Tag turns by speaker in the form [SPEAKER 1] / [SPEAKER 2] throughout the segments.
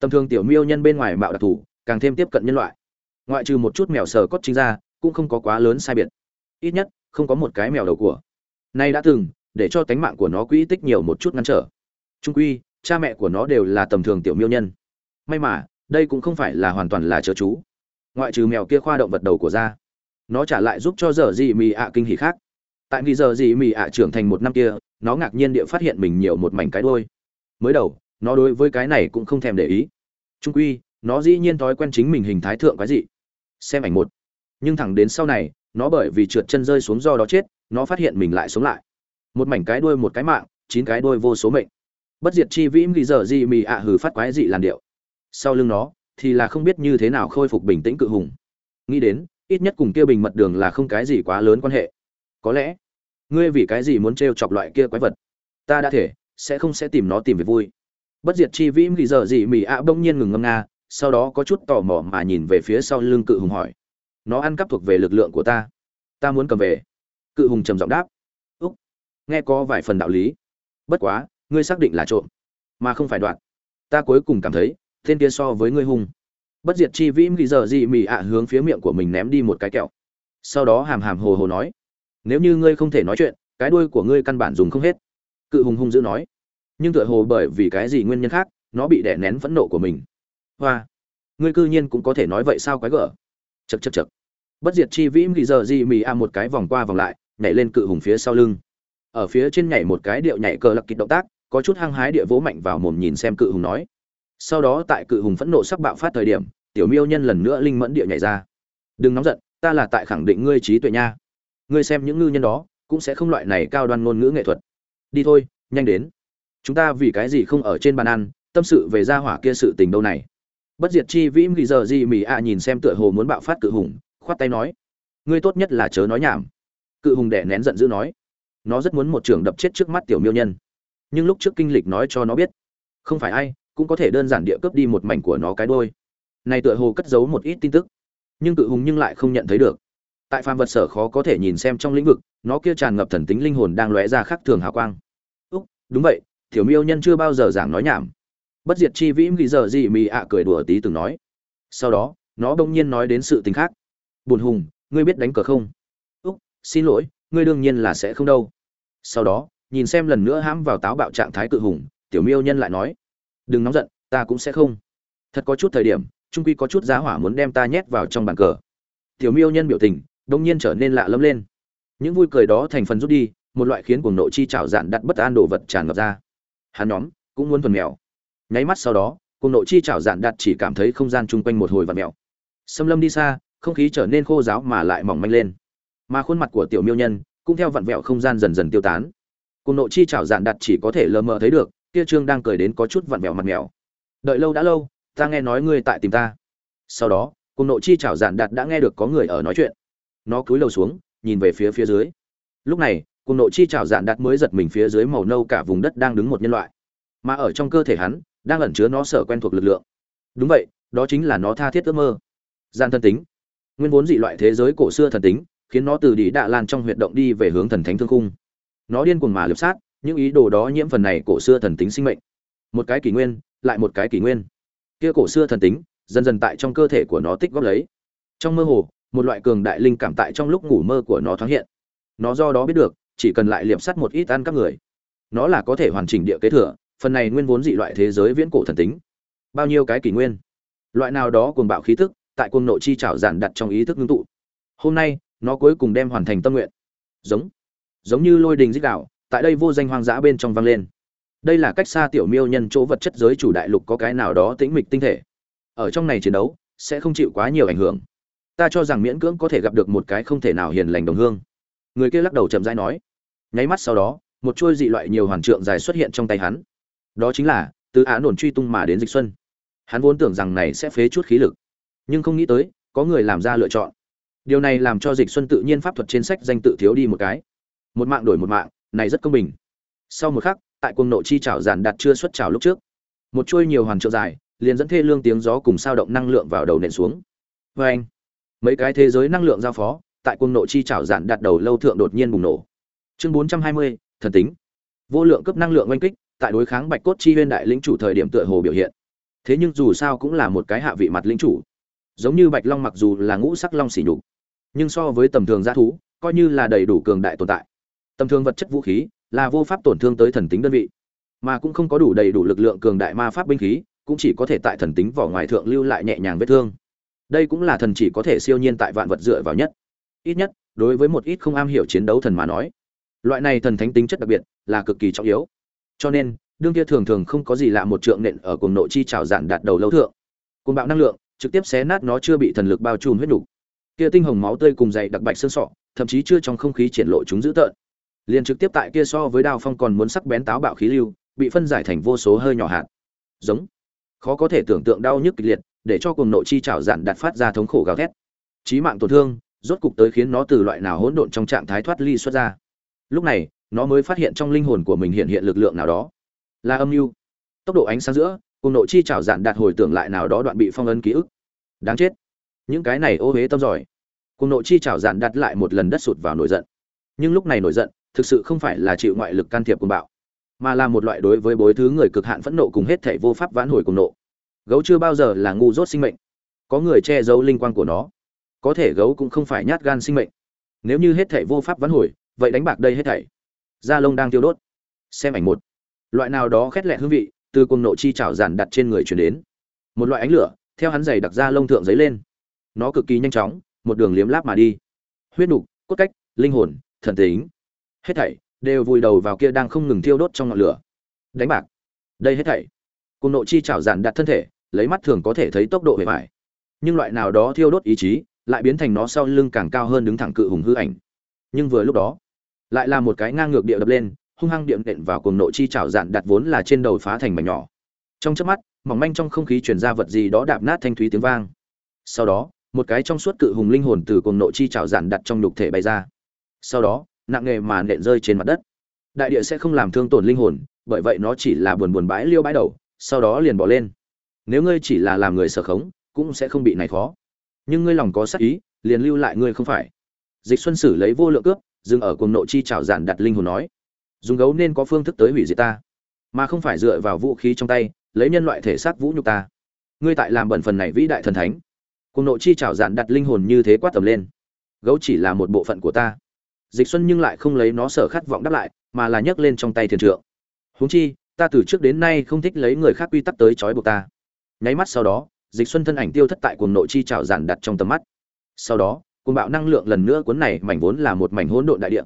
[SPEAKER 1] tầm thường tiểu miêu nhân bên ngoài mạo đặc thù, càng thêm tiếp cận nhân loại. Ngoại trừ một chút mèo sờ cốt chính ra, cũng không có quá lớn sai biệt. Ít nhất, không có một cái mèo đầu của. Nay đã từng, để cho tánh mạng của nó quỹ tích nhiều một chút ngăn trở. Trung quy, cha mẹ của nó đều là tầm thường tiểu miêu nhân. May mà, đây cũng không phải là hoàn toàn là chớ chú. Ngoại trừ mèo kia khoa động vật đầu của da nó trả lại giúp cho giờ gì mì ạ kinh hỉ khác. Tại vì giờ gì mì ạ trưởng thành một năm kia, nó ngạc nhiên địa phát hiện mình nhiều một mảnh cái đôi mới đầu nó đối với cái này cũng không thèm để ý. Trung quy, nó dĩ nhiên thói quen chính mình hình thái thượng cái gì xem ảnh một. Nhưng thẳng đến sau này, nó bởi vì trượt chân rơi xuống do đó chết, nó phát hiện mình lại sống lại. Một mảnh cái đuôi một cái mạng, chín cái đuôi vô số mệnh. Bất diệt chi vĩ ghi dở gì mì ạ hừ phát quái dị làn điệu. Sau lưng nó, thì là không biết như thế nào khôi phục bình tĩnh cự hùng. Nghĩ đến, ít nhất cùng kia bình mật đường là không cái gì quá lớn quan hệ. Có lẽ, ngươi vì cái gì muốn t chọc loại kia quái vật? Ta đã thể, sẽ không sẽ tìm nó tìm về vui bất diệt chi vĩ ghi giờ gì mì ạ bỗng nhiên ngừng ngâm nga, sau đó có chút tò mò mà nhìn về phía sau lưng cự hùng hỏi. Nó ăn cắp thuộc về lực lượng của ta. Ta muốn cầm về. Cự hùng trầm giọng đáp. Úc. Nghe có vài phần đạo lý. Bất quá, ngươi xác định là trộm, mà không phải đoạn ta cuối cùng cảm thấy, tên kia so với ngươi hung. Bất diệt chi vĩ ghi giờ gì mì ạ hướng phía miệng của mình ném đi một cái kẹo. Sau đó hàm hàm hồ hồ nói. Nếu như ngươi không thể nói chuyện, cái đuôi của ngươi căn bản dùng không hết. Cự hùng hung dữ nói nhưng tựa hồ bởi vì cái gì nguyên nhân khác, nó bị đè nén phẫn nộ của mình. Hoa, ngươi cư nhiên cũng có thể nói vậy sao quái gở? Chật chật chật bất diệt chi vĩ ghi giờ gì mì ạ một cái vòng qua vòng lại, nhảy lên cự hùng phía sau lưng. Ở phía trên nhảy một cái điệu nhảy cờ lặc kịch động tác, có chút hăng hái địa vỗ mạnh vào mồm nhìn xem cự hùng nói. Sau đó tại cự hùng phẫn nộ sắp bạo phát thời điểm, tiểu miêu nhân lần nữa linh mẫn địa nhảy ra. Đừng nóng giận, ta là tại khẳng định ngươi trí tuệ nha. Ngươi xem những ngư nhân đó, cũng sẽ không loại này cao đoan ngôn ngữ nghệ thuật. Đi thôi, nhanh đến chúng ta vì cái gì không ở trên bàn ăn, tâm sự về gia hỏa kia sự tình đâu này? Bất diệt chi vĩ ghi giờ gì mì ạ nhìn xem tựa hồ muốn bạo phát cự hùng, khoát tay nói, ngươi tốt nhất là chớ nói nhảm. Cự hùng đẻ nén giận dữ nói, nó rất muốn một trường đập chết trước mắt tiểu miêu nhân. Nhưng lúc trước kinh lịch nói cho nó biết, không phải ai cũng có thể đơn giản địa cướp đi một mảnh của nó cái đôi. Này tựa hồ cất giấu một ít tin tức, nhưng cự hùng nhưng lại không nhận thấy được. Tại phàm vật sở khó có thể nhìn xem trong lĩnh vực, nó kia tràn ngập thần tính linh hồn đang lóe ra khác thường hào quang. Úc, đúng vậy tiểu miêu nhân chưa bao giờ giảng nói nhảm. Bất diệt chi vĩ ghi giờ gì mì ạ cười đùa tí từng nói. Sau đó, nó bỗng nhiên nói đến sự tình khác. Bùn hùng, ngươi biết đánh cờ không? Úc, xin lỗi, ngươi đương nhiên là sẽ không đâu. Sau đó, nhìn xem lần nữa hãm vào táo bạo trạng thái cự hùng, tiểu miêu nhân lại nói. Đừng nóng giận, ta cũng sẽ không. Thật có chút thời điểm, trung quy có chút giá hỏa muốn đem ta nhét vào trong bàn cờ. Tiểu miêu nhân biểu tình đông nhiên trở nên lạ lẫm lên. Những vui cười đó thành phần rút đi, một loại khiến cuồng nộ chi trào dạn đặt bất an đồ vật tràn ngập ra hắn nhóm cũng muốn thuần mèo. Nháy mắt sau đó, cùng nội chi chảo dạn đặt chỉ cảm thấy không gian chung quanh một hồi và mèo. Xâm lâm đi xa, không khí trở nên khô giáo mà lại mỏng manh lên. Mà khuôn mặt của tiểu miêu nhân cũng theo vặn vẹo không gian dần dần tiêu tán. Cùng nội chi chảo dạn đặt chỉ có thể lờ mờ thấy được, kia trương đang cười đến có chút vặn vẹo mặt mèo. Đợi lâu đã lâu, ta nghe nói ngươi tại tìm ta. Sau đó, cùng nội chi chảo dạn đặt đã nghe được có người ở nói chuyện. Nó cúi đầu xuống, nhìn về phía phía dưới. Lúc này cùng nội chi trào dạn đặt mới giật mình phía dưới màu nâu cả vùng đất đang đứng một nhân loại. Mà ở trong cơ thể hắn, đang ẩn chứa nó sở quen thuộc lực lượng. Đúng vậy, đó chính là nó tha thiết ước mơ. Gian thân tính. Nguyên vốn dị loại thế giới cổ xưa thần tính, khiến nó từ đi đạ lan trong huyệt động đi về hướng thần thánh thương khung. Nó điên cuồng mà liệp sát, những ý đồ đó nhiễm phần này cổ xưa thần tính sinh mệnh. Một cái kỷ nguyên, lại một cái kỷ nguyên. Kia cổ xưa thần tính, dần dần tại trong cơ thể của nó tích góp lấy. Trong mơ hồ, một loại cường đại linh cảm tại trong lúc ngủ mơ của nó thoáng hiện. Nó do đó biết được chỉ cần lại liệp sắt một ít ăn các người. Nó là có thể hoàn chỉnh địa kế thừa, phần này nguyên vốn dị loại thế giới viễn cổ thần tính. Bao nhiêu cái kỷ nguyên? Loại nào đó cuồng bạo khí tức, tại cuồng nội chi trảo giản đặt trong ý thức ngưng tụ. Hôm nay, nó cuối cùng đem hoàn thành tâm nguyện. Giống giống như lôi đình dích đạo, tại đây vô danh hoang dã bên trong vang lên. Đây là cách xa tiểu miêu nhân chỗ vật chất giới chủ đại lục có cái nào đó tĩnh mịch tinh thể. Ở trong này chiến đấu, sẽ không chịu quá nhiều ảnh hưởng. Ta cho rằng miễn cưỡng có thể gặp được một cái không thể nào hiền lành đồng hương người kia lắc đầu chậm rãi nói. Nháy mắt sau đó, một chuôi dị loại nhiều hoàn trượng dài xuất hiện trong tay hắn. Đó chính là, từ á nổn truy tung mà đến dịch xuân. Hắn vốn tưởng rằng này sẽ phế chút khí lực, nhưng không nghĩ tới, có người làm ra lựa chọn. Điều này làm cho dịch xuân tự nhiên pháp thuật trên sách danh tự thiếu đi một cái. Một mạng đổi một mạng, này rất công bình. Sau một khắc, tại cuồng nộ chi chảo giản đặt chưa xuất chảo lúc trước, một chuôi nhiều hoàn trượng dài liền dẫn thê lương tiếng gió cùng sao động năng lượng vào đầu nện xuống. Vê anh mấy cái thế giới năng lượng giao phó tại cung nội chi chảo giản đặt đầu lâu thượng đột nhiên bùng nổ. Chương 420, thần tính. Vô lượng cấp năng lượng oanh kích tại đối kháng bạch cốt chi huyên đại lĩnh chủ thời điểm tựa hồ biểu hiện. Thế nhưng dù sao cũng là một cái hạ vị mặt lĩnh chủ. Giống như bạch long mặc dù là ngũ sắc long xỉ nhục nhưng so với tầm thường gia thú coi như là đầy đủ cường đại tồn tại. Tầm thường vật chất vũ khí là vô pháp tổn thương tới thần tính đơn vị mà cũng không có đủ đầy đủ lực lượng cường đại ma pháp binh khí cũng chỉ có thể tại thần tính vỏ ngoài thượng lưu lại nhẹ nhàng vết thương. Đây cũng là thần chỉ có thể siêu nhiên tại vạn vật dựa vào nhất ít nhất, đối với một ít không am hiểu chiến đấu thần mà nói, loại này thần thánh tính chất đặc biệt là cực kỳ trọng yếu. Cho nên, đương kia thường thường không có gì lạ một trượng nện ở cùng nội chi trào giản đạt đầu lâu thượng. Cùng bạo năng lượng, trực tiếp xé nát nó chưa bị thần lực bao trùm huyết đủ. kia tinh hồng máu tươi cùng dày đặc bạch xương sọ, thậm chí chưa trong không khí triển lộ chúng dữ tợn. Liền trực tiếp tại kia so với đao phong còn muốn sắc bén táo bạo khí lưu, bị phân giải thành vô số hơi nhỏ hạt. Giống. Khó có thể tưởng tượng đau nhức kịch liệt, để cho cùng nội chi trào giản đạt phát ra thống khổ gào thét. Chí mạng tổn thương rốt cục tới khiến nó từ loại nào hỗn độn trong trạng thái thoát ly xuất ra. Lúc này, nó mới phát hiện trong linh hồn của mình hiện hiện lực lượng nào đó. Là âm mưu. Tốc độ ánh sáng giữa, cùng nội chi Trảo giản đạt hồi tưởng lại nào đó đoạn bị phong ấn ký ức. Đáng chết. Những cái này ô hế tâm giỏi. Cùng nội chi Trảo giản đặt lại một lần đất sụt vào nổi giận. Nhưng lúc này nổi giận, thực sự không phải là chịu ngoại lực can thiệp cùng bạo, mà là một loại đối với bối thứ người cực hạn phẫn nộ cùng hết thảy vô pháp vãn hồi cùng nộ. Gấu chưa bao giờ là ngu dốt sinh mệnh. Có người che giấu linh quan của nó có thể gấu cũng không phải nhát gan sinh mệnh. Nếu như hết thảy vô pháp vãn hồi, vậy đánh bạc đây hết thảy. Da lông đang tiêu đốt. Xem ảnh một. Loại nào đó khét lẹ hương vị, từ cùng nộ chi chảo giàn đặt trên người chuyển đến. Một loại ánh lửa, theo hắn giày đặc da lông thượng giấy lên. Nó cực kỳ nhanh chóng, một đường liếm láp mà đi. Huyết nục, cốt cách, linh hồn, thần tính. Hết thảy đều vùi đầu vào kia đang không ngừng thiêu đốt trong ngọn lửa. Đánh bạc. Đây hết thảy. Cùng nộ chi chảo giàn đặt thân thể, lấy mắt thường có thể thấy tốc độ bề mại nhưng loại nào đó thiêu đốt ý chí lại biến thành nó sau lưng càng cao hơn đứng thẳng cự hùng hư ảnh. Nhưng vừa lúc đó, lại là một cái ngang ngược địa đập lên, hung hăng điện đệm vào cuồng nội chi chảo dạn đặt vốn là trên đầu phá thành mảnh nhỏ. Trong chớp mắt, mỏng manh trong không khí truyền ra vật gì đó đạp nát thanh thúy tiếng vang. Sau đó, một cái trong suốt cự hùng linh hồn từ cuồng nội chi chảo dạn đặt trong nhục thể bay ra. Sau đó, nặng nghề mà nện rơi trên mặt đất. Đại địa sẽ không làm thương tổn linh hồn, bởi vậy nó chỉ là buồn buồn bãi liêu bãi đầu, sau đó liền bỏ lên. Nếu ngươi chỉ là làm người sở khống, cũng sẽ không bị này khó nhưng ngươi lòng có sắc ý, liền lưu lại ngươi không phải. Dịch xuân sử lấy vô lượng cướp dừng ở cùng nội chi trào giản đặt linh hồn nói, dùng gấu nên có phương thức tới hủy diệt ta, mà không phải dựa vào vũ khí trong tay, lấy nhân loại thể xác vũ nhục ta. Ngươi tại làm bẩn phần này vĩ đại thần thánh. Cùng nội chi trào giản đặt linh hồn như thế quát tầm lên, gấu chỉ là một bộ phận của ta. Dịch xuân nhưng lại không lấy nó sở khát vọng đáp lại, mà là nhấc lên trong tay thiền trượng. Huống chi, ta từ trước đến nay không thích lấy người khác quy tắc tới trói buộc ta. Nháy mắt sau đó dịch xuân thân ảnh tiêu thất tại cuồng nội chi trào giản đặt trong tầm mắt. Sau đó, cuồng bạo năng lượng lần nữa cuốn này mảnh vốn là một mảnh hỗn độn đại địa.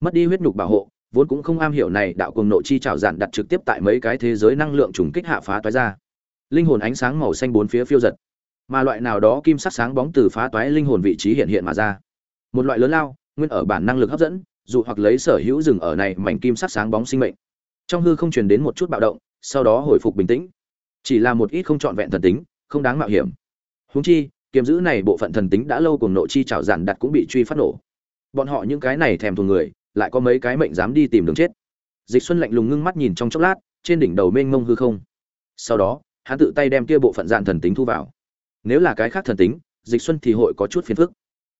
[SPEAKER 1] Mất đi huyết nhục bảo hộ, vốn cũng không am hiểu này đạo cuồng nội chi trào giản đặt trực tiếp tại mấy cái thế giới năng lượng trùng kích hạ phá toái ra. Linh hồn ánh sáng màu xanh bốn phía phiêu giật. Mà loại nào đó kim sắc sáng bóng từ phá toái linh hồn vị trí hiện hiện mà ra. Một loại lớn lao, nguyên ở bản năng lực hấp dẫn, dù hoặc lấy sở hữu rừng ở này mảnh kim sắc sáng bóng sinh mệnh. Trong hư không truyền đến một chút bạo động, sau đó hồi phục bình tĩnh. Chỉ là một ít không trọn vẹn thần tính không đáng mạo hiểm. Huống chi kiềm giữ này bộ phận thần tính đã lâu cùng nội chi chảo giản đặt cũng bị truy phát nổ. Bọn họ những cái này thèm thuồng người, lại có mấy cái mệnh dám đi tìm đường chết. Dịch xuân lạnh lùng ngưng mắt nhìn trong chốc lát, trên đỉnh đầu mênh mông hư không. Sau đó, hắn tự tay đem kia bộ phận dạn thần tính thu vào. Nếu là cái khác thần tính, dịch xuân thì hội có chút phiền phức.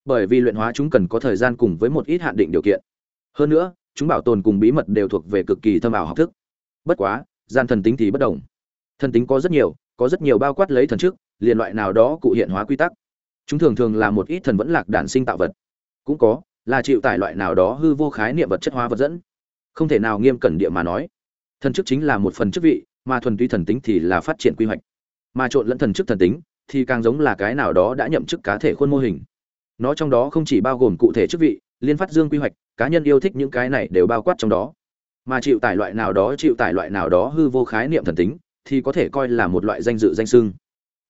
[SPEAKER 1] Bởi vì luyện hóa chúng cần có thời gian cùng với một ít hạn định điều kiện. Hơn nữa, chúng bảo tồn cùng bí mật đều thuộc về cực kỳ thâm ảo học thức. Bất quá gian thần tính thì bất đồng. Thần tính có rất nhiều có rất nhiều bao quát lấy thần trước, liền loại nào đó cụ hiện hóa quy tắc. Chúng thường thường là một ít thần vẫn lạc đản sinh tạo vật. Cũng có, là chịu tải loại nào đó hư vô khái niệm vật chất hóa vật dẫn. Không thể nào nghiêm cẩn địa mà nói. Thần chức chính là một phần chức vị, mà thuần túy thần tính thì là phát triển quy hoạch. Mà trộn lẫn thần chức thần tính, thì càng giống là cái nào đó đã nhậm chức cá thể khuôn mô hình. Nó trong đó không chỉ bao gồm cụ thể chức vị, liên phát dương quy hoạch, cá nhân yêu thích những cái này đều bao quát trong đó. Mà chịu tải loại nào đó chịu tải loại nào đó hư vô khái niệm thần tính thì có thể coi là một loại danh dự danh sưng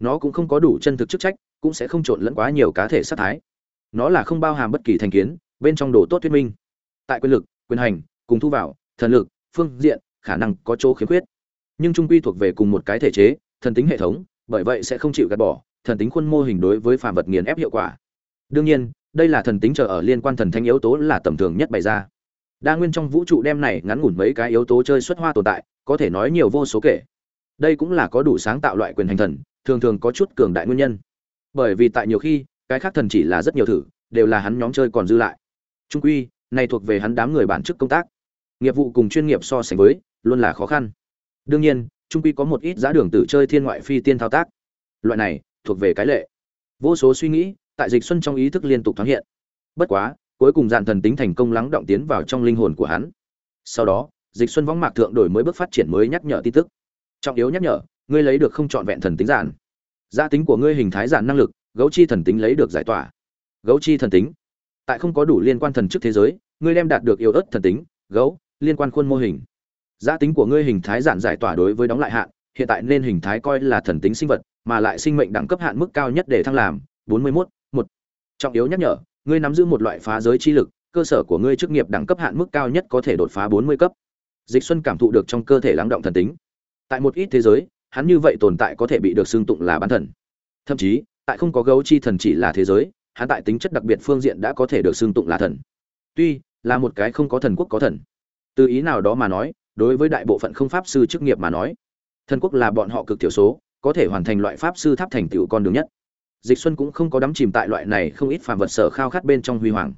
[SPEAKER 1] nó cũng không có đủ chân thực chức trách, cũng sẽ không trộn lẫn quá nhiều cá thể sát thái. Nó là không bao hàm bất kỳ thành kiến, bên trong đồ tốt thuyết minh. Tại quyền lực, quyền hành, cùng thu vào, thần lực, phương diện, khả năng có chỗ khiếm khuyết. Nhưng trung quy thuộc về cùng một cái thể chế, thần tính hệ thống, bởi vậy sẽ không chịu gạt bỏ, thần tính khuôn mô hình đối với phàm vật nghiền ép hiệu quả. Đương nhiên, đây là thần tính chờ ở liên quan thần thánh yếu tố là tầm thường nhất bày ra. Đa nguyên trong vũ trụ đem này ngắn ngủn mấy cái yếu tố chơi xuất hoa tồn tại, có thể nói nhiều vô số kể đây cũng là có đủ sáng tạo loại quyền hành thần, thường thường có chút cường đại nguyên nhân. Bởi vì tại nhiều khi, cái khác thần chỉ là rất nhiều thử, đều là hắn nhóm chơi còn dư lại. Trung quy này thuộc về hắn đám người bản chức công tác. Nghiệp vụ cùng chuyên nghiệp so sánh với, luôn là khó khăn. Đương nhiên, trung quy có một ít giá đường tử chơi thiên ngoại phi tiên thao tác. Loại này, thuộc về cái lệ. Vô số suy nghĩ, tại dịch xuân trong ý thức liên tục thoáng hiện. Bất quá, cuối cùng dạn thần tính thành công lắng động tiến vào trong linh hồn của hắn. Sau đó, dịch xuân võng mạc thượng đổi mới bước phát triển mới nhắc nhở tin tức trọng yếu nhắc nhở ngươi lấy được không trọn vẹn thần tính giản. Gia tính của ngươi hình thái giản năng lực gấu chi thần tính lấy được giải tỏa. Gấu chi thần tính. Tại không có đủ liên quan thần chức thế giới ngươi đem đạt được yêu ớt thần tính gấu liên quan khuôn mô hình. Gia tính của ngươi hình thái giản giải tỏa đối với đóng lại hạn hiện tại nên hình thái coi là thần tính sinh vật mà lại sinh mệnh đẳng cấp hạn mức cao nhất để thăng làm 41, một. Trọng yếu nhắc nhở ngươi nắm giữ một loại phá giới chi lực cơ sở của ngươi chức nghiệp đẳng cấp hạn mức cao nhất có thể đột phá 40 cấp. Dịch xuân cảm thụ được trong cơ thể lắng động thần tính tại một ít thế giới, hắn như vậy tồn tại có thể bị được xưng tụng là bán thần. Thậm chí, tại không có gấu chi thần chỉ là thế giới, hắn tại tính chất đặc biệt phương diện đã có thể được xưng tụng là thần. Tuy là một cái không có thần quốc có thần. Từ ý nào đó mà nói, đối với đại bộ phận không pháp sư chức nghiệp mà nói, thần quốc là bọn họ cực thiểu số, có thể hoàn thành loại pháp sư tháp thành tựu con đường nhất. Dịch xuân cũng không có đắm chìm tại loại này không ít phàm vật sở khao khát bên trong huy hoàng.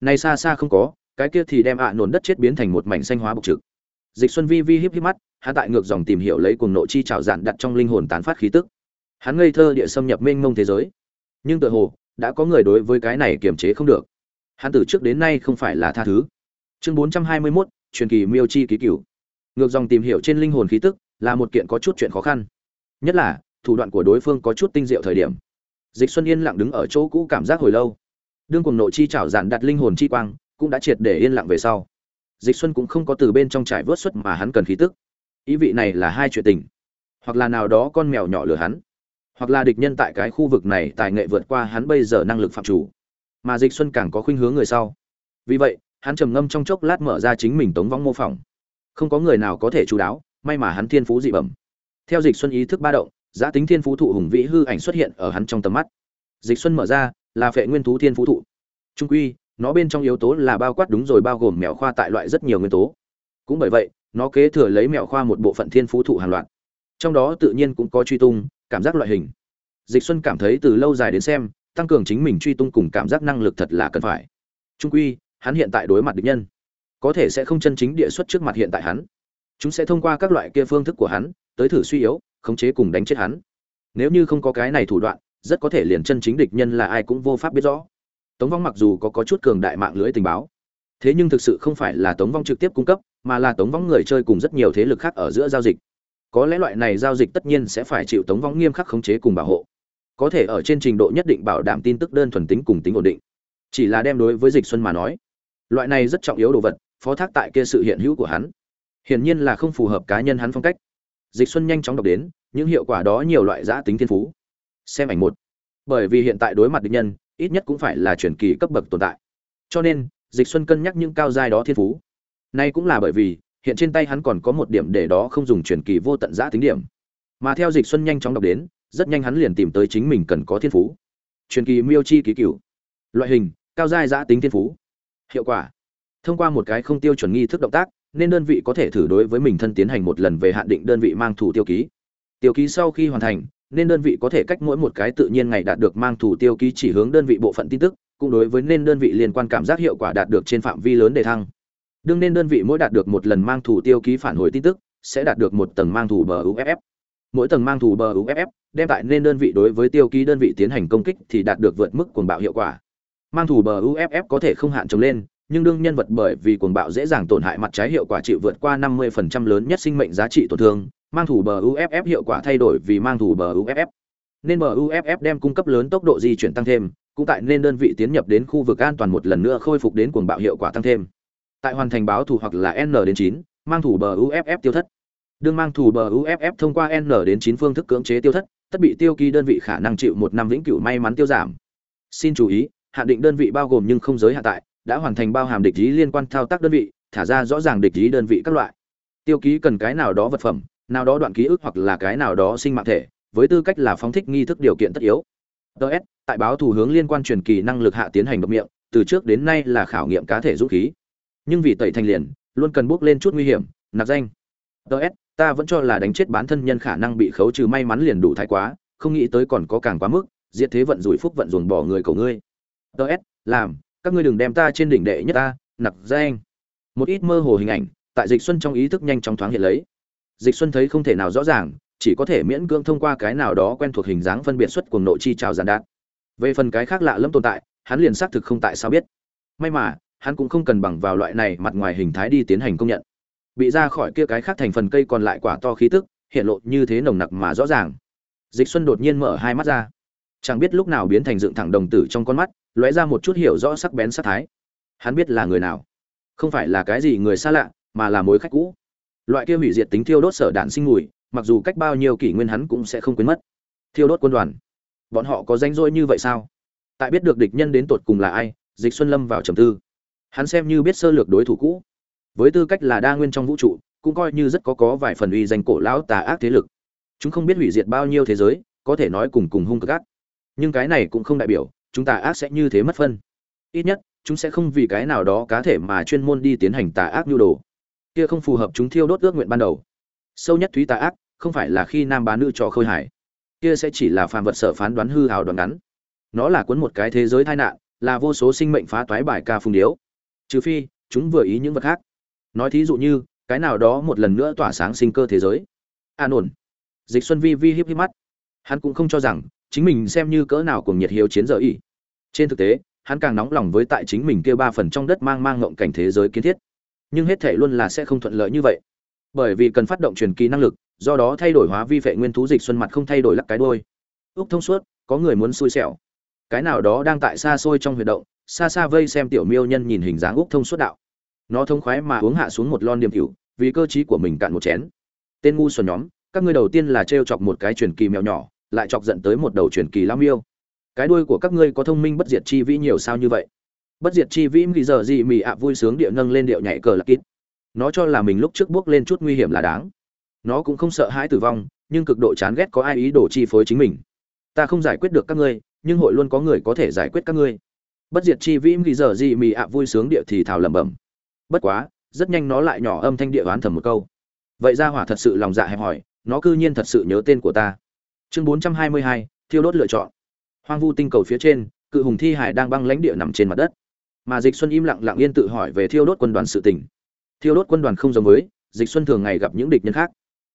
[SPEAKER 1] Này xa xa không có, cái kia thì đem ạ à nổn đất chết biến thành một mảnh xanh hóa bộc trực. Dịch xuân vi vi híp híp mắt hắn tại ngược dòng tìm hiểu lấy cuồng nộ chi trào dạn đặt trong linh hồn tán phát khí tức. Hắn ngây thơ địa xâm nhập mênh mông thế giới. Nhưng tựa hồ đã có người đối với cái này kiềm chế không được. Hắn từ trước đến nay không phải là tha thứ. Chương 421, truyền kỳ miêu chi ký cửu. Ngược dòng tìm hiểu trên linh hồn khí tức là một kiện có chút chuyện khó khăn. Nhất là thủ đoạn của đối phương có chút tinh diệu thời điểm. Dịch xuân yên lặng đứng ở chỗ cũ cảm giác hồi lâu. Đương cuồng nội chi trảo giản đặt linh hồn chi quang cũng đã triệt để yên lặng về sau. Dịch xuân cũng không có từ bên trong trải vớt xuất mà hắn cần khí tức ý vị này là hai chuyện tình. Hoặc là nào đó con mèo nhỏ lừa hắn, hoặc là địch nhân tại cái khu vực này tài nghệ vượt qua hắn bây giờ năng lực phạm chủ. Mà dịch xuân càng có khuynh hướng người sau. Vì vậy, hắn trầm ngâm trong chốc lát mở ra chính mình tống vong mô phỏng. Không có người nào có thể chú đáo, may mà hắn thiên phú dị bẩm. Theo dịch xuân ý thức ba động, giá tính thiên phú thụ hùng vĩ hư ảnh xuất hiện ở hắn trong tầm mắt. Dịch xuân mở ra, là phệ nguyên thú thiên phú thụ. Trung quy, nó bên trong yếu tố là bao quát đúng rồi bao gồm mèo khoa tại loại rất nhiều nguyên tố. Cũng bởi vậy nó kế thừa lấy mẹo khoa một bộ phận thiên phú thụ hàng loạt. Trong đó tự nhiên cũng có truy tung, cảm giác loại hình. Dịch xuân cảm thấy từ lâu dài đến xem, tăng cường chính mình truy tung cùng cảm giác năng lực thật là cần phải. Trung quy, hắn hiện tại đối mặt địch nhân. Có thể sẽ không chân chính địa xuất trước mặt hiện tại hắn. Chúng sẽ thông qua các loại kia phương thức của hắn, tới thử suy yếu, khống chế cùng đánh chết hắn. Nếu như không có cái này thủ đoạn, rất có thể liền chân chính địch nhân là ai cũng vô pháp biết rõ. Tống vong mặc dù có có chút cường đại mạng lưới tình báo thế nhưng thực sự không phải là tống vong trực tiếp cung cấp, mà là tống vong người chơi cùng rất nhiều thế lực khác ở giữa giao dịch. Có lẽ loại này giao dịch tất nhiên sẽ phải chịu tống vong nghiêm khắc khống chế cùng bảo hộ. Có thể ở trên trình độ nhất định bảo đảm tin tức đơn thuần tính cùng tính ổn định. Chỉ là đem đối với dịch xuân mà nói, loại này rất trọng yếu đồ vật, phó thác tại kia sự hiện hữu của hắn. Hiển nhiên là không phù hợp cá nhân hắn phong cách. Dịch xuân nhanh chóng đọc đến, những hiệu quả đó nhiều loại giã tính thiên phú. Xem ảnh một. Bởi vì hiện tại đối mặt địch nhân, ít nhất cũng phải là truyền kỳ cấp bậc tồn tại. Cho nên dịch xuân cân nhắc những cao giai đó thiên phú. Nay cũng là bởi vì, hiện trên tay hắn còn có một điểm để đó không dùng truyền kỳ vô tận giã tính điểm. Mà theo dịch xuân nhanh chóng đọc đến, rất nhanh hắn liền tìm tới chính mình cần có thiên phú. Truyền kỳ miêu chi ký cửu. Loại hình, cao giai giã tính thiên phú. Hiệu quả. Thông qua một cái không tiêu chuẩn nghi thức động tác, nên đơn vị có thể thử đối với mình thân tiến hành một lần về hạn định đơn vị mang thủ tiêu ký. Tiêu ký sau khi hoàn thành, nên đơn vị có thể cách mỗi một cái tự nhiên ngày đạt được mang thủ tiêu ký chỉ hướng đơn vị bộ phận tin tức cũng đối với nên đơn vị liên quan cảm giác hiệu quả đạt được trên phạm vi lớn để thăng. Đương nên đơn vị mỗi đạt được một lần mang thủ tiêu ký phản hồi tin tức sẽ đạt được một tầng mang thủ bờ uff mỗi tầng mang thủ bờ uff đem tại nên đơn vị đối với tiêu ký đơn vị tiến hành công kích thì đạt được vượt mức cuồng bạo hiệu quả. Mang thủ bờ uff có thể không hạn trồng lên nhưng đương nhân vật bởi vì cuồng bạo dễ dàng tổn hại mặt trái hiệu quả chịu vượt qua 50% lớn nhất sinh mệnh giá trị tổn thương, mang thủ bờ UFF hiệu quả thay đổi vì mang thủ bờ UFF. Nên MUFF đem cung cấp lớn tốc độ di chuyển tăng thêm, cũng tại nên đơn vị tiến nhập đến khu vực an toàn một lần nữa khôi phục đến cuồng bạo hiệu quả tăng thêm. Tại hoàn thành báo thủ hoặc là N đến 9, mang thủ MUFF tiêu thất. Đương mang thủ MUFF thông qua N đến 9 phương thức cưỡng chế tiêu thất, tất bị tiêu kỳ đơn vị khả năng chịu một năm vĩnh cửu may mắn tiêu giảm. Xin chú ý, hạn định đơn vị bao gồm nhưng không giới hạn tại, đã hoàn thành bao hàm địch ý liên quan thao tác đơn vị thả ra rõ ràng địch ý đơn vị các loại tiêu ký cần cái nào đó vật phẩm nào đó đoạn ký ức hoặc là cái nào đó sinh mạng thể với tư cách là phóng thích nghi thức điều kiện tất yếu. Ts tại báo thủ hướng liên quan truyền kỳ năng lực hạ tiến hành độc miệng, từ trước đến nay là khảo nghiệm cá thể dũng khí. Nhưng vì tẩy thành liền, luôn cần bước lên chút nguy hiểm, nạp danh. Ts ta vẫn cho là đánh chết bán thân nhân khả năng bị khấu trừ may mắn liền đủ thái quá, không nghĩ tới còn có càng quá mức, diệt thế vận rủi phúc vận dồn bỏ người của ngươi. Ts làm, các ngươi đừng đem ta trên đỉnh đệ nhất ta nặc danh. Một ít mơ hồ hình ảnh, tại dịch xuân trong ý thức nhanh chóng thoáng hiện lấy. Dịch xuân thấy không thể nào rõ ràng chỉ có thể miễn cưỡng thông qua cái nào đó quen thuộc hình dáng phân biệt xuất cuồng nội chi trào giàn đạn về phần cái khác lạ lẫm tồn tại, hắn liền xác thực không tại sao biết. May mà, hắn cũng không cần bằng vào loại này mặt ngoài hình thái đi tiến hành công nhận. Bị ra khỏi kia cái khác thành phần cây còn lại quả to khí tức, hiện lộ như thế nồng nặc mà rõ ràng. Dịch xuân đột nhiên mở hai mắt ra. Chẳng biết lúc nào biến thành dựng thẳng đồng tử trong con mắt, lóe ra một chút hiểu rõ sắc bén sát thái. Hắn biết là người nào. Không phải là cái gì người xa lạ, mà là mối khách cũ. Loại kia hủy diệt tính thiêu đốt sở đạn sinh mùi mặc dù cách bao nhiêu kỷ nguyên hắn cũng sẽ không quên mất. Thiêu đốt quân đoàn. Bọn họ có danh rỗi như vậy sao? Tại biết được địch nhân đến tột cùng là ai, dịch xuân lâm vào trầm tư. Hắn xem như biết sơ lược đối thủ cũ. Với tư cách là đa nguyên trong vũ trụ, cũng coi như rất có có vài phần uy danh cổ lão tà ác thế lực. Chúng không biết hủy diệt bao nhiêu thế giới, có thể nói cùng cùng hung cực ác. Nhưng cái này cũng không đại biểu, chúng tà ác sẽ như thế mất phân. Ít nhất, chúng sẽ không vì cái nào đó cá thể mà chuyên môn đi tiến hành tà ác nhu đồ. Kia không phù hợp chúng thiêu đốt ước nguyện ban đầu. Sâu nhất thúy tà ác không phải là khi nam bán nữ trò khơi hải kia sẽ chỉ là phàm vật sở phán đoán hư hào đoán ngắn. Nó là cuốn một cái thế giới tai nạn, là vô số sinh mệnh phá toái bài ca phung điếu. Trừ phi, chúng vừa ý những vật khác. Nói thí dụ như, cái nào đó một lần nữa tỏa sáng sinh cơ thế giới. À, An ổn dịch xuân vi vi híp híp mắt. Hắn cũng không cho rằng, chính mình xem như cỡ nào cùng nhiệt hiếu chiến giờ ỉ. trên thực tế, hắn càng nóng lòng với tại chính mình kia ba phần trong đất mang mang ngộng cảnh thế giới kiến thiết. Nhưng hết thể luôn là sẽ không thuận lợi như vậy. Bởi vì cần phát động truyền kỳ năng lực do đó thay đổi hóa vi phệ nguyên thú dịch xuân mặt không thay đổi lắc cái đôi. Úc thông suốt, có người muốn xui xẻo. Cái nào đó đang tại xa xôi trong huyệt động, xa xa vây xem tiểu miêu nhân nhìn hình dáng úc thông suốt đạo. Nó thông khoái mà uống hạ xuống một lon điểm cửu vì cơ chí của mình cạn một chén. Tên ngu xuẩn nhóm, các ngươi đầu tiên là trêu chọc một cái truyền kỳ mèo nhỏ, lại chọc giận tới một đầu truyền kỳ lam miêu. Cái đuôi của các ngươi có thông minh bất diệt chi vĩ nhiều sao như vậy? Bất diệt chi vĩ nghĩ giờ gì mì ạ vui sướng điệu nâng lên điệu nhảy cờ lạc kít. Nó cho là mình lúc trước bước lên chút nguy hiểm là đáng nó cũng không sợ hãi tử vong, nhưng cực độ chán ghét có ai ý đồ chi phối chính mình. Ta không giải quyết được các ngươi, nhưng hội luôn có người có thể giải quyết các ngươi. Bất diệt chi vĩ ghi giờ gì mì ạ vui sướng địa thì thào lẩm bẩm. Bất quá, rất nhanh nó lại nhỏ âm thanh địa đoán thầm một câu. Vậy ra hỏa thật sự lòng dạ hẹp hỏi nó cư nhiên thật sự nhớ tên của ta. Chương bốn trăm hai mươi hai, thiêu đốt lựa chọn. Hoang vu tinh cầu phía trên, cự hùng thi hải đang băng lãnh địa nằm trên mặt đất. Mà dịch xuân im lặng lặng yên tự hỏi về thiêu đốt quân đoàn sự tình. Thiêu đốt quân đoàn không giống với, dịch xuân thường ngày gặp những địch nhân khác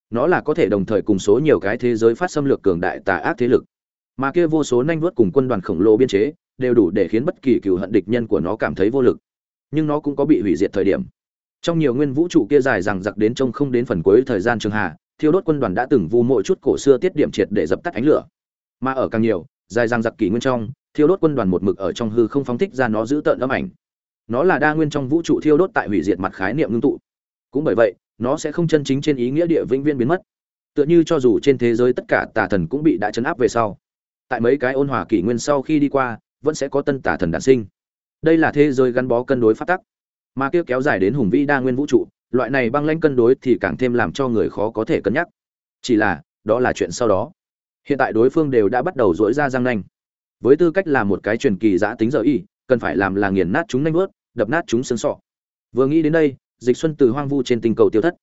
[SPEAKER 1] nó là có thể đồng thời cùng số nhiều cái thế giới phát xâm lược cường đại tà ác thế lực. Mà kia vô số nhanh vuốt cùng quân đoàn khổng lồ biên chế, đều đủ để khiến bất kỳ cựu hận địch nhân của nó cảm thấy vô lực. Nhưng nó cũng có bị hủy diệt thời điểm. Trong nhiều nguyên vũ trụ kia dài rằng giặc đến trông không đến phần cuối thời gian trường hà thiêu đốt quân đoàn đã từng vu mỗi chút cổ xưa tiết điểm triệt để dập tắt ánh lửa. Mà ở càng nhiều, dài rằng giặc kỷ nguyên trong, thiêu đốt quân đoàn một mực ở trong hư không phóng thích ra nó giữ tợn âm ảnh. Nó là đa nguyên trong vũ trụ thiêu đốt tại hủy diệt mặt khái niệm ngưng tụ. Cũng bởi vậy nó sẽ không chân chính trên ý nghĩa địa vĩnh viên biến mất. Tựa như cho dù trên thế giới tất cả tà thần cũng bị đã chấn áp về sau, tại mấy cái ôn hòa kỷ nguyên sau khi đi qua, vẫn sẽ có tân tà thần đản sinh. Đây là thế giới gắn bó cân đối phát tắc, mà kia kéo dài đến hùng vĩ đa nguyên vũ trụ, loại này băng lanh cân đối thì càng thêm làm cho người khó có thể cân nhắc. Chỉ là, đó là chuyện sau đó. Hiện tại đối phương đều đã bắt đầu dỗi ra răng nanh. Với tư cách là một cái truyền kỳ giã tính giờ y, cần phải làm là nghiền nát chúng nanh vớt đập nát chúng xương sọ. Vừa nghĩ đến đây dịch xuân từ hoang vu trên tinh cầu tiêu thất.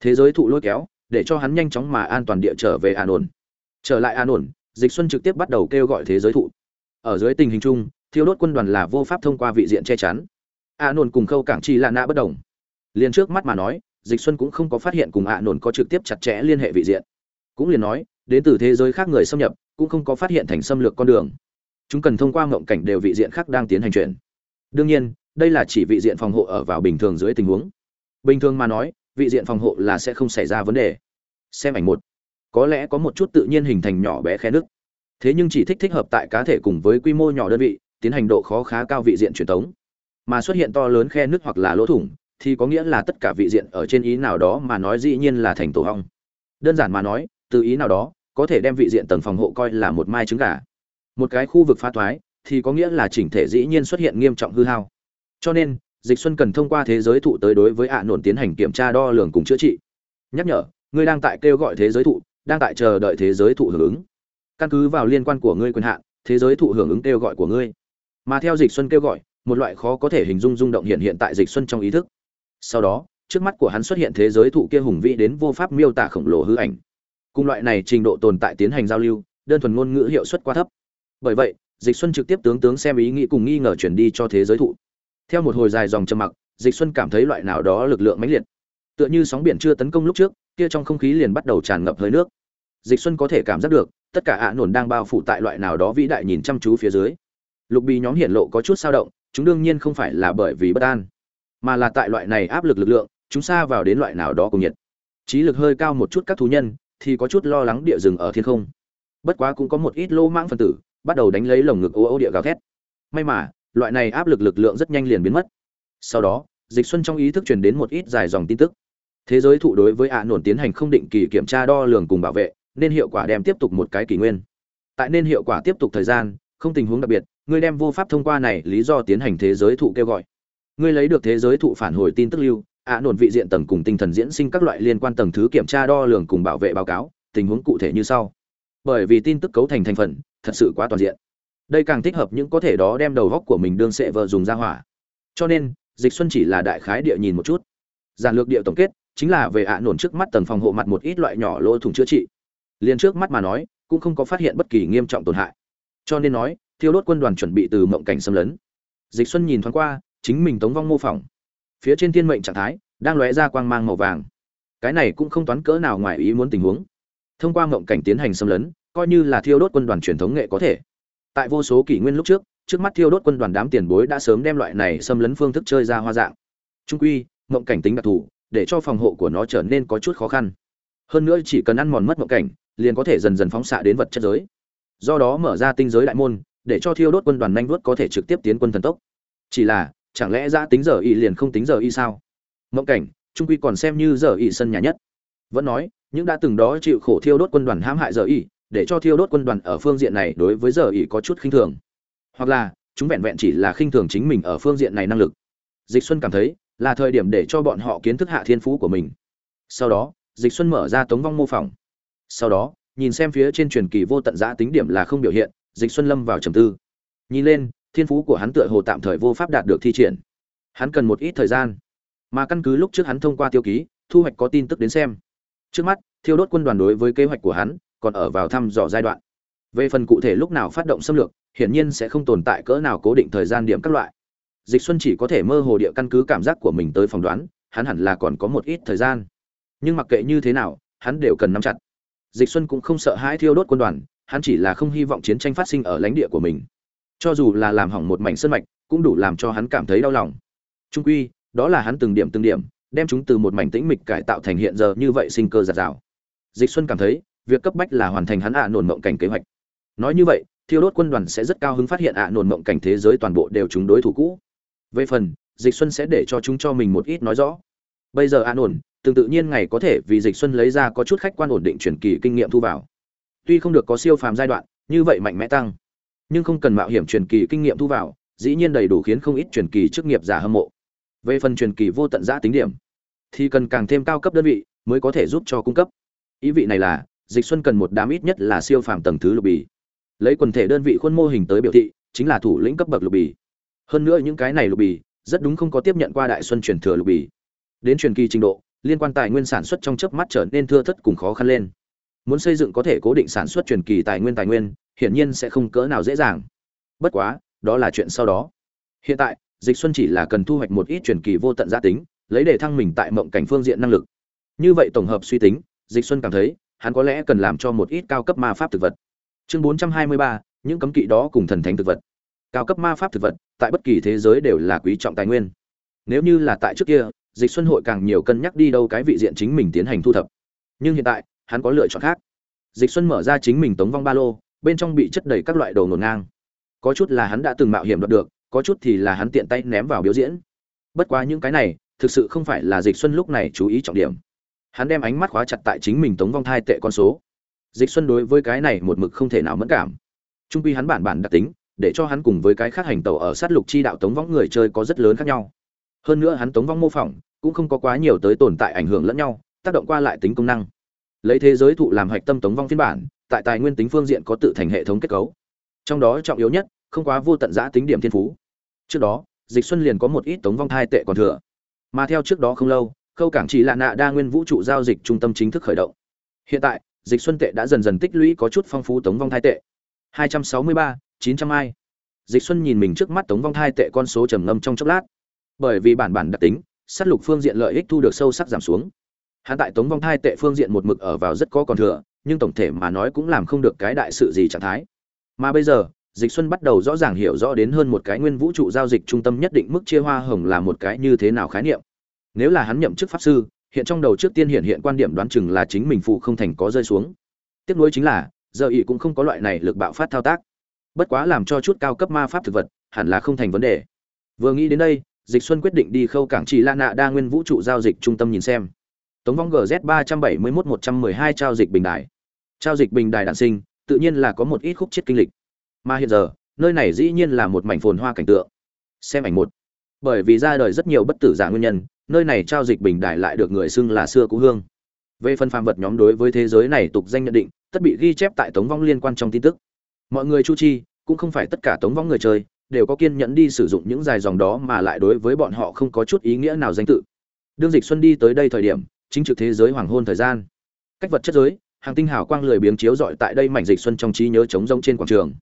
[SPEAKER 1] Thế giới thụ lôi kéo, để cho hắn nhanh chóng mà an toàn địa trở về an ổn. Trở lại an ổn, dịch xuân trực tiếp bắt đầu kêu gọi thế giới thụ. Ở dưới tình hình chung, thiêu đốt quân đoàn là vô pháp thông qua vị diện che chắn. An ổn cùng khâu cảng chi là nã bất đồng. Liền trước mắt mà nói, dịch xuân cũng không có phát hiện cùng an ổn có trực tiếp chặt chẽ liên hệ vị diện. Cũng liền nói, đến từ thế giới khác người xâm nhập, cũng không có phát hiện thành xâm lược con đường. Chúng cần thông qua ngộng cảnh đều vị diện khác đang tiến hành chuyển. Đương nhiên đây là chỉ vị diện phòng hộ ở vào bình thường dưới tình huống. Bình thường mà nói, vị diện phòng hộ là sẽ không xảy ra vấn đề. Xem ảnh một. Có lẽ có một chút tự nhiên hình thành nhỏ bé khe nứt. Thế nhưng chỉ thích thích hợp tại cá thể cùng với quy mô nhỏ đơn vị, tiến hành độ khó khá cao vị diện truyền thống. Mà xuất hiện to lớn khe nứt hoặc là lỗ thủng, thì có nghĩa là tất cả vị diện ở trên ý nào đó mà nói dĩ nhiên là thành tổ hong. Đơn giản mà nói, từ ý nào đó, có thể đem vị diện tầng phòng hộ coi là một mai trứng gà. Một cái khu vực phá thoái, thì có nghĩa là chỉnh thể dĩ nhiên xuất hiện nghiêm trọng hư hao cho nên, dịch xuân cần thông qua thế giới thụ tới đối với ạ nổn tiến hành kiểm tra đo lường cùng chữa trị. Nhắc nhở, ngươi đang tại kêu gọi thế giới thụ, đang tại chờ đợi thế giới thụ hưởng ứng. Căn cứ vào liên quan của ngươi quyền hạn, thế giới thụ hưởng ứng kêu gọi của ngươi. Mà theo dịch xuân kêu gọi, một loại khó có thể hình dung rung động hiện hiện tại dịch xuân trong ý thức. Sau đó, trước mắt của hắn xuất hiện thế giới thụ kia hùng vĩ đến vô pháp miêu tả khổng lồ hư ảnh. Cùng loại này trình độ tồn tại tiến hành giao lưu, đơn thuần ngôn ngữ hiệu suất quá thấp. Bởi vậy, dịch xuân trực tiếp tướng tướng xem ý nghĩ cùng nghi ngờ chuyển đi cho thế giới thụ theo một hồi dài dòng trầm mặc, dịch xuân cảm thấy loại nào đó lực lượng mãnh liệt. Tựa như sóng biển chưa tấn công lúc trước, kia trong không khí liền bắt đầu tràn ngập hơi nước. Dịch xuân có thể cảm giác được, tất cả ạ nổn đang bao phủ tại loại nào đó vĩ đại nhìn chăm chú phía dưới. Lục bì nhóm hiển lộ có chút sao động, chúng đương nhiên không phải là bởi vì bất an, mà là tại loại này áp lực lực lượng, chúng xa vào đến loại nào đó cùng nhiệt. Trí lực hơi cao một chút các thú nhân, thì có chút lo lắng địa rừng ở thiên không. Bất quá cũng có một ít lô mãng phân tử, bắt đầu đánh lấy lồng ngực ô ô địa gào thét. May mà loại này áp lực lực lượng rất nhanh liền biến mất. Sau đó, dịch xuân trong ý thức truyền đến một ít dài dòng tin tức. Thế giới thụ đối với ạ nổn tiến hành không định kỳ kiểm tra đo lường cùng bảo vệ, nên hiệu quả đem tiếp tục một cái kỷ nguyên. Tại nên hiệu quả tiếp tục thời gian, không tình huống đặc biệt ngươi đem vô pháp thông qua này lý do tiến hành thế giới thụ kêu gọi. Ngươi lấy được thế giới thụ phản hồi tin tức lưu, ạ nổn vị diện tầng cùng tinh thần diễn sinh các loại liên quan tầng thứ kiểm tra đo lường cùng bảo vệ báo cáo, tình huống cụ thể như sau. Bởi vì tin tức cấu thành thành phần, thật sự quá toàn diện đây càng thích hợp những có thể đó đem đầu góc của mình đương sệ vợ dùng ra hỏa. Cho nên, dịch xuân chỉ là đại khái địa nhìn một chút. Giản lược địa tổng kết, chính là về ạ nổn trước mắt tầng phòng hộ mặt một ít loại nhỏ lỗ thủng chữa trị. Liền trước mắt mà nói, cũng không có phát hiện bất kỳ nghiêm trọng tổn hại. Cho nên nói, thiêu đốt quân đoàn chuẩn bị từ mộng cảnh xâm lấn. Dịch xuân nhìn thoáng qua, chính mình tống vong mô phỏng. Phía trên thiên mệnh trạng thái, đang lóe ra quang mang màu vàng. Cái này cũng không toán cỡ nào ngoài ý muốn tình huống. Thông qua mộng cảnh tiến hành xâm lấn, coi như là thiêu đốt quân đoàn truyền thống nghệ có thể tại vô số kỷ nguyên lúc trước trước mắt thiêu đốt quân đoàn đám tiền bối đã sớm đem loại này xâm lấn phương thức chơi ra hoa dạng. Trung quy, mộng cảnh tính đặc thù, để cho phòng hộ của nó trở nên có chút khó khăn. Hơn nữa chỉ cần ăn mòn mất mộng cảnh, liền có thể dần dần phóng xạ đến vật chất giới. Do đó mở ra tinh giới đại môn, để cho thiêu đốt quân đoàn nhanh vuốt có thể trực tiếp tiến quân thần tốc. Chỉ là, chẳng lẽ ra tính giờ y liền không tính giờ y sao? Mộng cảnh, trung quy còn xem như giờ y sân nhà nhất. Vẫn nói, những đã từng đó chịu khổ thiêu đốt quân đoàn hãm hại giờ y để cho thiêu đốt quân đoàn ở phương diện này đối với giờ Ý có chút khinh thường. Hoặc là, chúng vẹn vẹn chỉ là khinh thường chính mình ở phương diện này năng lực. Dịch xuân cảm thấy, là thời điểm để cho bọn họ kiến thức hạ thiên phú của mình. Sau đó, dịch xuân mở ra tống vong mô phỏng. Sau đó, nhìn xem phía trên truyền kỳ vô tận giã tính điểm là không biểu hiện, dịch xuân lâm vào trầm tư. Nhìn lên, thiên phú của hắn tựa hồ tạm thời vô pháp đạt được thi triển. Hắn cần một ít thời gian. Mà căn cứ lúc trước hắn thông qua tiêu ký, thu hoạch có tin tức đến xem. Trước mắt, thiêu đốt quân đoàn đối với kế hoạch của hắn còn ở vào thăm dò giai đoạn. Về phần cụ thể lúc nào phát động xâm lược, hiển nhiên sẽ không tồn tại cỡ nào cố định thời gian điểm các loại. Dịch xuân chỉ có thể mơ hồ địa căn cứ cảm giác của mình tới phỏng đoán, hắn hẳn là còn có một ít thời gian. Nhưng mặc kệ như thế nào, hắn đều cần nắm chặt. Dịch xuân cũng không sợ hãi thiêu đốt quân đoàn, hắn chỉ là không hy vọng chiến tranh phát sinh ở lãnh địa của mình. Cho dù là làm hỏng một mảnh sân mạch, cũng đủ làm cho hắn cảm thấy đau lòng. Trung quy, đó là hắn từng điểm từng điểm, đem chúng từ một mảnh tĩnh mịch cải tạo thành hiện giờ như vậy sinh cơ giạt rào. Dịch xuân cảm thấy việc cấp bách là hoàn thành hắn ạ à nổn mộng cảnh kế hoạch. Nói như vậy, thiêu đốt quân đoàn sẽ rất cao hứng phát hiện ạ à nổn mộng cảnh thế giới toàn bộ đều chúng đối thủ cũ. Về phần, dịch xuân sẽ để cho chúng cho mình một ít nói rõ. Bây giờ an nổn tương tự nhiên ngày có thể vì dịch xuân lấy ra có chút khách quan ổn định chuyển kỳ kinh nghiệm thu vào. Tuy không được có siêu phàm giai đoạn, như vậy mạnh mẽ tăng, nhưng không cần mạo hiểm truyền kỳ kinh nghiệm thu vào, dĩ nhiên đầy đủ khiến không ít truyền kỳ chức nghiệp giả hâm mộ. Về phần truyền kỳ vô tận giã tính điểm, thì cần càng thêm cao cấp đơn vị mới có thể giúp cho cung cấp. Ý vị này là dịch xuân cần một đám ít nhất là siêu phàm tầng thứ lục bì. Lấy quần thể đơn vị khuôn mô hình tới biểu thị, chính là thủ lĩnh cấp bậc lục bì. Hơn nữa những cái này lục bì, rất đúng không có tiếp nhận qua đại xuân truyền thừa lục bì. Đến truyền kỳ trình độ, liên quan tài nguyên sản xuất trong chớp mắt trở nên thưa thất cùng khó khăn lên. Muốn xây dựng có thể cố định sản xuất truyền kỳ tài nguyên tài nguyên, hiển nhiên sẽ không cỡ nào dễ dàng. Bất quá, đó là chuyện sau đó. Hiện tại, dịch xuân chỉ là cần thu hoạch một ít truyền kỳ vô tận gia tính, lấy để thăng mình tại mộng cảnh phương diện năng lực. Như vậy tổng hợp suy tính, dịch xuân cảm thấy hắn có lẽ cần làm cho một ít cao cấp ma pháp thực vật. Chương 423, những cấm kỵ đó cùng thần thánh thực vật. Cao cấp ma pháp thực vật tại bất kỳ thế giới đều là quý trọng tài nguyên. Nếu như là tại trước kia dịch xuân hội càng nhiều cân nhắc đi đâu cái vị diện chính mình tiến hành thu thập. Nhưng hiện tại hắn có lựa chọn khác. Dịch xuân mở ra chính mình tống vong ba lô bên trong bị chất đầy các loại đồ ngổn ngang. Có chút là hắn đã từng mạo hiểm đoạt được có chút thì là hắn tiện tay ném vào biểu diễn. Bất quá những cái này thực sự không phải là dịch xuân lúc này chú ý trọng điểm hắn đem ánh mắt khóa chặt tại chính mình tống vong thai tệ con số. Dịch xuân đối với cái này một mực không thể nào mẫn cảm. Trung quy hắn bản bản đặc tính, để cho hắn cùng với cái khác hành tàu ở sát lục chi đạo tống vong người chơi có rất lớn khác nhau. Hơn nữa hắn tống vong mô phỏng, cũng không có quá nhiều tới tồn tại ảnh hưởng lẫn nhau, tác động qua lại tính công năng. Lấy thế giới thụ làm hạch tâm tống vong phiên bản, tại tài nguyên tính phương diện có tự thành hệ thống kết cấu. Trong đó trọng yếu nhất, không quá vô tận giã tính điểm thiên phú. Trước đó, dịch xuân liền có một ít tống vong thai tệ còn thừa. Mà theo trước đó không lâu khâu cảng chỉ là nạ đa nguyên vũ trụ giao dịch trung tâm chính thức khởi động. Hiện tại dịch xuân tệ đã dần dần tích lũy có chút phong phú tống vong thai tệ. 263, 900 ai dịch xuân nhìn mình trước mắt tống vong thai tệ con số trầm ngâm trong chốc lát. Bởi vì bản bản đặc tính sát lục phương diện lợi ích thu được sâu sắc giảm xuống. Hắn tại tống vong thai tệ phương diện một mực ở vào rất có còn thừa nhưng tổng thể mà nói cũng làm không được cái đại sự gì trạng thái. Mà bây giờ dịch xuân bắt đầu rõ ràng hiểu rõ đến hơn một cái nguyên vũ trụ giao dịch trung tâm nhất định mức chia hoa hồng là một cái như thế nào khái niệm nếu là hắn nhậm chức pháp sư, hiện trong đầu trước tiên hiện hiện quan điểm đoán chừng là chính mình phụ không thành có rơi xuống. Tiếp nối chính là, giờ ỵ cũng không có loại này lực bạo phát thao tác. Bất quá làm cho chút cao cấp ma pháp thực vật, hẳn là không thành vấn đề. Vừa nghĩ đến đây, dịch xuân quyết định đi khâu cảng chỉ la nạ đa nguyên vũ trụ giao dịch trung tâm nhìn xem. Tống vong gz ba trăm bảy mươi một một trăm mười hai trao dịch bình đài. Trao dịch bình đài đạn sinh, tự nhiên là có một ít khúc chết kinh lịch. Mà hiện giờ, nơi này dĩ nhiên là một mảnh phồn hoa cảnh tượng. Xem ảnh một. Bởi vì ra đời rất nhiều bất tử giả nguyên nhân nơi này trao dịch bình đài lại được người xưng là xưa cũ hương. Về phần phàm vật nhóm đối với thế giới này tục danh nhận định, tất bị ghi chép tại tống vong liên quan trong tin tức. Mọi người chu chi, cũng không phải tất cả tống vong người chơi, đều có kiên nhẫn đi sử dụng những dài dòng đó mà lại đối với bọn họ không có chút ý nghĩa nào danh tự. Đương dịch xuân đi tới đây thời điểm, chính trực thế giới hoàng hôn thời gian. Cách vật chất giới, hàng tinh hào quang lười biếng chiếu rọi tại đây mảnh dịch xuân trong trí nhớ trống rỗng trên quảng trường.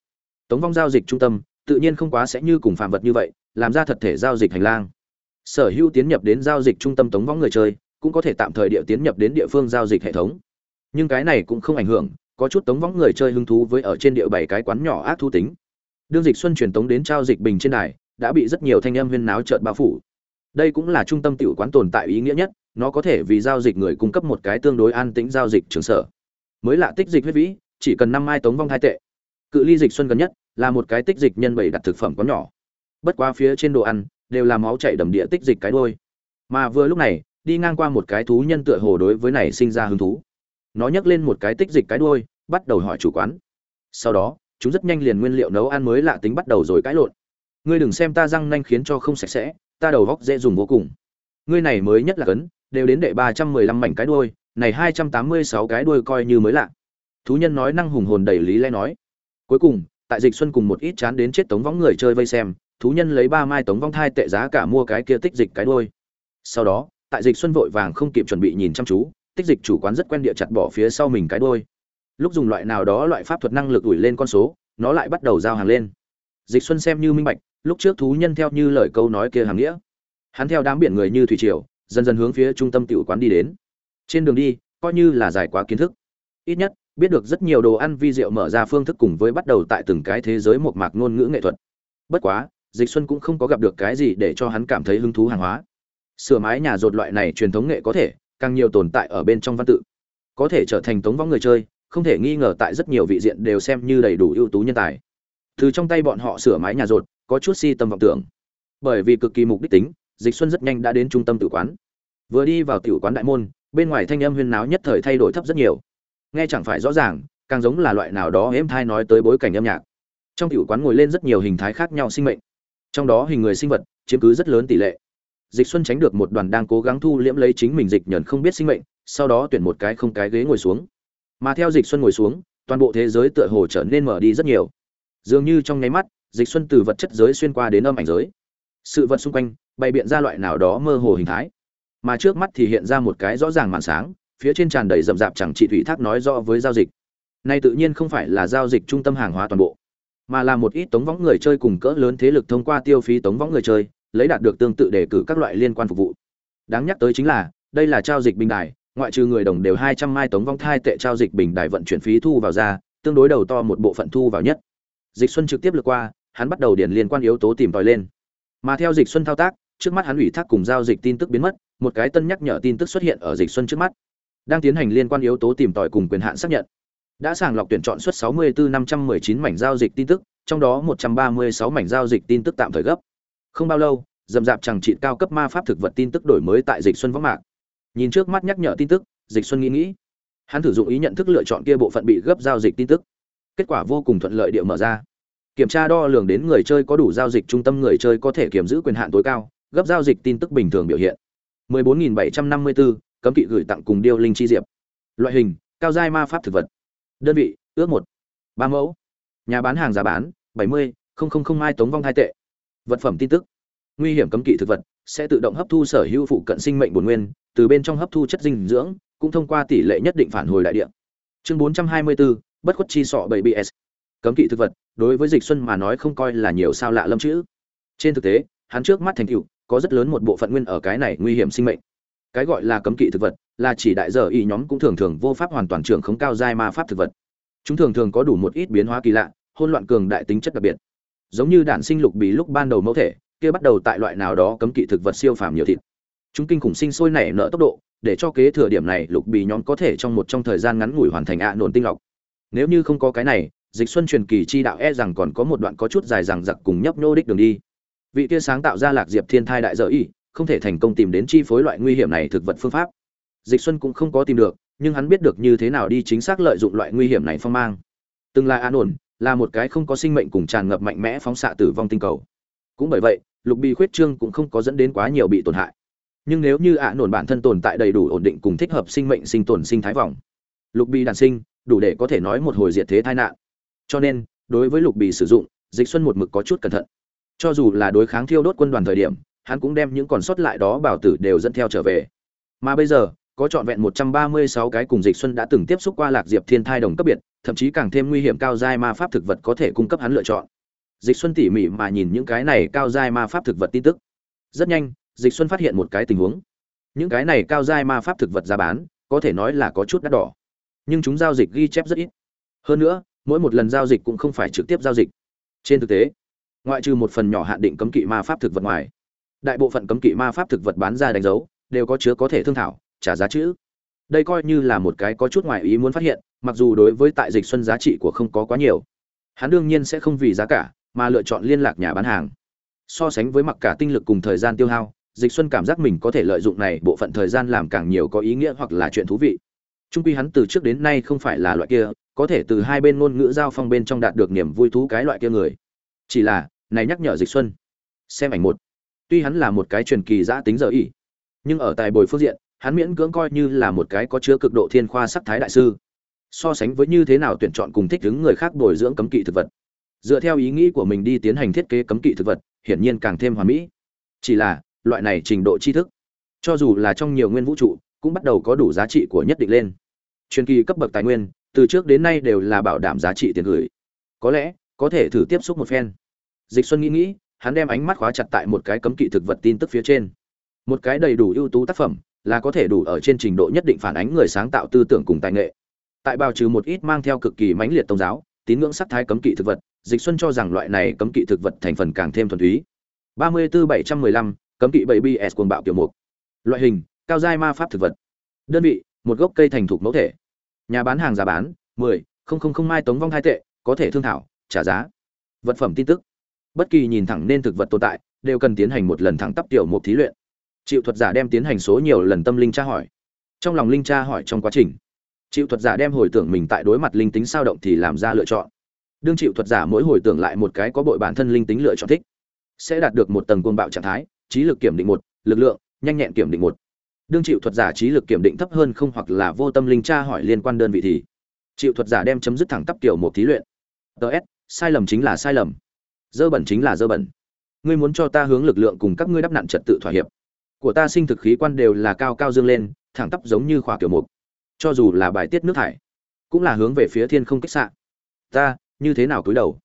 [SPEAKER 1] Tống vong giao dịch trung tâm, tự nhiên không quá sẽ như cùng phàm vật như vậy, làm ra thật thể giao dịch hành lang sở hữu tiến nhập đến giao dịch trung tâm tống vong người chơi, cũng có thể tạm thời địa tiến nhập đến địa phương giao dịch hệ thống. Nhưng cái này cũng không ảnh hưởng, có chút tống vong người chơi hứng thú với ở trên địa bảy cái quán nhỏ ác thu tính. Đương dịch xuân truyền tống đến trao dịch bình trên đài, đã bị rất nhiều thanh âm huyên náo trợn bao phủ. Đây cũng là trung tâm tiểu quán tồn tại ý nghĩa nhất, nó có thể vì giao dịch người cung cấp một cái tương đối an tĩnh giao dịch trường sở. Mới lạ tích dịch huyết vĩ, chỉ cần năm mai tống vong hai tệ. Cự ly dịch xuân gần nhất là một cái tích dịch nhân bảy đặt thực phẩm có nhỏ. Bất quá phía trên đồ ăn đều là máu chảy đầm địa tích dịch cái đôi. Mà vừa lúc này, đi ngang qua một cái thú nhân tựa hồ đối với này sinh ra hứng thú. Nó nhấc lên một cái tích dịch cái đuôi bắt đầu hỏi chủ quán. Sau đó, chúng rất nhanh liền nguyên liệu nấu ăn mới lạ tính bắt đầu rồi cãi lộn. Ngươi đừng xem ta răng nanh khiến cho không sạch sẽ, ta đầu góc dễ dùng vô cùng. Ngươi này mới nhất là cấn, đều đến đệ ba trăm mười lăm mảnh cái đuôi này hai trăm tám mươi sáu cái đuôi coi như mới lạ. Thú nhân nói năng hùng hồn đầy lý lẽ nói. Cuối cùng, tại dịch xuân cùng một ít chán đến chết tống võng người chơi vây xem thú nhân lấy ba mai tống vong thai tệ giá cả mua cái kia tích dịch cái đuôi. Sau đó, tại dịch xuân vội vàng không kịp chuẩn bị nhìn chăm chú, tích dịch chủ quán rất quen địa chặt bỏ phía sau mình cái đuôi. Lúc dùng loại nào đó loại pháp thuật năng lực ủi lên con số, nó lại bắt đầu giao hàng lên. Dịch xuân xem như minh bạch, lúc trước thú nhân theo như lời câu nói kia hàng nghĩa. Hắn theo đám biển người như thủy triều, dần dần hướng phía trung tâm tiểu quán đi đến. Trên đường đi, coi như là giải quá kiến thức. Ít nhất, biết được rất nhiều đồ ăn vi diệu mở ra phương thức cùng với bắt đầu tại từng cái thế giới một mạc ngôn ngữ nghệ thuật. Bất quá dịch xuân cũng không có gặp được cái gì để cho hắn cảm thấy hứng thú hàng hóa. Sửa mái nhà rột loại này truyền thống nghệ có thể, càng nhiều tồn tại ở bên trong văn tự. Có thể trở thành tống võng người chơi, không thể nghi ngờ tại rất nhiều vị diện đều xem như đầy đủ ưu tú nhân tài. Từ trong tay bọn họ sửa mái nhà rột có chút si tâm vọng tưởng. Bởi vì cực kỳ mục đích tính, dịch xuân rất nhanh đã đến trung tâm tử quán. Vừa đi vào tiểu quán đại môn, bên ngoài thanh âm huyên náo nhất thời thay đổi thấp rất nhiều. Nghe chẳng phải rõ ràng, càng giống là loại nào đó êm thai nói tới bối cảnh âm nhạc. Trong tiểu quán ngồi lên rất nhiều hình thái khác nhau sinh mệnh trong đó hình người sinh vật, chiếm cứ rất lớn tỷ lệ. Dịch xuân tránh được một đoàn đang cố gắng thu liễm lấy chính mình dịch nhẫn không biết sinh mệnh, sau đó tuyển một cái không cái ghế ngồi xuống. Mà theo dịch xuân ngồi xuống, toàn bộ thế giới tựa hồ trở nên mở đi rất nhiều. Dường như trong nháy mắt, dịch xuân từ vật chất giới xuyên qua đến âm ảnh giới. Sự vật xung quanh bày biện ra loại nào đó mơ hồ hình thái. Mà trước mắt thì hiện ra một cái rõ ràng màn sáng, phía trên tràn đầy rậm rạp chẳng trị thủy thác nói rõ với giao dịch. Nay tự nhiên không phải là giao dịch trung tâm hàng hóa toàn bộ mà là một ít tống võng người chơi cùng cỡ lớn thế lực thông qua tiêu phí tống võng người chơi, lấy đạt được tương tự đề cử các loại liên quan phục vụ. Đáng nhắc tới chính là, đây là trao dịch bình đài, ngoại trừ người đồng đều hai trăm mai tống vong thai tệ trao dịch bình đài vận chuyển phí thu vào ra, tương đối đầu to một bộ phận thu vào nhất. Dịch xuân trực tiếp lượt qua, hắn bắt đầu điền liên quan yếu tố tìm tòi lên. Mà theo dịch xuân thao tác, trước mắt hắn ủy thác cùng giao dịch tin tức biến mất, một cái tân nhắc nhở tin tức xuất hiện ở dịch xuân trước mắt. Đang tiến hành liên quan yếu tố tìm tòi cùng quyền hạn xác nhận đã sàng lọc tuyển chọn suất 64519 mảnh giao dịch tin tức trong đó 136 mảnh giao dịch tin tức tạm thời gấp. Không bao lâu dầm dạp chẳng trị cao cấp ma pháp thực vật tin tức đổi mới tại dịch xuân võng mạc. Nhìn trước mắt nhắc nhở tin tức dịch xuân nghĩ nghĩ. Hắn thử dụng ý nhận thức lựa chọn kia bộ phận bị gấp giao dịch tin tức. Kết quả vô cùng thuận lợi địa mở ra. Kiểm tra đo lường đến người chơi có đủ giao dịch trung tâm người chơi có thể kiểm giữ quyền hạn tối cao gấp giao dịch tin tức bình thường biểu hiện. 14.754, cấm kỵ gửi tặng cùng điêu linh chi diệp. Loại hình cao giai ma pháp thực vật đơn vị ước một. Ba mẫu. Nhà bán hàng giá bán 70, không không không mai tống vong hai tệ. Vật phẩm tin tức. Nguy hiểm cấm kỵ thực vật sẽ tự động hấp thu sở hữu phụ cận sinh mệnh bổn nguyên từ bên trong hấp thu chất dinh dưỡng cũng thông qua tỷ lệ nhất định phản hồi đại địa. Chương 424, bất khuất chi sọ bảy bs. Cấm kỵ thực vật đối với dịch xuân mà nói không coi là nhiều sao lạ lâm chữ. Trên thực tế hắn trước mắt thành cựu có rất lớn một bộ phận nguyên ở cái này nguy hiểm sinh mệnh cái gọi là cấm kỵ thực vật, là chỉ đại giờ y nhóm cũng thường thường vô pháp hoàn toàn trưởng khống cao giai ma pháp thực vật. Chúng thường thường có đủ một ít biến hóa kỳ lạ hôn loạn cường đại tính chất đặc biệt. Giống như đạn sinh lục bị lúc ban đầu mẫu thể, kia bắt đầu tại loại nào đó cấm kỵ thực vật siêu phàm nhiều thịt. Chúng kinh khủng sinh sôi nảy nở tốc độ, để cho kế thừa điểm này lục bì nhóm có thể trong một trong thời gian ngắn ngủi hoàn thành ạ nổn tinh lọc. Nếu như không có cái này, dịch xuân truyền kỳ chi đạo e rằng còn có một đoạn có chút dài rằng giặc cùng nhấp nhô đích đường đi. Vị kia sáng tạo ra lạc diệp thiên thai đại dở y không thể thành công tìm đến chi phối loại nguy hiểm này thực vật phương pháp. Dịch xuân cũng không có tìm được, nhưng hắn biết được như thế nào đi chính xác lợi dụng loại nguy hiểm này phong mang. Từng là an ổn, là một cái không có sinh mệnh cùng tràn ngập mạnh mẽ phóng xạ tử vong tinh cầu. Cũng bởi vậy, lục bị khuyết trương cũng không có dẫn đến quá nhiều bị tổn hại. Nhưng nếu như ạ nổn bản thân tồn tại đầy đủ ổn định cùng thích hợp sinh mệnh sinh tồn sinh thái vòng, lục bị đàn sinh, đủ để có thể nói một hồi diệt thế tai nạn. Cho nên, đối với lục bị sử dụng, dịch xuân một mực có chút cẩn thận. Cho dù là đối kháng thiêu đốt quân đoàn thời điểm hắn cũng đem những còn sót lại đó bảo tử đều dẫn theo trở về. Mà bây giờ, có trọn vẹn 136 cái cùng dịch xuân đã từng tiếp xúc qua lạc diệp thiên thai đồng cấp biệt, thậm chí càng thêm nguy hiểm cao giai ma pháp thực vật có thể cung cấp hắn lựa chọn. Dịch xuân tỉ mỉ mà nhìn những cái này cao giai ma pháp thực vật tin tức. Rất nhanh, dịch xuân phát hiện một cái tình huống. Những cái này cao giai ma pháp thực vật ra bán, có thể nói là có chút đắt đỏ. Nhưng chúng giao dịch ghi chép rất ít. Hơn nữa, mỗi một lần giao dịch cũng không phải trực tiếp giao dịch. Trên thực tế, ngoại trừ một phần nhỏ hạn định cấm kỵ ma pháp thực vật ngoài đại bộ phận cấm kỵ ma pháp thực vật bán ra đánh dấu, đều có chứa có thể thương thảo, trả giá chữ. Đây coi như là một cái có chút ngoài ý muốn phát hiện, mặc dù đối với tại dịch xuân giá trị của không có quá nhiều. Hắn đương nhiên sẽ không vì giá cả, mà lựa chọn liên lạc nhà bán hàng. So sánh với mặc cả tinh lực cùng thời gian tiêu hao, dịch xuân cảm giác mình có thể lợi dụng này bộ phận thời gian làm càng nhiều có ý nghĩa hoặc là chuyện thú vị. Trung quy hắn từ trước đến nay không phải là loại kia, có thể từ hai bên ngôn ngữ giao phong bên trong đạt được niềm vui thú cái loại kia người. Chỉ là, này nhắc nhở dịch xuân. Xem ảnh một tuy hắn là một cái truyền kỳ giã tính giờ ỉ nhưng ở tài bồi phương diện, hắn miễn cưỡng coi như là một cái có chứa cực độ thiên khoa sắc thái đại sư. So sánh với như thế nào tuyển chọn cùng thích ứng người khác bồi dưỡng cấm kỵ thực vật. Dựa theo ý nghĩ của mình đi tiến hành thiết kế cấm kỵ thực vật, hiển nhiên càng thêm hoàn mỹ. Chỉ là, loại này trình độ tri thức, cho dù là trong nhiều nguyên vũ trụ, cũng bắt đầu có đủ giá trị của nhất định lên. Truyền kỳ cấp bậc tài nguyên, từ trước đến nay đều là bảo đảm giá trị tiền gửi. Có lẽ, có thể thử tiếp xúc một phen. Dịch xuân nghĩ nghĩ hắn đem ánh mắt khóa chặt tại một cái cấm kỵ thực vật tin tức phía trên. Một cái đầy đủ ưu tú tác phẩm, là có thể đủ ở trên trình độ nhất định phản ánh người sáng tạo tư tưởng cùng tài nghệ. Tại bào trừ một ít mang theo cực kỳ mãnh liệt tôn giáo, tín ngưỡng sắc thái cấm kỵ thực vật, dịch xuân cho rằng loại này cấm kỵ thực vật thành phần càng thêm thuần túy. ba mươi bốn bảy trăm mười lăm, cấm kỵ bảy bs cuồng bạo kiểu mục. Loại hình, cao giai ma pháp thực vật. Đơn vị, một gốc cây thành thục mẫu thể. Nhà bán hàng giá bán, mười, không không không mai tống vong hai tệ, có thể thương thảo, trả giá. Vật phẩm tin tức bất kỳ nhìn thẳng nên thực vật tồn tại, đều cần tiến hành một lần thẳng tắp tiểu mục thí luyện. Chịu thuật giả đem tiến hành số nhiều lần tâm linh tra hỏi. Trong lòng linh tra hỏi trong quá trình chịu thuật giả đem hồi tưởng mình tại đối mặt linh tính sao động thì làm ra lựa chọn. Đương chịu thuật giả mỗi hồi tưởng lại một cái có bội bản thân linh tính lựa chọn thích, sẽ đạt được một tầng côn bạo trạng thái, trí lực kiểm định một, lực lượng, nhanh nhẹn kiểm định một. Đương chịu thuật giả trí lực kiểm định thấp hơn không hoặc là vô tâm linh tra hỏi liên quan đơn vị thì chịu thuật giả đem chấm dứt thẳng tắp tiểu một thí luyện. Ts sai lầm chính là sai lầm dơ bẩn chính là dơ bẩn. Ngươi muốn cho ta hướng lực lượng cùng các ngươi đắp nặn trật tự thỏa hiệp. Của ta sinh thực khí quan đều là cao cao dương lên, thẳng tắp giống như khỏa kiểu mục. Cho dù là bài tiết nước thải, cũng là hướng về phía thiên không kích xạ. Ta, như thế nào cúi đầu?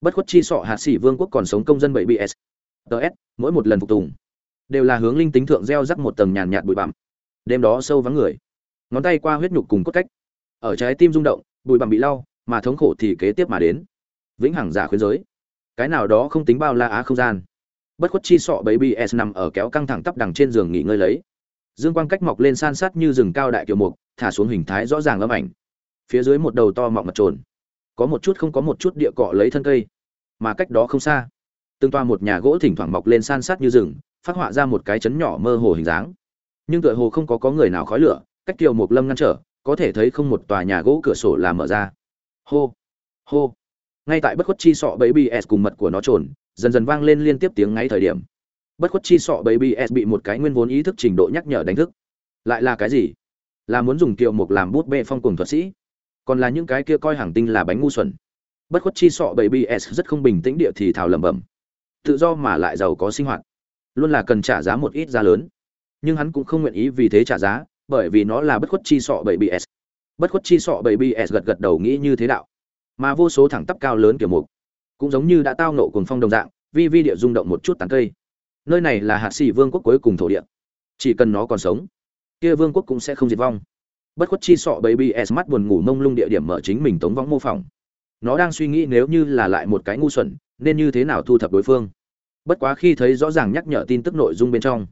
[SPEAKER 1] Bất khuất chi sọ hạ sĩ vương quốc còn sống công dân bảy bs. Ts mỗi một lần phục tùng, đều là hướng linh tính thượng gieo rắc một tầng nhàn nhạt bụi bặm. Đêm đó sâu vắng người, ngón tay qua huyết nhục cùng cốt cách. Ở trái tim rung động, bụi bặm bị lau, mà thống khổ thì kế tiếp mà đến. Vĩnh hằng giả khuyến giới cái nào đó không tính bao la á không gian. Bất khuất chi sọ baby s nằm ở kéo căng thẳng tắp đằng trên giường nghỉ ngơi lấy. Dương quang cách mọc lên san sát như rừng cao đại kiều mục, thả xuống hình thái rõ ràng âm ảnh. Phía dưới một đầu to mọng mặt trồn. Có một chút không có một chút địa cọ lấy thân cây, mà cách đó không xa. Từng toa một nhà gỗ thỉnh thoảng mọc lên san sát như rừng, phát họa ra một cái chấn nhỏ mơ hồ hình dáng. Nhưng tựa hồ không có có người nào khói lửa, cách kiều mục lâm ngăn trở, có thể thấy không một tòa nhà gỗ cửa sổ là mở ra. Hô hô ngay tại bất khuất chi sọ baby s cùng mật của nó trồn, dần dần vang lên liên tiếp tiếng ngay thời điểm. Bất khuất chi sọ baby s bị một cái nguyên vốn ý thức trình độ nhắc nhở đánh thức. Lại là cái gì? Là muốn dùng kiều mục làm bút bê phong cùng thuật sĩ. Còn là những cái kia coi hàng tinh là bánh ngu xuẩn. Bất khuất chi sọ baby s rất không bình tĩnh địa thì thào lẩm bẩm. Tự do mà lại giàu có sinh hoạt. Luôn là cần trả giá một ít giá lớn. Nhưng hắn cũng không nguyện ý vì thế trả giá, bởi vì nó là bất khuất chi sọ baby s. Bất khuất chi sọ baby s gật gật đầu nghĩ như thế đạo mà vô số thẳng tắp cao lớn kiểu mục, cũng giống như đã tao nộ cùng phong đồng dạng, vi vi địa rung động một chút tán cây. Nơi này là hạt sĩ vương quốc cuối cùng thổ địa. Chỉ cần nó còn sống, kia vương quốc cũng sẽ không diệt vong. Bất khuất chi sọ baby s mắt buồn ngủ mông lung địa điểm mở chính mình tống võng mô phỏng. Nó đang suy nghĩ nếu như là lại một cái ngu xuẩn, nên như thế nào thu thập đối phương. Bất quá khi thấy rõ ràng nhắc nhở tin tức nội dung bên trong,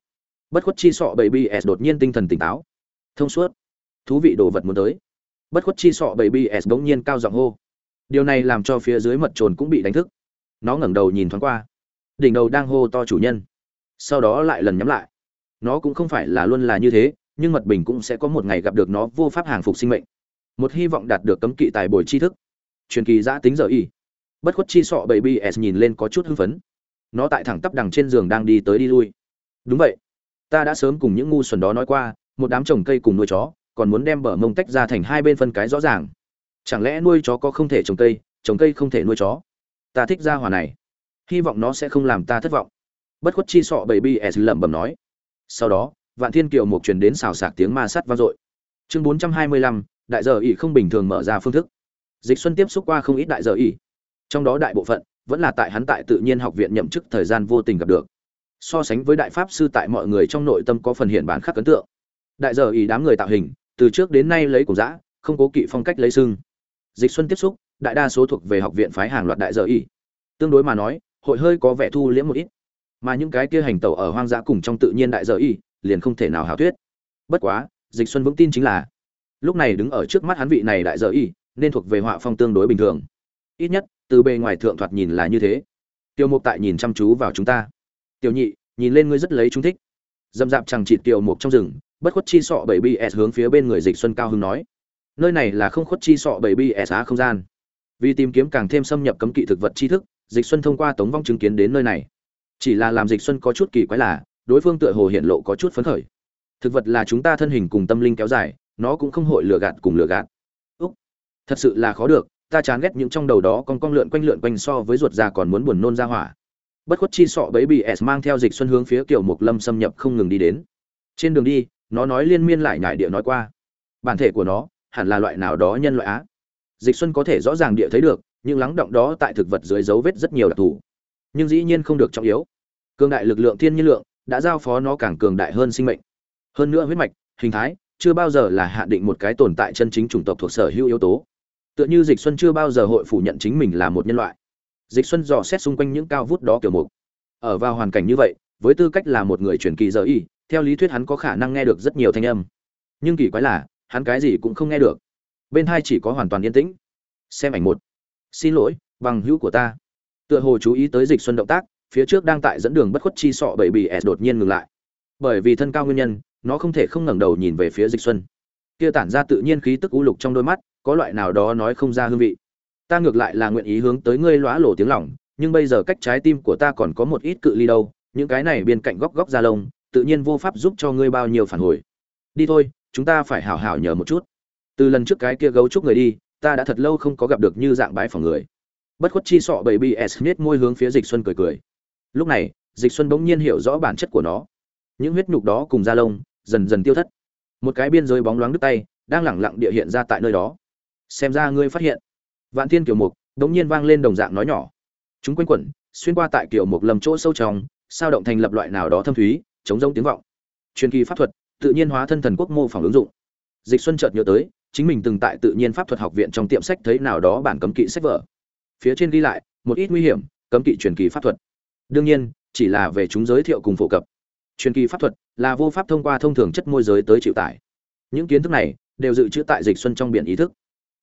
[SPEAKER 1] bất khuất chi sọ baby s đột nhiên tinh thần tỉnh táo. Thông suốt. Thú vị đồ vật muốn tới. Bất khuất chi sọ baby s bỗng nhiên cao giọng hô điều này làm cho phía dưới mật trồn cũng bị đánh thức. Nó ngẩng đầu nhìn thoáng qua. Đỉnh đầu đang hô to chủ nhân. Sau đó lại lần nhắm lại. Nó cũng không phải là luôn là như thế, nhưng mật bình cũng sẽ có một ngày gặp được nó vô pháp hàng phục sinh mệnh. Một hy vọng đạt được cấm kỵ tài bồi tri thức. Truyền kỳ giã tính giờ y. Bất khuất chi sọ baby s nhìn lên có chút hưng phấn. Nó tại thẳng tắp đằng trên giường đang đi tới đi lui. Đúng vậy. Ta đã sớm cùng những ngu xuẩn đó nói qua, một đám trồng cây cùng nuôi chó, còn muốn đem bờ mông tách ra thành hai bên phân cái rõ ràng chẳng lẽ nuôi chó có không thể trồng cây trồng cây không thể nuôi chó? Ta thích ra hòa này. Hy vọng nó sẽ không làm ta thất vọng. Bất khuất chi sọ baby s lẩm bẩm nói. Sau đó, vạn thiên kiều một truyền đến xào sạc tiếng ma sắt vang dội. Chương bốn trăm hai mươi lăm, đại giờ ỉ không bình thường mở ra phương thức. Dịch xuân tiếp xúc qua không ít đại giờ ỉ trong đó đại bộ phận vẫn là tại hắn tại tự nhiên học viện nhậm chức thời gian vô tình gặp được. So sánh với đại pháp sư tại mọi người trong nội tâm có phần hiện bản khắc ấn tượng. Đại giờ ỉ đám người tạo hình, từ trước đến nay lấy cùng dã không cố kỵ phong cách lấy sưng dịch xuân tiếp xúc, đại đa số thuộc về học viện phái hàng loạt đại giờ y. tương đối mà nói, hội hơi có vẻ thu liễm một ít. Mà những cái kia hành tẩu ở hoang dã cùng trong tự nhiên đại giờ y, liền không thể nào hảo thuyết. Bất quá, dịch xuân vững tin chính là, lúc này đứng ở trước mắt hắn vị này đại giờ y, nên thuộc về họa phong tương đối bình thường. Ít nhất, từ bề ngoài thượng thoạt nhìn là như thế. Tiêu mục tại nhìn chăm chú vào chúng ta. Tiểu nhị, nhìn lên ngươi rất lấy chúng thích. Dâm dạp chẳng chịt tiểu mục trong rừng, bất khuất chi sọ bảy bs hướng phía bên người dịch xuân cao hưng nói nơi này là không khuất chi sọ bảy bs e xá không gian. Vì tìm kiếm càng thêm xâm nhập cấm kỵ thực vật tri thức, dịch xuân thông qua tống vong chứng kiến đến nơi này. Chỉ là làm dịch xuân có chút kỳ quái là, đối phương tựa hồ hiện lộ có chút phấn khởi. Thực vật là chúng ta thân hình cùng tâm linh kéo dài, nó cũng không hội lừa gạt cùng lừa gạt. Úc, thật sự là khó được, ta chán ghét những trong đầu đó con con lượn quanh lượn quanh so với ruột già còn muốn buồn nôn ra hỏa. Bất khuất chi sọ bấy bị s mang theo dịch xuân hướng phía kiểu mục lâm xâm nhập không ngừng đi đến. Trên đường đi, nó nói liên miên lại nhải địa nói qua. Bản thể của nó hẳn là loại nào đó nhân loại á. Dịch xuân có thể rõ ràng địa thấy được nhưng lắng động đó tại thực vật dưới dấu vết rất nhiều đặc thù. Nhưng dĩ nhiên không được trọng yếu. Cường đại lực lượng thiên nhiên lượng đã giao phó nó càng cường đại hơn sinh mệnh. Hơn nữa huyết mạch, hình thái, chưa bao giờ là hạn định một cái tồn tại chân chính chủng tộc thuộc sở hữu yếu tố. Tựa như dịch xuân chưa bao giờ hội phủ nhận chính mình là một nhân loại. Dịch xuân dò xét xung quanh những cao vút đó kiểu mục. Ở vào hoàn cảnh như vậy, với tư cách là một người truyền kỳ giờ y, theo lý thuyết hắn có khả năng nghe được rất nhiều thanh âm. Nhưng kỳ quái là hắn cái gì cũng không nghe được. Bên hai chỉ có hoàn toàn yên tĩnh. Xem ảnh một. Xin lỗi, bằng hữu của ta. Tựa hồ chú ý tới dịch xuân động tác, phía trước đang tại dẫn đường bất khuất chi sọ bảy bị s đột nhiên ngừng lại. Bởi vì thân cao nguyên nhân, nó không thể không ngẩng đầu nhìn về phía dịch xuân. Kia tản ra tự nhiên khí tức u lục trong đôi mắt, có loại nào đó nói không ra hương vị. Ta ngược lại là nguyện ý hướng tới ngươi lóa lổ tiếng lòng, nhưng bây giờ cách trái tim của ta còn có một ít cự ly đâu, những cái này bên cạnh góc góc da lông, tự nhiên vô pháp giúp cho ngươi bao nhiêu phản hồi. Đi thôi chúng ta phải hảo hảo nhờ một chút. Từ lần trước cái kia gấu trúc người đi, ta đã thật lâu không có gặp được như dạng bái phòng người. Bất khuất chi sọ bầy bs nết môi hướng phía dịch xuân cười cười. Lúc này, dịch xuân bỗng nhiên hiểu rõ bản chất của nó. Những huyết nhục đó cùng da lông, dần dần tiêu thất. Một cái biên giới bóng loáng đứt tay, đang lẳng lặng địa hiện ra tại nơi đó. Xem ra ngươi phát hiện. Vạn thiên kiểu mục, đống nhiên vang lên đồng dạng nói nhỏ. Chúng quanh quẩn, xuyên qua tại kiểu mục lầm chỗ sâu trong, sao động thành lập loại nào đó thâm thúy, chống rông tiếng vọng. Truyền kỳ pháp thuật tự nhiên hóa thân thần quốc mô phỏng ứng dụng. Dịch xuân chợt nhớ tới, chính mình từng tại tự nhiên pháp thuật học viện trong tiệm sách thấy nào đó bản cấm kỵ sách vở. Phía trên ghi lại, một ít nguy hiểm, cấm kỵ truyền kỳ pháp thuật. Đương nhiên, chỉ là về chúng giới thiệu cùng phổ cập. Truyền kỳ pháp thuật là vô pháp thông qua thông thường chất môi giới tới chịu tải. Những kiến thức này đều dự trữ tại dịch xuân trong biển ý thức.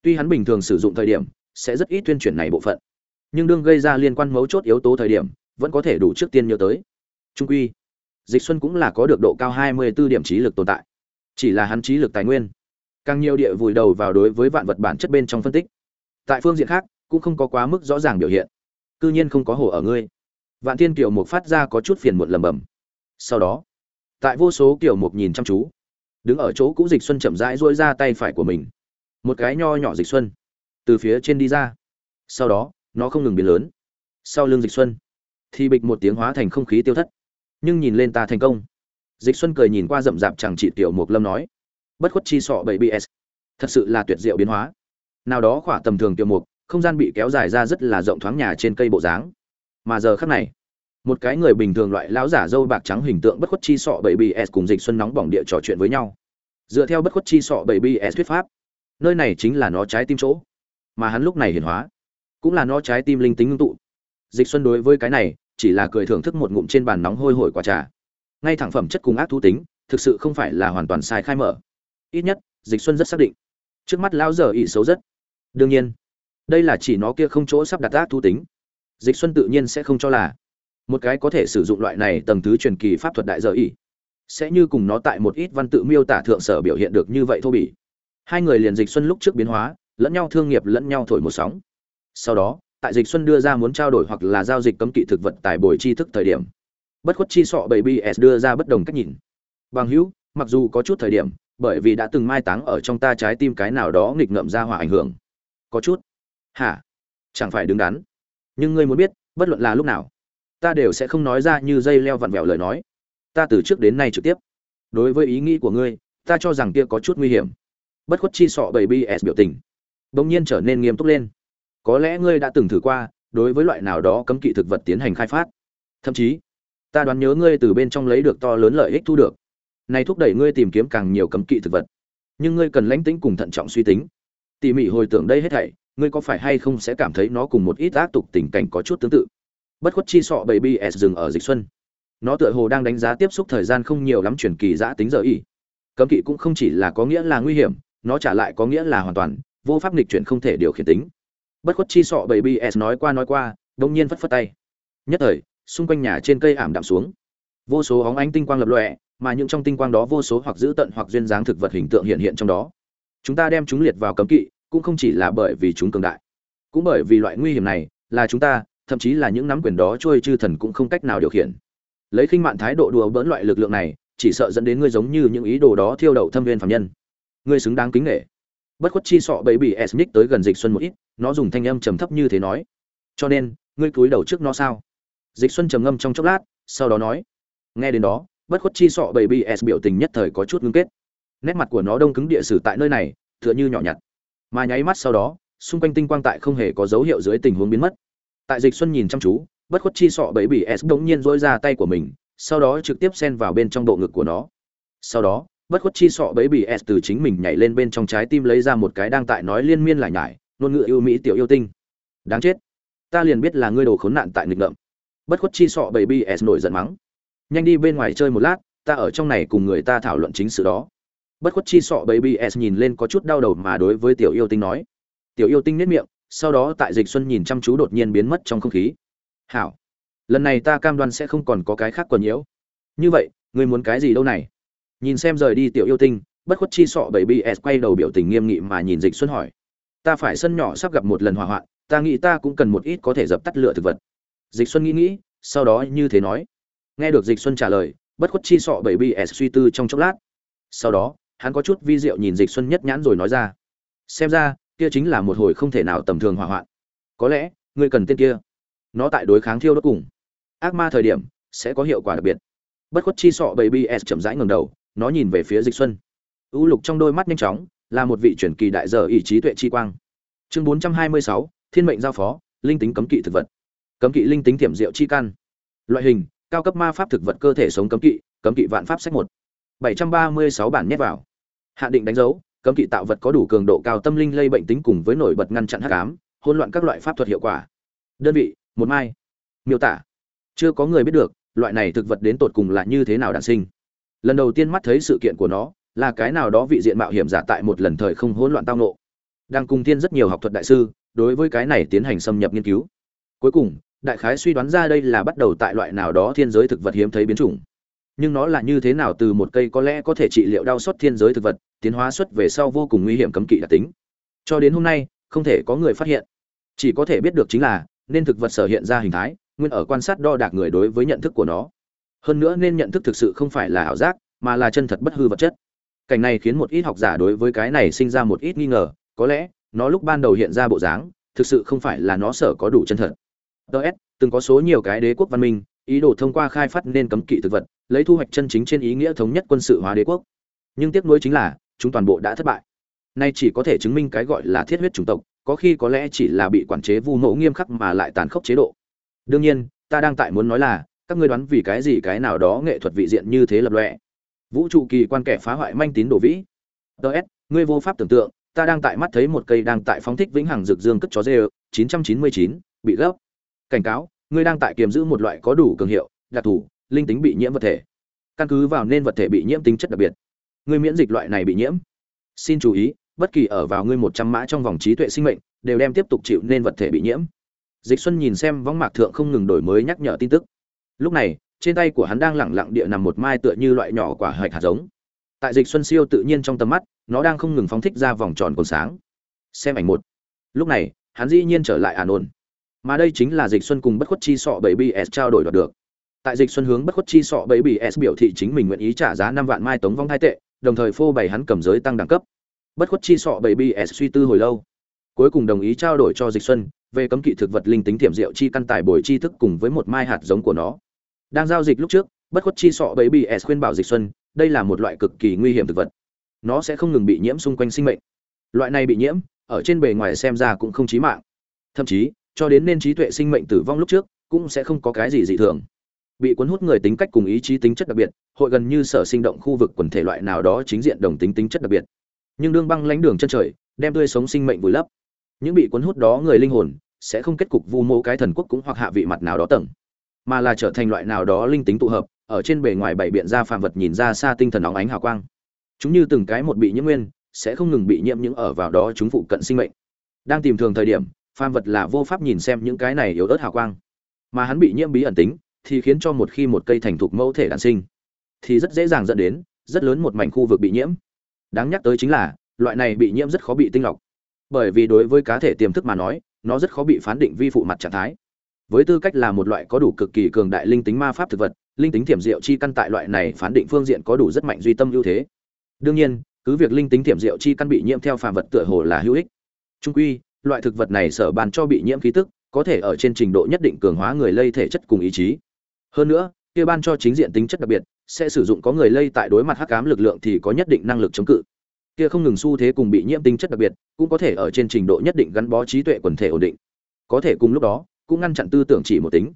[SPEAKER 1] Tuy hắn bình thường sử dụng thời điểm sẽ rất ít tuyên truyền này bộ phận, nhưng đương gây ra liên quan mấu chốt yếu tố thời điểm vẫn có thể đủ trước tiên nhớ tới. Trung quy dịch xuân cũng là có được độ cao 24 điểm trí lực tồn tại. Chỉ là hắn trí lực tài nguyên. Càng nhiều địa vùi đầu vào đối với vạn vật bản chất bên trong phân tích. Tại phương diện khác, cũng không có quá mức rõ ràng biểu hiện. Cư nhiên không có hổ ở ngươi. Vạn thiên kiều mục phát ra có chút phiền muộn lầm bầm sau đó, tại vô số kiểu mục nhìn chăm chú, đứng ở chỗ cũ dịch xuân chậm rãi duỗi ra tay phải của mình. Một cái nho nhỏ dịch xuân, từ phía trên đi ra. Sau đó, nó không ngừng biến lớn. Sau lưng dịch xuân, thì bịch một tiếng hóa thành không khí tiêu thất nhưng nhìn lên ta thành công. Dịch xuân cười nhìn qua rậm rạp chẳng chị tiểu mục lâm nói, bất khuất chi sọ bảy bs thật sự là tuyệt diệu biến hóa. Nào đó khỏa tầm thường tiểu mục không gian bị kéo dài ra rất là rộng thoáng nhà trên cây bộ dáng. Mà giờ khắc này, một cái người bình thường loại lão giả dâu bạc trắng hình tượng bất khuất chi sọ bảy bs cùng dịch xuân nóng bỏng địa trò chuyện với nhau. Dựa theo bất khuất chi sọ bảy bs thuyết pháp, nơi này chính là nó trái tim chỗ. Mà hắn lúc này hiển hóa, cũng là nó trái tim linh tính ngưng tụ. Dịch xuân đối với cái này chỉ là cười thưởng thức một ngụm trên bàn nóng hôi hổi quả trà. Ngay thẳng phẩm chất cùng ác thú tính, thực sự không phải là hoàn toàn sai khai mở. Ít nhất, dịch xuân rất xác định. Trước mắt lao giờ ỉ xấu rất. Đương nhiên, đây là chỉ nó kia không chỗ sắp đặt ác thú tính. Dịch xuân tự nhiên sẽ không cho là một cái có thể sử dụng loại này tầng thứ truyền kỳ pháp thuật đại giờ ỉ sẽ như cùng nó tại một ít văn tự miêu tả thượng sở biểu hiện được như vậy thô bỉ. Hai người liền dịch xuân lúc trước biến hóa, lẫn nhau thương nghiệp lẫn nhau thổi một sóng. Sau đó tại dịch xuân đưa ra muốn trao đổi hoặc là giao dịch cấm kỵ thực vật tài bồi tri thức thời điểm. Bất khuất chi sọ bảy bs đưa ra bất đồng cách nhìn. Bằng hữu, mặc dù có chút thời điểm, bởi vì đã từng mai táng ở trong ta trái tim cái nào đó nghịch ngợm ra hỏa ảnh hưởng. Có chút? Hả? Chẳng phải đứng đắn. Nhưng ngươi muốn biết, bất luận là lúc nào, ta đều sẽ không nói ra như dây leo vặn vẹo lời nói. Ta từ trước đến nay trực tiếp. Đối với ý nghĩ của ngươi, ta cho rằng kia có chút nguy hiểm. Bất khuất chi sọ bảy bs biểu tình, bỗng nhiên trở nên nghiêm túc lên có lẽ ngươi đã từng thử qua, đối với loại nào đó cấm kỵ thực vật tiến hành khai phát. Thậm chí, ta đoán nhớ ngươi từ bên trong lấy được to lớn lợi ích thu được. Này thúc đẩy ngươi tìm kiếm càng nhiều cấm kỵ thực vật. Nhưng ngươi cần lãnh tĩnh cùng thận trọng suy tính. Tỉ mỉ hồi tưởng đây hết thảy, ngươi có phải hay không sẽ cảm thấy nó cùng một ít ác tục tình cảnh có chút tương tự? Bất khuất chi sọ baby s dừng ở dịch xuân. Nó tựa hồ đang đánh giá tiếp xúc thời gian không nhiều lắm chuyển kỳ giã tính giờ y. Cấm kỵ cũng không chỉ là có nghĩa là nguy hiểm, nó trả lại có nghĩa là hoàn toàn, vô pháp nghịch chuyển không thể điều khiển tính bất khuất chi sọ baby s nói qua nói qua đông nhiên phất phất tay. Nhất thời, xung quanh nhà trên cây ảm đạm xuống. Vô số óng ánh tinh quang lập lọe mà những trong tinh quang đó vô số hoặc giữ tận hoặc duyên dáng thực vật hình tượng hiện hiện trong đó. Chúng ta đem chúng liệt vào cấm kỵ, cũng không chỉ là bởi vì chúng cường đại, cũng bởi vì loại nguy hiểm này là chúng ta, thậm chí là những nắm quyền đó trôi chư thần cũng không cách nào điều khiển. Lấy khinh mạn thái độ đùa bỡn loại lực lượng này, chỉ sợ dẫn đến ngươi giống như những ý đồ đó thiêu đậu thâm viên phạm nhân. Ngươi xứng đáng kính nghệ bất khuất chi sọ bẫy bị s nick tới gần dịch xuân một ít, nó dùng thanh âm trầm thấp như thế nói. Cho nên, ngươi cúi đầu trước nó sao? Dịch xuân trầm ngâm trong chốc lát, sau đó nói. Nghe đến đó, bất khuất chi sọ bấy bị s biểu tình nhất thời có chút ngưng kết. Nét mặt của nó đông cứng địa sử tại nơi này, tựa như nhỏ nhặt. Mà nháy mắt sau đó, xung quanh tinh quang tại không hề có dấu hiệu dưới tình huống biến mất. Tại dịch xuân nhìn chăm chú, bất khuất chi sọ bẫy bị s đống nhiên dỗi ra tay của mình, sau đó trực tiếp xen vào bên trong bộ ngực của nó. Sau đó bất khuất chi sọ bấy bì s từ chính mình nhảy lên bên trong trái tim lấy ra một cái đang tại nói liên miên lại nhải, ngôn ngữ yêu mỹ tiểu yêu tinh. Đáng chết. Ta liền biết là ngươi đồ khốn nạn tại nghịch ngợm. Bất khuất chi sọ bấy bì s nổi giận mắng. Nhanh đi bên ngoài chơi một lát, ta ở trong này cùng người ta thảo luận chính sự đó. Bất khuất chi sọ baby s nhìn lên có chút đau đầu mà đối với tiểu yêu tinh nói. Tiểu yêu tinh nết miệng, sau đó tại dịch xuân nhìn chăm chú đột nhiên biến mất trong không khí. Hảo. Lần này ta cam đoan sẽ không còn có cái khác quần nhiễu. Như vậy, ngươi muốn cái gì đâu này? Nhìn xem rời đi tiểu yêu tinh, bất khuất chi sọ baby s quay đầu biểu tình nghiêm nghị mà nhìn dịch xuân hỏi. Ta phải sân nhỏ sắp gặp một lần hỏa hoạn, ta nghĩ ta cũng cần một ít có thể dập tắt lửa thực vật. Dịch xuân nghĩ nghĩ, sau đó như thế nói. Nghe được dịch xuân trả lời, bất khuất chi sọ bảy bs suy tư trong chốc lát. Sau đó, hắn có chút vi diệu nhìn dịch xuân nhất nhãn rồi nói ra. Xem ra, kia chính là một hồi không thể nào tầm thường hỏa hoạn. Có lẽ, ngươi cần tên kia. Nó tại đối kháng thiêu đốt cùng. Ác ma thời điểm, sẽ có hiệu quả đặc biệt. Bất khuất chi sọ bảy bs chậm rãi ngẩng đầu nó nhìn về phía dịch xuân. Ưu lục trong đôi mắt nhanh chóng là một vị truyền kỳ đại giờ ý trí tuệ chi quang. Chương 426, thiên mệnh giao phó linh tính cấm kỵ thực vật. Cấm kỵ linh tính tiềm diệu chi căn. Loại hình cao cấp ma pháp thực vật cơ thể sống cấm kỵ cấm kỵ vạn pháp sách một. bảy trăm ba mươi sáu bản nhét vào. Hạ định đánh dấu cấm kỵ tạo vật có đủ cường độ cao tâm linh lây bệnh tính cùng với nổi bật ngăn chặn hắc ám hỗn loạn các loại pháp thuật hiệu quả. Đơn vị một mai. Miêu tả. Chưa có người biết được loại này thực vật đến tột cùng là như thế nào đản sinh lần đầu tiên mắt thấy sự kiện của nó, là cái nào đó vị diện mạo hiểm giả tại một lần thời không hỗn loạn tao nộ đang cùng tiên rất nhiều học thuật đại sư, đối với cái này tiến hành xâm nhập nghiên cứu. Cuối cùng, đại khái suy đoán ra đây là bắt đầu tại loại nào đó thiên giới thực vật hiếm thấy biến chủng. Nhưng nó là như thế nào từ một cây có lẽ có thể trị liệu đau xót thiên giới thực vật, tiến hóa xuất về sau vô cùng nguy hiểm cấm kỵ đặc tính. Cho đến hôm nay, không thể có người phát hiện. Chỉ có thể biết được chính là, nên thực vật sở hiện ra hình thái, nguyên ở quan sát đo đạc người đối với nhận thức của nó hơn nữa nên nhận thức thực sự không phải là ảo giác, mà là chân thật bất hư vật chất. Cảnh này khiến một ít học giả đối với cái này sinh ra một ít nghi ngờ, có lẽ, nó lúc ban đầu hiện ra bộ dáng, thực sự không phải là nó sở có đủ chân thật. Ts từng có số nhiều cái đế quốc văn minh, ý đồ thông qua khai phát nên cấm kỵ thực vật, lấy thu hoạch chân chính trên ý nghĩa thống nhất quân sự hóa đế quốc. Nhưng tiếc nuối chính là, chúng toàn bộ đã thất bại. Nay chỉ có thể chứng minh cái gọi là thiết huyết chủng tộc, có khi có lẽ chỉ là bị quản chế vu mẫu nghiêm khắc mà lại tàn khốc chế độ. Đương nhiên, ta đang tại muốn nói là các ngươi đoán vì cái gì cái nào đó nghệ thuật vị diện như thế lập lọe vũ trụ kỳ quan kẻ phá hoại manh tín đồ vĩ. Ts ngươi vô pháp tưởng tượng ta đang tại mắt thấy một cây đang tại phóng thích vĩnh hằng rực dương cất chó dê 999, bị gấp. Cảnh cáo ngươi đang tại kiềm giữ một loại có đủ cường hiệu đặc thù linh tính bị nhiễm vật thể. Căn cứ vào nên vật thể bị nhiễm tính chất đặc biệt. Ngươi miễn dịch loại này bị nhiễm. Xin chú ý bất kỳ ở vào ngươi một trăm mã trong vòng trí tuệ sinh mệnh đều đem tiếp tục chịu nên vật thể bị nhiễm. Dịch xuân nhìn xem võng mạc thượng không ngừng đổi mới nhắc nhở tin tức lúc này, trên tay của hắn đang lẳng lặng địa nằm một mai tựa như loại nhỏ quả hạch hạt giống. Tại dịch xuân siêu tự nhiên trong tầm mắt, nó đang không ngừng phóng thích ra vòng tròn còn sáng. Xem ảnh một. Lúc này, hắn dĩ nhiên trở lại ả nôn mà đây chính là dịch xuân cùng bất khuất chi sọ bảy bs trao đổi đoạt được. Tại dịch xuân hướng bất khuất chi sọ bảy bs biểu thị chính mình nguyện ý trả giá năm vạn mai tống vong hai tệ, đồng thời phô bày hắn cầm giới tăng đẳng cấp. Bất khuất chi sọ bảy bs suy tư hồi lâu. Cuối cùng đồng ý trao đổi cho dịch xuân về cấm kỵ thực vật linh tính thiểm diệu chi căn tài bồi chi thức cùng với một mai hạt giống của nó đang giao dịch lúc trước, bất khuất chi sọ bấy bị s khuyên bảo dịch xuân, đây là một loại cực kỳ nguy hiểm thực vật. Nó sẽ không ngừng bị nhiễm xung quanh sinh mệnh. Loại này bị nhiễm, ở trên bề ngoài xem ra cũng không chí mạng. Thậm chí, cho đến nên trí tuệ sinh mệnh tử vong lúc trước, cũng sẽ không có cái gì dị thường. Bị cuốn hút người tính cách cùng ý chí tính chất đặc biệt, hội gần như sở sinh động khu vực quần thể loại nào đó chính diện đồng tính tính chất đặc biệt. Nhưng đương băng lánh đường chân trời, đem tươi sống sinh mệnh vùi lấp. Những bị cuốn hút đó người linh hồn, sẽ không kết cục vu mô cái thần quốc cũng hoặc hạ vị mặt nào đó tầng mà là trở thành loại nào đó linh tính tụ hợp, ở trên bề ngoài bảy biện ra phàm vật nhìn ra xa tinh thần óng ánh hào quang. Chúng như từng cái một bị nhiễm nguyên, sẽ không ngừng bị nhiễm những ở vào đó chúng phụ cận sinh mệnh. Đang tìm thường thời điểm, phàm vật là vô pháp nhìn xem những cái này yếu ớt hào quang. Mà hắn bị nhiễm bí ẩn tính, thì khiến cho một khi một cây thành thục mẫu thể đản sinh, thì rất dễ dàng dẫn đến rất lớn một mảnh khu vực bị nhiễm. Đáng nhắc tới chính là, loại này bị nhiễm rất khó bị tinh lọc. Bởi vì đối với cá thể tiềm thức mà nói, nó rất khó bị phán định vi phụ mặt trạng thái với tư cách là một loại có đủ cực kỳ cường đại linh tính ma pháp thực vật, linh tính thiểm diệu chi căn tại loại này phán định phương diện có đủ rất mạnh duy tâm ưu thế. Đương nhiên, cứ việc linh tính thiểm diệu chi căn bị nhiễm theo phàm vật tựa hồ là hữu ích. Trung quy, loại thực vật này sở bàn cho bị nhiễm khí tức, có thể ở trên trình độ nhất định cường hóa người lây thể chất cùng ý chí. Hơn nữa, kia ban cho chính diện tính chất đặc biệt, sẽ sử dụng có người lây tại đối mặt hắc ám lực lượng thì có nhất định năng lực chống cự. Kia không ngừng xu thế cùng bị nhiễm tính chất đặc biệt, cũng có thể ở trên trình độ nhất định gắn bó trí tuệ quần thể ổn định. Có thể cùng lúc đó cũng ngăn chặn tư tưởng chỉ một tính.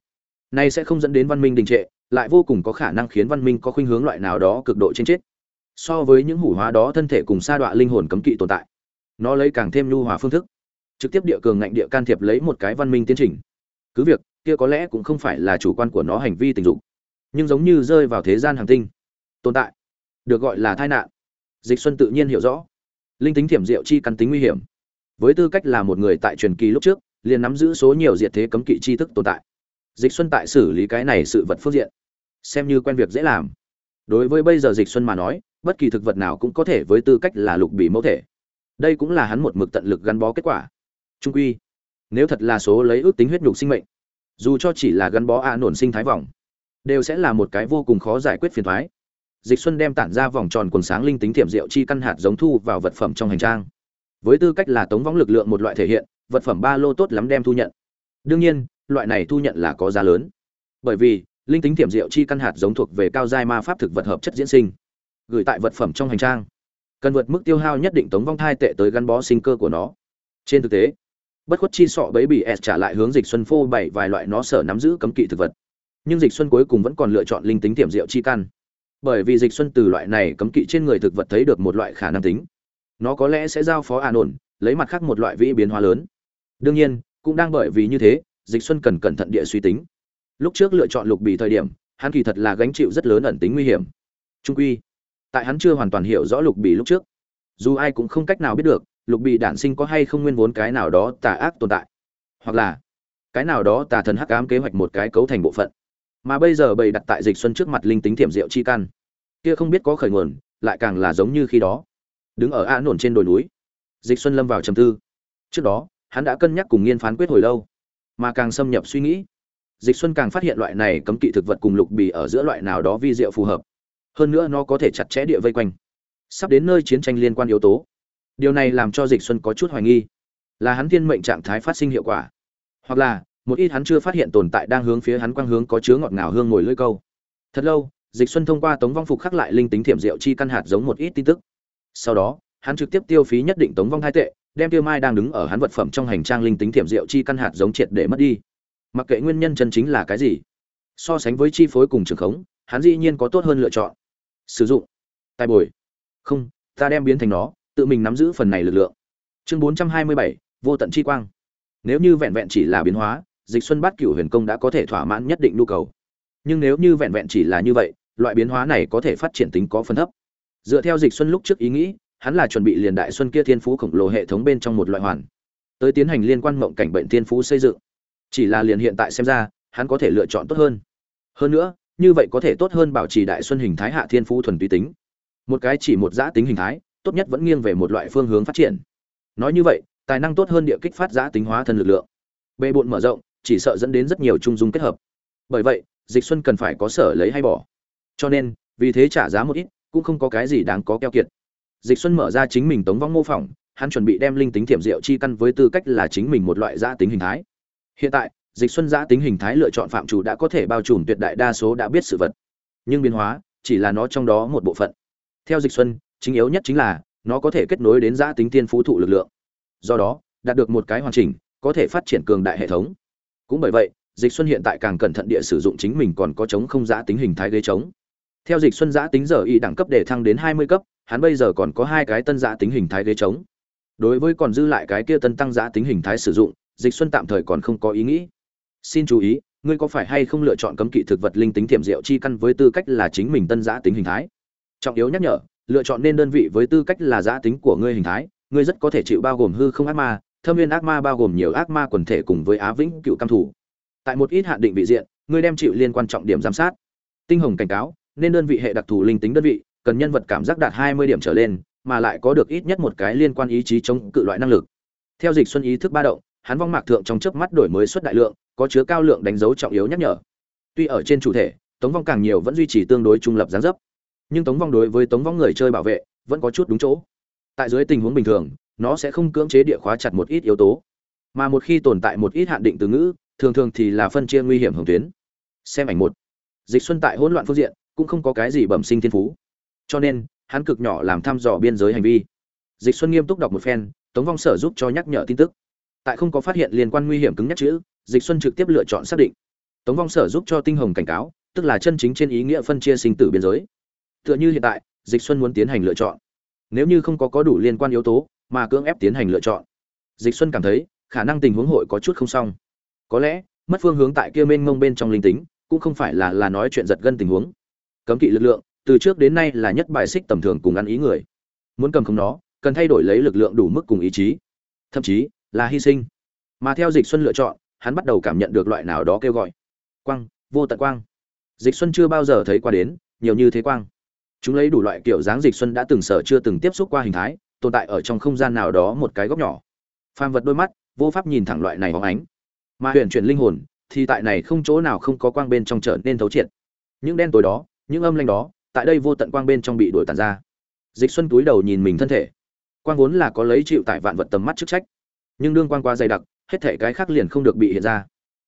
[SPEAKER 1] Này sẽ không dẫn đến văn minh đình trệ, lại vô cùng có khả năng khiến văn minh có khuynh hướng loại nào đó cực độ trên chết. So với những hủ hóa đó thân thể cùng sa đọa linh hồn cấm kỵ tồn tại, nó lấy càng thêm nhu hòa phương thức, trực tiếp địa cường ngạnh địa can thiệp lấy một cái văn minh tiến trình. Cứ việc, kia có lẽ cũng không phải là chủ quan của nó hành vi tình dục, nhưng giống như rơi vào thế gian hàng tinh, tồn tại, được gọi là tai nạn. Dịch xuân tự nhiên hiểu rõ, linh tính thiểm diệu chi căn tính nguy hiểm. Với tư cách là một người tại truyền kỳ lúc trước liền nắm giữ số nhiều diệt thế cấm kỵ tri thức tồn tại. Dịch xuân tại xử lý cái này sự vật phương diện, xem như quen việc dễ làm. Đối với bây giờ dịch xuân mà nói, bất kỳ thực vật nào cũng có thể với tư cách là lục bì mẫu thể. Đây cũng là hắn một mực tận lực gắn bó kết quả. Trung quy, nếu thật là số lấy ước tính huyết nhục sinh mệnh, dù cho chỉ là gắn bó a nổn sinh thái vòng, đều sẽ là một cái vô cùng khó giải quyết phiền thoái. Dịch xuân đem tản ra vòng tròn quần sáng linh tính thiểm diệu chi căn hạt giống thu vào vật phẩm trong hành trang. Với tư cách là tống võng lực lượng một loại thể hiện vật phẩm ba lô tốt lắm đem thu nhận. Đương nhiên, loại này thu nhận là có giá lớn. Bởi vì, linh tính tiềm diệu chi căn hạt giống thuộc về cao giai ma pháp thực vật hợp chất diễn sinh. Gửi tại vật phẩm trong hành trang. Cần vượt mức tiêu hao nhất định tống vong thai tệ tới gắn bó sinh cơ của nó. Trên thực tế, bất khuất chi sọ bấy bị s trả lại hướng dịch xuân phô bảy vài loại nó sở nắm giữ cấm kỵ thực vật. Nhưng dịch xuân cuối cùng vẫn còn lựa chọn linh tính tiềm diệu chi căn. Bởi vì dịch xuân từ loại này cấm kỵ trên người thực vật thấy được một loại khả năng tính. Nó có lẽ sẽ giao phó an ổn lấy mặt khác một loại vĩ biến hóa lớn đương nhiên, cũng đang bởi vì như thế, dịch xuân cần cẩn thận địa suy tính. Lúc trước lựa chọn lục bì thời điểm, hắn kỳ thật là gánh chịu rất lớn ẩn tính nguy hiểm. Trung quy, tại hắn chưa hoàn toàn hiểu rõ lục bì lúc trước, dù ai cũng không cách nào biết được, lục bì đản sinh có hay không nguyên vốn cái nào đó tà ác tồn tại, hoặc là cái nào đó tà thần hắc ám kế hoạch một cái cấu thành bộ phận. Mà bây giờ bày đặt tại dịch xuân trước mặt linh tính thiểm diệu chi căn, kia không biết có khởi nguồn, lại càng là giống như khi đó, đứng ở a nổn trên đồi núi. Dịch xuân lâm vào trầm tư. Trước đó hắn đã cân nhắc cùng nghiên phán quyết hồi lâu, mà càng xâm nhập suy nghĩ. Dịch xuân càng phát hiện loại này cấm kỵ thực vật cùng lục bì ở giữa loại nào đó vi diệu phù hợp. Hơn nữa nó có thể chặt chẽ địa vây quanh. Sắp đến nơi chiến tranh liên quan yếu tố. Điều này làm cho dịch xuân có chút hoài nghi. Là hắn thiên mệnh trạng thái phát sinh hiệu quả, hoặc là một ít hắn chưa phát hiện tồn tại đang hướng phía hắn quang hướng có chứa ngọt ngào hương ngồi lưỡi câu. Thật lâu, dịch xuân thông qua tống vong phục khắc lại linh tính thiểm diệu chi căn hạt giống một ít tin tức. Sau đó, hắn trực tiếp tiêu phí nhất định tống vong hai tệ đem tiêu mai đang đứng ở hắn vật phẩm trong hành trang linh tính thiểm diệu chi căn hạt giống triệt để mất đi. Mặc kệ nguyên nhân chân chính là cái gì, so sánh với chi phối cùng trường khống, hắn dĩ nhiên có tốt hơn lựa chọn. Sử dụng. Tài bồi. Không, ta đem biến thành nó, tự mình nắm giữ phần này lực lượng. Chương bốn trăm hai mươi bảy, vô tận chi quang. Nếu như vẹn vẹn chỉ là biến hóa, dịch xuân bát cửu huyền công đã có thể thỏa mãn nhất định nhu cầu. Nhưng nếu như vẹn vẹn chỉ là như vậy, loại biến hóa này có thể phát triển tính có phần thấp. Dựa theo dịch xuân lúc trước ý nghĩ hắn là chuẩn bị liền đại xuân kia thiên phú khổng lồ hệ thống bên trong một loại hoàn. Tới tiến hành liên quan mộng cảnh bệnh thiên phú xây dựng. Chỉ là liền hiện tại xem ra, hắn có thể lựa chọn tốt hơn. Hơn nữa, như vậy có thể tốt hơn bảo trì đại xuân hình thái hạ thiên phú thuần túy tính. Một cái chỉ một giã tính hình thái, tốt nhất vẫn nghiêng về một loại phương hướng phát triển. Nói như vậy, tài năng tốt hơn địa kích phát giã tính hóa thân lực lượng. Bề bộn mở rộng, chỉ sợ dẫn đến rất nhiều trung dung kết hợp. Bởi vậy, dịch xuân cần phải có sở lấy hay bỏ. Cho nên, vì thế trả giá một ít, cũng không có cái gì đáng có keo kiệt dịch xuân mở ra chính mình tống vong mô phỏng, hắn chuẩn bị đem linh tính thiểm diệu chi căn với tư cách là chính mình một loại giã tính hình thái. Hiện tại, dịch xuân giã tính hình thái lựa chọn phạm chủ đã có thể bao trùm tuyệt đại đa số đã biết sự vật. Nhưng biến hóa, chỉ là nó trong đó một bộ phận. Theo dịch xuân, chính yếu nhất chính là, nó có thể kết nối đến giã tính tiên phú thụ lực lượng. Do đó, đạt được một cái hoàn chỉnh, có thể phát triển cường đại hệ thống. Cũng bởi vậy, dịch xuân hiện tại càng cẩn thận địa sử dụng chính mình còn có chống không giã tính hình thái ghế chống theo dịch xuân giã tính giờ y đẳng cấp để thăng đến 20 cấp hắn bây giờ còn có hai cái tân giã tính hình thái ghế chống đối với còn dư lại cái kia tân tăng giã tính hình thái sử dụng, dịch xuân tạm thời còn không có ý nghĩ. Xin chú ý, ngươi có phải hay không lựa chọn cấm kỵ thực vật linh tính thiểm diệu chi căn với tư cách là chính mình tân giã tính hình thái? Trọng yếu nhắc nhở, lựa chọn nên đơn vị với tư cách là giã tính của ngươi hình thái, ngươi rất có thể chịu bao gồm hư không ác ma, thâm viên ác ma bao gồm nhiều ác ma quần thể cùng với á vĩnh cựu cam thủ. Tại một ít hạn định vị diện, ngươi đem chịu liên quan trọng điểm giám sát. Tinh hồng cảnh cáo, nên đơn vị hệ đặc thù linh tính đơn vị cần nhân vật cảm giác đạt 20 điểm trở lên, mà lại có được ít nhất một cái liên quan ý chí chống cự loại năng lực. Theo dịch xuân ý thức ba động, hắn vong mạc thượng trong chớp mắt đổi mới xuất đại lượng, có chứa cao lượng đánh dấu trọng yếu nhắc nhở. Tuy ở trên chủ thể, tống vong càng nhiều vẫn duy trì tương đối trung lập gián dấp. Nhưng tống vong đối với tống vong người chơi bảo vệ, vẫn có chút đúng chỗ. Tại dưới tình huống bình thường, nó sẽ không cưỡng chế địa khóa chặt một ít yếu tố. Mà một khi tồn tại một ít hạn định từ ngữ, thường thường thì là phân chia nguy hiểm hưởng tuyến. Xem ảnh một. Dịch xuân tại hỗn loạn phương diện, cũng không có cái gì bẩm sinh thiên phú cho nên, hắn cực nhỏ làm thăm dò biên giới hành vi. Dịch xuân nghiêm túc đọc một phen, tống vong sở giúp cho nhắc nhở tin tức. Tại không có phát hiện liên quan nguy hiểm cứng nhắc chữ, dịch xuân trực tiếp lựa chọn xác định. Tống vong sở giúp cho tinh hồng cảnh cáo, tức là chân chính trên ý nghĩa phân chia sinh tử biên giới. Tựa như hiện tại, dịch xuân muốn tiến hành lựa chọn. Nếu như không có có đủ liên quan yếu tố, mà cưỡng ép tiến hành lựa chọn. Dịch xuân cảm thấy, khả năng tình huống hội có chút không xong. Có lẽ, mất phương hướng tại kia mênh mông bên trong linh tính, cũng không phải là là nói chuyện giật gân tình huống. Cấm kỵ lực lượng từ trước đến nay là nhất bài xích tầm thường cùng ăn ý người. Muốn cầm không nó, cần thay đổi lấy lực lượng đủ mức cùng ý chí. Thậm chí, là hy sinh. Mà theo dịch xuân lựa chọn, hắn bắt đầu cảm nhận được loại nào đó kêu gọi. Quang, vô tận quang. Dịch xuân chưa bao giờ thấy qua đến, nhiều như thế quang. Chúng lấy đủ loại kiểu dáng dịch xuân đã từng sở chưa từng tiếp xúc qua hình thái, tồn tại ở trong không gian nào đó một cái góc nhỏ. Phàm vật đôi mắt, vô pháp nhìn thẳng loại này hóng ánh. Mà huyền chuyển linh hồn, thì tại này không chỗ nào không có quang bên trong trở nên thấu triệt. Những đen tối đó, những âm lanh đó tại đây vô tận quang bên trong bị đuổi tàn ra. Dịch xuân túi đầu nhìn mình thân thể. Quang vốn là có lấy chịu tại vạn vật tầm mắt chức trách, nhưng đương quang quá dày đặc, hết thể cái khác liền không được bị hiện ra.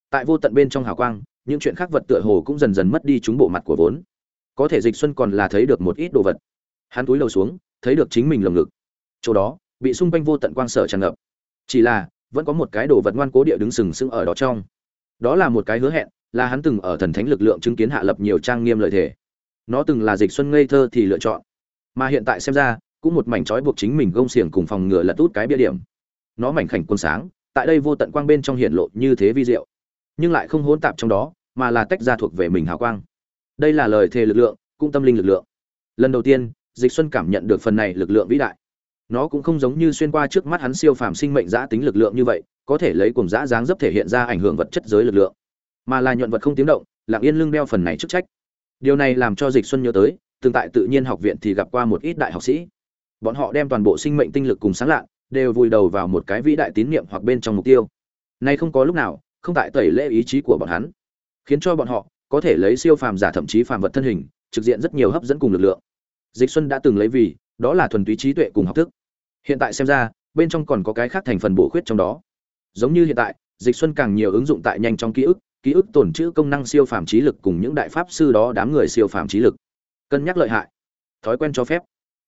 [SPEAKER 1] Tại vô tận bên trong hào quang, những chuyện khác vật tựa hồ cũng dần dần mất đi chúng bộ mặt của vốn. Có thể dịch xuân còn là thấy được một ít đồ vật. Hắn túi đầu xuống, thấy được chính mình lồng ngực. Chỗ đó, bị xung quanh vô tận quang sở tràn ngập. Chỉ là, vẫn có một cái đồ vật ngoan cố địa đứng sừng sững ở đó trong. Đó là một cái hứa hẹn, là hắn từng ở thần thánh lực lượng chứng kiến hạ lập nhiều trang nghiêm lợi thể nó từng là dịch xuân ngây thơ thì lựa chọn. Mà hiện tại xem ra, cũng một mảnh trói buộc chính mình gông xiềng cùng phòng ngừa lật út cái bia điểm. Nó mảnh khảnh quân sáng, tại đây vô tận quang bên trong hiện lộ như thế vi diệu. Nhưng lại không hỗn tạp trong đó, mà là tách ra thuộc về mình hào quang. Đây là lời thề lực lượng, cũng tâm linh lực lượng. Lần đầu tiên, dịch xuân cảm nhận được phần này lực lượng vĩ đại. Nó cũng không giống như xuyên qua trước mắt hắn siêu phàm sinh mệnh giã tính lực lượng như vậy, có thể lấy cùng giã dáng dấp thể hiện ra ảnh hưởng vật chất giới lực lượng. Mà là nhuận vật không tiếng động, lặng yên lưng đeo phần này chức trách điều này làm cho dịch xuân nhớ tới, tương tại tự nhiên học viện thì gặp qua một ít đại học sĩ. Bọn họ đem toàn bộ sinh mệnh tinh lực cùng sáng lạ đều vùi đầu vào một cái vĩ đại tín niệm hoặc bên trong mục tiêu. Nay không có lúc nào, không tại tẩy lễ ý chí của bọn hắn, khiến cho bọn họ có thể lấy siêu phàm giả thậm chí phàm vật thân hình, trực diện rất nhiều hấp dẫn cùng lực lượng. Dịch xuân đã từng lấy vì, đó là thuần túy trí tuệ cùng học thức. Hiện tại xem ra, bên trong còn có cái khác thành phần bổ khuyết trong đó. Giống như hiện tại, dịch xuân càng nhiều ứng dụng tại nhanh trong ký ức ký ức tổn trữ công năng siêu phàm trí lực cùng những đại pháp sư đó đám người siêu phàm trí lực. Cân nhắc lợi hại. Thói quen cho phép.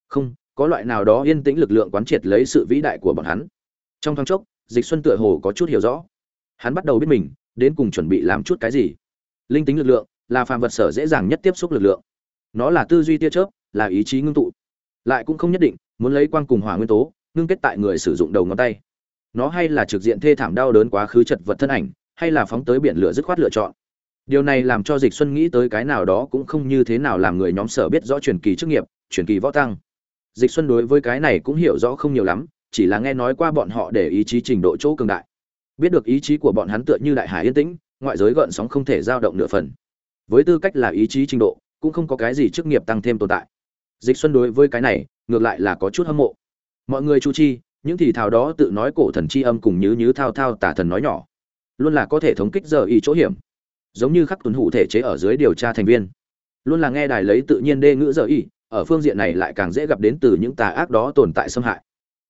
[SPEAKER 1] Không, có loại nào đó yên tĩnh lực lượng quán triệt lấy sự vĩ đại của bọn hắn. Trong thoáng chốc, dịch xuân tựa hồ có chút hiểu rõ. Hắn bắt đầu biết mình, đến cùng chuẩn bị làm chút cái gì. Linh tính lực lượng là phàm vật sở dễ dàng nhất tiếp xúc lực lượng. Nó là tư duy tia chớp, là ý chí ngưng tụ. Lại cũng không nhất định, muốn lấy quang cùng hỏa nguyên tố, ngưng kết tại người sử dụng đầu ngón tay. Nó hay là trực diện thê thảm đau đớn quá khứ chật vật thân ảnh hay là phóng tới biển lửa dứt khoát lựa chọn. Điều này làm cho dịch xuân nghĩ tới cái nào đó cũng không như thế nào làm người nhóm sở biết rõ truyền kỳ chức nghiệp, truyền kỳ võ tăng. Dịch xuân đối với cái này cũng hiểu rõ không nhiều lắm, chỉ là nghe nói qua bọn họ để ý chí trình độ chỗ cường đại. Biết được ý chí của bọn hắn tựa như đại hải yên tĩnh, ngoại giới gợn sóng không thể dao động nửa phần. Với tư cách là ý chí trình độ, cũng không có cái gì chức nghiệp tăng thêm tồn tại. Dịch xuân đối với cái này, ngược lại là có chút hâm mộ. Mọi người chu chi, những thì thào đó tự nói cổ thần chi âm cùng như như thao thao tả thần nói nhỏ luôn là có thể thống kích giờ ý chỗ hiểm. Giống như khắc tuấn hủ thể chế ở dưới điều tra thành viên. Luôn là nghe đài lấy tự nhiên đê ngữ giờ ý ở phương diện này lại càng dễ gặp đến từ những tà ác đó tồn tại xâm hại.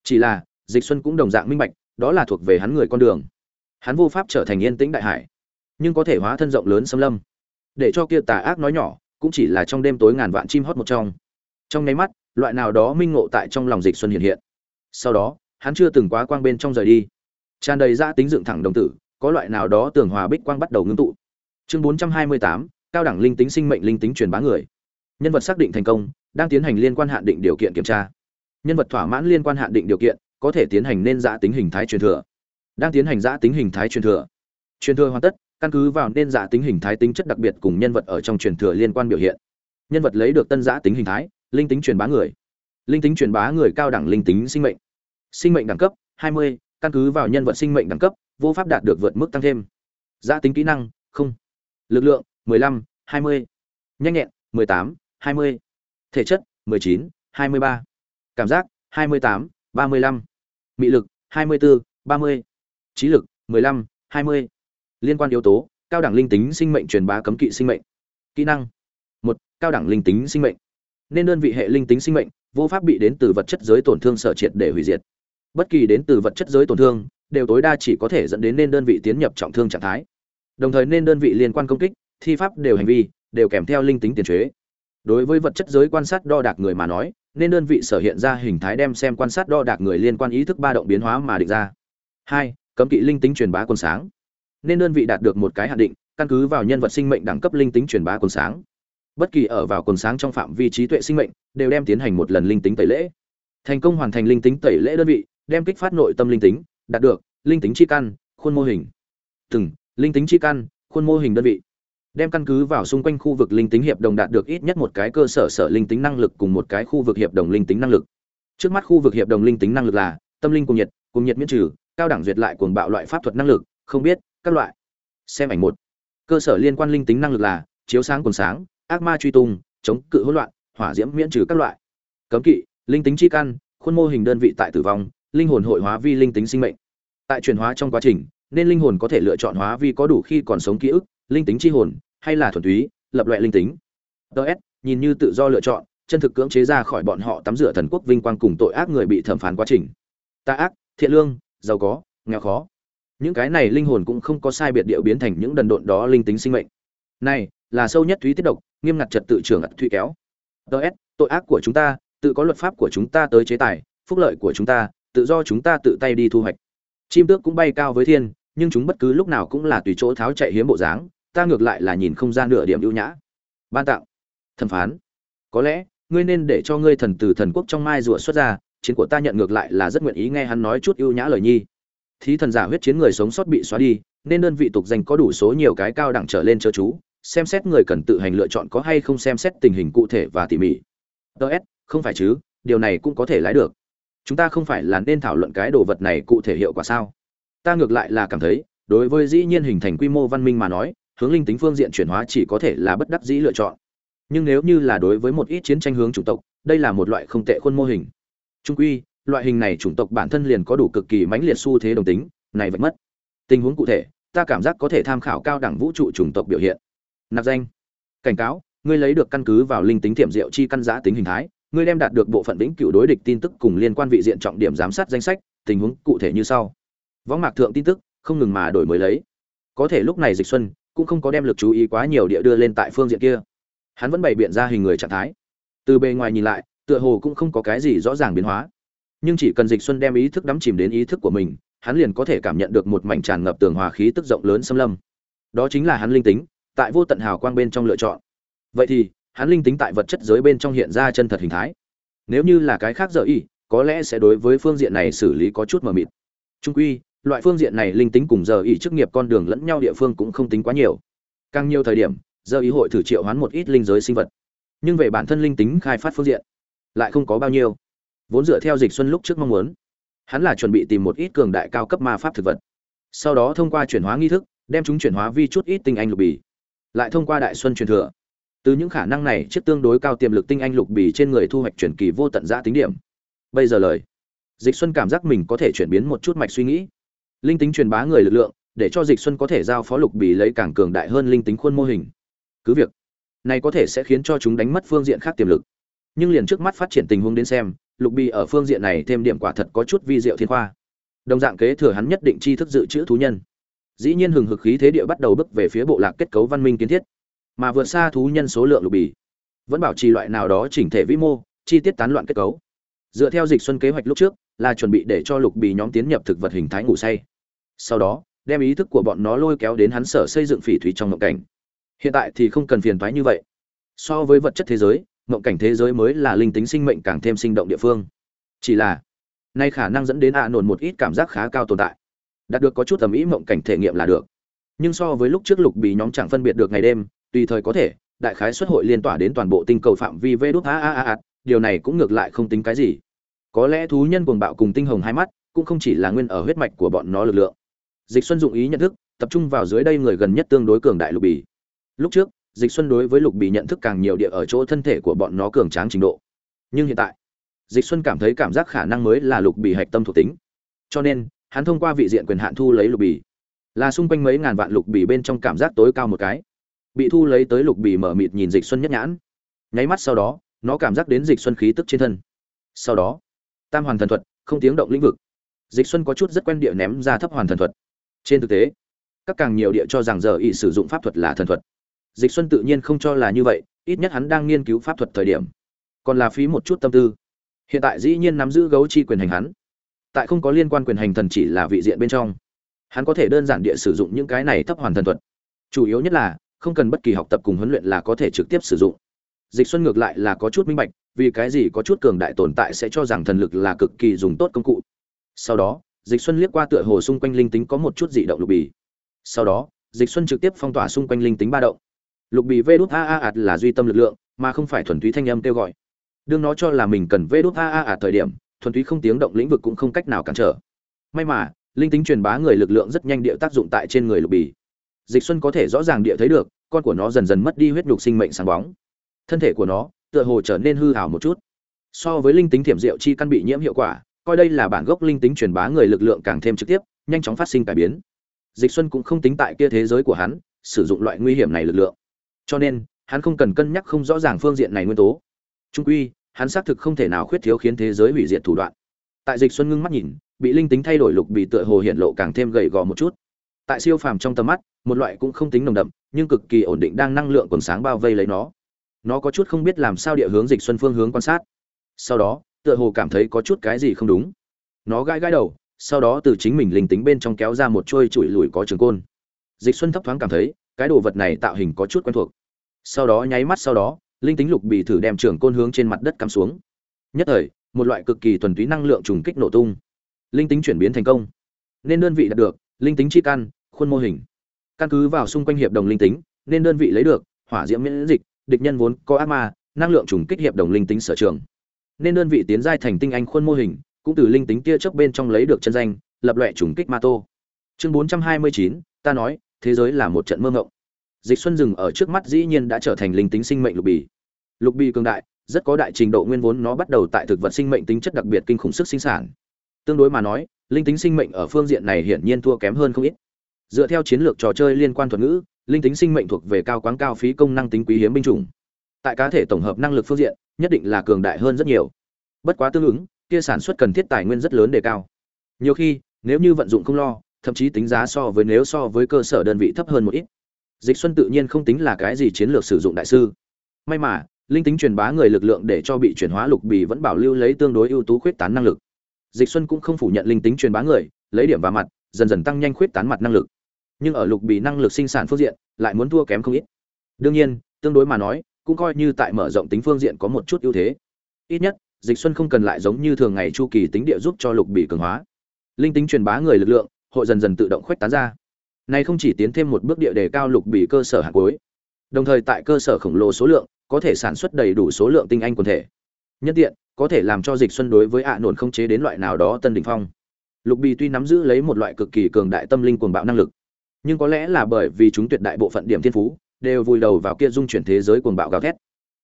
[SPEAKER 1] Chỉ là, dịch xuân cũng đồng dạng minh bạch, đó là thuộc về hắn người con đường. Hắn vô pháp trở thành yên tĩnh đại hải, nhưng có thể hóa thân rộng lớn xâm lâm. Để cho kia tà ác nói nhỏ, cũng chỉ là trong đêm tối ngàn vạn chim hót một trong. Trong nháy mắt, loại nào đó minh ngộ tại trong lòng dịch xuân hiện hiện. Sau đó, hắn chưa từng quá quang bên trong rời đi. Tràn đầy ra tính dựng thẳng đồng tử có loại nào đó tường hòa bích quang bắt đầu ngưng tụ. Chương 428, cao đẳng linh tính sinh mệnh linh tính truyền bá người. Nhân vật xác định thành công đang tiến hành liên quan hạn định điều kiện kiểm tra. Nhân vật thỏa mãn liên quan hạn định điều kiện có thể tiến hành nên giã tính hình thái truyền thừa. Đang tiến hành giã tính hình thái truyền thừa. Truyền thừa hoàn tất căn cứ vào nên giã tính hình thái tính chất đặc biệt cùng nhân vật ở trong truyền thừa liên quan biểu hiện. Nhân vật lấy được tân giã tính hình thái linh tính truyền bá người. Linh tính truyền bá người cao đẳng linh tính sinh mệnh. Sinh mệnh đẳng cấp 20, căn cứ vào nhân vật sinh mệnh đẳng cấp vô pháp đạt được vượt mức tăng thêm giã tính kỹ năng không lực lượng 15, 20. nhanh nhẹn 18, 20. thể chất 19, 23. cảm giác 28, 35. mị lực 24, 30. trí lực 15, 20. liên quan yếu tố cao đẳng linh tính sinh mệnh truyền bá cấm kỵ sinh mệnh kỹ năng một cao đẳng linh tính sinh mệnh nên đơn vị hệ linh tính sinh mệnh vô pháp bị đến từ vật chất giới tổn thương sở triệt để hủy diệt bất kỳ đến từ vật chất giới tổn thương đều tối đa chỉ có thể dẫn đến nên đơn vị tiến nhập trọng thương trạng thái. Đồng thời nên đơn vị liên quan công kích, thi pháp đều hành vi, đều kèm theo linh tính tiền chế đối với vật chất giới quan sát đo đạc người mà nói, nên đơn vị sở hiện ra hình thái đem xem quan sát đo đạc người liên quan ý thức ba động biến hóa mà định ra. Hai, cấm kỵ linh tính truyền bá quần sáng. Nên đơn vị đạt được một cái hạn định, căn cứ vào nhân vật sinh mệnh đẳng cấp linh tính truyền bá quần sáng. Bất kỳ ở vào quần sáng trong phạm vi trí tuệ sinh mệnh, đều đem tiến hành một lần linh tính tẩy lễ. Thành công hoàn thành linh tính tẩy lễ đơn vị, đem kích phát nội tâm linh tính đạt được linh tính chi căn, khuôn mô hình. Từng, linh tính chi căn, khuôn mô hình đơn vị. Đem căn cứ vào xung quanh khu vực linh tính hiệp đồng đạt được ít nhất một cái cơ sở sở linh tính năng lực cùng một cái khu vực hiệp đồng linh tính năng lực. Trước mắt khu vực hiệp đồng linh tính năng lực là tâm linh cùng nhiệt cùng nhiệt miễn trừ, cao đẳng duyệt lại cuồng bạo loại pháp thuật năng lực, không biết, các loại. Xem ảnh một. Cơ sở liên quan linh tính năng lực là chiếu sáng quần sáng, ác ma truy tung, chống cự hỗn loạn, hỏa diễm miễn trừ các loại. Cấm kỵ, linh tính chi căn, khuôn mô hình đơn vị tại tử vong linh hồn hội hóa vi linh tính sinh mệnh. Tại chuyển hóa trong quá trình nên linh hồn có thể lựa chọn hóa vi có đủ khi còn sống ký ức linh tính chi hồn hay là thuần túy lập loại linh tính. DS, nhìn như tự do lựa chọn chân thực cưỡng chế ra khỏi bọn họ tắm rửa thần quốc vinh quang cùng tội ác người bị thẩm phán quá trình. Ta ác thiện lương giàu có nghèo khó. Những cái này linh hồn cũng không có sai biệt điệu biến thành những đần độn đó linh tính sinh mệnh. Này là sâu nhất thúy tiết độc nghiêm ngặt trật tự trưởng ật thủy kéo. DS, tội ác của chúng ta tự có luật pháp của chúng ta tới chế tài phúc lợi của chúng ta tự do chúng ta tự tay đi thu hoạch. Chim tước cũng bay cao với thiên, nhưng chúng bất cứ lúc nào cũng là tùy chỗ tháo chạy hiếm bộ dáng, ta ngược lại là nhìn không ra nửa điểm ưu nhã. Ban tặng. Thẩm phán. Có lẽ, ngươi nên để cho ngươi thần từ thần quốc trong mai rùa xuất ra, chiến của ta nhận ngược lại là rất nguyện ý nghe hắn nói chút ưu nhã lời nhi. Thí thần giả huyết chiến người sống sót bị xóa đi, nên đơn vị tục danh có đủ số nhiều cái cao đẳng trở lên chớ chú, xem xét người cần tự hành lựa chọn có hay không xem xét tình hình cụ thể và tỉ mỉ. Ts không phải chứ, điều này cũng có thể lái được chúng ta không phải là nên thảo luận cái đồ vật này cụ thể hiệu quả sao? Ta ngược lại là cảm thấy, đối với dĩ nhiên hình thành quy mô văn minh mà nói, hướng linh tính phương diện chuyển hóa chỉ có thể là bất đắc dĩ lựa chọn. Nhưng nếu như là đối với một ít chiến tranh hướng chủng tộc, đây là một loại không tệ khuôn mô hình. Trung quy, loại hình này chủng tộc bản thân liền có đủ cực kỳ mãnh liệt xu thế đồng tính, này vẫn mất. Tình huống cụ thể, ta cảm giác có thể tham khảo cao đẳng vũ trụ chủng tộc biểu hiện. Nạp danh. Cảnh cáo, ngươi lấy được căn cứ vào linh tính thiểm diệu chi căn giã tính hình thái ngươi đem đạt được bộ phận vĩnh cửu đối địch tin tức cùng liên quan vị diện trọng điểm giám sát danh sách, tình huống cụ thể như sau. Võng mạc thượng tin tức, không ngừng mà đổi mới lấy. Có thể lúc này dịch xuân cũng không có đem lực chú ý quá nhiều địa đưa lên tại phương diện kia. Hắn vẫn bày biện ra hình người trạng thái. Từ bề ngoài nhìn lại, tựa hồ cũng không có cái gì rõ ràng biến hóa. Nhưng chỉ cần dịch xuân đem ý thức đắm chìm đến ý thức của mình, hắn liền có thể cảm nhận được một mảnh tràn ngập tường hòa khí tức rộng lớn xâm lâm. Đó chính là hắn linh tính, tại vô tận hào quang bên trong lựa chọn. Vậy thì hắn linh tính tại vật chất giới bên trong hiện ra chân thật hình thái. Nếu như là cái khác giờ y, có lẽ sẽ đối với phương diện này xử lý có chút mờ mịt. Trung quy, loại phương diện này linh tính cùng giờ ý chức nghiệp con đường lẫn nhau địa phương cũng không tính quá nhiều. Càng nhiều thời điểm, giờ ý hội thử triệu hoán một ít linh giới sinh vật. Nhưng về bản thân linh tính khai phát phương diện, lại không có bao nhiêu. Vốn dựa theo dịch xuân lúc trước mong muốn, hắn là chuẩn bị tìm một ít cường đại cao cấp ma pháp thực vật. Sau đó thông qua chuyển hóa nghi thức, đem chúng chuyển hóa vi chút ít tinh anh lục bì. Lại thông qua đại xuân truyền thừa từ những khả năng này, chiếc tương đối cao tiềm lực tinh anh lục bì trên người thu hoạch chuyển kỳ vô tận giã tính điểm. Bây giờ lời, dịch xuân cảm giác mình có thể chuyển biến một chút mạch suy nghĩ. Linh tính truyền bá người lực lượng, để cho dịch xuân có thể giao phó lục bì lấy càng cường đại hơn linh tính khuôn mô hình. Cứ việc, này có thể sẽ khiến cho chúng đánh mất phương diện khác tiềm lực. Nhưng liền trước mắt phát triển tình huống đến xem, lục bì ở phương diện này thêm điểm quả thật có chút vi diệu thiên khoa đồng dạng kế thừa hắn nhất định chi thức dự trữ thú nhân. Dĩ nhiên hừng hực khí thế địa bắt đầu bước về phía bộ lạc kết cấu văn minh kiến thiết mà vượt xa thú nhân số lượng lục bì. Vẫn bảo trì loại nào đó chỉnh thể vĩ mô, chi tiết tán loạn kết cấu. Dựa theo dịch xuân kế hoạch lúc trước, là chuẩn bị để cho lục bì nhóm tiến nhập thực vật hình thái ngủ say. Sau đó, đem ý thức của bọn nó lôi kéo đến hắn sở xây dựng phỉ thủy trong mộng cảnh. Hiện tại thì không cần phiền thoái như vậy. So với vật chất thế giới, mộng cảnh thế giới mới là linh tính sinh mệnh càng thêm sinh động địa phương. Chỉ là, nay khả năng dẫn đến ạ nổn một ít cảm giác khá cao tồn tại. Đạt được có chút tầm ý mộng cảnh thể nghiệm là được. Nhưng so với lúc trước lục bì nhóm chẳng phân biệt được ngày đêm tùy thời có thể, đại khái xuất hội liên tỏa đến toàn bộ tinh cầu phạm vi vê đốt a a a, điều này cũng ngược lại không tính cái gì. Có lẽ thú nhân cuồng bạo cùng tinh hồng hai mắt, cũng không chỉ là nguyên ở huyết mạch của bọn nó lực lượng. Dịch xuân dụng ý nhận thức, tập trung vào dưới đây người gần nhất tương đối cường đại lục bì. Lúc trước, dịch xuân đối với lục bì nhận thức càng nhiều địa ở chỗ thân thể của bọn nó cường tráng trình độ. Nhưng hiện tại, dịch xuân cảm thấy cảm giác khả năng mới là lục bì hạch tâm thuộc tính. Cho nên, hắn thông qua vị diện quyền hạn thu lấy lục bì. Là xung quanh mấy ngàn vạn lục bì bên trong cảm giác tối cao một cái bị thu lấy tới lục bì mở mịt nhìn dịch xuân nhất nhãn. Nháy mắt sau đó, nó cảm giác đến dịch xuân khí tức trên thân. Sau đó, tam hoàn thần thuật, không tiếng động lĩnh vực. Dịch xuân có chút rất quen địa ném ra thấp hoàn thần thuật. Trên thực tế, các càng nhiều địa cho rằng giờ ý sử dụng pháp thuật là thần thuật. Dịch xuân tự nhiên không cho là như vậy, ít nhất hắn đang nghiên cứu pháp thuật thời điểm. Còn là phí một chút tâm tư. Hiện tại dĩ nhiên nắm giữ gấu chi quyền hành hắn. Tại không có liên quan quyền hành thần chỉ là vị diện bên trong. Hắn có thể đơn giản địa sử dụng những cái này thấp hoàn thần thuật. Chủ yếu nhất là không cần bất kỳ học tập cùng huấn luyện là có thể trực tiếp sử dụng. Dịch xuân ngược lại là có chút minh bạch, vì cái gì có chút cường đại tồn tại sẽ cho rằng thần lực là cực kỳ dùng tốt công cụ. Sau đó, dịch xuân liếc qua tựa hồ xung quanh linh tính có một chút dị động lục bì. Sau đó, dịch xuân trực tiếp phong tỏa xung quanh linh tính ba động. Lục bì vê đút a a ạt là duy tâm lực lượng, mà không phải thuần túy thanh âm kêu gọi. Đương nó cho là mình cần vê đút a a ạt thời điểm, thuần túy không tiếng động lĩnh vực cũng không cách nào cản trở. May mà, linh tính truyền bá người lực lượng rất nhanh địa tác dụng tại trên người lục bì dịch xuân có thể rõ ràng địa thấy được, con của nó dần dần mất đi huyết nhục sinh mệnh sáng bóng. Thân thể của nó tựa hồ trở nên hư hào một chút. So với linh tính thiểm diệu chi căn bị nhiễm hiệu quả, coi đây là bản gốc linh tính truyền bá người lực lượng càng thêm trực tiếp, nhanh chóng phát sinh cải biến. Dịch xuân cũng không tính tại kia thế giới của hắn, sử dụng loại nguy hiểm này lực lượng. Cho nên, hắn không cần cân nhắc không rõ ràng phương diện này nguyên tố. Trung quy, hắn xác thực không thể nào khuyết thiếu khiến thế giới hủy diệt thủ đoạn. Tại dịch xuân ngưng mắt nhìn, bị linh tính thay đổi lục bị tựa hồ hiện lộ càng thêm gầy gò một chút tại siêu phàm trong tầm mắt, một loại cũng không tính nồng đậm, nhưng cực kỳ ổn định đang năng lượng còn sáng bao vây lấy nó. Nó có chút không biết làm sao địa hướng dịch xuân phương hướng quan sát. Sau đó, tựa hồ cảm thấy có chút cái gì không đúng. Nó gãi gãi đầu, sau đó từ chính mình linh tính bên trong kéo ra một trôi chùi lùi có trường côn. Dịch xuân thấp thoáng cảm thấy, cái đồ vật này tạo hình có chút quen thuộc. Sau đó nháy mắt sau đó, linh tính lục bị thử đem trường côn hướng trên mặt đất cắm xuống. Nhất thời, một loại cực kỳ thuần túy năng lượng trùng kích nổ tung. Linh tính chuyển biến thành công. Nên đơn vị đạt được, linh tính chi căn khuôn mô hình. Căn cứ vào xung quanh hiệp đồng linh tính, nên đơn vị lấy được, hỏa diễm miễn dịch, địch nhân vốn có ác ma, năng lượng trùng kích hiệp đồng linh tính sở trường. Nên đơn vị tiến giai thành tinh anh khuôn mô hình, cũng từ linh tính tia chớp bên trong lấy được chân danh, lập loại trùng kích ma tô. Chương bốn trăm hai mươi chín, ta nói, thế giới là một trận mơ ngộng. Dịch xuân rừng ở trước mắt dĩ nhiên đã trở thành linh tính sinh mệnh lục bì. Lục bì cường đại, rất có đại trình độ nguyên vốn nó bắt đầu tại thực vật sinh mệnh tính chất đặc biệt kinh khủng sức sinh sản. Tương đối mà nói, linh tính sinh mệnh ở phương diện này hiển nhiên thua kém hơn không ít dựa theo chiến lược trò chơi liên quan thuật ngữ, linh tính sinh mệnh thuộc về cao quáng cao phí công năng tính quý hiếm binh chủng. Tại cá thể tổng hợp năng lực phương diện, nhất định là cường đại hơn rất nhiều. Bất quá tương ứng, kia sản xuất cần thiết tài nguyên rất lớn đề cao. Nhiều khi, nếu như vận dụng không lo, thậm chí tính giá so với nếu so với cơ sở đơn vị thấp hơn một ít. Dịch xuân tự nhiên không tính là cái gì chiến lược sử dụng đại sư. May mà, linh tính truyền bá người lực lượng để cho bị chuyển hóa lục bì vẫn bảo lưu lấy tương đối ưu tú khuyết tán năng lực. Dịch xuân cũng không phủ nhận linh tính truyền bá người, lấy điểm và mặt, dần dần tăng nhanh khuyết tán mặt năng lực nhưng ở lục bì năng lực sinh sản phương diện, lại muốn thua kém không ít. Đương nhiên, tương đối mà nói, cũng coi như tại mở rộng tính phương diện có một chút ưu thế. Ít nhất, dịch xuân không cần lại giống như thường ngày chu kỳ tính địa giúp cho lục bị cường hóa. Linh tính truyền bá người lực lượng, hội dần dần tự động khuếch tán ra. Này không chỉ tiến thêm một bước địa đề cao lục bị cơ sở hạt cuối, đồng thời tại cơ sở khổng lồ số lượng, có thể sản xuất đầy đủ số lượng tinh anh quần thể. Nhân tiện, có thể làm cho dịch xuân đối với ạ à nổn không chế đến loại nào đó tân đỉnh phong. Lục bì tuy nắm giữ lấy một loại cực kỳ cường đại tâm linh cuồng bạo năng lực nhưng có lẽ là bởi vì chúng tuyệt đại bộ phận điểm thiên phú đều vùi đầu vào kia dung chuyển thế giới cuồng bạo gào thét.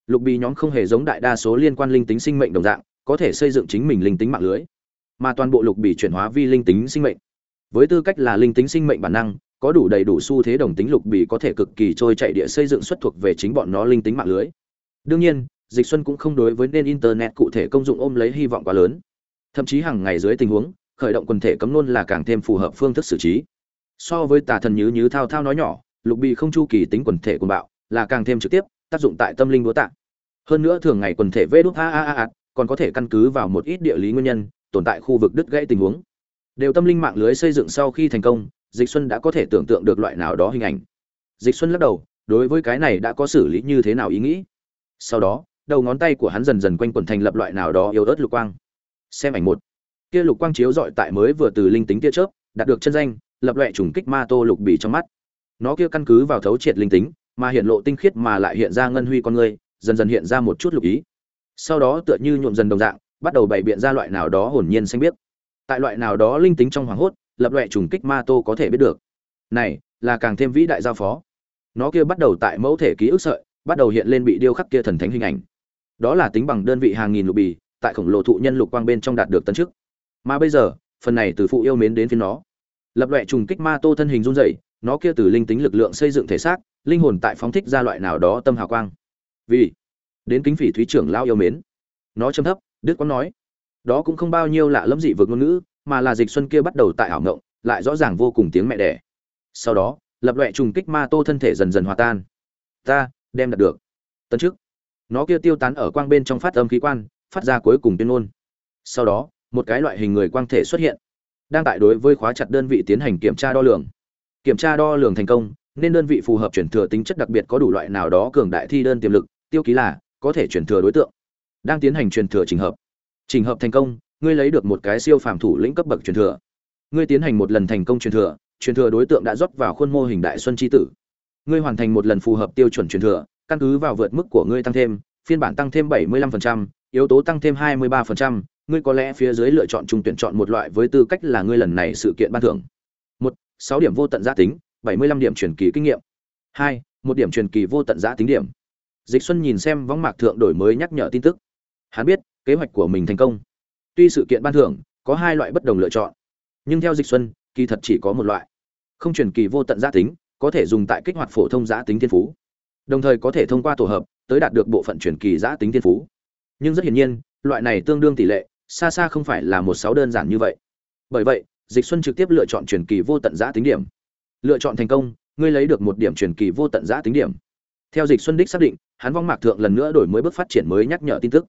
[SPEAKER 1] Lục bì nhóm không hề giống đại đa số liên quan linh tính sinh mệnh đồng dạng, có thể xây dựng chính mình linh tính mạng lưới, mà toàn bộ lục bì chuyển hóa vi linh tính sinh mệnh. Với tư cách là linh tính sinh mệnh bản năng, có đủ đầy đủ xu thế đồng tính lục bì có thể cực kỳ trôi chạy địa xây dựng xuất thuộc về chính bọn nó linh tính mạng lưới. Đương nhiên, dịch xuân cũng không đối với nên internet cụ thể công dụng ôm lấy hy vọng quá lớn. Thậm chí hàng ngày dưới tình huống, khởi động quần thể cấm luôn là càng thêm phù hợp phương thức xử trí so với tà thần nhứ nhứ thao thao nói nhỏ, lục bị không chu kỳ tính quần thể quần bạo, là càng thêm trực tiếp, tác dụng tại tâm linh búa tạng hơn nữa thường ngày quần thể vê đốt a a a còn có thể căn cứ vào một ít địa lý nguyên nhân, tồn tại khu vực đứt gãy tình huống. Đều tâm linh mạng lưới xây dựng sau khi thành công, dịch xuân đã có thể tưởng tượng được loại nào đó hình ảnh. Dịch xuân lắc đầu, đối với cái này đã có xử lý như thế nào ý nghĩ? Sau đó, đầu ngón tay của hắn dần dần quanh quần thành lập loại nào đó yếu ớt lục quang. Xem ảnh một. Kia lục quang chiếu dọi tại mới vừa từ linh tính tia chớp, đạt được chân danh lập loè trùng kích ma tô lục bì trong mắt. Nó kia căn cứ vào thấu triệt linh tính, mà hiện lộ tinh khiết mà lại hiện ra ngân huy con người, dần dần hiện ra một chút lục ý. Sau đó tựa như nhuộm dần đồng dạng, bắt đầu bày biện ra loại nào đó hồn nhiên xanh biết tại loại nào đó linh tính trong hoàng hốt, lập loè trùng kích ma tô có thể biết được. Này, là càng thêm vĩ đại giao phó. Nó kia bắt đầu tại mẫu thể ký ức sợi, bắt đầu hiện lên bị điêu khắc kia thần thánh hình ảnh. Đó là tính bằng đơn vị hàng nghìn lục bì, tại khổng lồ thụ nhân lục quang bên trong đạt được tân chức. Mà bây giờ, phần này từ phụ yêu mến đến phía nó lập loại trùng kích ma tô thân hình run rẩy, nó kia từ linh tính lực lượng xây dựng thể xác, linh hồn tại phóng thích ra loại nào đó tâm hào quang. Vì, đến kính phỉ thúy trưởng lao yêu mến. Nó châm thấp đức có nói, đó cũng không bao nhiêu lạ lẫm dị vượt ngôn ngữ, mà là dịch xuân kia bắt đầu tại ảo ngộng, lại rõ ràng vô cùng tiếng mẹ đẻ. Sau đó, lập loại trùng kích ma tô thân thể dần dần hòa tan. Ta, đem đạt được. Tấn trước nó kia tiêu tán ở quang bên trong phát âm khí quan, phát ra cuối cùng tuyên ngôn. Sau đó, một cái loại hình người quang thể xuất hiện đang tại đối với khóa chặt đơn vị tiến hành kiểm tra đo lường. Kiểm tra đo lường thành công nên đơn vị phù hợp chuyển thừa tính chất đặc biệt có đủ loại nào đó cường đại thi đơn tiềm lực tiêu ký là có thể chuyển thừa đối tượng. Đang tiến hành truyền thừa trình hợp. Trình hợp thành công ngươi lấy được một cái siêu phàm thủ lĩnh cấp bậc truyền thừa. Ngươi tiến hành một lần thành công truyền thừa truyền thừa đối tượng đã rót vào khuôn mô hình đại xuân tri tử. Ngươi hoàn thành một lần phù hợp tiêu chuẩn truyền thừa căn cứ vào vượt mức của ngươi tăng thêm phiên bản tăng thêm 75%, yếu tố tăng thêm 23%, ngươi có lẽ phía dưới lựa chọn trung tuyển chọn một loại với tư cách là ngươi lần này sự kiện ban thưởng. một sáu điểm vô tận giá tính, 75 điểm truyền kỳ kinh nghiệm. hai một điểm truyền kỳ vô tận giá tính điểm. Dịch Xuân nhìn xem võng mạc thượng đổi mới nhắc nhở tin tức. Hắn biết, kế hoạch của mình thành công. Tuy sự kiện ban thưởng có hai loại bất đồng lựa chọn, nhưng theo Dịch Xuân, kỳ thật chỉ có một loại. Không truyền kỳ vô tận giá tính, có thể dùng tại kích hoạt phổ thông giá tính thiên phú. Đồng thời có thể thông qua tổ hợp, tới đạt được bộ phận truyền kỳ giá tính thiên phú. Nhưng rất hiển nhiên, loại này tương đương tỷ lệ, xa xa không phải là một sáu đơn giản như vậy. Bởi vậy, dịch xuân trực tiếp lựa chọn truyền kỳ vô tận giã tính điểm. Lựa chọn thành công, ngươi lấy được một điểm truyền kỳ vô tận giã tính điểm. Theo dịch xuân đích xác định, hắn vong mạc thượng lần nữa đổi mới bước phát triển mới nhắc nhở tin tức.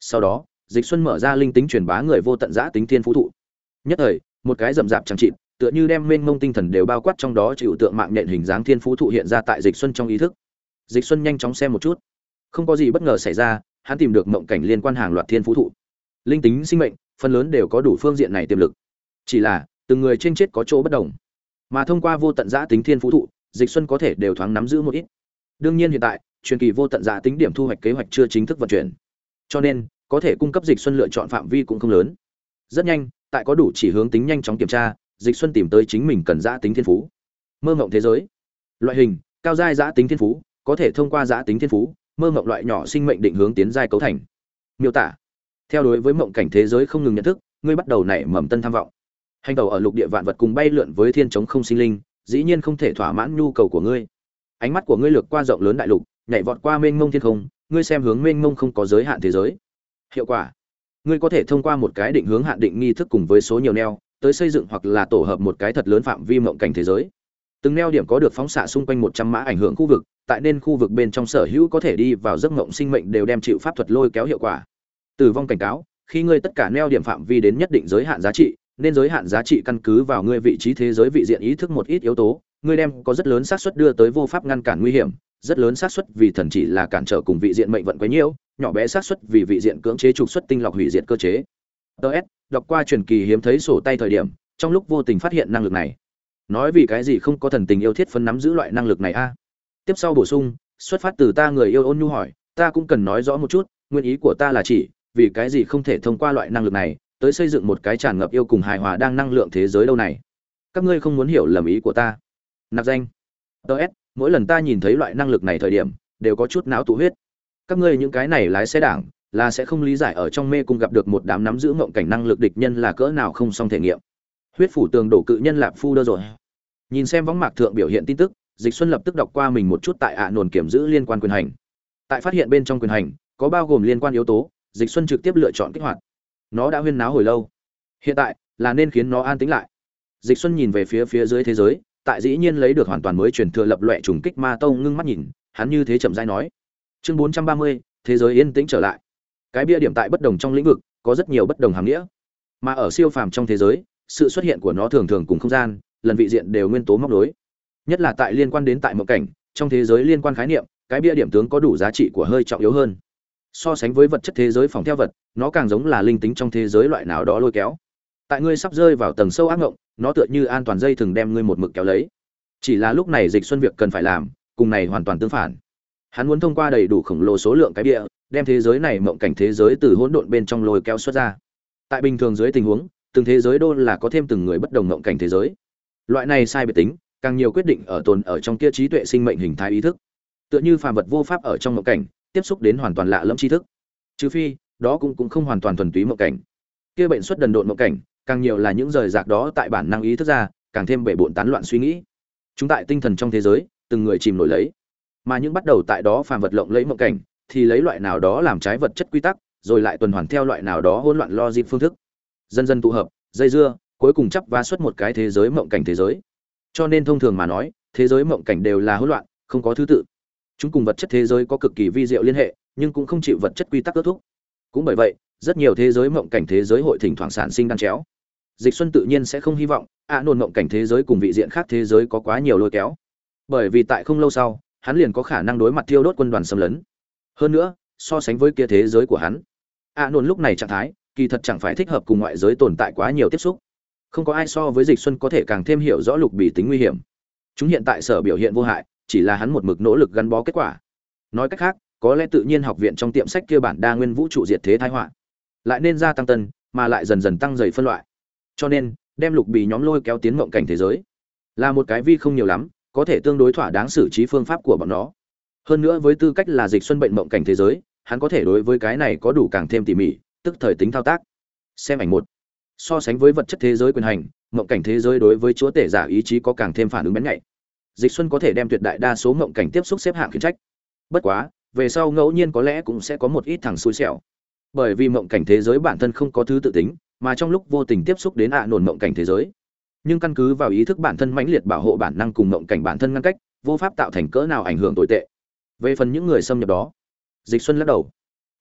[SPEAKER 1] Sau đó, dịch xuân mở ra linh tính truyền bá người vô tận giã tính thiên phú thụ. Nhất thời, một cái rậm rạp chẳng trị tựa như đem mênh mông tinh thần đều bao quát trong đó chịu tượng mạng nhện hình dáng thiên phú thụ hiện ra tại dịch xuân trong ý thức. Dịch xuân nhanh chóng xem một chút. Không có gì bất ngờ xảy ra, hắn tìm được mộng cảnh liên quan hàng loạt thiên phú thụ linh tính sinh mệnh, phần lớn đều có đủ phương diện này tiềm lực. Chỉ là, từng người trên chết có chỗ bất đồng. Mà thông qua vô tận giã tính thiên phú thụ, dịch xuân có thể đều thoáng nắm giữ một ít. Đương nhiên hiện tại, truyền kỳ vô tận giã tính điểm thu hoạch kế hoạch chưa chính thức vận chuyển. Cho nên, có thể cung cấp dịch xuân lựa chọn phạm vi cũng không lớn. Rất nhanh, tại có đủ chỉ hướng tính nhanh chóng kiểm tra, dịch xuân tìm tới chính mình cần giã tính thiên phú. Mơ ngộng thế giới. Loại hình, cao giai giã tính thiên phú, có thể thông qua giã tính thiên phú, mơ ngộng loại nhỏ sinh mệnh định hướng tiến giai cấu thành. Miêu tả theo đối với mộng cảnh thế giới không ngừng nhận thức, ngươi bắt đầu nảy mầm tân tham vọng. Hành tàu ở lục địa vạn vật cùng bay lượn với thiên chống không sinh linh, dĩ nhiên không thể thỏa mãn nhu cầu của ngươi. Ánh mắt của ngươi lược qua rộng lớn đại lục, nhảy vọt qua mênh mông thiên không, ngươi xem hướng mênh mông không có giới hạn thế giới. Hiệu quả. Ngươi có thể thông qua một cái định hướng hạn định nghi thức cùng với số nhiều neo, tới xây dựng hoặc là tổ hợp một cái thật lớn phạm vi mộng cảnh thế giới. Từng neo điểm có được phóng xạ xung quanh một trăm mã ảnh hưởng khu vực, tại nên khu vực bên trong sở hữu có thể đi vào giấc mộng sinh mệnh đều đem chịu pháp thuật lôi kéo hiệu quả tử vong cảnh cáo, khi ngươi tất cả neo điểm phạm vi đến nhất định giới hạn giá trị, nên giới hạn giá trị căn cứ vào ngươi vị trí thế giới vị diện ý thức một ít yếu tố, ngươi đem có rất lớn xác suất đưa tới vô pháp ngăn cản nguy hiểm, rất lớn xác suất vì thần chỉ là cản trở cùng vị diện mệnh vận quấy nhiễu nhỏ bé xác suất vì vị diện cưỡng chế trục xuất tinh lọc hủy diệt cơ chế. Ts đọc qua truyền kỳ hiếm thấy sổ tay thời điểm, trong lúc vô tình phát hiện năng lực này. Nói vì cái gì không có thần tình yêu thiết phân nắm giữ loại năng lực này a? Tiếp sau bổ sung, xuất phát từ ta người yêu ôn nhu hỏi, ta cũng cần nói rõ một chút, nguyên ý của ta là chỉ vì cái gì không thể thông qua loại năng lực này tới xây dựng một cái tràn ngập yêu cùng hài hòa đang năng lượng thế giới đâu này? Các ngươi không muốn hiểu lầm ý của ta. Nạp danh. Ts mỗi lần ta nhìn thấy loại năng lực này thời điểm, đều có chút não tụ huyết. Các ngươi những cái này lái xe đảng, là sẽ không lý giải ở trong mê cung gặp được một đám nắm giữ mộng cảnh năng lực địch nhân là cỡ nào không xong thể nghiệm. Huyết phủ tường đổ cự nhân lạp phu đơ rồi. Nhìn xem võng mạc thượng biểu hiện tin tức, dịch xuân lập tức đọc qua mình một chút tại ạ nồn kiểm giữ liên quan quyền hành. Tại phát hiện bên trong quyền hành, có bao gồm liên quan yếu tố dịch xuân trực tiếp lựa chọn kích hoạt. Nó đã huyên náo hồi lâu. Hiện tại là nên khiến nó an tĩnh lại. Dịch xuân nhìn về phía phía dưới thế giới tại dĩ nhiên lấy được hoàn toàn mới truyền thừa lập loại trùng kích ma tông ngưng mắt nhìn hắn như thế chậm rãi nói. Chương 430, thế giới yên tĩnh trở lại. Cái bia điểm tại bất đồng trong lĩnh vực có rất nhiều bất đồng hàm nghĩa. Mà ở siêu phàm trong thế giới sự xuất hiện của nó thường thường cùng không gian lần vị diện đều nguyên tố móc đối nhất là tại liên quan đến tại một cảnh trong thế giới liên quan khái niệm cái bia điểm tướng có đủ giá trị của hơi trọng yếu hơn so sánh với vật chất thế giới phòng theo vật, nó càng giống là linh tính trong thế giới loại nào đó lôi kéo. Tại ngươi sắp rơi vào tầng sâu ác ngộng, nó tựa như an toàn dây thường đem ngươi một mực kéo lấy. Chỉ là lúc này dịch xuân việc cần phải làm, cùng này hoàn toàn tương phản. Hắn muốn thông qua đầy đủ khổng lồ số lượng cái địa đem thế giới này mộng cảnh thế giới từ hỗn độn bên trong lôi kéo xuất ra. Tại bình thường dưới tình huống, từng thế giới đô là có thêm từng người bất đồng mộng cảnh thế giới. Loại này sai biệt tính, càng nhiều quyết định ở tồn ở trong kia trí tuệ sinh mệnh hình thái ý thức. Tựa như phàm vật vô pháp ở trong mộng cảnh tiếp xúc đến hoàn toàn lạ lẫm tri thức. Trừ phi, đó cũng cũng không hoàn toàn thuần túy mộng cảnh. Kia bệnh xuất đần độn mộng cảnh, càng nhiều là những rời rạc đó tại bản năng ý thức ra, càng thêm bể bộn tán loạn suy nghĩ. Chúng tại tinh thần trong thế giới, từng người chìm nổi lấy. Mà những bắt đầu tại đó phàm vật lộng lấy mộng cảnh, thì lấy loại nào đó làm trái vật chất quy tắc, rồi lại tuần hoàn theo loại nào đó hỗn loạn lo dịp phương thức. Dần dần tụ hợp, dây dưa, cuối cùng chấp va xuất một cái thế giới mộng cảnh thế giới. Cho nên thông thường mà nói, thế giới mộng cảnh đều là hỗn loạn, không có thứ tự chúng cùng vật chất thế giới có cực kỳ vi diệu liên hệ, nhưng cũng không chịu vật chất quy tắc ước thúc. Cũng bởi vậy, rất nhiều thế giới mộng cảnh thế giới hội thỉnh thoảng sản sinh đan chéo. Dịch xuân tự nhiên sẽ không hy vọng, ạ, nôn mộng cảnh thế giới cùng vị diện khác thế giới có quá nhiều lôi kéo. Bởi vì tại không lâu sau, hắn liền có khả năng đối mặt thiêu đốt quân đoàn xâm lấn. Hơn nữa, so sánh với kia thế giới của hắn, ạ, nôn lúc này trạng thái, kỳ thật chẳng phải thích hợp cùng ngoại giới tồn tại quá nhiều tiếp xúc. Không có ai so với dịch xuân có thể càng thêm hiểu rõ lục bì tính nguy hiểm. Chúng hiện tại sở biểu hiện vô hại chỉ là hắn một mực nỗ lực gắn bó kết quả. Nói cách khác, có lẽ tự nhiên học viện trong tiệm sách kia bản đa nguyên vũ trụ diệt thế thái họa, lại nên gia tăng tân, mà lại dần dần tăng dày phân loại. Cho nên, đem lục bì nhóm lôi kéo tiến mộng cảnh thế giới, là một cái vi không nhiều lắm, có thể tương đối thỏa đáng xử trí phương pháp của bọn nó. Hơn nữa với tư cách là dịch xuân bệnh mộng cảnh thế giới, hắn có thể đối với cái này có đủ càng thêm tỉ mỉ, tức thời tính thao tác. Xem ảnh một. So sánh với vật chất thế giới quyền hành, mộng cảnh thế giới đối với chúa tể giả ý chí có càng thêm phản ứng bén nhạy dịch xuân có thể đem tuyệt đại đa số mộng cảnh tiếp xúc xếp hạng khiển trách. Bất quá, về sau ngẫu nhiên có lẽ cũng sẽ có một ít thằng xui xẻo. Bởi vì mộng cảnh thế giới bản thân không có thứ tự tính, mà trong lúc vô tình tiếp xúc đến ạ à nổn mộng cảnh thế giới. Nhưng căn cứ vào ý thức bản thân mãnh liệt bảo hộ bản năng cùng mộng cảnh bản thân ngăn cách, vô pháp tạo thành cỡ nào ảnh hưởng tồi tệ. Về phần những người xâm nhập đó, dịch xuân lắc đầu.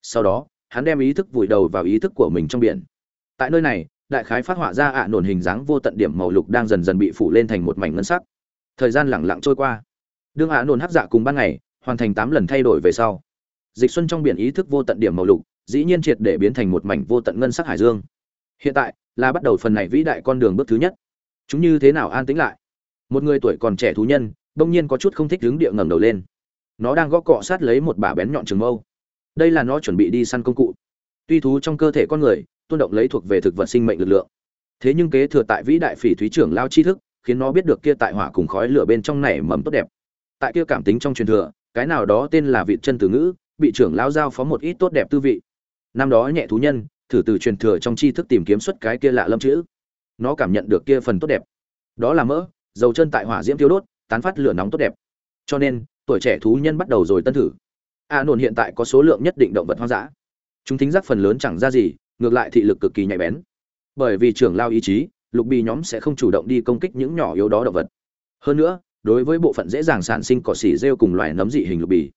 [SPEAKER 1] Sau đó, hắn đem ý thức vùi đầu vào ý thức của mình trong biển. Tại nơi này, đại khái phát họa ra ạ à nổn hình dáng vô tận điểm màu lục đang dần dần bị phủ lên thành một mảnh ngân sắc thời gian lẳng lặng trôi qua. Đương hạ nôn hắc dạ cùng ban ngày, hoàn thành tám lần thay đổi về sau. Dịch xuân trong biển ý thức vô tận điểm màu lục, dĩ nhiên triệt để biến thành một mảnh vô tận ngân sắc hải dương. Hiện tại, là bắt đầu phần này vĩ đại con đường bước thứ nhất. Chúng như thế nào an tĩnh lại? Một người tuổi còn trẻ thú nhân bỗng nhiên có chút không thích đứng địa ngẩng đầu lên. Nó đang gõ cọ sát lấy một bả bén nhọn trường mâu. Đây là nó chuẩn bị đi săn công cụ. Tuy thú trong cơ thể con người, tuôn động lấy thuộc về thực vật sinh mệnh lực lượng. Thế nhưng kế thừa tại vĩ đại phỉ thúy trưởng lao tri thức khiến nó biết được kia tại hỏa cùng khói lửa bên trong nảy mầm tốt đẹp. Tại kia cảm tính trong truyền thừa, cái nào đó tên là vị chân từ ngữ, bị trưởng lão giao phó một ít tốt đẹp tư vị. Năm đó nhẹ thú nhân, thử từ truyền thừa trong tri thức tìm kiếm xuất cái kia lạ lâm chữ. Nó cảm nhận được kia phần tốt đẹp. Đó là mỡ, dầu chân tại hỏa diễm thiêu đốt, tán phát lửa nóng tốt đẹp. Cho nên, tuổi trẻ thú nhân bắt đầu rồi tân thử. A nổn hiện tại có số lượng nhất định động vật hoang dã. Chúng thính giác phần lớn chẳng ra gì, ngược lại thị lực cực kỳ nhạy bén. Bởi vì trưởng lao ý chí lục bì nhóm sẽ không chủ động đi công kích những nhỏ yếu đó động vật. Hơn nữa, đối với bộ phận dễ dàng sản sinh cỏ xỉ rêu cùng loài nấm dị hình lục bì,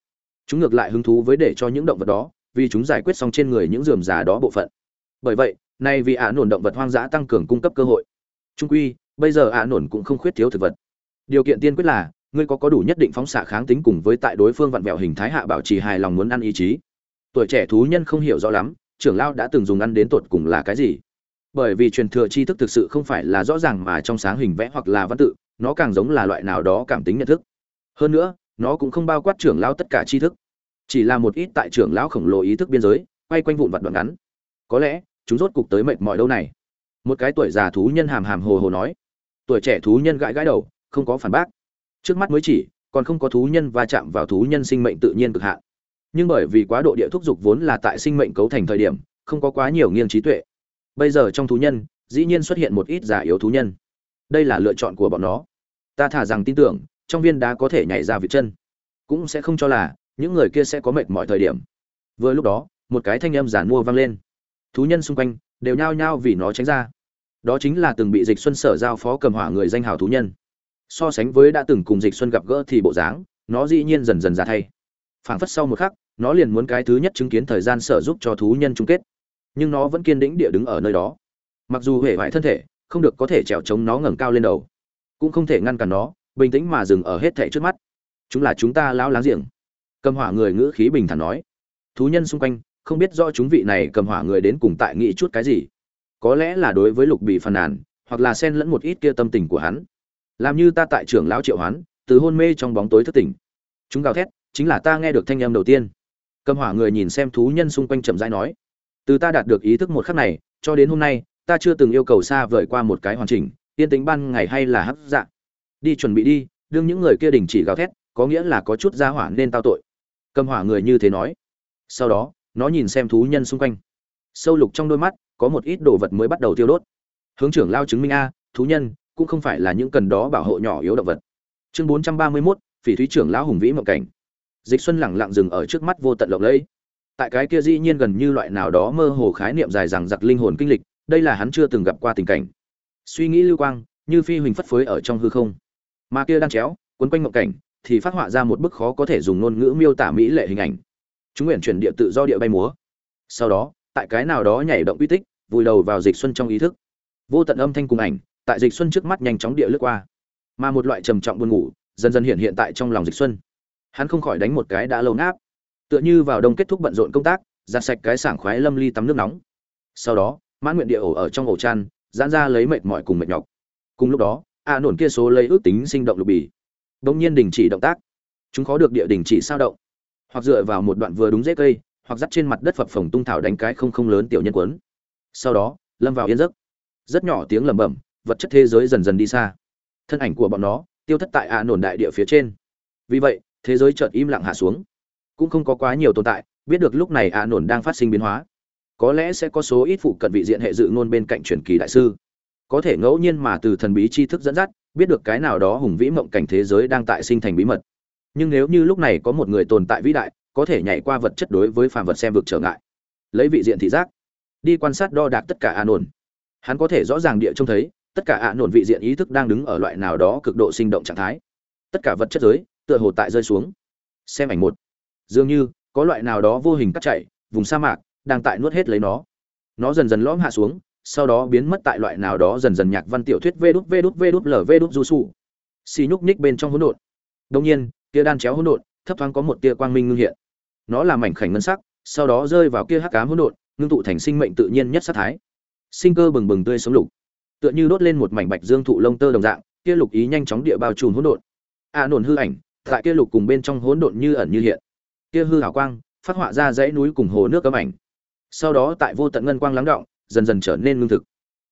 [SPEAKER 1] chúng ngược lại hứng thú với để cho những động vật đó, vì chúng giải quyết xong trên người những dườm già đó bộ phận. Bởi vậy, nay vì ả nổn động vật hoang dã tăng cường cung cấp cơ hội. Trung quy, bây giờ ả nổn cũng không khuyết thiếu thực vật. Điều kiện tiên quyết là, ngươi có có đủ nhất định phóng xạ kháng tính cùng với tại đối phương vặn vẹo hình thái hạ bảo trì hài lòng muốn ăn ý chí. Tuổi trẻ thú nhân không hiểu rõ lắm, trưởng lao đã từng dùng ăn đến tột cùng là cái gì bởi vì truyền thừa tri thức thực sự không phải là rõ ràng mà trong sáng hình vẽ hoặc là văn tự, nó càng giống là loại nào đó cảm tính nhận thức. Hơn nữa, nó cũng không bao quát trưởng lão tất cả tri thức, chỉ là một ít tại trưởng lão khổng lồ ý thức biên giới, quay quanh vụn vặt đoạn ngắn. Có lẽ, chúng rốt cục tới mệt mỏi đâu này. Một cái tuổi già thú nhân hàm hàm hồ hồ nói. Tuổi trẻ thú nhân gãi gãi đầu, không có phản bác. Trước mắt mới chỉ, còn không có thú nhân va chạm vào thú nhân sinh mệnh tự nhiên cực hạn. Nhưng bởi vì quá độ địa thúc dục vốn là tại sinh mệnh cấu thành thời điểm, không có quá nhiều nghiêng trí tuệ bây giờ trong thú nhân, dĩ nhiên xuất hiện một ít giả yếu thú nhân. Đây là lựa chọn của bọn nó. Ta thả rằng tin tưởng, trong viên đá có thể nhảy ra vị chân. Cũng sẽ không cho là, những người kia sẽ có mệt mọi thời điểm. Vừa lúc đó, một cái thanh âm giản mua vang lên. Thú nhân xung quanh, đều nhao nhao vì nó tránh ra. Đó chính là từng bị dịch xuân sở giao phó cầm hỏa người danh hào thú nhân. So sánh với đã từng cùng dịch xuân gặp gỡ thì bộ dáng, nó dĩ nhiên dần dần ra thay. Phảng phất sau một khắc, nó liền muốn cái thứ nhất chứng kiến thời gian sở giúp cho thú nhân chung kết nhưng nó vẫn kiên định địa đứng ở nơi đó. Mặc dù huệ hoại thân thể không được có thể trèo chống nó ngẩng cao lên đầu, cũng không thể ngăn cản nó bình tĩnh mà dừng ở hết thảy trước mắt. Chúng là chúng ta lão láng giềng. Cầm hỏa người ngữ khí bình thản nói. Thú nhân xung quanh không biết rõ chúng vị này cầm hỏa người đến cùng tại nghĩ chút cái gì. Có lẽ là đối với lục bị phàn nàn, hoặc là xen lẫn một ít kia tâm tình của hắn. Làm như ta tại trưởng lão triệu hoán, từ hôn mê trong bóng tối thức tỉnh. Chúng gào thét, chính là ta nghe được thanh âm đầu tiên. Cầm hỏa người nhìn xem thú nhân xung quanh chậm rãi nói từ ta đạt được ý thức một khắc này cho đến hôm nay ta chưa từng yêu cầu xa vời qua một cái hoàn chỉnh yên tính ban ngày hay là hấp dạ. Đi chuẩn bị đi đương những người kia đình chỉ gào thét có nghĩa là có chút gia hỏa nên tao tội. Cầm hỏa người như thế nói. Sau đó nó nhìn xem thú nhân xung quanh. Sâu lục trong đôi mắt có một ít đồ vật mới bắt đầu tiêu đốt. Hướng trưởng lao chứng minh a thú nhân cũng không phải là những cần đó bảo hộ nhỏ yếu động vật. Chương bốn trăm ba mươi 431, phỉ thúy trưởng lão hùng vĩ mộng cảnh. Dịch xuân lẳng lặng dừng ở trước mắt vô tận lộng lẫy tại cái kia dĩ nhiên gần như loại nào đó mơ hồ khái niệm dài rằng giặc linh hồn kinh lịch, đây là hắn chưa từng gặp qua tình cảnh. Suy nghĩ lưu quang, như phi huỳnh phất phới ở trong hư không. Mà kia đang chéo, quấn quanh ngộng cảnh, thì phát họa ra một bức khó có thể dùng ngôn ngữ miêu tả mỹ lệ hình ảnh. Chúng nguyện chuyển địa tự do địa bay múa. Sau đó, tại cái nào đó nhảy động uy tích, vùi đầu vào dịch xuân trong ý thức. Vô tận âm thanh cùng ảnh, tại dịch xuân trước mắt nhanh chóng địa lướt qua. Mà một loại trầm trọng buồn ngủ, dần dần hiện hiện tại trong lòng dịch xuân. Hắn không khỏi đánh một cái đã lâu ngáp tựa như vào đông kết thúc bận rộn công tác, giặt sạch cái sảng khoái lâm ly tắm nước nóng. Sau đó, mãn nguyện địa ổ ở trong ổ chăn, giãn ra lấy mệt mỏi cùng mệt nhọc. Cùng lúc đó, a nổn kia số lấy ước tính sinh động lục bì. Đông nhiên đình chỉ động tác. Chúng khó được địa đình chỉ sao động. Hoặc dựa vào một đoạn vừa đúng dễ cây, hoặc dắt trên mặt đất phập phồng tung thảo đánh cái không không lớn tiểu nhân quấn. Sau đó, lâm vào yên giấc. Rất nhỏ tiếng lẩm bẩm, vật chất thế giới dần dần đi xa. Thân ảnh của bọn nó, tiêu thất tại a nổn đại địa phía trên. Vì vậy, thế giới chợt im lặng hạ xuống cũng không có quá nhiều tồn tại, biết được lúc này a nổn đang phát sinh biến hóa. Có lẽ sẽ có số ít phụ cận vị diện hệ dự ngôn bên cạnh truyền kỳ đại sư. Có thể ngẫu nhiên mà từ thần bí tri thức dẫn dắt, biết được cái nào đó hùng vĩ mộng cảnh thế giới đang tại sinh thành bí mật. Nhưng nếu như lúc này có một người tồn tại vĩ đại, có thể nhảy qua vật chất đối với phàm vật xem vực trở ngại. Lấy vị diện thị giác, đi quan sát đo đạc tất cả a nổn hắn có thể rõ ràng địa trông thấy, tất cả a nổn vị diện ý thức đang đứng ở loại nào đó cực độ sinh động trạng thái. Tất cả vật chất giới, tựa hồ tại rơi xuống. Xem ảnh một dường như có loại nào đó vô hình cắt chạy vùng sa mạc đang tại nuốt hết lấy nó. Nó dần dần lõm hạ xuống sau đó biến mất tại loại nào đó dần dần nhạc văn tiểu thuyết vê đút vê đút vê đút lv đút du su xì nhúc nhích bên trong hỗn độn. Đông nhiên tia đan chéo hỗn độn thấp thoáng có một tia quang minh ngưng hiện. Nó là mảnh khảnh ngân sắc sau đó rơi vào kia hắc cám hỗn độn ngưng tụ thành sinh mệnh tự nhiên nhất sát thái. Sinh cơ bừng bừng tươi sống lục. Tựa như đốt lên một mảnh bạch dương thụ lông tơ đồng dạng kia lục ý nhanh chóng địa bao trùm hỗn độn. A à, nổn hư ảnh tại kia lục cùng bên trong hỗn độn như ẩn như hiện kia hư hào quang, phát họa ra dãy núi cùng hồ nước cấm ảnh. Sau đó tại vô tận ngân quang lắng động, dần dần trở nên lương thực.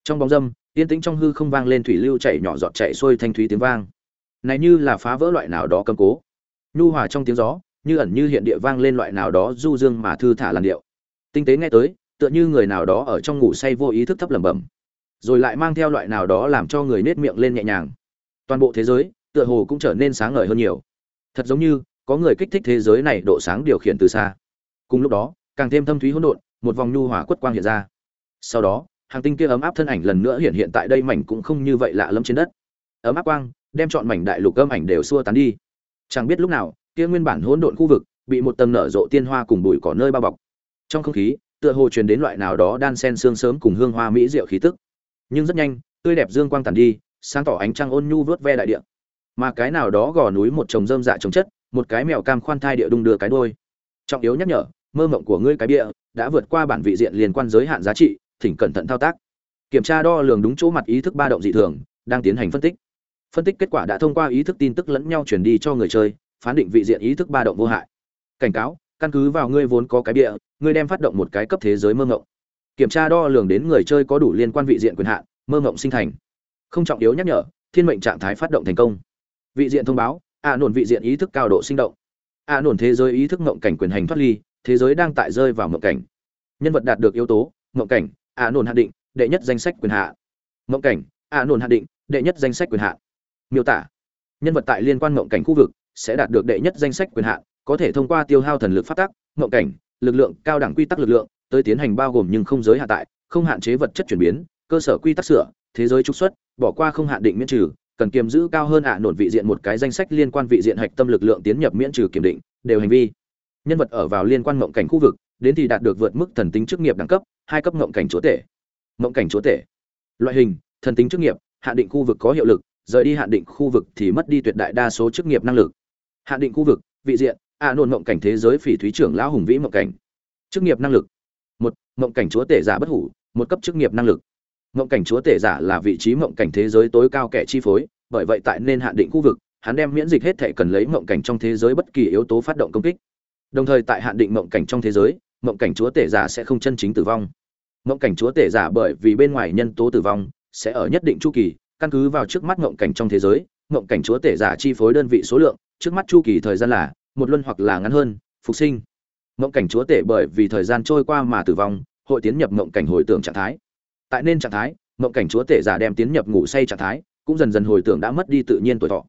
[SPEAKER 1] Trong bóng dâm, yên tĩnh trong hư không vang lên thủy lưu chảy nhỏ giọt chảy xuôi thanh thúy tiếng vang. Này như là phá vỡ loại nào đó cầm cố. Nhu hòa trong tiếng gió, như ẩn như hiện địa vang lên loại nào đó du dương mà thư thả làn điệu. Tinh tế nghe tới, tựa như người nào đó ở trong ngủ say vô ý thức thấp lẩm bẩm. Rồi lại mang theo loại nào đó làm cho người nết miệng lên nhẹ nhàng. Toàn bộ thế giới, tựa hồ cũng trở nên sáng ngời hơn nhiều. Thật giống như có người kích thích thế giới này độ sáng điều khiển từ xa. Cùng lúc đó, càng thêm thâm thúy hỗn độn, một vòng nhu hòa quất quang hiện ra. Sau đó, hàng tinh kia ấm áp thân ảnh lần nữa hiện hiện tại đây mảnh cũng không như vậy lạ lẫm trên đất. Ấm áp quang, đem chọn mảnh đại lục âm ảnh đều xua tán đi. Chẳng biết lúc nào, kia nguyên bản hỗn độn khu vực bị một tầng nở rộ tiên hoa cùng bụi cỏ nơi bao bọc. Trong không khí, tựa hồ truyền đến loại nào đó đan sen sương sớm cùng hương hoa mỹ diệu khí tức. Nhưng rất nhanh, tươi đẹp dương quang tàn đi, sáng tỏ ánh trăng ôn nhu vớt ve đại địa mà cái nào đó gò núi một chồng rơm dạ trồng chất, một cái mèo cam khoan thai địa đung đưa cái đôi trọng yếu nhắc nhở, mơ mộng của ngươi cái bịa đã vượt qua bản vị diện liên quan giới hạn giá trị, thỉnh cẩn thận thao tác. Kiểm tra đo lường đúng chỗ mặt ý thức ba động dị thường, đang tiến hành phân tích. Phân tích kết quả đã thông qua ý thức tin tức lẫn nhau chuyển đi cho người chơi, phán định vị diện ý thức ba động vô hại. Cảnh cáo, căn cứ vào ngươi vốn có cái bịa, ngươi đem phát động một cái cấp thế giới mơ mộng. Kiểm tra đo lường đến người chơi có đủ liên quan vị diện quyền hạn, mơ mộng sinh thành. Không trọng yếu nhắc nhở, thiên mệnh trạng thái phát động thành công vị diện thông báo, ạ à nổn vị diện ý thức cao độ sinh động. ạ à nổn thế giới ý thức mộng cảnh quyền hành thoát ly, thế giới đang tại rơi vào mộng cảnh. Nhân vật đạt được yếu tố mộng cảnh, ạ à nổn hạ định, đệ nhất danh sách quyền hạ. Mộng cảnh, ạ nổn hạ định, đệ nhất danh sách quyền hạ. Miêu tả, nhân vật tại liên quan mộng cảnh khu vực sẽ đạt được đệ nhất danh sách quyền hạn có thể thông qua tiêu hao thần lực phát tắc mộng cảnh, lực lượng, cao đẳng quy tắc lực lượng, tới tiến hành bao gồm nhưng không giới hạn tại, không hạn chế vật chất chuyển biến, cơ sở quy tắc sửa, thế giới trục xuất, bỏ qua không hạn định miễn trừ cần kiềm giữ cao hơn ạ à nổn vị diện một cái danh sách liên quan vị diện hạch tâm lực lượng tiến nhập miễn trừ kiểm định, đều hành vi. Nhân vật ở vào liên quan mộng cảnh khu vực, đến thì đạt được vượt mức thần tính chức nghiệp đẳng cấp, hai cấp mộng cảnh chúa tể. Mộng cảnh chúa tể. Loại hình, thần tính chức nghiệp hạn định khu vực có hiệu lực, rời đi hạn định khu vực thì mất đi tuyệt đại đa số chức nghiệp năng lực. Hạn định khu vực, vị diện, ạ à nổn mộng cảnh thế giới phỉ thúy trưởng lão hùng vĩ mộng cảnh. Chức nghiệp năng lực. Một mộng cảnh chúa tể giả bất hủ, một cấp chức nghiệp năng lực mộng cảnh chúa tể giả là vị trí mộng cảnh thế giới tối cao kẻ chi phối, bởi vậy tại nên hạn định khu vực, hắn đem miễn dịch hết thể cần lấy mộng cảnh trong thế giới bất kỳ yếu tố phát động công kích. Đồng thời tại hạn định mộng cảnh trong thế giới, mộng cảnh chúa tể giả sẽ không chân chính tử vong. Mộng cảnh chúa tể giả bởi vì bên ngoài nhân tố tử vong, sẽ ở nhất định chu kỳ, căn cứ vào trước mắt mộng cảnh trong thế giới, mộng cảnh chúa tể giả chi phối đơn vị số lượng, trước mắt chu kỳ thời gian là một luân hoặc là ngắn hơn, phục sinh. Mộng cảnh chúa tể bởi vì thời gian trôi qua mà tử vong, hội tiến nhập mộng cảnh hồi tưởng trạng thái tại nên trạng thái, mộng cảnh chúa tể giả đem tiến nhập ngủ say trạng thái, cũng dần dần hồi tưởng đã mất đi tự nhiên tuổi thọ.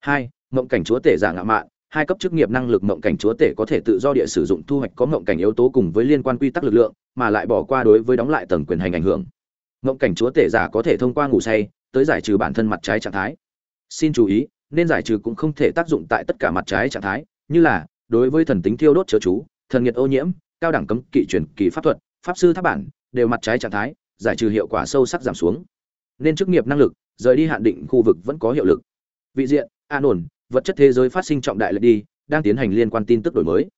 [SPEAKER 1] Hai, mộng cảnh chúa tể giả ngạo mạn, hai cấp chức nghiệp năng lực mộng cảnh chúa tể có thể tự do địa sử dụng thu hoạch có mộng cảnh yếu tố cùng với liên quan quy tắc lực lượng, mà lại bỏ qua đối với đóng lại tầng quyền hành ảnh hưởng. Mộng cảnh chúa tể giả có thể thông qua ngủ say tới giải trừ bản thân mặt trái trạng thái. Xin chú ý, nên giải trừ cũng không thể tác dụng tại tất cả mặt trái trạng thái, như là, đối với thần tính thiêu đốt chớ chú, thần nhiệt ô nhiễm, cao đẳng cấm kỵ truyền kỳ pháp thuật, pháp sư tháp bản, đều mặt trái trạng thái giải trừ hiệu quả sâu sắc giảm xuống. Nên chức nghiệp năng lực, rời đi hạn định khu vực vẫn có hiệu lực. Vị diện an ổn vật chất thế giới phát sinh trọng đại lệch đi, đang tiến hành liên quan tin tức đổi mới.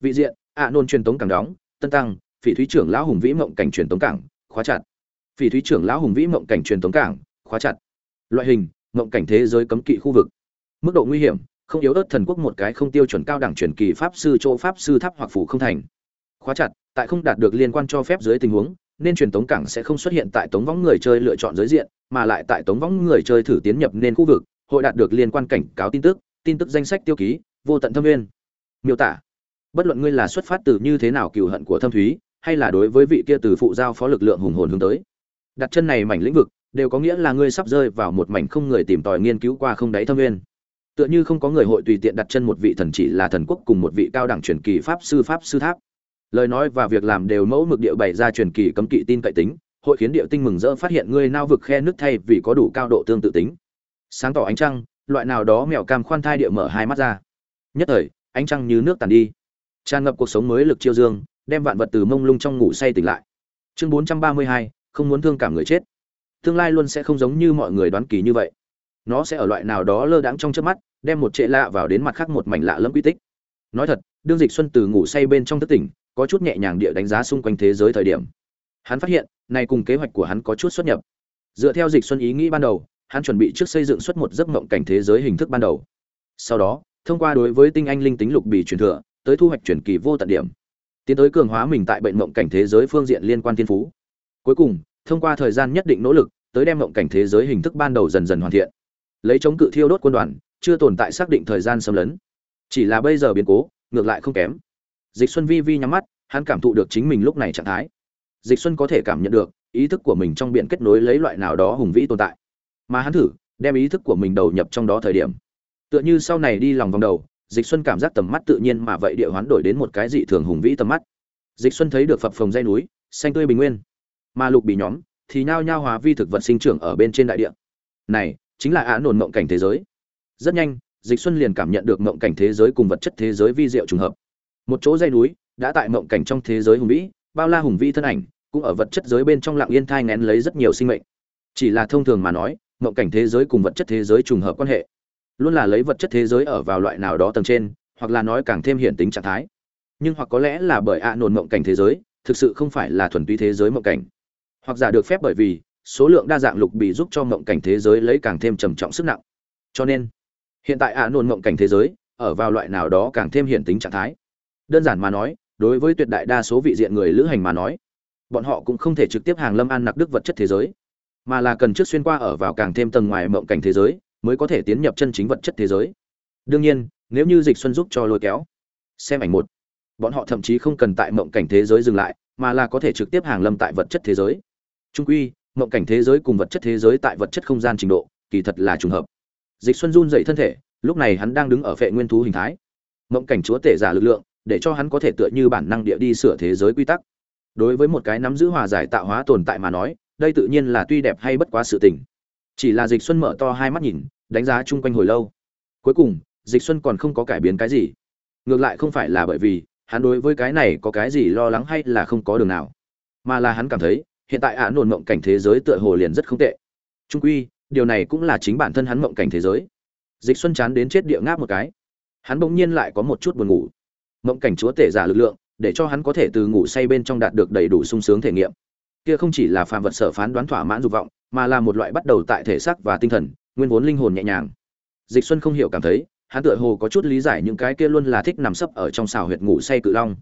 [SPEAKER 1] Vị diện an ổn truyền tống cảng đóng, tân tăng, phỉ thúy trưởng lão hùng vĩ mộng cảnh truyền tống cảng, khóa chặt. Phỉ thúy trưởng lão hùng vĩ mộng cảnh truyền tống cảng, khóa chặt. Loại hình, mộng cảnh thế giới cấm kỵ khu vực. Mức độ nguy hiểm, không yếu ớt thần quốc một cái không tiêu chuẩn cao đẳng truyền kỳ pháp sư, chỗ pháp sư tháp hoặc phủ không thành. Khóa chặt, tại không đạt được liên quan cho phép dưới tình huống nên truyền tống cảng sẽ không xuất hiện tại tống võng người chơi lựa chọn giới diện, mà lại tại tống võng người chơi thử tiến nhập nên khu vực, hội đạt được liên quan cảnh cáo tin tức tin tức danh sách tiêu ký, vô tận thâm nguyên miêu tả, bất luận ngươi là xuất phát từ như thế nào cừu hận của thâm thúy, hay là đối với vị kia từ phụ giao phó lực lượng hùng hồn hướng tới, đặt chân này mảnh lĩnh vực, đều có nghĩa là ngươi sắp rơi vào một mảnh không người tìm tòi nghiên cứu qua không đáy thâm nguyên tựa như không có người hội tùy tiện đặt chân một vị thần chỉ là thần quốc cùng một vị cao đẳng truyền kỳ pháp sư pháp sư tháp lời nói và việc làm đều mẫu mực địa bày ra truyền kỳ cấm kỵ tin cậy tính, hội khiến địa tinh mừng rỡ phát hiện ngươi nao vực khe nước thay vì có đủ cao độ tương tự tính. Sáng tỏ ánh trăng, loại nào đó mèo cam khoan thai địa mở hai mắt ra. Nhất thời, ánh trăng như nước tàn đi. Tràn ngập cuộc sống mới lực chiêu dương, đem vạn vật từ mông lung trong ngủ say tỉnh lại. Chương bốn trăm ba mươi hai, không muốn thương cảm người chết. Tương lai luôn sẽ không giống như mọi người đoán kỳ như vậy. Nó sẽ ở loại nào đó lơ đãng trong trước mắt, đem một trệ lạ vào đến mặt khác một mảnh lạ lẫm quy tích. Nói thật, đương dịch xuân từ ngủ say bên trong thất tỉnh có chút nhẹ nhàng địa đánh giá xung quanh thế giới thời điểm. Hắn phát hiện, này cùng kế hoạch của hắn có chút xuất nhập. Dựa theo dịch xuân ý nghĩ ban đầu, hắn chuẩn bị trước xây dựng xuất một giấc mộng cảnh thế giới hình thức ban đầu. Sau đó, thông qua đối với tinh anh linh tính lục bì truyền thừa, tới thu hoạch truyền kỳ vô tận điểm. Tiến tới cường hóa mình tại bệnh mộng cảnh thế giới phương diện liên quan thiên phú. Cuối cùng, thông qua thời gian nhất định nỗ lực, tới đem mộng cảnh thế giới hình thức ban đầu dần dần hoàn thiện. Lấy chống cự thiêu đốt quân đoàn, chưa tồn tại xác định thời gian xâm lấn. Chỉ là bây giờ biến cố, ngược lại không kém dịch xuân vi vi nhắm mắt, hắn cảm thụ được chính mình lúc này trạng thái. Dịch xuân có thể cảm nhận được, ý thức của mình trong biển kết nối lấy loại nào đó hùng vĩ tồn tại. Mà hắn thử, đem ý thức của mình đầu nhập trong đó thời điểm. Tựa như sau này đi lòng vòng đầu, dịch xuân cảm giác tầm mắt tự nhiên mà vậy địa hoán đổi đến một cái dị thường hùng vĩ tầm mắt. Dịch xuân thấy được phập phồng dây núi, xanh tươi bình nguyên. Mà lục bị nhóm, thì nhao nhao hòa vi thực vật sinh trưởng ở bên trên đại địa. Này, chính là án nổn mộng cảnh thế giới. Rất nhanh, dịch xuân liền cảm nhận được mộng cảnh thế giới cùng vật chất thế giới vi diệu trùng hợp một chỗ dây núi đã tại mộng cảnh trong thế giới hùng vĩ, bao la hùng vĩ thân ảnh, cũng ở vật chất giới bên trong lặng yên thai ngén lấy rất nhiều sinh mệnh. Chỉ là thông thường mà nói, mộng cảnh thế giới cùng vật chất thế giới trùng hợp quan hệ. Luôn là lấy vật chất thế giới ở vào loại nào đó tầng trên, hoặc là nói càng thêm hiển tính trạng thái. Nhưng hoặc có lẽ là bởi ạ nồn mộng cảnh thế giới, thực sự không phải là thuần túy thế giới mộng cảnh. Hoặc giả được phép bởi vì, số lượng đa dạng lục bị giúp cho mộng cảnh thế giới lấy càng thêm trầm trọng sức nặng. Cho nên, hiện tại ạ nồn mộng cảnh thế giới, ở vào loại nào đó càng thêm hiện tính trạng thái đơn giản mà nói, đối với tuyệt đại đa số vị diện người lữ hành mà nói, bọn họ cũng không thể trực tiếp hàng lâm an nặc đức vật chất thế giới, mà là cần trước xuyên qua ở vào càng thêm tầng ngoài mộng cảnh thế giới mới có thể tiến nhập chân chính vật chất thế giới. Đương nhiên, nếu như dịch xuân giúp cho lôi kéo, xem ảnh một, bọn họ thậm chí không cần tại mộng cảnh thế giới dừng lại, mà là có thể trực tiếp hàng lâm tại vật chất thế giới. Trung quy, mộng cảnh thế giới cùng vật chất thế giới tại vật chất không gian trình độ, kỳ thật là trùng hợp. Dịch xuân run dậy thân thể, lúc này hắn đang đứng ở phệ nguyên thú hình thái. Mộng cảnh chúa tể giả lực lượng để cho hắn có thể tựa như bản năng địa đi sửa thế giới quy tắc. Đối với một cái nắm giữ hòa giải tạo hóa tồn tại mà nói, đây tự nhiên là tuy đẹp hay bất quá sự tình. Chỉ là dịch xuân mở to hai mắt nhìn, đánh giá chung quanh hồi lâu. Cuối cùng, dịch xuân còn không có cải biến cái gì. Ngược lại không phải là bởi vì, hắn đối với cái này có cái gì lo lắng hay là không có đường nào. Mà là hắn cảm thấy, hiện tại ả nồn mộng cảnh thế giới tựa hồ liền rất không tệ. Trung quy, điều này cũng là chính bản thân hắn mộng cảnh thế giới. Dịch xuân chán đến chết địa ngáp một cái. Hắn bỗng nhiên lại có một chút buồn ngủ mộng cảnh chúa tể giả lực lượng, để cho hắn có thể từ ngủ say bên trong đạt được đầy đủ sung sướng thể nghiệm. Kia không chỉ là phàm vật sở phán đoán thỏa mãn dục vọng, mà là một loại bắt đầu tại thể xác và tinh thần, nguyên vốn linh hồn nhẹ nhàng. Dịch xuân không hiểu cảm thấy, hắn tựa hồ có chút lý giải những cái kia luôn là thích nằm sấp ở trong xào huyệt ngủ say cự long.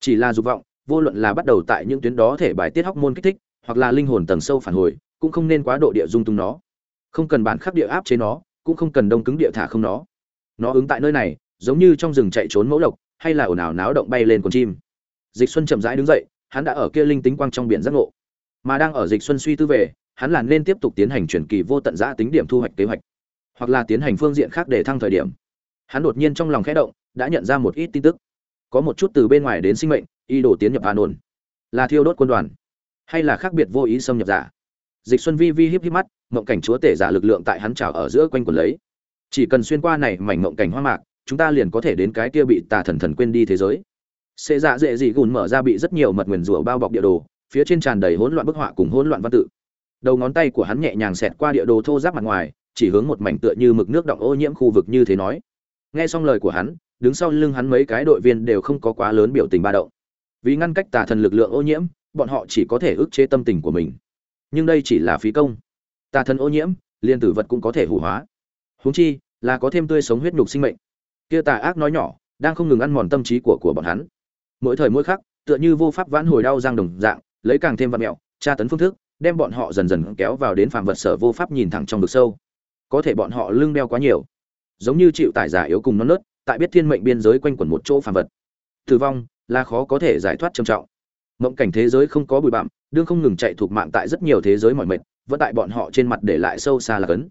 [SPEAKER 1] Chỉ là dục vọng, vô luận là bắt đầu tại những tuyến đó thể bài tiết hóc môn kích thích, hoặc là linh hồn tầng sâu phản hồi, cũng không nên quá độ địa dung tung nó. Không cần bản khắc địa áp chế nó, cũng không cần đông cứng địa thả không nó. Nó ứng tại nơi này, giống như trong rừng chạy trốn mẫu lộc hay là ồn ào náo động bay lên con chim. Dịch xuân chậm rãi đứng dậy, hắn đã ở kia linh tính quang trong biển giác ngộ. Mà đang ở dịch xuân suy tư về, hắn là nên tiếp tục tiến hành chuyển kỳ vô tận giã tính điểm thu hoạch kế hoạch, hoặc là tiến hành phương diện khác để thăng thời điểm. Hắn đột nhiên trong lòng khẽ động, đã nhận ra một ít tin tức. Có một chút từ bên ngoài đến sinh mệnh y đổ tiến nhập hà ổn là thiêu đốt quân đoàn, hay là khác biệt vô ý xâm nhập giả. Dịch xuân vi vi híp híp mắt, mộng cảnh chúa tể giả lực lượng tại hắn trào ở giữa quanh quần lấy. Chỉ cần xuyên qua này mảnh mộng cảnh hoa mạc chúng ta liền có thể đến cái kia bị tà thần thần quên đi thế giới. Xê dạ dễ dị gùn mở ra bị rất nhiều mật nguyền rủa bao bọc địa đồ, phía trên tràn đầy hỗn loạn bức họa cùng hỗn loạn văn tự. Đầu ngón tay của hắn nhẹ nhàng xẹt qua địa đồ thô giáp mặt ngoài, chỉ hướng một mảnh tựa như mực nước động ô nhiễm khu vực như thế nói. Nghe xong lời của hắn, đứng sau lưng hắn mấy cái đội viên đều không có quá lớn biểu tình ba động. Vì ngăn cách tà thần lực lượng ô nhiễm, bọn họ chỉ có thể ức chế tâm tình của mình. Nhưng đây chỉ là phí công. Tà thần ô nhiễm liên tử vật cũng có thể hủ hóa. Huống chi, là có thêm tươi sống huyết nhục sinh mệnh kia tà ác nói nhỏ, đang không ngừng ăn mòn tâm trí của của bọn hắn. Mỗi thời mỗi khắc, tựa như vô pháp vãn hồi đau giang đồng dạng, lấy càng thêm vật mẹo, tra tấn phương thức, đem bọn họ dần dần kéo vào đến phàm vật sở vô pháp nhìn thẳng trong vực sâu. Có thể bọn họ lưng đeo quá nhiều. Giống như chịu tải giả yếu cùng non nớt, tại biết thiên mệnh biên giới quanh quẩn một chỗ phàm vật. Tử vong là khó có thể giải thoát trầm trọng. Mộng cảnh thế giới không có bụi bặm, đương không ngừng chạy thuộc mạng tại rất nhiều thế giới mọi mệt, vẫn tại bọn họ trên mặt để lại sâu xa là cấn.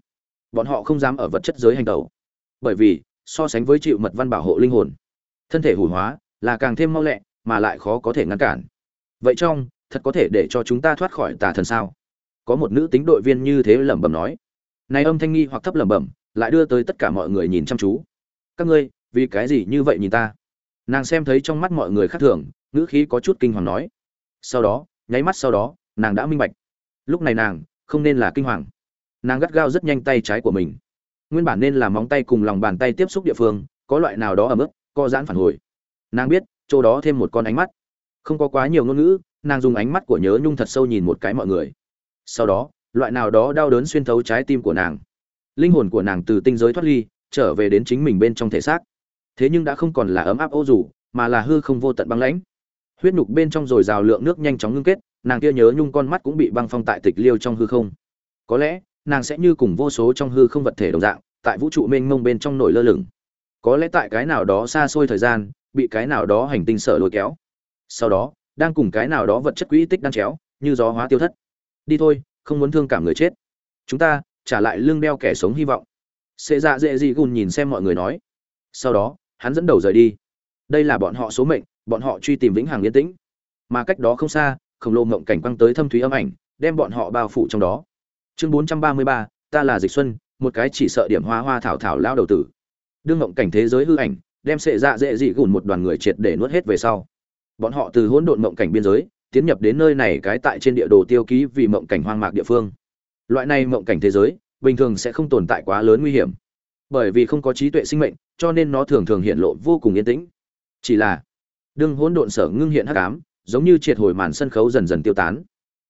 [SPEAKER 1] Bọn họ không dám ở vật chất giới hành tẩu. Bởi vì so sánh với chịu mật văn bảo hộ linh hồn. Thân thể hủ hóa là càng thêm mau lẹ mà lại khó có thể ngăn cản. Vậy trong, thật có thể để cho chúng ta thoát khỏi tà thần sao? Có một nữ tính đội viên như thế lẩm bẩm nói. Này âm thanh nghi hoặc thấp lẩm bẩm, lại đưa tới tất cả mọi người nhìn chăm chú. Các ngươi, vì cái gì như vậy nhìn ta? Nàng xem thấy trong mắt mọi người khác thường, ngữ khí có chút kinh hoàng nói. Sau đó, nháy mắt sau đó, nàng đã minh bạch. Lúc này nàng, không nên là kinh hoàng. Nàng gắt gao rất nhanh tay trái của mình nguyên bản nên là móng tay cùng lòng bàn tay tiếp xúc địa phương, có loại nào đó ở mức co giãn phản hồi. Nàng biết, chỗ đó thêm một con ánh mắt. Không có quá nhiều ngôn ngữ, nàng dùng ánh mắt của nhớ nhung thật sâu nhìn một cái mọi người. Sau đó, loại nào đó đau đớn xuyên thấu trái tim của nàng. Linh hồn của nàng từ tinh giới thoát ly, trở về đến chính mình bên trong thể xác. Thế nhưng đã không còn là ấm áp ô rủ, mà là hư không vô tận băng lãnh. Huyết nhục bên trong rồi rào lượng nước nhanh chóng ngưng kết, nàng kia nhớ nhung con mắt cũng bị băng phong tại tịch liêu trong hư không. Có lẽ nàng sẽ như cùng vô số trong hư không vật thể đồng dạng, tại vũ trụ mênh mông bên trong nổi lơ lửng. Có lẽ tại cái nào đó xa xôi thời gian, bị cái nào đó hành tinh sợ lôi kéo. Sau đó, đang cùng cái nào đó vật chất quỹ tích đang chéo, như gió hóa tiêu thất. Đi thôi, không muốn thương cảm người chết. Chúng ta, trả lại lương đeo kẻ sống hy vọng. Sẽ dạ dễ dị gùn nhìn xem mọi người nói. Sau đó, hắn dẫn đầu rời đi. Đây là bọn họ số mệnh, bọn họ truy tìm vĩnh hằng yên tĩnh. Mà cách đó không xa, khổng lồ ngộng cảnh quăng tới thâm thúy âm ảnh, đem bọn họ bao phủ trong đó chương bốn trăm ba mươi ba, ta là dịch xuân, một cái chỉ sợ điểm hoa hoa thảo thảo lao đầu tử. Đương ngộng cảnh thế giới hư ảnh, đem sệ dạ dễ dị gùn một đoàn người triệt để nuốt hết về sau. Bọn họ từ hỗn độn ngộng cảnh biên giới, tiến nhập đến nơi này cái tại trên địa đồ tiêu ký vì mộng cảnh hoang mạc địa phương. Loại này mộng cảnh thế giới, bình thường sẽ không tồn tại quá lớn nguy hiểm. Bởi vì không có trí tuệ sinh mệnh, cho nên nó thường thường hiện lộ vô cùng yên tĩnh. Chỉ là, đương hỗn độn sở ngưng hiện hắc ám, giống như triệt hồi màn sân khấu dần dần tiêu tán.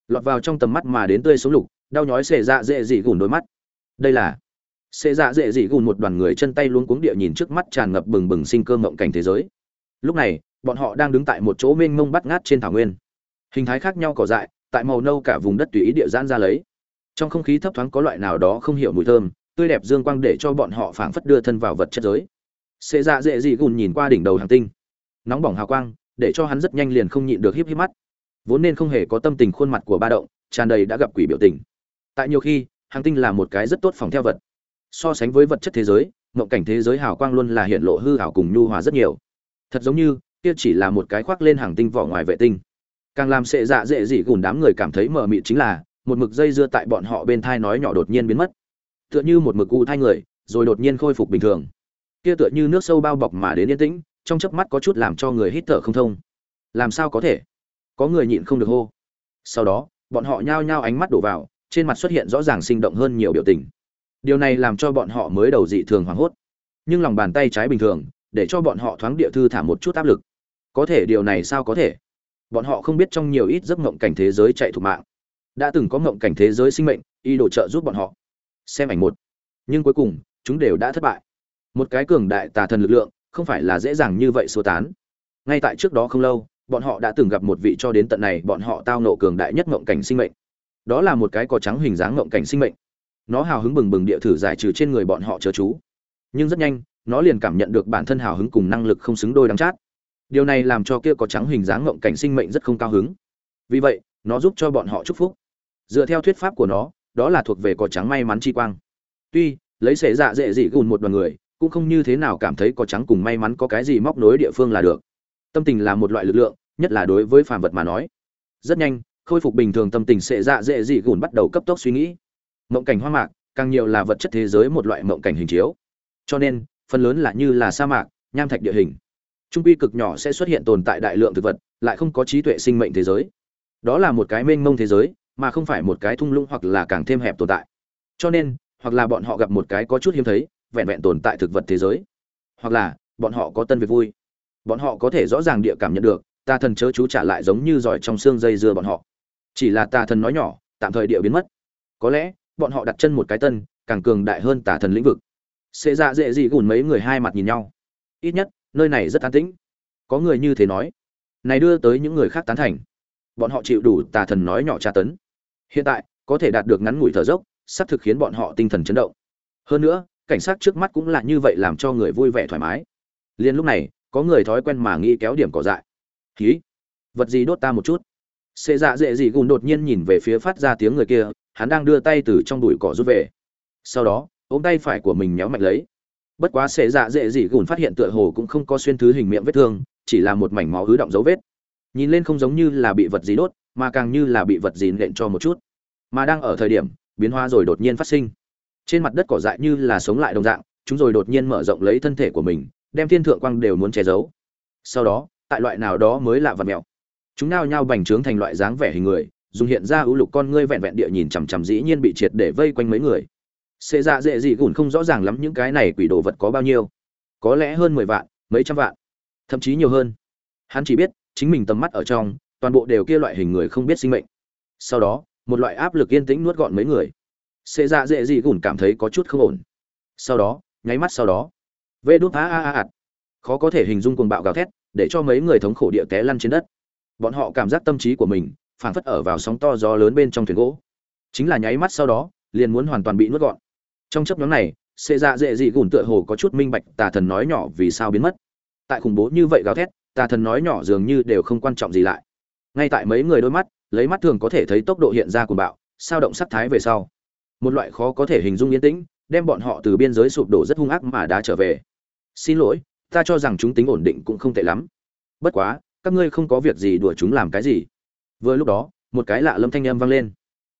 [SPEAKER 1] Lọt vào trong tầm mắt mà đến tươi sống lục đau nhói xệ dạ dễ dị gùn đôi mắt. Đây là xệ dạ dễ dị gùn một đoàn người chân tay luống cuống địa nhìn trước mắt tràn ngập bừng bừng sinh cơ mộng cảnh thế giới. Lúc này, bọn họ đang đứng tại một chỗ mênh mông bắt ngát trên thảo nguyên. Hình thái khác nhau cỏ dại, tại màu nâu cả vùng đất tùy ý địa giãn ra lấy. Trong không khí thấp thoáng có loại nào đó không hiểu mùi thơm, tươi đẹp dương quang để cho bọn họ phảng phất đưa thân vào vật chất giới. Xệ dạ dễ dị gùn nhìn qua đỉnh đầu hàng tinh. Nóng bỏng hào quang, để cho hắn rất nhanh liền không nhịn được híp híp mắt. Vốn nên không hề có tâm tình khuôn mặt của ba động, tràn đầy đã gặp quỷ biểu tình tại nhiều khi hàng tinh là một cái rất tốt phòng theo vật. So sánh với vật chất thế giới, mộng cảnh thế giới hào quang luôn là hiện lộ hư hảo cùng nhu hòa rất nhiều. Thật giống như, kia chỉ là một cái khoác lên hàng tinh vỏ ngoài vệ tinh. Càng làm sệ dạ dễ dị gùn đám người cảm thấy mờ mịt chính là, một mực dây dưa tại bọn họ bên thai nói nhỏ đột nhiên biến mất. Tựa như một mực u thai người, rồi đột nhiên khôi phục bình thường. Kia tựa như nước sâu bao bọc mà đến yên tĩnh, trong chớp mắt có chút làm cho người hít thở không thông. Làm sao có thể? Có người nhịn không được hô. Sau đó, bọn họ nhao nhao ánh mắt đổ vào trên mặt xuất hiện rõ ràng sinh động hơn nhiều biểu tình. Điều này làm cho bọn họ mới đầu dị thường hoảng hốt. Nhưng lòng bàn tay trái bình thường, để cho bọn họ thoáng địa thư thả một chút áp lực. Có thể điều này sao có thể? Bọn họ không biết trong nhiều ít giấc mộng cảnh thế giới chạy thục mạng. Đã từng có mộng cảnh thế giới sinh mệnh y đồ trợ giúp bọn họ. Xem ảnh một. Nhưng cuối cùng, chúng đều đã thất bại. Một cái cường đại tà thần lực lượng, không phải là dễ dàng như vậy sơ tán. Ngay tại trước đó không lâu, bọn họ đã từng gặp một vị cho đến tận này bọn họ tao nộ cường đại nhất mộng cảnh sinh mệnh đó là một cái cỏ trắng hình dáng ngộng cảnh sinh mệnh. Nó hào hứng bừng bừng địa thử giải trừ trên người bọn họ chớ chú. Nhưng rất nhanh, nó liền cảm nhận được bản thân hào hứng cùng năng lực không xứng đôi đắng chát. Điều này làm cho kia có trắng hình dáng ngộng cảnh sinh mệnh rất không cao hứng. Vì vậy, nó giúp cho bọn họ chúc phúc. Dựa theo thuyết pháp của nó, đó là thuộc về cỏ trắng may mắn chi quang. Tuy, lấy xẻ dạ dễ dị gùn một đoàn người, cũng không như thế nào cảm thấy cỏ trắng cùng may mắn có cái gì móc nối địa phương là được. Tâm tình là một loại lực lượng, nhất là đối với phàm vật mà nói. Rất nhanh khôi phục bình thường tâm tình sẽ dạ dễ dị gùn bắt đầu cấp tốc suy nghĩ. Mộng cảnh hoa mạc, càng nhiều là vật chất thế giới một loại mộng cảnh hình chiếu. Cho nên, phần lớn là như là sa mạc, nham thạch địa hình. Trung quy cực nhỏ sẽ xuất hiện tồn tại đại lượng thực vật, lại không có trí tuệ sinh mệnh thế giới. Đó là một cái mênh mông thế giới, mà không phải một cái thung lũng hoặc là càng thêm hẹp tồn tại. Cho nên, hoặc là bọn họ gặp một cái có chút hiếm thấy, vẹn vẹn tồn tại thực vật thế giới. Hoặc là, bọn họ có tân việc vui. Bọn họ có thể rõ ràng địa cảm nhận được, ta thần chớ chú trả lại giống như giỏi trong xương dây dưa bọn họ chỉ là tà thần nói nhỏ, tạm thời địa biến mất. Có lẽ, bọn họ đặt chân một cái tân, càng cường đại hơn tà thần lĩnh vực. Sẽ dạ dễ gì gùn mấy người hai mặt nhìn nhau. Ít nhất, nơi này rất an tĩnh. Có người như thế nói. Này đưa tới những người khác tán thành. Bọn họ chịu đủ tà thần nói nhỏ tra tấn. Hiện tại, có thể đạt được ngắn ngủi thở dốc, sắp thực khiến bọn họ tinh thần chấn động. Hơn nữa, cảnh sát trước mắt cũng là như vậy làm cho người vui vẻ thoải mái. Liền lúc này, có người thói quen mà nghĩ kéo điểm cỏ dại. Khí vật gì đốt ta một chút? Xê dạ dễ dị gùn đột nhiên nhìn về phía phát ra tiếng người kia, hắn đang đưa tay từ trong đùi cỏ rút về. Sau đó, ôm tay phải của mình méo mạnh lấy. Bất quá xệ dạ dễ dị gùn phát hiện tựa hồ cũng không có xuyên thứ hình miệng vết thương, chỉ là một mảnh máu ứ động dấu vết. Nhìn lên không giống như là bị vật gì đốt, mà càng như là bị vật gì nện cho một chút. Mà đang ở thời điểm, biến hóa rồi đột nhiên phát sinh. Trên mặt đất cỏ dại như là sống lại đồng dạng, chúng rồi đột nhiên mở rộng lấy thân thể của mình, đem thiên thượng quang đều muốn che giấu. Sau đó, tại loại nào đó mới lạ vật mẹo chúng nao nhao bành trướng thành loại dáng vẻ hình người, dùng hiện ra ưu lục con ngươi vẹn vẹn địa nhìn chằm chằm dĩ nhiên bị triệt để vây quanh mấy người. Xê dạ dễ dị gùn không rõ ràng lắm những cái này quỷ đồ vật có bao nhiêu. Có lẽ hơn mười vạn, mấy trăm vạn, thậm chí nhiều hơn. Hắn chỉ biết, chính mình tầm mắt ở trong, toàn bộ đều kia loại hình người không biết sinh mệnh. Sau đó, một loại áp lực yên tĩnh nuốt gọn mấy người. Xê dạ dễ dị gùn cảm thấy có chút không ổn. Sau đó, nháy mắt sau đó, vê đốt a a ạt khó có thể hình dung cuồng bạo gào thét, để cho mấy người thống khổ địa té lăn trên đất bọn họ cảm giác tâm trí của mình phảng phất ở vào sóng to gió lớn bên trong thuyền gỗ. Chính là nháy mắt sau đó, liền muốn hoàn toàn bị nuốt gọn. Trong chấp nhóm này xê dạ dễ dị gùn tựa hồ có chút minh bạch tà thần nói nhỏ vì sao biến mất. Tại khủng bố như vậy gào thét, tà thần nói nhỏ dường như đều không quan trọng gì lại. Ngay tại mấy người đôi mắt, lấy mắt thường có thể thấy tốc độ hiện ra của bạo, sao động sắc thái về sau. Một loại khó có thể hình dung yên tĩnh, đem bọn họ từ biên giới sụp đổ rất hung ác mà đã trở về. Xin lỗi, ta cho rằng chúng tính ổn định cũng không tệ lắm. Bất quá các ngươi không có việc gì đùa chúng làm cái gì. Vừa lúc đó, một cái lạ lâm thanh âm vang lên.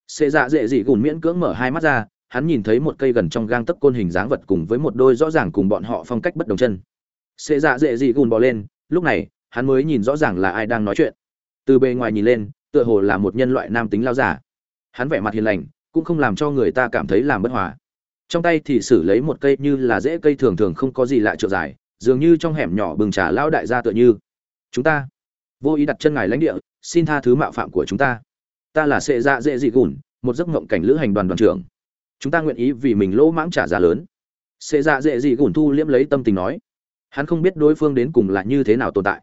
[SPEAKER 1] Xệ dạ dễ dị gùn miễn cưỡng mở hai mắt ra, hắn nhìn thấy một cây gần trong gang tấc côn hình dáng vật cùng với một đôi rõ ràng cùng bọn họ phong cách bất đồng chân. Xệ dạ dễ dị gùn bò lên, lúc này, hắn mới nhìn rõ ràng là ai đang nói chuyện. Từ bề ngoài nhìn lên, tựa hồ là một nhân loại nam tính lao giả. Hắn vẻ mặt hiền lành, cũng không làm cho người ta cảm thấy làm bất hòa. Trong tay thì xử lấy một cây như là dễ cây thường thường không có gì lạ trượt dài, dường như trong hẻm nhỏ bừng trà lao đại gia tựa như chúng ta. Vô ý đặt chân ngài lãnh địa, xin tha thứ mạo phạm của chúng ta. Ta là sệ dạ dễ dị gùn, một giấc mộng cảnh lữ hành đoàn đoàn trưởng. Chúng ta nguyện ý vì mình lỗ mãng trả giá lớn. Sệ dạ dễ dị gùn thu liễm lấy tâm tình nói. Hắn không biết đối phương đến cùng là như thế nào tồn tại.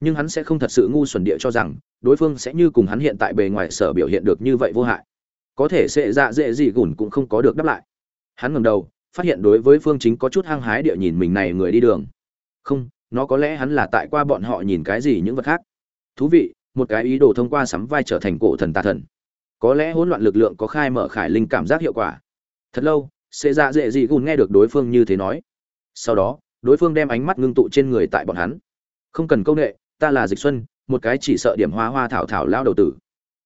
[SPEAKER 1] Nhưng hắn sẽ không thật sự ngu xuẩn địa cho rằng, đối phương sẽ như cùng hắn hiện tại bề ngoài sở biểu hiện được như vậy vô hại. Có thể sệ dạ dễ dị gùn cũng không có được đáp lại. Hắn ngầm đầu, phát hiện đối với phương chính có chút hăng hái địa nhìn mình này người đi đường. Không nó có lẽ hắn là tại qua bọn họ nhìn cái gì những vật khác. Thú vị, một cái ý đồ thông qua sắm vai trở thành cổ thần tà thần. Có lẽ hỗn loạn lực lượng có khai mở khải linh cảm giác hiệu quả. Thật lâu, sẽ dạ dễ dị gùn nghe được đối phương như thế nói. Sau đó, đối phương đem ánh mắt ngưng tụ trên người tại bọn hắn. Không cần công ệ ta là dịch xuân, một cái chỉ sợ điểm hoa hoa thảo thảo lao đầu tử.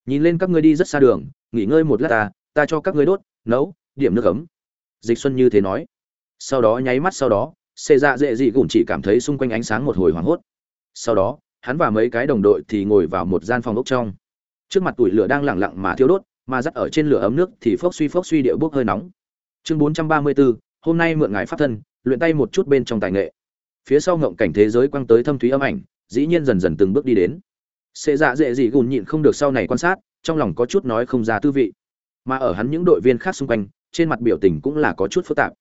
[SPEAKER 1] Nhìn lên các ngươi đi rất xa đường, nghỉ ngơi một lát ta ta cho các ngươi đốt, nấu, điểm nước ấm. Dịch xuân như thế nói. Sau đó, nháy mắt sau đó xê dạ dễ dị gùn chỉ cảm thấy xung quanh ánh sáng một hồi hoảng hốt. Sau đó hắn và mấy cái đồng đội thì ngồi vào một gian phòng ốc trong. Trước mặt tủi lửa đang lẳng lặng mà thiêu đốt mà dắt ở trên lửa ấm nước thì phốc suy phốc suy điệu bốc hơi nóng. Chương 434, hôm nay mượn ngài pháp thân luyện tay một chút bên trong tài nghệ. Phía sau ngộng cảnh thế giới quăng tới thâm thúy âm ảnh dĩ nhiên dần dần từng bước đi đến. Xê dạ dễ dị gùn nhịn không được sau này quan sát trong lòng có chút nói không ra tư vị. Mà ở hắn những đội viên khác xung quanh trên mặt biểu tình cũng là có chút phức tạp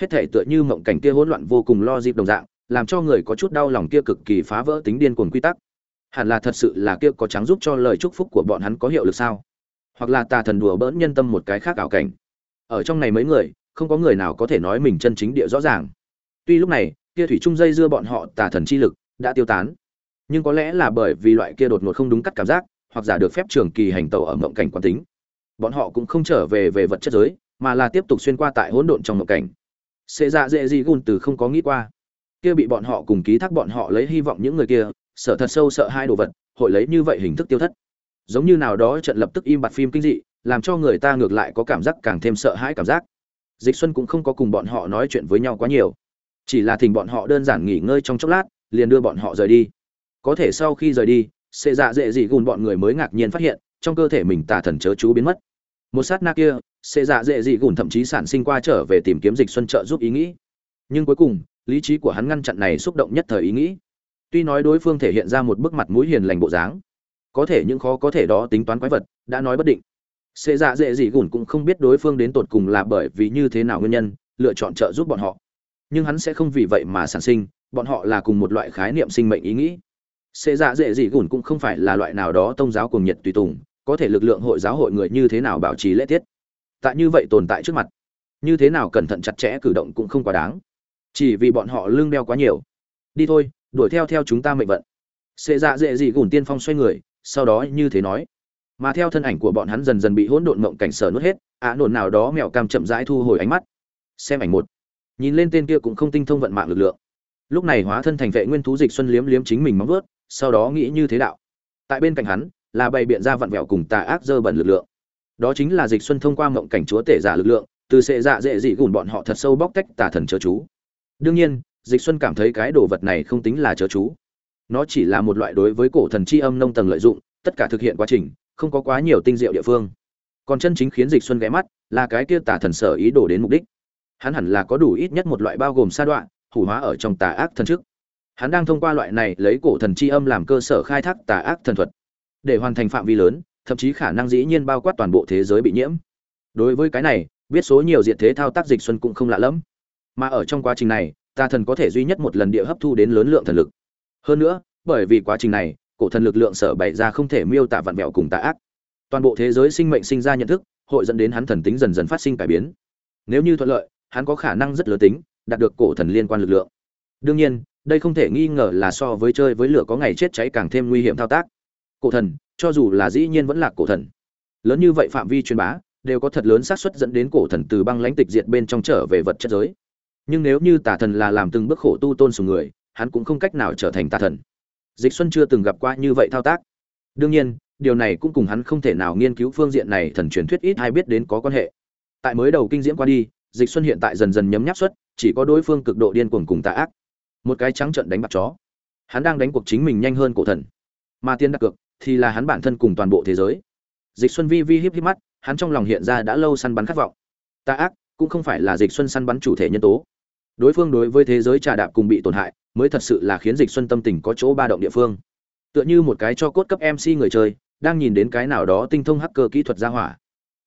[SPEAKER 1] hết thể tựa như mộng cảnh kia hỗn loạn vô cùng lo dịp đồng dạng, làm cho người có chút đau lòng kia cực kỳ phá vỡ tính điên cuồng quy tắc. Hẳn là thật sự là kia có trắng giúp cho lời chúc phúc của bọn hắn có hiệu lực sao? Hoặc là tà thần đùa bỡn nhân tâm một cái khác ảo cảnh. Ở trong này mấy người, không có người nào có thể nói mình chân chính địa rõ ràng. Tuy lúc này, kia thủy trung dây dưa bọn họ tà thần chi lực đã tiêu tán. Nhưng có lẽ là bởi vì loại kia đột ngột không đúng cắt cảm giác, hoặc giả được phép trường kỳ hành tẩu ở mộng cảnh quán tính. Bọn họ cũng không trở về về vật chất giới, mà là tiếp tục xuyên qua tại hỗn độn trong mộng cảnh. Sẽ dạ dễ gì gùn từ không có nghĩ qua. Kia bị bọn họ cùng ký thác bọn họ lấy hy vọng những người kia, sợ thật sâu sợ hai đồ vật, hội lấy như vậy hình thức tiêu thất. Giống như nào đó trận lập tức im bặt phim kinh dị, làm cho người ta ngược lại có cảm giác càng thêm sợ hãi cảm giác. Dịch xuân cũng không có cùng bọn họ nói chuyện với nhau quá nhiều. Chỉ là thỉnh bọn họ đơn giản nghỉ ngơi trong chốc lát, liền đưa bọn họ rời đi. Có thể sau khi rời đi, sẽ dạ dễ gì gùn bọn người mới ngạc nhiên phát hiện, trong cơ thể mình tà thần chớ chú biến mất. Một sát na kia xê dạ dễ dị gùn thậm chí sản sinh qua trở về tìm kiếm dịch xuân trợ giúp ý nghĩ. Nhưng cuối cùng, lý trí của hắn ngăn chặn này xúc động nhất thời ý nghĩ. Tuy nói đối phương thể hiện ra một bức mặt mũi hiền lành bộ dáng, có thể những khó có thể đó tính toán quái vật, đã nói bất định. Xê dạ dễ dị gùn cũng không biết đối phương đến tột cùng là bởi vì như thế nào nguyên nhân, lựa chọn trợ giúp bọn họ. Nhưng hắn sẽ không vì vậy mà sản sinh, bọn họ là cùng một loại khái niệm sinh mệnh ý nghĩ. Xê dạ dễ dị gùn cũng không phải là loại nào đó tôn giáo cùng nhiệt tùy tùng, có thể lực lượng hội giáo hội người như thế nào bảo trì lễ tiết tại như vậy tồn tại trước mặt như thế nào cẩn thận chặt chẽ cử động cũng không quá đáng. Chỉ vì bọn họ lương đeo quá nhiều. Đi thôi đuổi theo theo chúng ta mệnh vận. Sệ dạ dễ dị gùn tiên phong xoay người sau đó như thế nói. Mà theo thân ảnh của bọn hắn dần dần bị hỗn độn mộng cảnh sở nuốt hết ạ à, nổn nào đó mèo cam chậm rãi thu hồi ánh mắt. Xem ảnh một. Nhìn lên tên kia cũng không tinh thông vận mạng lực lượng. Lúc này hóa thân thành vệ nguyên thú dịch xuân liếm liếm chính mình móng vớt sau đó nghĩ như thế đạo. Tại bên cạnh hắn là bày biện ra vặn vẹo cùng tà ác dơ bẩn lực lượng đó chính là dịch xuân thông qua mộng cảnh chúa tể giả lực lượng, từ sệ dạ dễ dị gùn bọn họ thật sâu bóc tách tà thần chớ chú. Đương nhiên, dịch xuân cảm thấy cái đồ vật này không tính là chớ chú. Nó chỉ là một loại đối với cổ thần chi âm nông tầng lợi dụng, tất cả thực hiện quá trình, không có quá nhiều tinh diệu địa phương. Còn chân chính khiến dịch xuân ghé mắt, là cái kia tà thần sở ý đồ đến mục đích. Hắn hẳn là có đủ ít nhất một loại bao gồm sa đoạn, hủ hóa ở trong tà ác thần trước. Hắn đang thông qua loại này lấy cổ thần chi âm làm cơ sở khai thác tà ác thần thuật. Để hoàn thành phạm vi lớn thậm chí khả năng dĩ nhiên bao quát toàn bộ thế giới bị nhiễm. Đối với cái này, biết số nhiều diện thế thao tác dịch xuân cũng không lạ lẫm. Mà ở trong quá trình này, tà thần có thể duy nhất một lần địa hấp thu đến lớn lượng thần lực. Hơn nữa, bởi vì quá trình này, cổ thần lực lượng sở bày ra không thể miêu tả vặn vẹo cùng tà ác. Toàn bộ thế giới sinh mệnh sinh ra nhận thức, hội dẫn đến hắn thần tính dần dần phát sinh cải biến. Nếu như thuận lợi, hắn có khả năng rất lớn tính, đạt được cổ thần liên quan lực lượng. Đương nhiên, đây không thể nghi ngờ là so với chơi với lửa có ngày chết cháy càng thêm nguy hiểm thao tác. Cổ thần cho dù là dĩ nhiên vẫn là cổ thần. Lớn như vậy phạm vi truyền bá, đều có thật lớn xác suất dẫn đến cổ thần từ băng lãnh tịch diệt bên trong trở về vật chất giới. Nhưng nếu như tà thần là làm từng bước khổ tu tôn sùng người, hắn cũng không cách nào trở thành tà thần. Dịch xuân chưa từng gặp qua như vậy thao tác. Đương nhiên, điều này cũng cùng hắn không thể nào nghiên cứu phương diện này thần truyền thuyết ít hay biết đến có quan hệ. Tại mới đầu kinh diễm qua đi, dịch xuân hiện tại dần dần nhấm nháp suất, chỉ có đối phương cực độ điên cuồng cùng tà ác. Một cái trắng trận đánh bạc chó. Hắn đang đánh cuộc chính mình nhanh hơn cổ thần. Mà tiên đặt cược thì là hắn bản thân cùng toàn bộ thế giới. Dịch xuân vi vi híp híp mắt, hắn trong lòng hiện ra đã lâu săn bắn khát vọng. Ta ác, cũng không phải là dịch xuân săn bắn chủ thể nhân tố. Đối phương đối với thế giới trà đạp cùng bị tổn hại, mới thật sự là khiến dịch xuân tâm tình có chỗ ba động địa phương. Tựa như một cái cho cốt cấp mc người chơi, đang nhìn đến cái nào đó tinh thông hacker kỹ thuật ra hỏa.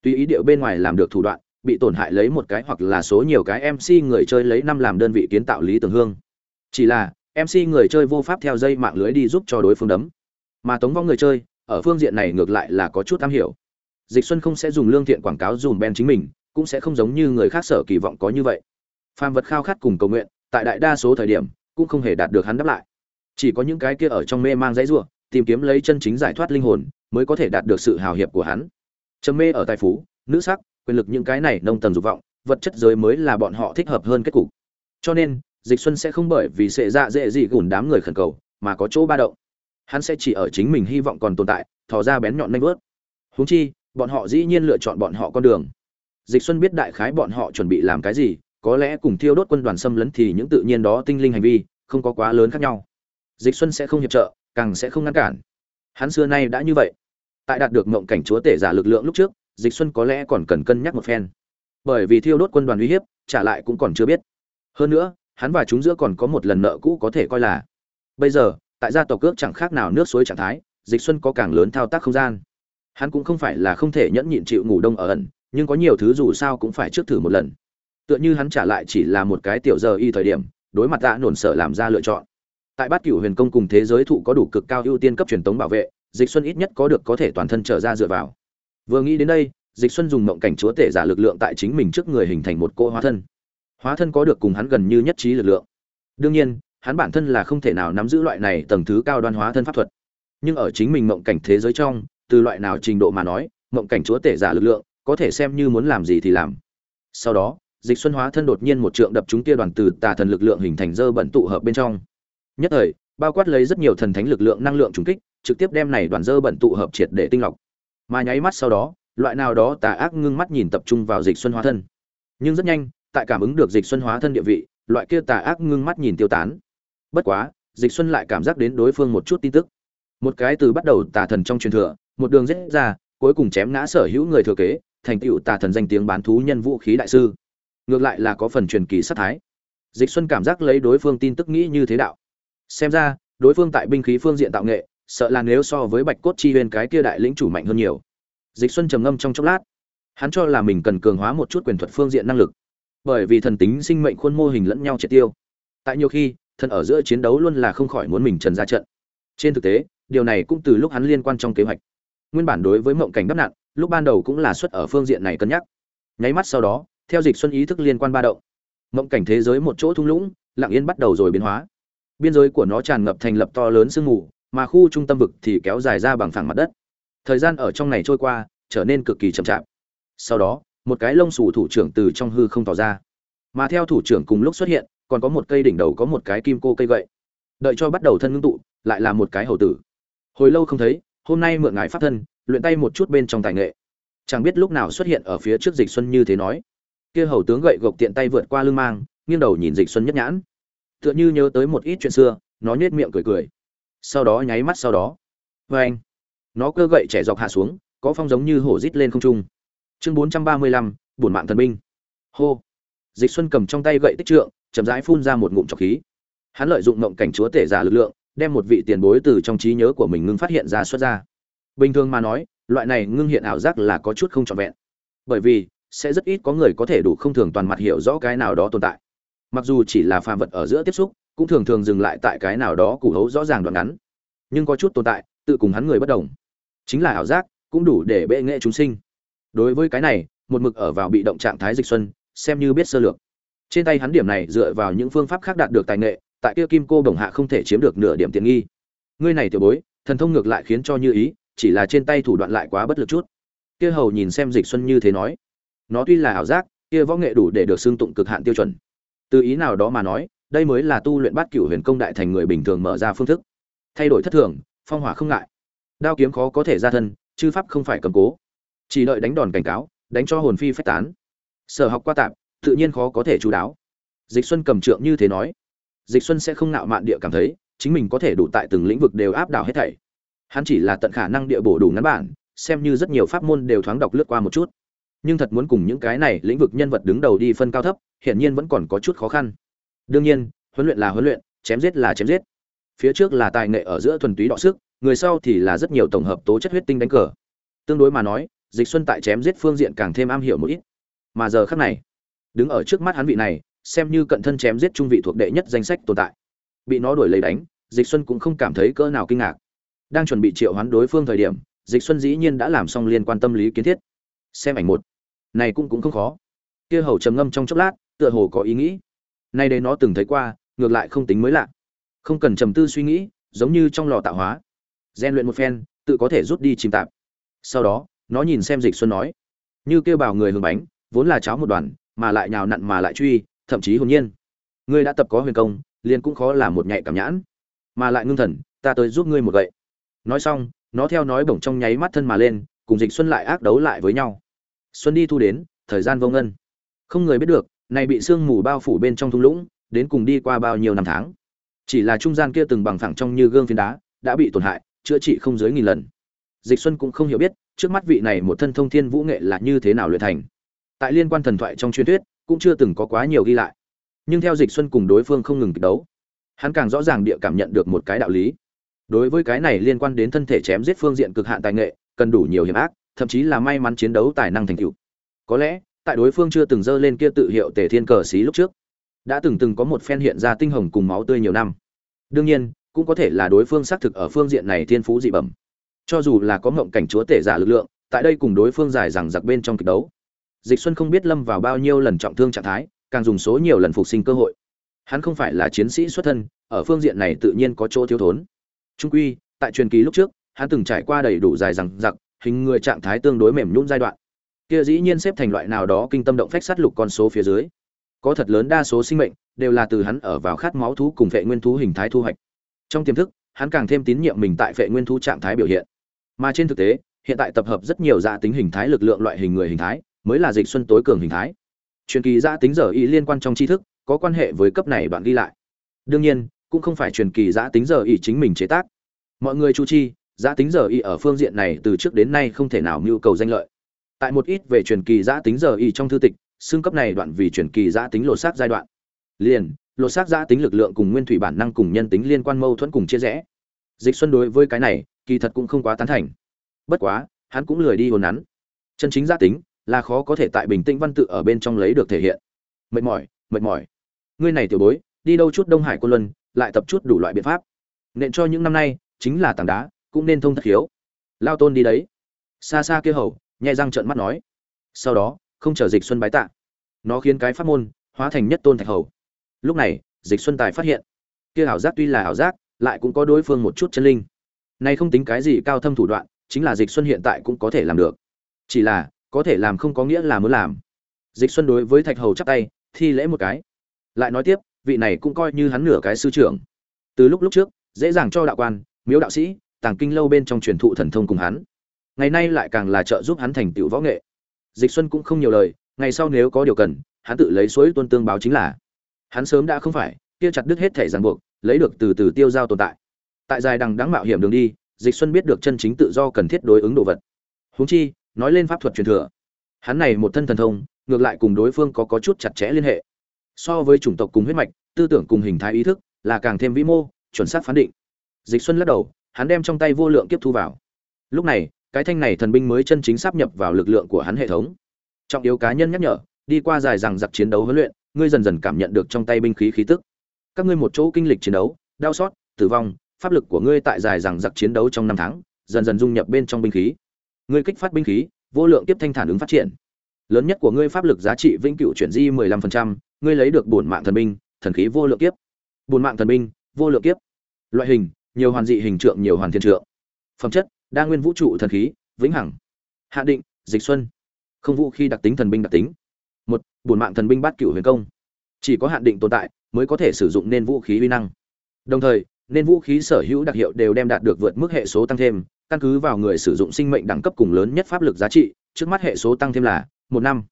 [SPEAKER 1] Tùy ý điệu bên ngoài làm được thủ đoạn, bị tổn hại lấy một cái hoặc là số nhiều cái mc người chơi lấy năm làm đơn vị kiến tạo lý tưởng hương. Chỉ là mc người chơi vô pháp theo dây mạng lưới đi giúp cho đối phương đấm mà tống vong người chơi, ở phương diện này ngược lại là có chút am hiểu. Dịch xuân không sẽ dùng lương thiện quảng cáo dùm ben chính mình, cũng sẽ không giống như người khác sở kỳ vọng có như vậy. Phàm vật khao khát cùng cầu nguyện, tại đại đa số thời điểm, cũng không hề đạt được hắn đáp lại. Chỉ có những cái kia ở trong mê mang dãy rủa, tìm kiếm lấy chân chính giải thoát linh hồn, mới có thể đạt được sự hào hiệp của hắn. Trầm mê ở tài phú, nữ sắc, quyền lực những cái này nông tầng dục vọng, vật chất giới mới là bọn họ thích hợp hơn kết cục. Cho nên, dịch xuân sẽ không bởi vì sệ dạ dễ gì gùn đám người khẩn cầu, mà có chỗ ba động hắn sẽ chỉ ở chính mình hy vọng còn tồn tại, thò ra bén nhọn nanh vớt. Húng chi, bọn họ dĩ nhiên lựa chọn bọn họ con đường. Dịch xuân biết đại khái bọn họ chuẩn bị làm cái gì, có lẽ cùng thiêu đốt quân đoàn xâm lấn thì những tự nhiên đó tinh linh hành vi, không có quá lớn khác nhau. Dịch xuân sẽ không hiệp trợ, càng sẽ không ngăn cản. Hắn xưa nay đã như vậy. Tại đạt được mộng cảnh chúa tể giả lực lượng lúc trước, dịch xuân có lẽ còn cần cân nhắc một phen. Bởi vì thiêu đốt quân đoàn uy hiếp, trả lại cũng còn chưa biết. Hơn nữa, hắn và chúng giữa còn có một lần nợ cũ có thể coi là. Bây giờ tại gia tộc cước chẳng khác nào nước suối trạng thái, dịch xuân có càng lớn thao tác không gian. Hắn cũng không phải là không thể nhẫn nhịn chịu ngủ đông ở ẩn, nhưng có nhiều thứ dù sao cũng phải trước thử một lần. Tựa như hắn trả lại chỉ là một cái tiểu giờ y thời điểm, đối mặt đã nổn sở làm ra lựa chọn. Tại bát cửu huyền công cùng thế giới thụ có đủ cực cao ưu tiên cấp truyền tống bảo vệ, dịch xuân ít nhất có được có thể toàn thân trở ra dựa vào. Vừa nghĩ đến đây, dịch xuân dùng mộng cảnh chúa tể giả lực lượng tại chính mình trước người hình thành một cô hóa thân. Hóa thân có được cùng hắn gần như nhất trí lực lượng. Đương nhiên hắn bản thân là không thể nào nắm giữ loại này tầng thứ cao đoan hóa thân pháp thuật. Nhưng ở chính mình mộng cảnh thế giới trong, từ loại nào trình độ mà nói, mộng cảnh chúa tể giả lực lượng, có thể xem như muốn làm gì thì làm. Sau đó, dịch xuân hóa thân đột nhiên một trượng đập chúng kia đoàn từ tà thần lực lượng hình thành dơ bẩn tụ hợp bên trong. Nhất thời, bao quát lấy rất nhiều thần thánh lực lượng năng lượng trùng kích, trực tiếp đem này đoàn dơ bẩn tụ hợp triệt để tinh lọc. Mà nháy mắt sau đó, loại nào đó tà ác ngưng mắt nhìn tập trung vào dịch xuân hóa thân. Nhưng rất nhanh, tại cảm ứng được dịch xuân hóa thân địa vị, loại kia tà ác ngưng mắt nhìn tiêu tán bất quá, dịch xuân lại cảm giác đến đối phương một chút tin tức. Một cái từ bắt đầu tà thần trong truyền thừa, một đường rết ra, cuối cùng chém ngã sở hữu người thừa kế, thành tựu tà thần danh tiếng bán thú nhân vũ khí đại sư. Ngược lại là có phần truyền kỳ sát thái. Dịch xuân cảm giác lấy đối phương tin tức nghĩ như thế đạo. Xem ra, đối phương tại binh khí phương diện tạo nghệ, sợ là nếu so với bạch cốt chi huyên cái kia đại lĩnh chủ mạnh hơn nhiều. Dịch xuân trầm ngâm trong chốc lát. Hắn cho là mình cần cường hóa một chút quyền thuật phương diện năng lực. Bởi vì thần tính sinh mệnh khuôn mô hình lẫn nhau triệt tiêu. Tại nhiều khi thần ở giữa chiến đấu luôn là không khỏi muốn mình trần ra trận. Trên thực tế điều này cũng từ lúc hắn liên quan trong kế hoạch. Nguyên bản đối với mộng cảnh đắp nạn, lúc ban đầu cũng là xuất ở phương diện này cân nhắc. Nháy mắt sau đó theo dịch xuân ý thức liên quan ba động mộng cảnh thế giới một chỗ thung lũng lặng yên bắt đầu rồi biến hóa. Biên giới của nó tràn ngập thành lập to lớn sương mù mà khu trung tâm vực thì kéo dài ra bằng phẳng mặt đất. Thời gian ở trong này trôi qua trở nên cực kỳ chậm chạp. Sau đó một cái lông xù thủ trưởng từ trong hư không tỏ ra mà theo thủ trưởng cùng lúc xuất hiện, còn có một cây đỉnh đầu có một cái kim cô cây gậy. Đợi cho bắt đầu thân ngưng tụ, lại là một cái hầu tử. Hồi lâu không thấy, hôm nay mượn ngài pháp thân, luyện tay một chút bên trong tài nghệ. Chẳng biết lúc nào xuất hiện ở phía trước dịch xuân như thế nói. Kia hầu tướng gậy gộc tiện tay vượt qua lưng mang, nghiêng đầu nhìn dịch xuân nhất nhãn. Tựa như nhớ tới một ít chuyện xưa, nó nhếch miệng cười cười. Sau đó nháy mắt sau đó. Vê anh, nó cơ gậy trẻ dọc hạ xuống, có phong giống như hổ rít lên không trung. Chương bốn trăm ba mươi lăm buồn mạng thần binh. Hô dịch xuân cầm trong tay gậy tích trượng, chậm rãi phun ra một ngụm trọc khí. Hắn lợi dụng mộng cảnh chúa tể giả lực lượng, đem một vị tiền bối từ trong trí nhớ của mình ngưng phát hiện ra xuất ra. Bình thường mà nói, loại này ngưng hiện ảo giác là có chút không trọn vẹn. Bởi vì, sẽ rất ít có người có thể đủ không thường toàn mặt hiểu rõ cái nào đó tồn tại. Mặc dù chỉ là phàm vật ở giữa tiếp xúc, cũng thường thường dừng lại tại cái nào đó củ hấu rõ ràng đoạn ngắn. Nhưng có chút tồn tại, tự cùng hắn người bất đồng. Chính là ảo giác, cũng đủ để bệ nghệ chúng sinh. Đối với cái này, một mực ở vào bị động trạng thái dịch xuân xem như biết sơ lược. Trên tay hắn điểm này dựa vào những phương pháp khác đạt được tài nghệ, tại kia kim cô đồng hạ không thể chiếm được nửa điểm tiện nghi. Ngươi này tiểu bối, thần thông ngược lại khiến cho như ý, chỉ là trên tay thủ đoạn lại quá bất lực chút. Kia hầu nhìn xem dịch xuân như thế nói. Nó tuy là ảo giác, kia võ nghệ đủ để được xương tụng cực hạn tiêu chuẩn. Từ ý nào đó mà nói, đây mới là tu luyện bát cửu huyền công đại thành người bình thường mở ra phương thức. Thay đổi thất thường, phong hỏa không ngại. Đao kiếm khó có thể ra thân, chư pháp không phải cầm cố. Chỉ đợi đánh đòn cảnh cáo, đánh cho hồn phi phách tán sở học qua tạm tự nhiên khó có thể chú đáo. Dịch xuân cầm trượng như thế nói. Dịch xuân sẽ không nạo mạn địa cảm thấy, chính mình có thể đủ tại từng lĩnh vực đều áp đảo hết thảy. Hắn chỉ là tận khả năng địa bổ đủ ngắn bản, xem như rất nhiều pháp môn đều thoáng đọc lướt qua một chút. Nhưng thật muốn cùng những cái này lĩnh vực nhân vật đứng đầu đi phân cao thấp, hiển nhiên vẫn còn có chút khó khăn. Đương nhiên, huấn luyện là huấn luyện, chém giết là chém giết. Phía trước là tài nghệ ở giữa thuần túy đọ sức, người sau thì là rất nhiều tổng hợp tố chất huyết tinh đánh cờ. Tương đối mà nói, dịch xuân tại chém giết phương diện càng thêm am hiểu một ít mà giờ khắc này, đứng ở trước mắt hắn vị này, xem như cận thân chém giết trung vị thuộc đệ nhất danh sách tồn tại. Bị nó đuổi lấy đánh, dịch xuân cũng không cảm thấy cỡ nào kinh ngạc. Đang chuẩn bị triệu hoán đối phương thời điểm, dịch xuân dĩ nhiên đã làm xong liên quan tâm lý kiến thiết. Xem ảnh một. Này cũng cũng không khó. Kia hầu trầm ngâm trong chốc lát, tựa hồ có ý nghĩ. Nay đây nó từng thấy qua, ngược lại không tính mới lạ. Không cần trầm tư suy nghĩ, giống như trong lò tạo hóa. Gian luyện một phen, tự có thể rút đi chìm tạp. Sau đó, nó nhìn xem dịch xuân nói. Như kêu bảo người hưởng bánh vốn là cháo một đoàn, mà lại nhào nặn mà lại truy, thậm chí hồn nhiên. Ngươi đã tập có huyền công, liền cũng khó là một nhạy cảm nhãn. Mà lại ngưng thần, ta tới giúp ngươi một gậy. Nói xong, nó theo nói bổng trong nháy mắt thân mà lên, cùng dịch xuân lại ác đấu lại với nhau. Xuân đi thu đến, thời gian vô ngân. Không người biết được, này bị sương mù bao phủ bên trong thung lũng, đến cùng đi qua bao nhiêu năm tháng. Chỉ là trung gian kia từng bằng phẳng trong như gương phiến đá, đã bị tổn hại, chữa trị không dưới nghìn lần. Dịch xuân cũng không hiểu biết, trước mắt vị này một thân thông thiên vũ nghệ là như thế nào luyện thành tại liên quan thần thoại trong truyền thuyết, cũng chưa từng có quá nhiều ghi lại. Nhưng theo dịch xuân cùng đối phương không ngừng kịch đấu, hắn càng rõ ràng địa cảm nhận được một cái đạo lý. Đối với cái này liên quan đến thân thể chém giết phương diện cực hạn tài nghệ, cần đủ nhiều hiểm ác, thậm chí là may mắn chiến đấu tài năng thành tựu. Có lẽ, tại đối phương chưa từng dơ lên kia tự hiệu tề thiên cờ xí lúc trước, đã từng từng có một phen hiện ra tinh hồng cùng máu tươi nhiều năm. Đương nhiên, cũng có thể là đối phương xác thực ở phương diện này thiên phú dị bẩm. Cho dù là có ngộng cảnh chúa tể giả lực lượng, tại đây cùng đối phương dài rằng giặc bên trong kịch đấu dịch xuân không biết lâm vào bao nhiêu lần trọng thương trạng thái, càng dùng số nhiều lần phục sinh cơ hội. Hắn không phải là chiến sĩ xuất thân, ở phương diện này tự nhiên có chỗ thiếu thốn. Trung quy, tại truyền kỳ lúc trước, hắn từng trải qua đầy đủ dài rằng giặc hình người trạng thái tương đối mềm nhũn giai đoạn. Kia dĩ nhiên xếp thành loại nào đó kinh tâm động phách sát lục con số phía dưới. Có thật lớn đa số sinh mệnh đều là từ hắn ở vào khát máu thú cùng vệ nguyên thú hình thái thu hoạch. Trong tiềm thức, hắn càng thêm tín nhiệm mình tại vệ nguyên thú trạng thái biểu hiện. Mà trên thực tế, hiện tại tập hợp rất nhiều dạ tính hình thái lực lượng loại hình người hình thái mới là dịch xuân tối cường hình thái. Truyền kỳ giã tính giờ y liên quan trong tri thức, có quan hệ với cấp này đoạn ghi lại. Đương nhiên, cũng không phải truyền kỳ giã tính giờ y chính mình chế tác. Mọi người chu chi, giã tính giờ y ở phương diện này từ trước đến nay không thể nào mưu cầu danh lợi. Tại một ít về truyền kỳ giã tính giờ y trong thư tịch xương cấp này đoạn vì truyền kỳ giã tính lột xác giai đoạn. Liền, lột xác giã tính lực lượng cùng nguyên thủy bản năng cùng nhân tính liên quan mâu thuẫn cùng chia rẽ. Dịch xuân đối với cái này, kỳ thật cũng không quá tán thành. Bất quá, hắn cũng lười đi hồn nắn. Chân chính giã tính là khó có thể tại bình tĩnh văn tự ở bên trong lấy được thể hiện. Mệt mỏi mệt mỏi. Ngươi này tiểu bối, đi đâu chút đông hải quân luân, lại tập chút đủ loại biện pháp. Nện cho những năm nay, chính là tảng đá, cũng nên thông thất hiếu lao tôn đi đấy. Xa xa kia hầu nhai răng trợn mắt nói. Sau đó, không chờ dịch xuân bái tạ. Nó khiến cái pháp môn hóa thành nhất tôn thạch hầu. Lúc này, dịch xuân tài phát hiện. Kia ảo giác tuy là ảo giác, lại cũng có đối phương một chút chân linh. Nay không tính cái gì cao thâm thủ đoạn, chính là dịch xuân hiện tại cũng có thể làm được. Chỉ là có thể làm không có nghĩa là muốn làm. Dịch xuân đối với thạch hầu chắp tay, thi lễ một cái. Lại nói tiếp, vị này cũng coi như hắn nửa cái sư trưởng. Từ lúc lúc trước, dễ dàng cho đạo quan, miếu đạo sĩ, tàng kinh lâu bên trong truyền thụ thần thông cùng hắn. Ngày nay lại càng là trợ giúp hắn thành tựu võ nghệ. Dịch xuân cũng không nhiều lời, ngày sau nếu có điều cần, hắn tự lấy suối tuân tương báo chính là. Hắn sớm đã không phải, kia chặt đứt hết thể ràng buộc, lấy được từ từ tiêu giao tồn tại. Tại dài đằng đáng mạo hiểm đường đi, dịch xuân biết được chân chính tự do cần thiết đối ứng đồ vật. Huống chi nói lên pháp thuật truyền thừa. Hắn này một thân thần thông, ngược lại cùng đối phương có có chút chặt chẽ liên hệ. So với chủng tộc cùng huyết mạch, tư tưởng cùng hình thái ý thức là càng thêm vĩ mô, chuẩn xác phán định. Dịch xuân lắc đầu, hắn đem trong tay vô lượng kiếp thu vào. Lúc này, cái thanh này thần binh mới chân chính sắp nhập vào lực lượng của hắn hệ thống. Trọng yếu cá nhân nhắc nhở, đi qua dài rằng giặc chiến đấu huấn luyện, ngươi dần dần cảm nhận được trong tay binh khí khí tức. Các ngươi một chỗ kinh lịch chiến đấu, đau xót, tử vong, pháp lực của ngươi tại dài rằng giặc chiến đấu trong năm tháng, dần dần dung nhập bên trong binh khí ngươi kích phát binh khí vô lượng tiếp thanh thản ứng phát triển. Lớn nhất của ngươi pháp lực giá trị vĩnh cửu chuyển di 15%, ngươi lấy được bổn mạng thần binh thần khí vô lượng kiếp. Bổn mạng thần binh vô lượng kiếp. Loại hình nhiều hoàn dị hình trượng nhiều hoàn thiên trượng. Phẩm chất đa nguyên vũ trụ thần khí vĩnh hằng. Hạ định dịch xuân. Không vũ khi đặc tính thần binh đặc tính. Một bổn mạng thần binh bát cửu huyền công. Chỉ có hạn định tồn tại mới có thể sử dụng nên vũ khí uy năng. Đồng thời nên vũ khí sở hữu đặc hiệu đều đem đạt được vượt mức hệ số tăng thêm căn cứ vào người sử dụng sinh mệnh đẳng cấp cùng lớn nhất pháp lực giá trị trước mắt hệ số tăng thêm là một năm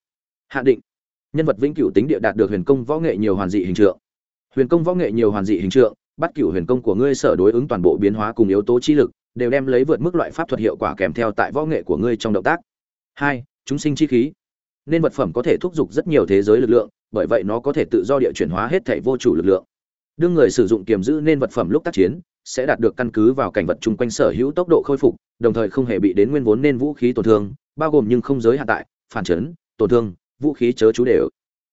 [SPEAKER 1] hạn định nhân vật vĩnh cửu tính địa đạt được huyền công võ nghệ nhiều hoàn dị hình trượng huyền công võ nghệ nhiều hoàn dị hình trượng bắt cửu huyền công của ngươi sở đối ứng toàn bộ biến hóa cùng yếu tố chi lực đều đem lấy vượt mức loại pháp thuật hiệu quả kèm theo tại võ nghệ của ngươi trong động tác. Hai, chúng sinh chi khí. Nên vật phẩm có thể thúc giục rất nhiều thế giới lực lượng, bởi vậy nó có thể tự do địa chuyển hóa hết thảy vô chủ lực lượng. Đương người sử dụng kiềm giữ nên vật phẩm lúc tác chiến, sẽ đạt được căn cứ vào cảnh vật chung quanh sở hữu tốc độ khôi phục đồng thời không hề bị đến nguyên vốn nên vũ khí tổn thương bao gồm nhưng không giới hạn tại phản chấn tổn thương vũ khí chớ chú đều.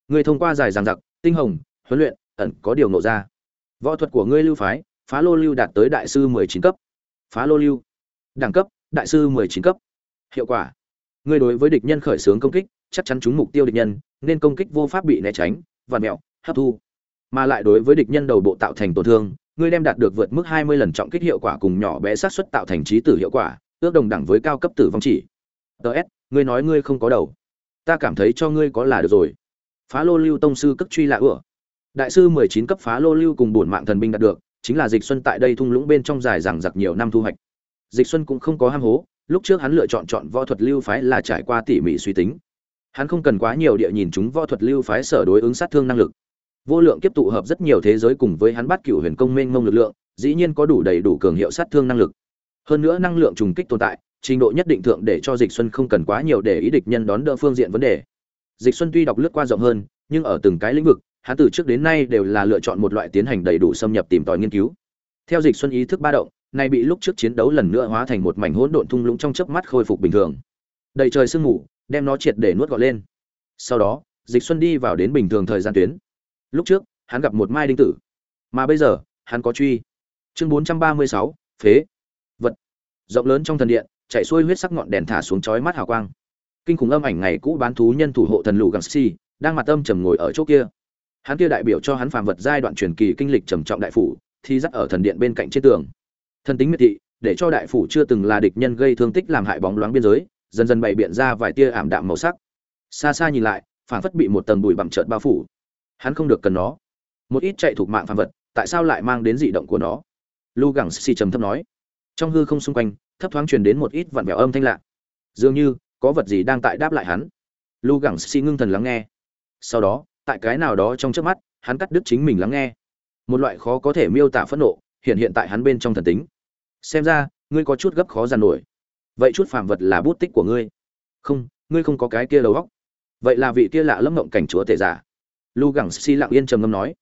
[SPEAKER 1] Người thông qua dài giảng giặc, tinh hồng huấn luyện ẩn có điều ngộ ra. Võ thuật của ngươi lưu phái phá lô lưu đạt tới đại sư mười chín cấp. Phá lô lưu đẳng cấp đại sư mười chín cấp. Hiệu quả. Ngươi đối với địch nhân khởi xướng công kích chắc chắn trúng mục tiêu địch nhân nên công kích vô pháp bị né tránh và mèo hấp thu. Mà lại đối với địch nhân đầu bộ tạo thành tổn thương ngươi đem đạt được vượt mức hai mươi lần trọng kích hiệu quả cùng nhỏ bé xác suất tạo thành trí tử hiệu quả, ước đồng đẳng với cao cấp tử vong chỉ. Ts ngươi nói ngươi không có đầu. Ta cảm thấy cho ngươi có là được rồi. Phá lô lưu tông sư cấp truy lạ ủa. đại sư mười chín cấp phá lô lưu cùng bổn mạng thần binh đạt được, chính là dịch xuân tại đây thung lũng bên trong dài rằng giặc nhiều năm thu hoạch. Dịch xuân cũng không có ham hố, lúc trước hắn lựa chọn chọn võ thuật lưu phái là trải qua tỉ mỉ suy tính. Hắn không cần quá nhiều địa nhìn chúng võ thuật lưu phái sở đối ứng sát thương năng lực vô lượng kiếp tụ hợp rất nhiều thế giới cùng với hắn bắt cửu huyền công mênh mông lực lượng, dĩ nhiên có đủ đầy đủ cường hiệu sát thương năng lực. Hơn nữa năng lượng trùng kích tồn tại, trình độ nhất định thượng để cho dịch xuân không cần quá nhiều để ý địch nhân đón đỡ phương diện vấn đề. Dịch xuân tuy đọc lướt qua rộng hơn, nhưng ở từng cái lĩnh vực, hắn từ trước đến nay đều là lựa chọn một loại tiến hành đầy đủ xâm nhập tìm tòi nghiên cứu. Theo dịch xuân ý thức ba động, nay bị lúc trước chiến đấu lần nữa hóa thành một mảnh hỗn độn thung lũng trong chớp mắt khôi phục bình thường. Đầy trời sương mù, đem nó triệt để nuốt gọn lên. Sau đó, dịch xuân đi vào đến bình thường thời gian tuyến lúc trước hắn gặp một mai đinh tử. Mà bây giờ hắn có truy. Chương 436, phế. Vật. Rộng lớn trong thần điện chạy xuôi huyết sắc ngọn đèn thả xuống chói mắt hào quang. Kinh khủng âm ảnh ngày cũ bán thú nhân thủ hộ thần lù găng si đang mặt âm trầm ngồi ở chỗ kia. Hắn kia đại biểu cho hắn phàm vật giai đoạn truyền kỳ kinh lịch trầm trọng đại phủ thì dắt ở thần điện bên cạnh trên tường. Thần tính miệt thị để cho đại phủ chưa từng là địch nhân gây thương tích làm hại bóng loáng biên giới dần dần bày biện ra vài tia ảm đạm màu sắc. Xa xa nhìn lại phản phất bị một tầng bụi bặm trợn bao phủ hắn không được cần nó. Một ít chạy thuộc mạng phàm vật, tại sao lại mang đến dị động của nó? Lu gẳng xì trầm thấp nói. Trong hư không xung quanh, thấp thoáng truyền đến một ít vặn vẹo âm thanh lạ. Dường như, có vật gì đang tại đáp lại hắn. Lu gẳng xì ngưng thần lắng nghe. Sau đó, tại cái nào đó trong trước mắt, hắn cắt đứt chính mình lắng nghe. Một loại khó có thể miêu tả phẫn nộ, hiện hiện tại hắn bên trong thần tính. Xem ra, ngươi có chút gấp khó giàn nổi. Vậy chút phàm vật là bút tích của ngươi. Không ngươi không có cái kia đầu góc vậy là vị kia lạ lâm mộng cảnh chúa tể giả lu gẳng si lặng yên trầm ngâm nói,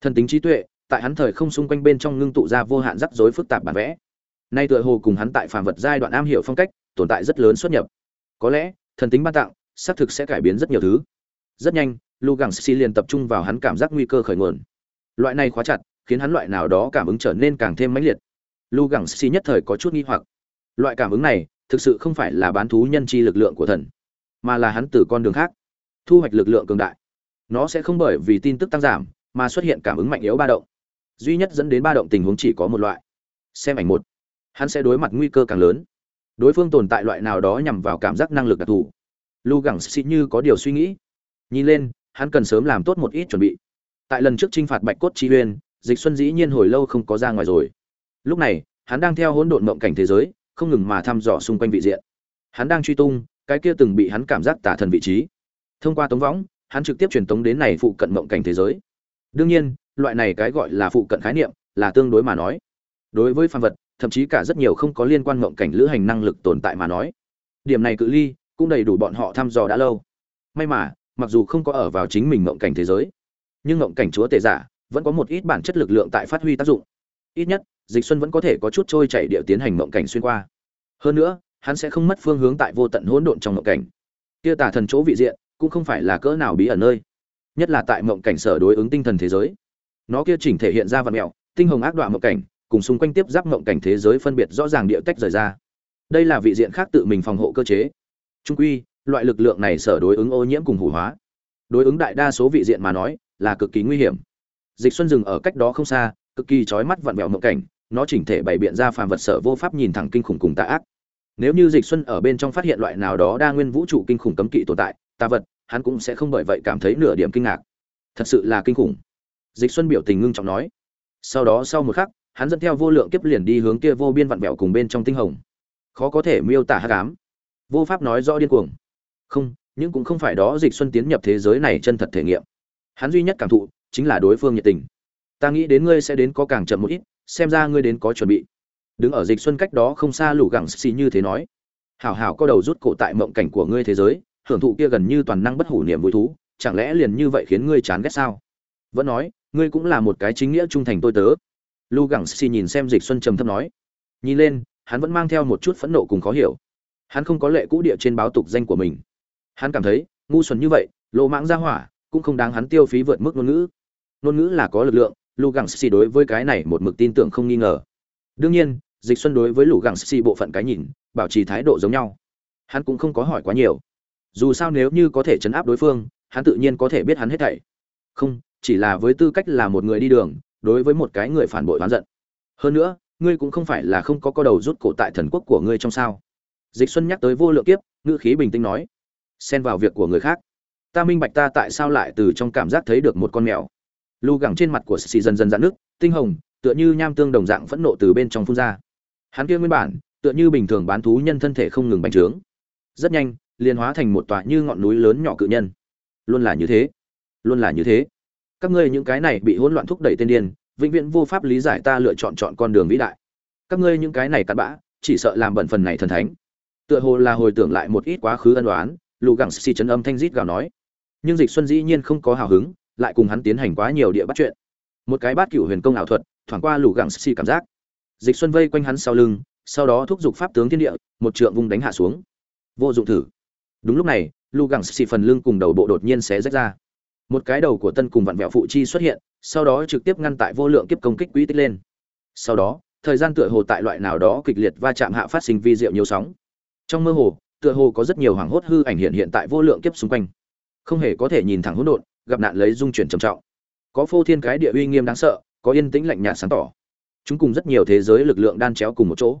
[SPEAKER 1] thần tính trí tuệ, tại hắn thời không xung quanh bên trong ngưng tụ ra vô hạn rắc rối phức tạp bản vẽ. Nay tựa hồ cùng hắn tại phàm vật giai đoạn am hiểu phong cách, tồn tại rất lớn xuất nhập. Có lẽ, thần tính ban tặng, xác thực sẽ cải biến rất nhiều thứ. Rất nhanh, lu gẳng si liền tập trung vào hắn cảm giác nguy cơ khởi nguồn. Loại này khóa chặt, khiến hắn loại nào đó cảm ứng trở nên càng thêm mãnh liệt. Lu gẳng si nhất thời có chút nghi hoặc. Loại cảm ứng này, thực sự không phải là bán thú nhân chi lực lượng của thần, mà là hắn từ con đường khác, thu hoạch lực lượng cường đại nó sẽ không bởi vì tin tức tăng giảm mà xuất hiện cảm ứng mạnh yếu ba động. Duy nhất dẫn đến ba động tình huống chỉ có một loại. Xem ảnh một. Hắn sẽ đối mặt nguy cơ càng lớn. Đối phương tồn tại loại nào đó nhằm vào cảm giác năng lực đặc thù. Lu gẳng xị như có điều suy nghĩ. Nhìn lên, hắn cần sớm làm tốt một ít chuẩn bị. Tại lần trước t r i n h phạt bạch cốt chi uyên, dịch xuân dĩ nhiên hồi lâu không có ra ngoài rồi. Lúc này, hắn đang theo hỗn độn mộng cảnh thế giới, không ngừng mà thăm dò xung quanh vị diện. Hắn đang truy tung, cái kia từng bị hắn cảm giác tả thần vị trí. Thông qua tống võng hắn trực tiếp truyền tống đến này phụ cận mộng cảnh thế giới. Đương nhiên, loại này cái gọi là phụ cận khái niệm là tương đối mà nói. Đối với phàm vật, thậm chí cả rất nhiều không có liên quan mộng cảnh lữ hành năng lực tồn tại mà nói. Điểm này cự ly cũng đầy đủ bọn họ thăm dò đã lâu. May mà, mặc dù không có ở vào chính mình mộng cảnh thế giới, nhưng mộng cảnh chúa tể giả vẫn có một ít bản chất lực lượng tại phát huy tác dụng. Ít nhất, dịch xuân vẫn có thể có chút trôi chảy điệu tiến hành mộng cảnh xuyên qua. Hơn nữa, hắn sẽ không mất phương hướng tại vô tận hỗn độn trong mộng cảnh. Kia tả thần chỗ vị diện cũng không phải là cỡ nào bí ẩn nơi, nhất là tại mộng cảnh sở đối ứng tinh thần thế giới. Nó kia chỉnh thể hiện ra vật mẹo, tinh hồng ác đoạn mộng cảnh, cùng xung quanh tiếp giáp mộng cảnh thế giới phân biệt rõ ràng địa tách rời ra. Đây là vị diện khác tự mình phòng hộ cơ chế. Trung quy, loại lực lượng này sở đối ứng ô nhiễm cùng hủ hóa. Đối ứng đại đa số vị diện mà nói, là cực kỳ nguy hiểm. Dịch xuân dừng ở cách đó không xa, cực kỳ chói mắt vặn vẹo mộng cảnh, nó chỉnh thể bày biện ra phàm vật sở vô pháp nhìn thẳng kinh khủng cùng tà ác. Nếu như dịch xuân ở bên trong phát hiện loại nào đó đa nguyên vũ trụ kinh khủng cấm kỵ tồn tại tà vật, hắn cũng sẽ không bởi vậy cảm thấy nửa điểm kinh ngạc. Thật sự là kinh khủng. Dịch xuân biểu tình ngưng trọng nói. Sau đó sau một khắc, hắn dẫn theo vô lượng kiếp liền đi hướng kia vô biên vặn vẹo cùng bên trong tinh hồng. Khó có thể miêu tả hắc ám. Vô pháp nói rõ điên cuồng. Không, nhưng cũng không phải đó dịch xuân tiến nhập thế giới này chân thật thể nghiệm. Hắn duy nhất cảm thụ chính là đối phương nhiệt tình. Ta nghĩ đến ngươi sẽ đến có càng chậm một ít, xem ra ngươi đến có chuẩn bị. Đứng ở dịch xuân cách đó không xa lũ gẳng xì như thế nói. Hảo hảo có đầu rút cổ tại mộng cảnh của ngươi thế giới hưởng thụ kia gần như toàn năng bất hủ niệm vui thú, chẳng lẽ liền như vậy khiến ngươi chán ghét sao? Vẫn nói, ngươi cũng là một cái chính nghĩa trung thành tôi tớ. Lu gẳng xì nhìn xem dịch xuân trầm thấp nói. Nhìn lên, hắn vẫn mang theo một chút phẫn nộ cùng khó hiểu. Hắn không có lệ cũ địa trên báo tục danh của mình. Hắn cảm thấy, ngu xuẩn như vậy lộ mãng ra hỏa, cũng không đáng hắn tiêu phí vượt mức ngôn ngữ. Ngôn ngữ là có lực lượng, lu gẳng xì đối với cái này một mực tin tưởng không nghi ngờ. Đương nhiên, dịch xuân đối với lũ gẳng xì bộ phận cái nhìn, bảo trì thái độ giống nhau. Hắn cũng không có hỏi quá nhiều dù sao nếu như có thể chấn áp đối phương, hắn tự nhiên có thể biết hắn hết thảy. Không, chỉ là với tư cách là một người đi đường, đối với một cái người phản bội oán giận. Hơn nữa, ngươi cũng không phải là không có có đầu rút cổ tại thần quốc của ngươi trong sao. Dịch xuân nhắc tới vô lượng kiếp, ngữ khí bình tĩnh nói, xen vào việc của người khác. Ta minh bạch ta tại sao lại từ trong cảm giác thấy được một con mèo. Lu gẳng trên mặt của xì dần dần dạn nước tinh hồng, tựa như nham tương đồng dạng phẫn nộ từ bên trong phun ra. Hắn kia nguyên bản, tựa như bình thường bán thú nhân thân thể không ngừng bành trướng. Rất nhanh liền hóa thành một tòa như ngọn núi lớn nhỏ cự nhân. Luôn là như thế. Luôn là như thế. Các ngươi những cái này bị hỗn loạn thúc đẩy tên điên, vĩnh viễn vô pháp lý giải ta lựa chọn chọn con đường vĩ đại. Các ngươi những cái này cặn bã, chỉ sợ làm bẩn phần này thần thánh. Tựa hồ là hồi tưởng lại một ít quá khứ ân đoán lù gẳng xì chấn âm thanh rít gào nói. Nhưng dịch xuân dĩ nhiên không có hào hứng, lại cùng hắn tiến hành quá nhiều địa bắt chuyện. Một cái bát cửu huyền công ảo thuật, thoảng qua lù gẳng xì cảm giác. Dịch xuân vây quanh hắn sau lưng, sau đó thúc giục pháp tướng thiên địa, một trượng vung đánh hạ xuống. Vô dụng thử đúng lúc này, lu gẳng xì phần lưng cùng đầu bộ đột nhiên xé rách ra. Một cái đầu của tân cùng vặn vẹo phụ chi xuất hiện, sau đó trực tiếp ngăn tại vô lượng kiếp công kích quỹ tích lên. Sau đó, thời gian tựa hồ tại loại nào đó kịch liệt va chạm hạ phát sinh vi diệu nhiều sóng. Trong mơ hồ, tựa hồ có rất nhiều hoàng hốt hư ảnh hiện hiện tại vô lượng kiếp xung quanh. Không hề có thể nhìn thẳng hỗn độn, gặp nạn lấy dung chuyển trầm trọng. Có phô thiên cái địa uy nghiêm đáng sợ, có yên tĩnh lạnh nhạt sáng tỏ. Chúng cùng rất nhiều thế giới lực lượng đan chéo cùng một chỗ.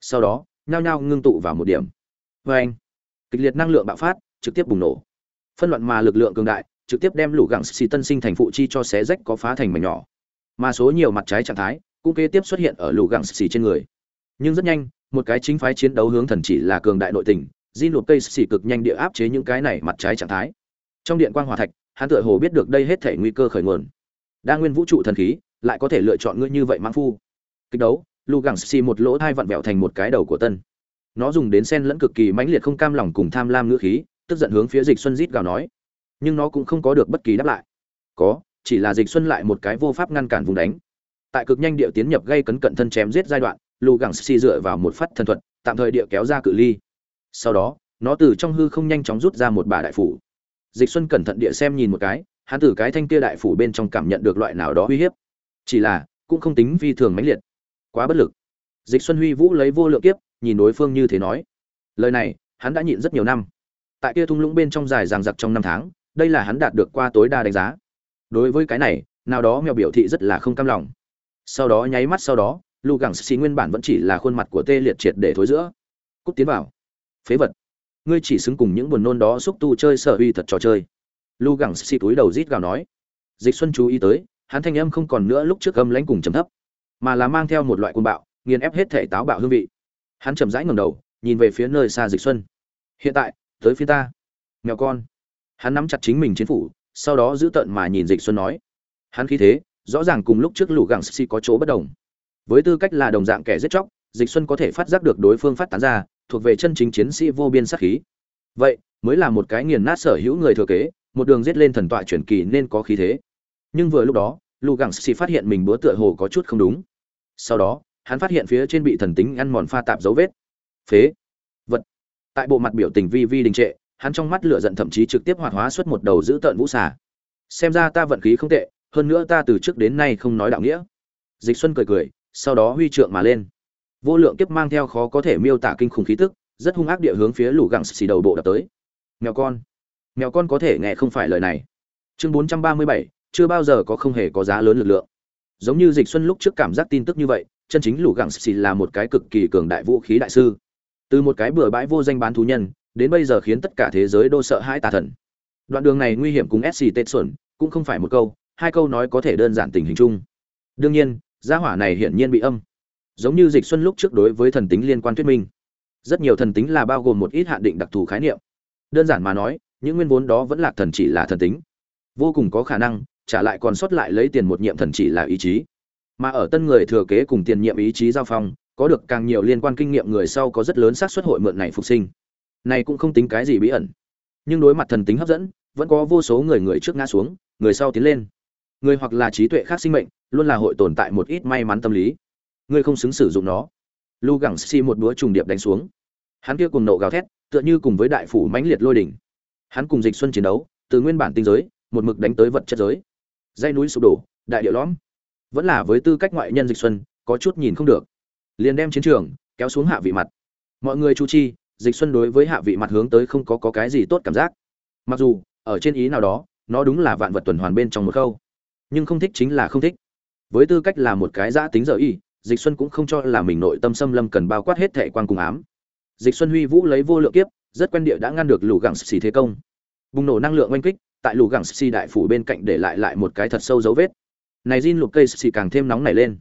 [SPEAKER 1] Sau đó, nhao nhao ngưng tụ vào một điểm. Vê anh kịch liệt năng lượng bạo phát, trực tiếp bùng nổ. Phân loạn mà lực lượng cường đại, trực tiếp đem lũ gẳng xì tân sinh thành phụ chi cho xé rách có phá thành mảnh nhỏ. Mà số nhiều mặt trái trạng thái cũng kế tiếp xuất hiện ở lũ gẳng xì trên người. Nhưng rất nhanh, một cái chính phái chiến đấu hướng thần chỉ là cường đại nội tình di lụt cây xì cực nhanh địa áp chế những cái này mặt trái trạng thái. Trong điện quang hòa thạch, hắn tựa hồ biết được đây hết thể nguy cơ khởi nguồn. Đa nguyên vũ trụ thần khí lại có thể lựa chọn ngươi như vậy mang phu. Kịch đấu, lũ gẳng xì một lỗ thai vặn vẹo thành một cái đầu của tân nó dùng đến sen lẫn cực kỳ mãnh liệt không cam lòng cùng tham lam ngữ khí, tức giận hướng phía dịch xuân rít gào nói. Nhưng nó cũng không có được bất kỳ đáp lại. Có, chỉ là dịch xuân lại một cái vô pháp ngăn cản vùng đánh. Tại cực nhanh địa tiến nhập gây cấn cận thân chém giết giai đoạn, lù gẳng xì dựa vào một phát thần thuật, tạm thời địa kéo ra cự ly. Sau đó, nó từ trong hư không nhanh chóng rút ra một bà đại phủ. Dịch xuân cẩn thận địa xem nhìn một cái, hắn từ cái thanh kia đại phủ bên trong cảm nhận được loại nào đó uy hiếp. Chỉ là, cũng không tính vi thường mãnh liệt. Quá bất lực. Dịch xuân huy vũ lấy vô lượng kiếp nhìn đối phương như thế nói. Lời này, hắn đã nhịn rất nhiều năm. Tại kia thung lũng bên trong dài ràng giặc trong năm tháng, đây là hắn đạt được qua tối đa đánh giá. Đối với cái này, nào đó mèo biểu thị rất là không cam lòng. Sau đó nháy mắt sau đó, lu gẳng xì nguyên bản vẫn chỉ là khuôn mặt của tê liệt triệt để thối giữa. Cút tiến vào. Phế vật. Ngươi chỉ xứng cùng những buồn nôn đó xúc tu chơi sở uy thật trò chơi. Lu gẳng xì túi đầu rít gào nói. Dịch xuân chú ý tới, hắn thanh âm không còn nữa lúc trước âm lãnh cùng trầm thấp, mà là mang theo một loại cuồng bạo, nghiền ép hết thể táo bạo hương vị hắn chậm rãi ngẩng đầu, nhìn về phía nơi xa dịch xuân. Hiện tại, tới phía ta. Mèo con. Hắn nắm chặt chính mình chiến phủ, sau đó giữ tận mà nhìn dịch xuân nói. Hắn khí thế, rõ ràng cùng lúc trước lũ gẳng xì có chỗ bất đồng. Với tư cách là đồng dạng kẻ giết chóc, dịch xuân có thể phát giác được đối phương phát tán ra, thuộc về chân chính chiến sĩ vô biên sát khí. Vậy, mới là một cái nghiền nát sở hữu người thừa kế, một đường giết lên thần tọa chuyển kỳ nên có khí thế. Nhưng vừa lúc đó, Lũ gẳng xì phát hiện mình búa tựa hồ có chút không đúng. Sau đó hắn phát hiện phía trên bị thần tính ăn mòn pha tạp dấu vết. Phế. Vật. Tại bộ mặt biểu tình vi vi đình trệ hắn trong mắt lửa giận thậm chí trực tiếp hoạt hóa xuất một đầu giữ tợn vũ xà. Xem ra ta vận khí không tệ hơn nữa ta từ trước đến nay không nói đạo nghĩa. Dịch xuân cười cười sau đó huy trượng mà lên. Vô lượng kiếp mang theo khó có thể miêu tả kinh khủng khí tức rất hung ác địa hướng phía lũ gẳng xì đầu bộ đập tới. Mèo con. Mèo con có thể nghe không phải lời này. Chương 437, chưa bao giờ có không hề có giá lớn lực lượng. Giống như dịch xuân lúc trước cảm giác tin tức như vậy chân chính lũ gẳng xì là một cái cực kỳ cường đại vũ khí đại sư. Từ một cái bừa bãi vô danh bán thú nhân, đến bây giờ khiến tất cả thế giới đô sợ hãi tà thần. Đoạn đường này nguy hiểm cùng sct xuẩn, cũng không phải một câu, hai câu nói có thể đơn giản tình hình chung. Đương nhiên, gia hỏa này hiển nhiên bị âm. Giống như dịch xuân lúc trước đối với thần tính liên quan thuyết minh. Rất nhiều thần tính là bao gồm một ít hạn định đặc thù khái niệm. Đơn giản mà nói, những nguyên vốn đó vẫn là thần chỉ là thần tính. Vô cùng có khả năng, trả lại còn sót lại lấy tiền một nhiệm thần chỉ là ý chí mà ở tân người thừa kế cùng tiền nhiệm ý chí giao phong, có được càng nhiều liên quan kinh nghiệm người sau có rất lớn xác suất hội mượn này phục sinh. Này cũng không tính cái gì bí ẩn. Nhưng đối mặt thần tính hấp dẫn, vẫn có vô số người người trước ngã xuống, người sau tiến lên. Người hoặc là trí tuệ khác sinh mệnh, luôn là hội tồn tại một ít may mắn tâm lý. Ngươi không xứng sử dụng nó. Lu gẳng xi một đũa trùng điệp đánh xuống. Hắn kia cùng nộ gào thét, tựa như cùng với đại phủ mãnh liệt lôi đỉnh. Hắn cùng dịch xuân chiến đấu, từ nguyên bản tinh giới, một mực đánh tới vật chất giới. Dây núi sụp đổ, đại địa lõm vẫn là với tư cách ngoại nhân dịch xuân có chút nhìn không được. Liền đem chiến trường kéo xuống hạ vị mặt. Mọi người chu chi dịch xuân đối với hạ vị mặt hướng tới không có, có cái gì tốt cảm giác. Mặc dù ở trên ý nào đó nó đúng là vạn vật tuần hoàn bên trong một khâu. Nhưng không thích chính là không thích. Với tư cách là một cái giã tính giờ y dịch xuân cũng không cho là mình nội tâm xâm lâm cần bao quát hết thệ quan cùng ám. Dịch xuân huy vũ lấy vô lượng kiếp rất quen địa đã ngăn được lũ gẳng xì thế công. Bùng nổ năng lượng oanh kích tại lũ gẳng xì đại phủ bên cạnh để lại lại một cái thật sâu dấu vết này Jin lục cây xì càng thêm nóng nảy lên.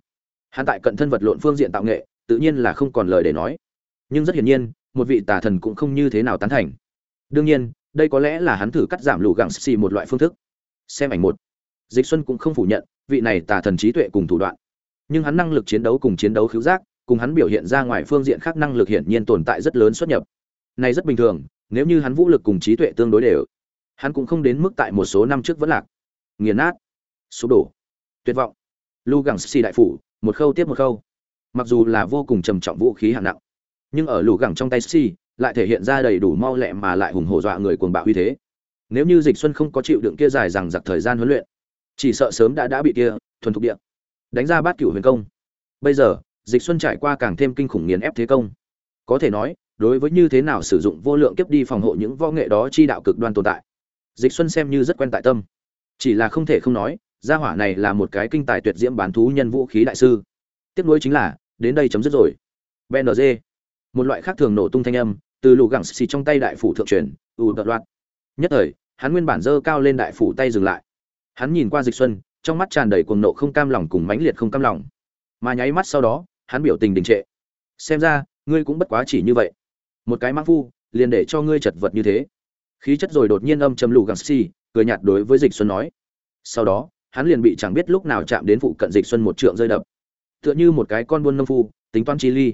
[SPEAKER 1] Hắn tại cận thân vật lộn phương diện tạo nghệ, tự nhiên là không còn lời để nói. Nhưng rất hiển nhiên, một vị tà thần cũng không như thế nào tán thành. Đương nhiên, đây có lẽ là hắn thử cắt giảm lũ gặng xì một loại phương thức. Xem ảnh một. Dịch xuân cũng không phủ nhận, vị này tà thần trí tuệ cùng thủ đoạn. Nhưng hắn năng lực chiến đấu cùng chiến đấu khiếu giác, cùng hắn biểu hiện ra ngoài phương diện khác năng lực hiển nhiên tồn tại rất lớn xuất nhập. Này rất bình thường, nếu như hắn vũ lực cùng trí tuệ tương đối đều, hắn cũng không đến mức tại một số năm trước vẫn lạc. Nghiền nát. Sụp đổ tuyệt vọng. Lu gẳng xì đại phủ, một khâu tiếp một khâu. Mặc dù là vô cùng trầm trọng vũ khí hạng nặng, nhưng ở lù gẳng trong tay xì lại thể hiện ra đầy đủ mau lẹ mà lại hùng hổ dọa người cuồng bạo uy thế. Nếu như dịch xuân không có chịu đựng kia dài rằng giặc thời gian huấn luyện, chỉ sợ sớm đã đã bị kia thuần thục địa đánh ra bát cửu huyền công. Bây giờ, dịch xuân trải qua càng thêm kinh khủng nghiền ép thế công. Có thể nói, đối với như thế nào sử dụng vô lượng kiếp đi phòng hộ những võ nghệ đó chi đạo cực đoan tồn tại, dịch xuân xem như rất quen tại tâm. Chỉ là không thể không nói gia hỏa này là một cái kinh tài tuyệt diễm bán thú nhân vũ khí đại sư. Tiếp nối chính là, đến đây chấm dứt rồi. Bng một loại khác thường nổ tung thanh âm, từ lù gẳng xì trong tay đại phủ thượng truyền, ù đợt loạt nhất thời, hắn nguyên bản dơ cao lên đại phủ tay dừng lại. Hắn nhìn qua dịch xuân, trong mắt tràn đầy cuồng nộ không cam lòng cùng mãnh liệt không cam lòng. Mà nháy mắt sau đó, hắn biểu tình đình trệ. Xem ra, ngươi cũng bất quá chỉ như vậy. Một cái mang phu, liền để cho ngươi chật vật như thế. Khí chất rồi đột nhiên âm châm lù gẳng xì, cười nhạt đối với dịch xuân nói. Sau đó hắn liền bị chẳng biết lúc nào chạm đến phụ cận dịch xuân một trượng rơi đập. Tựa như một cái con buôn nông phu, tính toán chi ly.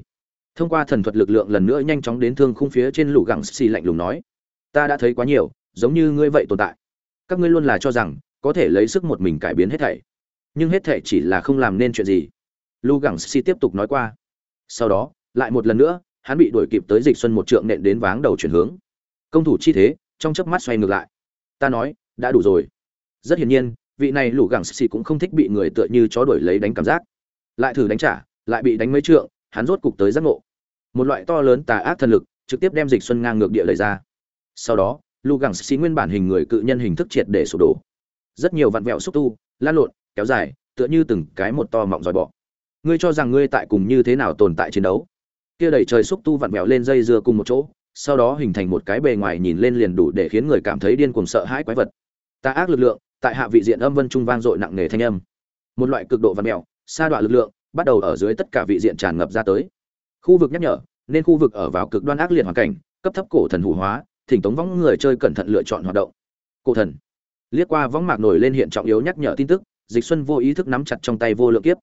[SPEAKER 1] Thông qua thần thuật lực lượng lần nữa nhanh chóng đến thương khung phía trên lũ gẳng xì lạnh lùng nói, ta đã thấy quá nhiều, giống như ngươi vậy tồn tại. Các ngươi luôn là cho rằng, có thể lấy sức một mình cải biến hết thảy. Nhưng hết thảy chỉ là không làm nên chuyện gì. Lũ gẳng xì tiếp tục nói qua. Sau đó, lại một lần nữa, hắn bị đuổi kịp tới dịch xuân một trượng nện đến váng đầu chuyển hướng. Công thủ chi thế, trong chớp mắt xoay ngược lại. Ta nói, đã đủ rồi. Rất hiển nhiên vị này lũ gẳng xì cũng không thích bị người tựa như chó đuổi lấy đánh cảm giác. Lại thử đánh trả, lại bị đánh mấy trượng, hắn rốt cục tới giác ngộ. Một loại to lớn tà ác thần lực, trực tiếp đem dịch xuân ngang ngược địa lời ra. Sau đó, lũ gẳng xì nguyên bản hình người cự nhân hình thức triệt để sụp đổ. Rất nhiều vặn vẹo xúc tu, lan lộn, kéo dài, tựa như từng cái một to mọng dòi bọ. Ngươi cho rằng ngươi tại cùng như thế nào tồn tại chiến đấu? Kia đẩy trời xúc tu vặn vẹo lên dây dưa cùng một chỗ, sau đó hình thành một cái bề ngoài nhìn lên liền đủ để khiến người cảm thấy điên cuồng sợ hãi quái vật. Tà ác lực lượng tại hạ vị diện âm vân trung vang dội nặng nề thanh âm. Một loại cực độ văn mèo sa đoạn lực lượng, bắt đầu ở dưới tất cả vị diện tràn ngập ra tới. Khu vực nhắc nhở, nên khu vực ở vào cực đoan ác liệt hoàn cảnh, cấp thấp cổ thần hủ hóa, thỉnh tống võng người chơi cẩn thận lựa chọn hoạt động. Cổ thần. Liếc qua võng mạc nổi lên hiện trọng yếu nhắc nhở tin tức, dịch xuân vô ý thức nắm chặt trong tay vô lượng kiếp.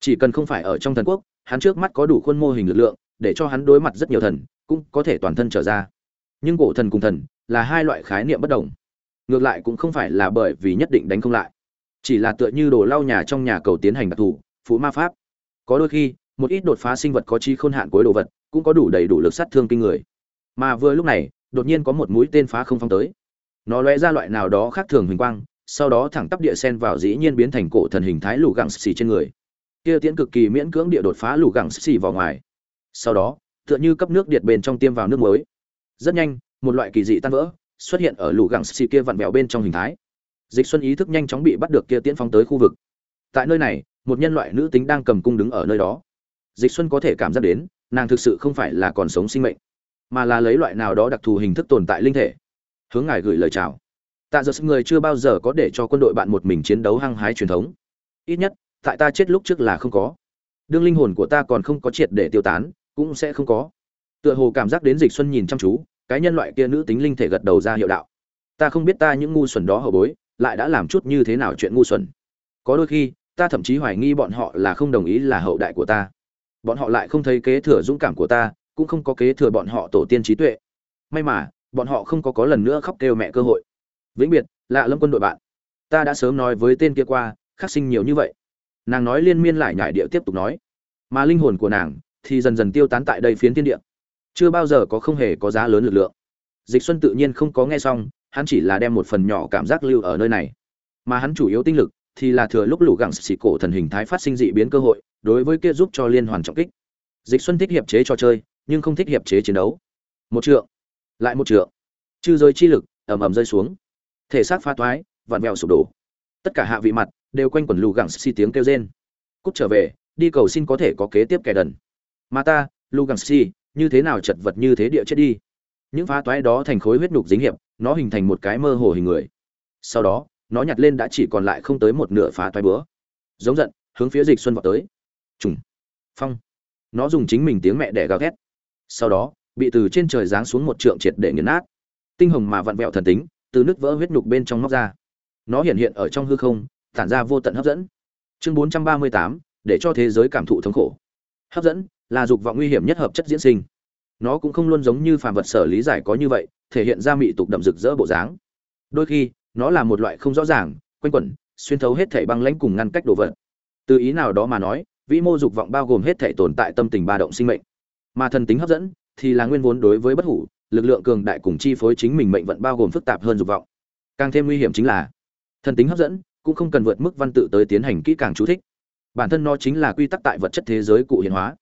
[SPEAKER 1] Chỉ cần không phải ở trong thần quốc, hắn trước mắt có đủ khuôn mô hình lực lượng, để cho hắn đối mặt rất nhiều thần, cũng có thể toàn thân trở ra. Nhưng cổ thần cùng thần là hai loại khái niệm bất đồng ngược lại cũng không phải là bởi vì nhất định đánh không lại. Chỉ là tựa như đồ lau nhà trong nhà cầu tiến hành đặc thù, phú ma pháp. Có đôi khi, một ít đột phá sinh vật có chi khôn hạn cuối đồ vật, cũng có đủ đầy đủ lực sát thương kinh người. Mà vừa lúc này, đột nhiên có một mũi tên phá không phong tới. Nó lóe ra loại nào đó khác thường huỳnh quang, sau đó thẳng tắp địa sen vào dĩ nhiên biến thành cổ thần hình thái lù gẳng xì trên người. Kia tiễn cực kỳ miễn cưỡng địa đột phá lù gẳng xì vào ngoài. Sau đó, tựa như cấp nước điện bên trong tiêm vào nước muối. Rất nhanh, một loại kỳ dị tan vỡ xuất hiện ở lũ gẳng xì kia vặn vẹo bên trong hình thái. Dịch xuân ý thức nhanh chóng bị bắt được kia tiễn phóng tới khu vực. Tại nơi này, một nhân loại nữ tính đang cầm cung đứng ở nơi đó. Dịch xuân có thể cảm giác đến, nàng thực sự không phải là còn sống sinh mệnh, mà là lấy loại nào đó đặc thù hình thức tồn tại linh thể. Hướng ngài gửi lời chào. Tạ giật người chưa bao giờ có để cho quân đội bạn một mình chiến đấu hăng hái truyền thống. Ít nhất, tại ta chết lúc trước là không có. Đương linh hồn của ta còn không có triệt để tiêu tán, cũng sẽ không có. Tựa hồ cảm giác đến dịch xuân nhìn chăm chú cái nhân loại kia nữ tính linh thể gật đầu ra hiệu đạo. Ta không biết ta những ngu xuẩn đó hậu bối, lại đã làm chút như thế nào chuyện ngu xuẩn. Có đôi khi, ta thậm chí hoài nghi bọn họ là không đồng ý là hậu đại của ta. Bọn họ lại không thấy kế thừa dũng cảm của ta, cũng không có kế thừa bọn họ tổ tiên trí tuệ. May mà, bọn họ không có có lần nữa khóc kêu mẹ cơ hội. Vĩnh biệt, lạ lâm quân đội bạn. Ta đã sớm nói với tên kia qua, khắc sinh nhiều như vậy. Nàng nói liên miên lại nhải địa tiếp tục nói. Mà linh hồn của nàng thì dần dần tiêu tán tại đây phiến thiên địa chưa bao giờ có không hề có giá lớn lực lượng. Dịch xuân tự nhiên không có nghe xong, hắn chỉ là đem một phần nhỏ cảm giác lưu ở nơi này. Mà hắn chủ yếu tinh lực thì là thừa lúc lũ gẳng xì cổ thần hình thái phát sinh dị biến cơ hội, đối với kia giúp cho liên hoàn trọng kích. Dịch xuân thích hiệp chế trò chơi, nhưng không thích hiệp chế chiến đấu. Một trượng, lại một trượng. Chư rơi chi lực ầm ầm rơi xuống. Thể xác pha toái vặn vẹo sụp đổ. Tất cả hạ vị mặt đều quanh quẩn lù gẳng xì tiếng kêu rên. Cút trở về, đi cầu xin có thể có kế tiếp kẻ đần. Mà ta lù gẳng xì như thế nào chật vật như thế địa chết đi. Những phá toái đó thành khối huyết nhục dính hiệp nó hình thành một cái mơ hồ hình người. Sau đó nó nhặt lên đã chỉ còn lại không tới một nửa phá toái bữa giống giận hướng phía dịch xuân vào tới. Trùng phong. Nó dùng chính mình tiếng mẹ để gào thét. Sau đó bị từ trên trời giáng xuống một trượng triệt để nghiền nát. Tinh hồng mà vặn vẹo thần tính từ nước vỡ huyết nhục bên trong móc ra. Nó hiện hiện ở trong hư không tản ra vô tận hấp dẫn. Chương 438, để cho thế giới cảm thụ thống khổ. Hấp dẫn là dục vọng nguy hiểm nhất hợp chất diễn sinh. Nó cũng không luôn giống như phàm vật sở lý giải có như vậy, thể hiện ra mị tục đậm rực rỡ bộ dáng. Đôi khi, nó là một loại không rõ ràng, quanh quẩn, xuyên thấu hết thể băng lãnh cùng ngăn cách đồ vật. Từ ý nào đó mà nói, vĩ mô dục vọng bao gồm hết thể tồn tại tâm tình ba động sinh mệnh. Mà thần tính hấp dẫn, thì là nguyên vốn đối với bất hủ, lực lượng cường đại cùng chi phối chính mình mệnh vận bao gồm phức tạp hơn dục vọng. Càng thêm nguy hiểm chính là, thần tính hấp dẫn, cũng không cần vượt mức văn tự tới tiến hành kỹ càng chú thích. Bản thân nó chính là quy tắc tại vật chất thế giới cụ hiện hóa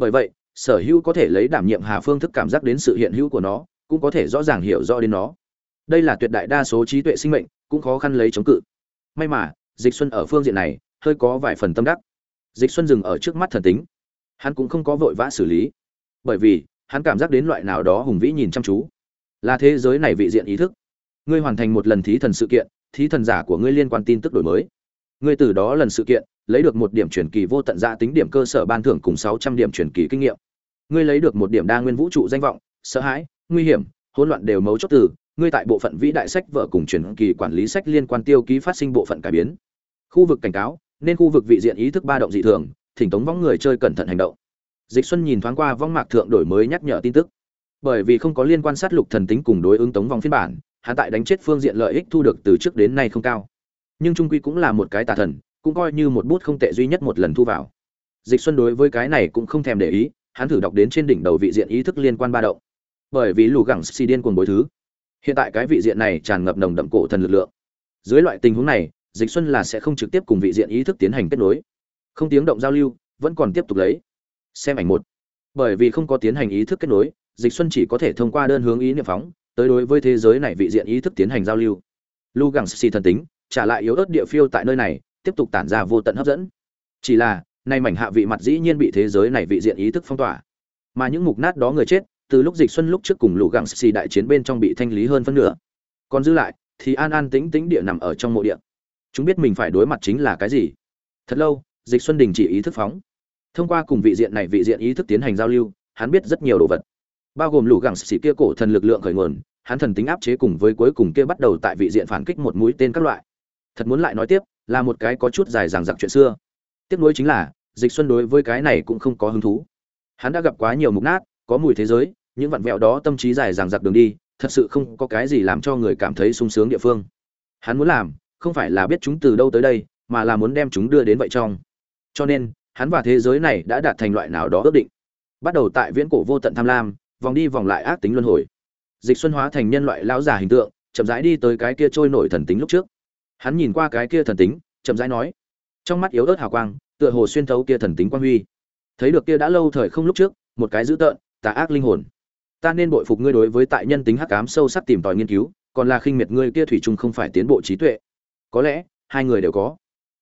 [SPEAKER 1] bởi vậy, sở hữu có thể lấy đảm nhiệm hà phương thức cảm giác đến sự hiện hữu của nó, cũng có thể rõ ràng hiểu rõ đến nó. Đây là tuyệt đại đa số trí tuệ sinh mệnh, cũng khó khăn lấy chống cự. May mà, dịch xuân ở phương diện này, hơi có vài phần tâm đắc. Dịch xuân dừng ở trước mắt thần tính. Hắn cũng không có vội vã xử lý. Bởi vì, hắn cảm giác đến loại nào đó hùng vĩ nhìn chăm chú. Là thế giới này vị diện ý thức. Ngươi hoàn thành một lần thí thần sự kiện, thí thần giả của ngươi liên quan tin tức đổi mới ngươi từ đó lần sự kiện, lấy được một điểm chuyển kỳ vô tận gia tính điểm cơ sở ban thưởng cùng sáu trăm điểm chuyển kỳ kinh nghiệm. Ngươi lấy được một điểm đa nguyên vũ trụ danh vọng, sợ hãi, nguy hiểm, hỗn loạn đều mấu chốt từ, ngươi tại bộ phận vĩ đại sách vợ cùng chuyển kỳ quản lý sách liên quan tiêu ký phát sinh bộ phận cải biến. Khu vực cảnh cáo, nên khu vực vị diện ý thức ba động dị thường, thỉnh tống vong người chơi cẩn thận hành động. Dịch xuân nhìn thoáng qua vong mạc thượng đổi mới nhắc nhở tin tức. Bởi vì không có liên quan sát lục thần tính cùng đối ứng tống vong phiên bản, hắn tại đánh chết phương diện lợi ích thu được từ trước đến nay không cao nhưng trung quy cũng là một cái tà thần, cũng coi như một bút không tệ duy nhất một lần thu vào. Dịch xuân đối với cái này cũng không thèm để ý, hắn thử đọc đến trên đỉnh đầu vị diện ý thức liên quan ba động. Bởi vì lù gẳng xì điên cuồng bối thứ. Hiện tại cái vị diện này tràn ngập nồng đậm cổ thần lực lượng. Dưới loại tình huống này, dịch xuân là sẽ không trực tiếp cùng vị diện ý thức tiến hành kết nối. Không tiếng động giao lưu, vẫn còn tiếp tục lấy. Xem ảnh một. Bởi vì không có tiến hành ý thức kết nối, dịch xuân chỉ có thể thông qua đơn hướng ý niệm phóng, tới đối với thế giới này vị diện ý thức tiến hành giao lưu. Lu gẳng xì thần tính trả lại yếu ớt địa phiêu tại nơi này, tiếp tục tản ra vô tận hấp dẫn. Chỉ là, nay mảnh hạ vị mặt dĩ nhiên bị thế giới này vị diện ý thức phong tỏa. Mà những mục nát đó người chết, từ lúc dịch xuân lúc trước cùng lũ gặng xì đại chiến bên trong bị thanh lý hơn phân nửa. Còn giữ lại, thì an an tĩnh tĩnh địa nằm ở trong mộ địa. Chúng biết mình phải đối mặt chính là cái gì. Thật lâu, dịch xuân đình chỉ ý thức phóng. Thông qua cùng vị diện này vị diện ý thức tiến hành giao lưu, hắn biết rất nhiều đồ vật. Bao gồm lũ gẳng xì kia cổ thần lực lượng khởi nguồn, hắn thần tính áp chế cùng với cuối cùng kia bắt đầu tại vị diện phản kích một mũi tên các loại thật muốn lại nói tiếp, là một cái có chút dài dằng dặc chuyện xưa. Tiếp nối chính là, dịch xuân đối với cái này cũng không có hứng thú. Hắn đã gặp quá nhiều mục nát, có mùi thế giới, những vặn vẹo đó tâm trí dài dằng dặc đường đi, thật sự không có cái gì làm cho người cảm thấy sung sướng địa phương. Hắn muốn làm, không phải là biết chúng từ đâu tới đây, mà là muốn đem chúng đưa đến vậy trong. Cho nên, hắn và thế giới này đã đạt thành loại nào đó ước định. Bắt đầu tại viễn cổ vô tận tham lam, vòng đi vòng lại ác tính luân hồi. Dịch xuân hóa thành nhân loại lão già hình tượng, chậm rãi đi tới cái kia trôi nổi thần tính lúc trước hắn nhìn qua cái kia thần tính, chậm rãi nói. Trong mắt yếu ớt hào quang, tựa hồ xuyên thấu kia thần tính quang huy. Thấy được kia đã lâu thời không lúc trước, một cái dữ tợn, tà ác linh hồn. Ta nên bội phục ngươi đối với tại nhân tính hắc ám sâu sắc tìm tòi nghiên cứu, còn là khinh miệt ngươi kia thủy chung không phải tiến bộ trí tuệ. Có lẽ, hai người đều có.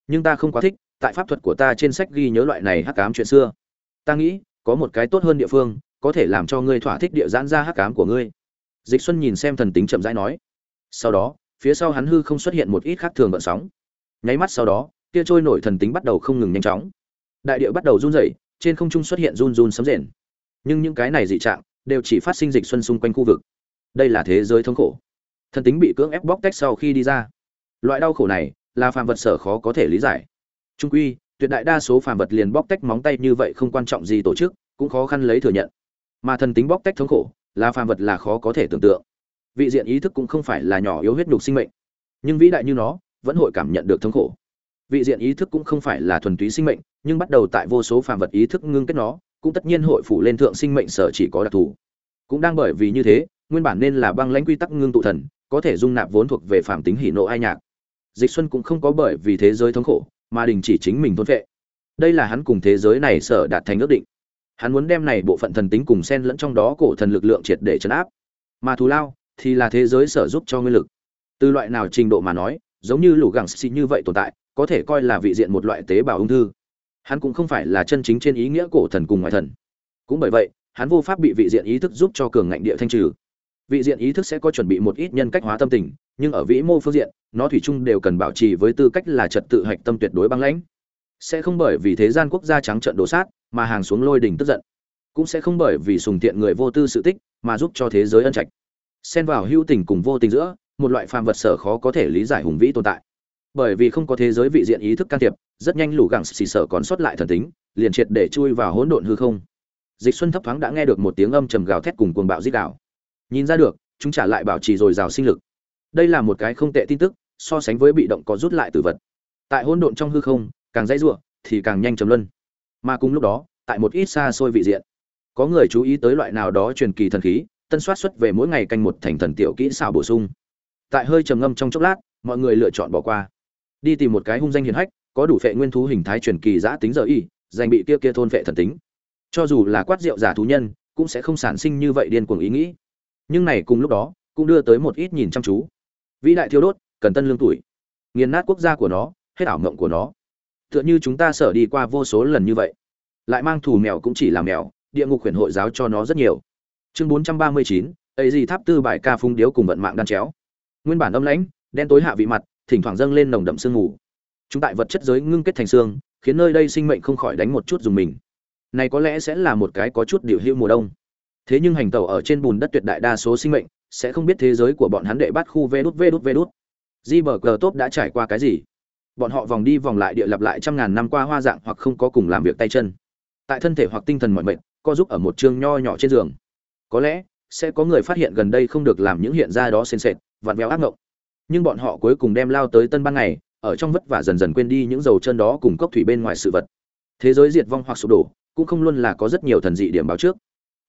[SPEAKER 1] Nhưng ta không quá thích, tại pháp thuật của ta trên sách ghi nhớ loại này hắc ám chuyện xưa. Ta nghĩ, có một cái tốt hơn địa phương, có thể làm cho ngươi thỏa thích địa giãn ra hắc ám của ngươi. Dịch xuân nhìn xem thần tính chậm rãi nói. Sau đó phía sau hắn hư không xuất hiện một ít khác thường gợn sóng. Nháy mắt sau đó kia trôi nổi thần tính bắt đầu không ngừng nhanh chóng. Đại địa bắt đầu run rẩy, trên không trung xuất hiện run run sấm rền. Nhưng những cái này dị trạng đều chỉ phát sinh dịch xuân xung quanh khu vực. Đây là thế giới thống khổ. Thần tính bị cưỡng ép bóc tách sau khi đi ra. Loại đau khổ này là phàm vật sở khó có thể lý giải. Trung quy, tuyệt đại đa số phàm vật liền bóc tách móng tay như vậy không quan trọng gì tổ chức, cũng khó khăn lấy thừa nhận. Mà thần tính bóc tách thống khổ là phàm vật là khó có thể tưởng tượng vị diện ý thức cũng không phải là nhỏ yếu huyết nhục sinh mệnh. Nhưng vĩ đại như nó, vẫn hội cảm nhận được thống khổ. Vị diện ý thức cũng không phải là thuần túy sinh mệnh, nhưng bắt đầu tại vô số phàm vật ý thức ngưng kết nó, cũng tất nhiên hội phủ lên thượng sinh mệnh sở chỉ có đặc thù. Cũng đang bởi vì như thế, nguyên bản nên là băng lãnh quy tắc ngưng tụ thần, có thể dung nạp vốn thuộc về phạm tính hỉ nộ ai nhạc. Dịch xuân cũng không có bởi vì thế giới thống khổ, mà đình chỉ chính mình thôn vệ. Đây là hắn cùng thế giới này sở đạt thành ước định. Hắn muốn đem này bộ phận thần tính cùng xen lẫn trong đó cổ thần lực lượng triệt để chấn áp. Mà thù lao thì là thế giới sở giúp cho nguyên lực. Từ loại nào trình độ mà nói, giống như lũ gẳng xì như vậy tồn tại, có thể coi là vị diện một loại tế bào ung thư. Hắn cũng không phải là chân chính trên ý nghĩa cổ thần cùng ngoại thần. Cũng bởi vậy, hắn vô pháp bị vị diện ý thức giúp cho cường ngạnh địa thanh trừ. Vị diện ý thức sẽ có chuẩn bị một ít nhân cách hóa tâm tình, nhưng ở vĩ mô phương diện, nó thủy chung đều cần bảo trì với tư cách là trật tự hạch tâm tuyệt đối băng lãnh. Sẽ không bởi vì thế gian quốc gia trắng trận đổ sát, mà hàng xuống lôi đỉnh tức giận. Cũng sẽ không bởi vì sùng tiện người vô tư sự tích, mà giúp cho thế giới ân trạch xen vào hữu tình cùng vô tình giữa, một loại phàm vật sở khó có thể lý giải hùng vĩ tồn tại. Bởi vì không có thế giới vị diện ý thức can thiệp, rất nhanh lũ gẳng xì sở còn sót lại thần tính, liền triệt để chui vào hỗn độn hư không. Dịch xuân thấp thoáng đã nghe được một tiếng âm trầm gào thét cùng cuồng bạo dích đảo nhìn ra được, chúng trả lại bảo trì dồi dào sinh lực. Đây là một cái không tệ tin tức, so sánh với bị động có rút lại từ vật. Tại hỗn độn trong hư không, càng dãy ruộng thì càng nhanh chấm luân. Mà cùng lúc đó, tại một ít xa xôi vị diện, có người chú ý tới loại nào đó truyền kỳ thần khí tân soát xuất về mỗi ngày canh một thành thần tiểu kỹ xảo bổ sung. Tại hơi trầm ngâm trong chốc lát, mọi người lựa chọn bỏ qua. Đi tìm một cái hung danh hiền hách, có đủ phệ nguyên thú hình thái truyền kỳ giã tính giờ y dành bị kia kia thôn phệ thần tính. Cho dù là quát rượu giả thú nhân, cũng sẽ không sản sinh như vậy điên cuồng ý nghĩ. Nhưng này cùng lúc đó, cũng đưa tới một ít nhìn chăm chú. Vĩ đại thiếu đốt, cần tân lương tuổi. Nghiền nát quốc gia của nó, hết ảo mộng của nó. Tựa như chúng ta sở đi qua vô số lần như vậy. Lại mang thù mèo cũng chỉ là mèo, địa ngục huyền hội giáo cho nó rất nhiều chương bốn trăm ba mươi chín, ấy gì tháp tư bài ca phung điếu cùng vận mạng đan chéo. Nguyên bản âm lãnh, đen tối hạ vị mặt, thỉnh thoảng dâng lên nồng đậm sương mù. Chúng tại vật chất giới ngưng kết thành xương, khiến nơi đây sinh mệnh không khỏi đánh một chút dùng mình. Này có lẽ sẽ là một cái có chút điều hưu mùa đông. Thế nhưng hành tẩu ở trên bùn đất tuyệt đại đa số sinh mệnh, sẽ không biết thế giới của bọn hắn đệ bắt khu vê đút vê đút. Di bờ cờ tốt đã trải qua cái gì? Bọn họ vòng đi vòng lại địa lặp lại trăm ngàn năm qua hoa dạng hoặc không có cùng làm việc tay chân. Tại thân thể hoặc tinh thần mọi mệnh, co giúp ở một chương nho nhỏ trên giường có lẽ, sẽ có người phát hiện gần đây không được làm những hiện ra đó sền sệt vặn vẹo ác ngộng. Nhưng bọn họ cuối cùng đem lao tới tân ban ngày, ở trong vất vả dần dần quên đi những dầu chân đó cùng cốc thủy bên ngoài sự vật. Thế giới diệt vong hoặc sụp đổ, cũng không luôn là có rất nhiều thần dị điểm báo trước.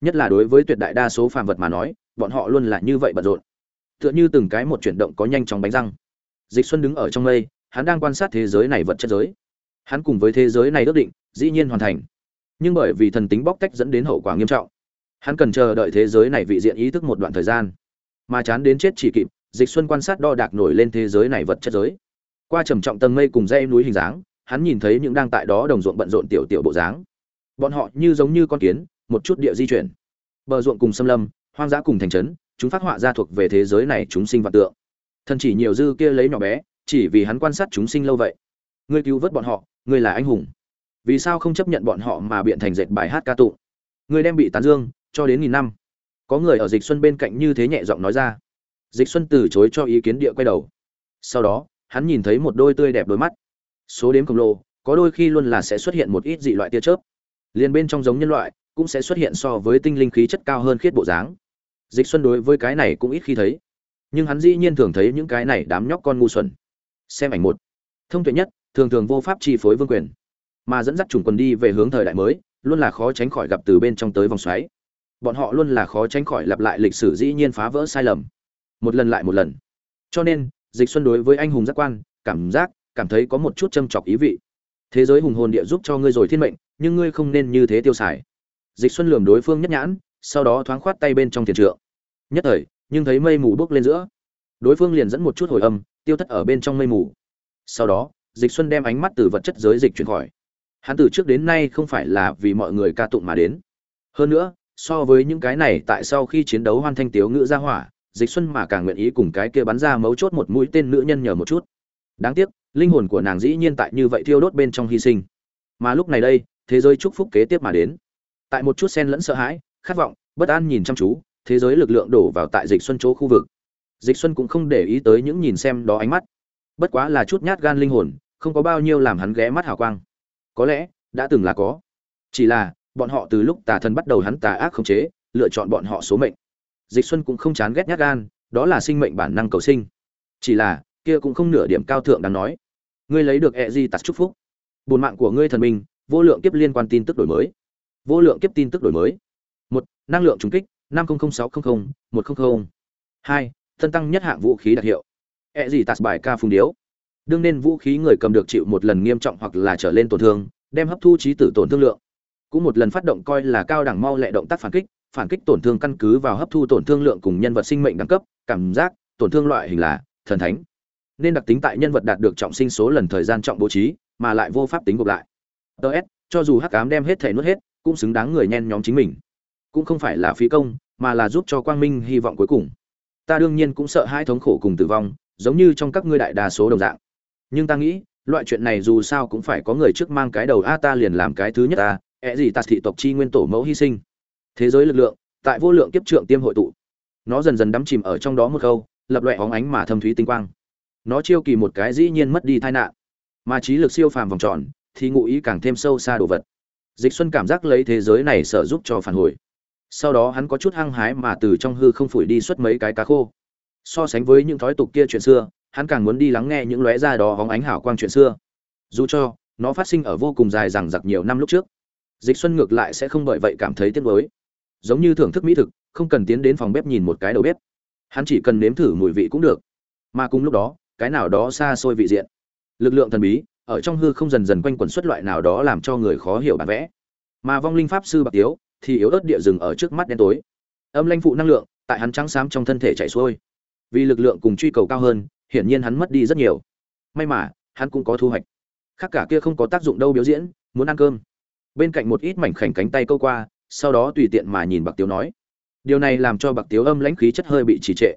[SPEAKER 1] Nhất là đối với tuyệt đại đa số phàm vật mà nói, bọn họ luôn là như vậy bận rộn. Tựa như từng cái một chuyển động có nhanh chóng bánh răng. Dịch xuân đứng ở trong mây, hắn đang quan sát thế giới này vật chất giới. Hắn cùng với thế giới này ước định, dĩ nhiên hoàn thành. Nhưng bởi vì thần tính bóc tách dẫn đến hậu quả nghiêm trọng hắn cần chờ đợi thế giới này vị diện ý thức một đoạn thời gian. Mà chán đến chết chỉ kịp, dịch xuân quan sát đo đạc nổi lên thế giới này vật chất giới. Qua trầm trọng tầng mây cùng dây núi hình dáng, hắn nhìn thấy những đang tại đó đồng ruộng bận rộn tiểu tiểu bộ dáng. Bọn họ như giống như con kiến, một chút địa di chuyển. Bờ ruộng cùng xâm lâm, hoang dã cùng thành trấn, chúng phát họa ra thuộc về thế giới này chúng sinh vạn tượng. Thần chỉ nhiều dư kia lấy nhỏ bé, chỉ vì hắn quan sát chúng sinh lâu vậy. Ngươi cứu vớt bọn họ, ngươi là anh hùng. Vì sao không chấp nhận bọn họ mà biện thành dệt bài hát ca tụng? Ngươi đem bị tán dương cho đến nghìn năm. Có người ở dịch xuân bên cạnh như thế nhẹ giọng nói ra. Dịch xuân từ chối cho ý kiến địa quay đầu. Sau đó, hắn nhìn thấy một đôi tươi đẹp đôi mắt. Số đếm khổng lồ, có đôi khi luôn là sẽ xuất hiện một ít dị loại tia chớp. Liền bên trong giống nhân loại, cũng sẽ xuất hiện so với tinh linh khí chất cao hơn khiết bộ dáng. Dịch xuân đối với cái này cũng ít khi thấy. Nhưng hắn dĩ nhiên thường thấy những cái này đám nhóc con ngu xuẩn. Xem ảnh một. Thông tuệ nhất, thường thường vô pháp chi phối vương quyền. Mà dẫn dắt chủng quần đi về hướng thời đại mới, luôn là khó tránh khỏi gặp từ bên trong tới vòng xoáy bọn họ luôn là khó tránh khỏi lặp lại lịch sử dĩ nhiên phá vỡ sai lầm. Một lần lại một lần. Cho nên, dịch xuân đối với anh hùng giác quan, cảm giác, cảm thấy có một chút châm chọc ý vị. Thế giới hùng hồn địa giúp cho ngươi rồi thiên mệnh, nhưng ngươi không nên như thế tiêu xài. Dịch xuân lườm đối phương nhất nhãn, sau đó thoáng khoát tay bên trong tiền trượng. Nhất thời, nhưng thấy mây mù bốc lên giữa. Đối phương liền dẫn một chút hồi âm, tiêu thất ở bên trong mây mù. Sau đó, dịch xuân đem ánh mắt từ vật chất giới dịch chuyển khỏi. Hắn từ trước đến nay không phải là vì mọi người ca tụng mà đến. Hơn nữa so với những cái này tại sau khi chiến đấu hoan thanh tiếu ngữ ra hỏa, dịch xuân mà càng nguyện ý cùng cái kia bắn ra mấu chốt một mũi tên nữ nhân nhờ một chút. Đáng tiếc, linh hồn của nàng dĩ nhiên tại như vậy thiêu đốt bên trong hy sinh. Mà lúc này đây, thế giới chúc phúc kế tiếp mà đến. Tại một chút sen lẫn sợ hãi, khát vọng, bất an nhìn chăm chú, thế giới lực lượng đổ vào tại dịch xuân chỗ khu vực. Dịch xuân cũng không để ý tới những nhìn xem đó ánh mắt. Bất quá là chút nhát gan linh hồn, không có bao nhiêu làm hắn ghé mắt hào quang. Có lẽ, đã từng là có. Chỉ là bọn họ từ lúc tà thần bắt đầu hắn tà ác khống chế, lựa chọn bọn họ số mệnh. Dịch xuân cũng không chán ghét nhát gan, đó là sinh mệnh bản năng cầu sinh. Chỉ là, kia cũng không nửa điểm cao thượng đáng nói. Ngươi lấy được e di tạt chúc phúc. Bùn mạng của ngươi thần minh, vô lượng kiếp liên quan tin tức đổi mới. Vô lượng kiếp tin tức đổi mới. Một, năng lượng trùng kích, năm sáu trăm linh một trăm linh hai, thân tăng nhất hạng vũ khí đặc hiệu. E gì tạt bài ca phung điếu. Đương nên vũ khí người cầm được chịu một lần nghiêm trọng hoặc là trở lên tổn thương, đem hấp thu trí tử tổn thương lượng cũng một lần phát động coi là cao đẳng mau lẹ động tác phản kích phản kích tổn thương căn cứ vào hấp thu tổn thương lượng cùng nhân vật sinh mệnh đẳng cấp, cảm giác, tổn thương loại hình là thần thánh. Nên đặc tính tại nhân vật đạt được trọng sinh số lần thời gian trọng bố trí, mà lại vô pháp tính gộp lại. Ts cho dù hắc cám đem hết thể nuốt hết, cũng xứng đáng người nhen nhóm chính mình. Cũng không phải là phí công, mà là giúp cho quang minh hy vọng cuối cùng. Ta đương nhiên cũng sợ hai thống khổ cùng tử vong, giống như trong các ngươi đại đa số đồng dạng. Nhưng ta nghĩ, loại chuyện này dù sao cũng phải có người trước mang cái đầu, a, ta liền làm cái thứ nhất ta ẹ gì tạt thị tộc chi nguyên tổ mẫu hy sinh. Thế giới lực lượng, tại vô lượng kiếp trượng tiêm hội tụ. Nó dần dần đắm chìm ở trong đó một câu lập loại hóng ánh mà thâm thúy tinh quang. Nó chiêu kỳ một cái dĩ nhiên mất đi tai nạn. Mà trí lực siêu phàm vòng tròn, thì ngụ ý càng thêm sâu xa đồ vật. Dịch xuân cảm giác lấy thế giới này sợ giúp cho phản hồi. Sau đó hắn có chút hăng hái mà từ trong hư không phủi đi suốt mấy cái cá khô. So sánh với những thói tục kia chuyện xưa, hắn càng muốn đi lắng nghe những lóe ra đó hóng ánh hảo quang chuyện xưa. Dù cho, nó phát sinh ở vô cùng dài rằng giặc nhiều năm lúc trước dịch xuân ngược lại sẽ không bởi vậy cảm thấy tiếc nuối. Giống như thưởng thức mỹ thực, không cần tiến đến phòng bếp nhìn một cái đầu bếp. Hắn chỉ cần nếm thử mùi vị cũng được. Mà cùng lúc đó, cái nào đó xa xôi vị diện. Lực lượng thần bí, ở trong hư không dần dần quanh quẩn xuất loại nào đó làm cho người khó hiểu bản vẽ. Mà vong linh pháp sư bạc tiếu, thì yếu ớt địa rừng ở trước mắt đen tối. Âm lanh phụ năng lượng, tại hắn trắng xám trong thân thể chạy xuôi. Vì lực lượng cùng truy cầu cao hơn, hiển nhiên hắn mất đi rất nhiều. May mà, hắn cũng có thu hoạch. Khác cả kia không có tác dụng đâu biểu diễn, muốn ăn cơm bên cạnh một ít mảnh khảnh cánh tay câu qua, sau đó tùy tiện mà nhìn bạc tiếu nói. Điều này làm cho bạc tiếu âm lãnh khí chất hơi bị trì trệ.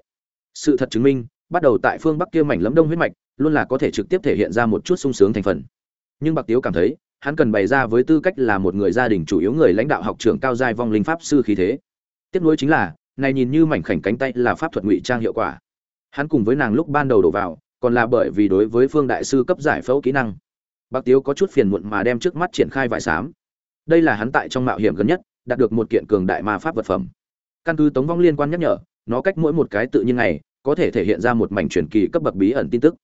[SPEAKER 1] Sự thật chứng minh, bắt đầu tại phương bắc kia mảnh lấm đông huyết mạch, luôn là có thể trực tiếp thể hiện ra một chút sung sướng thành phần. Nhưng bạc tiếu cảm thấy, hắn cần bày ra với tư cách là một người gia đình chủ yếu người lãnh đạo học trưởng cao giai vong linh pháp sư khí thế. Tiếp nối chính là, này nhìn như mảnh khảnh cánh tay là pháp thuật ngụy trang hiệu quả. Hắn cùng với nàng lúc ban đầu đổ vào, còn là bởi vì đối với phương đại sư cấp giải phẫu kỹ năng. Bác tiếu có chút phiền muộn mà đem trước mắt triển khai vải xám đây là hắn tại trong mạo hiểm gần nhất, đạt được một kiện cường đại ma pháp vật phẩm. Căn cứ tống vong liên quan nhắc nhở, nó cách mỗi một cái tự nhiên này, có thể thể hiện ra một mảnh truyền kỳ cấp bậc bí ẩn tin tức.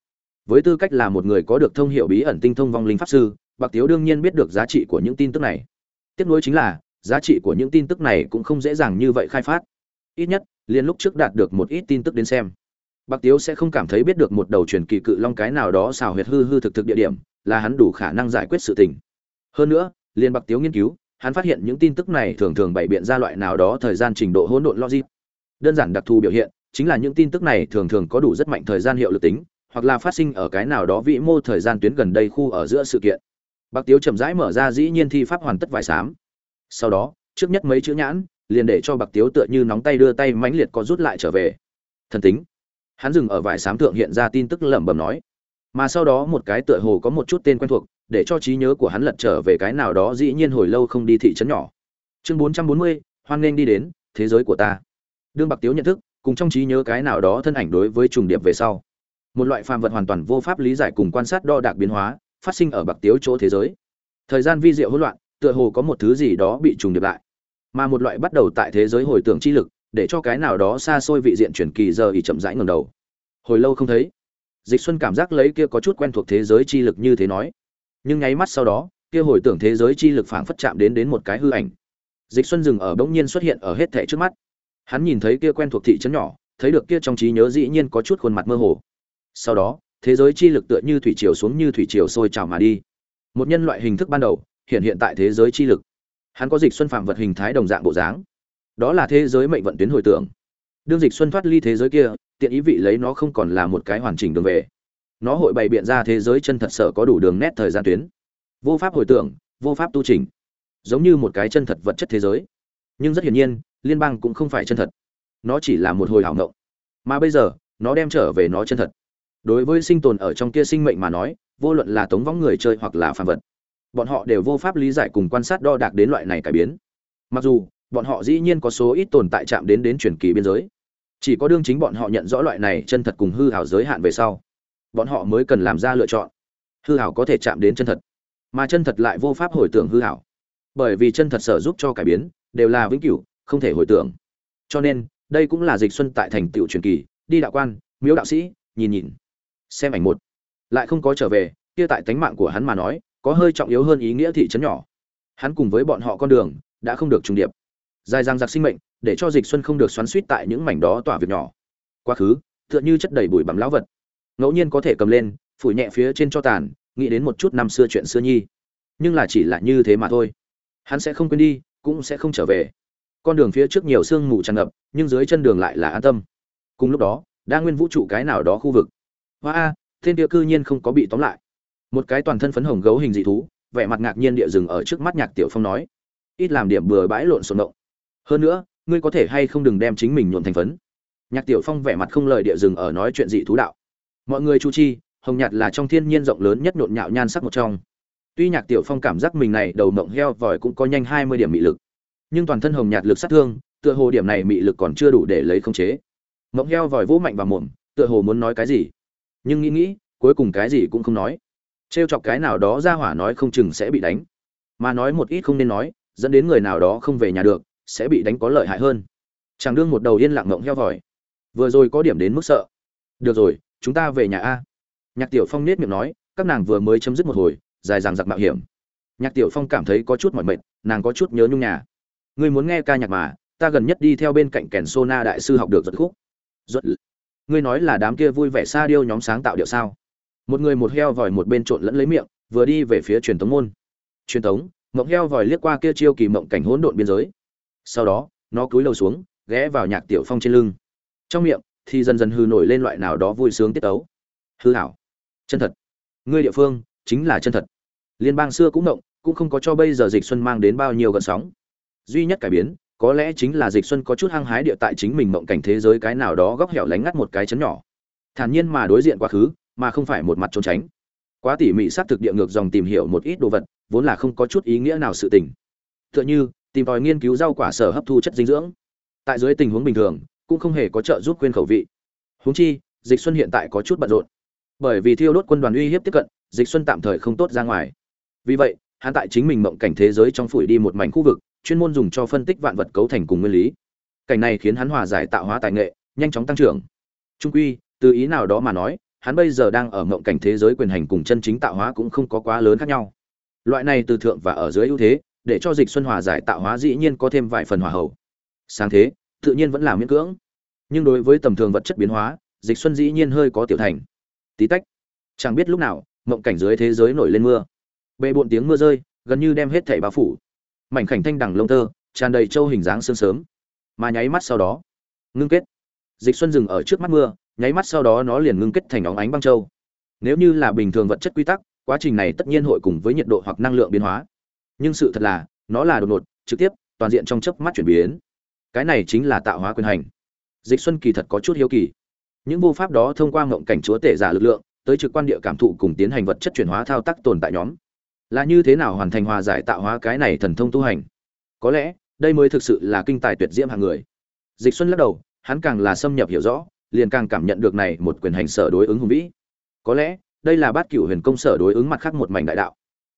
[SPEAKER 1] Với tư cách là một người có được thông hiệu bí ẩn tinh thông vong linh pháp sư, bạc tiếu đương nhiên biết được giá trị của những tin tức này. Tiếp nối chính là, giá trị của những tin tức này cũng không dễ dàng như vậy khai phát. Ít nhất liên lúc trước đạt được một ít tin tức đến xem. Bạc tiếu sẽ không cảm thấy biết được một đầu truyền kỳ cự long cái nào đó xào huyệt hư hư thực thực địa điểm, là hắn đủ khả năng giải quyết sự tình. Hơn nữa liên bạc tiếu nghiên cứu hắn phát hiện những tin tức này thường thường bày biện ra loại nào đó thời gian trình độ hỗn độn logic. Đơn giản đặc thù biểu hiện chính là những tin tức này thường thường có đủ rất mạnh thời gian hiệu lực tính hoặc là phát sinh ở cái nào đó vĩ mô thời gian tuyến gần đây khu ở giữa sự kiện. Bạc tiếu chậm rãi mở ra dĩ nhiên thi pháp hoàn tất vài sám, sau đó trước nhất mấy chữ nhãn liền để cho bạc tiếu tựa như nóng tay đưa tay mãnh liệt có rút lại trở về. Thần tính. Hắn dừng ở vải sám thượng hiện ra tin tức lẩm bẩm nói. Mà sau đó một cái tựa hồ có một chút tên quen thuộc để cho trí nhớ của hắn lật trở về cái nào đó dĩ nhiên hồi lâu không đi thị trấn nhỏ. Chương bốn trăm bốn mươi, hoan nghênh đi đến, thế giới của ta. Đương bạc tiếu nhận thức, cùng trong trí nhớ cái nào đó thân ảnh đối với trùng điệp về sau. Một loại phàm vật hoàn toàn vô pháp lý giải cùng quan sát đo đạc biến hóa, phát sinh ở bạc tiếu chỗ thế giới. Thời gian vi diệu hỗn loạn, tựa hồ có một thứ gì đó bị trùng điệp lại. Mà một loại bắt đầu tại thế giới hồi tưởng chi lực, để cho cái nào đó xa xôi vị diện chuyển kỳ giờ ý chậm rãi ngầm đầu. Hồi lâu không thấy. Dịch xuân cảm giác lấy kia có chút quen thuộc thế giới chi lực như thế nói nhưng nháy mắt sau đó, kia hồi tưởng thế giới chi lực phảng phất chạm đến đến một cái hư ảnh. Dịch xuân dừng ở bỗng nhiên xuất hiện ở hết thảy trước mắt. Hắn nhìn thấy kia quen thuộc thị trấn nhỏ, thấy được kia trong trí nhớ dĩ nhiên có chút khuôn mặt mơ hồ. Sau đó, thế giới chi lực tựa như thủy triều xuống như thủy triều sôi trào mà đi. Một nhân loại hình thức ban đầu, hiện hiện tại thế giới chi lực. Hắn có dịch xuân phạm vật hình thái đồng dạng bộ dáng. Đó là thế giới mệnh vận tuyến hồi tưởng. Đương dịch xuân thoát ly thế giới kia, tiện ý vị lấy nó không còn là một cái hoàn chỉnh đường về nó hội bày biện ra thế giới chân thật sở có đủ đường nét thời gian tuyến. Vô pháp hồi tưởng, vô pháp tu trình giống như một cái chân thật vật chất thế giới. Nhưng rất hiển nhiên, liên bang cũng không phải chân thật. Nó chỉ là một hồi hảo ngộng. Mà bây giờ, nó đem trở về nó chân thật. Đối với sinh tồn ở trong kia sinh mệnh mà nói, vô luận là tống võng người chơi hoặc là phàm vật, bọn họ đều vô pháp lý giải cùng quan sát đo đạc đến loại này cải biến. Mặc dù, bọn họ dĩ nhiên có số ít tồn tại chạm đến đến truyền kỳ biên giới. Chỉ có đương chính bọn họ nhận rõ loại này chân thật cùng hư hảo giới hạn về sau bọn họ mới cần làm ra lựa chọn. Hư hảo có thể chạm đến chân thật, mà chân thật lại vô pháp hồi tưởng hư hảo bởi vì chân thật sở giúp cho cải biến, đều là vĩnh cửu, không thể hồi tưởng. Cho nên, đây cũng là dịch xuân tại thành tựu truyền kỳ, đi đạo quan, miếu đạo sĩ, nhìn nhìn, xem ảnh một. Lại không có trở về, kia tại tánh mạng của hắn mà nói, có hơi trọng yếu hơn ý nghĩa thị trấn nhỏ. Hắn cùng với bọn họ con đường, đã không được trùng điệp. Dài dang giặc sinh mệnh, để cho dịch xuân không được xoắn suýt tại những mảnh đó tỏa việc nhỏ. Quá khứ, tựa như chất đầy bụi bặm lão vật ngẫu nhiên có thể cầm lên, phủi nhẹ phía trên cho tàn, nghĩ đến một chút năm xưa chuyện xưa nhi. Nhưng là chỉ là như thế mà thôi. Hắn sẽ không quên đi, cũng sẽ không trở về. Con đường phía trước nhiều sương mù tràn ngập, nhưng dưới chân đường lại là an tâm. Cùng lúc đó, đa nguyên vũ trụ cái nào đó khu vực. Hoa a, thiên địa cư nhiên không có bị tóm lại. Một cái toàn thân phấn hồng gấu hình dị thú, vẻ mặt ngạc nhiên địa rừng ở trước mắt nhạc tiểu phong nói, ít làm điểm bừa bãi lộn xộn động. Hơn nữa, ngươi có thể hay không đừng đem chính mình nhuộn thành phấn. Nhạc tiểu phong vẻ mặt không lời địa rừng ở nói chuyện dị thú đạo mọi người chu chi, hồng nhạt là trong thiên nhiên rộng lớn nhất nhộn nhạo nhan sắc một trong. Tuy nhạc tiểu phong cảm giác mình này đầu mộng heo vòi cũng có nhanh hai mươi điểm mị lực, nhưng toàn thân hồng nhạt lực sát thương, tựa hồ điểm này mị lực còn chưa đủ để lấy khống chế. Mộng heo vòi vỗ mạnh vào mồm, tựa hồ muốn nói cái gì? Nhưng nghĩ nghĩ, cuối cùng cái gì cũng không nói. Trêu chọc cái nào đó ra hỏa nói không chừng sẽ bị đánh. Mà nói một ít không nên nói, dẫn đến người nào đó không về nhà được, sẽ bị đánh có lợi hại hơn. Chẳng đương một đầu yên lặng mộng heo vòi. Vừa rồi có điểm đến mức sợ. Được rồi chúng ta về nhà a. Nhạc tiểu phong nết miệng nói, các nàng vừa mới chấm dứt một hồi, dài dằng giặc mạo hiểm. Nhạc tiểu phong cảm thấy có chút mỏi mệt, nàng có chút nhớ nhung nhà. Ngươi muốn nghe ca nhạc mà, ta gần nhất đi theo bên cạnh kèn sona đại sư học được giật khúc. Giật ngươi nói là đám kia vui vẻ xa điêu nhóm sáng tạo điệu sao? Một người một heo vòi một bên trộn lẫn lấy miệng, vừa đi về phía truyền thống môn. Truyền thống, mộng heo vòi liếc qua kia chiêu kỳ mộng cảnh hỗn độn biên giới. Sau đó, nó cúi đầu xuống, ghé vào nhạc tiểu phong trên lưng. Trong miệng thì dần dần hư nổi lên loại nào đó vui sướng tiết tấu. Hư hảo. Chân thật. Ngươi địa phương, chính là chân thật. Liên bang xưa cũng động, cũng không có cho bây giờ dịch xuân mang đến bao nhiêu gợn sóng. Duy nhất cải biến, có lẽ chính là dịch xuân có chút hăng hái địa tại chính mình mộng cảnh thế giới cái nào đó góc hẻo lánh ngắt một cái chấn nhỏ. Thản nhiên mà đối diện quá khứ, mà không phải một mặt trốn tránh. Quá tỉ mỉ xác thực địa ngược dòng tìm hiểu một ít đồ vật, vốn là không có chút ý nghĩa nào sự tình. Tựa như, tìm tòi nghiên cứu rau quả sở hấp thu chất dinh dưỡng. Tại dưới tình huống bình thường cũng không hề có trợ giúp quên khẩu vị. Huống chi, dịch xuân hiện tại có chút bận rộn. Bởi vì thiêu đốt quân đoàn uy hiếp tiếp cận, dịch xuân tạm thời không tốt ra ngoài. Vì vậy, hắn tại chính mình mộng cảnh thế giới trong phủi đi một mảnh khu vực, chuyên môn dùng cho phân tích vạn vật cấu thành cùng nguyên lý. Cảnh này khiến hắn hòa giải tạo hóa tài nghệ, nhanh chóng tăng trưởng. Trung quy, từ ý nào đó mà nói, hắn bây giờ đang ở mộng cảnh thế giới quyền hành cùng chân chính tạo hóa cũng không có quá lớn khác nhau. Loại này từ thượng và ở dưới ưu thế, để cho dịch xuân hòa giải tạo hóa dĩ nhiên có thêm vài phần hòa hậu. Sáng thế tự nhiên vẫn là miễn cưỡng. Nhưng đối với tầm thường vật chất biến hóa, dịch xuân dĩ nhiên hơi có tiểu thành. Tí tách, chẳng biết lúc nào, mộng cảnh dưới thế giới nổi lên mưa. Bệ bộn tiếng mưa rơi, gần như đem hết thảy bao phủ. Mảnh khảnh thanh đằng lông tơ, tràn đầy trâu hình dáng sương sớm. Mà nháy mắt sau đó, ngưng kết. Dịch xuân dừng ở trước mắt mưa, nháy mắt sau đó nó liền ngưng kết thành óng ánh băng châu. Nếu như là bình thường vật chất quy tắc, quá trình này tất nhiên hội cùng với nhiệt độ hoặc năng lượng biến hóa. Nhưng sự thật là, nó là đột ngột, trực tiếp, toàn diện trong chớp mắt chuyển biến cái này chính là tạo hóa quyền hành. Dịch xuân kỳ thật có chút hiếu kỳ. Những vô pháp đó thông qua ngộng cảnh chúa tể giả lực lượng, tới trực quan địa cảm thụ cùng tiến hành vật chất chuyển hóa thao tác tồn tại nhóm. Là như thế nào hoàn thành hòa giải tạo hóa cái này thần thông tu hành? Có lẽ, đây mới thực sự là kinh tài tuyệt diễm hạng người. Dịch xuân lắc đầu, hắn càng là xâm nhập hiểu rõ, liền càng cảm nhận được này một quyền hành sở đối ứng hùng vĩ. Có lẽ, đây là bát cửu huyền công sở đối ứng mặt khác một mảnh đại đạo.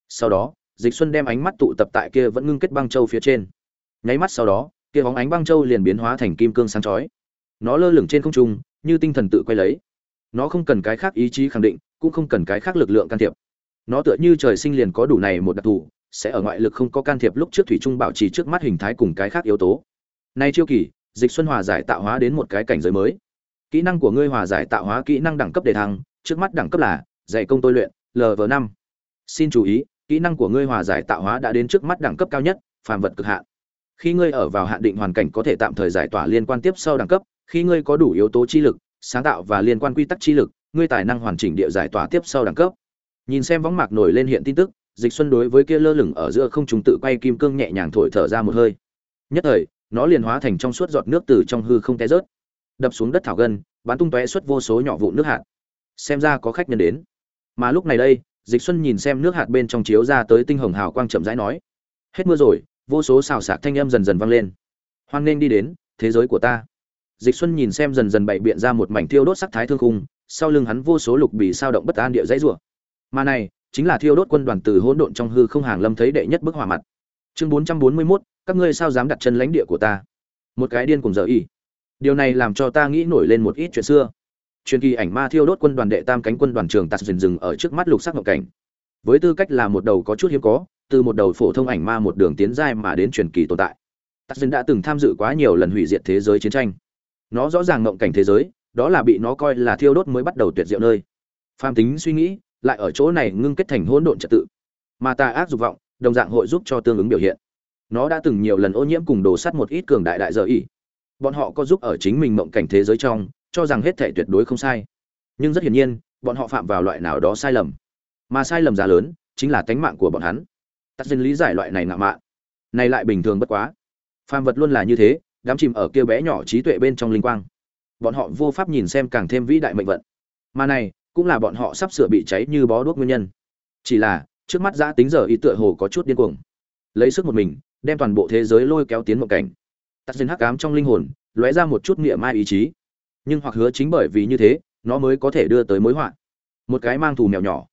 [SPEAKER 1] Sau đó, dịch xuân đem ánh mắt tụ tập tại kia vẫn ngưng kết băng châu phía trên. Nháy mắt sau đó kia bóng ánh băng châu liền biến hóa thành kim cương sáng chói. Nó lơ lửng trên không trung, như tinh thần tự quay lấy. Nó không cần cái khác ý chí khẳng định, cũng không cần cái khác lực lượng can thiệp. Nó tựa như trời sinh liền có đủ này một đặc thù, sẽ ở ngoại lực không có can thiệp lúc trước thủy trung bảo trì trước mắt hình thái cùng cái khác yếu tố. Nay chiêu kỳ, dịch xuân hòa giải tạo hóa đến một cái cảnh giới mới. Kỹ năng của ngươi hòa giải tạo hóa kỹ năng đẳng cấp đề thăng, trước mắt đẳng cấp là, dạy công tôi luyện lv năm. Xin chú ý, kỹ năng của ngươi hòa giải tạo hóa đã đến trước mắt đẳng cấp cao nhất, phàm vật cực hạn khi ngươi ở vào hạn định hoàn cảnh có thể tạm thời giải tỏa liên quan tiếp sau đẳng cấp, khi ngươi có đủ yếu tố chi lực, sáng tạo và liên quan quy tắc chi lực, ngươi tài năng hoàn chỉnh địa giải tỏa tiếp sau đẳng cấp. Nhìn xem võng mạc nổi lên hiện tin tức, dịch xuân đối với kia lơ lửng ở giữa không trùng tự quay kim cương nhẹ nhàng thổi thở ra một hơi. Nhất thời, nó liền hóa thành trong suốt giọt nước từ trong hư không té rớt, đập xuống đất thảo gân, bắn tung tóe xuất vô số nhỏ vụ nước hạt. Xem ra có khách nhân đến. Mà lúc này đây, dịch xuân nhìn xem nước hạt bên trong chiếu ra tới tinh hồng hào quang chậm rãi nói, hết mưa rồi vô số xào xạc thanh âm dần dần vang lên. Hoan nên đi đến thế giới của ta. Dịch xuân nhìn xem dần dần bảy biện ra một mảnh thiêu đốt sắc thái thương khung sau lưng hắn vô số lục bì sao động bất an địa dãy rủa. Mà này chính là thiêu đốt quân đoàn từ hỗn độn trong hư không hàng lâm thấy đệ nhất bức hỏa mặt. Chương 441, các ngươi sao dám đặt chân lãnh địa của ta? Một cái điên cùng giờ y. Điều này làm cho ta nghĩ nổi lên một ít chuyện xưa. Truyền kỳ ảnh ma thiêu đốt quân đoàn đệ tam cánh quân đoàn trường tạt dừng dừng ở trước mắt lục sắc ngọc cảnh. Với tư cách là một đầu có chút hiếm có từ một đầu phổ thông ảnh ma một đường tiến giai mà đến truyền kỳ tồn tại. Tắc dừng đã từng tham dự quá nhiều lần hủy diệt thế giới chiến tranh. Nó rõ ràng ngộng cảnh thế giới, đó là bị nó coi là thiêu đốt mới bắt đầu tuyệt diệu nơi. Phàm tính suy nghĩ, lại ở chỗ này ngưng kết thành hỗn độn trật tự. Mà tà ác dục vọng, đồng dạng hội giúp cho tương ứng biểu hiện. Nó đã từng nhiều lần ô nhiễm cùng đồ sắt một ít cường đại đại giờ ỉ bọn họ có giúp ở chính mình mộng cảnh thế giới trong, cho rằng hết thể tuyệt đối không sai. Nhưng rất hiển nhiên, bọn họ phạm vào loại nào đó sai lầm. Mà sai lầm giá lớn, chính là tánh mạng của bọn hắn tắt dân lý giải loại này ngạo mạn. Này lại bình thường bất quá. Phàm vật luôn là như thế, đám chìm ở kia bé nhỏ trí tuệ bên trong linh quang. Bọn họ vô pháp nhìn xem càng thêm vĩ đại mệnh vận. Mà này, cũng là bọn họ sắp sửa bị cháy như bó đuốc nguyên nhân. Chỉ là, trước mắt giã tính giờ ý tựa hồ có chút điên cuồng. Lấy sức một mình, đem toàn bộ thế giới lôi kéo tiến một cảnh. Tắt dân hắc ám trong linh hồn, lóe ra một chút nghĩa mai ý chí. Nhưng hoặc hứa chính bởi vì như thế, nó mới có thể đưa tới mối họa. Một cái mang thù mèo nhỏ.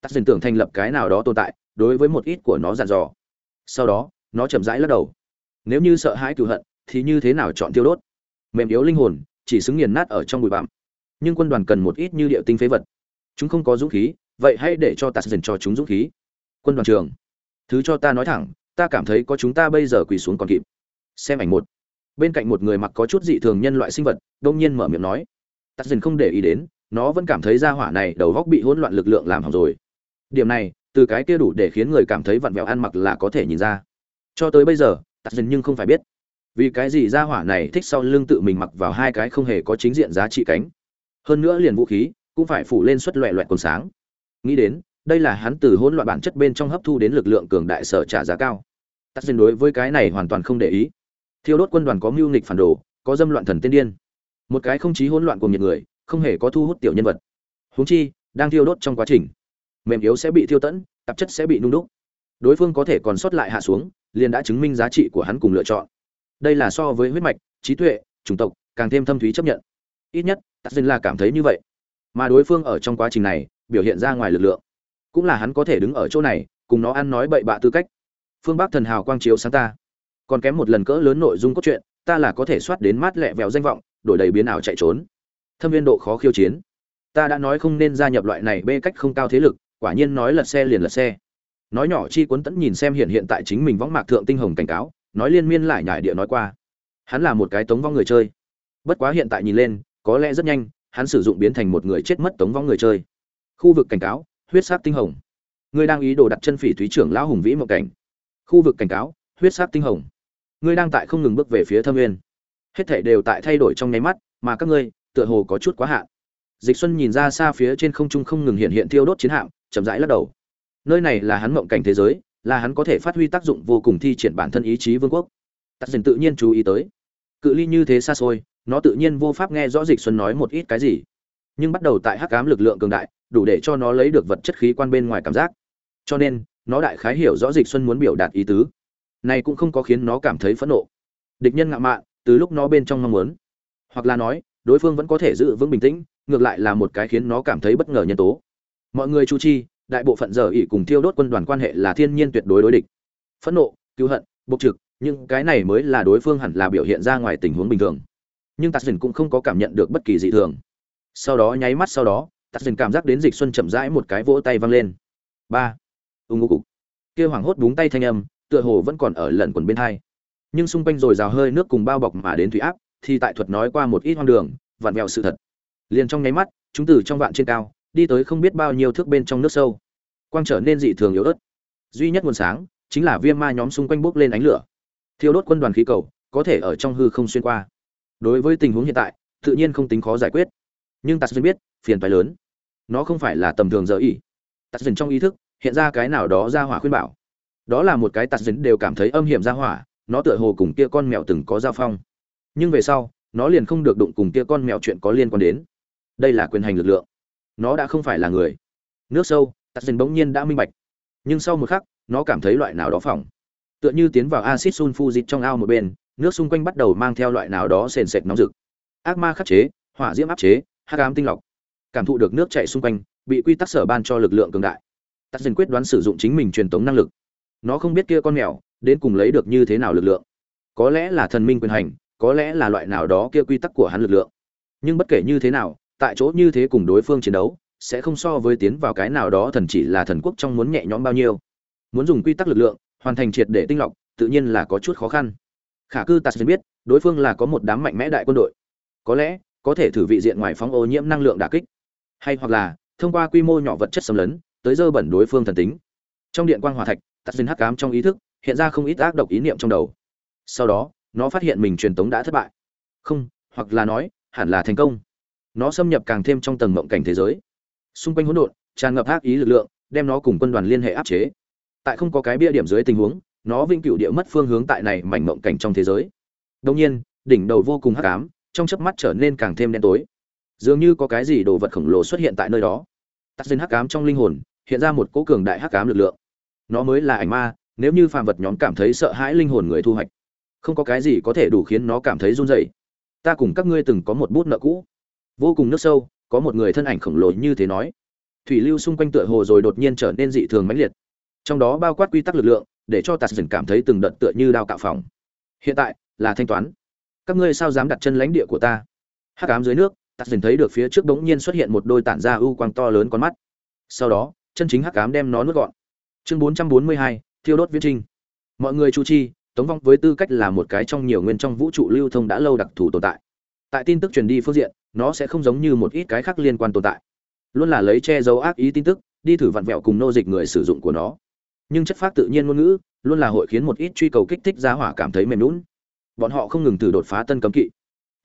[SPEAKER 1] Tắt dân tưởng thành lập cái nào đó tồn tại đối với một ít của nó dặn dò. Sau đó, nó chậm rãi lắc đầu. Nếu như sợ hãi cựu hận, thì như thế nào chọn tiêu đốt? Mềm yếu linh hồn, chỉ xứng nghiền nát ở trong bụi bặm. Nhưng quân đoàn cần một ít như địa tinh phế vật. Chúng không có dũng khí, vậy hãy để cho tạt dần cho chúng dũng khí. Quân đoàn trường thứ cho ta nói thẳng, ta cảm thấy có chúng ta bây giờ quỳ xuống còn kịp. Xem ảnh một. Bên cạnh một người mặc có chút dị thường nhân loại sinh vật, đông nhiên mở miệng nói. Tắt dần không để ý đến, nó vẫn cảm thấy ra hỏa này đầu góc bị hỗn loạn lực lượng làm hỏng rồi. Điểm này từ cái kia đủ để khiến người cảm thấy vặn vẹo ăn mặc là có thể nhìn ra. Cho tới bây giờ, tạ dần nhưng không phải biết. Vì cái gì ra hỏa này thích sau lưng tự mình mặc vào hai cái không hề có chính diện giá trị cánh. Hơn nữa liền vũ khí, cũng phải phủ lên suất loẹ loẹt còn sáng. Nghĩ đến, đây là hắn từ hỗn loạn bản chất bên trong hấp thu đến lực lượng cường đại sở trả giá cao. Tắt dần đối với cái này hoàn toàn không để ý. Thiêu đốt quân đoàn có mưu nghịch phản đồ, có dâm loạn thần tiên điên. Một cái không chí hỗn loạn cùng nhiệt người, không hề có thu hút tiểu nhân vật. Huống chi, đang thiêu đốt trong quá trình mềm yếu sẽ bị thiêu tẫn, tạp chất sẽ bị nung đúc. Đối phương có thể còn sót lại hạ xuống, liền đã chứng minh giá trị của hắn cùng lựa chọn. Đây là so với huyết mạch, trí tuệ, chủng tộc, càng thêm thâm thúy chấp nhận. Ít nhất, Tạ Dân là cảm thấy như vậy. Mà đối phương ở trong quá trình này, biểu hiện ra ngoài lực lượng. Cũng là hắn có thể đứng ở chỗ này, cùng nó ăn nói bậy bạ tư cách. Phương bắc thần hào quang chiếu sáng ta. Còn kém một lần cỡ lớn nội dung cốt truyện, ta là có thể soát đến mát lẹ vẹo danh vọng, đổi đầy biến ảo chạy trốn. Thâm viên độ khó khiêu chiến. Ta đã nói không nên gia nhập loại này bê cách không cao thế lực quả nhiên nói lật xe liền lật xe. Nói nhỏ chi cuốn tẫn nhìn xem hiện hiện tại chính mình võng mạc thượng tinh hồng cảnh cáo, nói liên miên lại nhải địa nói qua. Hắn là một cái tống vong người chơi. Bất quá hiện tại nhìn lên, có lẽ rất nhanh, hắn sử dụng biến thành một người chết mất tống vong người chơi. Khu vực cảnh cáo, huyết sắc tinh hồng. Ngươi đang ý đồ đặt chân phỉ thúy trưởng lão hùng vĩ một cảnh. Khu vực cảnh cáo, huyết sắc tinh hồng. Ngươi đang tại không ngừng bước về phía thâm nguyên. Hết thảy đều tại thay đổi trong nháy mắt, mà các ngươi, tựa hồ có chút quá hạn. Dịch xuân nhìn ra xa phía trên không trung không ngừng hiện hiện thiêu đốt chiến hạm chậm rãi lắc đầu. Nơi này là hắn mộng cảnh thế giới, là hắn có thể phát huy tác dụng vô cùng thi triển bản thân ý chí vương quốc. Tắt dần tự nhiên chú ý tới. Cự ly như thế xa xôi, nó tự nhiên vô pháp nghe rõ dịch xuân nói một ít cái gì. Nhưng bắt đầu tại hắc ám lực lượng cường đại, đủ để cho nó lấy được vật chất khí quan bên ngoài cảm giác. Cho nên, nó đại khái hiểu rõ dịch xuân muốn biểu đạt ý tứ. Này cũng không có khiến nó cảm thấy phẫn nộ. Địch nhân ngạo mạn, từ lúc nó bên trong mong muốn. Hoặc là nói, đối phương vẫn có thể giữ vững bình tĩnh, ngược lại là một cái khiến nó cảm thấy bất ngờ nhân tố mọi người chu chi, đại bộ phận giờ ỉ cùng thiêu đốt quân đoàn quan hệ là thiên nhiên tuyệt đối đối địch. Phẫn nộ, cứu hận, bộc trực nhưng cái này mới là đối phương hẳn là biểu hiện ra ngoài tình huống bình thường. Nhưng tạt dần cũng không có cảm nhận được bất kỳ dị thường. Sau đó nháy mắt sau đó tạt dần cảm giác đến dịch xuân chậm rãi một cái vỗ tay văng lên. Ba. Ưng ngô cục. Kia hoảng hốt búng tay thanh âm, tựa hồ vẫn còn ở lần quần bên hai. Nhưng xung quanh rồi rào hơi nước cùng bao bọc mà đến thủy áp, thì tại thuật nói qua một ít hoang đường, vặn vẹo sự thật. Liền trong nháy mắt, chúng từ trong vạn trên cao đi tới không biết bao nhiêu thước bên trong nước sâu. Quang trở nên dị thường yếu ớt. Duy nhất nguồn sáng chính là viêm ma nhóm xung quanh bốc lên ánh lửa. Thiêu đốt quân đoàn khí cầu có thể ở trong hư không xuyên qua. Đối với tình huống hiện tại, tự nhiên không tính khó giải quyết. Nhưng tạt biết, phiền phái lớn. Nó không phải là tầm thường giờ ý tạt trong ý thức hiện ra cái nào đó ra hỏa khuyên bảo. Đó là một cái tạt dính đều cảm thấy âm hiểm ra hỏa, nó tựa hồ cùng kia con mèo từng có giao phong. Nhưng về sau, nó liền không được đụng cùng kia con mèo chuyện có liên quan đến. Đây là quyền hành lực lượng nó đã không phải là người. Nước sâu, tạt dính bỗng nhiên đã minh bạch. Nhưng sau một khắc, nó cảm thấy loại nào đó phỏng. Tựa như tiến vào acid sulfuric trong ao một bên, nước xung quanh bắt đầu mang theo loại nào đó sền sệt nóng rực. Ác ma khắc chế, hỏa diễm áp chế, hắc ám tinh lọc. Cảm thụ được nước chảy xung quanh, bị quy tắc sở ban cho lực lượng cường đại. Tắt dần quyết đoán sử dụng chính mình truyền tống năng lực. Nó không biết kia con mèo, đến cùng lấy được như thế nào lực lượng. Có lẽ là thần minh quyền hành, có lẽ là loại nào đó kia quy tắc của hắn lực lượng. Nhưng bất kể như thế nào tại chỗ như thế cùng đối phương chiến đấu, sẽ không so với tiến vào cái nào đó thần chỉ là thần quốc trong muốn nhẹ nhõm bao nhiêu. Muốn dùng quy tắc lực lượng, hoàn thành triệt để tinh lọc, tự nhiên là có chút khó khăn. Khả cư tạt biết, đối phương là có một đám mạnh mẽ đại quân đội. Có lẽ, có thể thử vị diện ngoài phóng ô nhiễm năng lượng đả kích. Hay hoặc là, thông qua quy mô nhỏ vật chất xâm lấn, tới dơ bẩn đối phương thần tính. Trong điện quang hòa thạch tạt hắc cám trong ý thức, hiện ra không ít ác độc ý niệm trong đầu. Sau đó, nó phát hiện mình truyền tống đã thất bại. Không, hoặc là nói, hẳn là thành công nó xâm nhập càng thêm trong tầng mộng cảnh thế giới. Xung quanh hỗn độn, tràn ngập ác ý lực lượng, đem nó cùng quân đoàn liên hệ áp chế. Tại không có cái bia điểm dưới tình huống, nó vĩnh cửu địa mất phương hướng tại này mảnh mộng cảnh trong thế giới. Đông nhiên, đỉnh đầu vô cùng hắc ám, trong chớp mắt trở nên càng thêm đen tối. Dường như có cái gì đồ vật khổng lồ xuất hiện tại nơi đó. Tắt dên hắc ám trong linh hồn, hiện ra một cỗ cường đại hắc ám lực lượng. Nó mới là ảnh ma, nếu như phàm vật nhóm cảm thấy sợ hãi linh hồn người thu hoạch, không có cái gì có thể đủ khiến nó cảm thấy run rẩy. Ta cùng các ngươi từng có một bút nợ cũ vô cùng nước sâu có một người thân ảnh khổng lồ như thế nói. Thủy lưu xung quanh tựa hồ rồi đột nhiên trở nên dị thường mãnh liệt. Trong đó bao quát quy tắc lực lượng để cho tạt dần cảm thấy từng đợt tựa như đao cạo phòng hiện tại là thanh toán. Các ngươi sao dám đặt chân lãnh địa của ta? Hắc ám dưới nước tạt dần thấy được phía trước bỗng nhiên xuất hiện một đôi tản ra ưu quang to lớn con mắt. Sau đó chân chính hắc ám đem nó nuốt gọn. Chương 442, thiêu đốt viễn trinh. Mọi người chu chi tống vong với tư cách là một cái trong nhiều nguyên trong vũ trụ lưu thông đã lâu đặc thù tồn tại tại tin tức truyền đi phương diện, nó sẽ không giống như một ít cái khác liên quan tồn tại. Luôn là lấy che giấu ác ý tin tức, đi thử vặn vẹo cùng nô dịch người sử dụng của nó. Nhưng chất phát tự nhiên ngôn ngữ, luôn là hội khiến một ít truy cầu kích thích giá hỏa cảm thấy mềm lún bọn họ không ngừng thử đột phá tân cấm kỵ.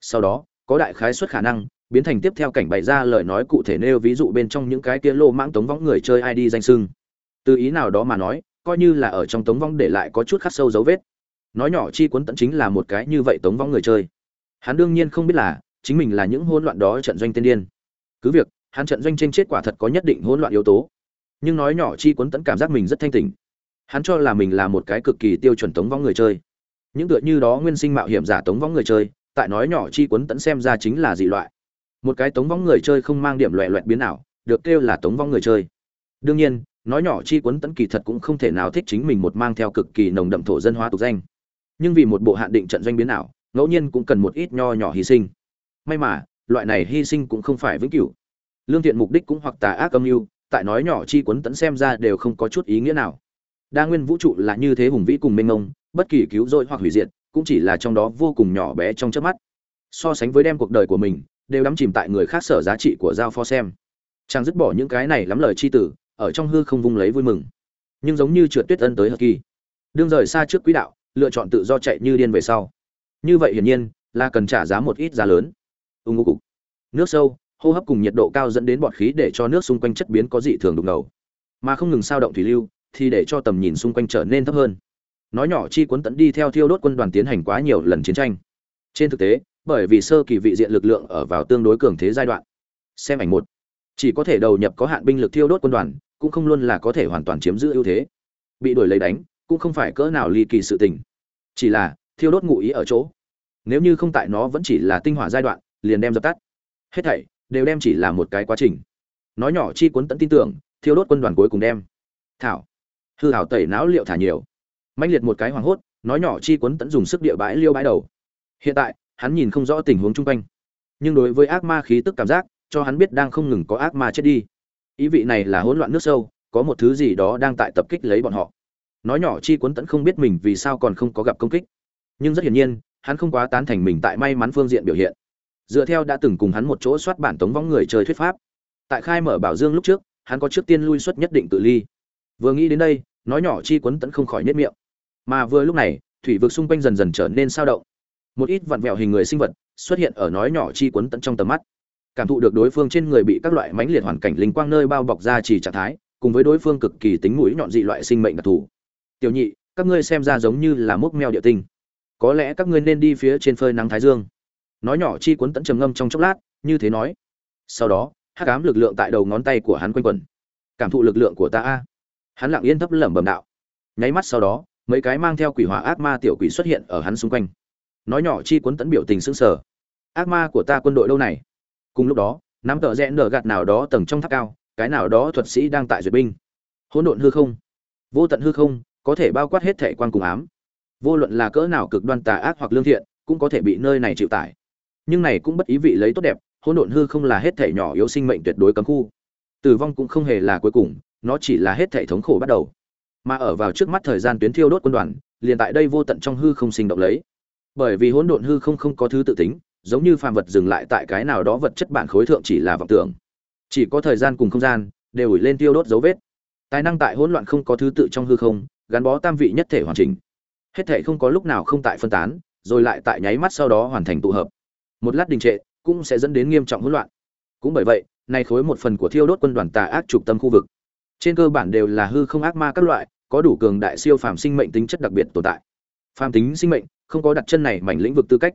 [SPEAKER 1] Sau đó, có đại khái suất khả năng, biến thành tiếp theo cảnh bày ra lời nói cụ thể nêu ví dụ bên trong những cái kia lô mãng tống võng người chơi id danh sưng. Từ ý nào đó mà nói, coi như là ở trong tống vong để lại có chút khắc sâu dấu vết. Nói nhỏ chi cuốn tận chính là một cái như vậy tống vong người chơi hắn đương nhiên không biết là, chính mình là những hỗn loạn đó trận doanh tiên điên. Cứ việc, hắn trận doanh trên chết quả thật có nhất định hỗn loạn yếu tố. Nhưng nói nhỏ chi cuốn Tấn cảm giác mình rất thanh tỉnh. Hắn cho là mình là một cái cực kỳ tiêu chuẩn tống vong người chơi. Những tựa như đó nguyên sinh mạo hiểm giả tống vong người chơi, tại nói nhỏ chi cuốn Tấn xem ra chính là dị loại. Một cái tống vong người chơi không mang điểm loẹ loẹt biến ảo, được kêu là tống vong người chơi. Đương nhiên, nói nhỏ chi cuốn tẫn kỳ thật cũng không thể nào thích chính mình một mang theo cực kỳ nồng đậm thổ dân hóa tục danh. Nhưng vì một bộ hạn định trận doanh biến ảo ngẫu nhiên cũng cần một ít nho nhỏ hy sinh. May mà, loại này hy sinh cũng không phải vĩnh cửu. Lương thiện mục đích cũng hoặc tà ác âm mưu, tại nói nhỏ chi cuốn tẫn xem ra đều không có chút ý nghĩa nào. Đa nguyên vũ trụ là như thế hùng vĩ cùng mênh mông, bất kỳ cứu rỗi hoặc hủy diệt, cũng chỉ là trong đó vô cùng nhỏ bé trong chớp mắt. So sánh với đem cuộc đời của mình, đều đắm chìm tại người khác sở giá trị của giao pho xem. Chàng dứt bỏ những cái này lắm lời chi tử, ở trong hư không vung lấy vui mừng. Nhưng giống như trượt tuyết ân tới hờ kỳ. Đương rời xa trước quỹ đạo, lựa chọn tự do chạy như điên về sau như vậy hiển nhiên, là cần trả giá một ít giá lớn. Ưng ngô cục. Nước sâu, hô hấp cùng nhiệt độ cao dẫn đến bọt khí để cho nước xung quanh chất biến có dị thường đục ngầu. Mà không ngừng sao động thủy lưu, thì để cho tầm nhìn xung quanh trở nên thấp hơn. Nói nhỏ chi cuốn tận đi theo thiêu đốt quân đoàn tiến hành quá nhiều lần chiến tranh. Trên thực tế, bởi vì sơ kỳ vị diện lực lượng ở vào tương đối cường thế giai đoạn. Xem ảnh một. Chỉ có thể đầu nhập có hạn binh lực thiêu đốt quân đoàn, cũng không luôn là có thể hoàn toàn chiếm giữ ưu thế. Bị đuổi lấy đánh, cũng không phải cỡ nào ly kỳ sự tình. Chỉ là thiêu đốt ngụ ý ở chỗ. Nếu như không tại nó vẫn chỉ là tinh hỏa giai đoạn, liền đem dập tắt. Hết thảy đều đem chỉ là một cái quá trình. Nói nhỏ chi cuốn tận tin tưởng, thiêu đốt quân đoàn cuối cùng đem. Thảo. Hư hảo tẩy não liệu thả nhiều. Mãnh liệt một cái hoảng hốt, nói nhỏ chi cuốn tận dùng sức địa bãi liêu bãi đầu. Hiện tại, hắn nhìn không rõ tình huống chung quanh. Nhưng đối với ác ma khí tức cảm giác, cho hắn biết đang không ngừng có ác ma chết đi. Ý vị này là hỗn loạn nước sâu, có một thứ gì đó đang tại tập kích lấy bọn họ. Nói nhỏ chi cuốn tẫn không biết mình vì sao còn không có gặp công kích nhưng rất hiển nhiên, hắn không quá tán thành mình tại may mắn phương diện biểu hiện. Dựa theo đã từng cùng hắn một chỗ soát bản tống võng người chơi thuyết pháp. Tại khai mở bảo dương lúc trước, hắn có trước tiên lui xuất nhất định tự ly. Vừa nghĩ đến đây, nói nhỏ chi quấn tẫn không khỏi nhất miệng. Mà vừa lúc này, thủy vực xung quanh dần dần trở nên sao động. Một ít vặn vẹo hình người sinh vật xuất hiện ở nói nhỏ chi quấn tận trong tầm mắt. Cảm thụ được đối phương trên người bị các loại mãnh liệt hoàn cảnh linh quang nơi bao bọc ra chỉ trạng thái, cùng với đối phương cực kỳ tính mũi nhọn dị loại sinh mệnh đặc thù. Tiểu nhị, các ngươi xem ra giống như là mốc meo địa tinh có lẽ các ngươi nên đi phía trên phơi nắng thái dương. Nói nhỏ chi cuốn tận trầm ngâm trong chốc lát, như thế nói. Sau đó, hắc cám lực lượng tại đầu ngón tay của hắn quanh quẩn. Cảm thụ lực lượng của ta a. Hắn lặng yên thấp lẩm bẩm đạo. Nháy mắt sau đó, mấy cái mang theo quỷ hỏa ác ma tiểu quỷ xuất hiện ở hắn xung quanh. Nói nhỏ chi cuốn tận biểu tình sững sờ. Ác ma của ta quân đội đâu này? Cùng lúc đó, nắm tờ rẽ nở gạt nào đó tầng trong tháp cao, cái nào đó thuật sĩ đang tại duyệt binh. Hỗn độn hư không. Vô tận hư không, có thể bao quát hết thể quan cùng ám vô luận là cỡ nào cực đoan tà ác hoặc lương thiện, cũng có thể bị nơi này chịu tải. Nhưng này cũng bất ý vị lấy tốt đẹp, hỗn độn hư không là hết thể nhỏ yếu sinh mệnh tuyệt đối cấm khu. Tử vong cũng không hề là cuối cùng, nó chỉ là hết thể thống khổ bắt đầu. Mà ở vào trước mắt thời gian tuyến thiêu đốt quân đoàn, liền tại đây vô tận trong hư không sinh động lấy. Bởi vì hỗn độn hư không không có thứ tự tính, giống như phàm vật dừng lại tại cái nào đó vật chất bản khối thượng chỉ là vọng tưởng. Chỉ có thời gian cùng không gian, đều ủi lên tiêu đốt dấu vết. Tài năng tại hỗn loạn không có thứ tự trong hư không, gắn bó tam vị nhất thể hoàn chỉnh hết thể không có lúc nào không tại phân tán, rồi lại tại nháy mắt sau đó hoàn thành tụ hợp. Một lát đình trệ cũng sẽ dẫn đến nghiêm trọng hỗn loạn. Cũng bởi vậy, nay khối một phần của thiêu đốt quân đoàn tà ác trục tâm khu vực. Trên cơ bản đều là hư không ác ma các loại, có đủ cường đại siêu phàm sinh mệnh tính chất đặc biệt tồn tại. Phàm tính sinh mệnh, không có đặt chân này mảnh lĩnh vực tư cách.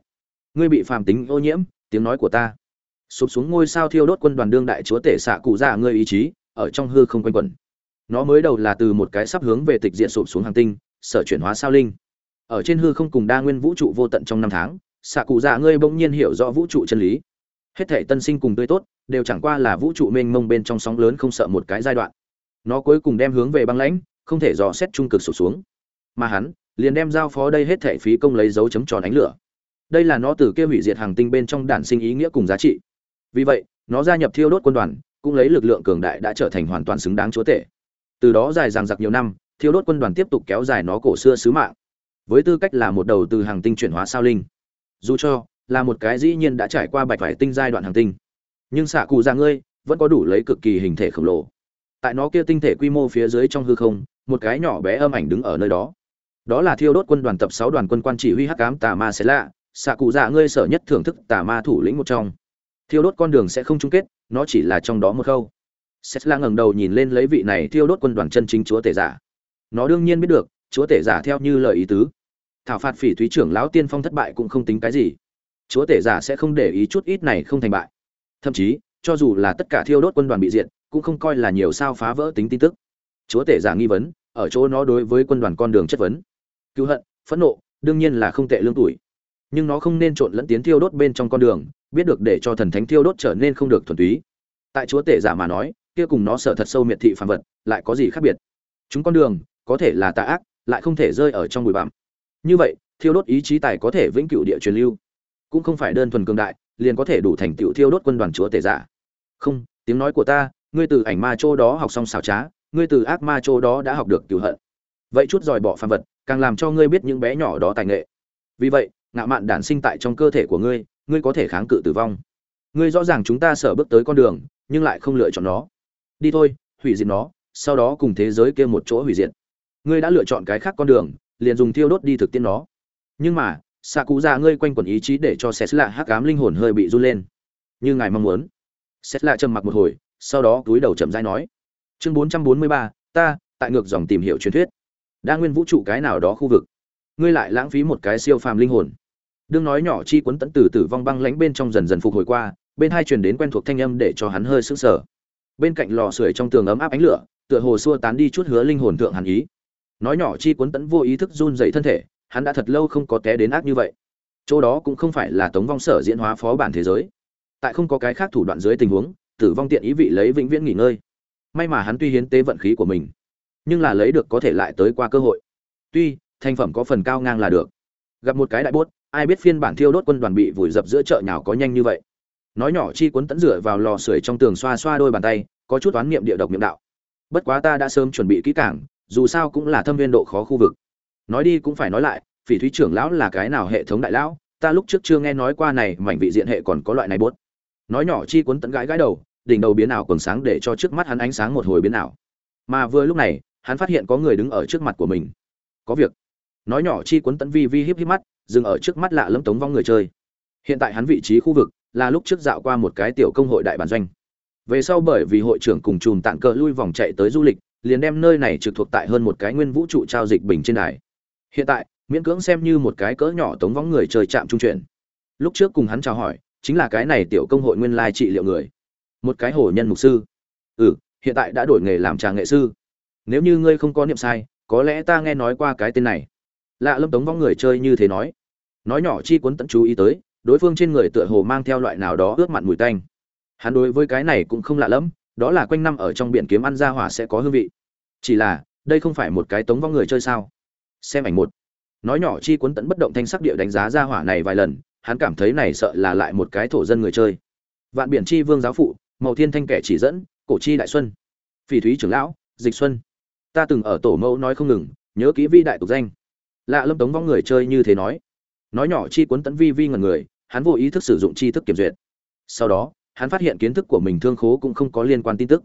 [SPEAKER 1] Ngươi bị phàm tính ô nhiễm, tiếng nói của ta. Sụp xuống ngôi sao thiêu đốt quân đoàn đương đại chúa tể xạ cụ già ngươi ý chí, ở trong hư không quanh quẩn. Nó mới đầu là từ một cái sắp hướng về tịch diện sụp xuống hàng tinh, sở chuyển hóa sao linh ở trên hư không cùng đa nguyên vũ trụ vô tận trong năm tháng, xạ cụ già ngươi bỗng nhiên hiểu rõ vũ trụ chân lý. Hết thể tân sinh cùng tươi tốt, đều chẳng qua là vũ trụ mênh mông bên trong sóng lớn không sợ một cái giai đoạn. Nó cuối cùng đem hướng về băng lãnh, không thể dò xét trung cực sụp xuống. Mà hắn, liền đem giao phó đây hết thể phí công lấy dấu chấm tròn ánh lửa. Đây là nó từ kia hủy diệt hàng tinh bên trong đản sinh ý nghĩa cùng giá trị. Vì vậy, nó gia nhập thiêu đốt quân đoàn, cũng lấy lực lượng cường đại đã trở thành hoàn toàn xứng đáng chúa tể. Từ đó dài dằng dặc nhiều năm, thiêu đốt quân đoàn tiếp tục kéo dài nó cổ xưa sứ mạng với tư cách là một đầu từ hàng tinh chuyển hóa sao linh. Dù cho là một cái dĩ nhiên đã trải qua bạch vải tinh giai đoạn hàng tinh, nhưng xạ cụ ra ngươi vẫn có đủ lấy cực kỳ hình thể khổng lồ. Tại nó kia tinh thể quy mô phía dưới trong hư không, một cái nhỏ bé âm ảnh đứng ở nơi đó. Đó là thiêu đốt quân đoàn tập sáu đoàn quân quan chỉ huy hắc cám tà ma xé lạ, xạ cụ dạ ngươi sở nhất thưởng thức tà ma thủ lĩnh một trong. Thiêu đốt con đường sẽ không chung kết, nó chỉ là trong đó một khâu. Xét la ngẩng đầu nhìn lên lấy vị này thiêu đốt quân đoàn chân chính chúa tể giả. Nó đương nhiên biết được, chúa tể giả theo như lời ý tứ thảo phạt phỉ thúy trưởng lão tiên phong thất bại cũng không tính cái gì. Chúa tể giả sẽ không để ý chút ít này không thành bại. Thậm chí, cho dù là tất cả thiêu đốt quân đoàn bị diệt, cũng không coi là nhiều sao phá vỡ tính tin tức. Chúa tể giả nghi vấn, ở chỗ nó đối với quân đoàn con đường chất vấn. Cứu hận, phẫn nộ, đương nhiên là không tệ lương tuổi. Nhưng nó không nên trộn lẫn tiến thiêu đốt bên trong con đường, biết được để cho thần thánh thiêu đốt trở nên không được thuần túy. Tại chúa tể giả mà nói, kia cùng nó sợ thật sâu miệt thị phàm vật, lại có gì khác biệt? Chúng con đường, có thể là tà ác, lại không thể rơi ở trong bụi bặm như vậy, thiêu đốt ý chí tài có thể vĩnh cửu địa truyền lưu. Cũng không phải đơn thuần cường đại, liền có thể đủ thành tựu thiêu đốt quân đoàn chúa tể giả. Không, tiếng nói của ta, ngươi từ ảnh ma châu đó học xong xảo trá, ngươi từ ác ma châu đó đã học được cửu hận. Vậy chút dòi bỏ phàm vật, càng làm cho ngươi biết những bé nhỏ đó tài nghệ. Vì vậy ngạo mạn đản sinh tại trong cơ thể của ngươi ngươi có thể kháng cự tử vong. Ngươi rõ ràng chúng ta sở bước tới con đường, nhưng lại không lựa chọn nó. Đi thôi, hủy diệt nó, sau đó cùng thế giới kia một chỗ hủy diệt. Ngươi đã lựa chọn cái khác con đường liền dùng thiêu đốt đi thực tiễn nó. Nhưng mà xạ cụ già ngươi quanh quẩn ý chí để cho xét lạ hắc ám linh hồn hơi bị run lên. Như ngài mong muốn. Xét lạ trầm mặc một hồi, sau đó túi đầu chậm rãi nói. Chương bốn trăm bốn mươi ba, ta, tại ngược dòng tìm hiểu truyền thuyết. Đa nguyên vũ trụ cái nào đó khu vực. Ngươi lại lãng phí một cái siêu phàm linh hồn. Đương nói nhỏ chi cuốn tận từ tử vong băng lánh bên trong dần dần phục hồi qua, bên hai truyền đến quen thuộc thanh âm để cho hắn hơi sững sờ. Bên cạnh lò sưởi trong tường ấm áp ánh lửa, tựa hồ xua tán đi chút hứa linh hồn thượng hàn ý nói nhỏ chi cuốn tẫn vô ý thức run dậy thân thể, hắn đã thật lâu không có té đến ác như vậy. Chỗ đó cũng không phải là tống vong sở diễn hóa phó bản thế giới. Tại không có cái khác thủ đoạn dưới tình huống, tử vong tiện ý vị lấy vĩnh viễn nghỉ ngơi. May mà hắn tuy hiến tế vận khí của mình, nhưng là lấy được có thể lại tới qua cơ hội. Tuy, thành phẩm có phần cao ngang là được. Gặp một cái đại bốt, ai biết phiên bản thiêu đốt quân đoàn bị vùi dập giữa chợ nhào có nhanh như vậy. Nói nhỏ chi cuốn tẫn rửa vào lò sưởi trong tường xoa xoa đôi bàn tay, có chút toán niệm địa độc miệng đạo. Bất quá ta đã sớm chuẩn bị kỹ càng dù sao cũng là thâm viên độ khó khu vực. Nói đi cũng phải nói lại, phỉ thúy trưởng lão là cái nào hệ thống đại lão, ta lúc trước chưa nghe nói qua này, mảnh vị diện hệ còn có loại này bốt. Nói nhỏ chi cuốn tận gãi gãi đầu, đỉnh đầu biến ảo quần sáng để cho trước mắt hắn ánh sáng một hồi biến ảo. Mà vừa lúc này, hắn phát hiện có người đứng ở trước mặt của mình. Có việc. Nói nhỏ chi cuốn tận vi vi híp híp mắt, dừng ở trước mắt lạ lẫm tống vong người chơi. Hiện tại hắn vị trí khu vực là lúc trước dạo qua một cái tiểu công hội đại bản doanh. Về sau bởi vì hội trưởng cùng chùm tạng cờ lui vòng chạy tới du lịch liền đem nơi này trực thuộc tại hơn một cái nguyên vũ trụ trao dịch bình trên đài. Hiện tại, miễn cưỡng xem như một cái cỡ nhỏ tống vong người chơi chạm trung chuyển. Lúc trước cùng hắn chào hỏi, chính là cái này tiểu công hội nguyên lai trị liệu người. Một cái hổ nhân mục sư. Ừ hiện tại đã đổi nghề làm trà nghệ sư. Nếu như ngươi không có niệm sai, có lẽ ta nghe nói qua cái tên này. Lạ lâm tống vong người chơi như thế nói. Nói nhỏ chi cuốn tận chú ý tới, đối phương trên người tựa hồ mang theo loại nào đó ướt mặn mùi tanh. Hắn đối với cái này cũng không lạ lẫm đó là quanh năm ở trong biển kiếm ăn ra hỏa sẽ có hương vị. Chỉ là, đây không phải một cái tống vong người chơi sao? Xem ảnh một. Nói nhỏ chi cuốn tận bất động thanh sắc địa đánh giá ra hỏa này vài lần, hắn cảm thấy này sợ là lại một cái thổ dân người chơi. Vạn biển chi vương giáo phụ, màu thiên thanh kẻ chỉ dẫn, cổ chi đại xuân. Phỉ thúy trưởng lão, dịch xuân. Ta từng ở tổ mẫu nói không ngừng, nhớ kỹ vi đại tục danh. Lạ lâm tống vong người chơi như thế nói. Nói nhỏ chi cuốn tấn vi vi ngần người, hắn vô ý thức sử dụng chi thức kiểm duyệt. Sau đó hắn phát hiện kiến thức của mình thương khố cũng không có liên quan tin tức.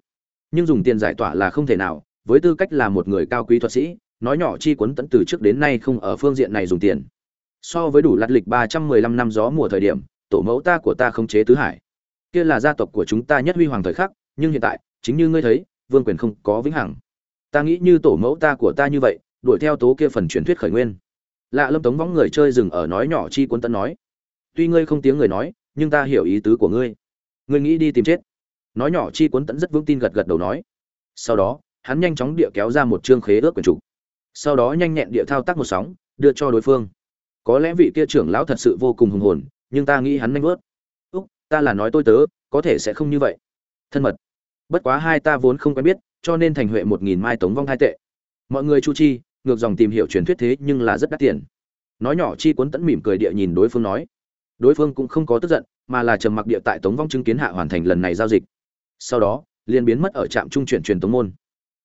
[SPEAKER 1] Nhưng dùng tiền giải tỏa là không thể nào, với tư cách là một người cao quý thuật sĩ, nói nhỏ chi cuốn tận từ trước đến nay không ở phương diện này dùng tiền. So với đủ lạt lịch ba trăm mười lăm năm gió mùa thời điểm, tổ mẫu ta của ta không chế tứ hải. Kia là gia tộc của chúng ta nhất huy hoàng thời khắc, nhưng hiện tại, chính như ngươi thấy, vương quyền không có vĩnh hằng. Ta nghĩ như tổ mẫu ta của ta như vậy, đuổi theo tố kia phần truyền thuyết khởi nguyên. Lạ lâm tống võng người chơi dừng ở nói nhỏ chi cuốn tận nói. Tuy ngươi không tiếng người nói, nhưng ta hiểu ý tứ của ngươi ngươi nghĩ đi tìm chết. Nói nhỏ chi cuốn Tẫn rất vững tin gật gật đầu nói. Sau đó, hắn nhanh chóng địa kéo ra một chương khế ước quyền chủ. Sau đó nhanh nhẹn địa thao tác một sóng, đưa cho đối phương. Có lẽ vị kia trưởng lão thật sự vô cùng hùng hồn, nhưng ta nghĩ hắn nhanh vớt. Úc, ta là nói tôi tớ, có thể sẽ không như vậy. Thân mật. Bất quá hai ta vốn không quen biết, cho nên thành huệ một nghìn mai tống vong hai tệ. Mọi người chu chi, ngược dòng tìm hiểu truyền thuyết thế nhưng là rất đắt tiền. Nói nhỏ chi cuốn tẫn mỉm cười địa nhìn đối phương nói. Đối phương cũng không có tức giận mà là trầm mặc địa tại tống vong chứng kiến hạ hoàn thành lần này giao dịch. Sau đó liền biến mất ở trạm trung chuyển truyền tống môn.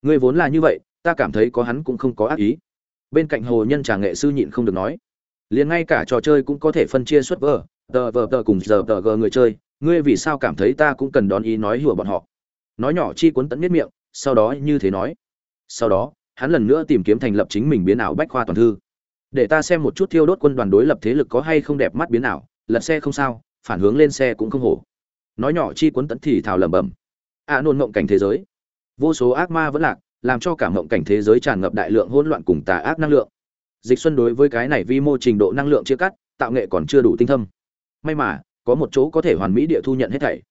[SPEAKER 1] Ngươi vốn là như vậy ta cảm thấy có hắn cũng không có ác ý. Bên cạnh hồ nhân trà nghệ sư nhịn không được nói liền ngay cả trò chơi cũng có thể phân chia xuất vở, tờ vở tờ cùng giờ tờ g người chơi ngươi vì sao cảm thấy ta cũng cần đón ý nói hùa bọn họ? Nói nhỏ chi cuốn tận miết miệng sau đó như thế nói. Sau đó hắn lần nữa tìm kiếm thành lập chính mình biến ảo bách khoa toàn thư. Để ta xem một chút thiêu đốt quân đoàn đối lập thế lực có hay không đẹp mắt biến ảo lật xe không sao phản hướng lên xe cũng không hổ. Nói nhỏ chi cuốn tẫn thì thào lẩm bẩm. A à, nôn mộng cảnh thế giới. Vô số ác ma vẫn lạc làm cho cả mộng cảnh thế giới tràn ngập đại lượng hỗn loạn cùng tà ác năng lượng. Dịch xuân đối với cái này vi mô trình độ năng lượng chia cắt tạo nghệ còn chưa đủ tinh thâm. May mà có một chỗ có thể hoàn mỹ địa thu nhận hết thảy.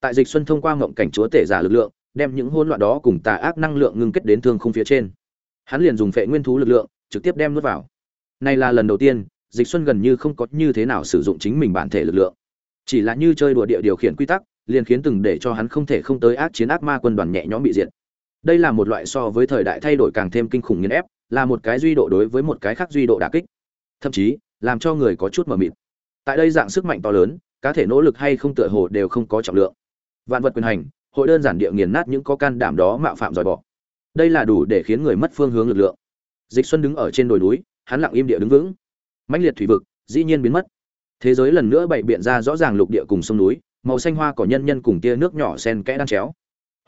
[SPEAKER 1] Tại dịch xuân thông qua mộng cảnh chúa tể giả lực lượng đem những hỗn loạn đó cùng tà ác năng lượng ngưng kết đến thương không phía trên. Hắn liền dùng phệ nguyên thú lực lượng trực tiếp đem nuốt vào. Này là lần đầu tiên dịch xuân gần như không có như thế nào sử dụng chính mình bản thể lực lượng chỉ là như chơi đùa địa điều khiển quy tắc, liền khiến từng để cho hắn không thể không tới ác chiến ác ma quân đoàn nhẹ nhõm bị diệt. Đây là một loại so với thời đại thay đổi càng thêm kinh khủng nghiền ép, là một cái duy độ đối với một cái khác duy độ đả kích. Thậm chí, làm cho người có chút mờ mịt. Tại đây dạng sức mạnh to lớn, cá thể nỗ lực hay không tựa hồ đều không có trọng lượng. Vạn vật quyền hành, hội đơn giản địa nghiền nát những có can đảm đó mạo phạm dòi bỏ đây là đủ để khiến người mất phương hướng lực lượng. Dịch xuân đứng ở trên đồi núi, hắn lặng im địa đứng vững. Mãnh liệt thủy vực, dĩ nhiên biến mất thế giới lần nữa bày biện ra rõ ràng lục địa cùng sông núi, màu xanh hoa cỏ nhân nhân cùng tia nước nhỏ sen kẽ đan chéo.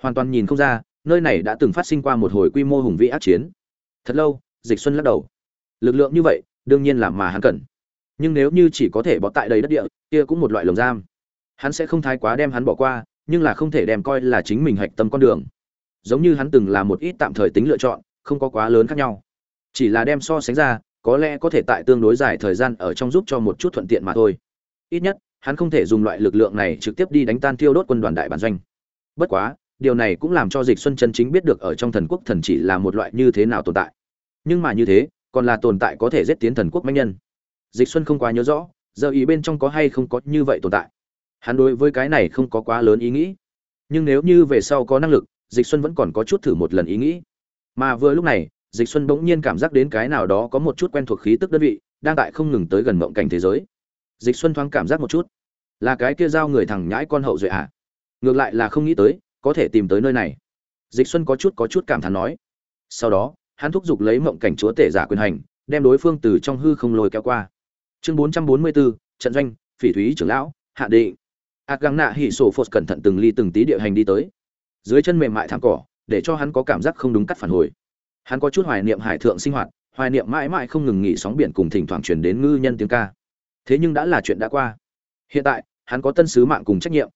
[SPEAKER 1] Hoàn toàn nhìn không ra, nơi này đã từng phát sinh qua một hồi quy mô hùng vĩ ác chiến. Thật lâu, dịch xuân lắc đầu. Lực lượng như vậy, đương nhiên là mà hắn cần. Nhưng nếu như chỉ có thể bỏ tại đầy đất địa, kia cũng một loại lồng giam. Hắn sẽ không thái quá đem hắn bỏ qua, nhưng là không thể đem coi là chính mình hạch tâm con đường. Giống như hắn từng là một ít tạm thời tính lựa chọn, không có quá lớn khác nhau. Chỉ là đem so sánh ra có lẽ có thể tại tương đối dài thời gian ở trong giúp cho một chút thuận tiện mà thôi. Ít nhất, hắn không thể dùng loại lực lượng này trực tiếp đi đánh tan tiêu đốt quân đoàn đại bản doanh. Bất quá, điều này cũng làm cho dịch xuân chân chính biết được ở trong thần quốc thần chỉ là một loại như thế nào tồn tại. Nhưng mà như thế, còn là tồn tại có thể giết tiến thần quốc mạnh nhân. Dịch xuân không quá nhớ rõ, giờ ý bên trong có hay không có như vậy tồn tại. Hắn đối với cái này không có quá lớn ý nghĩ. Nhưng nếu như về sau có năng lực, dịch xuân vẫn còn có chút thử một lần ý nghĩ. Mà vừa lúc này dịch xuân bỗng nhiên cảm giác đến cái nào đó có một chút quen thuộc khí tức đơn vị đang tại không ngừng tới gần mộng cảnh thế giới. Dịch xuân thoáng cảm giác một chút. Là cái kia giao người thằng nhãi con hậu duệ à? Ngược lại là không nghĩ tới có thể tìm tới nơi này. Dịch xuân có chút có chút cảm thán nói. Sau đó hắn thúc giục lấy mộng cảnh chúa tể giả quyền hành đem đối phương từ trong hư không lôi kéo qua. Chương 444, trận doanh phỉ thúy trưởng lão hạ định. Ạt găng nạ hỉ sổ phột cẩn thận từng ly từng tí địa hành đi tới. Dưới chân mềm mại thảm cỏ để cho hắn có cảm giác không đúng cắt phản hồi hắn có chút hoài niệm hải thượng sinh hoạt, hoài niệm mãi mãi không ngừng nghỉ sóng biển cùng thỉnh thoảng truyền đến ngư nhân tiếng ca. Thế nhưng đã là chuyện đã qua. Hiện tại, hắn có tân sứ mạng cùng trách nhiệm.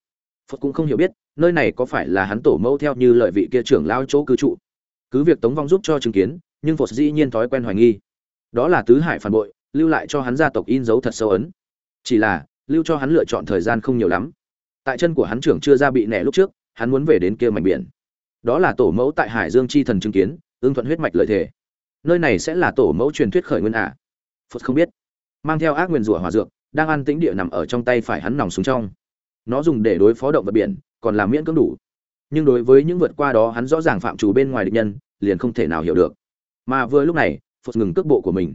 [SPEAKER 1] Phật cũng không hiểu biết, nơi này có phải là hắn tổ mẫu theo như lợi vị kia trưởng lao chỗ cư trụ. Cứ việc tống vong giúp cho chứng kiến, nhưng phật dĩ nhiên thói quen hoài nghi. Đó là tứ hải phản bội, lưu lại cho hắn gia tộc in dấu thật sâu ấn. Chỉ là, lưu cho hắn lựa chọn thời gian không nhiều lắm. Tại chân của hắn trưởng chưa ra bị nẻ lúc trước, hắn muốn về đến kia mảnh biển. Đó là tổ mẫu tại hải dương chi thần chứng kiến ương thuận huyết mạch lợi thể. Nơi này sẽ là tổ mẫu truyền thuyết khởi nguyên ả à? phật không biết. Mang theo ác nguyên rủa hòa dược, đang ăn tĩnh địa nằm ở trong tay phải hắn nòng xuống trong. Nó dùng để đối phó động vật biển, còn làm miễn cưỡng đủ. Nhưng đối với những vượt qua đó, hắn rõ ràng phạm chủ bên ngoài địch nhân, liền không thể nào hiểu được. Mà vừa lúc này, phật ngừng cước bộ của mình.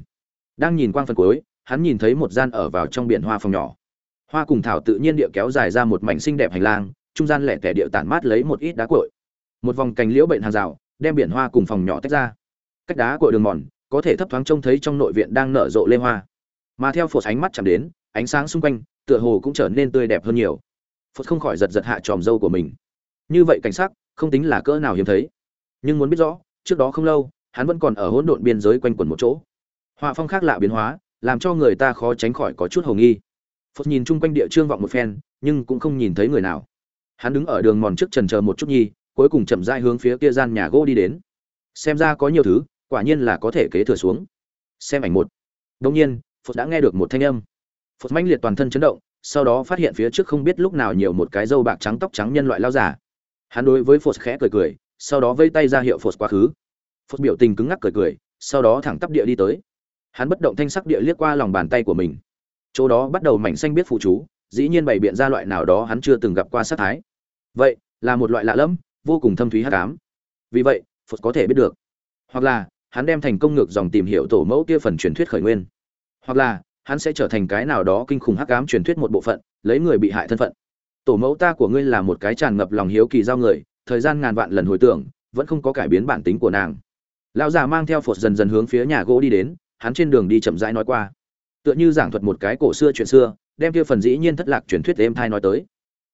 [SPEAKER 1] Đang nhìn quang phần cuối, hắn nhìn thấy một gian ở vào trong biển hoa phòng nhỏ. Hoa cùng thảo tự nhiên địa kéo dài ra một mảnh xinh đẹp hành lang, trung gian lẻ tẻ địa tản mát lấy một ít đá cội một vòng cành liễu bệnh hàng rào đem biển hoa cùng phòng nhỏ tách ra. Cách đá của đường mòn, có thể thấp thoáng trông thấy trong nội viện đang nở rộ lê hoa. Mà theo phột ánh mắt chạm đến, ánh sáng xung quanh, tựa hồ cũng trở nên tươi đẹp hơn nhiều. Phật không khỏi giật giật hạ tròm dâu của mình. Như vậy cảnh sắc, không tính là cỡ nào hiếm thấy. Nhưng muốn biết rõ, trước đó không lâu, hắn vẫn còn ở hỗn độn biên giới quanh quẩn một chỗ. Họa phong khác lạ biến hóa, làm cho người ta khó tránh khỏi có chút hầu nghi. Phật nhìn chung quanh địa trương vọng một phen, nhưng cũng không nhìn thấy người nào. Hắn đứng ở đường mòn trước trần chờ một chút nhi cuối cùng chậm rãi hướng phía kia gian nhà gỗ đi đến. Xem ra có nhiều thứ, quả nhiên là có thể kế thừa xuống. Xem ảnh một. Đông nhiên, phật đã nghe được một thanh âm. Phật mãnh liệt toàn thân chấn động, sau đó phát hiện phía trước không biết lúc nào nhiều một cái râu bạc trắng tóc trắng nhân loại lao giả. Hắn đối với phật khẽ cười cười, sau đó vây tay ra hiệu phật quá khứ. Phật biểu tình cứng ngắc cười cười, sau đó thẳng tắp địa đi tới. Hắn bất động thanh sắc địa liếc qua lòng bàn tay của mình. Chỗ đó bắt đầu mảnh xanh biết phụ chú, dĩ nhiên bày biện ra loại nào đó hắn chưa từng gặp qua sát thái. Vậy, là một loại lạ lẫm vô cùng thâm thúy hắc ám. Vì vậy, phật có thể biết được. Hoặc là, hắn đem thành công ngược dòng tìm hiểu tổ mẫu kia phần truyền thuyết khởi nguyên. Hoặc là, hắn sẽ trở thành cái nào đó kinh khủng hắc ám truyền thuyết một bộ phận, lấy người bị hại thân phận. Tổ mẫu ta của ngươi là một cái tràn ngập lòng hiếu kỳ giao người, thời gian ngàn vạn lần hồi tưởng, vẫn không có cải biến bản tính của nàng. Lão già mang theo phật dần dần hướng phía nhà gỗ đi đến, hắn trên đường đi chậm rãi nói qua. Tựa như giảng thuật một cái cổ xưa chuyện xưa, đem kia phần dĩ nhiên thất lạc truyền thuyết êm thai nói tới.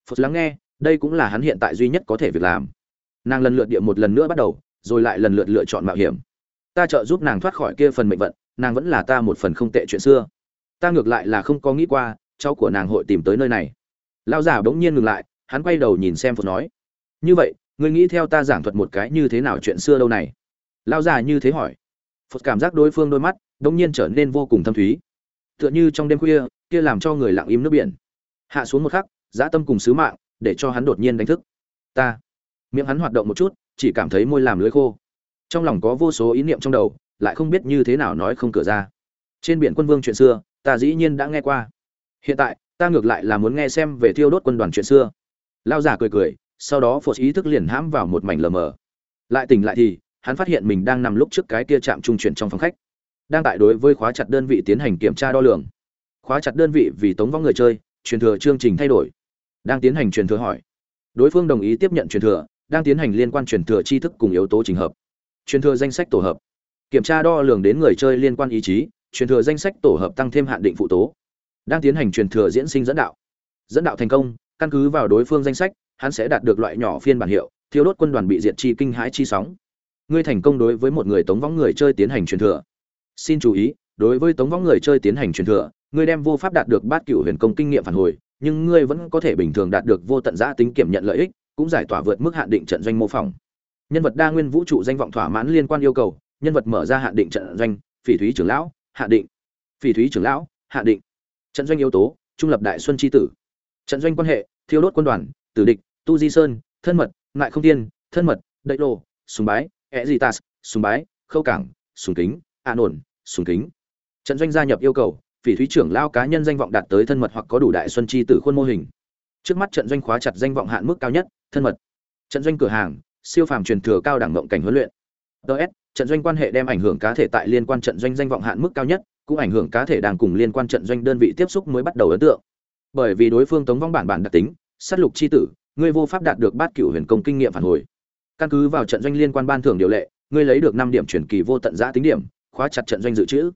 [SPEAKER 1] Phật lắng nghe, đây cũng là hắn hiện tại duy nhất có thể việc làm nàng lần lượt địa một lần nữa bắt đầu, rồi lại lần lượt lựa chọn mạo hiểm. Ta trợ giúp nàng thoát khỏi kia phần mệnh vận, nàng vẫn là ta một phần không tệ chuyện xưa. Ta ngược lại là không có nghĩ qua, cháu của nàng hội tìm tới nơi này. Lao giả bỗng nhiên ngừng lại, hắn quay đầu nhìn xem phật nói. Như vậy, ngươi nghĩ theo ta giảng thuật một cái như thế nào chuyện xưa lâu này? Lao giả như thế hỏi. Phật cảm giác đối phương đôi mắt, bỗng nhiên trở nên vô cùng thâm thúy. Tựa như trong đêm khuya, kia làm cho người lặng im nước biển. Hạ xuống một khắc, dã tâm cùng sứ mạng, để cho hắn đột nhiên đánh thức. Ta miệng hắn hoạt động một chút, chỉ cảm thấy môi làm lưới khô. Trong lòng có vô số ý niệm trong đầu, lại không biết như thế nào nói không cửa ra. Trên biển quân vương chuyện xưa, ta dĩ nhiên đã nghe qua. Hiện tại, ta ngược lại là muốn nghe xem về thiêu đốt quân đoàn chuyện xưa. Lao giả cười cười, sau đó phổ ý thức liền hãm vào một mảnh lờ mờ. Lại tỉnh lại thì, hắn phát hiện mình đang nằm lúc trước cái kia chạm trung chuyển trong phòng khách. Đang tại đối với khóa chặt đơn vị tiến hành kiểm tra đo lường. Khóa chặt đơn vị vì tống vong người chơi, truyền thừa chương trình thay đổi. Đang tiến hành truyền thừa hỏi. Đối phương đồng ý tiếp nhận truyền thừa đang tiến hành liên quan truyền thừa tri thức cùng yếu tố trình hợp. Truyền thừa danh sách tổ hợp. Kiểm tra đo lường đến người chơi liên quan ý chí, truyền thừa danh sách tổ hợp tăng thêm hạn định phụ tố. Đang tiến hành truyền thừa diễn sinh dẫn đạo. Dẫn đạo thành công, căn cứ vào đối phương danh sách, hắn sẽ đạt được loại nhỏ phiên bản hiệu thiếu đốt quân đoàn bị diệt chi kinh hãi chi sóng. Ngươi thành công đối với một người tống võng người chơi tiến hành truyền thừa. Xin chú ý, đối với tống võng người chơi tiến hành truyền thừa, ngươi đem vô pháp đạt được bát cựu huyền công kinh nghiệm phản hồi, nhưng ngươi vẫn có thể bình thường đạt được vô tận giã tính kiểm nhận lợi ích cũng giải tỏa vượt mức hạn định trận doanh mô phỏng. Nhân vật đa nguyên vũ trụ danh vọng thỏa mãn liên quan yêu cầu, nhân vật mở ra hạn định trận doanh, phỉ thúy trưởng lão, hạ định. Phỉ thúy trưởng lão, hạ định. Trận doanh yếu tố, trung lập đại xuân tri tử. Trận doanh quan hệ, thiêu đốt quân đoàn, tử địch, tu di sơn, thân mật, ngại không tiên, thân mật, đậy lộ sùng bái e zitas sùng bái, khâu cảng, sùng kính an ổn sùng kính. Trận doanh gia nhập yêu cầu, phỉ thúy trưởng lao cá nhân danh vọng đạt tới thân mật hoặc có đủ đại xuân chi tử khuôn mô hình trước mắt trận doanh khóa chặt danh vọng hạn mức cao nhất, thân mật. Trận doanh cửa hàng, siêu phàm truyền thừa cao đẳng mộng cảnh huấn luyện. Ts trận doanh quan hệ đem ảnh hưởng cá thể tại liên quan trận doanh danh vọng hạn mức cao nhất, cũng ảnh hưởng cá thể đang cùng liên quan trận doanh đơn vị tiếp xúc mới bắt đầu ấn tượng. Bởi vì đối phương tống vong bản bản đặc tính, sát lục chi tử ngươi vô pháp đạt được bát cửu huyền công kinh nghiệm phản hồi. Căn cứ vào trận doanh liên quan ban thưởng điều lệ ngươi lấy được năm điểm chuyển kỳ vô tận giã tính điểm, khóa chặt trận doanh dự trữ.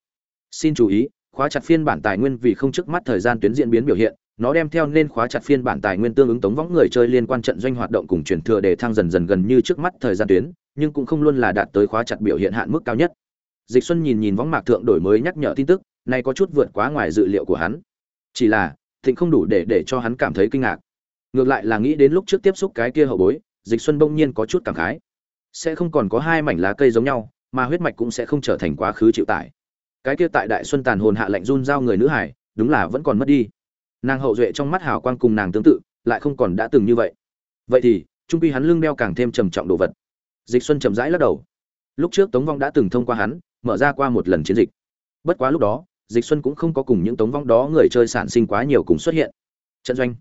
[SPEAKER 1] Xin chú ý, khóa chặt phiên bản tài nguyên vì không trước mắt thời gian tuyến diễn biến biểu hiện nó đem theo nên khóa chặt phiên bản tài nguyên tương ứng tống võng người chơi liên quan trận doanh hoạt động cùng truyền thừa để thăng dần dần gần như trước mắt thời gian tuyến, nhưng cũng không luôn là đạt tới khóa chặt biểu hiện hạn mức cao nhất. Dịch xuân nhìn nhìn võng mạc thượng đổi mới nhắc nhở tin tức, này có chút vượt quá ngoài dự liệu của hắn. Chỉ là, thịnh không đủ để để cho hắn cảm thấy kinh ngạc. Ngược lại là nghĩ đến lúc trước tiếp xúc cái kia hậu bối, dịch xuân bỗng nhiên có chút cảm khái. Sẽ không còn có hai mảnh lá cây giống nhau, mà huyết mạch cũng sẽ không trở thành quá khứ chịu tải. Cái kia tại đại xuân tàn hồn hạ lệnh run giao người nữ hải, đúng là vẫn còn mất đi nàng hậu duệ trong mắt hào quang cùng nàng tương tự lại không còn đã từng như vậy. Vậy thì trung quy hắn lưng đeo càng thêm trầm trọng đồ vật. Dịch xuân chậm rãi lắc đầu. Lúc trước tống vong đã từng thông qua hắn mở ra qua một lần chiến dịch. Bất quá lúc đó dịch xuân cũng không có cùng những tống vong đó người chơi sản sinh quá nhiều cùng xuất hiện. Trận doanh.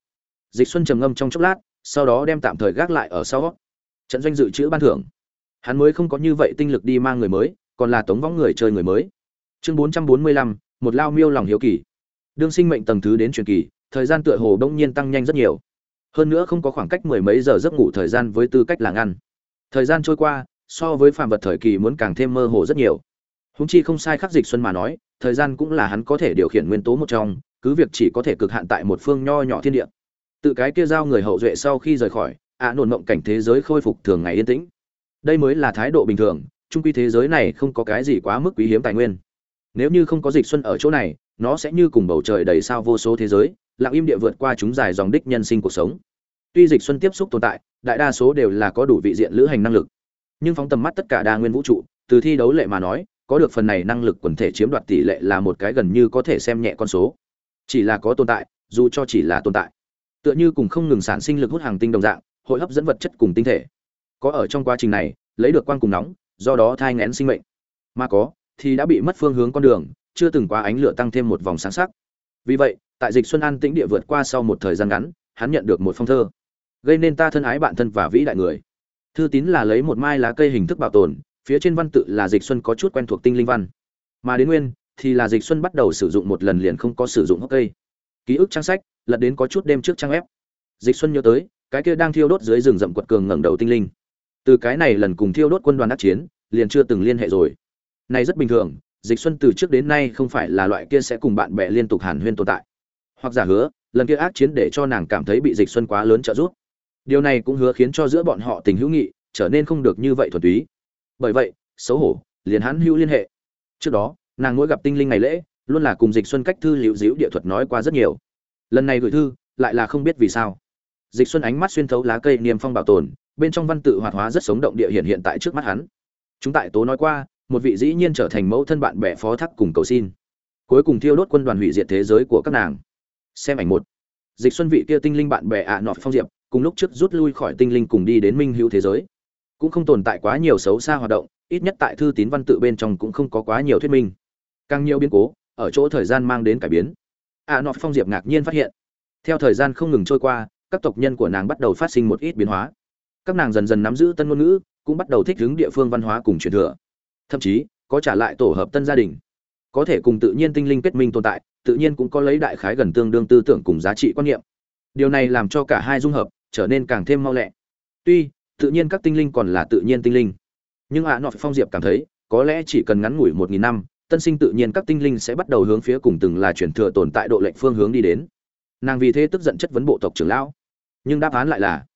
[SPEAKER 1] Dịch xuân trầm ngâm trong chốc lát sau đó đem tạm thời gác lại ở sau. Trận doanh dự trữ ban thưởng. Hắn mới không có như vậy tinh lực đi mang người mới còn là tống vong người chơi người mới. Chương 445, một lao miêu lòng hiếu kỳ đương sinh mệnh tầng thứ đến truyền kỳ, thời gian tựa hồ đông nhiên tăng nhanh rất nhiều. Hơn nữa không có khoảng cách mười mấy giờ giấc ngủ thời gian với tư cách là ngăn thời gian trôi qua, so với phàm vật thời kỳ muốn càng thêm mơ hồ rất nhiều. Húng chi không sai khắc dịch xuân mà nói, thời gian cũng là hắn có thể điều khiển nguyên tố một trong, cứ việc chỉ có thể cực hạn tại một phương nho nhỏ thiên địa. Tự cái kia giao người hậu duệ sau khi rời khỏi, ạ à nổn mộng cảnh thế giới khôi phục thường ngày yên tĩnh. Đây mới là thái độ bình thường, trung quy thế giới này không có cái gì quá mức quý hiếm tài nguyên. Nếu như không có dịch xuân ở chỗ này nó sẽ như cùng bầu trời đầy sao vô số thế giới, lặng im địa vượt qua chúng dài dòng đích nhân sinh cuộc sống. Tuy dịch xuân tiếp xúc tồn tại, đại đa số đều là có đủ vị diện lữ hành năng lực. Nhưng phóng tầm mắt tất cả đa nguyên vũ trụ, từ thi đấu lệ mà nói, có được phần này năng lực quần thể chiếm đoạt tỷ lệ là một cái gần như có thể xem nhẹ con số. Chỉ là có tồn tại, dù cho chỉ là tồn tại, tựa như cùng không ngừng sản sinh lực hút hàng tinh đồng dạng, hội hấp dẫn vật chất cùng tinh thể. Có ở trong quá trình này, lấy được quang cùng nóng, do đó thai ngén sinh mệnh. Mà có, thì đã bị mất phương hướng con đường chưa từng qua ánh lửa tăng thêm một vòng sáng sắc. Vì vậy, tại dịch xuân an tĩnh địa vượt qua sau một thời gian ngắn, hắn nhận được một phong thơ. Gây nên ta thân ái bạn thân và vĩ đại người. Thư tín là lấy một mai lá cây hình thức bảo tồn, phía trên văn tự là dịch xuân có chút quen thuộc tinh linh văn. Mà đến nguyên, thì là dịch xuân bắt đầu sử dụng một lần liền không có sử dụng hốc cây. Ký ức trang sách, lật đến có chút đêm trước trang ép dịch xuân nhớ tới, cái kia đang thiêu đốt dưới rừng rậm quật cường ngẩng đầu tinh linh. Từ cái này lần cùng thiêu đốt quân đoàn đắc chiến, liền chưa từng liên hệ rồi. Này rất bình thường dịch xuân từ trước đến nay không phải là loại kia sẽ cùng bạn bè liên tục hàn huyên tồn tại. Hoặc giả hứa, lần kia ác chiến để cho nàng cảm thấy bị dịch xuân quá lớn trợ giúp. Điều này cũng hứa khiến cho giữa bọn họ tình hữu nghị trở nên không được như vậy thuần túy. Bởi vậy, xấu hổ, liền hắn hữu liên hệ. Trước đó, nàng mỗi gặp tinh linh ngày lễ, luôn là cùng dịch xuân cách thư liễu diễu địa thuật nói qua rất nhiều. Lần này gửi thư, lại là không biết vì sao. Dịch xuân ánh mắt xuyên thấu lá cây niêm phong bảo tồn, bên trong văn tự hoạt hóa rất sống động địa hiện hiện tại trước mắt hắn. Chúng tại tố nói qua một vị dĩ nhiên trở thành mẫu thân bạn bè phó thác cùng cầu xin. Cuối cùng thiêu đốt quân đoàn hủy diệt thế giới của các nàng. Xem ảnh một. Dịch xuân vị kia tinh linh bạn bè ạ nọ phong diệp, cùng lúc trước rút lui khỏi tinh linh cùng đi đến minh hữu thế giới. Cũng không tồn tại quá nhiều xấu xa hoạt động, ít nhất tại thư tín văn tự bên trong cũng không có quá nhiều thuyết minh. Càng nhiều biến cố, ở chỗ thời gian mang đến cải biến. Ạ nọ phong diệp ngạc nhiên phát hiện. Theo thời gian không ngừng trôi qua, các tộc nhân của nàng bắt đầu phát sinh một ít biến hóa. Các nàng dần dần nắm giữ tân ngôn ngữ, cũng bắt đầu thích ứng địa phương văn hóa cùng truyền thừa thậm chí, có trả lại tổ hợp tân gia đình. Có thể cùng tự nhiên tinh linh kết minh tồn tại, tự nhiên cũng có lấy đại khái gần tương đương tư tưởng cùng giá trị quan niệm. Điều này làm cho cả hai dung hợp, trở nên càng thêm mau lẹ. Tuy, tự nhiên các tinh linh còn là tự nhiên tinh linh. Nhưng ạ à nọ phong diệp cảm thấy, có lẽ chỉ cần ngắn ngủi một nghìn năm, tân sinh tự nhiên các tinh linh sẽ bắt đầu hướng phía cùng từng là chuyển thừa tồn tại độ lệnh phương hướng đi đến. Nàng vì thế tức giận chất vấn bộ tộc trưởng lão. Nhưng đáp án lại là,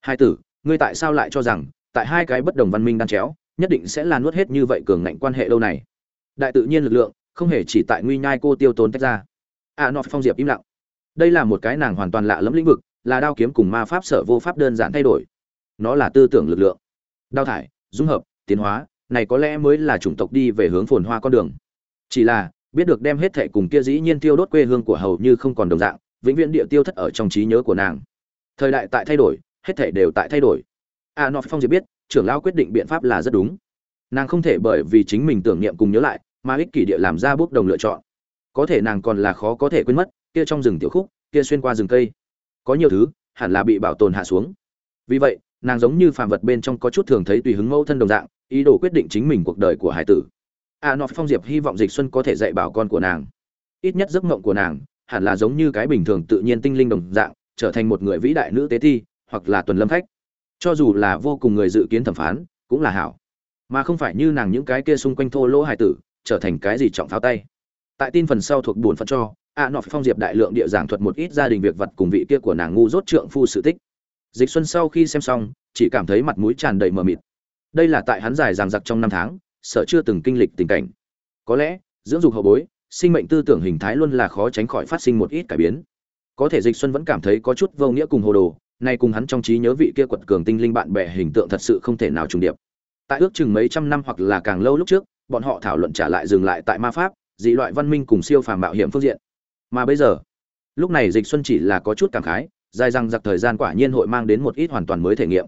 [SPEAKER 1] hai tử, ngươi tại sao lại cho rằng, tại hai cái bất đồng văn minh đang chéo nhất định sẽ là nuốt hết như vậy cường ngạnh quan hệ lâu này. Đại tự nhiên lực lượng, không hề chỉ tại nguy nhai cô tiêu tốn tách ra. A nó phong diệp im lặng. Đây là một cái nàng hoàn toàn lạ lẫm lĩnh vực, là đao kiếm cùng ma pháp sở vô pháp đơn giản thay đổi. Nó là tư tưởng lực lượng. Đao thải, dung hợp, tiến hóa, này có lẽ mới là chủng tộc đi về hướng phồn hoa con đường. Chỉ là, biết được đem hết thệ cùng kia dĩ nhiên tiêu đốt quê hương của hầu như không còn đồng dạng, vĩnh viễn địa tiêu thất ở trong trí nhớ của nàng. Thời đại tại thay đổi, hết thảy đều tại thay đổi a nọ, phong diệp biết, trưởng lão quyết định biện pháp là rất đúng. Nàng không thể bởi vì chính mình tưởng niệm cùng nhớ lại, mà ích kỷ địa làm ra bước đồng lựa chọn. Có thể nàng còn là khó có thể quên mất, kia trong rừng tiểu khúc, kia xuyên qua rừng cây. Có nhiều thứ, hẳn là bị bảo tồn hạ xuống. Vì vậy, nàng giống như phàm vật bên trong có chút thường thấy tùy hứng mẫu thân đồng dạng, ý đồ quyết định chính mình cuộc đời của hải tử. A nọ, phong diệp hy vọng dịch xuân có thể dạy bảo con của nàng. Ít nhất giấc mộng của nàng, hẳn là giống như cái bình thường tự nhiên tinh linh đồng dạng, trở thành một người vĩ đại nữ tế thi hoặc là tuần lâm khách cho dù là vô cùng người dự kiến thẩm phán, cũng là hảo. Mà không phải như nàng những cái kia xung quanh thô lỗ hải tử, trở thành cái gì trọng pháo tay. Tại tin phần sau thuộc buồn phận cho, a nọ phong diệp đại lượng địa giảng thuật một ít gia đình việc vật cùng vị kia của nàng ngu dốt trượng phu sự tích. Dịch xuân sau khi xem xong, chỉ cảm thấy mặt mũi tràn đầy mờ mịt. Đây là tại hắn dài ràng giặc trong năm tháng sợ chưa từng kinh lịch tình cảnh. Có lẽ, dưỡng dục hậu bối, sinh mệnh tư tưởng hình thái luôn là khó tránh khỏi phát sinh một ít cải biến. Có thể dịch xuân vẫn cảm thấy có chút vô nghĩa cùng hồ đồ nay cùng hắn trong trí nhớ vị kia quật cường tinh linh bạn bè hình tượng thật sự không thể nào trùng điệp. Tại ước chừng mấy trăm năm hoặc là càng lâu lúc trước, bọn họ thảo luận trả lại dừng lại tại ma pháp, dị loại văn minh cùng siêu phàm mạo hiểm phương diện. Mà bây giờ, lúc này dịch xuân chỉ là có chút cảm khái, dài rằng giặc thời gian quả nhiên hội mang đến một ít hoàn toàn mới thể nghiệm.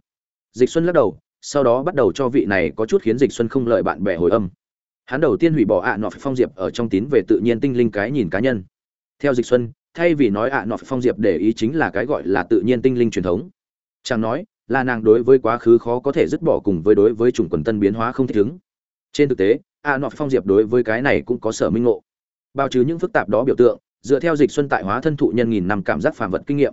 [SPEAKER 1] Dịch xuân lắc đầu, sau đó bắt đầu cho vị này có chút khiến dịch xuân không lợi bạn bè hồi âm. Hắn đầu tiên hủy bỏ ạ à nọ phong diệp ở trong tín về tự nhiên tinh linh cái nhìn cá nhân. Theo dịch xuân thay vì nói ạ à nọ phong diệp để ý chính là cái gọi là tự nhiên tinh linh truyền thống. Chàng nói, là nàng đối với quá khứ khó có thể dứt bỏ cùng với đối với chủng quần tân biến hóa không thích ứng. Trên thực tế, ạ à nọ phong diệp đối với cái này cũng có sở minh ngộ. Bao trừ những phức tạp đó biểu tượng, dựa theo dịch xuân tại hóa thân thụ nhân nghìn năm cảm giác phàm vật kinh nghiệm.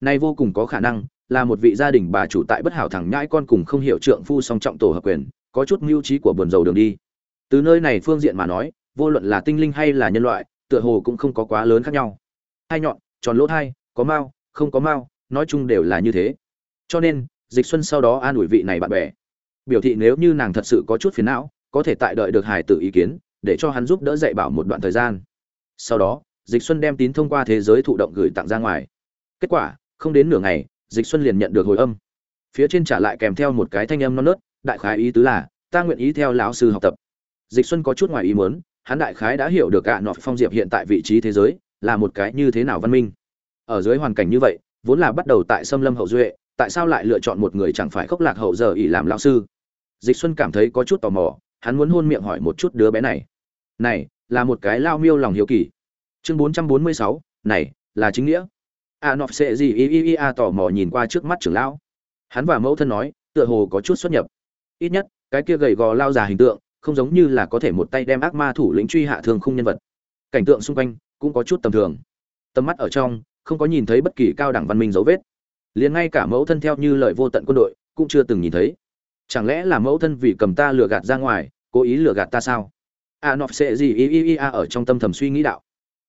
[SPEAKER 1] Nay vô cùng có khả năng, là một vị gia đình bà chủ tại bất hảo thẳng nhãi con cùng không hiểu trượng phu song trọng tổ hợp quyền, có chút mưu trí của buồn dầu đường đi. Từ nơi này phương diện mà nói, vô luận là tinh linh hay là nhân loại, tựa hồ cũng không có quá lớn khác nhau hai nhọn, tròn lỗ thai, có mao không có mao nói chung đều là như thế. Cho nên, dịch xuân sau đó an ủi vị này bạn bè. Biểu thị nếu như nàng thật sự có chút phiền não, có thể tại đợi được hải tử ý kiến, để cho hắn giúp đỡ dạy bảo một đoạn thời gian. Sau đó, dịch xuân đem tín thông qua thế giới thụ động gửi tặng ra ngoài. Kết quả, không đến nửa ngày, dịch xuân liền nhận được hồi âm. Phía trên trả lại kèm theo một cái thanh âm non nớt, đại khái ý tứ là, ta nguyện ý theo lão sư học tập. Dịch xuân có chút ngoài ý muốn, hắn đại khái đã hiểu được ạ nọ phong diệp hiện tại vị trí thế giới là một cái như thế nào văn minh? Ở dưới hoàn cảnh như vậy vốn là bắt đầu tại xâm lâm hậu duệ tại sao lại lựa chọn một người chẳng phải khốc lạc hậu giờ ỉ làm lão sư? Dịch xuân cảm thấy có chút tò mò hắn muốn hôn miệng hỏi một chút đứa bé này. Này là một cái lao miêu lòng hiếu kỳ. Chương 446, này là chính nghĩa. A nọp sẽ gì y y y a tò mò nhìn qua trước mắt trưởng lão. Hắn và mẫu thân nói tựa hồ có chút xuất nhập. Ít nhất cái kia gầy gò lao già hình tượng không giống như là có thể một tay đem ác ma thủ lĩnh truy hạ thường không nhân vật. Cảnh tượng xung quanh cũng có chút tầm thường. Tầm mắt ở trong, không có nhìn thấy bất kỳ cao đẳng văn minh dấu vết. Liền ngay cả mẫu thân theo như lời vô tận quân đội, cũng chưa từng nhìn thấy. Chẳng lẽ là mẫu thân vì cầm ta lừa gạt ra ngoài, cố ý lừa gạt ta sao? À, a nọp sẽ gì ý ý ý a ở trong tâm thầm suy nghĩ đạo.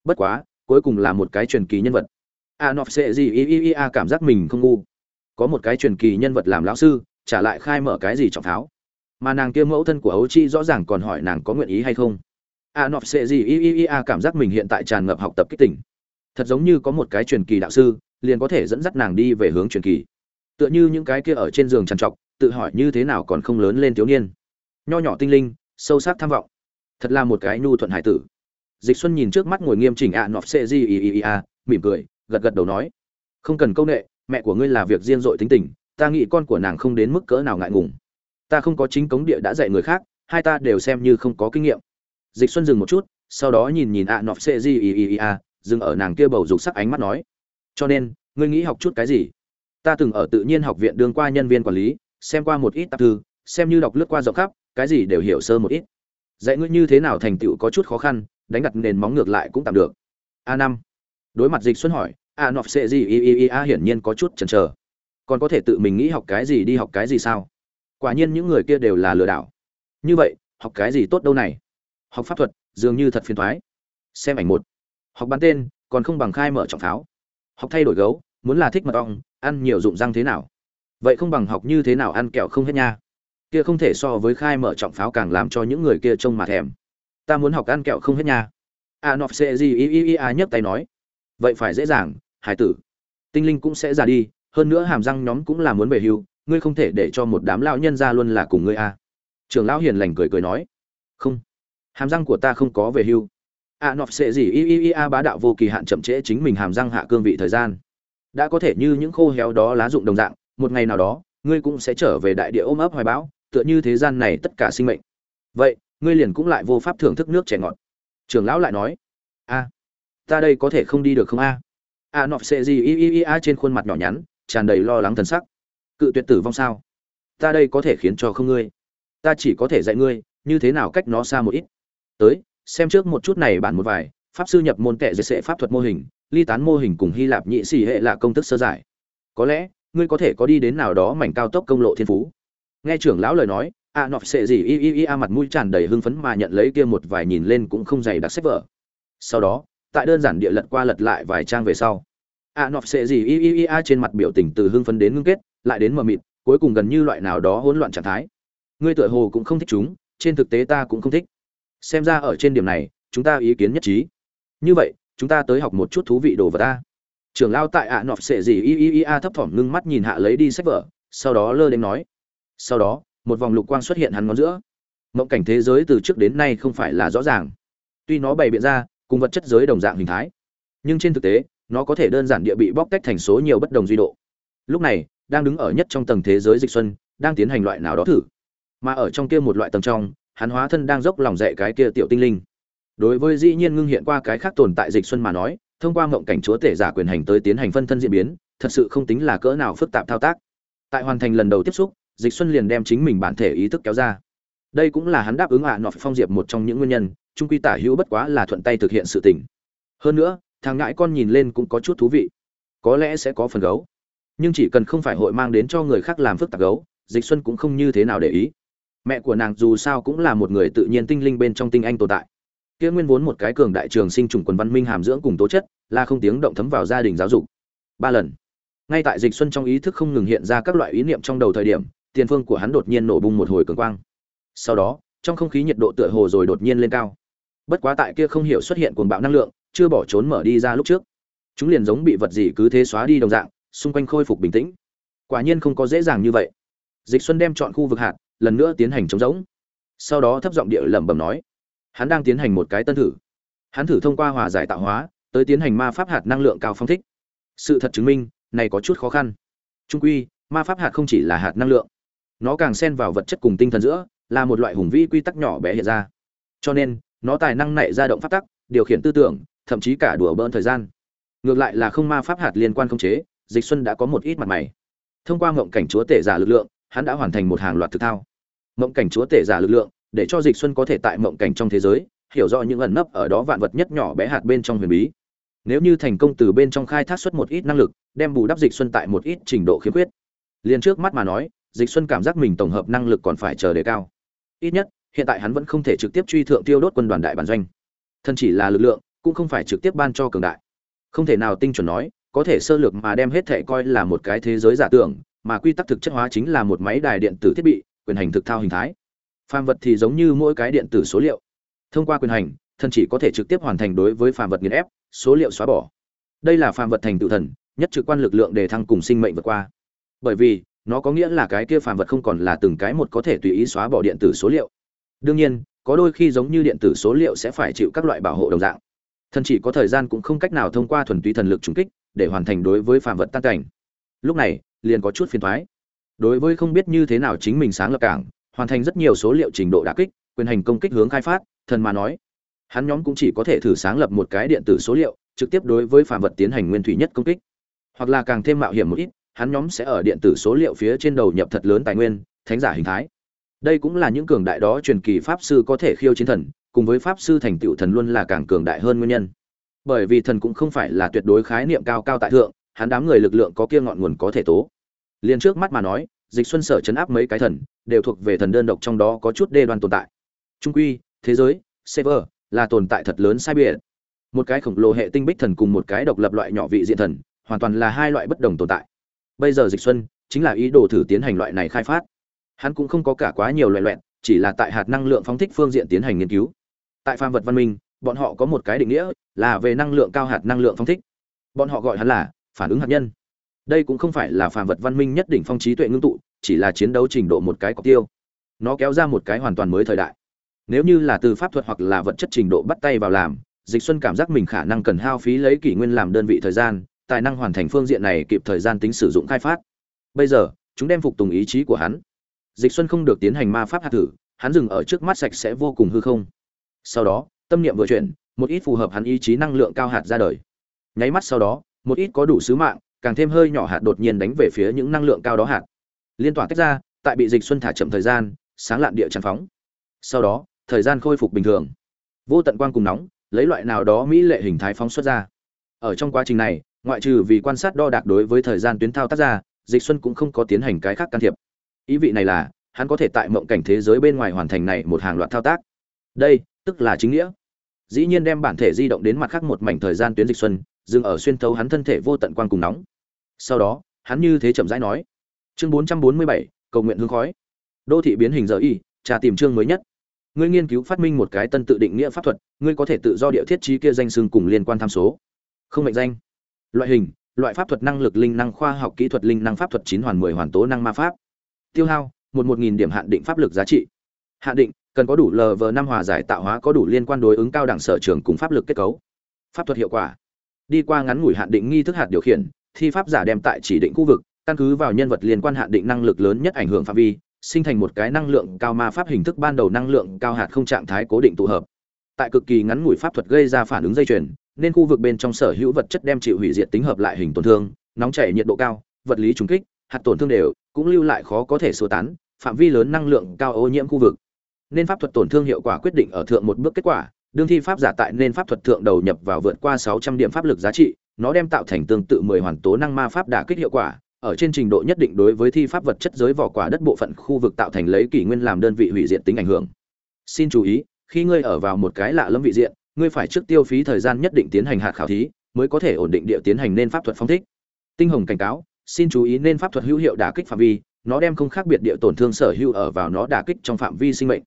[SPEAKER 1] Bất quá, cuối cùng là một cái truyền kỳ nhân vật. À, a nọp sẽ gì ý ý ý a cảm giác mình không ngu. Có một cái truyền kỳ nhân vật làm lão sư trả lại khai mở cái gì trọng pháo mà nàng kia mẫu thân của ấu chi rõ ràng còn hỏi nàng có nguyện ý hay không a nọp Sệ gì y y y a cảm giác mình hiện tại tràn ngập học tập kích tỉnh thật giống như có một cái truyền kỳ đạo sư liền có thể dẫn dắt nàng đi về hướng truyền kỳ. Tựa như những cái kia ở trên giường trằn trọc tự hỏi như thế nào còn không lớn lên thiếu niên. Nho nhỏ tinh linh sâu sắc tham vọng. Thật là một cái nhu thuận hải tử. Dịch xuân nhìn trước mắt ngồi nghiêm chỉnh ạ nọp xê di i a mỉm cười gật gật đầu nói. Không cần câu nệ, mẹ của ngươi là việc riêng dội tính tình ta nghĩ con của nàng không đến mức cỡ nào ngại ngùng. Ta không có chính cống địa đã dạy người khác hai ta đều xem như không có kinh nghiệm dịch xuân dừng một chút, sau đó nhìn nhìn ạ nọp xê di i a, dừng ở nàng kia bầu dục sắc ánh mắt nói, cho nên, ngươi nghĩ học chút cái gì? Ta từng ở tự nhiên học viện đương qua nhân viên quản lý, xem qua một ít tạp thư, xem như đọc lướt qua rộng khắp, cái gì đều hiểu sơ một ít. Dạy ngươi như thế nào thành tựu có chút khó khăn, đánh đặt nền móng ngược lại cũng tạm được. A năm. Đối mặt dịch xuân hỏi, a nọp sẽ gì y y y a hiển nhiên có chút chần chờ. Còn có thể tự mình nghĩ học cái gì đi học cái gì sao? Quả nhiên những người kia đều là lừa đảo. Như vậy, học cái gì tốt đâu này? Học pháp thuật, dường như thật phiền thoái. Xem ảnh một. Học bán tên, còn không bằng khai mở trọng pháo. Học thay đổi gấu, muốn là thích mật ong, ăn nhiều dụng răng thế nào? Vậy không bằng học như thế nào ăn kẹo không hết nha. Kia không thể so với khai mở trọng pháo càng làm cho những người kia trông mà thèm. Ta muốn học ăn kẹo không hết nha. A nọp sẽ gì y y y a nhấc tay nói. Vậy phải dễ dàng, hải tử. Tinh linh cũng sẽ già đi, hơn nữa hàm răng nhóm cũng là muốn về hưu, ngươi không thể để cho một đám lão nhân ra luôn là cùng ngươi a trưởng lão hiền lành cười cười nói. Không hàm răng của ta không có về hưu. A nọp sẽ gì y y y a bá đạo vô kỳ hạn chậm trễ chính mình hàm răng hạ cương vị thời gian. Đã có thể như những khô héo đó lá dụng đồng dạng, một ngày nào đó, ngươi cũng sẽ trở về đại địa ôm ấp hoài bão, tựa như thế gian này tất cả sinh mệnh. Vậy, ngươi liền cũng lại vô pháp thưởng thức nước chảy ngọt. Trưởng lão lại nói, a, ta đây có thể không đi được không a? A nọp sẽ gì y y y a trên khuôn mặt nhỏ nhắn, tràn đầy lo lắng thần sắc. Cự tuyệt tử vong sao? Ta đây có thể khiến cho không ngươi. Ta chỉ có thể dạy ngươi, như thế nào cách nó xa một ít tới, xem trước một chút này bản một vài, pháp sư nhập môn kệ dễ sệ pháp thuật mô hình, ly tán mô hình cùng hy lạp nhị xì hệ là công thức sơ giải. Có lẽ, ngươi có thể có đi đến nào đó mảnh cao tốc công lộ thiên phú. Nghe trưởng lão lời nói, a nọp sệ gì y y y a mặt mũi tràn đầy hưng phấn mà nhận lấy kia một vài nhìn lên cũng không dày đặc sách vở. Sau đó, tại đơn giản địa lật qua lật lại vài trang về sau, a nọp sệ gì y y y a trên mặt biểu tình từ hưng phấn đến ngưng kết, lại đến mờ mịt, cuối cùng gần như loại nào đó hỗn loạn trạng thái. Ngươi tựa hồ cũng không thích chúng, trên thực tế ta cũng không thích xem ra ở trên điểm này, chúng ta ý kiến nhất trí. Như vậy, chúng ta tới học một chút thú vị đồ vật ta trưởng lao tại ạ nọp sệ gì y y y a thấp thỏm ngưng mắt nhìn hạ lấy đi sách vở, sau đó lơ đến nói. Sau đó, một vòng lục quang xuất hiện hắn ngón giữa. Mộng cảnh thế giới từ trước đến nay không phải là rõ ràng. Tuy nó bày biện ra, cùng vật chất giới đồng dạng hình thái, nhưng trên thực tế, nó có thể đơn giản địa bị bóc tách thành số nhiều bất đồng duy độ. Lúc này, đang đứng ở nhất trong tầng thế giới dịch xuân, đang tiến hành loại nào đó thử. Mà ở trong kia một loại tầng trong hắn hóa thân đang dốc lòng dạy cái kia tiểu tinh linh. Đối với dĩ nhiên ngưng hiện qua cái khác tồn tại dịch xuân mà nói, thông qua ngộng cảnh chúa tể giả quyền hành tới tiến hành phân thân diễn biến, thật sự không tính là cỡ nào phức tạp thao tác. Tại hoàn thành lần đầu tiếp xúc, dịch xuân liền đem chính mình bản thể ý thức kéo ra. Đây cũng là hắn đáp ứng ạ à nọ phong diệp một trong những nguyên nhân, trung quy tả hữu bất quá là thuận tay thực hiện sự tình. Hơn nữa, thằng ngãi con nhìn lên cũng có chút thú vị. Có lẽ sẽ có phần gấu. Nhưng chỉ cần không phải hội mang đến cho người khác làm phức tạp gấu, dịch xuân cũng không như thế nào để ý mẹ của nàng dù sao cũng là một người tự nhiên tinh linh bên trong tinh anh tồn tại. Kia nguyên vốn một cái cường đại trường sinh trùng quần văn minh hàm dưỡng cùng tố chất, là không tiếng động thấm vào gia đình giáo dục. Ba lần. Ngay tại dịch xuân trong ý thức không ngừng hiện ra các loại ý niệm trong đầu thời điểm, tiền phương của hắn đột nhiên nổ bung một hồi cường quang. Sau đó, trong không khí nhiệt độ tựa hồ rồi đột nhiên lên cao. Bất quá tại kia không hiểu xuất hiện cuồng bạo năng lượng, chưa bỏ trốn mở đi ra lúc trước. Chúng liền giống bị vật gì cứ thế xóa đi đồng dạng, xung quanh khôi phục bình tĩnh. Quả nhiên không có dễ dàng như vậy. Dịch xuân đem chọn khu vực hạt lần nữa tiến hành chống giống sau đó thấp giọng địa lẩm bẩm nói, hắn đang tiến hành một cái tân thử. Hắn thử thông qua hòa giải tạo hóa, tới tiến hành ma pháp hạt năng lượng cao phong thích. Sự thật chứng minh, này có chút khó khăn. Trung quy, ma pháp hạt không chỉ là hạt năng lượng, nó càng xen vào vật chất cùng tinh thần giữa, là một loại hùng vĩ quy tắc nhỏ bé hiện ra. Cho nên, nó tài năng nảy ra động pháp tắc, điều khiển tư tưởng, thậm chí cả đùa bỡn thời gian. Ngược lại là không ma pháp hạt liên quan không chế, dịch xuân đã có một ít mặt mày. Thông qua ngộng cảnh chúa tể giả lực lượng hắn đã hoàn thành một hàng loạt thực thao. Mộng cảnh chúa tể giả lực lượng, để cho dịch xuân có thể tại mộng cảnh trong thế giới, hiểu rõ những ẩn nấp ở đó vạn vật nhất nhỏ bé hạt bên trong huyền bí. Nếu như thành công từ bên trong khai thác xuất một ít năng lực, đem bù đắp dịch xuân tại một ít trình độ khiếm khuyết. Liền trước mắt mà nói, dịch xuân cảm giác mình tổng hợp năng lực còn phải chờ đề cao. Ít nhất, hiện tại hắn vẫn không thể trực tiếp truy thượng tiêu đốt quân đoàn đại bản doanh. Thân chỉ là lực lượng, cũng không phải trực tiếp ban cho cường đại. Không thể nào tinh chuẩn nói, có thể sơ lược mà đem hết thể coi là một cái thế giới giả tưởng mà quy tắc thực chất hóa chính là một máy đài điện tử thiết bị, quyền hành thực thao hình thái. Phàm vật thì giống như mỗi cái điện tử số liệu. Thông qua quyền hành thân chỉ có thể trực tiếp hoàn thành đối với phàm vật nghiền ép, số liệu xóa bỏ. Đây là phàm vật thành tự thần, nhất trực quan lực lượng để thăng cùng sinh mệnh vượt qua. Bởi vì, nó có nghĩa là cái kia phàm vật không còn là từng cái một có thể tùy ý xóa bỏ điện tử số liệu. Đương nhiên, có đôi khi giống như điện tử số liệu sẽ phải chịu các loại bảo hộ đồng dạng. Thần chỉ có thời gian cũng không cách nào thông qua thuần túy thần lực trùng kích để hoàn thành đối với phàm vật tan cảnh. Lúc này liền có chút phiền thoái. Đối với không biết như thế nào chính mình sáng lập cảng, hoàn thành rất nhiều số liệu trình độ đả kích, quyền hành công kích hướng khai phát, thần mà nói, hắn nhóm cũng chỉ có thể thử sáng lập một cái điện tử số liệu, trực tiếp đối với phàm vật tiến hành nguyên thủy nhất công kích. Hoặc là càng thêm mạo hiểm một ít, hắn nhóm sẽ ở điện tử số liệu phía trên đầu nhập thật lớn tài nguyên, thánh giả hình thái. Đây cũng là những cường đại đó truyền kỳ pháp sư có thể khiêu chiến thần, cùng với pháp sư thành tựu thần luôn là càng cường đại hơn nguyên nhân. Bởi vì thần cũng không phải là tuyệt đối khái niệm cao cao tại thượng hắn đám người lực lượng có kia ngọn nguồn có thể tố. Liền trước mắt mà nói, dịch xuân sở chấn áp mấy cái thần, đều thuộc về thần đơn độc trong đó có chút đê đoan tồn tại. Trung quy, thế giới server là tồn tại thật lớn sai biệt. Một cái khổng lồ hệ tinh bích thần cùng một cái độc lập loại nhỏ vị diện thần, hoàn toàn là hai loại bất đồng tồn tại. Bây giờ dịch xuân chính là ý đồ thử tiến hành loại này khai phát. Hắn cũng không có cả quá nhiều loại loẹn chỉ là tại hạt năng lượng phóng thích phương diện tiến hành nghiên cứu. Tại phàm vật văn minh, bọn họ có một cái định nghĩa là về năng lượng cao hạt năng lượng phóng thích. Bọn họ gọi hắn là phản ứng hạt nhân. Đây cũng không phải là phàm vật văn minh nhất định phong trí tuệ ngưng tụ, chỉ là chiến đấu trình độ một cái cọc tiêu. Nó kéo ra một cái hoàn toàn mới thời đại. Nếu như là từ pháp thuật hoặc là vật chất trình độ bắt tay vào làm, dịch xuân cảm giác mình khả năng cần hao phí lấy kỷ nguyên làm đơn vị thời gian, tài năng hoàn thành phương diện này kịp thời gian tính sử dụng khai phát. Bây giờ, chúng đem phục tùng ý chí của hắn. Dịch xuân không được tiến hành ma pháp hạt thử, hắn dừng ở trước mắt sạch sẽ vô cùng hư không. Sau đó, tâm niệm vừa chuyển, một ít phù hợp hắn ý chí năng lượng cao hạt ra đời. Nháy mắt sau đó một ít có đủ sứ mạng, càng thêm hơi nhỏ hạt đột nhiên đánh về phía những năng lượng cao đó hạt. Liên tỏa tách ra, tại bị dịch xuân thả chậm thời gian, sáng lạn địa tràn phóng. Sau đó, thời gian khôi phục bình thường. Vô tận quang cùng nóng, lấy loại nào đó mỹ lệ hình thái phóng xuất ra. Ở trong quá trình này, ngoại trừ vì quan sát đo đạc đối với thời gian tuyến thao tác ra, dịch xuân cũng không có tiến hành cái khác can thiệp. Ý vị này là, hắn có thể tại mộng cảnh thế giới bên ngoài hoàn thành này một hàng loạt thao tác. Đây, tức là chính nghĩa. Dĩ nhiên đem bản thể di động đến mặt khác một mảnh thời gian tuyến dịch xuân dừng ở xuyên thấu hắn thân thể vô tận quang cùng nóng. Sau đó hắn như thế chậm rãi nói chương 447, cầu nguyện hương khói. Đô thị biến hình giờ y trà tìm chương mới nhất. Ngươi nghiên cứu phát minh một cái tân tự định nghĩa pháp thuật ngươi có thể tự do địa thiết trí kia danh xưng cùng liên quan tham số. Không mệnh danh. Loại hình loại pháp thuật năng lực linh năng khoa học kỹ thuật linh năng pháp thuật chín hoàn mười hoàn tố năng ma pháp. Tiêu hao một một nghìn điểm hạn định pháp lực giá trị. Hạn định cần có đủ lv năm hòa giải tạo hóa có đủ liên quan đối ứng cao đẳng sở trường cùng pháp lực kết cấu. Pháp thuật hiệu quả đi qua ngắn ngủi hạn định nghi thức hạt điều khiển, thi pháp giả đem tại chỉ định khu vực, căn cứ vào nhân vật liên quan hạn định năng lực lớn nhất ảnh hưởng phạm vi, sinh thành một cái năng lượng cao ma pháp hình thức ban đầu năng lượng cao hạt không trạng thái cố định tụ hợp. Tại cực kỳ ngắn ngủi pháp thuật gây ra phản ứng dây chuyền, nên khu vực bên trong sở hữu vật chất đem chịu hủy diệt tính hợp lại hình tổn thương, nóng chảy nhiệt độ cao, vật lý trùng kích, hạt tổn thương đều cũng lưu lại khó có thể sơ tán, phạm vi lớn năng lượng cao ô nhiễm khu vực. Nên pháp thuật tổn thương hiệu quả quyết định ở thượng một bước kết quả đương thi pháp giả tại nên pháp thuật thượng đầu nhập vào vượt qua 600 điểm pháp lực giá trị, nó đem tạo thành tương tự 10 hoàn tố năng ma pháp đả kích hiệu quả, ở trên trình độ nhất định đối với thi pháp vật chất giới vỏ quả đất bộ phận khu vực tạo thành lấy kỷ nguyên làm đơn vị hủy diệt tính ảnh hưởng. Xin chú ý, khi ngươi ở vào một cái lạ lẫm vị diện, ngươi phải trước tiêu phí thời gian nhất định tiến hành hạt khảo thí, mới có thể ổn định địa tiến hành nên pháp thuật phong thích. Tinh hồng cảnh cáo, xin chú ý nên pháp thuật hữu hiệu đả kích phạm vi, nó đem không khác biệt địa tổn thương sở hữu ở vào nó đả kích trong phạm vi sinh mệnh.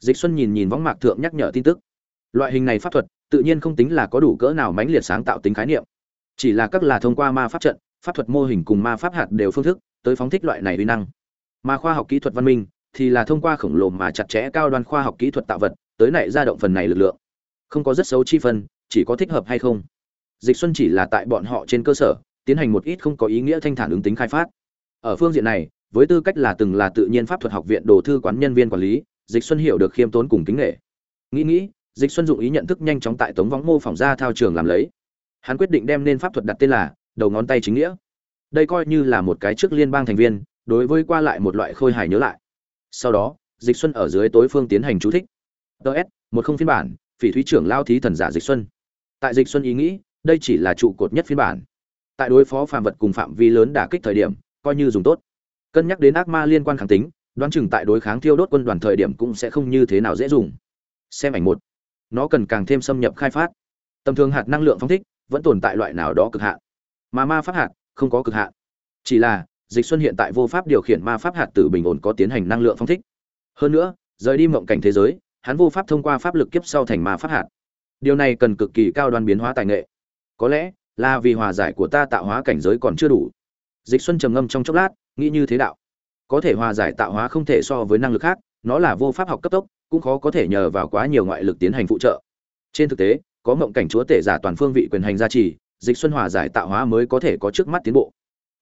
[SPEAKER 1] Dịch Xuân nhìn nhìn võng mạc thượng nhắc nhở tin tức. Loại hình này pháp thuật, tự nhiên không tính là có đủ cỡ nào mãnh liệt sáng tạo tính khái niệm. Chỉ là các là thông qua ma pháp trận, pháp thuật mô hình cùng ma pháp hạt đều phương thức, tới phóng thích loại này uy năng. Mà khoa học kỹ thuật văn minh thì là thông qua khổng lồ mà chặt chẽ cao đoan khoa học kỹ thuật tạo vật, tới nảy ra động phần này lực lượng. Không có rất xấu chi phân, chỉ có thích hợp hay không. Dịch Xuân chỉ là tại bọn họ trên cơ sở, tiến hành một ít không có ý nghĩa thanh thản ứng tính khai phát. Ở phương diện này, với tư cách là từng là tự nhiên pháp thuật học viện đồ thư quán nhân viên quản lý, Dịch Xuân hiểu được khiêm tốn cùng kính nể. Nghĩ nghĩ, Dịch Xuân dụng ý nhận thức nhanh chóng tại Tống Võng mô phỏng ra thao trường làm lấy. Hắn quyết định đem nên pháp thuật đặt tên là đầu ngón tay chính nghĩa. Đây coi như là một cái trước liên bang thành viên, đối với qua lại một loại khôi hài nhớ lại. Sau đó, Dịch Xuân ở dưới tối phương tiến hành chú thích. DS, một không phiên bản, Phỉ Thúy trưởng lao thí thần giả Dịch Xuân. Tại Dịch Xuân ý nghĩ, đây chỉ là trụ cột nhất phiên bản. Tại đối phó phạm vật cùng phạm vi lớn đả kích thời điểm, coi như dùng tốt. Cân nhắc đến ác ma liên quan kháng tính, đoán chừng tại đối kháng thiêu đốt quân đoàn thời điểm cũng sẽ không như thế nào dễ dùng. Xem ảnh một, nó cần càng thêm xâm nhập khai phát. Tầm thường hạt năng lượng phóng thích vẫn tồn tại loại nào đó cực hạn, mà ma pháp hạt không có cực hạn. Chỉ là Dịch Xuân hiện tại vô pháp điều khiển ma pháp hạt tử bình ổn có tiến hành năng lượng phóng thích. Hơn nữa, rời đi mộng cảnh thế giới, hắn vô pháp thông qua pháp lực kiếp sau thành ma pháp hạt. Điều này cần cực kỳ cao đoan biến hóa tài nghệ. Có lẽ là vì hòa giải của ta tạo hóa cảnh giới còn chưa đủ. Dịch Xuân trầm ngâm trong chốc lát, nghĩ như thế đạo. Có thể hòa giải tạo hóa không thể so với năng lực khác, nó là vô pháp học cấp tốc, cũng khó có thể nhờ vào quá nhiều ngoại lực tiến hành phụ trợ. Trên thực tế, có mộng cảnh chúa tể giả toàn phương vị quyền hành gia trì, Dịch Xuân hòa giải tạo hóa mới có thể có trước mắt tiến bộ.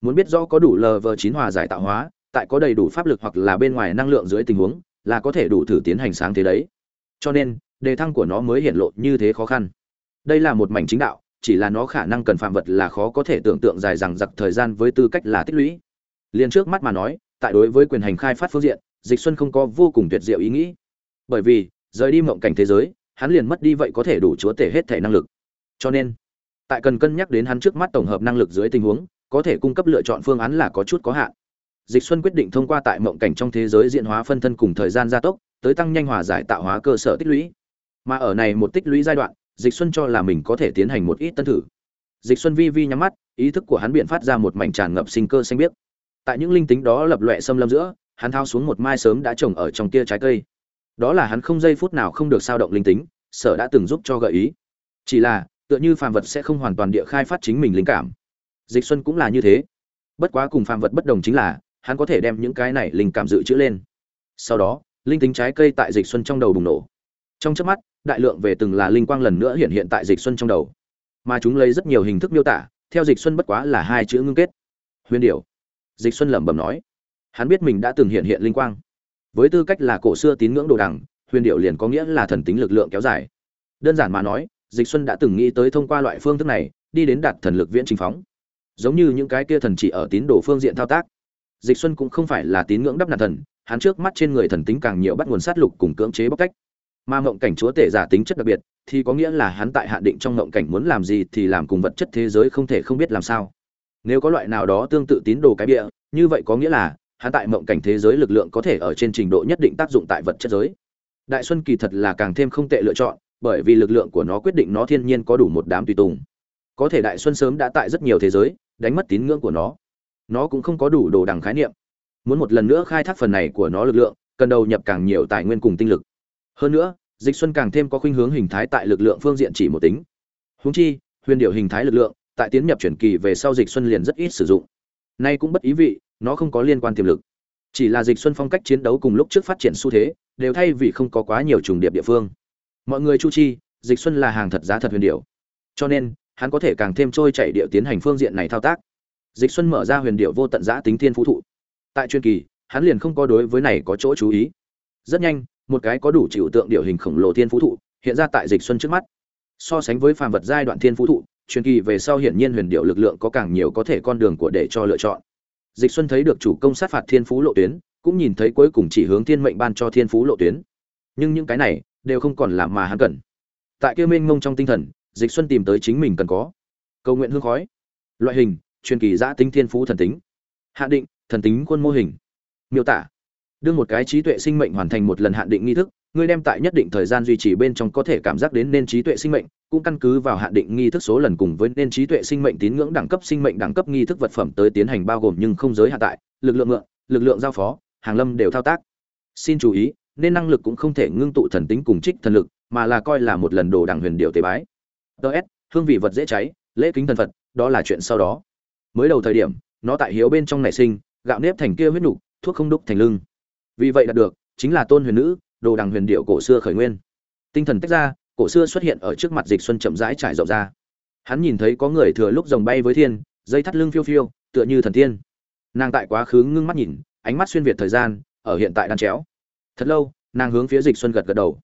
[SPEAKER 1] Muốn biết rõ có đủ LV9 hòa giải tạo hóa, tại có đầy đủ pháp lực hoặc là bên ngoài năng lượng dưới tình huống, là có thể đủ thử tiến hành sáng thế đấy. Cho nên, đề thăng của nó mới hiện lộ như thế khó khăn. Đây là một mảnh chính đạo, chỉ là nó khả năng cần phạm vật là khó có thể tưởng tượng dài rằng giặc thời gian với tư cách là tích lũy. Liên trước mắt mà nói, tại đối với quyền hành khai phát phương diện, Dịch Xuân không có vô cùng tuyệt diệu ý nghĩ. Bởi vì, rời đi mộng cảnh thế giới, hắn liền mất đi vậy có thể đủ chúa tể hết thể năng lực. Cho nên, tại cần cân nhắc đến hắn trước mắt tổng hợp năng lực dưới tình huống, có thể cung cấp lựa chọn phương án là có chút có hạn. Dịch Xuân quyết định thông qua tại mộng cảnh trong thế giới diễn hóa phân thân cùng thời gian gia tốc, tới tăng nhanh hòa giải tạo hóa cơ sở tích lũy. Mà ở này một tích lũy giai đoạn, Dịch Xuân cho là mình có thể tiến hành một ít tân thử. Dịch Xuân vi vi nhắm mắt, ý thức của hắn biện phát ra một mảnh tràn ngập sinh cơ xanh biếc. Tại những linh tính đó lập loè xâm lâm giữa, hắn thao xuống một mai sớm đã trồng ở trong tia trái cây. Đó là hắn không giây phút nào không được sao động linh tính, sở đã từng giúp cho gợi ý. Chỉ là, tựa như phàm vật sẽ không hoàn toàn địa khai phát chính mình linh cảm. Dịch Xuân cũng là như thế. Bất quá cùng phàm vật bất đồng chính là, hắn có thể đem những cái này linh cảm dự trữ lên. Sau đó, linh tính trái cây tại Dịch Xuân trong đầu bùng nổ. Trong chớp mắt, đại lượng về từng là linh quang lần nữa hiện hiện tại Dịch Xuân trong đầu. Mà chúng lấy rất nhiều hình thức miêu tả, theo Dịch Xuân bất quá là hai chữ ngưng kết. Huyền điểu. Dịch Xuân lẩm bẩm nói. Hắn biết mình đã từng hiện hiện linh quang. Với tư cách là cổ xưa tín ngưỡng đồ đằng, huyền điệu liền có nghĩa là thần tính lực lượng kéo dài. Đơn giản mà nói, Dịch Xuân đã từng nghĩ tới thông qua loại phương thức này, đi đến đạt thần lực viễn trình phóng. Giống như những cái kia thần chỉ ở tín đồ phương diện thao tác. Dịch xuân cũng không phải là tín ngưỡng đắp nạt thần hắn trước mắt trên người thần tính càng nhiều bắt nguồn sát lục cùng cưỡng chế bóc cách mà mộng cảnh chúa tể giả tính chất đặc biệt thì có nghĩa là hắn tại hạn định trong mộng cảnh muốn làm gì thì làm cùng vật chất thế giới không thể không biết làm sao. Nếu có loại nào đó tương tự tín đồ cái bịa như vậy có nghĩa là hắn tại mộng cảnh thế giới lực lượng có thể ở trên trình độ nhất định tác dụng tại vật chất giới. Đại xuân kỳ thật là càng thêm không tệ lựa chọn, bởi vì lực lượng của nó quyết định nó thiên nhiên có đủ một đám tùy tùng. Có thể đại xuân sớm đã tại rất nhiều thế giới, đánh mất tín ngưỡng của nó. Nó cũng không có đủ đồ đằng khái niệm. Muốn một lần nữa khai thác phần này của nó lực lượng, cần đầu nhập càng nhiều tài nguyên cùng tinh lực. Hơn nữa, dịch xuân càng thêm có khuynh hướng hình thái tại lực lượng phương diện chỉ một tính. Huống chi, huyền điệu hình thái lực lượng, tại tiến nhập chuyển kỳ về sau dịch xuân liền rất ít sử dụng. Nay cũng bất ý vị nó không có liên quan tiềm lực. Chỉ là dịch xuân phong cách chiến đấu cùng lúc trước phát triển xu thế, đều thay vì không có quá nhiều trùng điệp địa phương. Mọi người chu chi, dịch xuân là hàng thật giá thật huyền điệu. Cho nên, hắn có thể càng thêm trôi chảy điệu tiến hành phương diện này thao tác. Dịch xuân mở ra huyền điệu vô tận giã tính thiên phú thụ. Tại chuyên kỳ, hắn liền không có đối với này có chỗ chú ý. Rất nhanh, một cái có đủ chịu tượng điệu hình khổng lồ thiên phú thụ hiện ra tại dịch xuân trước mắt. So sánh với phàm vật giai đoạn thiên phú thụ, truyền kỳ về sau hiển nhiên huyền điệu lực lượng có càng nhiều có thể con đường của để cho lựa chọn dịch xuân thấy được chủ công sát phạt thiên phú lộ tuyến, cũng nhìn thấy cuối cùng chỉ hướng thiên mệnh ban cho thiên phú lộ tuyến. Nhưng những cái này, đều không còn làm mà hắn cần. Tại kia mênh mông trong tinh thần, dịch xuân tìm tới chính mình cần có. Cầu nguyện hương khói. Loại hình, truyền kỳ giã tinh thiên phú thần tính. Hạn định, thần tính quân mô hình. Miêu tả. Đưa một cái trí tuệ sinh mệnh hoàn thành một lần hạn định nghi thức, ngươi đem tại nhất định thời gian duy trì bên trong có thể cảm giác đến nên trí tuệ sinh mệnh cũng căn cứ vào hạn định nghi thức số lần cùng với nên trí tuệ sinh mệnh tín ngưỡng đẳng cấp sinh mệnh đẳng cấp nghi thức vật phẩm tới tiến hành bao gồm nhưng không giới hạn tại, lực lượng mượn lực lượng giao phó, hàng lâm đều thao tác. Xin chú ý, nên năng lực cũng không thể ngưng tụ thần tính cùng trích thần lực, mà là coi là một lần đồ đẳng huyền điệu tế bái. Ts hương vị vật dễ cháy, lễ kính thần phật, đó là chuyện sau đó. Mới đầu thời điểm, nó tại hiếu bên trong nảy sinh, gạo nếp thành kia huyết nục, thuốc không đúc thành lưng. Vì vậy đạt được, chính là tôn huyền nữ, đồ đằng huyền điệu cổ xưa khởi nguyên. Tinh thần tách ra cổ xưa xuất hiện ở trước mặt dịch xuân chậm rãi trải rộng ra. Hắn nhìn thấy có người thừa lúc rồng bay với thiên dây thắt lưng phiêu phiêu tựa như thần tiên. Nàng tại quá khứ ngưng mắt nhìn ánh mắt xuyên việt thời gian ở hiện tại đan chéo. Thật lâu nàng hướng phía dịch xuân gật gật đầu.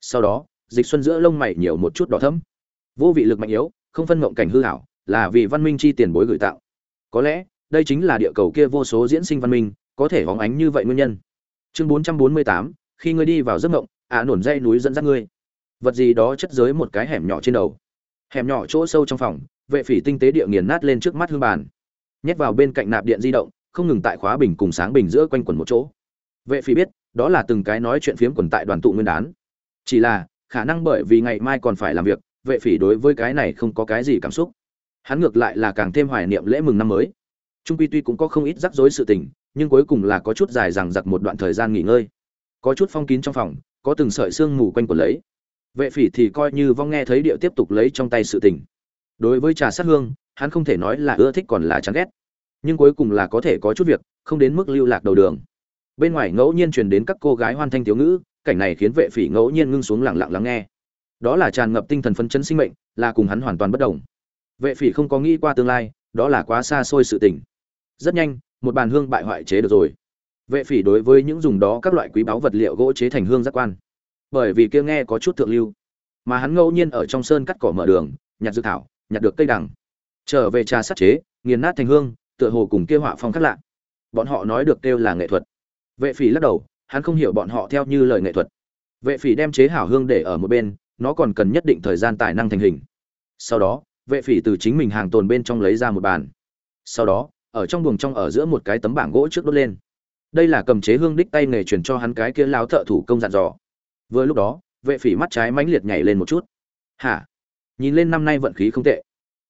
[SPEAKER 1] Sau đó dịch xuân giữa lông mày nhiều một chút đỏ thẫm. Vô vị lực mạnh yếu không phân ngộng cảnh hư hảo là vì văn minh chi tiền bối gửi tạo có lẽ đây chính là địa cầu kia vô số diễn sinh văn minh có thể hóng ánh như vậy nguyên nhân. Chương 448, khi ngươi đi vào giấc mộng ạ à nổn dây núi dẫn dắt ngươi vật gì đó chất dưới một cái hẻm nhỏ trên đầu. Hẻm nhỏ chỗ sâu trong phòng, vệ phỉ tinh tế địa nghiền nát lên trước mắt hương bàn. Nhét vào bên cạnh nạp điện di động, không ngừng tại khóa bình cùng sáng bình giữa quanh quần một chỗ. Vệ phỉ biết, đó là từng cái nói chuyện phiếm quần tại đoàn tụ nguyên đán. Chỉ là, khả năng bởi vì ngày mai còn phải làm việc, vệ phỉ đối với cái này không có cái gì cảm xúc. Hắn ngược lại là càng thêm hoài niệm lễ mừng năm mới. Trung quy tuy cũng có không ít rắc rối sự tình, nhưng cuối cùng là có chút dài rằng giặc một đoạn thời gian nghỉ ngơi. Có chút phong kín trong phòng, có từng sợi sương mù quanh quần lấy vệ phỉ thì coi như vong nghe thấy điệu tiếp tục lấy trong tay sự tình. Đối với trà sát hương, hắn không thể nói là ưa thích còn là chán ghét. Nhưng cuối cùng là có thể có chút việc, không đến mức lưu lạc đầu đường. Bên ngoài ngẫu nhiên truyền đến các cô gái hoan thanh thiếu ngữ, cảnh này khiến vệ phỉ ngẫu nhiên ngưng xuống lặng lặng lắng nghe. Đó là tràn ngập tinh thần phấn chấn sinh mệnh, là cùng hắn hoàn toàn bất động. vệ phỉ không có nghĩ qua tương lai, đó là quá xa xôi sự tình. Rất nhanh, một bàn hương bại hoại chế được rồi. Vệ phỉ đối với những dùng đó các loại quý báu vật liệu gỗ chế thành hương giác quan bởi vì kia nghe có chút thượng lưu. Mà hắn ngẫu nhiên ở trong sơn cắt cỏ mở đường, nhặt dược thảo, nhặt được cây đằng. Trở về trà sát chế, nghiền nát thành hương, tựa hồ cùng kia họa phong khác lạ. Bọn họ nói được kêu là nghệ thuật. Vệ phỉ lắc đầu, hắn không hiểu bọn họ theo như lời nghệ thuật. Vệ phỉ đem chế hảo hương để ở một bên, nó còn cần nhất định thời gian tài năng thành hình. Sau đó, vệ phỉ từ chính mình hàng tồn bên trong lấy ra một bàn. Sau đó, ở trong buồng trong ở giữa một cái tấm bảng gỗ trước đốt lên. Đây là cầm chế hương đích tay nghề truyền cho hắn cái kia lao thợ thủ công dặn dò vừa lúc đó, vệ phỉ mắt trái mãnh liệt nhảy lên một chút. Hả? Nhìn lên năm nay vận khí không tệ.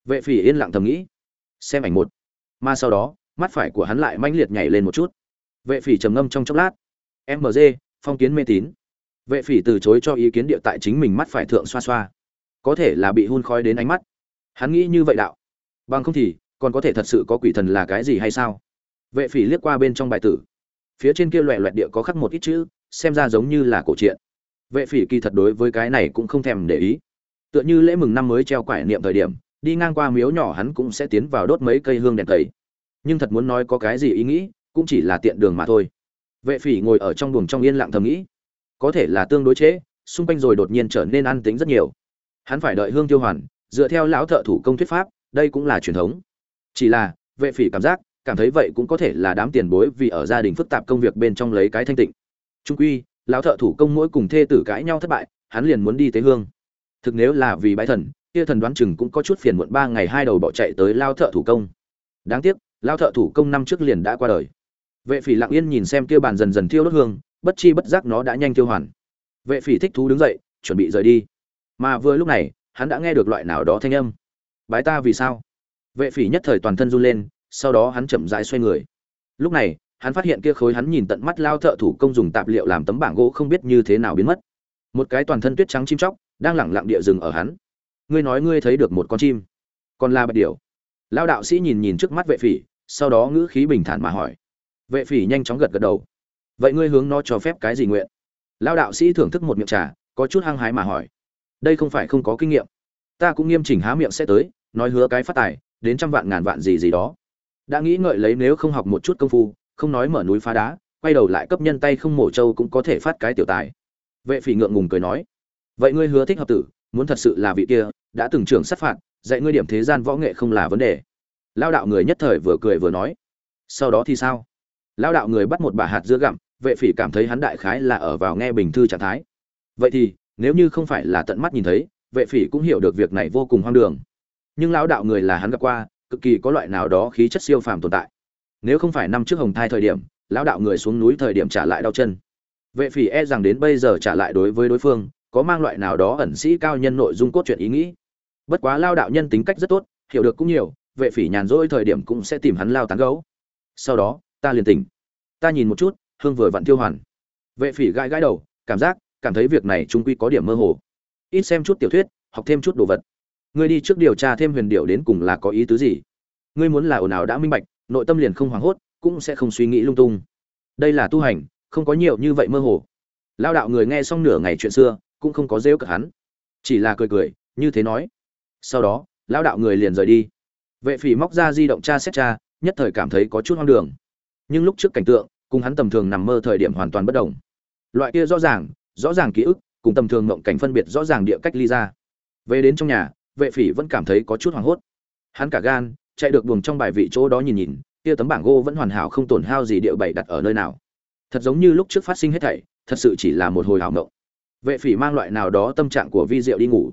[SPEAKER 1] Vệ phỉ yên lặng thầm nghĩ. Xem ảnh một. Mà sau đó, mắt phải của hắn lại mãnh liệt nhảy lên một chút. Vệ phỉ trầm ngâm trong chốc lát. Mg phong kiến mê tín. Vệ phỉ từ chối cho ý kiến địa tại chính mình mắt phải thượng xoa xoa. Có thể là bị hun khói đến ánh mắt. Hắn nghĩ như vậy đạo. Bằng không thì, còn có thể thật sự có quỷ thần là cái gì hay sao? Vệ phỉ liếc qua bên trong bài tử. Phía trên kia loẹ loẹt địa có khắc một ít chữ, xem ra giống như là cổ truyện vệ phỉ kỳ thật đối với cái này cũng không thèm để ý. Tựa như lễ mừng năm mới treo quải niệm thời điểm đi ngang qua miếu nhỏ hắn cũng sẽ tiến vào đốt mấy cây hương đèn cầy nhưng thật muốn nói có cái gì ý nghĩ cũng chỉ là tiện đường mà thôi. Vệ phỉ ngồi ở trong buồng trong yên lặng thầm nghĩ. Có thể là tương đối chế, xung quanh rồi đột nhiên trở nên an tính rất nhiều. Hắn phải đợi hương tiêu hoàn dựa theo lão thợ thủ công thuyết pháp đây cũng là truyền thống. Chỉ là vệ phỉ cảm giác cảm thấy vậy cũng có thể là đám tiền bối vì ở gia đình phức tạp công việc bên trong lấy cái thanh tịnh. Trung quy lão thợ thủ công mỗi cùng thê tử cãi nhau thất bại, hắn liền muốn đi tế hương. Thực nếu là vì bái thần, kia thần đoán chừng cũng có chút phiền muộn ba ngày hai đầu bỏ chạy tới lao thợ thủ công. Đáng tiếc lao thợ thủ công năm trước liền đã qua đời. Vệ phỉ lặng yên nhìn xem kia bàn dần dần thiêu đốt hương, bất chi bất giác nó đã nhanh tiêu hoàn. Vệ phỉ thích thú đứng dậy, chuẩn bị rời đi. Mà vừa lúc này, hắn đã nghe được loại nào đó thanh âm. Bái ta vì sao? Vệ phỉ nhất thời toàn thân run lên, sau đó hắn chậm rãi xoay người. Lúc này hắn phát hiện kia khối hắn nhìn tận mắt lao thợ thủ công dùng tạp liệu làm tấm bảng gỗ không biết như thế nào biến mất. Một cái toàn thân tuyết trắng chim chóc đang lẳng lặng địa rừng ở hắn. Ngươi nói ngươi thấy được một con chim, còn là bạch điểu. Lao đạo sĩ nhìn nhìn trước mắt vệ phỉ, sau đó ngữ khí bình thản mà hỏi. Vệ phỉ nhanh chóng gật gật đầu. Vậy ngươi hướng nó cho phép cái gì nguyện? Lao đạo sĩ thưởng thức một miệng trà, có chút hăng hái mà hỏi. Đây không phải không có kinh nghiệm. Ta cũng nghiêm chỉnh há miệng sẽ tới, nói hứa cái phát tài, đến trăm vạn ngàn vạn gì gì đó. Đã nghĩ ngợi lấy nếu không học một chút công phu không nói mở núi phá đá, quay đầu lại cấp nhân tay không mổ trâu cũng có thể phát cái tiểu tài. Vệ phỉ ngượng ngùng cười nói, vậy ngươi hứa thích hợp tử, muốn thật sự là vị kia, đã từng trưởng sát phạt, dạy ngươi điểm thế gian võ nghệ không là vấn đề. Lao đạo người nhất thời vừa cười vừa nói, sau đó thì sao? Lao đạo người bắt một bà hạt dưa gặm, vệ phỉ cảm thấy hắn đại khái là ở vào nghe bình thư trạng thái. Vậy thì, nếu như không phải là tận mắt nhìn thấy, vệ phỉ cũng hiểu được việc này vô cùng hoang đường. Nhưng lão đạo người là hắn gặp qua, cực kỳ có loại nào đó khí chất siêu phàm tồn tại nếu không phải năm trước hồng thai thời điểm, lão đạo người xuống núi thời điểm trả lại đau chân. Vệ phỉ e rằng đến bây giờ trả lại đối với đối phương, có mang loại nào đó ẩn sĩ cao nhân nội dung cốt truyện ý nghĩ. Bất quá lao đạo nhân tính cách rất tốt, hiểu được cũng nhiều, vệ phỉ nhàn rỗi thời điểm cũng sẽ tìm hắn lao tán gấu. Sau đó, ta liền tỉnh. Ta nhìn một chút, hương vừa vặn tiêu hoàn. Vệ phỉ gãi gãi đầu, cảm giác, cảm thấy việc này trung quy có điểm mơ hồ. Ít xem chút tiểu thuyết, học thêm chút đồ vật. Ngươi đi trước điều tra thêm huyền điệu đến cùng là có ý tứ gì? Ngươi muốn là ồn ào đã minh bạch nội tâm liền không hoảng hốt, cũng sẽ không suy nghĩ lung tung. Đây là tu hành, không có nhiều như vậy mơ hồ. Lao đạo người nghe xong nửa ngày chuyện xưa, cũng không có rêu cợt hắn. Chỉ là cười cười, như thế nói. Sau đó, lao đạo người liền rời đi. Vệ phỉ móc ra di động cha xét cha nhất thời cảm thấy có chút hoang đường. Nhưng lúc trước cảnh tượng, cùng hắn tầm thường nằm mơ thời điểm hoàn toàn bất đồng. Loại kia rõ ràng rõ ràng ký ức, cùng tầm thường mộng cảnh phân biệt rõ ràng địa cách ly ra. Về đến trong nhà, vệ phỉ vẫn cảm thấy có chút hoảng hốt. Hắn cả gan chạy được buồng trong bài vị chỗ đó nhìn nhìn, kia tấm bảng gỗ vẫn hoàn hảo không tổn hao gì địa bảy đặt ở nơi nào. Thật giống như lúc trước phát sinh hết thảy, thật sự chỉ là một hồi hảo mộng. Vệ phỉ mang loại nào đó tâm trạng của vi diệu đi ngủ.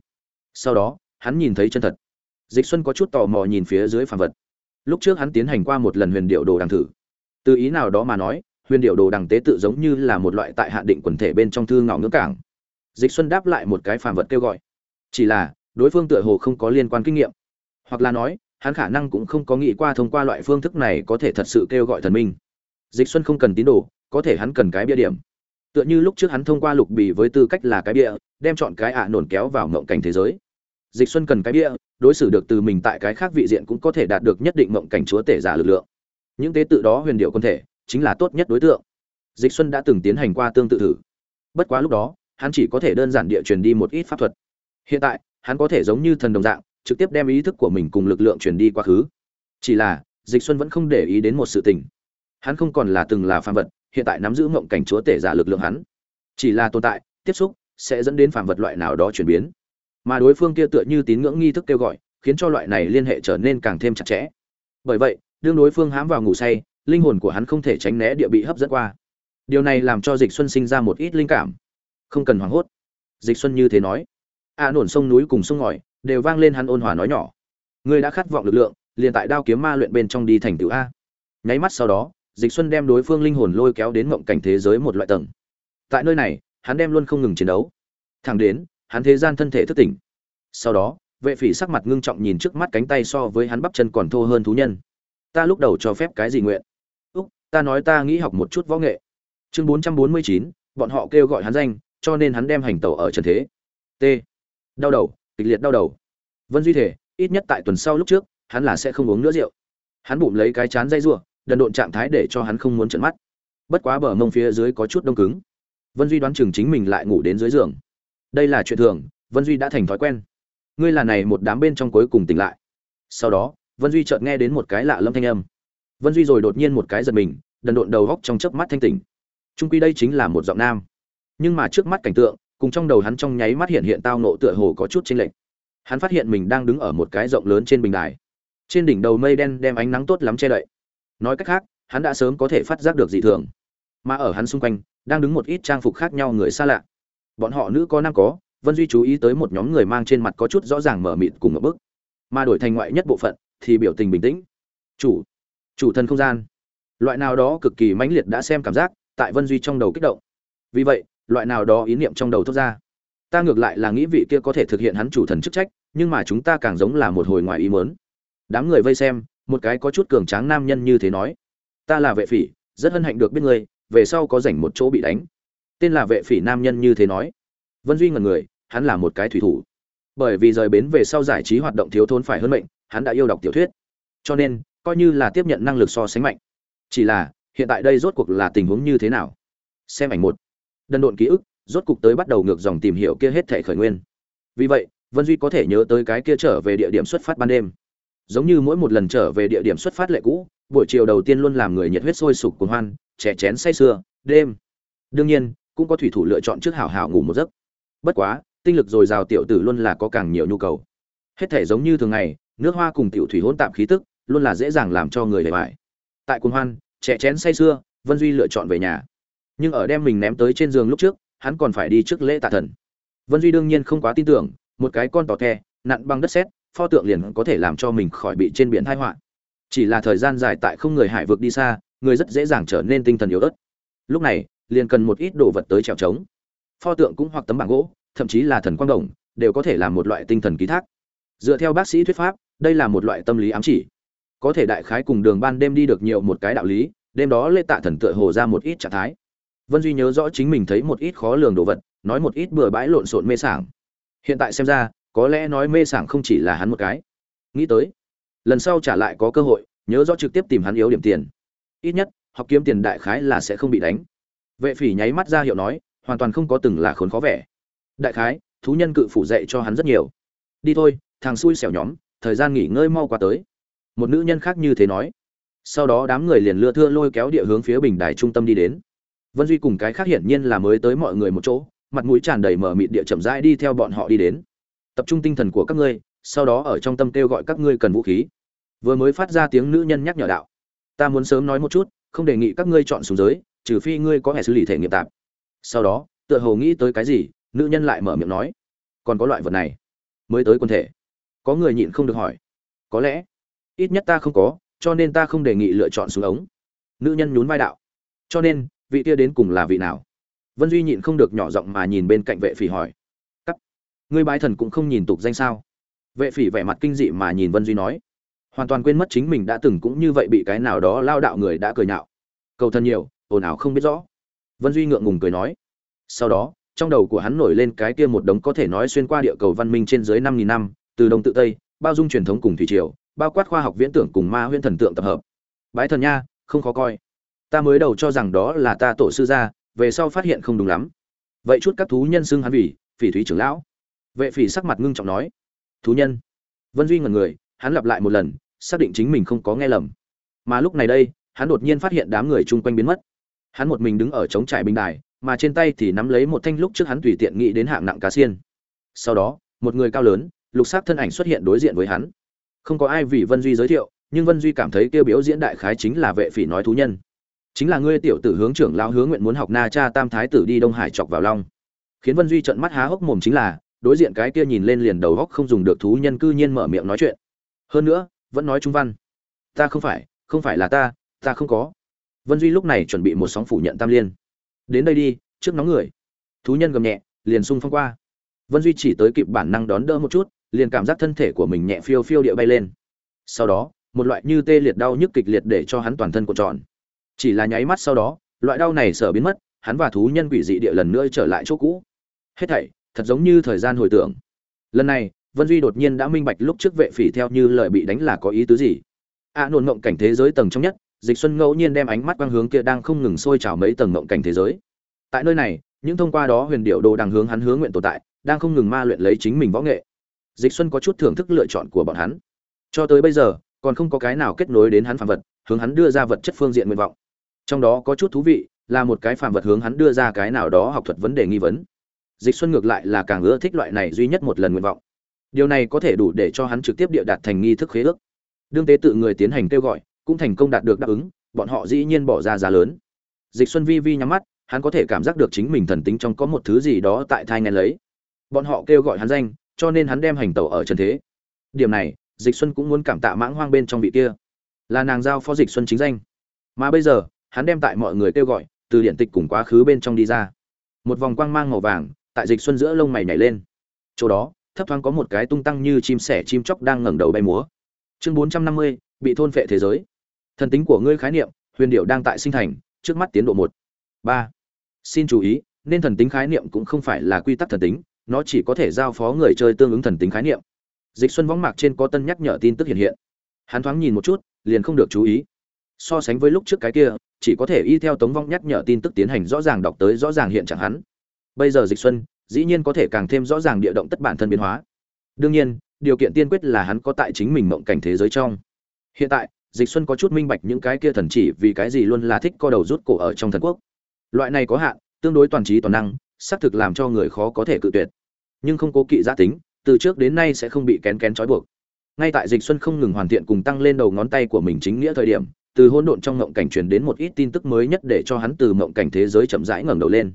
[SPEAKER 1] Sau đó, hắn nhìn thấy chân thật. Dịch xuân có chút tò mò nhìn phía dưới phàm vật. Lúc trước hắn tiến hành qua một lần huyền điệu đồ đằng thử. Từ ý nào đó mà nói, huyền điệu đồ đằng tế tự giống như là một loại tại hạn định quần thể bên trong thư ngạo ngưỡng cảng. Dịch xuân đáp lại một cái phàm vật kêu gọi. Chỉ là, đối phương tựa hồ không có liên quan kinh nghiệm. Hoặc là nói hắn khả năng cũng không có nghĩ qua thông qua loại phương thức này có thể thật sự kêu gọi thần minh. Dịch xuân không cần tín đồ, có thể hắn cần cái bia điểm. Tựa như lúc trước hắn thông qua lục bì với tư cách là cái bia, đem chọn cái ạ nổn kéo vào mộng cảnh thế giới. Dịch xuân cần cái bia, đối xử được từ mình tại cái khác vị diện cũng có thể đạt được nhất định mộng cảnh chúa tể giả lực lượng. Những tế tự đó huyền điệu quân thể, chính là tốt nhất đối tượng. Dịch xuân đã từng tiến hành qua tương tự thử. Bất quá lúc đó, hắn chỉ có thể đơn giản địa truyền đi một ít pháp thuật. Hiện tại, hắn có thể giống như thần đồng dạng trực tiếp đem ý thức của mình cùng lực lượng truyền đi quá khứ. Chỉ là dịch xuân vẫn không để ý đến một sự tình. Hắn không còn là từng là phàm vật hiện tại nắm giữ mộng cảnh chúa tể giả lực lượng hắn. Chỉ là tồn tại tiếp xúc sẽ dẫn đến phàm vật loại nào đó chuyển biến. Mà đối phương kia tựa như tín ngưỡng nghi thức kêu gọi khiến cho loại này liên hệ trở nên càng thêm chặt chẽ. Bởi vậy đương đối phương hãm vào ngủ say linh hồn của hắn không thể tránh né địa bị hấp dẫn qua. Điều này làm cho dịch xuân sinh ra một ít linh cảm. Không cần hoảng hốt. Dịch xuân như thế nói. A à, nổn sông núi cùng sông ngòi đều vang lên hắn ôn hòa nói nhỏ. Ngươi đã khát vọng lực lượng liền tại đao kiếm ma luyện bên trong đi thành tựu a. Nháy mắt sau đó dịch xuân đem đối phương linh hồn lôi kéo đến mộng cảnh thế giới một loại tầng. Tại nơi này hắn đem luôn không ngừng chiến đấu. Thẳng đến hắn thế gian thân thể thức tỉnh. Sau đó vệ phỉ sắc mặt ngưng trọng nhìn trước mắt cánh tay so với hắn bắp chân còn thô hơn thú nhân. Ta lúc đầu cho phép cái gì nguyện? Úc ta nói ta nghĩ học một chút võ nghệ. Chương 449, bọn họ kêu gọi hắn danh cho nên hắn đem hành tẩu ở trần thế. T. Đau đầu kịch liệt đau đầu. Vân duy thể ít nhất tại tuần sau lúc trước hắn là sẽ không uống nữa rượu. Hắn bụng lấy cái chán dây rùa, đần độn trạng thái để cho hắn không muốn trợn mắt. Bất quá bờ mông phía dưới có chút đông cứng. Vân duy đoán chừng chính mình lại ngủ đến dưới giường. Đây là chuyện thường vân duy đã thành thói quen. Ngươi là này một đám bên trong cuối cùng tỉnh lại. Sau đó vân duy chợt nghe đến một cái lạ lâm thanh âm. Vân duy rồi đột nhiên một cái giật mình đần độn đầu góc trong chớp mắt thanh tỉnh. Trung quy đây chính là một giọng nam. Nhưng mà trước mắt cảnh tượng cùng trong đầu hắn trong nháy mắt hiện hiện tao nộ tựa hồ có chút chênh lệch. Hắn phát hiện mình đang đứng ở một cái rộng lớn trên bình đài. Trên đỉnh đầu mây đen đem ánh nắng tốt lắm che đậy. Nói cách khác, hắn đã sớm có thể phát giác được dị thường. Mà ở hắn xung quanh, đang đứng một ít trang phục khác nhau người xa lạ. Bọn họ nữ có nam có, vân duy chú ý tới một nhóm người mang trên mặt có chút rõ ràng mở mịt cùng ở bức. Mà đổi thành ngoại nhất bộ phận, thì biểu tình bình tĩnh. Chủ chủ thần không gian. Loại nào đó cực kỳ mãnh liệt đã xem cảm giác, tại vân duy trong đầu kích động. Vì vậy loại nào đó ý niệm trong đầu thoát ra. Ta ngược lại là nghĩ vị kia có thể thực hiện hắn chủ thần chức trách, nhưng mà chúng ta càng giống là một hồi ngoài ý mớn đám người vây xem, một cái có chút cường tráng nam nhân như thế nói. Ta là vệ phỉ, rất hân hạnh được biết ngươi, về sau có rảnh một chỗ bị đánh. Tên là vệ phỉ nam nhân như thế nói. Vân duy ngần người, hắn là một cái thủy thủ. Bởi vì rời bến về sau giải trí hoạt động thiếu thốn phải hơn mệnh, hắn đã yêu đọc tiểu thuyết. Cho nên, coi như là tiếp nhận năng lực so sánh mạnh. Chỉ là, hiện tại đây rốt cuộc là tình huống như thế nào? Xem ảnh một đần độn ký ức, rốt cục tới bắt đầu ngược dòng tìm hiểu kia hết thể khởi nguyên. Vì vậy, vân duy có thể nhớ tới cái kia trở về địa điểm xuất phát ban đêm. Giống như mỗi một lần trở về địa điểm xuất phát lệ cũ, buổi chiều đầu tiên luôn làm người nhiệt huyết sôi sục cuồng hoan trẻ chén say sưa, đêm. Đương nhiên, cũng có thủy thủ lựa chọn trước hảo hảo ngủ một giấc. Bất quá, tinh lực dồi dào tiểu tử luôn là có càng nhiều nhu cầu. Hết thể giống như thường ngày, nước hoa cùng tiểu thủy hỗn tạp khí tức, luôn là dễ dàng làm cho người hề bại. Tại cuồng hoan trẻ chén say sưa, vân duy lựa chọn về nhà nhưng ở đem mình ném tới trên giường lúc trước, hắn còn phải đi trước lễ tạ thần. Vân duy đương nhiên không quá tin tưởng, một cái con tò the, nặn băng đất sét, pho tượng liền có thể làm cho mình khỏi bị trên biển thai họa. Chỉ là thời gian dài tại không người hải vực đi xa, người rất dễ dàng trở nên tinh thần yếu ớt. Lúc này, liền cần một ít đồ vật tới trèo trống. Pho tượng cũng hoặc tấm bảng gỗ, thậm chí là thần quang đồng, đều có thể là một loại tinh thần ký thác. Dựa theo bác sĩ thuyết pháp, đây là một loại tâm lý ám chỉ. Có thể đại khái cùng đường ban đêm đi được nhiều một cái đạo lý, đêm đó lê tạ thần tựa hồ ra một ít trạng thái vân duy nhớ rõ chính mình thấy một ít khó lường đồ vật, nói một ít bừa bãi lộn xộn mê sảng. Hiện tại xem ra, có lẽ nói mê sảng không chỉ là hắn một cái. Nghĩ tới, lần sau trả lại có cơ hội, nhớ rõ trực tiếp tìm hắn yếu điểm tiền. Ít nhất, học kiếm tiền đại khái là sẽ không bị đánh. Vệ phỉ nháy mắt ra hiệu nói, hoàn toàn không có từng là khốn khó vẻ. Đại khái, thú nhân cự phủ dạy cho hắn rất nhiều. Đi thôi, thằng xui xẻo nhóm, thời gian nghỉ ngơi mau qua tới. Một nữ nhân khác như thế nói. Sau đó đám người liền lưa thưa lôi kéo địa hướng phía bình đài trung tâm đi đến vân duy cùng cái khác hiển nhiên là mới tới mọi người một chỗ, mặt mũi tràn đầy mở mịt địa chậm rãi đi theo bọn họ đi đến. Tập trung tinh thần của các ngươi, sau đó ở trong tâm kêu gọi các ngươi cần vũ khí. Vừa mới phát ra tiếng nữ nhân nhắc nhở đạo. Ta muốn sớm nói một chút, không đề nghị các ngươi chọn xuống giới, trừ phi ngươi có hệ xử lý thể nghiệm tạp. Sau đó, tựa hồ nghĩ tới cái gì, nữ nhân lại mở miệng nói. Còn có loại vật này, mới tới quân thể. Có người nhịn không được hỏi. Có lẽ, ít nhất ta không có, cho nên ta không đề nghị lựa chọn xuống ống. Nữ nhân nhún vai đạo. Cho nên vị kia đến cùng là vị nào? Vân duy nhịn không được nhỏ giọng mà nhìn bên cạnh vệ phỉ hỏi. Cắt. Ngươi bái thần cũng không nhìn tục danh sao? Vệ phỉ vẻ mặt kinh dị mà nhìn vân duy nói. Hoàn toàn quên mất chính mình đã từng cũng như vậy bị cái nào đó lao đạo người đã cười nhạo. Cầu thân nhiều, ồn ào không biết rõ. Vân duy ngượng ngùng cười nói. Sau đó, trong đầu của hắn nổi lên cái kia một đống có thể nói xuyên qua địa cầu văn minh trên dưới năm nghìn năm, từ đông tự tây, bao dung truyền thống cùng thủy triều, bao quát khoa học viễn tưởng cùng ma huyễn thần tượng tập hợp. Bái thần nha, không khó coi ta mới đầu cho rằng đó là ta tổ sư gia, về sau phát hiện không đúng lắm. Vậy chút các thú nhân xưng hắn vì, phỉ thúy trưởng lão. Vệ phỉ sắc mặt ngưng trọng nói, thú nhân. Vân duy ngần người, hắn lặp lại một lần, xác định chính mình không có nghe lầm. Mà lúc này đây, hắn đột nhiên phát hiện đám người chung quanh biến mất. Hắn một mình đứng ở trống trải bình đài, mà trên tay thì nắm lấy một thanh lúc trước hắn tùy tiện nghĩ đến hạng nặng cá xiên. Sau đó, một người cao lớn, lục sắc thân ảnh xuất hiện đối diện với hắn. Không có ai vì vân duy giới thiệu, nhưng vân duy cảm thấy kêu biểu diễn đại khái chính là vệ phỉ nói thú nhân chính là ngươi tiểu tử hướng trưởng lão hướng nguyện muốn học na cha tam thái tử đi đông hải chọc vào long. Khiến vân duy trận mắt há hốc mồm chính là, đối diện cái kia nhìn lên liền đầu góc không dùng được thú nhân cư nhiên mở miệng nói chuyện. Hơn nữa, vẫn nói trung văn. Ta không phải không phải là ta ta không có. Vân duy lúc này chuẩn bị một sóng phủ nhận tam liên. Đến đây đi, trước nóng người. Thú nhân gầm nhẹ, liền xung phong qua. Vân duy chỉ tới kịp bản năng đón đỡ một chút, liền cảm giác thân thể của mình nhẹ phiêu phiêu địa bay lên. Sau đó, một loại như tê liệt đau nhức kịch liệt để cho hắn toàn thân cuộn tròn chỉ là nháy mắt sau đó loại đau này sợ biến mất hắn và thú nhân quỷ dị địa lần nữa trở lại chỗ cũ. Hết thảy thật giống như thời gian hồi tưởng. Lần này vân duy đột nhiên đã minh bạch lúc trước vệ phỉ theo như lời bị đánh là có ý tứ gì. A à, nôn ngộng cảnh thế giới tầng trong nhất dịch xuân ngẫu nhiên đem ánh mắt quang hướng kia đang không ngừng sôi trào mấy tầng ngộng cảnh thế giới. Tại nơi này những thông qua đó huyền điệu đồ đang hướng hắn hướng nguyện tồn tại đang không ngừng ma luyện lấy chính mình võ nghệ. Dịch xuân có chút thưởng thức lựa chọn của bọn hắn. Cho tới bây giờ còn không có cái nào kết nối đến hắn phàm vật hướng hắn đưa ra vật chất phương diện nguyện vọng trong đó có chút thú vị, là một cái phàm vật hướng hắn đưa ra cái nào đó học thuật vấn đề nghi vấn. Dịch xuân ngược lại là càng ưa thích loại này duy nhất một lần nguyện vọng. Điều này có thể đủ để cho hắn trực tiếp địa đạt thành nghi thức khế ước. Đương tế tự người tiến hành kêu gọi, cũng thành công đạt được đáp ứng, bọn họ dĩ nhiên bỏ ra giá lớn. Dịch xuân vi vi nhắm mắt, hắn có thể cảm giác được chính mình thần tính trong có một thứ gì đó tại thai ngàn lấy. Bọn họ kêu gọi hắn danh, cho nên hắn đem hành tẩu ở trần thế. Điểm này, dịch xuân cũng muốn cảm tạ mãng hoang bên trong vị kia. Là nàng giao phó dịch xuân chính danh. Mà bây giờ hắn đem tại mọi người kêu gọi từ điện tịch cùng quá khứ bên trong đi ra. Một vòng quang mang màu vàng tại dịch xuân giữa lông mày nhảy lên. Chỗ đó thấp thoáng có một cái tung tăng như chim sẻ chim chóc đang ngẩng đầu bay múa. Chương 450, bị thôn phệ thế giới. Thần tính của ngươi khái niệm huyền điệu đang tại sinh thành trước mắt tiến độ một. Ba. Xin chú ý nên thần tính khái niệm cũng không phải là quy tắc thần tính nó chỉ có thể giao phó người chơi tương ứng thần tính khái niệm. Dịch xuân võng mạc trên có tân nhắc nhở tin tức hiện hiện. Hắn thoáng nhìn một chút liền không được chú ý. So sánh với lúc trước cái kia chỉ có thể y theo tống vong nhắc nhở tin tức tiến hành rõ ràng đọc tới rõ ràng hiện trạng hắn. Bây giờ dịch xuân, dĩ nhiên có thể càng thêm rõ ràng địa động tất bản thân biến hóa. Đương nhiên, điều kiện tiên quyết là hắn có tại chính mình mộng cảnh thế giới trong. Hiện tại, dịch xuân có chút minh bạch những cái kia thần chỉ vì cái gì luôn là thích co đầu rút cổ ở trong thần quốc. Loại này có hạn, tương đối toàn trí toàn năng, xác thực làm cho người khó có thể cự tuyệt. Nhưng không cố kỵ gia tính, từ trước đến nay sẽ không bị kén kén trói buộc. Ngay tại dịch xuân không ngừng hoàn thiện cùng tăng lên đầu ngón tay của mình chính nghĩa thời điểm từ hỗn độn trong ngộng cảnh truyền đến một ít tin tức mới nhất để cho hắn từ ngộng cảnh thế giới chậm rãi ngẩng đầu lên.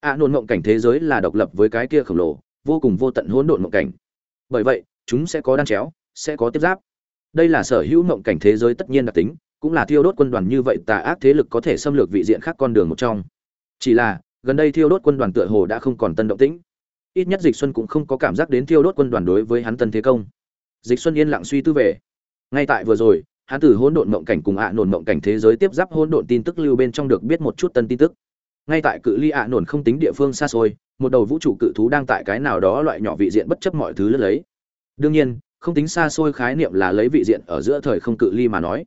[SPEAKER 1] A à, nôn ngộng cảnh thế giới là độc lập với cái kia khổng lồ vô cùng vô tận hỗn độn ngộng cảnh. Bởi vậy chúng sẽ có đan chéo sẽ có tiếp giáp. Đây là sở hữu ngộng cảnh thế giới tất nhiên đặc tính cũng là thiêu đốt quân đoàn như vậy tà ác thế lực có thể xâm lược vị diện khác con đường một trong. Chỉ là gần đây thiêu đốt quân đoàn tựa hồ đã không còn tân động tĩnh. Ít nhất dịch xuân cũng không có cảm giác đến thiêu đốt quân đoàn đối với hắn tân thế công. Dịch xuân yên lặng suy tư về. Ngay tại vừa rồi hắn từ hỗn độn mộng cảnh cùng ạ nổn mộng cảnh thế giới tiếp giáp hỗn độn tin tức lưu bên trong được biết một chút tân tin tức. Ngay tại cự ly ạ nổn không tính địa phương xa xôi, một đầu vũ trụ cự thú đang tại cái nào đó loại nhỏ vị diện bất chấp mọi thứ lướt lấy. Đương nhiên, không tính xa xôi khái niệm là lấy vị diện ở giữa thời không cự ly mà nói.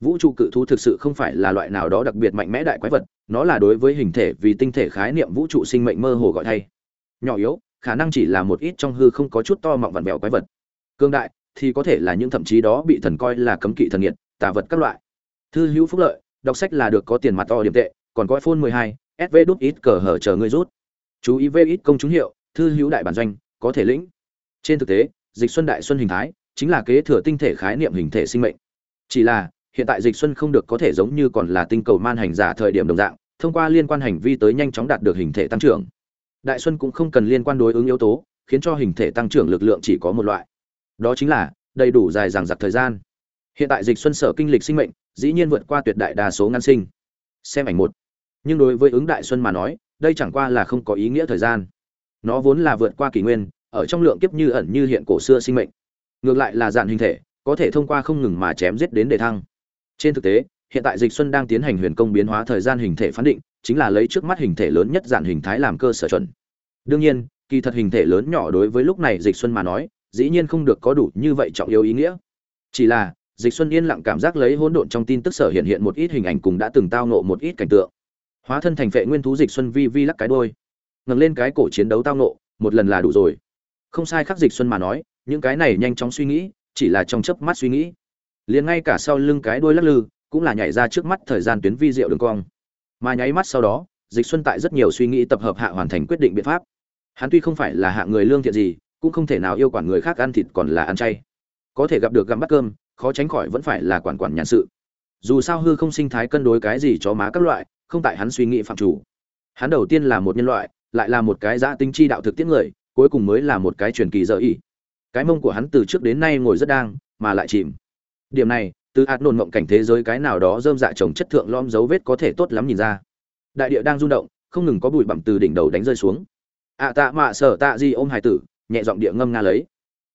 [SPEAKER 1] Vũ trụ cự thú thực sự không phải là loại nào đó đặc biệt mạnh mẽ đại quái vật, nó là đối với hình thể vì tinh thể khái niệm vũ trụ sinh mệnh mơ hồ gọi thay. Nhỏ yếu, khả năng chỉ là một ít trong hư không có chút to mọng vặn vẹo quái vật. Cương đại thì có thể là những thậm chí đó bị thần coi là cấm kỵ thần nghiệt tà vật các loại. Thư hữu phúc lợi đọc sách là được có tiền mặt to điểm tệ còn có iphone 12, sv đút ít cờ hở chờ người rút. Chú ý về ít công chúng hiệu thư hữu đại bản doanh có thể lĩnh. Trên thực tế dịch xuân đại xuân hình thái chính là kế thừa tinh thể khái niệm hình thể sinh mệnh. Chỉ là hiện tại dịch xuân không được có thể giống như còn là tinh cầu man hành giả thời điểm đồng dạng thông qua liên quan hành vi tới nhanh chóng đạt được hình thể tăng trưởng. Đại xuân cũng không cần liên quan đối ứng yếu tố khiến cho hình thể tăng trưởng lực lượng chỉ có một loại đó chính là, đầy đủ dài dằng dặc thời gian. Hiện tại dịch xuân sở kinh lịch sinh mệnh, dĩ nhiên vượt qua tuyệt đại đa số ngăn sinh. Xem ảnh một. Nhưng đối với ứng đại xuân mà nói, đây chẳng qua là không có ý nghĩa thời gian. Nó vốn là vượt qua kỷ nguyên, ở trong lượng kiếp như ẩn như hiện cổ xưa sinh mệnh. Ngược lại là dạng hình thể, có thể thông qua không ngừng mà chém giết đến đề thăng. Trên thực tế, hiện tại dịch xuân đang tiến hành huyền công biến hóa thời gian hình thể phán định, chính là lấy trước mắt hình thể lớn nhất dạng hình thái làm cơ sở chuẩn. Đương nhiên, kỳ thật hình thể lớn nhỏ đối với lúc này dịch xuân mà nói dĩ nhiên không được có đủ như vậy trọng yếu ý nghĩa. Chỉ là, dịch xuân yên lặng cảm giác lấy hỗn độn trong tin tức sở hiện hiện một ít hình ảnh cùng đã từng tao nộ một ít cảnh tượng. Hóa thân thành phệ nguyên thú dịch xuân vi vi lắc cái đôi. Ngẩng lên cái cổ chiến đấu tao nộ một lần là đủ rồi. Không sai khắc dịch xuân mà nói, những cái này nhanh chóng suy nghĩ, chỉ là trong chớp mắt suy nghĩ. Liền ngay cả sau lưng cái đuôi lắc lư, cũng là nhảy ra trước mắt thời gian tuyến vi diệu đường cong. Mà nháy mắt sau đó, dịch xuân tại rất nhiều suy nghĩ tập hợp hạ hoàn thành quyết định biện pháp. Hắn tuy không phải là hạ người lương thiện gì cũng không thể nào yêu quản người khác ăn thịt còn là ăn chay. Có thể gặp được gặm bắt cơm, khó tránh khỏi vẫn phải là quản quản nhàn sự. Dù sao hư không sinh thái cân đối cái gì cho má các loại, không tại hắn suy nghĩ phạm chủ. Hắn đầu tiên là một nhân loại, lại là một cái giã tính chi đạo thực tiễn người, cuối cùng mới là một cái truyền kỳ dở ỉ cái mông của hắn từ trước đến nay ngồi rất đang, mà lại chìm. Điểm này, từ hạt nôn mộng cảnh thế giới cái nào đó dơm dạ trồng chất thượng lom dấu vết có thể tốt lắm nhìn ra. Đại địa đang rung động, không ngừng có bụi bặm từ đỉnh đầu đánh rơi xuống. Ạ tạ mạ sở tạ di ôm hải tử nhẹ giọng địa ngâm nga lấy.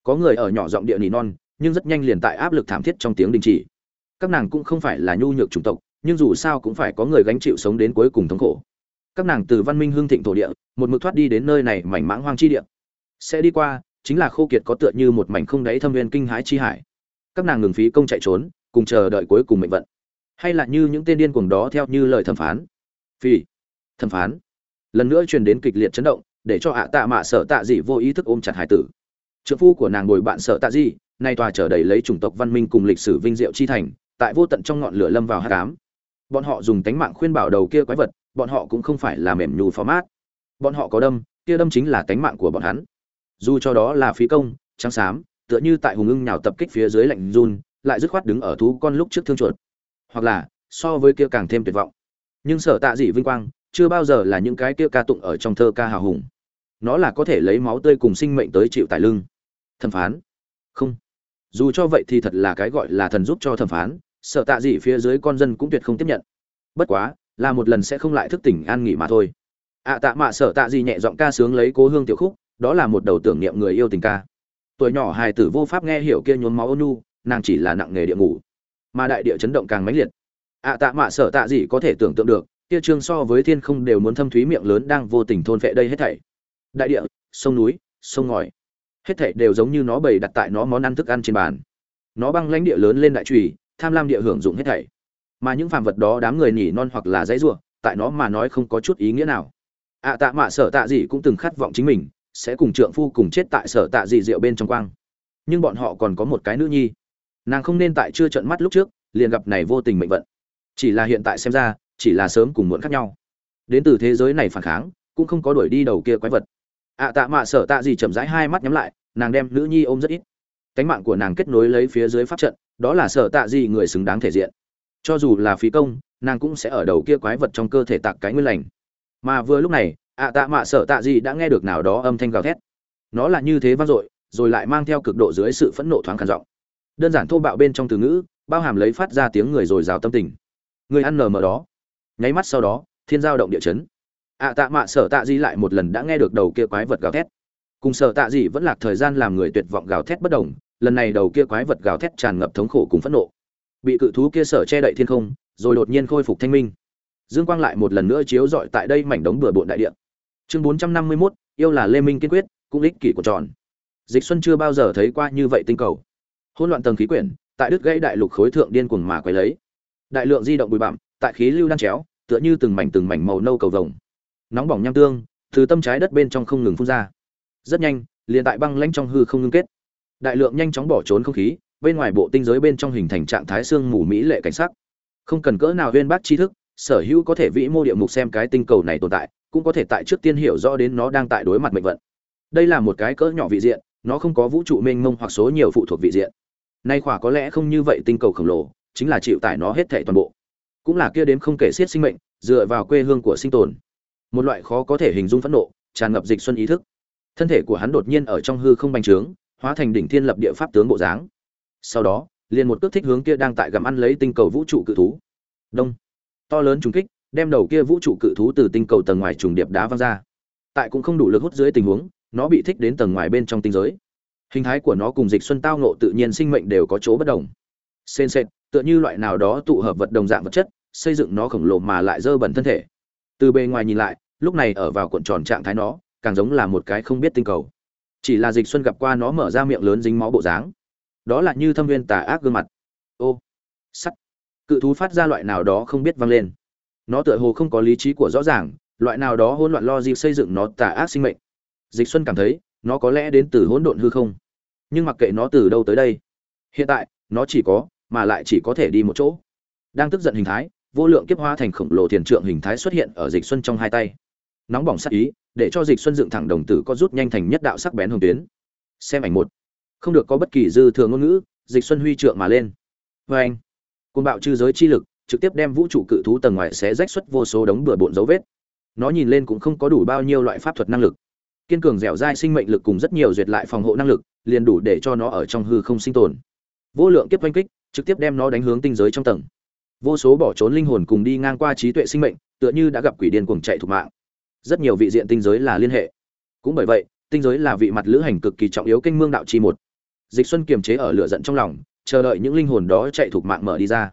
[SPEAKER 1] Có người ở nhỏ giọng địa nỉ non, nhưng rất nhanh liền tại áp lực thảm thiết trong tiếng đình chỉ. Các nàng cũng không phải là nhu nhược chủng tộc, nhưng dù sao cũng phải có người gánh chịu sống đến cuối cùng thống khổ. Các nàng từ văn minh hương thịnh thổ địa, một mực thoát đi đến nơi này mảnh mãng hoang chi địa. Sẽ đi qua, chính là khô kiệt có tựa như một mảnh không đáy thâm viên kinh hãi chi hải. Các nàng ngừng phí công chạy trốn, cùng chờ đợi cuối cùng mệnh vận. Hay là như những tên điên cuồng đó theo như lời thẩm phán. Phi thẩm phán. Lần nữa truyền đến kịch liệt chấn động để cho ạ tạ mạ sợ tạ dị vô ý thức ôm chặt hải tử. Trợ phu của nàng ngồi bạn sợ tạ dị, nay tòa trở đầy lấy chủng tộc văn minh cùng lịch sử vinh diệu chi thành, tại vô tận trong ngọn lửa lâm vào hát cám bọn họ dùng tánh mạng khuyên bảo đầu kia quái vật, bọn họ cũng không phải là mềm nhù phó mát bọn họ có đâm, kia đâm chính là tánh mạng của bọn hắn. Dù cho đó là phí công, trắng xám, tựa như tại hùng ưng nhào tập kích phía dưới lạnh run, lại dứt khoát đứng ở thú con lúc trước thương chuột. Hoặc là, so với kia càng thêm tuyệt vọng. Nhưng sở tạ dị vinh quang chưa bao giờ là những cái kia ca tụng ở trong thơ ca hào hùng. Nó là có thể lấy máu tươi cùng sinh mệnh tới chịu tài lưng. Thẩm phán. Không. Dù cho vậy thì thật là cái gọi là thần giúp cho thẩm phán sở tạ gì phía dưới con dân cũng tuyệt không tiếp nhận. Bất quá, là một lần sẽ không lại thức tỉnh an nghỉ mà thôi. Ạ tạ mạ sở tạ gì nhẹ giọng ca sướng lấy cố hương tiểu khúc, đó là một đầu tưởng niệm người yêu tình ca. Tuổi nhỏ hài tử vô pháp nghe hiểu kia nhốn máu ôn nhu, nàng chỉ là nặng nghề địa ngủ. Mà đại địa chấn động càng mãnh liệt. Ạ tạ mạ sở tạ gì có thể tưởng tượng được kia trương so với thiên không đều muốn thâm thúy miệng lớn đang vô tình thôn vệ đây hết thảy. Đại địa, sông núi, sông ngòi, hết thảy đều giống như nó bày đặt tại nó món ăn thức ăn trên bàn. Nó băng lãnh địa lớn lên đại trùy, tham lam địa hưởng dụng hết thảy. Mà những phàm vật đó đám người nhỉ non hoặc là dãy rủa, tại nó mà nói không có chút ý nghĩa nào. Ạ tạ mạ sở tạ gì cũng từng khát vọng chính mình, sẽ cùng trượng phu cùng chết tại sở tạ dị rượu bên trong quang. Nhưng bọn họ còn có một cái nữ nhi. Nàng không nên tại chưa trận mắt lúc trước, liền gặp này vô tình mệnh vận. Chỉ là hiện tại xem ra chỉ là sớm cùng muộn khác nhau. Đến từ thế giới này phản kháng, cũng không có đuổi đi đầu kia quái vật. Ạ tạ mạ sở tạ gì chậm rãi hai mắt nhắm lại, nàng đem nữ nhi ôm rất ít. Cánh mạng của nàng kết nối lấy phía dưới pháp trận, đó là sở tạ gì người xứng đáng thể diện. Cho dù là phí công, nàng cũng sẽ ở đầu kia quái vật trong cơ thể tạc cái nguyên lành. Mà vừa lúc này, ạ tạ mạ sở tạ gì đã nghe được nào đó âm thanh gào thét. Nó là như thế vang dội, rồi lại mang theo cực độ dưới sự phẫn nộ thoáng khàn giọng. Đơn giản thô bạo bên trong từ ngữ, bao hàm lấy phát ra tiếng người rồi rào tâm tình. Người ăn nở mờ đó nháy mắt sau đó thiên giao động địa chấn. Ạ tạ mạ sở tạ di lại một lần đã nghe được đầu kia quái vật gào thét. Cùng sở tạ di vẫn lạc thời gian làm người tuyệt vọng gào thét bất đồng lần này đầu kia quái vật gào thét tràn ngập thống khổ cùng phẫn nộ. Bị cự thú kia sở che đậy thiên không rồi đột nhiên khôi phục thanh minh. Dương quang lại một lần nữa chiếu rọi tại đây mảnh đống bừa bộn đại địa. Chương bốn trăm năm mươi 451, yêu là lê minh kiên quyết cũng ích kỷ của tròn. Dịch xuân chưa bao giờ thấy qua như vậy tinh cầu. Hỗn loạn tầng khí quyển tại đứt gãy đại lục khối thượng điên cuồng mà quấy lấy. Đại lượng di động bụi bặm tại khí lưu đang chéo tựa như từng mảnh từng mảnh màu nâu cầu vồng. Nóng bỏng nham tương, từ tâm trái đất bên trong không ngừng phun ra. Rất nhanh, liền tại băng lãnh trong hư không ngưng kết. Đại lượng nhanh chóng bỏ trốn không khí, bên ngoài bộ tinh giới bên trong hình thành trạng thái xương mù mỹ lệ cảnh sắc. Không cần cỡ nào huyên bác tri thức, sở hữu có thể vĩ mô địa mục xem cái tinh cầu này tồn tại, cũng có thể tại trước tiên hiểu rõ đến nó đang tại đối mặt mệnh vận. Đây là một cái cỡ nhỏ vị diện, nó không có vũ trụ mênh mông hoặc số nhiều phụ thuộc vị diện. Nay khỏa có lẽ không như vậy tinh cầu khổng lồ, chính là chịu tải nó hết thể toàn bộ cũng là kia đến không kể xiết sinh mệnh, dựa vào quê hương của sinh tồn. Một loại khó có thể hình dung phẫn nộ, tràn ngập dịch xuân ý thức. Thân thể của hắn đột nhiên ở trong hư không bành trướng, hóa thành đỉnh thiên lập địa pháp tướng bộ dáng. Sau đó, liền một cước thích hướng kia đang tại gặm ăn lấy tinh cầu vũ trụ cự thú. Đông. To lớn trùng kích, đem đầu kia vũ trụ cự thú từ tinh cầu tầng ngoài trùng điệp đá văng ra. Tại cũng không đủ lực hút dưới tình huống, nó bị thích đến tầng ngoài bên trong tinh giới. Hình thái của nó cùng dịch xuân tao nộ tự nhiên sinh mệnh đều có chỗ bất đồng. Sên sệt tựa như loại nào đó tụ hợp vật đồng dạng vật chất, xây dựng nó khổng lồ mà lại dơ bẩn thân thể. Từ bề ngoài nhìn lại, lúc này ở vào cuộn tròn trạng thái nó, càng giống là một cái không biết tinh cầu. Chỉ là dịch xuân gặp qua nó mở ra miệng lớn dính máu bộ dáng. Đó là như thâm viên tà ác gương mặt. Ô, sắt. Cự thú phát ra loại nào đó không biết vang lên. Nó tựa hồ không có lý trí của rõ ràng, loại nào đó hỗn loạn lo dịp xây dựng nó tà ác sinh mệnh. Dịch xuân cảm thấy, nó có lẽ đến từ hỗn độn hư không. Nhưng mặc kệ nó từ đâu tới đây, hiện tại, nó chỉ có mà lại chỉ có thể đi một chỗ. Đang tức giận hình thái, vô lượng kiếp hoa thành khổng lồ thiền trượng hình thái xuất hiện ở dịch xuân trong hai tay. Nóng bỏng sắc ý, để cho dịch xuân dựng thẳng đồng tử có rút nhanh thành nhất đạo sắc bén hồng tuyến. Xem ảnh một. Không được có bất kỳ dư thừa ngôn ngữ, dịch xuân huy trượng mà lên. Vê anh côn bạo chư giới chi lực, trực tiếp đem vũ trụ cự thú tầng ngoài xé rách xuất vô số đống bừa bộn dấu vết. Nó nhìn lên cũng không có đủ bao nhiêu loại pháp thuật năng lực. Kiên cường dẻo dai sinh mệnh lực cùng rất nhiều duyệt lại phòng hộ năng lực, liền đủ để cho nó ở trong hư không sinh tồn. Vô lượng kiếp oanh kích trực tiếp đem nó đánh hướng tinh giới trong tầng. Vô số bỏ trốn linh hồn cùng đi ngang qua trí tuệ sinh mệnh, tựa như đã gặp quỷ điên cuồng chạy thục mạng. Rất nhiều vị diện tinh giới là liên hệ. Cũng bởi vậy, tinh giới là vị mặt lữ hành cực kỳ trọng yếu kênh mương đạo chi một. Dịch xuân kiềm chế ở lửa giận trong lòng, chờ đợi những linh hồn đó chạy thục mạng mở đi ra.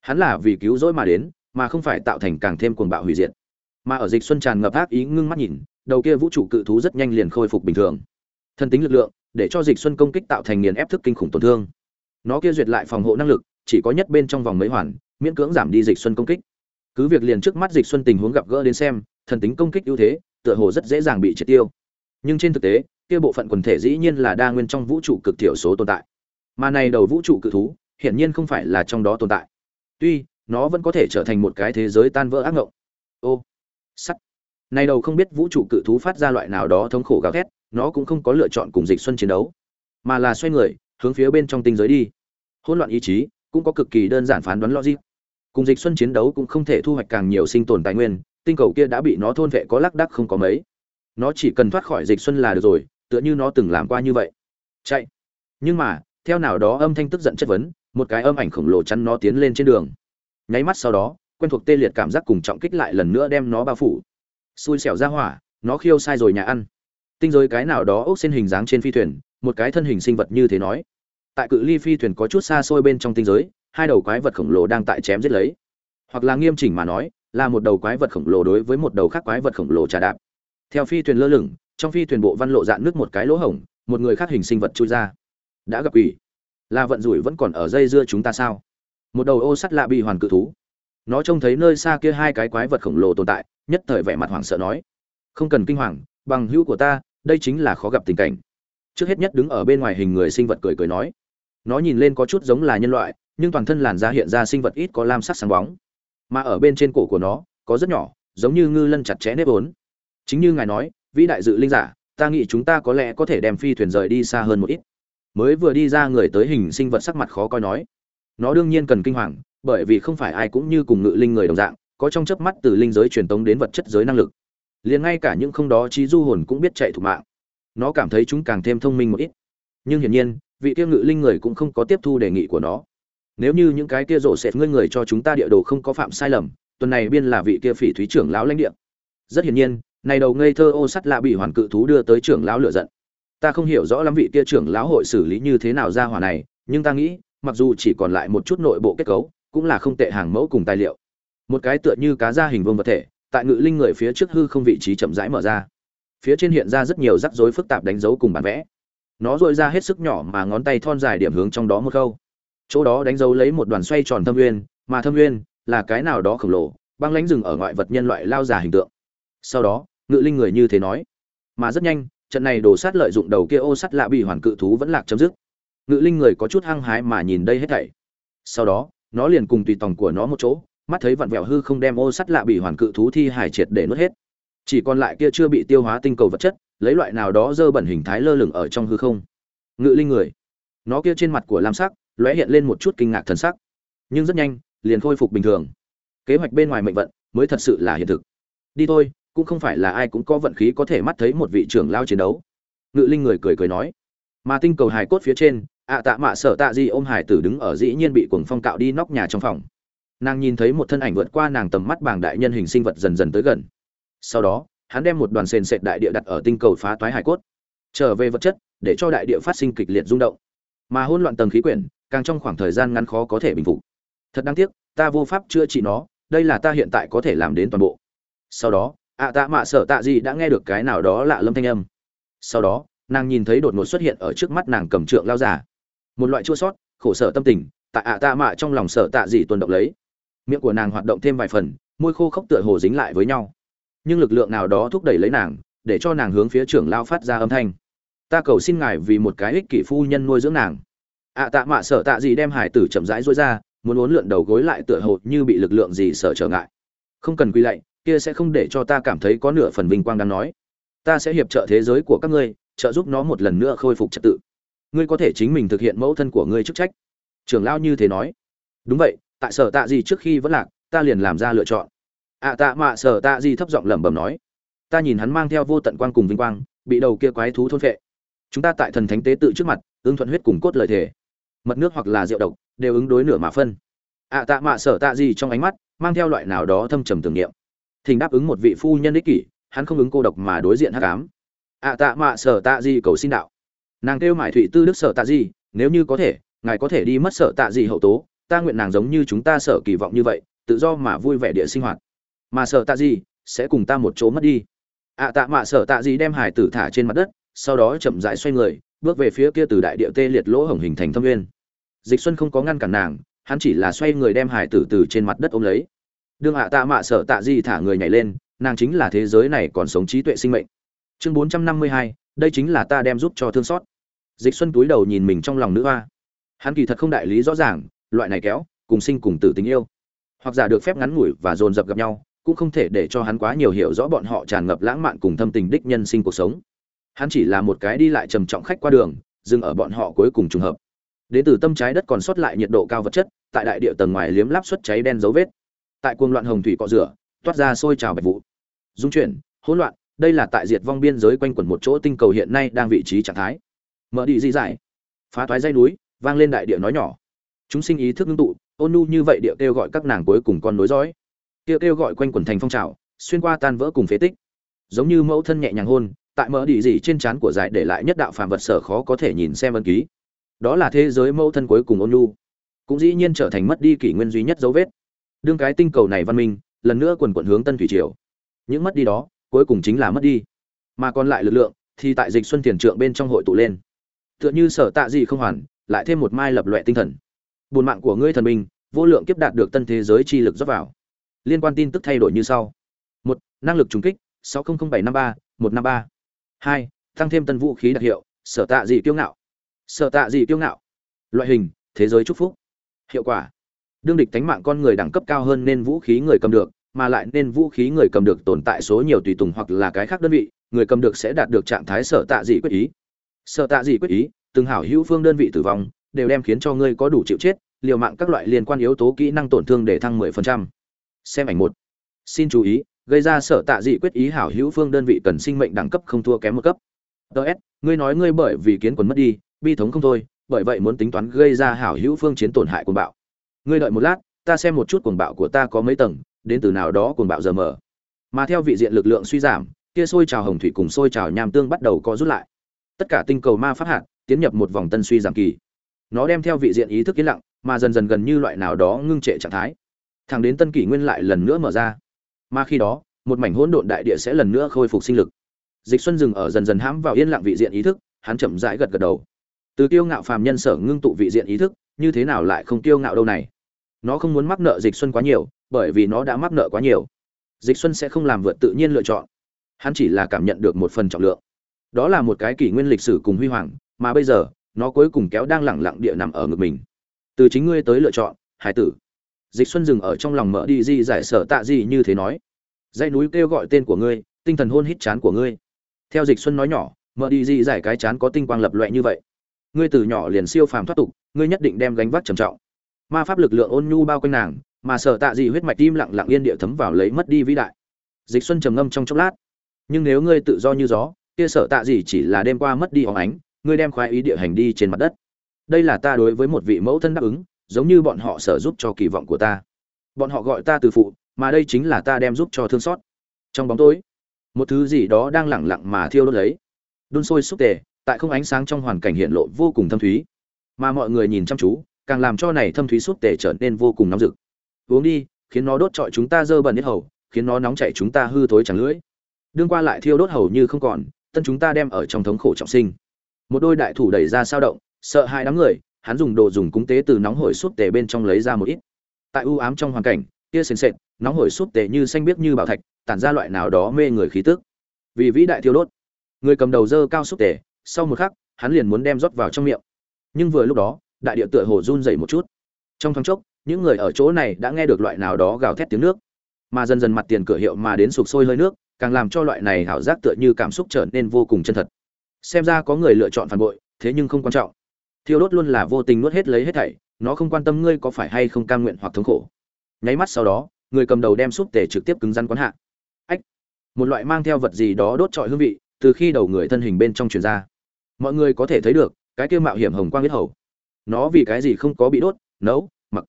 [SPEAKER 1] Hắn là vì cứu rỗi mà đến, mà không phải tạo thành càng thêm cuồng bạo hủy diệt. Mà ở dịch xuân tràn ngập ác ý ngưng mắt nhìn, đầu kia vũ trụ cự thú rất nhanh liền khôi phục bình thường. Thân tính lực lượng, để cho dịch xuân công kích tạo thành nghiền ép thức kinh khủng tổn thương nó kia duyệt lại phòng hộ năng lực, chỉ có nhất bên trong vòng mấy hoàn, miễn cưỡng giảm đi dịch xuân công kích. Cứ việc liền trước mắt dịch xuân tình huống gặp gỡ đến xem, thần tính công kích ưu thế, tựa hồ rất dễ dàng bị triệt tiêu. Nhưng trên thực tế, kia bộ phận quần thể dĩ nhiên là đa nguyên trong vũ trụ cực thiểu số tồn tại. Mà này đầu vũ trụ cự thú, hiển nhiên không phải là trong đó tồn tại. Tuy, nó vẫn có thể trở thành một cái thế giới tan vỡ ác ngộng. Ô, sắt. Này đầu không biết vũ trụ cự thú phát ra loại nào đó thống khổ gào thét, nó cũng không có lựa chọn cùng dịch xuân chiến đấu, mà là xoay người, hướng phía bên trong tinh giới đi hỗn loạn ý chí, cũng có cực kỳ đơn giản phán đoán logic. Cùng dịch xuân chiến đấu cũng không thể thu hoạch càng nhiều sinh tồn tài nguyên, tinh cầu kia đã bị nó thôn vệ có lác đắc không có mấy. Nó chỉ cần thoát khỏi dịch xuân là được rồi, tựa như nó từng làm qua như vậy. Chạy. Nhưng mà, theo nào đó âm thanh tức giận chất vấn, một cái âm ảnh khổng lồ chắn nó tiến lên trên đường. Nháy mắt sau đó, quen thuộc tê liệt cảm giác cùng trọng kích lại lần nữa đem nó bao phủ. Xui xẻo ra hỏa, nó khiêu sai rồi nhà ăn. Tinh rồi cái nào đó ốc xin hình dáng trên phi thuyền, một cái thân hình sinh vật như thế nói tại cự ly phi thuyền có chút xa xôi bên trong tinh giới, hai đầu quái vật khổng lồ đang tại chém giết lấy. Hoặc là nghiêm chỉnh mà nói, là một đầu quái vật khổng lồ đối với một đầu khác quái vật khổng lồ trà đạp. Theo phi thuyền lơ lửng, trong phi thuyền bộ văn lộ dạn nước một cái lỗ hổng, một người khác hình sinh vật chui ra. Đã gặp ủy là vận rủi vẫn còn ở dây dưa chúng ta sao? Một đầu ô sắt lạ bị hoàn cự thú. Nó trông thấy nơi xa kia hai cái quái vật khổng lồ tồn tại, nhất thời vẻ mặt hoảng sợ nói. Không cần kinh hoàng, bằng hữu của ta, đây chính là khó gặp tình cảnh. Trước hết nhất đứng ở bên ngoài hình người sinh vật cười cười nói nó nhìn lên có chút giống là nhân loại, nhưng toàn thân làn da hiện ra sinh vật ít có lam sắc sáng bóng. Mà ở bên trên cổ của nó, có rất nhỏ, giống như ngư lân chặt chẽ nếp ốn chính như ngài nói, vĩ đại dự linh giả, ta nghĩ chúng ta có lẽ có thể đem phi thuyền rời đi xa hơn một ít. Mới vừa đi ra người tới hình sinh vật sắc mặt khó coi nói. Nó đương nhiên cần kinh hoàng, bởi vì không phải ai cũng như cùng ngự linh người đồng dạng, có trong chớp mắt từ linh giới truyền tống đến vật chất giới năng lực. Liền ngay cả những không đó trí du hồn cũng biết chạy thủ mạng. Nó cảm thấy chúng càng thêm thông minh một ít. Nhưng hiển nhiên vị kia ngự linh người cũng không có tiếp thu đề nghị của nó. Nếu như những cái kia rộ sẽ ngươi người cho chúng ta địa đồ không có phạm sai lầm, tuần này biên là vị kia phỉ thúy trưởng lão lãnh địa. Rất hiển nhiên, này đầu ngây thơ ô sắt lạ bị hoàn cự thú đưa tới trưởng lão lựa giận. Ta không hiểu rõ lắm vị kia trưởng lão hội xử lý như thế nào ra hỏa này, nhưng ta nghĩ, mặc dù chỉ còn lại một chút nội bộ kết cấu, cũng là không tệ hàng mẫu cùng tài liệu. Một cái tựa như cá da hình vương vật thể, tại ngự linh người phía trước hư không vị trí chậm rãi mở ra. Phía trên hiện ra rất nhiều rắc rối phức tạp đánh dấu cùng bản vẽ nó dội ra hết sức nhỏ mà ngón tay thon dài điểm hướng trong đó một khâu. Chỗ đó đánh dấu lấy một đoàn xoay tròn thâm nguyên, mà thâm nguyên là cái nào đó khổng lồ, băng lãnh rừng ở ngoại vật nhân loại lao già hình tượng. Sau đó, ngự linh người như thế nói. Mà rất nhanh, trận này đổ sát lợi dụng đầu kia ô sắt lạ bị hoàn cự thú vẫn lạc chấm dứt. Ngự linh người có chút hăng hái mà nhìn đây hết thảy. Sau đó, nó liền cùng tùy tòng của nó một chỗ, mắt thấy vặn vẹo hư không đem ô sắt lạ bị hoàn cự thú thi hải triệt để nuốt hết chỉ còn lại kia chưa bị tiêu hóa tinh cầu vật chất, lấy loại nào đó dơ bẩn hình thái lơ lửng ở trong hư không. Ngự linh người. Nó kia trên mặt của lam sắc, lóe hiện lên một chút kinh ngạc thần sắc. Nhưng rất nhanh, liền khôi phục bình thường. Kế hoạch bên ngoài mệnh vận, mới thật sự là hiện thực. Đi thôi, cũng không phải là ai cũng có vận khí có thể mắt thấy một vị trưởng lao chiến đấu. Ngự linh người cười cười nói. Mà tinh cầu hài cốt phía trên, ạ tạ mạ sở tạ di ôm hải tử đứng ở dĩ nhiên bị cuồng phong cạo đi nóc nhà trong phòng. Nàng nhìn thấy một thân ảnh vượt qua nàng tầm mắt bảng đại nhân hình sinh vật dần dần tới gần sau đó, hắn đem một đoàn sền sệt đại địa đặt ở tinh cầu phá toái hải cốt, trở về vật chất để cho đại địa phát sinh kịch liệt rung động. Mà hỗn loạn tầng khí quyển, càng trong khoảng thời gian ngắn khó có thể bình phục. Thật đáng tiếc, ta vô pháp chữa trị nó, đây là ta hiện tại có thể làm đến toàn bộ. Sau đó, ạ tạ mạ sở tạ gì đã nghe được cái nào đó lạ lâm thanh âm. Sau đó, nàng nhìn thấy đột ngột xuất hiện ở trước mắt nàng cầm trượng lao giả. Một loại chua sót, khổ sở tâm tình, tại ạ tạ mạ trong lòng sở tạ gì tuần động lấy. Miệng của nàng hoạt động thêm vài phần, môi khô khốc tựa hồ dính lại với nhau nhưng lực lượng nào đó thúc đẩy lấy nàng, để cho nàng hướng phía trưởng lao phát ra âm thanh. Ta cầu xin ngài vì một cái ích kỷ phu nhân nuôi dưỡng nàng. Ạ tạ mạ sợ tạ gì đem hải tử chậm rãi rối ra, muốn uốn lượn đầu gối lại tựa hồ như bị lực lượng gì sợ trở ngại. Không cần quy lạy, kia sẽ không để cho ta cảm thấy có nửa phần vinh quang đang nói. Ta sẽ hiệp trợ thế giới của các ngươi, trợ giúp nó một lần nữa khôi phục trật tự. Ngươi có thể chính mình thực hiện mẫu thân của ngươi chức trách. Trưởng lao như thế nói. Đúng vậy, tại sở tạ gì trước khi vẫn lạc, ta liền làm ra lựa chọn ạ tạ mạ sở tạ gì thấp giọng lẩm bẩm nói. Ta nhìn hắn mang theo vô tận quang cùng vinh quang, bị đầu kia quái thú thôn phệ. Chúng ta tại thần thánh tế tự trước mặt, ứng thuận huyết cùng cốt lời thể mật nước hoặc là rượu độc, đều ứng đối nửa mà phân. Ạ tạ mạ sở tạ gì trong ánh mắt, mang theo loại nào đó thâm trầm tưởng niệm. Thỉnh đáp ứng một vị phu nhân ích kỷ, hắn không ứng cô độc mà đối diện hắc ám. Ạ tạ mạ sở tạ gì cầu xin đạo. Nàng kêu mải thụy tư đức sở tạ gì, nếu như có thể, ngài có thể đi mất sở tạ gì hậu tố, ta nguyện nàng giống như chúng ta sở kỳ vọng như vậy, tự do mà vui vẻ địa sinh hoạt mà sở tạ gì, sẽ cùng ta một chỗ mất đi. Ạ tạ mạ sở tạ gì đem hải tử thả trên mặt đất, sau đó chậm rãi xoay người, bước về phía kia từ đại địa tê liệt lỗ hổng hình thành thâm nguyên. Dịch xuân không có ngăn cản nàng, hắn chỉ là xoay người đem hải tử từ trên mặt đất ôm lấy. Đương ạ tạ mạ sở tạ gì thả người nhảy lên, nàng chính là thế giới này còn sống trí tuệ sinh mệnh. Chương bốn trăm năm mươi hai, đây chính là ta đem giúp cho thương xót. Dịch xuân túi đầu nhìn mình trong lòng nữ hoa. Hắn kỳ thật không đại lý rõ ràng, loại này kéo, cùng sinh cùng tử tình yêu. Hoặc giả được phép ngắn ngủi và dồn dập gặp nhau cũng không thể để cho hắn quá nhiều hiểu rõ bọn họ tràn ngập lãng mạn cùng thâm tình đích nhân sinh cuộc sống. Hắn chỉ là một cái đi lại trầm trọng khách qua đường, dừng ở bọn họ cuối cùng trùng hợp. Đến từ tâm trái đất còn sót lại nhiệt độ cao vật chất, tại đại địa tầng ngoài liếm láp xuất cháy đen dấu vết. Tại cuồng loạn hồng thủy cọ rửa, toát ra sôi trào bạch vụ. Dung chuyển, hỗn loạn, đây là tại diệt vong biên giới quanh quẩn một chỗ tinh cầu hiện nay đang vị trí trạng thái. Mở đi di giải. Phá thoái dây núi, vang lên đại địa nói nhỏ. Chúng sinh ý thức ngưng tụ, ôn nhu như vậy địa kêu gọi các nàng cuối cùng con nối dõi kia kêu gọi quanh quần thành phong trào xuyên qua tan vỡ cùng phế tích. Giống như mẫu thân nhẹ nhàng hôn tại mỡ đi gì trên trán của giải để lại nhất đạo phàm vật sở khó có thể nhìn xem ân ký. Đó là thế giới mẫu thân cuối cùng ôn nhu cũng dĩ nhiên trở thành mất đi kỷ nguyên duy nhất dấu vết. Đương cái tinh cầu này văn minh lần nữa quần quận hướng tân thủy triều. Những mất đi đó cuối cùng chính là mất đi. Mà còn lại lực lượng thì tại dịch xuân tiền trượng bên trong hội tụ lên. Tựa như sở tạ gì không hoàn lại thêm một mai lập loại tinh thần. Buồn mạng của ngươi thần minh, vô lượng kiếp đạt được tân thế giới chi lực dốc vào liên quan tin tức thay đổi như sau. Một, năng lực trùng kích, sáu bảy năm ba, một năm ba. Hai, tăng thêm tân vũ khí đặc hiệu, sở tạ dị kiêu ngạo. Sở tạ dị kiêu ngạo. Loại hình, thế giới chúc phúc. Hiệu quả, đương địch tánh mạng con người đẳng cấp cao hơn nên vũ khí người cầm được, mà lại nên vũ khí người cầm được tồn tại số nhiều tùy tùng hoặc là cái khác đơn vị, người cầm được sẽ đạt được trạng thái sở tạ dị quyết ý. Sở tạ dị quyết ý, từng hảo hữu phương đơn vị tử vong, đều đem khiến cho ngươi có đủ chịu chết, liều mạng các loại liên quan yếu tố kỹ năng tổn thương để thăng 10% xem ảnh một. Xin chú ý, gây ra sở tạ dị quyết ý hảo hữu phương đơn vị cần sinh mệnh đẳng cấp không thua kém một cấp. Ts ngươi nói ngươi bởi vì kiến quần mất đi, bi thống không thôi, bởi vậy muốn tính toán gây ra hảo hữu phương chiến tổn hại cuồng bạo. Ngươi đợi một lát, ta xem một chút cuồng bạo của ta có mấy tầng, đến từ nào đó cuồng bạo giờ mở. Mà theo vị diện lực lượng suy giảm, kia sôi trào hồng thủy cùng sôi trào nham tương bắt đầu co rút lại. Tất cả tinh cầu ma pháp hạt tiến nhập một vòng tân suy giảm kỳ. Nó đem theo vị diện ý thức yên lặng, mà dần dần gần như loại nào đó ngưng trệ trạng thái thẳng đến tân kỷ nguyên lại lần nữa mở ra. Mà khi đó, một mảnh hỗn độn đại địa sẽ lần nữa khôi phục sinh lực. Dịch xuân dừng ở dần dần hãm vào yên lặng vị diện ý thức, hắn chậm rãi gật gật đầu. Từ kiêu ngạo phàm nhân sở ngưng tụ vị diện ý thức, như thế nào lại không kiêu ngạo đâu này? Nó không muốn mắc nợ dịch xuân quá nhiều, bởi vì nó đã mắc nợ quá nhiều. Dịch xuân sẽ không làm vượt tự nhiên lựa chọn. Hắn chỉ là cảm nhận được một phần trọng lượng. Đó là một cái kỷ nguyên lịch sử cùng huy hoàng, mà bây giờ, nó cuối cùng kéo đang lẳng lặng địa nằm ở ngực mình. Từ chính ngươi tới lựa chọn, hải tử dịch xuân dừng ở trong lòng Mở đi di giải sở tạ gì như thế nói. Dãy núi kêu gọi tên của ngươi, tinh thần hôn hít chán của ngươi. Theo dịch xuân nói nhỏ, Mở đi di giải cái chán có tinh quang lập loẹ như vậy. Ngươi từ nhỏ liền siêu phàm thoát tục, ngươi nhất định đem gánh vác trầm trọng. Ma pháp lực lượng ôn nhu bao quanh nàng, mà sở tạ gì huyết mạch tim lặng lặng yên địa thấm vào lấy mất đi vĩ đại. Dịch xuân trầm ngâm trong chốc lát. Nhưng nếu ngươi tự do như gió, kia sở tạ gì chỉ là đêm qua mất đi óng ánh, ngươi đem khoái ý địa hành đi trên mặt đất. Đây là ta đối với một vị mẫu thân đáp ứng giống như bọn họ sở giúp cho kỳ vọng của ta. Bọn họ gọi ta từ phụ, mà đây chính là ta đem giúp cho thương xót. Trong bóng tối, một thứ gì đó đang lẳng lặng mà thiêu đốt lấy. Đun sôi xúc tề, tại không ánh sáng trong hoàn cảnh hiện lộ vô cùng thâm thúy. Mà mọi người nhìn chăm chú, càng làm cho này thâm thúy xúc tề trở nên vô cùng nóng rực. Uống đi, khiến nó đốt trọi chúng ta dơ bẩn nhất hầu, khiến nó nóng chảy chúng ta hư thối chẳng lưỡi. Đương qua lại thiêu đốt hầu như không còn, tân chúng ta đem ở trong thống khổ trọng sinh. Một đôi đại thủ đẩy ra sao động, sợ hai đám người hắn dùng đồ dùng cúng tế từ nóng hổi súp tề bên trong lấy ra một ít. Tại u ám trong hoàn cảnh, kia sền sệt, nóng hổi súp tề như xanh biếc như bảo thạch, tản ra loại nào đó mê người khí tức. Vì vĩ đại thiêu đốt, người cầm đầu dơ cao súp tề, sau một khắc, hắn liền muốn đem rót vào trong miệng. Nhưng vừa lúc đó, đại địa tựa hồ run dày một chút. Trong thoáng chốc, những người ở chỗ này đã nghe được loại nào đó gào thét tiếng nước. Mà dần dần mặt tiền cửa hiệu mà đến sụp sôi hơi nước, càng làm cho loại này hảo giác tựa như cảm xúc trở nên vô cùng chân thật. Xem ra có người lựa chọn phản bội, thế nhưng không quan trọng thiêu đốt luôn là vô tình nuốt hết lấy hết thảy, nó không quan tâm ngươi có phải hay không cam nguyện hoặc thống khổ. Nháy mắt sau đó, người cầm đầu đem súp tể trực tiếp cứng rắn quán hạ. Ách! Một loại mang theo vật gì đó đốt trọi hương vị, từ khi đầu người thân hình bên trong truyền ra. Mọi người có thể thấy được, cái kia mạo hiểm hồng quang biết hầu. Nó vì cái gì không có bị đốt, nấu, mặc.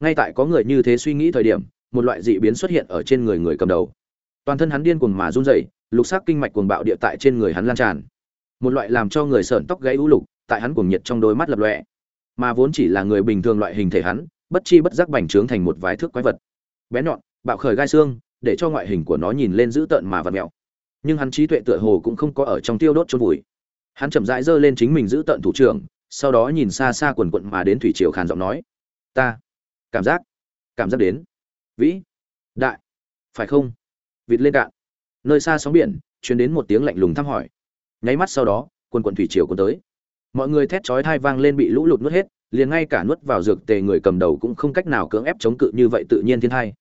[SPEAKER 1] Ngay tại có người như thế suy nghĩ thời điểm, một loại dị biến xuất hiện ở trên người người cầm đầu. Toàn thân hắn điên cuồng mà run rẩy, lục sắc kinh mạch cuồng bạo địa tại trên người hắn lan tràn. Một loại làm cho người sởn tóc gãy u lục tại hắn cuồng nhiệt trong đôi mắt lập lòe. mà vốn chỉ là người bình thường loại hình thể hắn, bất chi bất giác bành trướng thành một vái thước quái vật. Bé nhọn, bạo khởi gai xương, để cho ngoại hình của nó nhìn lên dữ tợn mà vặn mèo. nhưng hắn trí tuệ tựa hồ cũng không có ở trong tiêu đốt chôn vùi. Hắn chậm rãi giơ lên chính mình giữ tận thủ trưởng, sau đó nhìn xa xa quần quận mà đến thủy triều khàn giọng nói. Ta, cảm giác cảm giác đến. Vĩ, đại, phải không? Vịt lên cạn. Nơi xa sóng biển, truyền đến một tiếng lạnh lùng thăm hỏi. Nháy mắt sau đó, quần quận thủy triều cuốn tới mọi người thét chói thai vang lên bị lũ lụt nuốt hết, liền ngay cả nuốt vào dược tề người cầm đầu cũng không cách nào cưỡng ép chống cự như vậy tự nhiên thiên thai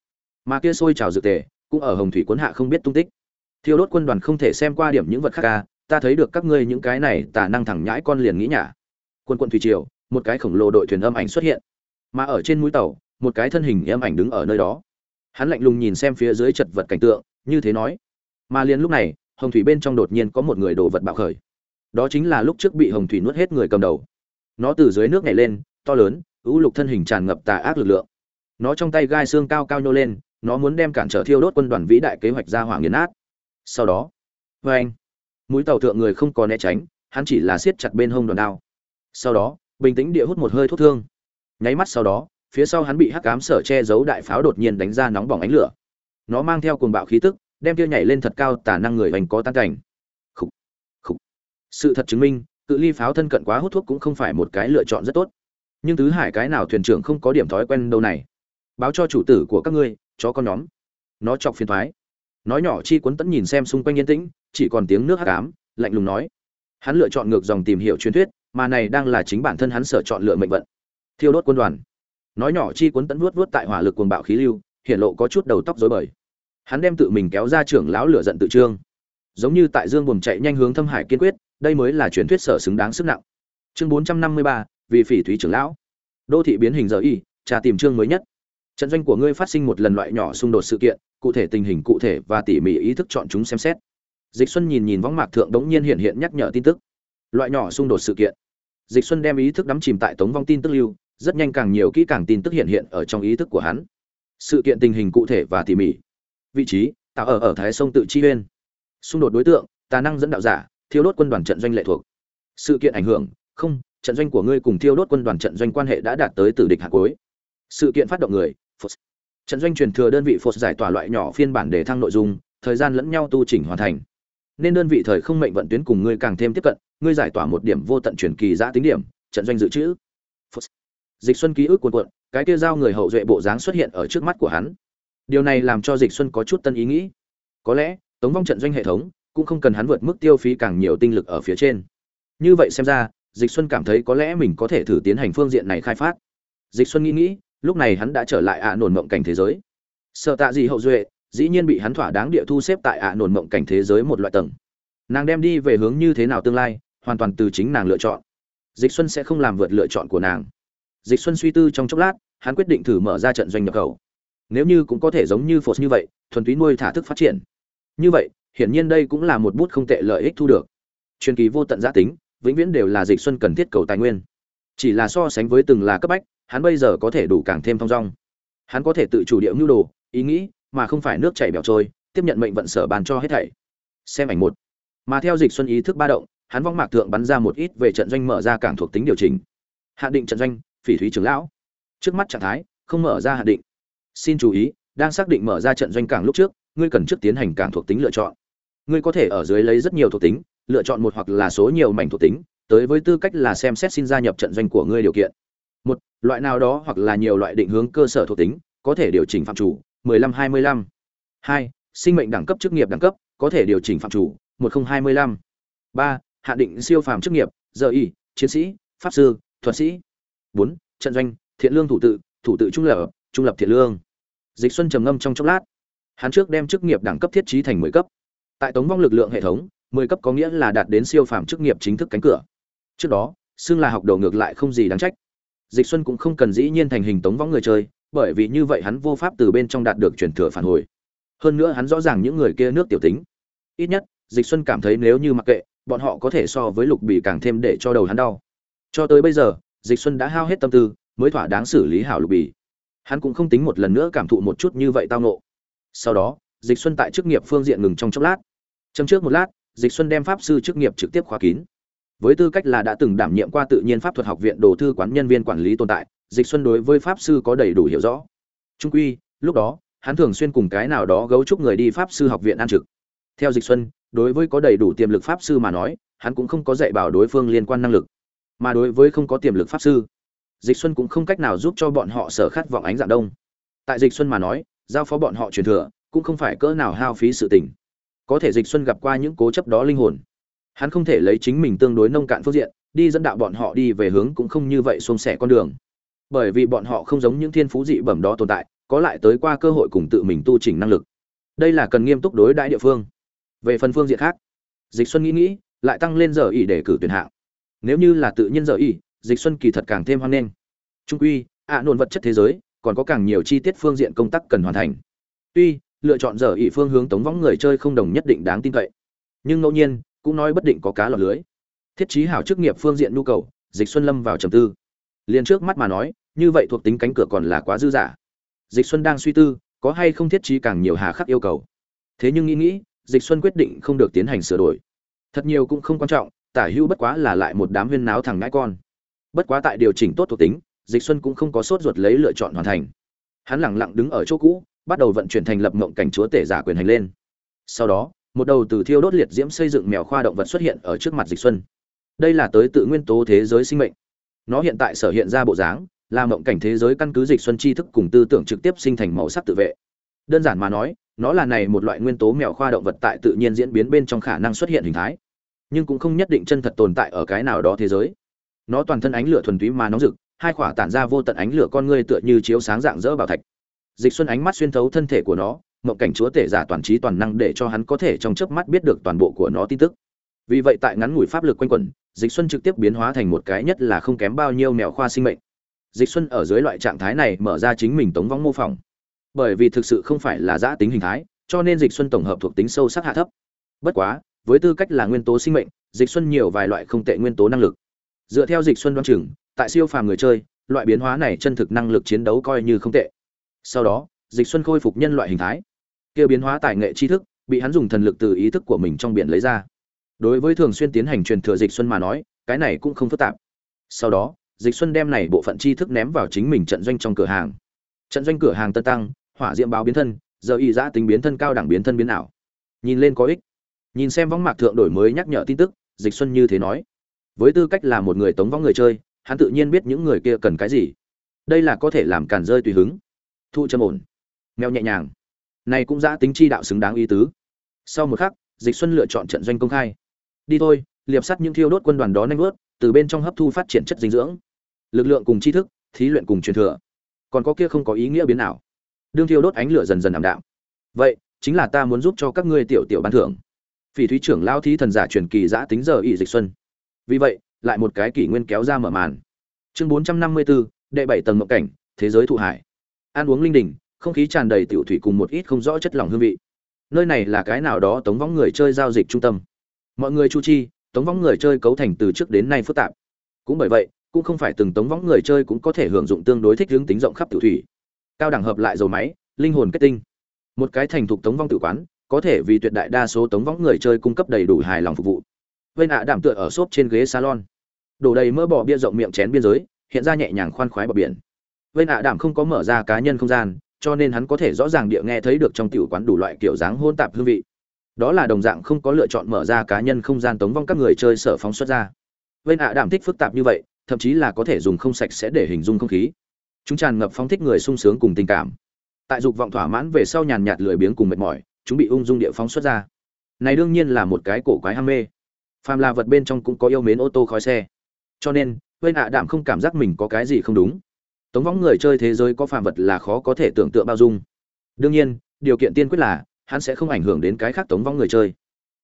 [SPEAKER 1] mà kia sôi trào dược tề cũng ở hồng thủy cuốn hạ không biết tung tích. Thiêu đốt quân đoàn không thể xem qua điểm những vật khác ca ta thấy được các ngươi những cái này tà năng thẳng nhãi con liền nghĩ nhả. Quân quân thủy triều, một cái khổng lồ đội thuyền âm ảnh xuất hiện. Mà ở trên mũi tàu, một cái thân hình âm ảnh đứng ở nơi đó. Hắn lạnh lùng nhìn xem phía dưới chật vật cảnh tượng, như thế nói. Mà liền lúc này, hồng thủy bên trong đột nhiên có một người đồ vật bạo khởi đó chính là lúc trước bị hồng thủy nuốt hết người cầm đầu. Nó từ dưới nước nhảy lên, to lớn, ưu lục thân hình tràn ngập tà ác lực lượng. Nó trong tay gai xương cao cao nhô lên, nó muốn đem cản trở thiêu đốt quân đoàn vĩ đại kế hoạch ra hỏa nghiền nát. Sau đó vê anh, mũi tàu thượng người không còn né tránh, hắn chỉ là siết chặt bên hông đoàn đao. Sau đó, bình tĩnh địa hút một hơi thuốc thương. Nháy mắt sau đó, phía sau hắn bị hắc cám sở che giấu đại pháo đột nhiên đánh ra nóng bỏng ánh lửa. Nó mang theo cuồng bạo khí tức, đem kia nhảy lên thật cao tả năng người vành có tan cảnh sự thật chứng minh, cự ly pháo thân cận quá hút thuốc cũng không phải một cái lựa chọn rất tốt. Nhưng tứ hải cái nào thuyền trưởng không có điểm thói quen đâu này? Báo cho chủ tử của các ngươi, chó con nhóm. Nó chọc phiền thoái. Nói nhỏ chi quấn tẫn nhìn xem xung quanh yên tĩnh, chỉ còn tiếng nước hát cám lạnh lùng nói. Hắn lựa chọn ngược dòng tìm hiểu truyền thuyết, mà này đang là chính bản thân hắn sở chọn lựa mệnh vận. Thiêu đốt quân đoàn. Nói nhỏ chi quấn tẫn vuốt vuốt tại hỏa lực cuồng bạo khí lưu hiện lộ có chút đầu tóc rối bời. Hắn đem tự mình kéo ra trưởng lão lửa giận tự trương. Giống như tại dương buồm chạy nhanh hướng thâm hải kiên quyết đây mới là truyền thuyết sở xứng đáng sức nặng. Chương bốn trăm năm mươi ba, vì phỉ thúy trưởng lão. Đô thị biến hình giờ y, trà tìm chương mới nhất. Trận doanh của ngươi phát sinh một lần loại nhỏ xung đột sự kiện, cụ thể tình hình cụ thể và tỉ mỉ ý thức chọn chúng xem xét. Dịch xuân nhìn nhìn võng mạc thượng đống nhiên hiện hiện nhắc nhở tin tức. Loại nhỏ xung đột sự kiện. Dịch xuân đem ý thức đắm chìm tại tống vong tin tức lưu, rất nhanh càng nhiều kỹ càng tin tức hiện hiện ở trong ý thức của hắn. Sự kiện tình hình cụ thể và tỉ mỉ. Vị trí tạo ở ở thái sông tự chi uyên. Xung đột đối tượng, tà năng dẫn đạo giả thiêu đốt quân đoàn trận doanh lệ thuộc. Sự kiện ảnh hưởng, không, trận doanh của ngươi cùng thiêu đốt quân đoàn trận doanh quan hệ đã đạt tới tử địch hạt cuối. Sự kiện phát động người, Phos. trận doanh truyền thừa đơn vị Phos giải tỏa loại nhỏ phiên bản để thăng nội dung, thời gian lẫn nhau tu chỉnh hoàn thành. Nên đơn vị thời không mệnh vận tuyến cùng ngươi càng thêm tiếp cận, ngươi giải tỏa một điểm vô tận truyền kỳ giã tính điểm, trận doanh dự trữ. Phos. dịch xuân ký ức cuộn cuộn, cái kia giao người hậu duệ bộ dáng xuất hiện ở trước mắt của hắn. Điều này làm cho dịch xuân có chút tân ý nghĩ. Có lẽ, tống vong trận doanh hệ thống cũng không cần hắn vượt mức tiêu phí càng nhiều tinh lực ở phía trên. Như vậy xem ra, dịch xuân cảm thấy có lẽ mình có thể thử tiến hành phương diện này khai phát. Dịch xuân nghĩ nghĩ, lúc này hắn đã trở lại ạ nổn mộng cảnh thế giới. Sợ tạ gì hậu duệ, dĩ nhiên bị hắn thỏa đáng địa thu xếp tại ạ nổn mộng cảnh thế giới một loại tầng. Nàng đem đi về hướng như thế nào tương lai, hoàn toàn từ chính nàng lựa chọn. Dịch xuân sẽ không làm vượt lựa chọn của nàng. Dịch xuân suy tư trong chốc lát, hắn quyết định thử mở ra trận doanh nhập khẩu. Nếu như cũng có thể giống như phột như vậy, thuần túy nuôi thả thức phát triển. Như vậy hiển nhiên đây cũng là một bút không tệ lợi ích thu được. Truyền kỳ vô tận giá tính, vĩnh viễn đều là dịch xuân cần thiết cầu tài nguyên. Chỉ là so sánh với từng là cấp bách, hắn bây giờ có thể đủ càng thêm thong dong. Hắn có thể tự chủ địa nhu đồ, ý nghĩ, mà không phải nước chảy bẹo trôi, tiếp nhận mệnh vận sở bàn cho hết thảy. Xem ảnh một. Mà theo dịch xuân ý thức ba động, hắn vong mạc thượng bắn ra một ít về trận doanh mở ra cảng thuộc tính điều chỉnh. Hạ định trận doanh, phỉ thúy trưởng lão. Trước mắt trạng thái, không mở ra hạ định. Xin chú ý, đang xác định mở ra trận doanh càng lúc trước, ngươi cần trước tiến hành càng thuộc tính lựa chọn ngươi có thể ở dưới lấy rất nhiều thuộc tính, lựa chọn một hoặc là số nhiều mảnh thuộc tính, tới với tư cách là xem xét xin gia nhập trận doanh của ngươi điều kiện. Một, loại nào đó hoặc là nhiều loại định hướng cơ sở thuộc tính, có thể điều chỉnh phạm chủ 15-25. hai sinh mệnh đẳng cấp chức nghiệp đẳng cấp, có thể điều chỉnh phạm chủ 1025. ba, hạ định siêu phàm chức nghiệp, giờ y, chiến sĩ, pháp sư, thuật sĩ. Bốn, trận doanh, thiện lương thủ tự thủ tự trung lập trung lập thiện lương. Dịch xuân trầm ngâm trong chốc lát. Hắn trước đem chức nghiệp đẳng cấp thiết trí thành mười cấp tại tống vong lực lượng hệ thống, mười cấp có nghĩa là đạt đến siêu phàm chức nghiệp chính thức cánh cửa. Trước đó, xưng là học đầu ngược lại không gì đáng trách. Dịch xuân cũng không cần dĩ nhiên thành hình tống vong người chơi, bởi vì như vậy hắn vô pháp từ bên trong đạt được truyền thừa phản hồi. Hơn nữa hắn rõ ràng những người kia nước tiểu tính. Ít nhất, dịch xuân cảm thấy nếu như mặc kệ, bọn họ có thể so với lục bị càng thêm để cho đầu hắn đau. Cho tới bây giờ, dịch xuân đã hao hết tâm tư, mới thỏa đáng xử lý hảo lục bì. Hắn cũng không tính một lần nữa cảm thụ một chút như vậy tao nộ sau đó, dịch xuân tại chức nghiệp phương diện ngừng trong chốc lát trong trước một lát, dịch xuân đem pháp sư chức nghiệp trực tiếp khóa kín. Với tư cách là đã từng đảm nhiệm qua tự nhiên pháp thuật học viện đồ thư quán nhân viên quản lý tồn tại, dịch xuân đối với pháp sư có đầy đủ hiểu rõ. Trung quy, lúc đó, hắn thường xuyên cùng cái nào đó gấu trúc người đi pháp sư học viện an trực. Theo dịch xuân, đối với có đầy đủ tiềm lực pháp sư mà nói, hắn cũng không có dạy bảo đối phương liên quan năng lực, mà đối với không có tiềm lực pháp sư, dịch xuân cũng không cách nào giúp cho bọn họ sở khát vọng ánh dạng đông. Tại dịch xuân mà nói, giao phó bọn họ truyền thừa, cũng không phải cỡ nào hao phí sự tình có thể dịch xuân gặp qua những cố chấp đó linh hồn. Hắn không thể lấy chính mình tương đối nông cạn phương diện, đi dẫn đạo bọn họ đi về hướng cũng không như vậy xuông sẻ con đường. Bởi vì bọn họ không giống những thiên phú dị bẩm đó tồn tại, có lại tới qua cơ hội cùng tự mình tu chỉnh năng lực. Đây là cần nghiêm túc đối đãi địa phương. Về phần phương diện khác, dịch xuân nghĩ nghĩ, lại tăng lên giờ ỉ để cử tuyển hạng. Nếu như là tự nhiên giờ ỉ dịch xuân kỳ thật càng thêm hoan nghênh. Trung quy, ạ nôn vật chất thế giới, còn có càng nhiều chi tiết phương diện công tác cần hoàn thành. Tuy lựa chọn giờ ỉ phương hướng tống võng người chơi không đồng nhất định đáng tin cậy. Nhưng ngẫu nhiên, cũng nói bất định có cá lọt lưới. Thiết trí hảo chức nghiệp phương diện nhu cầu, dịch xuân lâm vào trầm tư. Liền trước mắt mà nói, như vậy thuộc tính cánh cửa còn là quá dư giả dịch xuân đang suy tư, có hay không thiết trí càng nhiều hà khắc yêu cầu. Thế nhưng nghĩ nghĩ, dịch xuân quyết định không được tiến hành sửa đổi. Thật nhiều cũng không quan trọng, tả hưu bất quá là lại một đám huyên náo thằng ngãi con. Bất quá tại điều chỉnh tốt thuộc tính, dịch xuân cũng không có sốt ruột lấy lựa chọn hoàn thành. Hắn lẳng lặng đứng ở chỗ cũ bắt đầu vận chuyển thành lập mộng cảnh chúa tể giả quyền hành lên. Sau đó, một đầu từ thiêu đốt liệt diễm xây dựng mèo khoa động vật xuất hiện ở trước mặt dịch xuân. Đây là tới tự nguyên tố thế giới sinh mệnh. Nó hiện tại sở hiện ra bộ dáng, là mộng cảnh thế giới căn cứ dịch xuân tri thức cùng tư tưởng trực tiếp sinh thành màu sắc tự vệ. Đơn giản mà nói, nó là này một loại nguyên tố mèo khoa động vật tại tự nhiên diễn biến bên trong khả năng xuất hiện hình thái, nhưng cũng không nhất định chân thật tồn tại ở cái nào đó thế giới. Nó toàn thân ánh lửa thuần túy mà nóng rực, hai khỏa tản ra vô tận ánh lửa con ngươi tựa như chiếu sáng dạng dỡ bảo thạch dịch xuân ánh mắt xuyên thấu thân thể của nó, mộng cảnh chúa tể giả toàn trí toàn năng để cho hắn có thể trong chớp mắt biết được toàn bộ của nó tin tức. Vì vậy tại ngắn ngủi pháp lực quanh quẩn, dịch xuân trực tiếp biến hóa thành một cái nhất là không kém bao nhiêu mèo khoa sinh mệnh. Dịch xuân ở dưới loại trạng thái này mở ra chính mình tống vong mô phỏng. Bởi vì thực sự không phải là giã tính hình thái, cho nên dịch xuân tổng hợp thuộc tính sâu sắc hạ thấp. Bất quá, với tư cách là nguyên tố sinh mệnh, dịch xuân nhiều vài loại không tệ nguyên tố năng lực. Dựa theo dịch xuân đoan chừng, tại siêu phàm người chơi, loại biến hóa này chân thực năng lực chiến đấu coi như không tệ sau đó, dịch xuân khôi phục nhân loại hình thái. Kia biến hóa tài nghệ tri thức, bị hắn dùng thần lực từ ý thức của mình trong biển lấy ra. Đối với thường xuyên tiến hành truyền thừa dịch xuân mà nói, cái này cũng không phức tạp. Sau đó, dịch xuân đem này bộ phận tri thức ném vào chính mình trận doanh trong cửa hàng. Trận doanh cửa hàng tân tăng, hỏa diễm báo biến thân, giờ y giã tính biến thân cao đẳng biến thân biến ảo. Nhìn lên có ích. Nhìn xem võng mạc thượng đổi mới nhắc nhở tin tức, dịch xuân như thế nói. Với tư cách là một người tống võng người chơi, hắn tự nhiên biết những người kia cần cái gì. Đây là có thể làm cản rơi tùy hứng thu châm ổn. Mèo nhẹ nhàng. Này cũng giã tính chi đạo xứng đáng ý tứ. Sau một khắc, dịch xuân lựa chọn trận doanh công khai. Đi thôi, liệp sắt những thiêu đốt quân đoàn đó nanh vớt từ bên trong hấp thu phát triển chất dinh dưỡng. Lực lượng cùng tri thức, thí luyện cùng truyền thừa. Còn có kia không có ý nghĩa biến nào. Đương thiêu đốt ánh lửa dần dần ảm đạm. Vậy, chính là ta muốn giúp cho các ngươi tiểu tiểu ban thưởng. Phỉ thúy trưởng lao thí thần giả truyền kỳ giã tính giờ ỵ dịch xuân. Vì vậy, lại một cái kỷ nguyên kéo ra mở màn. Chương bốn trăm năm mươi bốn đệ bảy tầng mộng cảnh, thế giới thụ hải ăn uống linh đình, không khí tràn đầy tiểu thủy cùng một ít không rõ chất lỏng hương vị. Nơi này là cái nào đó tống võng người chơi giao dịch trung tâm. Mọi người chu chi, tống võng người chơi cấu thành từ trước đến nay phức tạp. Cũng bởi vậy, cũng không phải từng tống võng người chơi cũng có thể hưởng dụng tương đối thích hướng tính rộng khắp tiểu thủy. Cao đẳng hợp lại dầu máy, linh hồn kết tinh. Một cái thành thục tống vong tự quán, có thể vì tuyệt đại đa số tống võng người chơi cung cấp đầy đủ hài lòng phục vụ. Vên ạ đảm tựa ở xốp trên ghế salon. Đổ đầy mỡ bỏ bia rộng miệng chén biên giới, hiện ra nhẹ nhàng khoan khoái bờ biển vên ạ đảm không có mở ra cá nhân không gian, cho nên hắn có thể rõ ràng địa nghe thấy được trong tiểu quán đủ loại kiểu dáng hôn tạp hương vị. Đó là đồng dạng không có lựa chọn mở ra cá nhân không gian tống vong các người chơi sở phóng xuất ra. Vên ạ đảm thích phức tạp như vậy, thậm chí là có thể dùng không sạch sẽ để hình dung không khí. Chúng tràn ngập phóng thích người sung sướng cùng tình cảm. Tại dục vọng thỏa mãn về sau nhàn nhạt lười biếng cùng mệt mỏi, chúng bị ung dung địa phóng xuất ra. Này đương nhiên là một cái cổ quái ham mê. Phàm là vật bên trong cũng có yêu mến ô tô khói xe. Cho nên, vên ạ đảm không cảm giác mình có cái gì không đúng tống võng người chơi thế giới có phàm vật là khó có thể tưởng tượng bao dung. Đương nhiên, điều kiện tiên quyết là, hắn sẽ không ảnh hưởng đến cái khác tống võng người chơi.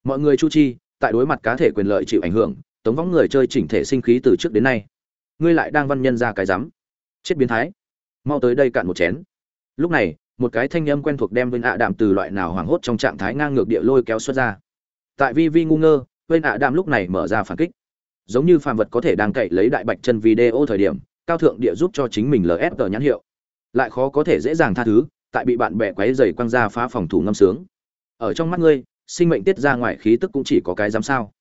[SPEAKER 1] Mọi người chu chi, tại đối mặt cá thể quyền lợi chịu ảnh hưởng, tống võng người chơi chỉnh thể sinh khí từ trước đến nay. Ngươi lại đang văn nhân ra cái rắm. Chết biến thái. Mau tới đây cạn một chén. Lúc này, một cái thanh âm quen thuộc đem bên ạ đạm từ loại nào hoảng hốt trong trạng thái ngang ngược địa lôi kéo xuất ra. Tại vi vi ngu ngơ bên ạ đạm lúc này mở ra phản kích. Giống như phàm vật có thể đang cậy lấy đại bạch chân video thời điểm cao thượng địa giúp cho chính mình lsg nhãn hiệu. Lại khó có thể dễ dàng tha thứ, tại bị bạn bè quấy dày quăng ra phá phòng thủ ngâm sướng. Ở trong mắt ngươi, sinh mệnh tiết ra ngoài khí tức cũng chỉ có cái dám sao.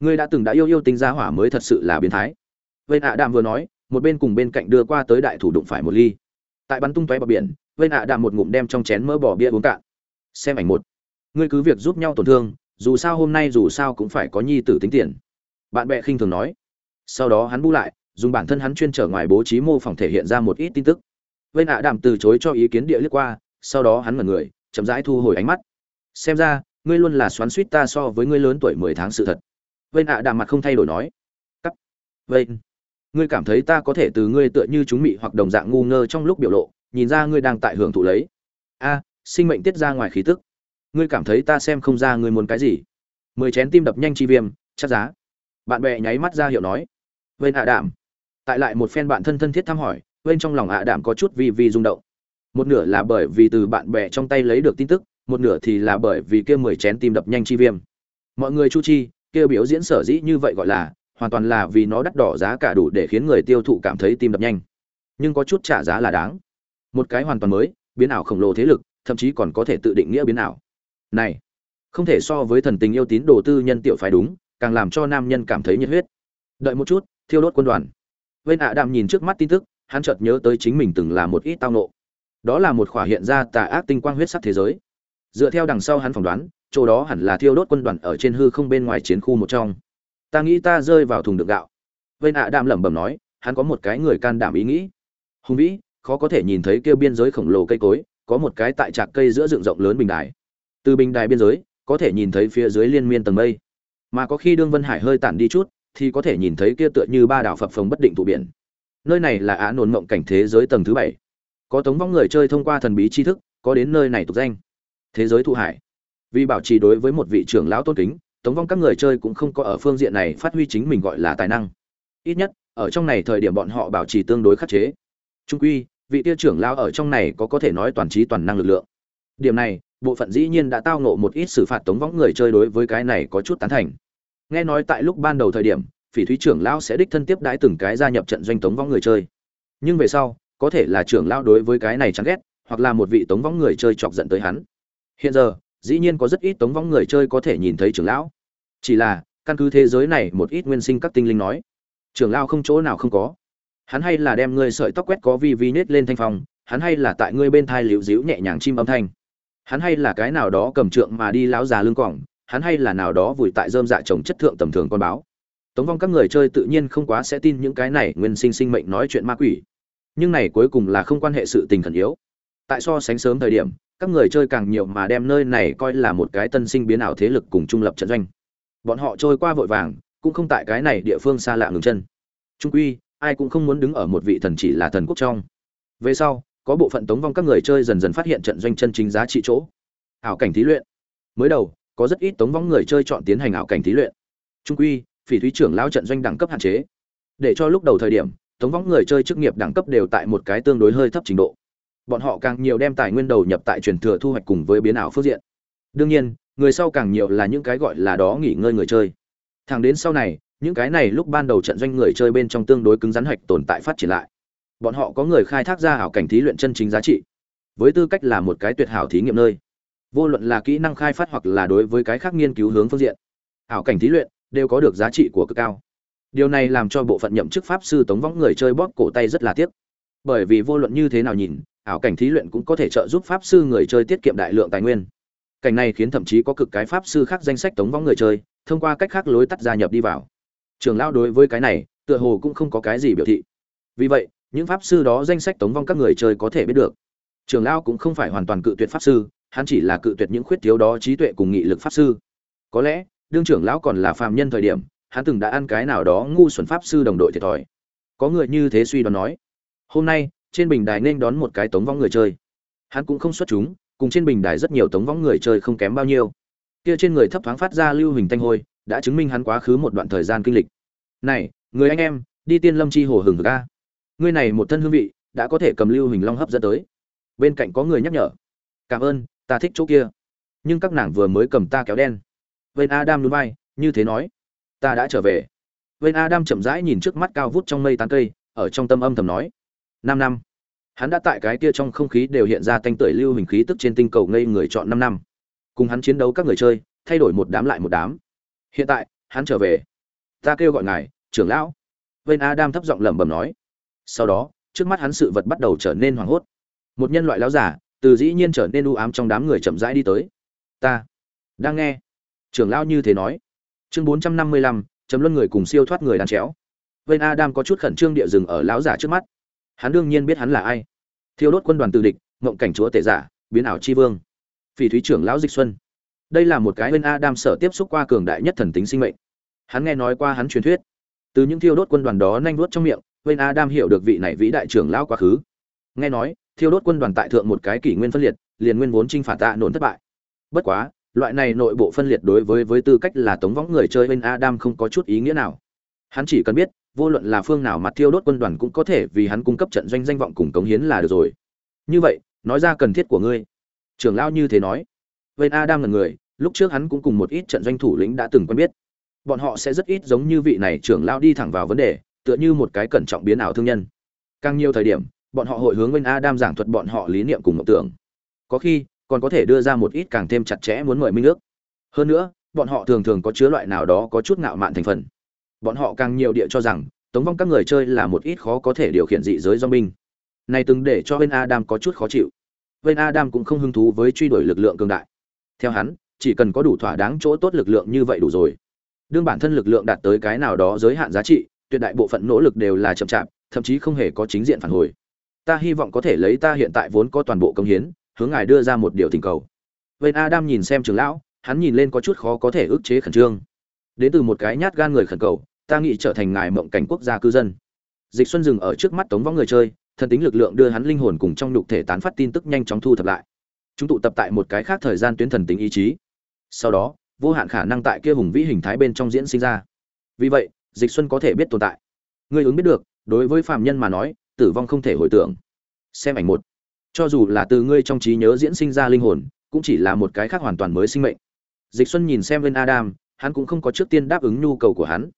[SPEAKER 1] Ngươi đã từng đã yêu yêu tinh gia hỏa mới thật sự là biến thái. Vên ạ đạm vừa nói, một bên cùng bên cạnh đưa qua tới đại thủ đụng phải một ly. Tại bắn tung tóe bờ biển vên ạ đạm một ngụm đem trong chén mỡ bỏ bia uống cạn. Xem ảnh một. Ngươi cứ việc giúp nhau tổn thương, dù sao hôm nay dù sao cũng phải có nhi tử tính tiền. Bạn bè khinh thường nói. Sau đó hắn bu lại dùng bản thân hắn chuyên trở ngoài bố trí mô phỏng thể hiện ra một ít tin tức. Vên ạ đạm từ chối cho ý kiến địa liếc qua, sau đó hắn mở người chậm rãi thu hồi ánh mắt. Xem ra, ngươi luôn là xoắn suýt ta so với ngươi lớn tuổi mười tháng sự thật. Vên ạ đạm mặt không thay đổi nói. Cắt. Vên ngươi cảm thấy ta có thể từ ngươi tựa như chúng mị hoặc đồng dạng ngu ngơ trong lúc biểu lộ, nhìn ra ngươi đang tại hưởng thụ lấy? A, sinh mệnh tiết ra ngoài khí tức. Ngươi cảm thấy ta xem không ra ngươi muốn cái gì? Mười chén tim đập nhanh chi viêm chắc giá. Bạn bè nháy mắt ra hiệu nói. Vên ạ đạm tại lại một phen bạn thân thân thiết thăm hỏi, bên trong lòng ạ đạm có chút vi vi rung động. Một nửa là bởi vì từ bạn bè trong tay lấy được tin tức, một nửa thì là bởi vì kia mười chén tim đập nhanh chi viêm. Mọi người chu chi, kia biểu diễn sở dĩ như vậy gọi là, hoàn toàn là vì nó đắt đỏ giá cả đủ để khiến người tiêu thụ cảm thấy tim đập nhanh. Nhưng có chút trả giá là đáng. Một cái hoàn toàn mới, biến ảo khổng lồ thế lực, thậm chí còn có thể tự định nghĩa biến ảo. Này, không thể so với thần tình yêu tín đồ tư nhân tiểu phái đúng, càng làm cho nam nhân cảm thấy nhiệt huyết. Đợi một chút, thiêu đốt quân đoàn vên ạ đạm nhìn trước mắt tin tức, hắn chợt nhớ tới chính mình từng là một ít tao nộ. Đó là một khỏa hiện ra tà ác tinh quang huyết sắc thế giới. Dựa theo đằng sau hắn phỏng đoán, chỗ đó hẳn là thiêu đốt quân đoàn ở trên hư không bên ngoài chiến khu một trong. Ta nghĩ ta rơi vào thùng đựng gạo. Vên ạ đạm lẩm bẩm nói, hắn có một cái người can đảm ý nghĩ. Hùng vĩ, khó có thể nhìn thấy kêu biên giới khổng lồ cây cối, có một cái tại trạc cây giữa dựng rộng lớn bình đài. Từ bình đài biên giới, có thể nhìn thấy phía dưới liên miên tầng mây. Mà có khi đương vân hải hơi tản đi chút thì có thể nhìn thấy kia tựa như ba đảo phập phồng bất định tụ biển. Nơi này là á nồn mộng cảnh thế giới tầng thứ bảy. Có tống vong người chơi thông qua thần bí tri thức, có đến nơi này tục danh. Thế giới thụ hải. Vì bảo trì đối với một vị trưởng lão tôn kính, tống vong các người chơi cũng không có ở phương diện này phát huy chính mình gọi là tài năng. Ít nhất, ở trong này thời điểm bọn họ bảo trì tương đối khắc chế. Trung quy, vị tiêu trưởng lão ở trong này có có thể nói toàn trí toàn năng lực lượng. Điểm này, bộ phận dĩ nhiên đã tao ngộ một ít xử phạt tống võng người chơi đối với cái này có chút tán thành nghe nói tại lúc ban đầu thời điểm phỉ thúy trưởng lão sẽ đích thân tiếp đãi từng cái gia nhập trận doanh tống võng người chơi. Nhưng về sau có thể là trưởng lão đối với cái này chán ghét hoặc là một vị tống võng người chơi chọc giận tới hắn. Hiện giờ dĩ nhiên có rất ít tống võng người chơi có thể nhìn thấy trưởng lão. Chỉ là căn cứ thế giới này một ít nguyên sinh các tinh linh nói trưởng lão không chỗ nào không có. Hắn hay là đem ngươi sợi tóc quét có vi vi nết lên thanh phòng, hắn hay là tại ngươi bên thai liễu díu nhẹ nhàng chim âm thanh. Hắn hay là cái nào đó cầm trượng mà đi lão già lưng cỏng hắn hay là nào đó vùi tại dơm dạ trồng chất thượng tầm thường con báo. Tống vong các người chơi tự nhiên không quá sẽ tin những cái này nguyên sinh sinh mệnh nói chuyện ma quỷ. Nhưng này cuối cùng là không quan hệ sự tình khẩn yếu. Tại so sánh sớm thời điểm, các người chơi càng nhiều mà đem nơi này coi là một cái tân sinh biến ảo thế lực cùng trung lập trận doanh. Bọn họ trôi qua vội vàng, cũng không tại cái này địa phương xa lạ ngừng chân. Trung quy, ai cũng không muốn đứng ở một vị thần chỉ là thần quốc trong. Về sau, có bộ phận tống vong các người chơi dần dần phát hiện trận doanh chân chính giá trị chỗ. Ảo cảnh thí luyện. Mới đầu có rất ít tống vong người chơi chọn tiến hành ảo cảnh thí luyện. Trung quy, phỉ thúy trưởng lao trận doanh đẳng cấp hạn chế. Để cho lúc đầu thời điểm, tống vong người chơi chức nghiệp đẳng cấp đều tại một cái tương đối hơi thấp trình độ. Bọn họ càng nhiều đem tài nguyên đầu nhập tại truyền thừa thu hoạch cùng với biến ảo phương diện. Đương nhiên, người sau càng nhiều là những cái gọi là đó nghỉ ngơi người chơi. Thẳng đến sau này, những cái này lúc ban đầu trận doanh người chơi bên trong tương đối cứng rắn hạch tồn tại phát triển lại. Bọn họ có người khai thác ra ảo cảnh thí luyện chân chính giá trị, với tư cách là một cái tuyệt hảo thí nghiệm nơi vô luận là kỹ năng khai phát hoặc là đối với cái khác nghiên cứu hướng phương diện, ảo cảnh thí luyện đều có được giá trị của cực cao. Điều này làm cho bộ phận nhậm chức pháp sư tống võng người chơi bóp cổ tay rất là tiếc. Bởi vì vô luận như thế nào nhìn, ảo cảnh thí luyện cũng có thể trợ giúp pháp sư người chơi tiết kiệm đại lượng tài nguyên. Cảnh này khiến thậm chí có cực cái pháp sư khác danh sách tống võng người chơi, thông qua cách khác lối tắt gia nhập đi vào. Trường lao đối với cái này, tựa hồ cũng không có cái gì biểu thị. Vì vậy, những pháp sư đó danh sách tống vong các người chơi có thể biết được. Trường lao cũng không phải hoàn toàn cự tuyệt pháp sư hắn chỉ là cự tuyệt những khuyết thiếu đó trí tuệ cùng nghị lực pháp sư. Có lẽ, đương trưởng lão còn là phàm nhân thời điểm, hắn từng đã ăn cái nào đó ngu xuẩn pháp sư đồng đội thiệt thòi. Có người như thế suy đoán nói, hôm nay, trên bình đài nên đón một cái tống vong người chơi. Hắn cũng không xuất chúng, cùng trên bình đài rất nhiều tống vong người chơi không kém bao nhiêu. Kia trên người thấp thoáng phát ra lưu hình thanh hôi, đã chứng minh hắn quá khứ một đoạn thời gian kinh lịch. Này, người anh em, đi tiên lâm chi hồ hừng hực a. Ngươi này một thân hương vị, đã có thể cầm lưu hình long hấp dẫn tới. Bên cạnh có người nhắc nhở, cảm ơn ta thích chỗ kia. Nhưng các nàng vừa mới cầm ta kéo đen. Vên adam núi bay như thế nói, ta đã trở về. Vên adam chậm rãi nhìn trước mắt cao vút trong mây tán cây, ở trong tâm âm thầm nói, năm năm. Hắn đã tại cái kia trong không khí đều hiện ra tanh tưởi lưu hình khí tức trên tinh cầu ngây người chọn năm năm. Cùng hắn chiến đấu các người chơi, thay đổi một đám lại một đám. Hiện tại, hắn trở về. Ta kêu gọi ngài, trưởng lão. Vên adam thấp giọng lẩm bẩm nói. Sau đó, trước mắt hắn sự vật bắt đầu trở nên hoảng hốt. Một nhân loại lão giả từ dĩ nhiên trở nên u ám trong đám người chậm rãi đi tới. Ta đang nghe. Trưởng lão như thế nói. Chương bốn trăm năm mươi lăm chấm luân người cùng siêu thoát người đàn chéo. Vên adam có chút khẩn trương địa rừng ở lão giả trước mắt. Hắn đương nhiên biết hắn là ai. Thiêu đốt quân đoàn từ địch, mộng cảnh chúa tể giả, biến ảo chi vương. Phỉ thúy trưởng lão dịch xuân. Đây là một cái bên adam sở tiếp xúc qua cường đại nhất thần tính sinh mệnh. Hắn nghe nói qua hắn truyền thuyết. Từ những thiêu đốt quân đoàn đó nhanh đuốt trong miệng bên adam hiểu được vị này vĩ đại trưởng lão quá khứ. Nghe nói thiêu đốt quân đoàn tại thượng một cái kỷ nguyên phân liệt, liền nguyên vốn chinh phạt tạ nổn thất bại. Bất quá, loại này nội bộ phân liệt đối với với tư cách là tống võng người chơi bên adam không có chút ý nghĩa nào. Hắn chỉ cần biết, vô luận là phương nào mặt thiêu đốt quân đoàn cũng có thể vì hắn cung cấp trận doanh danh vọng cùng cống hiến là được rồi. Như vậy, nói ra cần thiết của ngươi. Trưởng lão như thế nói. Bên adam là người, lúc trước hắn cũng cùng một ít trận doanh thủ lĩnh đã từng quen biết. Bọn họ sẽ rất ít giống như vị này trưởng lão đi thẳng vào vấn đề, tựa như một cái cẩn trọng biến ảo thương nhân. Càng nhiều thời điểm bọn họ hội hướng bên adam giảng thuật bọn họ lý niệm cùng mộng tưởng. Có khi, còn có thể đưa ra một ít càng thêm chặt chẽ muốn mời minh nước hơn nữa, bọn họ thường thường có chứa loại nào đó có chút ngạo mạn thành phần. Bọn họ càng nhiều địa cho rằng, tống vong các người chơi là một ít khó có thể điều khiển dị giới do này từng để cho bên adam có chút khó chịu. Bên adam cũng không hứng thú với truy đuổi lực lượng cường đại. Theo hắn, chỉ cần có đủ thỏa đáng chỗ tốt lực lượng như vậy đủ rồi. Đương bản thân lực lượng đạt tới cái nào đó giới hạn giá trị, tuyệt đại bộ phận nỗ lực đều là chậm chạp, thậm chí không hề có chính diện phản hồi ta hy vọng có thể lấy ta hiện tại vốn có toàn bộ công hiến, hướng ngài đưa ra một điều tình cầu. Bên adam nhìn xem trường lão, hắn nhìn lên có chút khó có thể ức chế khẩn trương. Đến từ một cái nhát gan người khẩn cầu, ta nghĩ trở thành ngài mộng cảnh quốc gia cư dân. Dịch xuân dừng ở trước mắt tống võng người chơi, thần tính lực lượng đưa hắn linh hồn cùng trong nhục thể tán phát tin tức nhanh chóng thu thập lại. Chúng tụ tập tại một cái khác thời gian tuyến thần tính ý chí. Sau đó, vô hạn khả năng tại kia hùng vĩ hình thái bên trong diễn sinh ra. Vì vậy, dịch xuân có thể biết tồn tại. Người ứng biết được, đối với phàm nhân mà nói tử vong không thể hồi tưởng xem ảnh một cho dù là từ ngươi trong trí nhớ diễn sinh ra linh hồn cũng chỉ là một cái khác hoàn toàn mới sinh mệnh dịch xuân nhìn xem bên adam hắn cũng không có trước tiên đáp ứng nhu cầu của hắn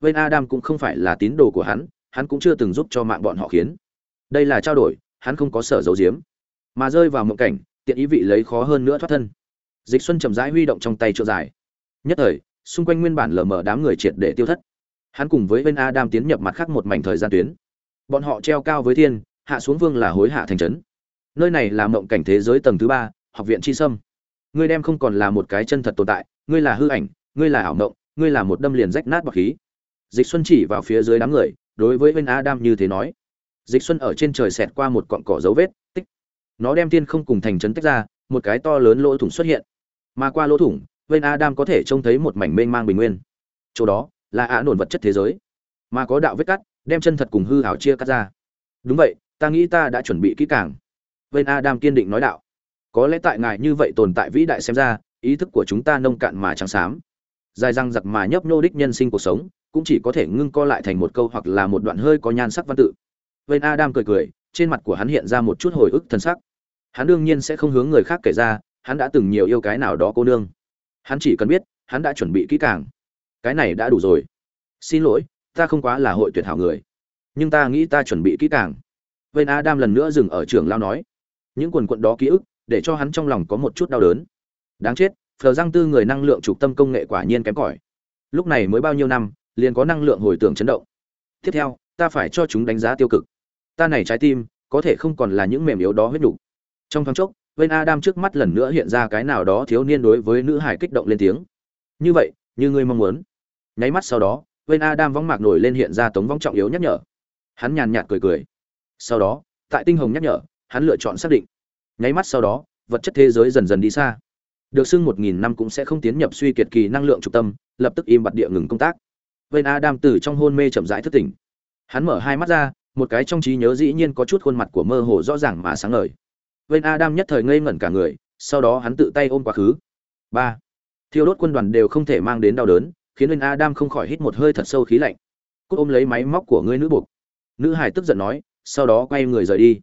[SPEAKER 1] Vên Adam cũng không phải là tín đồ của hắn, hắn cũng chưa từng giúp cho mạng bọn họ khiến. Đây là trao đổi, hắn không có sở giấu giếm, mà rơi vào mộng cảnh, tiện ý vị lấy khó hơn nữa thoát thân. Dịch Xuân chậm rãi huy động trong tay trượng dài. Nhất thời, xung quanh nguyên bản lờ mờ đám người triệt để tiêu thất. Hắn cùng với Vên Adam tiến nhập mặt khác một mảnh thời gian tuyến. Bọn họ treo cao với thiên, hạ xuống vương là hối hạ thành trấn. Nơi này là mộng cảnh thế giới tầng thứ ba, học viện chi sâm. Ngươi đem không còn là một cái chân thật tồn tại, ngươi là hư ảnh, ngươi là ảo mộng, ngươi là một đâm liền rách nát bọc khí. Dịch xuân chỉ vào phía dưới đám người đối với bên adam như thế nói. Dịch xuân ở trên trời xẹt qua một cọn cỏ dấu vết tích. Nó đem tiên không cùng thành trấn tách ra một cái to lớn lỗ thủng xuất hiện. Mà qua lỗ thủng bên adam có thể trông thấy một mảnh mênh mang bình nguyên. Chỗ đó là ả nổn vật chất thế giới. Mà có đạo vết cắt đem chân thật cùng hư hảo chia cắt ra. Đúng vậy, ta nghĩ ta đã chuẩn bị kỹ càng. Vên adam kiên định nói đạo. Có lẽ tại ngài như vậy tồn tại vĩ đại xem ra, ý thức của chúng ta nông cạn mà trắng xám. Dài răng giặc mà nhấp nô đích nhân sinh cuộc sống, cũng chỉ có thể ngưng co lại thành một câu hoặc là một đoạn hơi có nhan sắc văn tự. Vên adam cười cười, trên mặt của hắn hiện ra một chút hồi ức thân sắc. Hắn đương nhiên sẽ không hướng người khác kể ra, hắn đã từng nhiều yêu cái nào đó cô nương. Hắn chỉ cần biết, hắn đã chuẩn bị kỹ càng. Cái này đã đủ rồi. Xin lỗi ta không quá là hội tuyệt hảo người. Nhưng ta nghĩ ta chuẩn bị kỹ càng. Vên adam lần nữa dừng ở trường lao nói. Những quần quận đó ký ức, để cho hắn trong lòng có một chút đau đớn. Đáng chết, phờ giang tư người năng lượng trục tâm công nghệ quả nhiên kém cỏi. Lúc này mới bao nhiêu năm, liền có năng lượng hồi tưởng chấn động. Tiếp theo, ta phải cho chúng đánh giá tiêu cực. Ta này trái tim, có thể không còn là những mềm yếu đó huyết đủ. trong thoáng chốc vên adam trước mắt lần nữa hiện ra cái nào đó thiếu niên đối với nữ hải kích động lên tiếng. Như vậy, như ngươi mong muốn. Nháy mắt sau đó bên adam vong mạc nổi lên hiện ra tống vong trọng yếu nhắc nhở. Hắn nhàn nhạt cười cười. Sau đó, tại tinh hồng nhắc nhở, hắn lựa chọn xác định. Nháy mắt sau đó, vật chất thế giới dần dần đi xa. Được xưng một nghìn năm cũng sẽ không tiến nhập suy kiệt kỳ năng lượng trục tâm, lập tức im bặt địa ngừng công tác. Vên adam từ trong hôn mê chậm rãi thức tỉnh. Hắn mở hai mắt ra, một cái trong trí nhớ dĩ nhiên có chút khuôn mặt của mơ hồ rõ ràng mà sáng ngời. Vên adam nhất thời ngây ngẩn cả người, sau đó hắn tự tay ôm quá khứ. Ba. Thiêu đốt quân đoàn đều không thể mang đến đau đớn khiến lên adam không khỏi hít một hơi thật sâu khí lạnh cúc ôm lấy máy móc của ngươi nữ buộc nữ hải tức giận nói sau đó quay người rời đi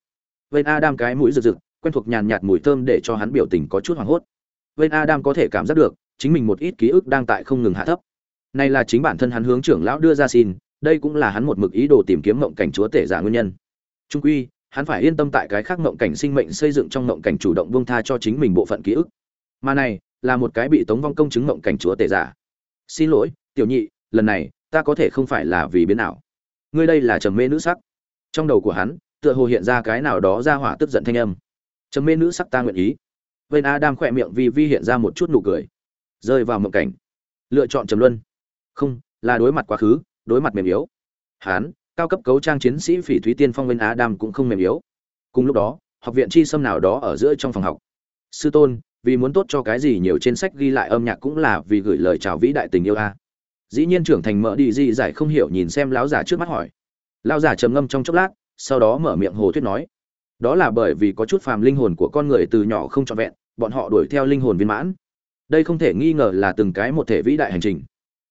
[SPEAKER 1] vên adam cái mũi rực rực quen thuộc nhàn nhạt mùi thơm để cho hắn biểu tình có chút hoảng hốt Vên Adam có thể cảm giác được, chính mình một ít ký ức đang tại không ngừng hạ thấp. Này là chính bản thân hắn hướng trưởng lão đưa ra xin, đây cũng là hắn một mực ý đồ tìm kiếm mộng cảnh chúa tể giả nguyên nhân. Trung quy, hắn phải yên tâm tại cái khác mộng cảnh sinh mệnh xây dựng trong mộng cảnh chủ động buông tha cho chính mình bộ phận ký ức. Mà này, là một cái bị Tống Vong công chứng mộng cảnh chúa tể giả. Xin lỗi, tiểu nhị, lần này, ta có thể không phải là vì biến nào. Ngươi đây là trầm mê nữ sắc. Trong đầu của hắn, tựa hồ hiện ra cái nào đó ra hỏa tức giận thanh âm. Trầm mê nữ sắc ta nguyện ý Vên Adam khỏe miệng vì vi hiện ra một chút nụ cười, rơi vào mộng cảnh. Lựa chọn trầm luân. Không, là đối mặt quá khứ, đối mặt mềm yếu. Hán, cao cấp cấu trang chiến sĩ phỉ thúy tiên phong Vên đam cũng không mềm yếu. Cùng lúc đó, học viện chi sâm nào đó ở giữa trong phòng học. Sư tôn, vì muốn tốt cho cái gì nhiều trên sách ghi lại âm nhạc cũng là vì gửi lời chào vĩ đại tình yêu a. Dĩ nhiên trưởng thành mở đi di giải không hiểu nhìn xem lão giả trước mắt hỏi. Lão giả trầm ngâm trong chốc lát, sau đó mở miệng hồ thuyết nói: "Đó là bởi vì có chút phàm linh hồn của con người từ nhỏ không trọn vẹn, bọn họ đuổi theo linh hồn viên mãn. Đây không thể nghi ngờ là từng cái một thể vĩ đại hành trình.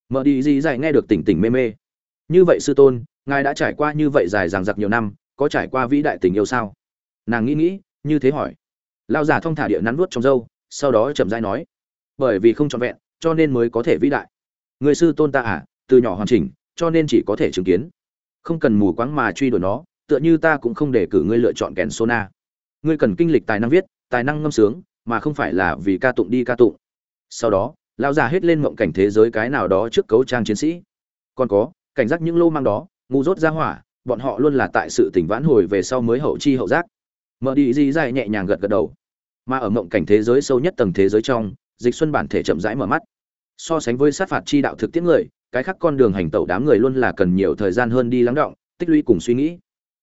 [SPEAKER 1] Mở đi di giải nghe được tỉnh tỉnh mê mê. Như vậy sư tôn ngài đã trải qua như vậy dài dằng dặc nhiều năm có trải qua vĩ đại tình yêu sao? Nàng nghĩ nghĩ như thế hỏi. Lao giả thong thả địa nắn nuốt trong dâu sau đó chậm rãi nói, bởi vì không trọn vẹn, cho nên mới có thể vĩ đại. Người sư tôn ta à từ nhỏ hoàn chỉnh, cho nên chỉ có thể chứng kiến. Không cần mù quáng mà truy đuổi nó, tựa như ta cũng không để cử ngươi lựa chọn kèn sona. Ngươi cần kinh lịch tài năng viết, tài năng ngâm sướng, mà không phải là vì ca tụng đi ca tụng. Sau đó, lão già hết lên mộng cảnh thế giới cái nào đó trước cấu trang chiến sĩ. Còn có, cảnh giác những lô mang đó, ngu dốt ra hỏa, bọn họ luôn là tại sự tỉnh vãn hồi về sau mới hậu chi hậu giác. Mở đi, di dài nhẹ nhàng gật gật đầu mà ở mộng cảnh thế giới sâu nhất tầng thế giới trong, dịch xuân bản thể chậm rãi mở mắt. So sánh với sát phạt chi đạo thực tiễn người, cái khác con đường hành tẩu đám người luôn là cần nhiều thời gian hơn đi lắng động, tích lũy cùng suy nghĩ.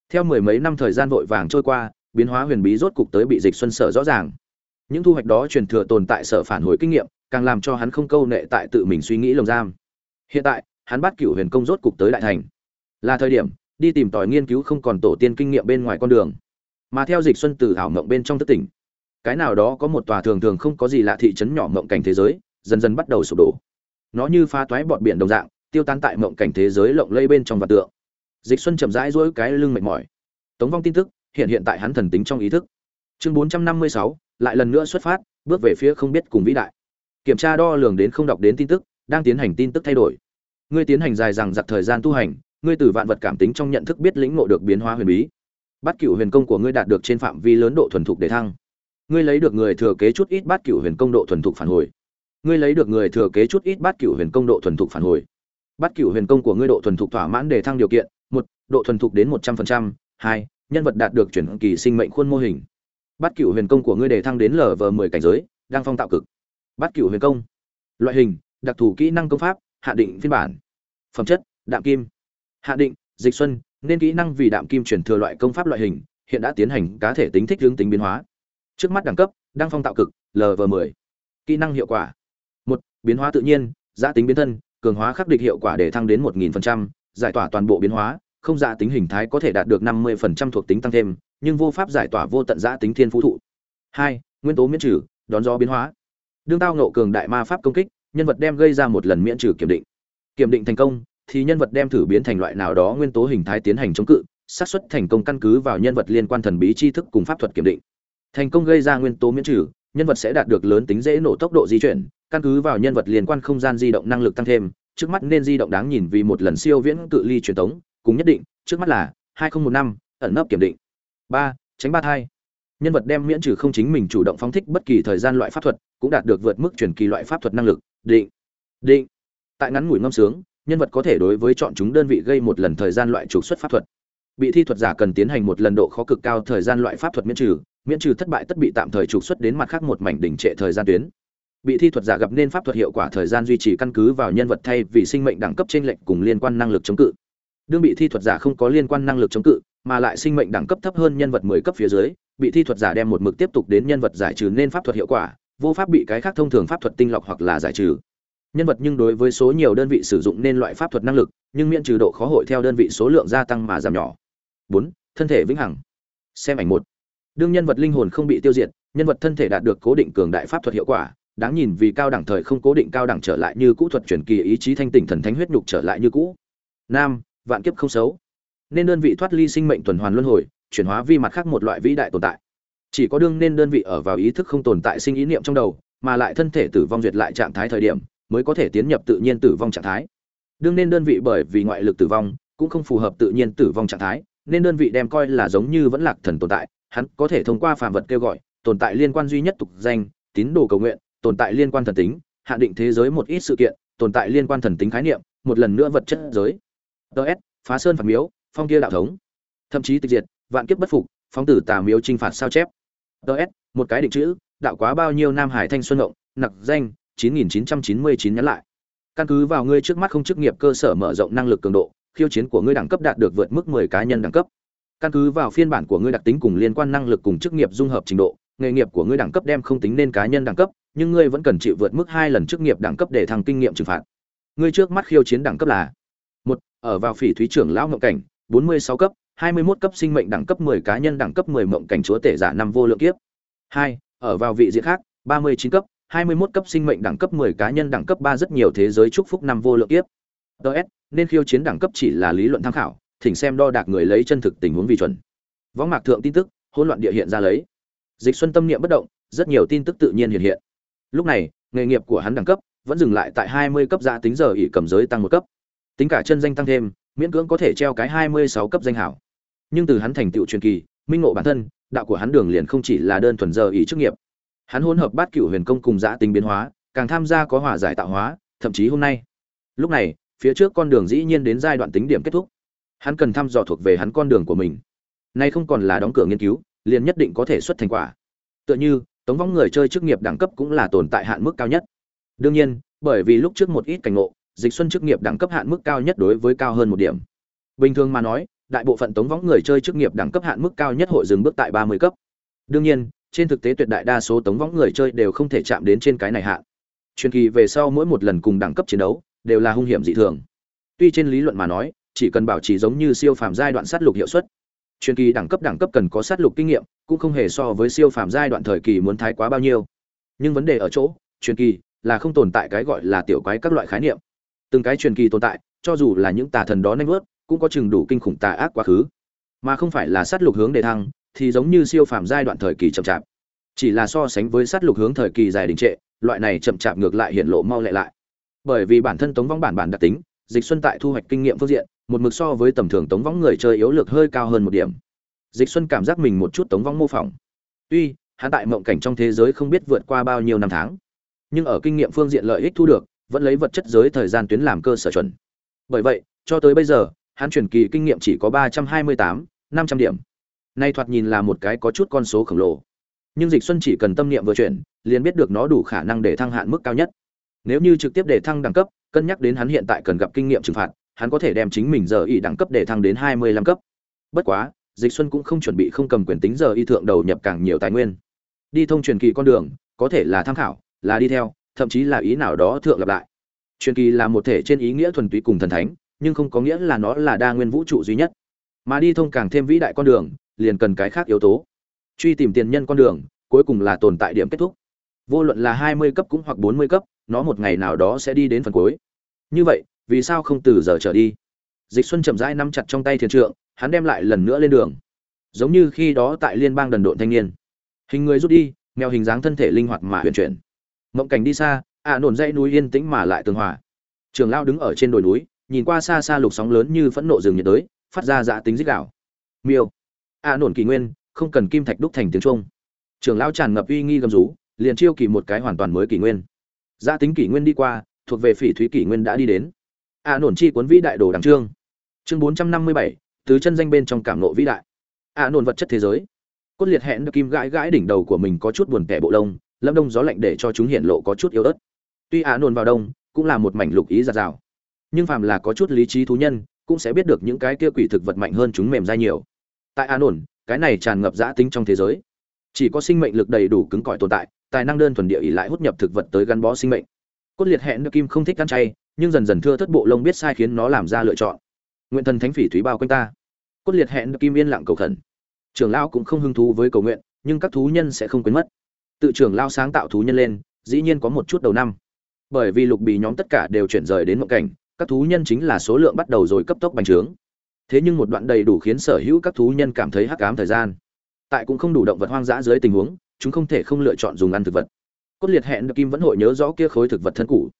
[SPEAKER 1] Theo mười mấy năm thời gian vội vàng trôi qua, biến hóa huyền bí rốt cục tới bị dịch xuân sở rõ ràng. Những thu hoạch đó truyền thừa tồn tại sở phản hồi kinh nghiệm, càng làm cho hắn không câu nệ tại tự mình suy nghĩ lồng giam. Hiện tại, hắn bắt cửu huyền công rốt cục tới đại thành. Là thời điểm, đi tìm tòi nghiên cứu không còn tổ tiên kinh nghiệm bên ngoài con đường. Mà theo dịch xuân từ ảo mộng bên trong thất tỉnh cái nào đó có một tòa thường thường không có gì lạ thị trấn nhỏ mộng cảnh thế giới, dần dần bắt đầu sụp đổ. Nó như pha toái bọt biển đồng dạng, tiêu tan tại mộng cảnh thế giới lộng lây bên trong vật tượng. Dịch xuân chậm rãi rỗi cái lưng mệt mỏi. Tống vong tin tức, hiện hiện tại hắn thần tính trong ý thức. Chương bốn trăm năm mươi sáu, lại lần nữa xuất phát, bước về phía không biết cùng vĩ đại. Kiểm tra đo lường đến không đọc đến tin tức, đang tiến hành tin tức thay đổi. Ngươi tiến hành dài rằng giặc thời gian tu hành, ngươi từ vạn vật cảm tính trong nhận thức biết lĩnh ngộ được biến hóa huyền bí. Bát cửu huyền công của ngươi đạt được trên phạm vi lớn độ thuần thục để thăng ngươi lấy được người thừa kế chút ít bát cửu huyền công độ thuần thục phản hồi. Ngươi lấy được người thừa kế chút ít bát cửu huyền công độ thuần thục phản hồi. Bát cửu huyền công của ngươi độ thuần thục thỏa mãn để thăng điều kiện, một, độ thuần thục đến một trăm phần trăm, hai, nhân vật đạt được chuyển kỳ sinh mệnh khuôn mô hình. Bát cửu huyền công của ngươi đề thăng đến lv mười cảnh giới, đang phong tạo cực. Bát cửu huyền công. Loại hình, đặc thù kỹ năng công pháp, hạ định phiên bản. Phẩm chất, đạm kim. Hạ định, dịch xuân, nên kỹ năng vì đạm kim chuyển thừa loại công pháp loại hình, hiện đã tiến hành cá thể tính thích hướng tính biến hóa trước mắt đẳng cấp đăng phong tạo cực lv 10 kỹ năng hiệu quả. Một biến hóa tự nhiên giã tính biến thân cường hóa khắc địch hiệu quả để thăng đến 1000%, giải tỏa toàn bộ biến hóa không giã tính hình thái có thể đạt được 50% thuộc tính tăng thêm nhưng vô pháp giải tỏa vô tận giã tính thiên phú thụ. Hai nguyên tố miễn trừ đón gió biến hóa. Đương tao nộ cường đại ma pháp công kích nhân vật đem gây ra một lần miễn trừ kiểm định. Kiểm định thành công thì nhân vật đem thử biến thành loại nào đó nguyên tố hình thái tiến hành chống cự xác suất thành công căn cứ vào nhân vật liên quan thần bí tri thức cùng pháp thuật kiểm định thành công gây ra nguyên tố miễn trừ, nhân vật sẽ đạt được lớn tính dễ nổ tốc độ di chuyển, căn cứ vào nhân vật liên quan không gian di động năng lực tăng thêm, trước mắt nên di động đáng nhìn vì một lần siêu viễn cự ly truyền tống, cùng nhất định, trước mắt là hai nghìn một năm, ẩn nấp kiểm định. Ba, tránh ba thai. Nhân vật đem miễn trừ không chính mình chủ động phóng thích bất kỳ thời gian loại pháp thuật, cũng đạt được vượt mức chuyển kỳ loại pháp thuật năng lực. Định. Định. Tại ngắn ngủi ngâm sướng, nhân vật có thể đối với chọn chúng đơn vị gây một lần thời gian loại trục xuất pháp thuật. Bị thi thuật giả cần tiến hành một lần độ khó cực cao thời gian loại pháp thuật miễn trừ miễn trừ thất bại tất bị tạm thời trục xuất đến mặt khác một mảnh đỉnh trệ thời gian tuyến. Bị thi thuật giả gặp nên pháp thuật hiệu quả thời gian duy trì căn cứ vào nhân vật thay vì sinh mệnh đẳng cấp trên lệnh cùng liên quan năng lực chống cự. Đương bị thi thuật giả không có liên quan năng lực chống cự, mà lại sinh mệnh đẳng cấp thấp hơn nhân vật 10 cấp phía dưới, bị thi thuật giả đem một mực tiếp tục đến nhân vật giải trừ nên pháp thuật hiệu quả, vô pháp bị cái khác thông thường pháp thuật tinh lọc hoặc là giải trừ. Nhân vật nhưng đối với số nhiều đơn vị sử dụng nên loại pháp thuật năng lực, nhưng miễn trừ độ khó hội theo đơn vị số lượng gia tăng mà giảm nhỏ. Bốn, thân thể vĩnh hằng. Xem ảnh một đương nhân vật linh hồn không bị tiêu diệt, nhân vật thân thể đạt được cố định cường đại pháp thuật hiệu quả, đáng nhìn vì cao đẳng thời không cố định cao đẳng trở lại như cũ thuật chuyển kỳ ý chí thanh tỉnh thần thánh huyết nhục trở lại như cũ. Nam, vạn kiếp không xấu. Nên đơn vị thoát ly sinh mệnh tuần hoàn luân hồi, chuyển hóa vi mặt khác một loại vĩ đại tồn tại. Chỉ có đương nên đơn vị ở vào ý thức không tồn tại sinh ý niệm trong đầu, mà lại thân thể tử vong duyệt lại trạng thái thời điểm, mới có thể tiến nhập tự nhiên tử vong trạng thái. Đương nên đơn vị bởi vì ngoại lực tử vong, cũng không phù hợp tự nhiên tử vong trạng thái, nên đơn vị đem coi là giống như vẫn lạc thần tồn tại hắn có thể thông qua phàm vật kêu gọi tồn tại liên quan duy nhất tục danh tín đồ cầu nguyện tồn tại liên quan thần tính hạn định thế giới một ít sự kiện tồn tại liên quan thần tính khái niệm một lần nữa vật chất giới. DS, phá sơn phạt miếu phong kia đạo thống. Thậm chí tịch diệt vạn kiếp bất phục phóng tử tà miếu trinh phạt sao chép. DS, một cái định chữ đạo quá bao nhiêu nam hải thanh xuân ngộng, nặc danh 9999 nhắn lại. Căn cứ vào ngươi trước mắt không chức nghiệp cơ sở mở rộng năng lực cường độ khiêu chiến của ngươi đẳng cấp đạt được vượt mức 10 cá nhân đẳng cấp căn cứ vào phiên bản của ngươi đặc tính cùng liên quan năng lực cùng chức nghiệp dung hợp trình độ nghề nghiệp của ngươi đẳng cấp đem không tính nên cá nhân đẳng cấp nhưng ngươi vẫn cần chịu vượt mức hai lần chức nghiệp đẳng cấp để thăng kinh nghiệm trừng phạt ngươi trước mắt khiêu chiến đẳng cấp là một ở vào phỉ thúy trưởng lão ngộng cảnh 46 cấp 21 cấp sinh mệnh đẳng cấp 10 cá nhân đẳng cấp 10 mộng cảnh chúa tể giả năm vô lượng kiếp hai ở vào vị diện khác 39 cấp 21 cấp sinh mệnh đẳng cấp 10 cá nhân đẳng cấp 3 rất nhiều thế giới chúc phúc năm vô lượng kiếp. DS, nên khiêu chiến đẳng cấp chỉ là lý luận tham khảo, thỉnh xem đo đạc người lấy chân thực tình huống vi chuẩn. Võng mạc thượng tin tức, hỗn loạn địa hiện ra lấy. Dịch Xuân tâm niệm bất động, rất nhiều tin tức tự nhiên hiện hiện. Lúc này, nghề nghiệp của hắn đẳng cấp vẫn dừng lại tại 20 cấp giá tính giờ ỷ cầm giới tăng một cấp. Tính cả chân danh tăng thêm, miễn cưỡng có thể treo cái 26 cấp danh hảo. Nhưng từ hắn thành tựu truyền kỳ, minh ngộ bản thân, đạo của hắn đường liền không chỉ là đơn thuần giờ ỷ chức nghiệp, hắn hỗn hợp bát cửu huyền công cùng giã tính biến hóa càng tham gia có hỏa giải tạo hóa thậm chí hôm nay lúc này phía trước con đường dĩ nhiên đến giai đoạn tính điểm kết thúc hắn cần thăm dò thuộc về hắn con đường của mình. Nay không còn là đóng cửa nghiên cứu, liền nhất định có thể xuất thành quả. Tựa như, tống vong người chơi chức nghiệp đẳng cấp cũng là tồn tại hạn mức cao nhất. Đương nhiên, bởi vì lúc trước một ít cảnh ngộ, dịch xuân chức nghiệp đẳng cấp hạn mức cao nhất đối với cao hơn một điểm. Bình thường mà nói, đại bộ phận tống võng người chơi chức nghiệp đẳng cấp hạn mức cao nhất hội dừng bước tại ba mươi cấp. Đương nhiên, trên thực tế tuyệt đại đa số tống võng người chơi đều không thể chạm đến trên cái này hạn. Truyền kỳ về sau mỗi một lần cùng đẳng cấp chiến đấu, đều là hung hiểm dị thường. Tuy trên lý luận mà nói chỉ cần bảo trì giống như siêu phàm giai đoạn sát lục hiệu suất. Truyền kỳ đẳng cấp đẳng cấp cần có sát lục kinh nghiệm, cũng không hề so với siêu phàm giai đoạn thời kỳ muốn thái quá bao nhiêu. Nhưng vấn đề ở chỗ, truyền kỳ là không tồn tại cái gọi là tiểu quái các loại khái niệm. Từng cái truyền kỳ tồn tại, cho dù là những tà thần đó nanh vớt, cũng có chừng đủ kinh khủng tà ác quá khứ. Mà không phải là sát lục hướng đề thăng, thì giống như siêu phàm giai đoạn thời kỳ chậm chạp. Chỉ là so sánh với sát lục hướng thời kỳ dài đình trệ, loại này chậm chạp ngược lại hiện lộ mau lẹ lại. Bởi vì bản thân tống vong bản bản đặc tính, dịch xuân tại thu hoạch kinh nghiệm phương diện một mực so với tầm thường tống võng người chơi yếu lược hơi cao hơn một điểm. Dịch xuân cảm giác mình một chút tống võng mô phỏng. Tuy, hắn tại mộng cảnh trong thế giới không biết vượt qua bao nhiêu năm tháng, nhưng ở kinh nghiệm phương diện lợi ích thu được, vẫn lấy vật chất giới thời gian tuyến làm cơ sở chuẩn. Bởi vậy, cho tới bây giờ, hắn chuyển kỳ kinh nghiệm chỉ có ba trăm hai mươi tám, năm trăm điểm. Nay thoạt nhìn là một cái có chút con số khổng lồ. Nhưng dịch xuân chỉ cần tâm niệm vừa chuyển, liền biết được nó đủ khả năng để thăng hạn mức cao nhất. Nếu như trực tiếp để thăng đẳng cấp, cân nhắc đến hắn hiện tại cần gặp kinh nghiệm trừng phạt hắn có thể đem chính mình giờ y đẳng cấp để thăng đến hai mươi lăm cấp. Bất quá, dịch xuân cũng không chuẩn bị không cầm quyền tính giờ y thượng đầu nhập càng nhiều tài nguyên. Đi thông truyền kỳ con đường, có thể là tham khảo, là đi theo, thậm chí là ý nào đó thượng gặp lại. Truyền kỳ là một thể trên ý nghĩa thuần túy cùng thần thánh, nhưng không có nghĩa là nó là đa nguyên vũ trụ duy nhất. Mà đi thông càng thêm vĩ đại con đường, liền cần cái khác yếu tố. Truy tìm tiền nhân con đường, cuối cùng là tồn tại điểm kết thúc. Vô luận là hai mươi cấp cũng hoặc bốn mươi cấp, nó một ngày nào đó sẽ đi đến phần cuối. Như vậy vì sao không từ giờ trở đi? Dịch xuân chậm rãi nắm chặt trong tay thiền trượng, hắn đem lại lần nữa lên đường. Giống như khi đó tại liên bang đần độn thanh niên. Hình người rút đi, mèo hình dáng thân thể linh hoạt mà huyền chuyển. Mộng cảnh đi xa ạ nổn dãy núi yên tĩnh mà lại tường hòa. Trường lao đứng ở trên đồi núi, nhìn qua xa xa lục sóng lớn như phẫn nộ rừng nhiệt đới, phát ra dạ tính dích đạo. Miêu. Ạ nổn kỳ nguyên, không cần kim thạch đúc thành tiếng trung. Trường lao tràn ngập uy nghi gầm rú, liền chiêu kỳ một cái hoàn toàn mới kỷ nguyên. Gia tính kỷ nguyên đi qua, thuộc về phỉ thúy kỷ nguyên đã đi đến a nổn chi cuốn vĩ đại đồ đằng trương. Chương bốn trăm năm mươi bảy tứ chân danh bên trong cảm nộ vĩ đại. A nổn vật chất thế giới. Cốt liệt hẹn được kim gãi gãi đỉnh đầu của mình có chút buồn tẻ bộ lông, lâm đông gió lạnh để cho chúng hiện lộ có chút yếu ớt. Tuy a nổn vào đông, cũng là một mảnh lục ý giạt rào. Nhưng phàm là có chút lý trí thú nhân, cũng sẽ biết được những cái kia quỷ thực vật mạnh hơn chúng mềm dai nhiều. Tại a nổn, cái này tràn ngập giã tính trong thế giới. Chỉ có sinh mệnh lực đầy đủ cứng cỏi tồn tại, tài năng đơn thuần địa ỉ lại hút nhập thực vật tới gắn bó sinh mệnh. Cốt liệt hẹn được kim không thích ăn chay nhưng dần dần thưa thất bộ lông biết sai khiến nó làm ra lựa chọn. Nguyện thần thánh phỉ thúy bao quanh ta. Cốt liệt hẹn kim yên lặng cầu khẩn. Trưởng lão cũng không hứng thú với cầu nguyện, nhưng các thú nhân sẽ không quên mất. Tự trưởng lao sáng tạo thú nhân lên, dĩ nhiên có một chút đầu năm. Bởi vì lục bì nhóm tất cả đều chuyển rời đến mộng cảnh, các thú nhân chính là số lượng bắt đầu rồi cấp tốc bành trướng. Thế nhưng một đoạn đầy đủ khiến sở hữu các thú nhân cảm thấy hắc ám thời gian. Tại cũng không đủ động vật hoang dã dưới tình huống, chúng không thể không lựa chọn dùng ăn thực vật. Cốt liệt hẹn được kim vẫn hội nhớ rõ kia khối thực vật thân cũ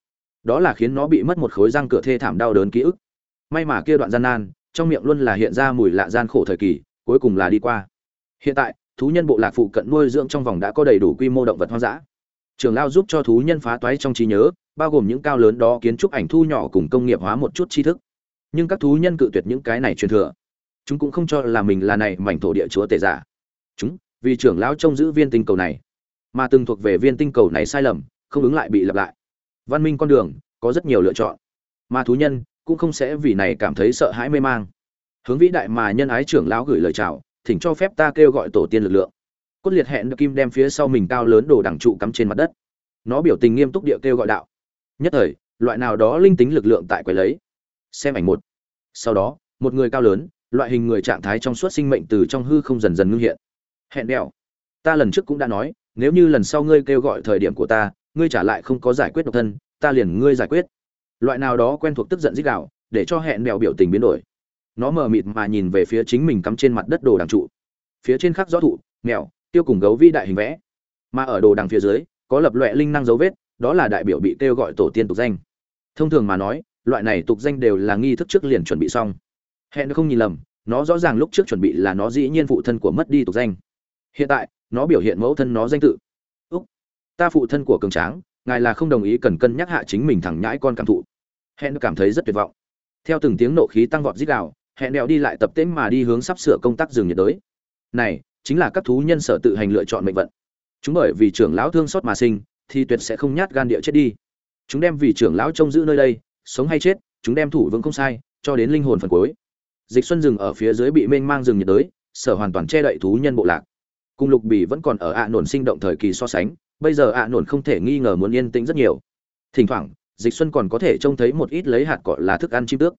[SPEAKER 1] đó là khiến nó bị mất một khối răng cửa thê thảm đau đớn ký ức. May mà kia đoạn gian nan, trong miệng luôn là hiện ra mùi lạ gian khổ thời kỳ, cuối cùng là đi qua. Hiện tại, thú nhân bộ lạc phụ cận nuôi dưỡng trong vòng đã có đầy đủ quy mô động vật hoang dã. Trường lao giúp cho thú nhân phá toái trong trí nhớ, bao gồm những cao lớn đó kiến trúc ảnh thu nhỏ cùng công nghiệp hóa một chút tri thức. Nhưng các thú nhân cự tuyệt những cái này truyền thừa. Chúng cũng không cho là mình là này mảnh thổ địa chúa tể giả. Chúng, vì trưởng lão trông giữ viên tinh cầu này, mà từng thuộc về viên tinh cầu này sai lầm, không ứng lại bị lặp lại văn minh con đường, có rất nhiều lựa chọn. Mà thú nhân cũng không sẽ vì này cảm thấy sợ hãi mê mang. Hướng vĩ đại mà nhân ái trưởng lão gửi lời chào, thỉnh cho phép ta kêu gọi tổ tiên lực lượng. Cốt liệt hẹn được kim đem phía sau mình cao lớn đồ đẳng trụ cắm trên mặt đất. Nó biểu tình nghiêm túc địa kêu gọi đạo. Nhất thời, loại nào đó linh tính lực lượng tại quầy lấy. Xem ảnh một. Sau đó, một người cao lớn, loại hình người trạng thái trong suốt sinh mệnh từ trong hư không dần dần ngưng hiện. Hẹn đèo. Ta lần trước cũng đã nói, nếu như lần sau ngươi kêu gọi thời điểm của ta ngươi trả lại không có giải quyết độc thân, ta liền ngươi giải quyết. Loại nào đó quen thuộc tức giận dích đạo, để cho hẹn mèo biểu tình biến đổi. Nó mờ mịt mà nhìn về phía chính mình cắm trên mặt đất đồ đằng trụ. Phía trên khắc gió thụ, mèo, tiêu cùng gấu vi đại hình vẽ. Mà ở đồ đằng phía dưới, có lập loại linh năng dấu vết, đó là đại biểu bị kêu gọi tổ tiên tục danh. Thông thường mà nói, loại này tục danh đều là nghi thức trước liền chuẩn bị xong. Hẹn không nhìn lầm, nó rõ ràng lúc trước chuẩn bị là nó dĩ nhiên phụ thân của mất đi tục danh. Hiện tại, nó biểu hiện mẫu thân nó danh tự ta phụ thân của cường tráng, ngài là không đồng ý cần cân nhắc hạ chính mình thẳng nhãi con cảm thụ. Hẹn cảm thấy rất tuyệt vọng. Theo từng tiếng nộ khí tăng vọt dích đạo hẹn đèo đi lại tập tễnh mà đi hướng sắp sửa công tác rừng nhiệt đới. Này, chính là các thú nhân sở tự hành lựa chọn mệnh vận. Chúng bởi vì trưởng lão thương xót mà sinh, thì tuyệt sẽ không nhát gan địa chết đi. Chúng đem vì trưởng lão trông giữ nơi đây, sống hay chết, chúng đem thủ vững không sai, cho đến linh hồn phần cuối. Dịch xuân rừng ở phía dưới bị mênh mang rừng nhiệt đới, sở hoàn toàn che đậy thú nhân bộ lạc. Cùng lục bì vẫn còn ở ạ nổn sinh động thời kỳ so sánh bây giờ ạ nổn không thể nghi ngờ muốn yên tĩnh rất nhiều. Thỉnh thoảng, dịch xuân còn có thể trông thấy một ít lấy hạt cỏ là thức ăn chim tước.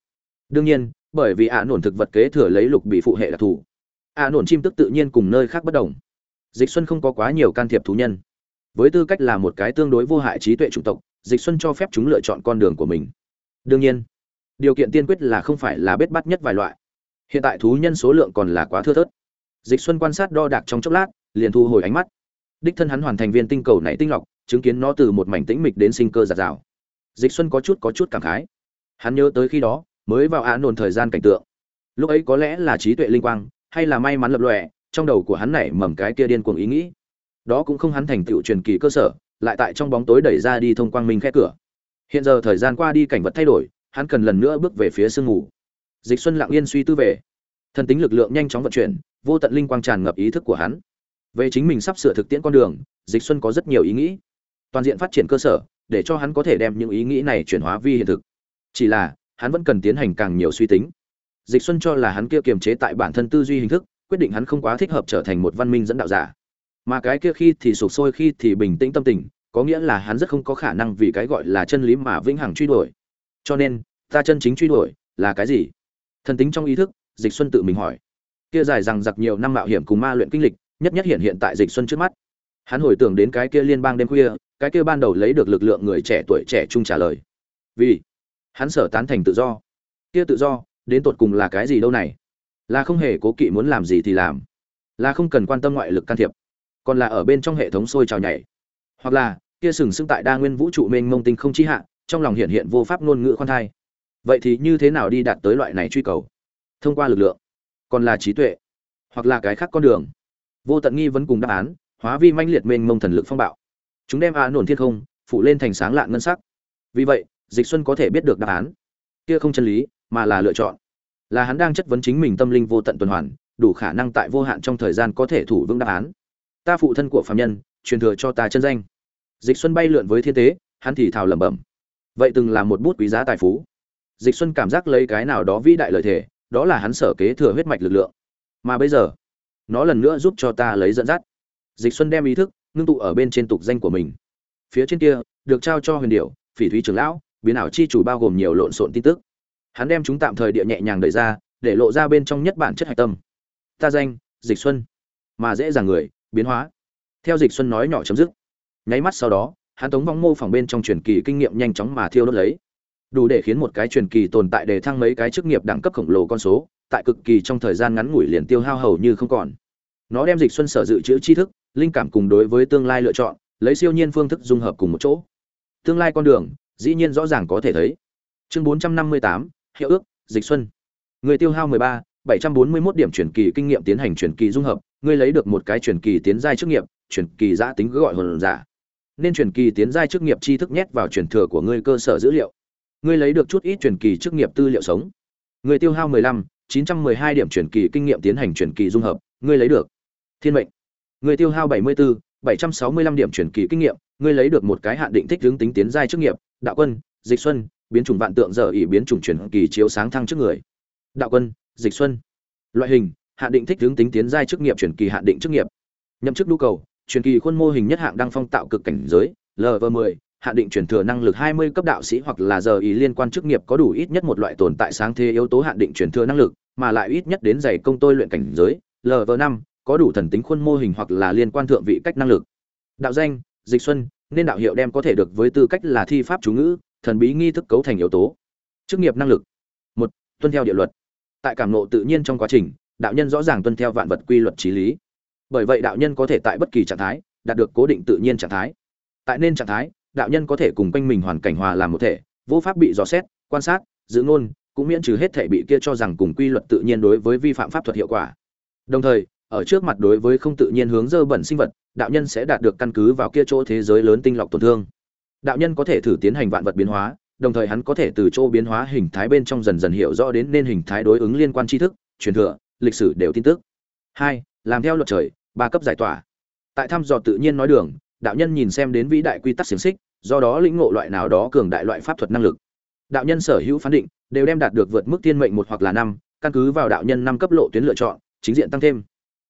[SPEAKER 1] Đương nhiên, bởi vì ạ nổn thực vật kế thừa lấy lục bị phụ hệ đặc thù, ạ nổn chim tước tự nhiên cùng nơi khác bất đồng. Dịch xuân không có quá nhiều can thiệp thú nhân. Với tư cách là một cái tương đối vô hại trí tuệ chủng tộc, dịch xuân cho phép chúng lựa chọn con đường của mình. Đương nhiên, điều kiện tiên quyết là không phải là bết bắt nhất vài loại. Hiện tại thú nhân số lượng còn là quá thưa thớt. Dịch xuân quan sát đo đạc trong chốc lát, liền thu hồi ánh mắt đích thân hắn hoàn thành viên tinh cầu này tinh lọc, chứng kiến nó từ một mảnh tĩnh mịch đến sinh cơ giạt rào. Dịch xuân có chút có chút cảm khái. Hắn nhớ tới khi đó, mới vào án nồn thời gian cảnh tượng. Lúc ấy có lẽ là trí tuệ linh quang, hay là may mắn lập lòe, trong đầu của hắn nảy mầm cái kia điên cuồng ý nghĩ. Đó cũng không hắn thành tựu truyền kỳ cơ sở, lại tại trong bóng tối đẩy ra đi thông quang minh khẽ cửa. Hiện giờ thời gian qua đi cảnh vật thay đổi, hắn cần lần nữa bước về phía sương ngủ dịch xuân lặng yên suy tư về. Thần tính lực lượng nhanh chóng vận chuyển, vô tận linh quang tràn ngập ý thức của hắn về chính mình sắp sửa thực tiễn con đường, dịch xuân có rất nhiều ý nghĩ. Toàn diện phát triển cơ sở, để cho hắn có thể đem những ý nghĩ này chuyển hóa vi hiện thực. Chỉ là, hắn vẫn cần tiến hành càng nhiều suy tính. Dịch xuân cho là hắn kia kiềm chế tại bản thân tư duy hình thức, quyết định hắn không quá thích hợp trở thành một văn minh dẫn đạo giả. Mà cái kia khi thì sụp sôi, khi thì bình tĩnh tâm tình, có nghĩa là hắn rất không có khả năng vì cái gọi là chân lý mà vĩnh hằng truy đuổi. Cho nên, ta chân chính truy đuổi là cái gì? Thần tính trong ý thức, dịch xuân tự mình hỏi. Kia dài rằng giặc nhiều năm mạo hiểm cùng ma luyện kinh lịch nhất nhất hiện hiện tại dịch xuân trước mắt. Hắn hồi tưởng đến cái kia liên bang đêm khuya, cái kia ban đầu lấy được lực lượng người trẻ tuổi trẻ trung trả lời. Vì hắn sở tán thành tự do. Kia tự do, đến tột cùng là cái gì đâu này? Là không hề cố kỵ muốn làm gì thì làm. Là không cần quan tâm ngoại lực can thiệp. Còn là ở bên trong hệ thống sôi trào nhảy. Hoặc là, kia sừng sững tại đa nguyên vũ trụ mênh mông tinh không chi hạ, trong lòng hiện hiện vô pháp ngôn ngữ khoan thai. Vậy thì như thế nào đi đạt tới loại này truy cầu? Thông qua lực lượng, còn là trí tuệ, hoặc là cái khác con đường? Vô tận nghi vấn cùng đáp án, hóa vi manh liệt mênh mông thần lực phong bạo. Chúng đem a nổn thiên không phụ lên thành sáng lạn ngân sắc. Vì vậy, dịch xuân có thể biết được đáp án. Kia không chân lý, mà là lựa chọn. Là hắn đang chất vấn chính mình tâm linh vô tận tuần hoàn, đủ khả năng tại vô hạn trong thời gian có thể thủ vững đáp án. Ta phụ thân của phạm nhân, truyền thừa cho ta chân danh. Dịch xuân bay lượn với thiên tế, hắn thì thào lẩm bẩm. Vậy từng là một bút quý giá tài phú. Dịch xuân cảm giác lấy cái nào đó vĩ đại lợi thể đó là hắn sở kế thừa huyết mạch lực lượng. Mà bây giờ nó lần nữa giúp cho ta lấy dẫn dắt. Dịch xuân đem ý thức ngưng tụ ở bên trên tục danh của mình. Phía trên kia, được trao cho huyền điệu phỉ thúy trưởng lão, biến ảo chi chủ bao gồm nhiều lộn xộn tin tức. Hắn đem chúng tạm thời địa nhẹ nhàng đẩy ra, để lộ ra bên trong nhất bản chất hạch tâm. Ta danh, dịch xuân. Mà dễ dàng người, biến hóa. Theo dịch xuân nói nhỏ chấm dứt. Nháy mắt sau đó, hắn tống vong mô phỏng bên trong truyền kỳ kinh nghiệm nhanh chóng mà thiêu đốt lấy. Đủ để khiến một cái truyền kỳ tồn tại để thăng mấy cái chức nghiệp đẳng cấp khổng lồ con số tại cực kỳ trong thời gian ngắn ngủi liền tiêu hao hầu như không còn. Nó đem dịch xuân sở dự trữ tri thức linh cảm cùng đối với tương lai lựa chọn lấy siêu nhiên phương thức dung hợp cùng một chỗ. Tương lai con đường dĩ nhiên rõ ràng có thể thấy. Chương 458, hiệu ước dịch xuân. Người tiêu hao 13, 741 điểm chuyển kỳ kinh nghiệm tiến hành chuyển kỳ dung hợp ngươi lấy được một cái chuyển kỳ tiến giai chức nghiệp chuyển kỳ giã tính gọi hồn giả. Nên chuyển kỳ tiến giai chức nghiệp tri thức nhét vào truyền thừa của ngươi cơ sở dữ liệu. Ngươi lấy được chút ít chuyển kỳ chức nghiệp tư liệu sống. Người tiêu hao 15, 912 điểm chuyển kỳ kinh nghiệm tiến hành chuyển kỳ dung hợp, ngươi lấy được thiên mệnh. Ngươi tiêu hao 74, 765 điểm chuyển kỳ kinh nghiệm, ngươi lấy được một cái hạn định thích hướng tính tiến giai chức nghiệp, Đạo quân, Dịch Xuân, biến chủng vạn tượng giờ ỷ biến chủng chuyển kỳ chiếu sáng thăng trước người. Đạo quân, Dịch Xuân. Loại hình, hạn định thích hướng tính tiến giai chức nghiệp chuyển kỳ hạn định chức nghiệp. Nhậm chức nhu cầu, chuyển kỳ khuôn mô hình nhất hạng đang phong tạo cực cảnh giới, LV10, Hạn định truyền thừa năng lực 20 cấp đạo sĩ hoặc là giờ ý liên quan chức nghiệp có đủ ít nhất một loại tồn tại sáng thế yếu tố hạn định truyền thừa năng lực, mà lại ít nhất đến dày công tôi luyện cảnh giới, Lv5, có đủ thần tính khuôn mô hình hoặc là liên quan thượng vị cách năng lực. Đạo danh, Dịch Xuân, nên đạo hiệu đem có thể được với tư cách là thi pháp chú ngữ, thần bí nghi thức cấu thành yếu tố. Chức nghiệp năng lực. 1. Tuân theo địa luật. Tại cảm ngộ tự nhiên trong quá trình, đạo nhân rõ ràng tuân theo vạn vật quy luật trí lý. Bởi vậy đạo nhân có thể tại bất kỳ trạng thái, đạt được cố định tự nhiên trạng thái. Tại nên trạng thái, đạo nhân có thể cùng quanh mình hoàn cảnh hòa làm một thể, vô pháp bị dò xét, quan sát, giữ ngôn, cũng miễn trừ hết thể bị kia cho rằng cùng quy luật tự nhiên đối với vi phạm pháp thuật hiệu quả. Đồng thời, ở trước mặt đối với không tự nhiên hướng dơ bẩn sinh vật, đạo nhân sẽ đạt được căn cứ vào kia chỗ thế giới lớn tinh lọc tổn thương. Đạo nhân có thể thử tiến hành vạn vật biến hóa, đồng thời hắn có thể từ chỗ biến hóa hình thái bên trong dần dần hiểu rõ đến nên hình thái đối ứng liên quan tri thức, truyền thừa, lịch sử đều tin tức. Hai, làm theo luật trời, ba cấp giải tỏa. Tại thăm dò tự nhiên nói đường đạo nhân nhìn xem đến vĩ đại quy tắc xiềng xích, do đó lĩnh ngộ loại nào đó cường đại loại pháp thuật năng lực. Đạo nhân sở hữu phán định, đều đem đạt được vượt mức thiên mệnh một hoặc là năm, căn cứ vào đạo nhân năm cấp lộ tuyến lựa chọn, chính diện tăng thêm.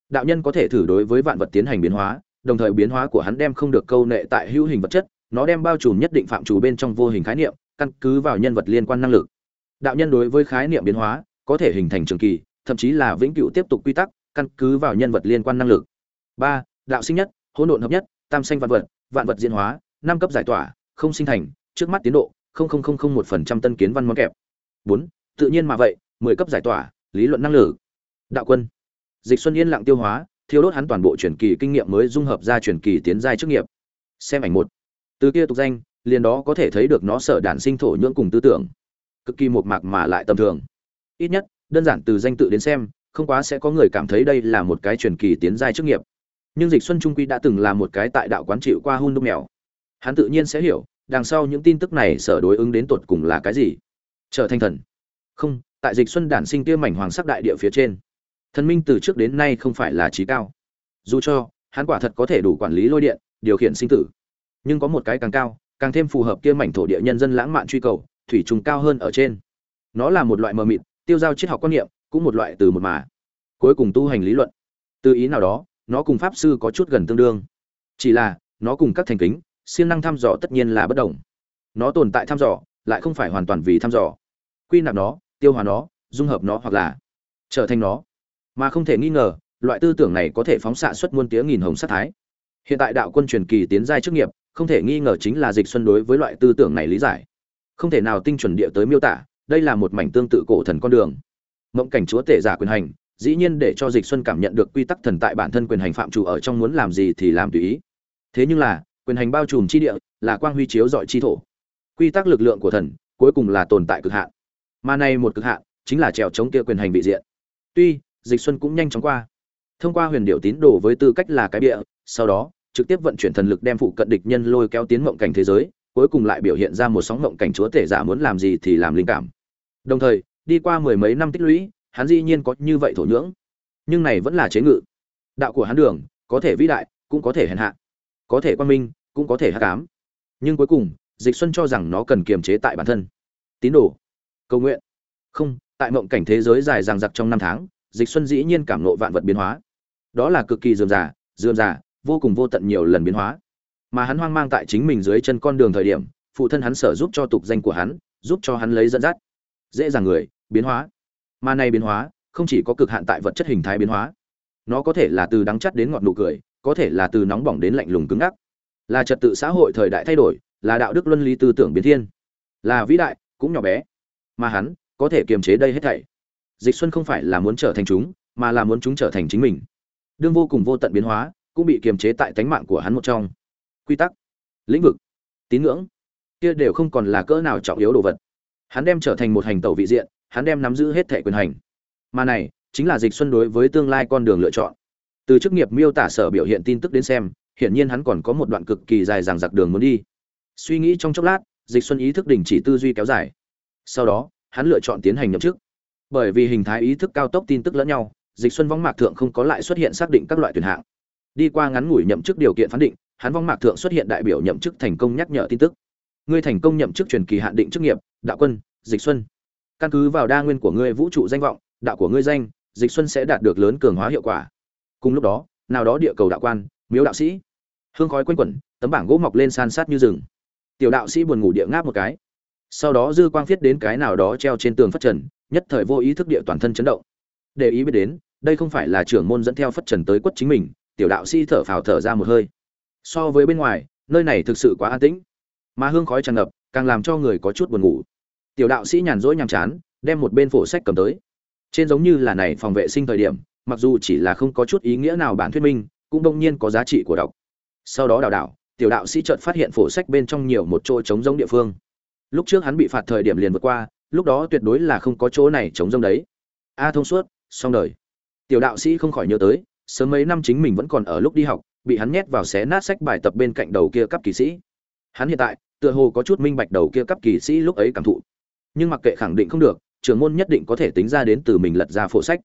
[SPEAKER 1] Đạo nhân có thể thử đối với vạn vật tiến hành biến hóa, đồng thời biến hóa của hắn đem không được câu nệ tại hữu hình vật chất, nó đem bao trùm nhất định phạm trù bên trong vô hình khái niệm, căn cứ vào nhân vật liên quan năng lực. Đạo nhân đối với khái niệm biến hóa, có thể hình thành trường kỳ, thậm chí là vĩnh cửu tiếp tục quy tắc, căn cứ vào nhân vật liên quan năng lực. Ba, đạo sinh nhất, hỗn độn hợp nhất tam xanh vạn vật vạn vật diễn hóa, năm cấp giải tỏa, không sinh thành, trước mắt tiến độ, không không không không một phần trăm tân kiến văn món kẹp. Bốn, tự nhiên mà vậy, mười cấp giải tỏa, lý luận năng lực đạo quân. Dịch xuân yên lặng tiêu hóa, thiêu đốt hắn toàn bộ truyền kỳ kinh nghiệm mới dung hợp ra truyền kỳ tiến giai chức nghiệp. Xem ảnh một. Từ kia tục danh, liền đó có thể thấy được nó sở đản sinh thổ nhưỡng cùng tư tưởng. Cực kỳ một mạc mà lại tầm thường. Ít nhất, đơn giản từ danh tự đến xem, không quá sẽ có người cảm thấy đây là một cái truyền kỳ tiến giai chức nghiệp nhưng dịch xuân trung quy đã từng là một cái tại đạo quán chịu qua hôn đúc mèo. Hắn tự nhiên sẽ hiểu, đằng sau những tin tức này sở đối ứng đến tột cùng là cái gì. Trở thành thần. Không, tại dịch xuân đản sinh kia mảnh hoàng sắc đại địa phía trên. Thần minh từ trước đến nay không phải là trí cao. Dù cho, hắn quả thật có thể đủ quản lý lôi điện, điều khiển sinh tử. Nhưng có một cái càng cao, càng thêm phù hợp kia mảnh thổ địa nhân dân lãng mạn truy cầu, thủy trùng cao hơn ở trên. Nó là một loại mờ mịt, tiêu giao triết học quan niệm, cũng một loại từ một mà. Cuối cùng tu hành lý luận. Từ ý nào đó nó cùng pháp sư có chút gần tương đương. Chỉ là, nó cùng các thành kính, siêng năng thăm dò tất nhiên là bất đồng. Nó tồn tại thăm dò, lại không phải hoàn toàn vì thăm dò. Quy nạp nó, tiêu hóa nó, dung hợp nó hoặc là trở thành nó. Mà không thể nghi ngờ, loại tư tưởng này có thể phóng xạ xuất muôn tía nghìn hồng sát thái. Hiện tại đạo quân truyền kỳ tiến giai chức nghiệp, không thể nghi ngờ chính là dịch xuân đối với loại tư tưởng này lý giải. Không thể nào tinh chuẩn địa tới miêu tả, đây là một mảnh tương tự cổ thần con đường. Mộng cảnh chúa tể giả quyền hành dĩ nhiên để cho dịch xuân cảm nhận được quy tắc thần tại bản thân quyền hành phạm chủ ở trong muốn làm gì thì làm tùy ý. Thế nhưng là, quyền hành bao trùm chi địa, là quang huy chiếu dọi chi thổ. Quy tắc lực lượng của thần, cuối cùng là tồn tại cực hạn. Mà này một cực hạn, chính là trèo chống kia quyền hành vị diện. Tuy, dịch xuân cũng nhanh chóng qua. Thông qua huyền điệu tín đồ với tư cách là cái địa, sau đó, trực tiếp vận chuyển thần lực đem phụ cận địch nhân lôi kéo tiến mộng cảnh thế giới, cuối cùng lại biểu hiện ra một sóng mộng cảnh chúa tể giả muốn làm gì thì làm linh cảm. Đồng thời, đi qua mười mấy năm tích lũy hắn dĩ nhiên có như vậy thổ nhưỡng, nhưng này vẫn là chế ngự. Đạo của hắn đường, có thể vĩ đại, cũng có thể hèn hạ. Có thể quan minh, cũng có thể hắc ám. Nhưng cuối cùng, dịch xuân cho rằng nó cần kiềm chế tại bản thân. Tín đồ, cầu nguyện. Không, tại mộng cảnh thế giới dài dằng dặc trong năm tháng, dịch xuân dĩ nhiên cảm nộ vạn vật biến hóa. Đó là cực kỳ dườm già dườm già, vô cùng vô tận nhiều lần biến hóa. Mà hắn hoang mang tại chính mình dưới chân con đường thời điểm, phụ thân hắn sở giúp cho tục danh của hắn, giúp cho hắn lấy dẫn dắt. Dễ dàng người, biến hóa mà này biến hóa không chỉ có cực hạn tại vật chất hình thái biến hóa, nó có thể là từ đắng chắt đến ngọt nụ cười, có thể là từ nóng bỏng đến lạnh lùng cứng ngắc. Là trật tự xã hội thời đại thay đổi, là đạo đức luân lý tư tưởng biến thiên. Là vĩ đại, cũng nhỏ bé. Mà hắn, có thể kiềm chế đây hết thảy. Dịch xuân không phải là muốn trở thành chúng, mà là muốn chúng trở thành chính mình. Đương vô cùng vô tận biến hóa, cũng bị kiềm chế tại tánh mạng của hắn một trong. Quy tắc, lĩnh vực, tín ngưỡng, kia đều không còn là cỡ nào trọng yếu đồ vật. Hắn đem trở thành một hành tẩu vị diện hắn đem nắm giữ hết thể quyền hành. Mà này, chính là dịch xuân đối với tương lai con đường lựa chọn. Từ chức nghiệp miêu tả sở biểu hiện tin tức đến xem, hiển nhiên hắn còn có một đoạn cực kỳ dài dằng dặc đường muốn đi. Suy nghĩ trong chốc lát, dịch xuân ý thức đình chỉ tư duy kéo dài. Sau đó, hắn lựa chọn tiến hành nhậm chức. Bởi vì hình thái ý thức cao tốc tin tức lẫn nhau, dịch xuân vong mạc thượng không có lại xuất hiện xác định các loại tuyển hạng. Đi qua ngắn ngủi nhậm chức điều kiện phán định, hắn vong mạc thượng xuất hiện đại biểu nhậm chức thành công nhắc nhở tin tức. Ngươi thành công nhậm chức truyền kỳ hạn định chức nghiệp, đạo quân, dịch xuân căn cứ vào đa nguyên của ngươi vũ trụ danh vọng, đạo của ngươi danh, dịch xuân sẽ đạt được lớn cường hóa hiệu quả. Cùng lúc đó, nào đó địa cầu đạo quan, miếu đạo sĩ, hương khói quanh quẩn, tấm bảng gỗ mọc lên san sát như rừng. Tiểu đạo sĩ buồn ngủ địa ngáp một cái. Sau đó dư quang viết đến cái nào đó treo trên tường phất trần, nhất thời vô ý thức địa toàn thân chấn động. Để ý biết đến, đây không phải là trưởng môn dẫn theo phất trần tới quất chính mình, tiểu đạo sĩ thở phào thở ra một hơi. So với bên ngoài, nơi này thực sự quá an tĩnh. Mà hương khói tràn ngập, càng làm cho người có chút buồn ngủ tiểu đạo sĩ nhàn rỗi nhàm chán, đem một bên phổ sách cầm tới. Trên giống như là này phòng vệ sinh thời điểm, mặc dù chỉ là không có chút ý nghĩa nào bản thuyết minh, cũng đông nhiên có giá trị của đọc. Sau đó đào đảo, tiểu đạo sĩ chợt phát hiện phổ sách bên trong nhiều một chỗ trống giống địa phương. Lúc trước hắn bị phạt thời điểm liền vượt qua, lúc đó tuyệt đối là không có chỗ này trống giống đấy. A thông suốt, xong đời. Tiểu đạo sĩ không khỏi nhớ tới, sớm mấy năm chính mình vẫn còn ở lúc đi học, bị hắn nhét vào xé nát sách bài tập bên cạnh đầu kia cấp kỳ sĩ. Hắn hiện tại, tựa hồ có chút minh bạch đầu kia cấp kỳ sĩ lúc ấy cảm thụ nhưng mặc kệ khẳng định không được, trưởng môn nhất định có thể tính ra đến từ mình lật ra phổ sách.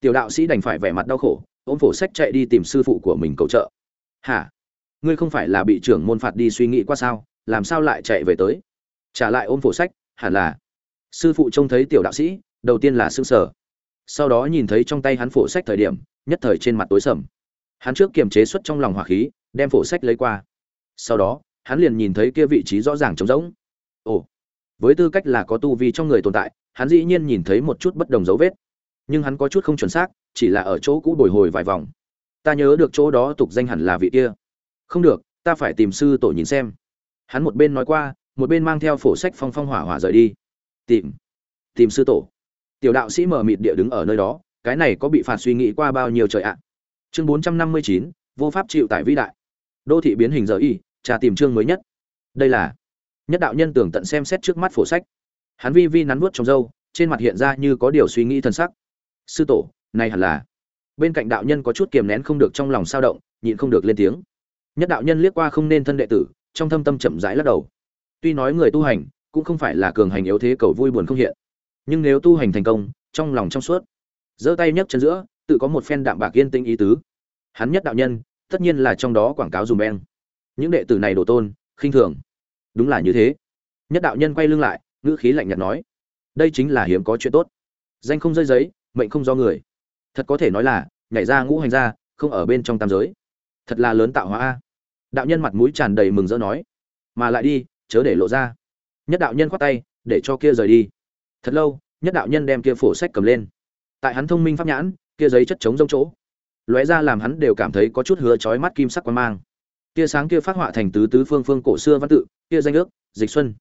[SPEAKER 1] Tiểu đạo sĩ đành phải vẻ mặt đau khổ, ôm phổ sách chạy đi tìm sư phụ của mình cầu trợ. Hả? Ngươi không phải là bị trưởng môn phạt đi suy nghĩ qua sao? Làm sao lại chạy về tới? Trả lại ôm phổ sách, hẳn là. Sư phụ trông thấy tiểu đạo sĩ, đầu tiên là s ư sở sau đó nhìn thấy trong tay hắn phổ sách thời điểm, nhất thời trên mặt tối sầm. Hắn trước kiềm chế xuất trong lòng hỏa khí, đem phổ sách lấy qua. Sau đó, hắn liền nhìn thấy kia vị trí rõ ràng trống rỗng. Ồ với tư cách là có tu vi trong người tồn tại, hắn dĩ nhiên nhìn thấy một chút bất đồng dấu vết. Nhưng hắn có chút không chuẩn xác, chỉ là ở chỗ cũ bồi hồi vài vòng. Ta nhớ được chỗ đó tục danh hẳn là vị kia. Không được, ta phải tìm sư tổ nhìn xem. Hắn một bên nói qua, một bên mang theo phổ sách phong phong hỏa hỏa rời đi. Tìm tìm sư tổ. Tiểu đạo sĩ mở mịt địa đứng ở nơi đó, cái này có bị phạt suy nghĩ qua bao nhiêu trời ạ? Chương bốn trăm năm mươi chín, vô pháp chịu tại vĩ đại. Đô thị biến hình giờ y, trà tìm chương mới nhất. Đây là nhất đạo nhân tưởng tận xem xét trước mắt phổ sách. Hắn vi vi nắn nuốt trong râu, trên mặt hiện ra như có điều suy nghĩ thân sắc. Sư tổ, này hẳn là. Bên cạnh đạo nhân có chút kiềm nén không được trong lòng sao động, nhịn không được lên tiếng. Nhất đạo nhân liếc qua không nên thân đệ tử, trong thâm tâm chậm rãi lắc đầu. Tuy nói người tu hành, cũng không phải là cường hành yếu thế cầu vui buồn không hiện. Nhưng nếu tu hành thành công, trong lòng trong suốt, giơ tay nhấc chân giữa, tự có một phen đạm bạc yên tĩnh ý tứ. Hắn nhất đạo nhân, tất nhiên là trong đó quảng cáo dùm beng. Những đệ tử này đổ tôn, khinh thường đúng là như thế. Nhất đạo nhân quay lưng lại, ngữ khí lạnh nhạt nói, đây chính là hiếm có chuyện tốt. Danh không rơi giấy, mệnh không do người. Thật có thể nói là, nhảy ra ngũ hành ra, không ở bên trong tam giới. Thật là lớn tạo hóa a. Đạo nhân mặt mũi tràn đầy mừng rỡ nói, mà lại đi, chớ để lộ ra. Nhất đạo nhân khoát tay, để cho kia rời đi. Thật lâu, nhất đạo nhân đem kia phổ sách cầm lên. Tại hắn thông minh pháp nhãn, kia giấy chất chống rông chỗ, lóe ra làm hắn đều cảm thấy có chút hứa chói mắt kim sắc quan mang tia sáng kia phát họa thành tứ tứ phương phương cổ xưa văn tự, kia danh ước, dịch xuân.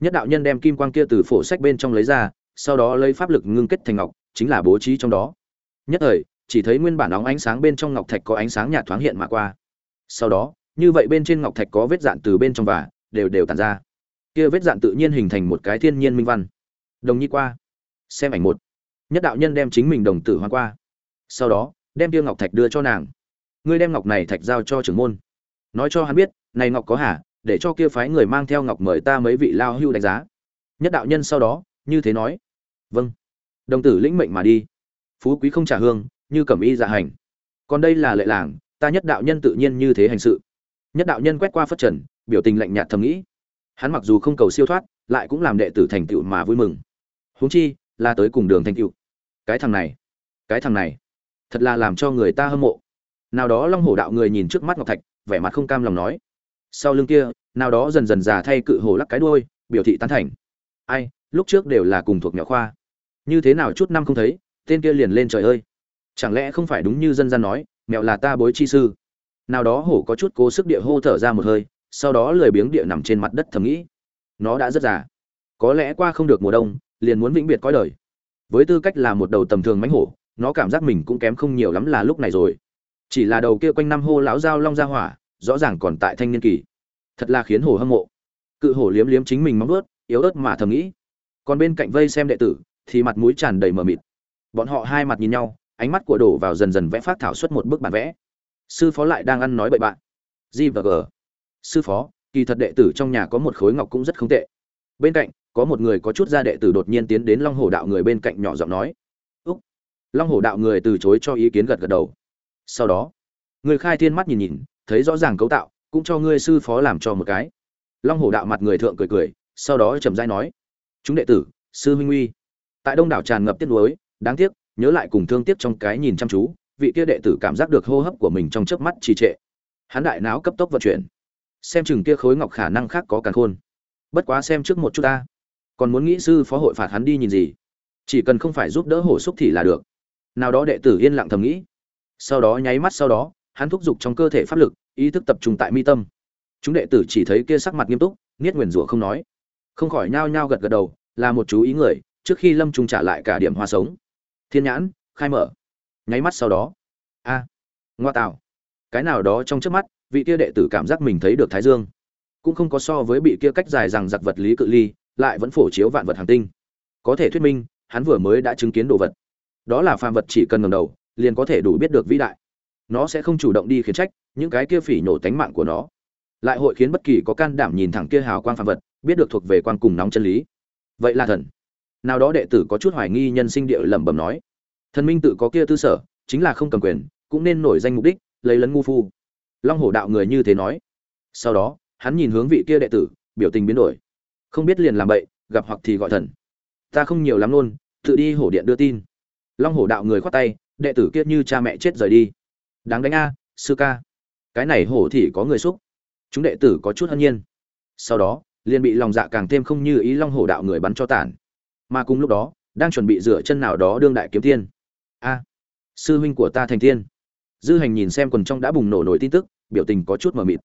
[SPEAKER 1] Nhất đạo nhân đem kim quang kia từ phổ sách bên trong lấy ra, sau đó lấy pháp lực ngưng kết thành ngọc, chính là bố trí trong đó. Nhất thời, chỉ thấy nguyên bản óng ánh sáng bên trong ngọc thạch có ánh sáng nhạt thoáng hiện mà qua. Sau đó, như vậy bên trên ngọc thạch có vết dạn từ bên trong và, đều đều tàn ra. Kia vết dạn tự nhiên hình thành một cái thiên nhiên minh văn. Đồng nhi qua. Xem ảnh một. Nhất đạo nhân đem chính mình đồng tử hoa qua. Sau đó, đem kia ngọc thạch đưa cho nàng. Ngươi đem ngọc này thạch giao cho trưởng môn nói cho hắn biết, này ngọc có hả để cho kia phái người mang theo ngọc mời ta mấy vị lao hưu đánh giá. Nhất đạo nhân sau đó, như thế nói. Vâng. Đồng tử lĩnh mệnh mà đi. Phú quý không trả hương, như cẩm y dạ hành. Còn đây là lệ làng, ta nhất đạo nhân tự nhiên như thế hành sự. Nhất đạo nhân quét qua phất trần, biểu tình lạnh nhạt thầm nghĩ. Hắn mặc dù không cầu siêu thoát, lại cũng làm đệ tử thành tựu mà vui mừng. Huống chi, là tới cùng đường thành tựu. Cái thằng này, cái thằng này, thật là làm cho người ta hâm mộ. Nào đó long hổ đạo người nhìn trước mắt ngọc thạch vẻ mặt không cam lòng nói. Sau lưng kia, nào đó dần dần già thay cự hồ lắc cái đuôi, biểu thị tán thành. Ai, lúc trước đều là cùng thuộc nhỏ khoa. Như thế nào chút năm không thấy, tên kia liền lên trời ơi. Chẳng lẽ không phải đúng như dân gian nói, mẹo là ta bối chi sư. Nào đó hổ có chút cố sức địa hô thở ra một hơi, sau đó lười biếng địa nằm trên mặt đất thầm nghĩ. Nó đã rất già. Có lẽ qua không được mùa đông, liền muốn vĩnh biệt cõi đời. Với tư cách là một đầu tầm thường mánh hổ, nó cảm giác mình cũng kém không nhiều lắm là lúc này rồi chỉ là đầu kia quanh năm hô lão giao long ra hỏa, rõ ràng còn tại thanh niên kỳ. Thật là khiến hồ hâm mộ. Cự hổ liếm liếm chính mình móng ướt yếu ớt mà thầm nghĩ. Còn bên cạnh vây xem đệ tử, thì mặt mũi tràn đầy mờ mịt. Bọn họ hai mặt nhìn nhau, ánh mắt của đổ vào dần dần vẽ phát thảo xuất một bức bản vẽ. Sư phó lại đang ăn nói bậy bạn. G và g. Sư phó, kỳ thật đệ tử trong nhà có một khối ngọc cũng rất không tệ. Bên cạnh, có một người có chút ra đệ tử đột nhiên tiến đến long hồ đạo người bên cạnh nhỏ giọng nói. Úc. Long hồ đạo người từ chối cho ý kiến gật gật đầu sau đó, người khai thiên mắt nhìn nhìn, thấy rõ ràng cấu tạo, cũng cho ngươi sư phó làm cho một cái. Long hổ đạo mặt người thượng cười cười, sau đó trầm dai nói, chúng đệ tử, sư huynh uy. Tại đông đảo tràn ngập tiếc nuối, đáng tiếc, nhớ lại cùng thương tiếc trong cái nhìn chăm chú, vị kia đệ tử cảm giác được hô hấp của mình trong chớp mắt trì trệ. Hắn đại não cấp tốc vận chuyển. Xem chừng kia khối ngọc khả năng khác có càng khôn. Bất quá xem trước một chút ta. Còn muốn nghĩ sư phó hội phạt hắn đi nhìn gì? Chỉ cần không phải giúp đỡ hổ xúc thì là được. Nào đó đệ tử yên lặng thầm nghĩ sau đó nháy mắt sau đó, hắn thúc giục trong cơ thể pháp lực, ý thức tập trung tại mi tâm. Chúng đệ tử chỉ thấy kia sắc mặt nghiêm túc, niết nguyền rủa không nói. Không khỏi nhao nhao gật gật đầu, là một chú ý người, trước khi lâm trung trả lại cả điểm hoa sống. Thiên nhãn, khai mở. Nháy mắt sau đó. A, ngoa tạo. Cái nào đó trong trước mắt, vị kia đệ tử cảm giác mình thấy được thái dương. Cũng không có so với bị kia cách dài rằng giặc vật lý cự ly, lại vẫn phổ chiếu vạn vật hàng tinh. Có thể thuyết minh, hắn vừa mới đã chứng kiến đồ vật. Đó là phàm vật chỉ cần ngầm đầu liền có thể đủ biết được vĩ đại. Nó sẽ không chủ động đi khiến trách những cái kia phỉ nhổ tánh mạng của nó. Lại hội khiến bất kỳ có can đảm nhìn thẳng kia hào quang phàm vật, biết được thuộc về quan cùng nóng chân lý. Vậy là thần. Nào đó đệ tử có chút hoài nghi nhân sinh địa lẩm bẩm nói. Thần minh tự có kia tư sở, chính là không cầm quyền, cũng nên nổi danh mục đích, lấy lấn ngu phu. Long hổ đạo người như thế nói. Sau đó, hắn nhìn hướng vị kia đệ tử, biểu tình biến đổi. Không biết liền làm bậy, gặp hoặc thì gọi thần. Ta không nhiều lắm luôn, tự đi hổ điện đưa tin. Long hổ đạo người khoát tay đệ tử kia như cha mẹ chết rời đi. Đáng đánh a, sư ca. Cái này hổ thì có người xúc. Chúng đệ tử có chút hân nhiên. Sau đó, liền bị lòng dạ càng thêm không như ý long hổ đạo người bắn cho tản mà cùng lúc đó, đang chuẩn bị dựa chân nào đó đương đại kiếm tiên. A, sư huynh của ta thành tiên. Dư hành nhìn xem quần trong đã bùng nổ nổi tin tức, biểu tình có chút mờ mịt.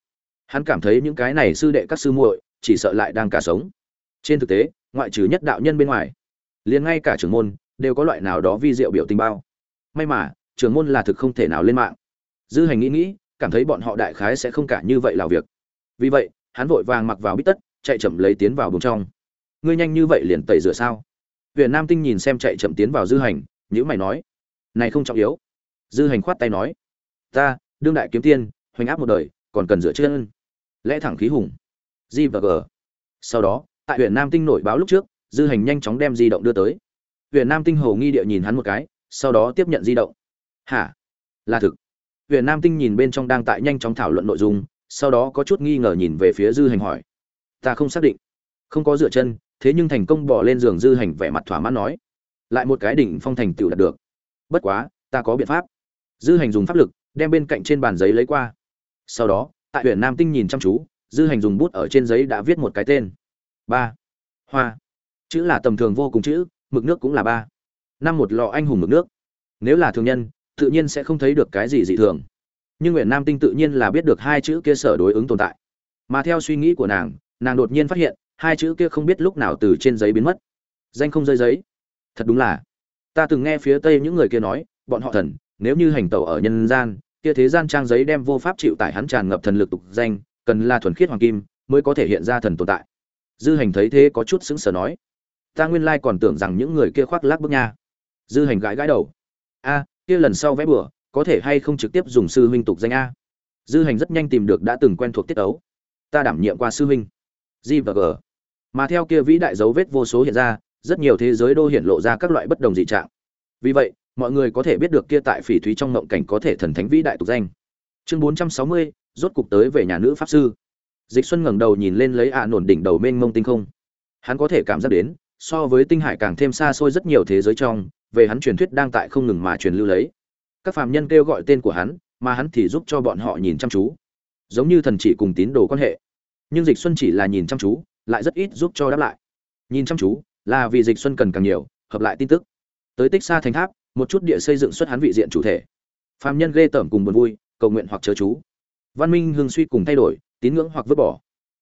[SPEAKER 1] Hắn cảm thấy những cái này sư đệ các sư muội, chỉ sợ lại đang cả sống. Trên thực tế, ngoại trừ nhất đạo nhân bên ngoài, liền ngay cả trưởng môn, đều có loại nào đó vi diệu biểu tình bao may mà, trưởng môn là thực không thể nào lên mạng. Dư hành nghĩ nghĩ, cảm thấy bọn họ đại khái sẽ không cả như vậy làm việc. Vì vậy, hắn vội vàng mặc vào bít tất, chạy chậm lấy tiến vào buồng trong. Ngươi nhanh như vậy liền tẩy rửa sao? Huyện nam tinh nhìn xem chạy chậm tiến vào dư hành nhữ mày nói, này không trọng yếu. Dư hành khoát tay nói, ta, đương đại kiếm tiên, hoành áp một đời, còn cần rửa chân. Lẽ thẳng khí hùng. G và g. Sau đó, tại huyện nam tinh nổi báo lúc trước, dư hành nhanh chóng đem di động đưa tới. Huyện nam tinh hồ nghi địa nhìn hắn một cái sau đó tiếp nhận di động. Hả? Là thực. Huyện nam tinh nhìn bên trong đang tại nhanh chóng thảo luận nội dung, sau đó có chút nghi ngờ nhìn về phía dư hành hỏi. Ta không xác định. Không có dựa chân, thế nhưng thành công bỏ lên giường dư hành vẻ mặt thỏa mãn nói. Lại một cái đỉnh phong thành tựu đạt được. Bất quá, ta có biện pháp. Dư hành dùng pháp lực, đem bên cạnh trên bàn giấy lấy qua. Sau đó, tại huyện nam tinh nhìn chăm chú, dư hành dùng bút ở trên giấy đã viết một cái tên. Ba. Hoa. Chữ là tầm thường vô cùng chữ, mực nước cũng là ba năm một lọ anh hùng mực nước. Nếu là thường nhân, tự nhiên sẽ không thấy được cái gì dị thường. Nhưng nguyễn nam tinh tự nhiên là biết được hai chữ kia sở đối ứng tồn tại. Mà theo suy nghĩ của nàng nàng đột nhiên phát hiện, hai chữ kia không biết lúc nào từ trên giấy biến mất. Danh không rơi giấy. Thật đúng là. Ta từng nghe phía tây những người kia nói, bọn họ thần, nếu như hành tẩu ở nhân gian, kia thế gian trang giấy đem vô pháp chịu tải hắn tràn ngập thần lực tục danh, cần là thuần khiết hoàng kim, mới có thể hiện ra thần tồn tại. Dư hành thấy thế có chút sững sờ nói, ta nguyên lai còn tưởng rằng những người kia khoác lác bước nha dư hành gãi gãi đầu. A, kia lần sau vẽ bừa, có thể hay không trực tiếp dùng sư huynh tục danh a? Dư hành rất nhanh tìm được đã từng quen thuộc tiết ấu. Ta đảm nhiệm qua sư huynh. G và g. Mà theo kia vĩ đại dấu vết vô số hiện ra, rất nhiều thế giới đô hiện lộ ra các loại bất đồng dị trạng. Vì vậy, mọi người có thể biết được kia tại phỉ thúy trong ngộng cảnh có thể thần thánh vĩ đại tục danh. Chương bốn trăm sáu mươi, rốt cục tới về nhà nữ pháp sư. Dịch xuân ngẩng đầu nhìn lên lấy ạ nổn đỉnh đầu mênh mông tinh không. Hắn có thể cảm giác đến, so với tinh hải càng thêm xa xôi rất nhiều thế giới trong về hắn truyền thuyết đang tại không ngừng mà truyền lưu lấy. Các phàm nhân kêu gọi tên của hắn, mà hắn thì giúp cho bọn họ nhìn chăm chú. Giống như thần chỉ cùng tín đồ quan hệ. Nhưng dịch xuân chỉ là nhìn chăm chú, lại rất ít giúp cho đáp lại. Nhìn chăm chú là vì dịch xuân cần càng nhiều, hợp lại tin tức. Tới tích xa thành tháp, một chút địa xây dựng xuất hắn vị diện chủ thể. Phàm nhân ghê tởm cùng buồn vui, cầu nguyện hoặc chớ chú. Văn minh hương suy cùng thay đổi, tín ngưỡng hoặc vứt bỏ.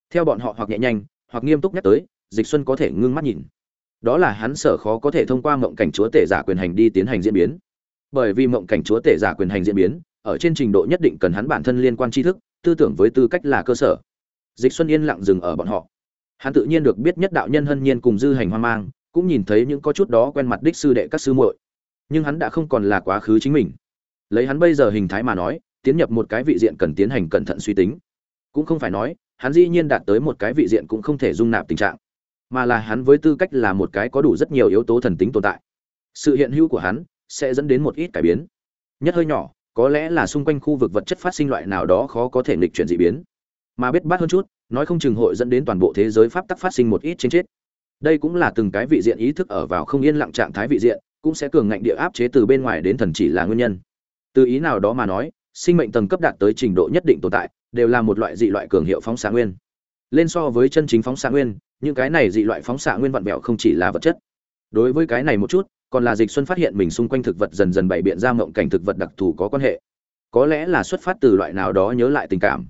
[SPEAKER 1] Theo bọn họ hoặc nhẹ nhanh, hoặc nghiêm túc nhắc tới, dịch xuân có thể ngưng mắt nhìn đó là hắn sở khó có thể thông qua mộng cảnh chúa tể giả quyền hành đi tiến hành diễn biến. Bởi vì mộng cảnh chúa tể giả quyền hành diễn biến, ở trên trình độ nhất định cần hắn bản thân liên quan tri thức, tư tưởng với tư cách là cơ sở. Dịch xuân yên lặng dừng ở bọn họ. Hắn tự nhiên được biết nhất đạo nhân hân nhiên cùng dư hành hoang mang, cũng nhìn thấy những có chút đó quen mặt đích sư đệ các sư muội. Nhưng hắn đã không còn là quá khứ chính mình. Lấy hắn bây giờ hình thái mà nói, tiến nhập một cái vị diện cần tiến hành cẩn thận suy tính. Cũng không phải nói, hắn dĩ nhiên đạt tới một cái vị diện cũng không thể dung nạp tình trạng mà là hắn với tư cách là một cái có đủ rất nhiều yếu tố thần tính tồn tại. Sự hiện hữu của hắn sẽ dẫn đến một ít cải biến. Nhất hơi nhỏ, có lẽ là xung quanh khu vực vật chất phát sinh loại nào đó khó có thể nghịch chuyển dị biến. Mà biết bát hơn chút, nói không chừng hội dẫn đến toàn bộ thế giới pháp tắc phát sinh một ít trên chết. Đây cũng là từng cái vị diện ý thức ở vào không yên lặng trạng thái vị diện, cũng sẽ cường ngạnh địa áp chế từ bên ngoài đến thần chỉ là nguyên nhân. Từ ý nào đó mà nói, sinh mệnh tầng cấp đạt tới trình độ nhất định tồn tại, đều là một loại dị loại cường hiệu phóng xạ nguyên. Lên so với chân chính phóng xạ nguyên những cái này dị loại phóng xạ nguyên vặn vẹo không chỉ là vật chất. Đối với cái này một chút, còn là dịch xuân phát hiện mình xung quanh thực vật dần dần bày biện ra mộng cảnh thực vật đặc thù có quan hệ. Có lẽ là xuất phát từ loại nào đó nhớ lại tình cảm.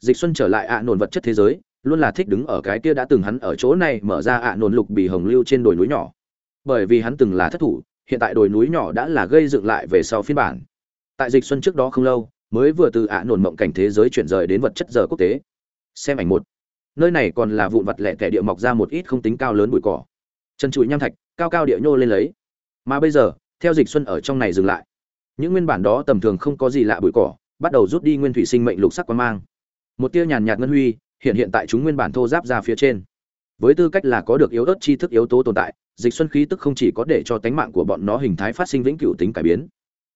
[SPEAKER 1] Dịch xuân trở lại ạ à nồn vật chất thế giới, luôn là thích đứng ở cái kia đã từng hắn ở chỗ này mở ra ạ à nồn lục bì hồng lưu trên đồi núi nhỏ. Bởi vì hắn từng là thất thủ, hiện tại đồi núi nhỏ đã là gây dựng lại về sau phiên bản. Tại dịch xuân trước đó không lâu, mới vừa từ ạ à nồn mộng cảnh thế giới chuyển rời đến vật chất giờ quốc tế. Xem ảnh một nơi này còn là vụn vật lẻ tẻ địa mọc ra một ít không tính cao lớn bụi cỏ. Chân trụi nham thạch, cao cao địa nhô lên lấy. Mà bây giờ, theo dịch xuân ở trong này dừng lại. Những nguyên bản đó tầm thường không có gì lạ bụi cỏ, bắt đầu rút đi nguyên thủy sinh mệnh lục sắc quang mang. Một tia nhàn nhạt ngân huy, hiện hiện tại chúng nguyên bản thô giáp ra phía trên. Với tư cách là có được yếu ớt chi thức yếu tố tồn tại, dịch xuân khí tức không chỉ có để cho tánh mạng của bọn nó hình thái phát sinh vĩnh cửu tính cải biến.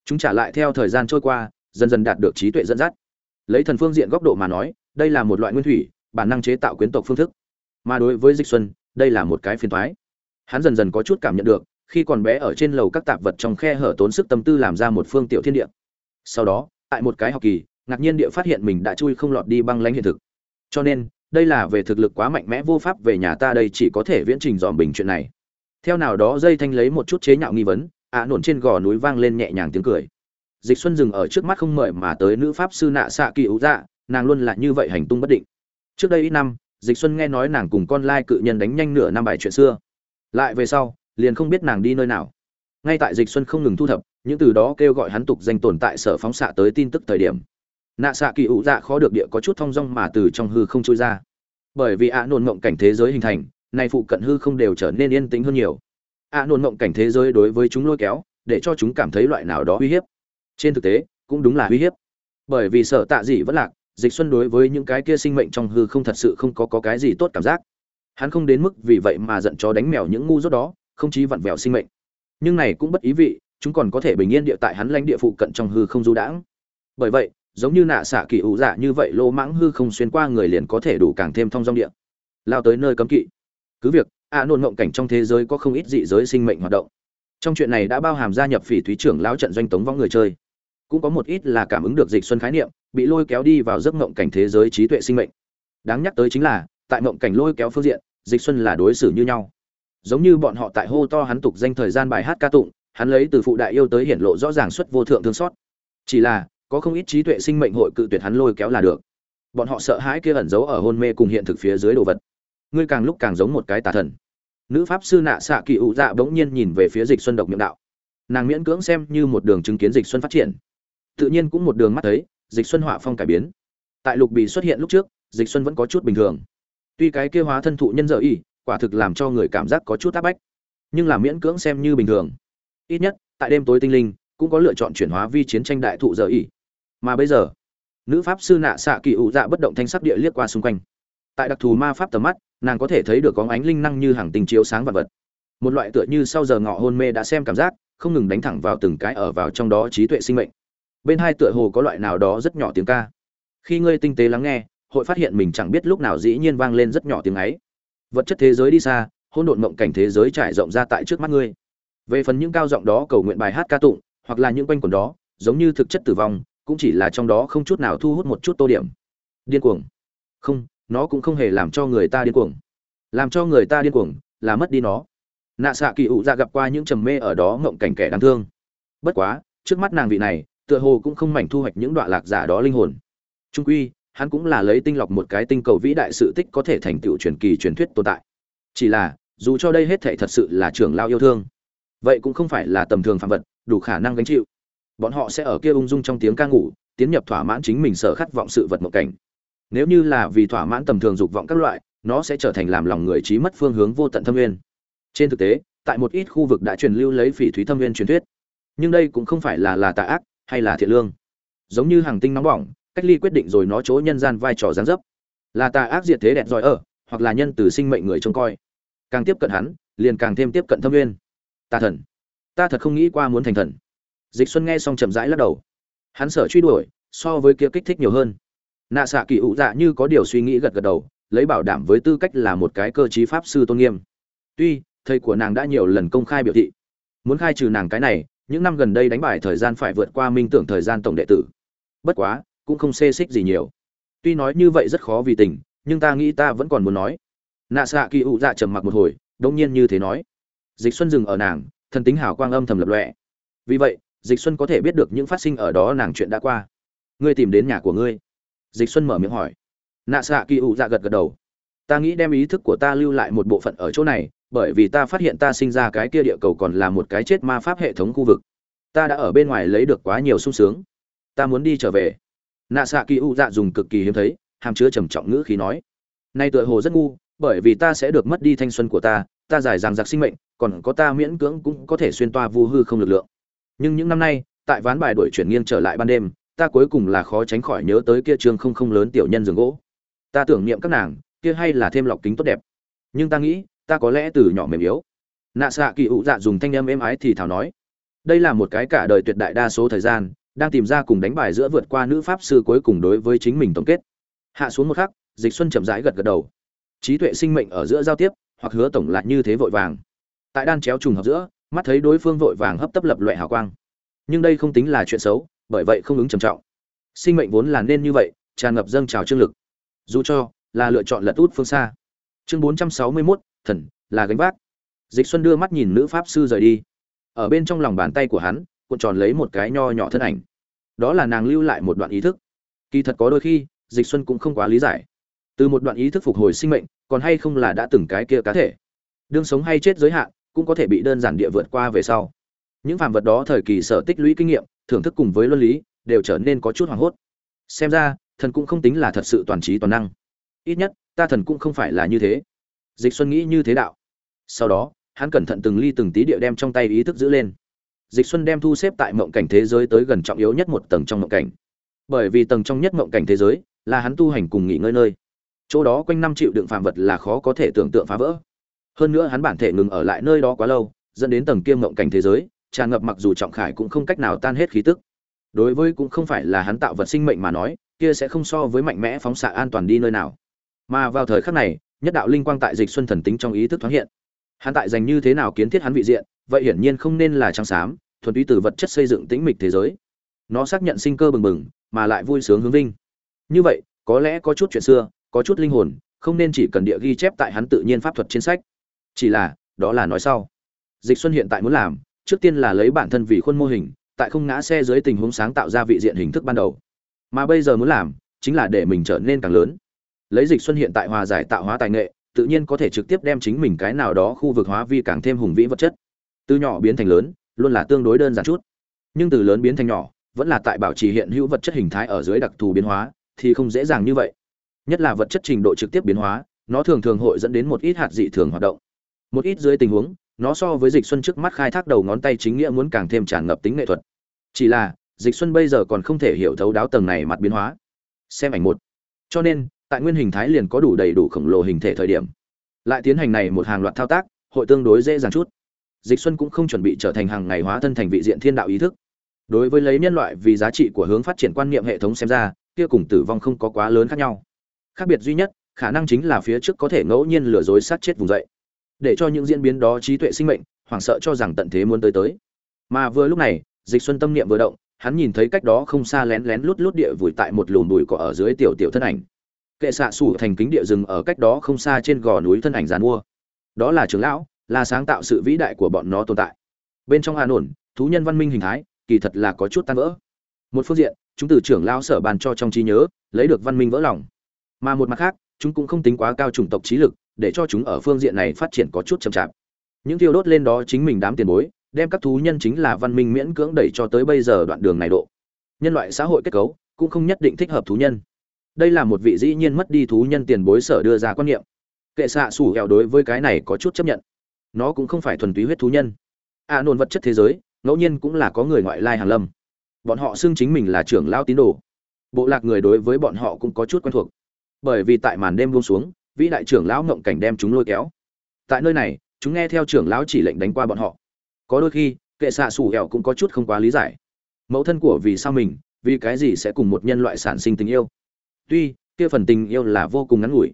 [SPEAKER 1] Chúng trả lại theo thời gian trôi qua, dần dần đạt được trí tuệ dẫn dắt. Lấy thần phương diện góc độ mà nói, đây là một loại nguyên thủy bản năng chế tạo quyến tộc phương thức. Mà đối với dịch xuân đây là một cái phiền thoái hắn dần dần có chút cảm nhận được khi còn bé ở trên lầu các tạp vật trong khe hở tốn sức tâm tư làm ra một phương tiểu thiên địa. Sau đó tại một cái học kỳ ngạc nhiên địa phát hiện mình đã chui không lọt đi băng lãnh hiện thực. Cho nên đây là về thực lực quá mạnh mẽ vô pháp về nhà ta đây chỉ có thể viễn trình dòm bình chuyện này. Theo nào đó dây thanh lấy một chút chế nhạo nghi vấn ạ à, nổn trên gò núi vang lên nhẹ nhàng tiếng cười. Dịch xuân dừng ở trước mắt không mời mà tới nữ pháp sư nạ xạ kỳ ấu dạ nàng luôn là như vậy hành tung bất định trước đây ít năm, dịch xuân nghe nói nàng cùng con lai cự nhân đánh nhanh nửa năm bài chuyện xưa. Lại về sau, liền không biết nàng đi nơi nào. Ngay tại dịch xuân không ngừng thu thập, những từ đó kêu gọi hắn tục danh tồn tại sở phóng xạ tới tin tức thời điểm. Nạ xạ kỳ ụ dạ khó được địa có chút thong dong mà từ trong hư không trôi ra. Bởi vì ạ nôn mộng cảnh thế giới hình thành, nay phụ cận hư không đều trở nên yên tĩnh hơn nhiều. A nôn mộng cảnh thế giới đối với chúng lôi kéo, để cho chúng cảm thấy loại nào đó uy hiếp. Trên thực tế, cũng đúng là uy hiếp. Bởi vì sở tạ dị vẫn lạc dịch xuân đối với những cái kia sinh mệnh trong hư không thật sự không có, có cái gì tốt cảm giác. Hắn không đến mức vì vậy mà giận chó đánh mèo những ngu dốt đó không chí vặn vẹo sinh mệnh. Nhưng này cũng bất ý vị chúng còn có thể bình yên địa tại hắn lãnh địa phụ cận trong hư không du đãng. Bởi vậy giống như nạ xạ kỳ ủ dạ như vậy lô mãng hư không xuyên qua người liền có thể đủ càng thêm thông dong địa. Lao tới nơi cấm kỵ. Cứ việc a nôn ngộng cảnh trong thế giới có không ít dị giới sinh mệnh hoạt động. Trong chuyện này đã bao hàm gia nhập phỉ thúy trưởng lão trận doanh tống vong người chơi. Cũng có một ít là cảm ứng được dịch xuân khái niệm bị lôi kéo đi vào giấc mộng cảnh thế giới trí tuệ sinh mệnh. Đáng nhắc tới chính là, tại mộng cảnh lôi kéo phương diện, dịch xuân là đối xử như nhau. Giống như bọn họ tại hô to hắn tục danh thời gian bài hát ca tụng, hắn lấy từ phụ đại yêu tới hiển lộ rõ ràng xuất vô thượng thương xót. Chỉ là, có không ít trí tuệ sinh mệnh hội cự tuyệt hắn lôi kéo là được. Bọn họ sợ hãi kia ẩn giấu ở hôn mê cùng hiện thực phía dưới đồ vật. Ngươi càng lúc càng giống một cái tà thần. Nữ pháp sư nạ xạ kỳ ụ dạ bỗng nhiên nhìn về phía dịch xuân độc miệng đạo. Nàng miễn cưỡng xem như một đường chứng kiến dịch xuân phát triển. Tự nhiên cũng một đường mắt thấy dịch xuân họa phong cải biến. Tại lục bì xuất hiện lúc trước, dịch xuân vẫn có chút bình thường. Tuy cái kia hóa thân thụ nhân dở y, quả thực làm cho người cảm giác có chút áp bách, nhưng là miễn cưỡng xem như bình thường. Ít nhất, tại đêm tối tinh linh, cũng có lựa chọn chuyển hóa vi chiến tranh đại thụ dở y. Mà bây giờ, nữ pháp sư nạ xạ kỳ ụ dạ bất động thanh sắc địa liếc qua xung quanh. Tại đặc thù ma pháp tầm mắt, nàng có thể thấy được có ánh linh năng như hàng tình chiếu sáng vật vật. Một loại tựa như sau giờ ngọ hôn mê đã xem cảm giác, không ngừng đánh thẳng vào từng cái ở vào trong đó trí tuệ sinh mệnh bên hai tựa hồ có loại nào đó rất nhỏ tiếng ca. Khi ngươi tinh tế lắng nghe, hội phát hiện mình chẳng biết lúc nào dĩ nhiên vang lên rất nhỏ tiếng ấy. Vật chất thế giới đi xa hôn độn mộng cảnh thế giới trải rộng ra tại trước mắt ngươi. Về phần những cao giọng đó cầu nguyện bài hát ca tụng, hoặc là những quanh quần đó, giống như thực chất tử vong, cũng chỉ là trong đó không chút nào thu hút một chút tô điểm. Điên cuồng. Không, nó cũng không hề làm cho người ta điên cuồng. Làm cho người ta điên cuồng, là mất đi nó. Nạ xạ kỳ ụ ra gặp qua những trầm mê ở đó ngộng cảnh kẻ đáng thương. Bất quá, trước mắt nàng vị này tựa hồ cũng không mảnh thu hoạch những đoạn lạc giả đó linh hồn. Trung quy, hắn cũng là lấy tinh lọc một cái tinh cầu vĩ đại sự tích có thể thành tựu truyền kỳ truyền thuyết tồn tại. Chỉ là, dù cho đây hết thảy thật sự là trưởng lao yêu thương, vậy cũng không phải là tầm thường phạm vật, đủ khả năng gánh chịu. Bọn họ sẽ ở kia ung dung trong tiếng ca ngủ, tiến nhập thỏa mãn chính mình sở khát vọng sự vật mộng cảnh. Nếu như là vì thỏa mãn tầm thường dục vọng các loại, nó sẽ trở thành làm lòng người trí mất phương hướng vô tận thâm nguyên. Trên thực tế, tại một ít khu vực đã truyền lưu lấy phỉ thúy thâm nguyên truyền thuyết. Nhưng đây cũng không phải là là tà ác hay là thiện lương. Giống như hàng tinh nóng bỏng, cách ly quyết định rồi nó chỗ nhân gian vai trò gián dấp. Là tà ác diệt thế đẹp giỏi ở, hoặc là nhân từ sinh mệnh người trông coi. Càng tiếp cận hắn, liền càng thêm tiếp cận thâm nguyên. Tà thần. Ta thật không nghĩ qua muốn thành thần. Dịch xuân nghe xong chậm rãi lắc đầu. Hắn sợ truy đuổi, so với kia kích thích nhiều hơn. Nạ xạ kỳ ụ dạ như có điều suy nghĩ gật gật đầu, lấy bảo đảm với tư cách là một cái cơ chí pháp sư tôn nghiêm. Tuy, thầy của nàng đã nhiều lần công khai biểu thị. Muốn khai trừ nàng cái này những năm gần đây đánh bài thời gian phải vượt qua minh tưởng thời gian tổng đệ tử. Bất quá, cũng không xê xích gì nhiều. Tuy nói như vậy rất khó vì tình, nhưng ta nghĩ ta vẫn còn muốn nói. Nạ xạ kỳ ụ dạ trầm mặc một hồi đông nhiên như thế nói. Dịch xuân dừng ở nàng, thần tính hảo quang âm thầm lập lọe vì vậy, dịch xuân có thể biết được những phát sinh ở đó nàng chuyện đã qua. Ngươi tìm đến nhà của ngươi. Dịch xuân mở miệng hỏi. Nạ xạ kỳ ụ dạ gật gật đầu. Ta nghĩ đem ý thức của ta lưu lại một bộ phận ở chỗ này bởi vì ta phát hiện ta sinh ra cái kia địa cầu còn là một cái chết ma pháp hệ thống khu vực. Ta đã ở bên ngoài lấy được quá nhiều sung sướng. Ta muốn đi trở về. Nạ xạ kỳ u dạ dùng cực kỳ hiếm thấy, hàm chứa trầm trọng ngữ khí nói. Nay tựa hồ rất ngu, bởi vì ta sẽ được mất đi thanh xuân của ta ta giải ràng giặc sinh mệnh, còn có ta miễn cưỡng cũng có thể xuyên toa vu hư không lực lượng. Nhưng những năm nay, tại ván bài đổi chuyển nghiêng trở lại ban đêm, ta cuối cùng là khó tránh khỏi nhớ tới kia trường không không lớn tiểu nhân giường gỗ. Ta tưởng niệm các nàng, kia hay là thêm lọc kính tốt đẹp. Nhưng ta nghĩ ta có lẽ từ nhỏ mềm yếu. Nạ xạ kỳ ụ dạ dùng thanh âm êm ái thì thảo nói đây là một cái cả đời tuyệt đại đa số thời gian đang tìm ra cùng đánh bài giữa vượt qua nữ pháp sư cuối cùng đối với chính mình tổng kết. Hạ xuống một khắc dịch xuân chậm rãi gật gật đầu. Trí tuệ sinh mệnh ở giữa giao tiếp hoặc hứa tổng lại như thế vội vàng. Tại đan chéo trùng hợp giữa mắt thấy đối phương vội vàng hấp tấp lập loại hào quang. Nhưng đây không tính là chuyện xấu bởi vậy không ứng trầm trọng. Sinh mệnh vốn là nên như vậy tràn ngập dâng trào trương lực. Dù cho là lựa chọn lật út phương xa. Chương 461, thần, là gánh vác. Dịch xuân đưa mắt nhìn nữ pháp sư rời đi. Ở bên trong lòng bàn tay của hắn, cuộn tròn lấy một cái nho nhỏ thân ảnh. Đó là nàng lưu lại một đoạn ý thức. Kỳ thật có đôi khi, dịch xuân cũng không quá lý giải. Từ một đoạn ý thức phục hồi sinh mệnh, còn hay không là đã từng cái kia cá thể. Đương sống hay chết giới hạn, cũng có thể bị đơn giản địa vượt qua về sau. Những phàm vật đó thời kỳ sở tích lũy kinh nghiệm, thưởng thức cùng với luân lý, đều trở nên có chút hoảng hốt. Xem ra, thần cũng không tính là thật sự toàn trí toàn năng. Ít nhất, ta thần cũng không phải là như thế dịch xuân nghĩ như thế đạo. Sau đó, hắn cẩn thận từng ly từng tí địa đem trong tay ý thức giữ lên. Dịch xuân đem thu xếp tại mộng cảnh thế giới tới gần trọng yếu nhất một tầng trong mộng cảnh. Bởi vì tầng trong nhất mộng cảnh thế giới là hắn tu hành cùng nghỉ ngơi nơi. Chỗ đó quanh năm triệu đựng phàm vật là khó có thể tưởng tượng phá vỡ. Hơn nữa hắn bản thể ngừng ở lại nơi đó quá lâu, dẫn đến tầng kia mộng cảnh thế giới, tràn ngập mặc dù trọng khải cũng không cách nào tan hết khí tức. Đối với cũng không phải là hắn tạo vật sinh mệnh mà nói, kia sẽ không so với mạnh mẽ phóng xạ an toàn đi nơi nào. Mà vào thời khắc này nhất đạo linh quang tại dịch xuân thần tính trong ý thức thoáng hiện. Hắn tại dành như thế nào kiến thiết hắn vị diện, vậy hiển nhiên không nên là trang xám, thuần túy từ vật chất xây dựng tĩnh mịch thế giới. Nó xác nhận sinh cơ bừng bừng, mà lại vui sướng hướng vinh. Như vậy, có lẽ có chút chuyện xưa, có chút linh hồn, không nên chỉ cần địa ghi chép tại hắn tự nhiên pháp thuật chiến sách. Chỉ là, đó là nói sau. Dịch xuân hiện tại muốn làm, trước tiên là lấy bản thân vì khuôn mô hình, tại không ngã xe dưới tình huống sáng tạo ra vị diện hình thức ban đầu. Mà bây giờ muốn làm, chính là để mình trở nên càng lớn lấy dịch xuân hiện tại hòa giải tạo hóa tài nghệ, tự nhiên có thể trực tiếp đem chính mình cái nào đó khu vực hóa vi càng thêm hùng vĩ vật chất. Từ nhỏ biến thành lớn, luôn là tương đối đơn giản chút. Nhưng từ lớn biến thành nhỏ, vẫn là tại bảo trì hiện hữu vật chất hình thái ở dưới đặc thù biến hóa, thì không dễ dàng như vậy. Nhất là vật chất trình độ trực tiếp biến hóa, nó thường thường hội dẫn đến một ít hạt dị thường hoạt động. Một ít dưới tình huống, nó so với dịch xuân trước mắt khai thác đầu ngón tay chính nghĩa muốn càng thêm tràn ngập tính nghệ thuật. Chỉ là, dịch xuân bây giờ còn không thể hiểu thấu đáo tầng này mặt biến hóa. Xem ảnh một. Cho nên tại nguyên hình thái liền có đủ đầy đủ khổng lồ hình thể thời điểm. Lại tiến hành này một hàng loạt thao tác, hội tương đối dễ dàng chút. Dịch xuân cũng không chuẩn bị trở thành hàng ngày hóa thân thành vị diện thiên đạo ý thức. Đối với lấy nhân loại vì giá trị của hướng phát triển quan niệm hệ thống xem ra, kia cùng tử vong không có quá lớn khác nhau. Khác biệt duy nhất, khả năng chính là phía trước có thể ngẫu nhiên lừa dối sát chết vùng dậy. Để cho những diễn biến đó trí tuệ sinh mệnh, hoảng sợ cho rằng tận thế muốn tới tới. Mà vừa lúc này, dịch xuân tâm niệm vừa động, hắn nhìn thấy cách đó không xa lén lén lút lút địa vùi tại một lùm bụi cỏ ở dưới tiểu tiểu thân ảnh kệ xạ sủ thành kính địa rừng ở cách đó không xa trên gò núi thân ảnh giàn mua đó là trưởng lão, là sáng tạo sự vĩ đại của bọn nó tồn tại. Bên trong hà nổn thú nhân văn minh hình thái, kỳ thật là có chút tan vỡ. Một phương diện, chúng từ trưởng lão sở bàn cho trong trí nhớ, lấy được văn minh vỡ lòng. Mà một mặt khác, chúng cũng không tính quá cao chủng tộc trí lực, để cho chúng ở phương diện này phát triển có chút chậm chạp. Những thiêu đốt lên đó chính mình đám tiền bối, đem các thú nhân chính là văn minh miễn cưỡng đẩy cho tới bây giờ đoạn đường này độ. Nhân loại xã hội kết cấu, cũng không nhất định thích hợp thú nhân đây là một vị dĩ nhiên mất đi thú nhân tiền bối sở đưa ra quan niệm. Kệ xạ sủ hẹo đối với cái này có chút chấp nhận. Nó cũng không phải thuần túy huyết thú nhân. À, A nôn vật chất thế giới, ngẫu nhiên cũng là có người ngoại lai hàng lâm. Bọn họ xưng chính mình là trưởng lao tín đồ. Bộ lạc người đối với bọn họ cũng có chút quen thuộc. Bởi vì tại màn đêm buông xuống, vĩ đại trưởng lão ngộng cảnh đem chúng lôi kéo. Tại nơi này, chúng nghe theo trưởng lão chỉ lệnh đánh qua bọn họ. Có đôi khi, kệ xạ xù hẹo cũng có chút không quá lý giải. Mẫu thân của vì sao mình, vì cái gì sẽ cùng một nhân loại sản sinh tình yêu? Tuy, kia phần tình yêu là vô cùng ngắn ngủi.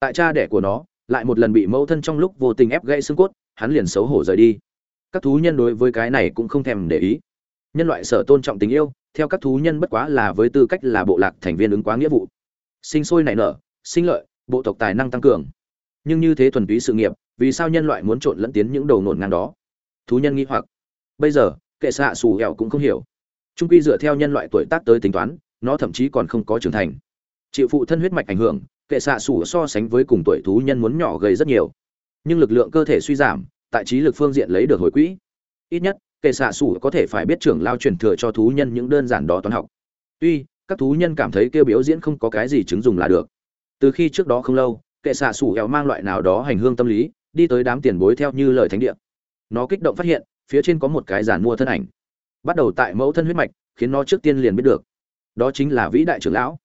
[SPEAKER 1] Tại cha đẻ của nó, lại một lần bị mẫu thân trong lúc vô tình ép gãy xương cốt, hắn liền xấu hổ rời đi. Các thú nhân đối với cái này cũng không thèm để ý. Nhân loại sở tôn trọng tình yêu, theo các thú nhân bất quá là với tư cách là bộ lạc thành viên ứng quá nghĩa vụ. Sinh sôi nảy nở, sinh lợi, bộ tộc tài năng tăng cường. Nhưng như thế thuần túy sự nghiệp, vì sao nhân loại muốn trộn lẫn tiến những đầu nổn ngang đó? Thú nhân nghĩ hoặc. Bây giờ, kệ xạ xù hẹo cũng không hiểu. Trung quy dựa theo nhân loại tuổi tác tới tính toán, nó thậm chí còn không có trưởng thành chịu phụ thân huyết mạch ảnh hưởng, kệ xạ sủ so sánh với cùng tuổi thú nhân muốn nhỏ gầy rất nhiều. Nhưng lực lượng cơ thể suy giảm, tại trí lực phương diện lấy được hồi quỹ. Ít nhất, kệ xạ sủ có thể phải biết trưởng lao truyền thừa cho thú nhân những đơn giản đó toán học. Tuy, các thú nhân cảm thấy kêu biểu diễn không có cái gì chứng dùng là được. Từ khi trước đó không lâu, kệ xạ sủ héo mang loại nào đó hành hương tâm lý, đi tới đám tiền bối theo như lời thánh địa. Nó kích động phát hiện, phía trên có một cái giản mua thân ảnh. Bắt đầu tại mẫu thân huyết mạch, khiến nó trước tiên liền biết được. Đó chính là vĩ đại trưởng lão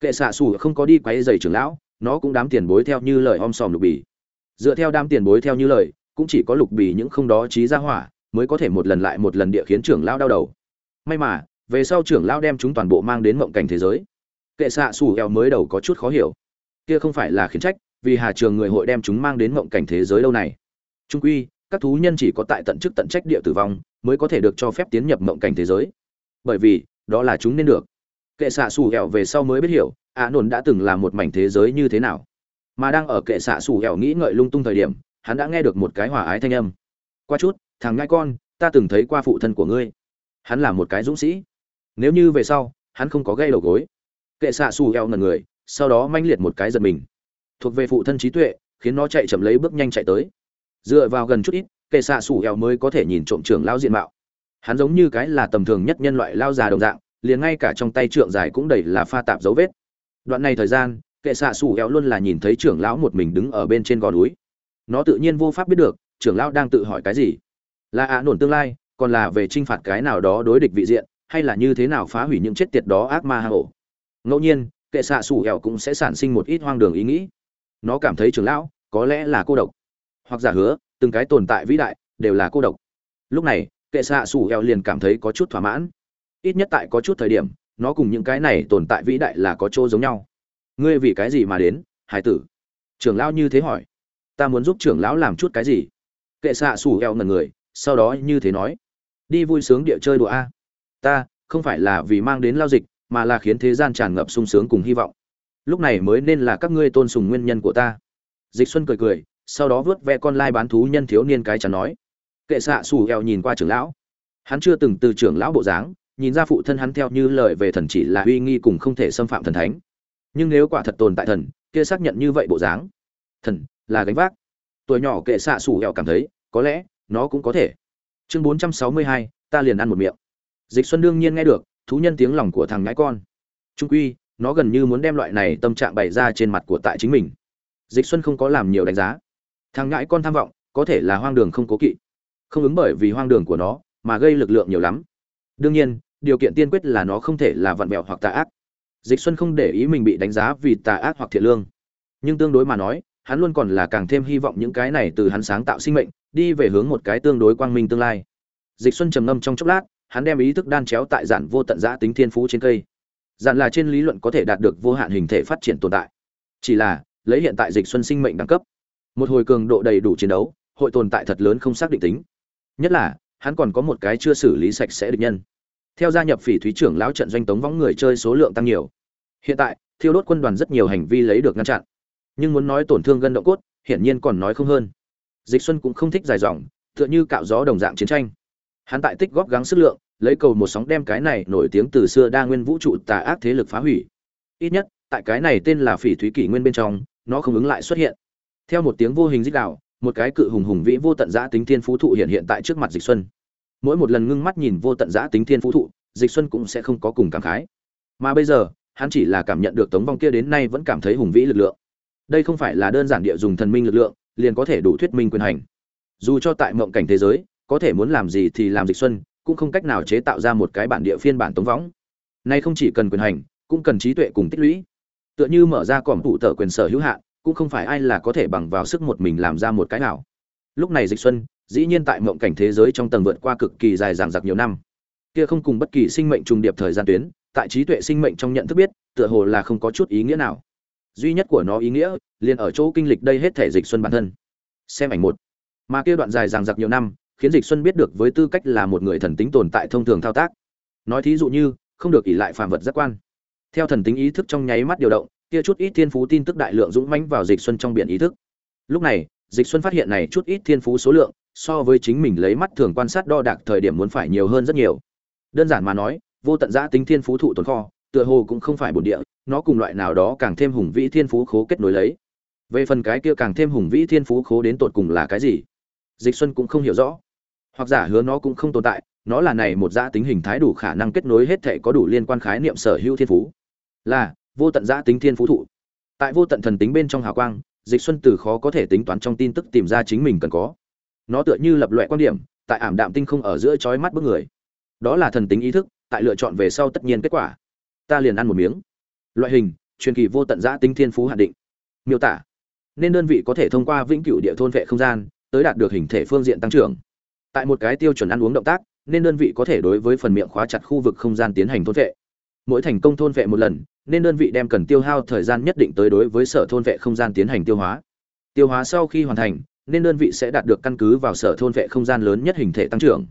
[SPEAKER 1] kệ xạ xù không có đi quấy giày trưởng lão, nó cũng đám tiền bối theo như lời om sòm lục bì. Dựa theo đám tiền bối theo như lời, cũng chỉ có lục bì những không đó trí ra hỏa, mới có thể một lần lại một lần địa khiến trưởng lão đau đầu. May mà, về sau trưởng lão đem chúng toàn bộ mang đến mộng cảnh thế giới. Kệ xạ xù eo mới đầu có chút khó hiểu. Kia không phải là khiến trách, vì hà trường người hội đem chúng mang đến mộng cảnh thế giới lâu này. Trung quy, các thú nhân chỉ có tại tận chức tận trách địa tử vong, mới có thể được cho phép tiến nhập mộng cảnh thế giới. Bởi vì, đó là chúng nên được kệ xạ xù hẹo về sau mới biết hiểu, ạ nồn đã từng là một mảnh thế giới như thế nào. Mà đang ở kệ xạ xù hẹo nghĩ ngợi lung tung thời điểm, hắn đã nghe được một cái hòa ái thanh âm. Qua chút, thằng ngai con, ta từng thấy qua phụ thân của ngươi. Hắn là một cái dũng sĩ. Nếu như về sau, hắn không có gây đầu gối. Kệ xạ xù hẹo ngần người, sau đó manh liệt một cái giật mình. Thuộc về phụ thân trí tuệ, khiến nó chạy chậm lấy bước nhanh chạy tới. Dựa vào gần chút ít, kệ xạ xù hẹo mới có thể nhìn trộm trưởng lao diện mạo. Hắn giống như cái là tầm thường nhất nhân loại lao già đồng dạng liền ngay cả trong tay trượng dài cũng đầy là pha tạp dấu vết. Đoạn này thời gian, kệ xạ xù Eo luôn là nhìn thấy trưởng lão một mình đứng ở bên trên gò núi. Nó tự nhiên vô pháp biết được, trưởng lão đang tự hỏi cái gì. Là ạ nổn tương lai, còn là về t r i n h phạt cái nào đó đối địch vị diện, hay là như thế nào phá hủy những chết tiệt đó ác ma hạ hổ ngẫu nhiên, kệ xạ xù Eo cũng sẽ sản sinh một ít hoang đường ý nghĩ. Nó cảm thấy trưởng lão, có lẽ là cô độc. Hoặc giả hứa, từng cái tồn tại vĩ đại, đều là cô độc. Lúc này, kệ xạ xù Eo liền cảm thấy có chút thỏa mãn ít nhất tại có chút thời điểm, nó cùng những cái này tồn tại vĩ đại là có chỗ giống nhau. Ngươi vì cái gì mà đến, hải tử? Trưởng lão như thế hỏi. Ta muốn giúp trưởng lão làm chút cái gì? Kệ xạ xù eo ngần người, sau đó như thế nói. Đi vui sướng địa chơi đùa a. Ta, không phải là vì mang đến lao dịch, mà là khiến thế gian tràn ngập sung sướng cùng hy vọng. Lúc này mới nên là các ngươi tôn sùng nguyên nhân của ta. Dịch xuân cười cười, sau đó vớt ve con lai bán thú nhân thiếu niên cái chắn nói. Kệ xạ xù eo nhìn qua trưởng lão. Hắn chưa từng từ trưởng lão bộ dáng nhìn ra phụ thân hắn theo như lời về thần chỉ là uy nghi cùng không thể xâm phạm thần thánh. Nhưng nếu quả thật tồn tại thần, kia xác nhận như vậy bộ dáng. Thần là gánh vác. Tuổi nhỏ kệ xạ xù hẹo cảm thấy, có lẽ, nó cũng có thể. Chương bốn trăm sáu mươi hai, ta liền ăn một miệng. Dịch xuân đương nhiên nghe được, thú nhân tiếng lòng của thằng ngãi con. Trung quy, nó gần như muốn đem loại này tâm trạng bày ra trên mặt của tại chính mình. Dịch xuân không có làm nhiều đánh giá. Thằng ngãi con tham vọng, có thể là hoang đường không cố kỵ. Không ứng bởi vì hoang đường của nó, mà gây lực lượng nhiều lắm. Đương nhiên điều kiện tiên quyết là nó không thể là vặn vẹo hoặc tà ác. Dịch xuân không để ý mình bị đánh giá vì tà ác hoặc thiện lương. Nhưng tương đối mà nói, hắn luôn còn là càng thêm hy vọng những cái này từ hắn sáng tạo sinh mệnh, đi về hướng một cái tương đối quang minh tương lai. Dịch xuân trầm ngâm trong chốc lát, hắn đem ý thức đan chéo tại giản vô tận giã tính thiên phú trên cây. Giản là trên lý luận có thể đạt được vô hạn hình thể phát triển tồn tại. Chỉ là, lấy hiện tại dịch xuân sinh mệnh đẳng cấp, một hồi cường độ đầy đủ chiến đấu, hội tồn tại thật lớn không xác định tính. Nhất là, hắn còn có một cái chưa xử lý sạch sẽ được nhân theo gia nhập phỉ thúy trưởng lão trận doanh tống võng người chơi số lượng tăng nhiều. Hiện tại, thiêu đốt quân đoàn rất nhiều hành vi lấy được ngăn chặn. Nhưng muốn nói tổn thương gân động cốt, hiển nhiên còn nói không hơn. Dịch xuân cũng không thích dài dòng, tựa như cạo gió đồng dạng chiến tranh. Hắn tại tích góp gắng sức lượng, lấy cầu một sóng đem cái này nổi tiếng từ xưa đa nguyên vũ trụ tà ác thế lực phá hủy. Ít nhất, tại cái này tên là phỉ thúy kỷ nguyên bên trong, nó không ứng lại xuất hiện. Theo một tiếng vô hình dích đạo một cái cự hùng hùng vĩ vô tận giã tính thiên phú thụ hiện hiện tại trước mặt dịch xuân mỗi một lần ngưng mắt nhìn vô tận giã tính thiên phú thụ, dịch xuân cũng sẽ không có cùng cảm khái. Mà bây giờ, hắn chỉ là cảm nhận được tống vong kia đến nay vẫn cảm thấy hùng vĩ lực lượng. Đây không phải là đơn giản địa dùng thần minh lực lượng, liền có thể đủ thuyết minh quyền hành. Dù cho tại mộng cảnh thế giới, có thể muốn làm gì thì làm dịch xuân, cũng không cách nào chế tạo ra một cái bản địa phiên bản tống võng nay không chỉ cần quyền hành, cũng cần trí tuệ cùng tích lũy. Tựa như mở ra còm tụ tờ quyền sở hữu hạn, cũng không phải ai là có thể bằng vào sức một mình làm ra một cái nào. Lúc này dịch xuân dĩ nhiên tại mộng cảnh thế giới trong tầng vượt qua cực kỳ dài dằng dặc nhiều năm. Kia không cùng bất kỳ sinh mệnh trùng điệp thời gian tuyến, tại trí tuệ sinh mệnh trong nhận thức biết, tựa hồ là không có chút ý nghĩa nào. Duy nhất của nó ý nghĩa, liền ở chỗ kinh lịch đây hết thể dịch xuân bản thân. Xem ảnh một. Mà kia đoạn dài dằng dặc nhiều năm, khiến dịch xuân biết được với tư cách là một người thần tính tồn tại thông thường thao tác. Nói thí dụ như, không được ỷ lại phàm vật giác quan. Theo thần tính ý thức trong nháy mắt điều động, kia chút ít thiên phú tin tức đại lượng dũng mãnh vào dịch xuân trong biển ý thức. Lúc này, dịch xuân phát hiện này chút ít thiên phú số lượng so với chính mình lấy mắt thường quan sát đo đạc thời điểm muốn phải nhiều hơn rất nhiều. Đơn giản mà nói, vô tận giã tính thiên phú thụ tồn kho, tựa hồ cũng không phải bổn địa, nó cùng loại nào đó càng thêm hùng vĩ thiên phú khố kết nối lấy. Về phần cái kia càng thêm hùng vĩ thiên phú khố đến tột cùng là cái gì, dịch xuân cũng không hiểu rõ. Hoặc giả hứa nó cũng không tồn tại, nó là này một giã tính hình thái đủ khả năng kết nối hết thể có đủ liên quan khái niệm sở hữu thiên phú. Là, vô tận giã tính thiên phú thụ. Tại vô tận thần tính bên trong hào quang, dịch xuân từ khó có thể tính toán trong tin tức tìm ra chính mình cần có nó tựa như lập loại quan điểm, tại ảm đạm tinh không ở giữa chói mắt bức người. Đó là thần tính ý thức, tại lựa chọn về sau tất nhiên kết quả. Ta liền ăn một miếng. Loại hình, truyền kỳ vô tận giã tính thiên phú hạn định. Miêu tả, nên đơn vị có thể thông qua vĩnh cửu địa thôn vệ không gian, tới đạt được hình thể phương diện tăng trưởng. Tại một cái tiêu chuẩn ăn uống động tác, nên đơn vị có thể đối với phần miệng khóa chặt khu vực không gian tiến hành thôn vệ. Mỗi thành công thôn vệ một lần, nên đơn vị đem cần tiêu hao thời gian nhất định tới đối với sở thôn vệ không gian tiến hành tiêu hóa. Tiêu hóa sau khi hoàn thành nên đơn vị sẽ đạt được căn cứ vào sở thôn vệ không gian lớn nhất hình thể tăng trưởng.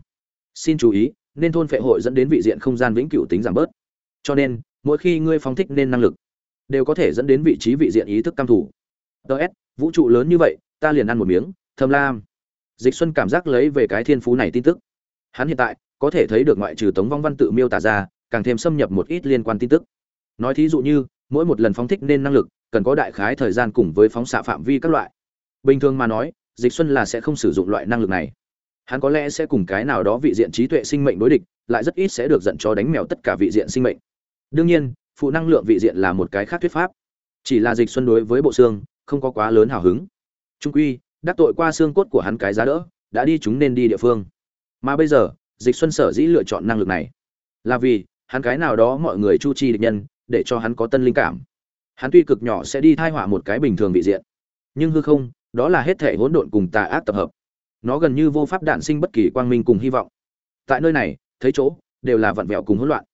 [SPEAKER 1] Xin chú ý nên thôn vệ hội dẫn đến vị diện không gian vĩnh cửu tính giảm bớt. Cho nên mỗi khi ngươi phóng thích nên năng lực đều có thể dẫn đến vị trí vị diện ý thức cam thủ DS, vũ trụ lớn như vậy ta liền ăn một miếng thâm lam. Dịch xuân cảm giác lấy về cái thiên phú này tin tức. Hắn hiện tại có thể thấy được ngoại trừ tống vong văn tự miêu tả ra càng thêm xâm nhập một ít liên quan tin tức. Nói thí dụ như mỗi một lần phóng thích nên năng lực cần có đại khái thời gian cùng với phóng xạ phạm vi các loại. Bình thường mà nói dịch xuân là sẽ không sử dụng loại năng lực này. Hắn có lẽ sẽ cùng cái nào đó vị diện trí tuệ sinh mệnh đối địch, lại rất ít sẽ được giận cho đánh mèo tất cả vị diện sinh mệnh. Đương nhiên, phụ năng lượng vị diện là một cái khác thuyết pháp. Chỉ là dịch xuân đối với bộ xương, không có quá lớn hào hứng. Trung quy, đắc tội qua xương cốt của hắn cái giá đỡ, đã đi chúng nên đi địa phương. Mà bây giờ, dịch xuân sở dĩ lựa chọn năng lực này, là vì hắn cái nào đó mọi người chu chi địch nhân, để cho hắn có tân linh cảm. Hắn tuy cực nhỏ sẽ đi thai họa một cái bình thường vị diện, nhưng hư không đó là hết thể hỗn độn cùng tà ác tập hợp. Nó gần như vô pháp đạn sinh bất kỳ quang minh cùng hy vọng. Tại nơi này, thấy chỗ, đều là vặn vẹo cùng hỗn loạn.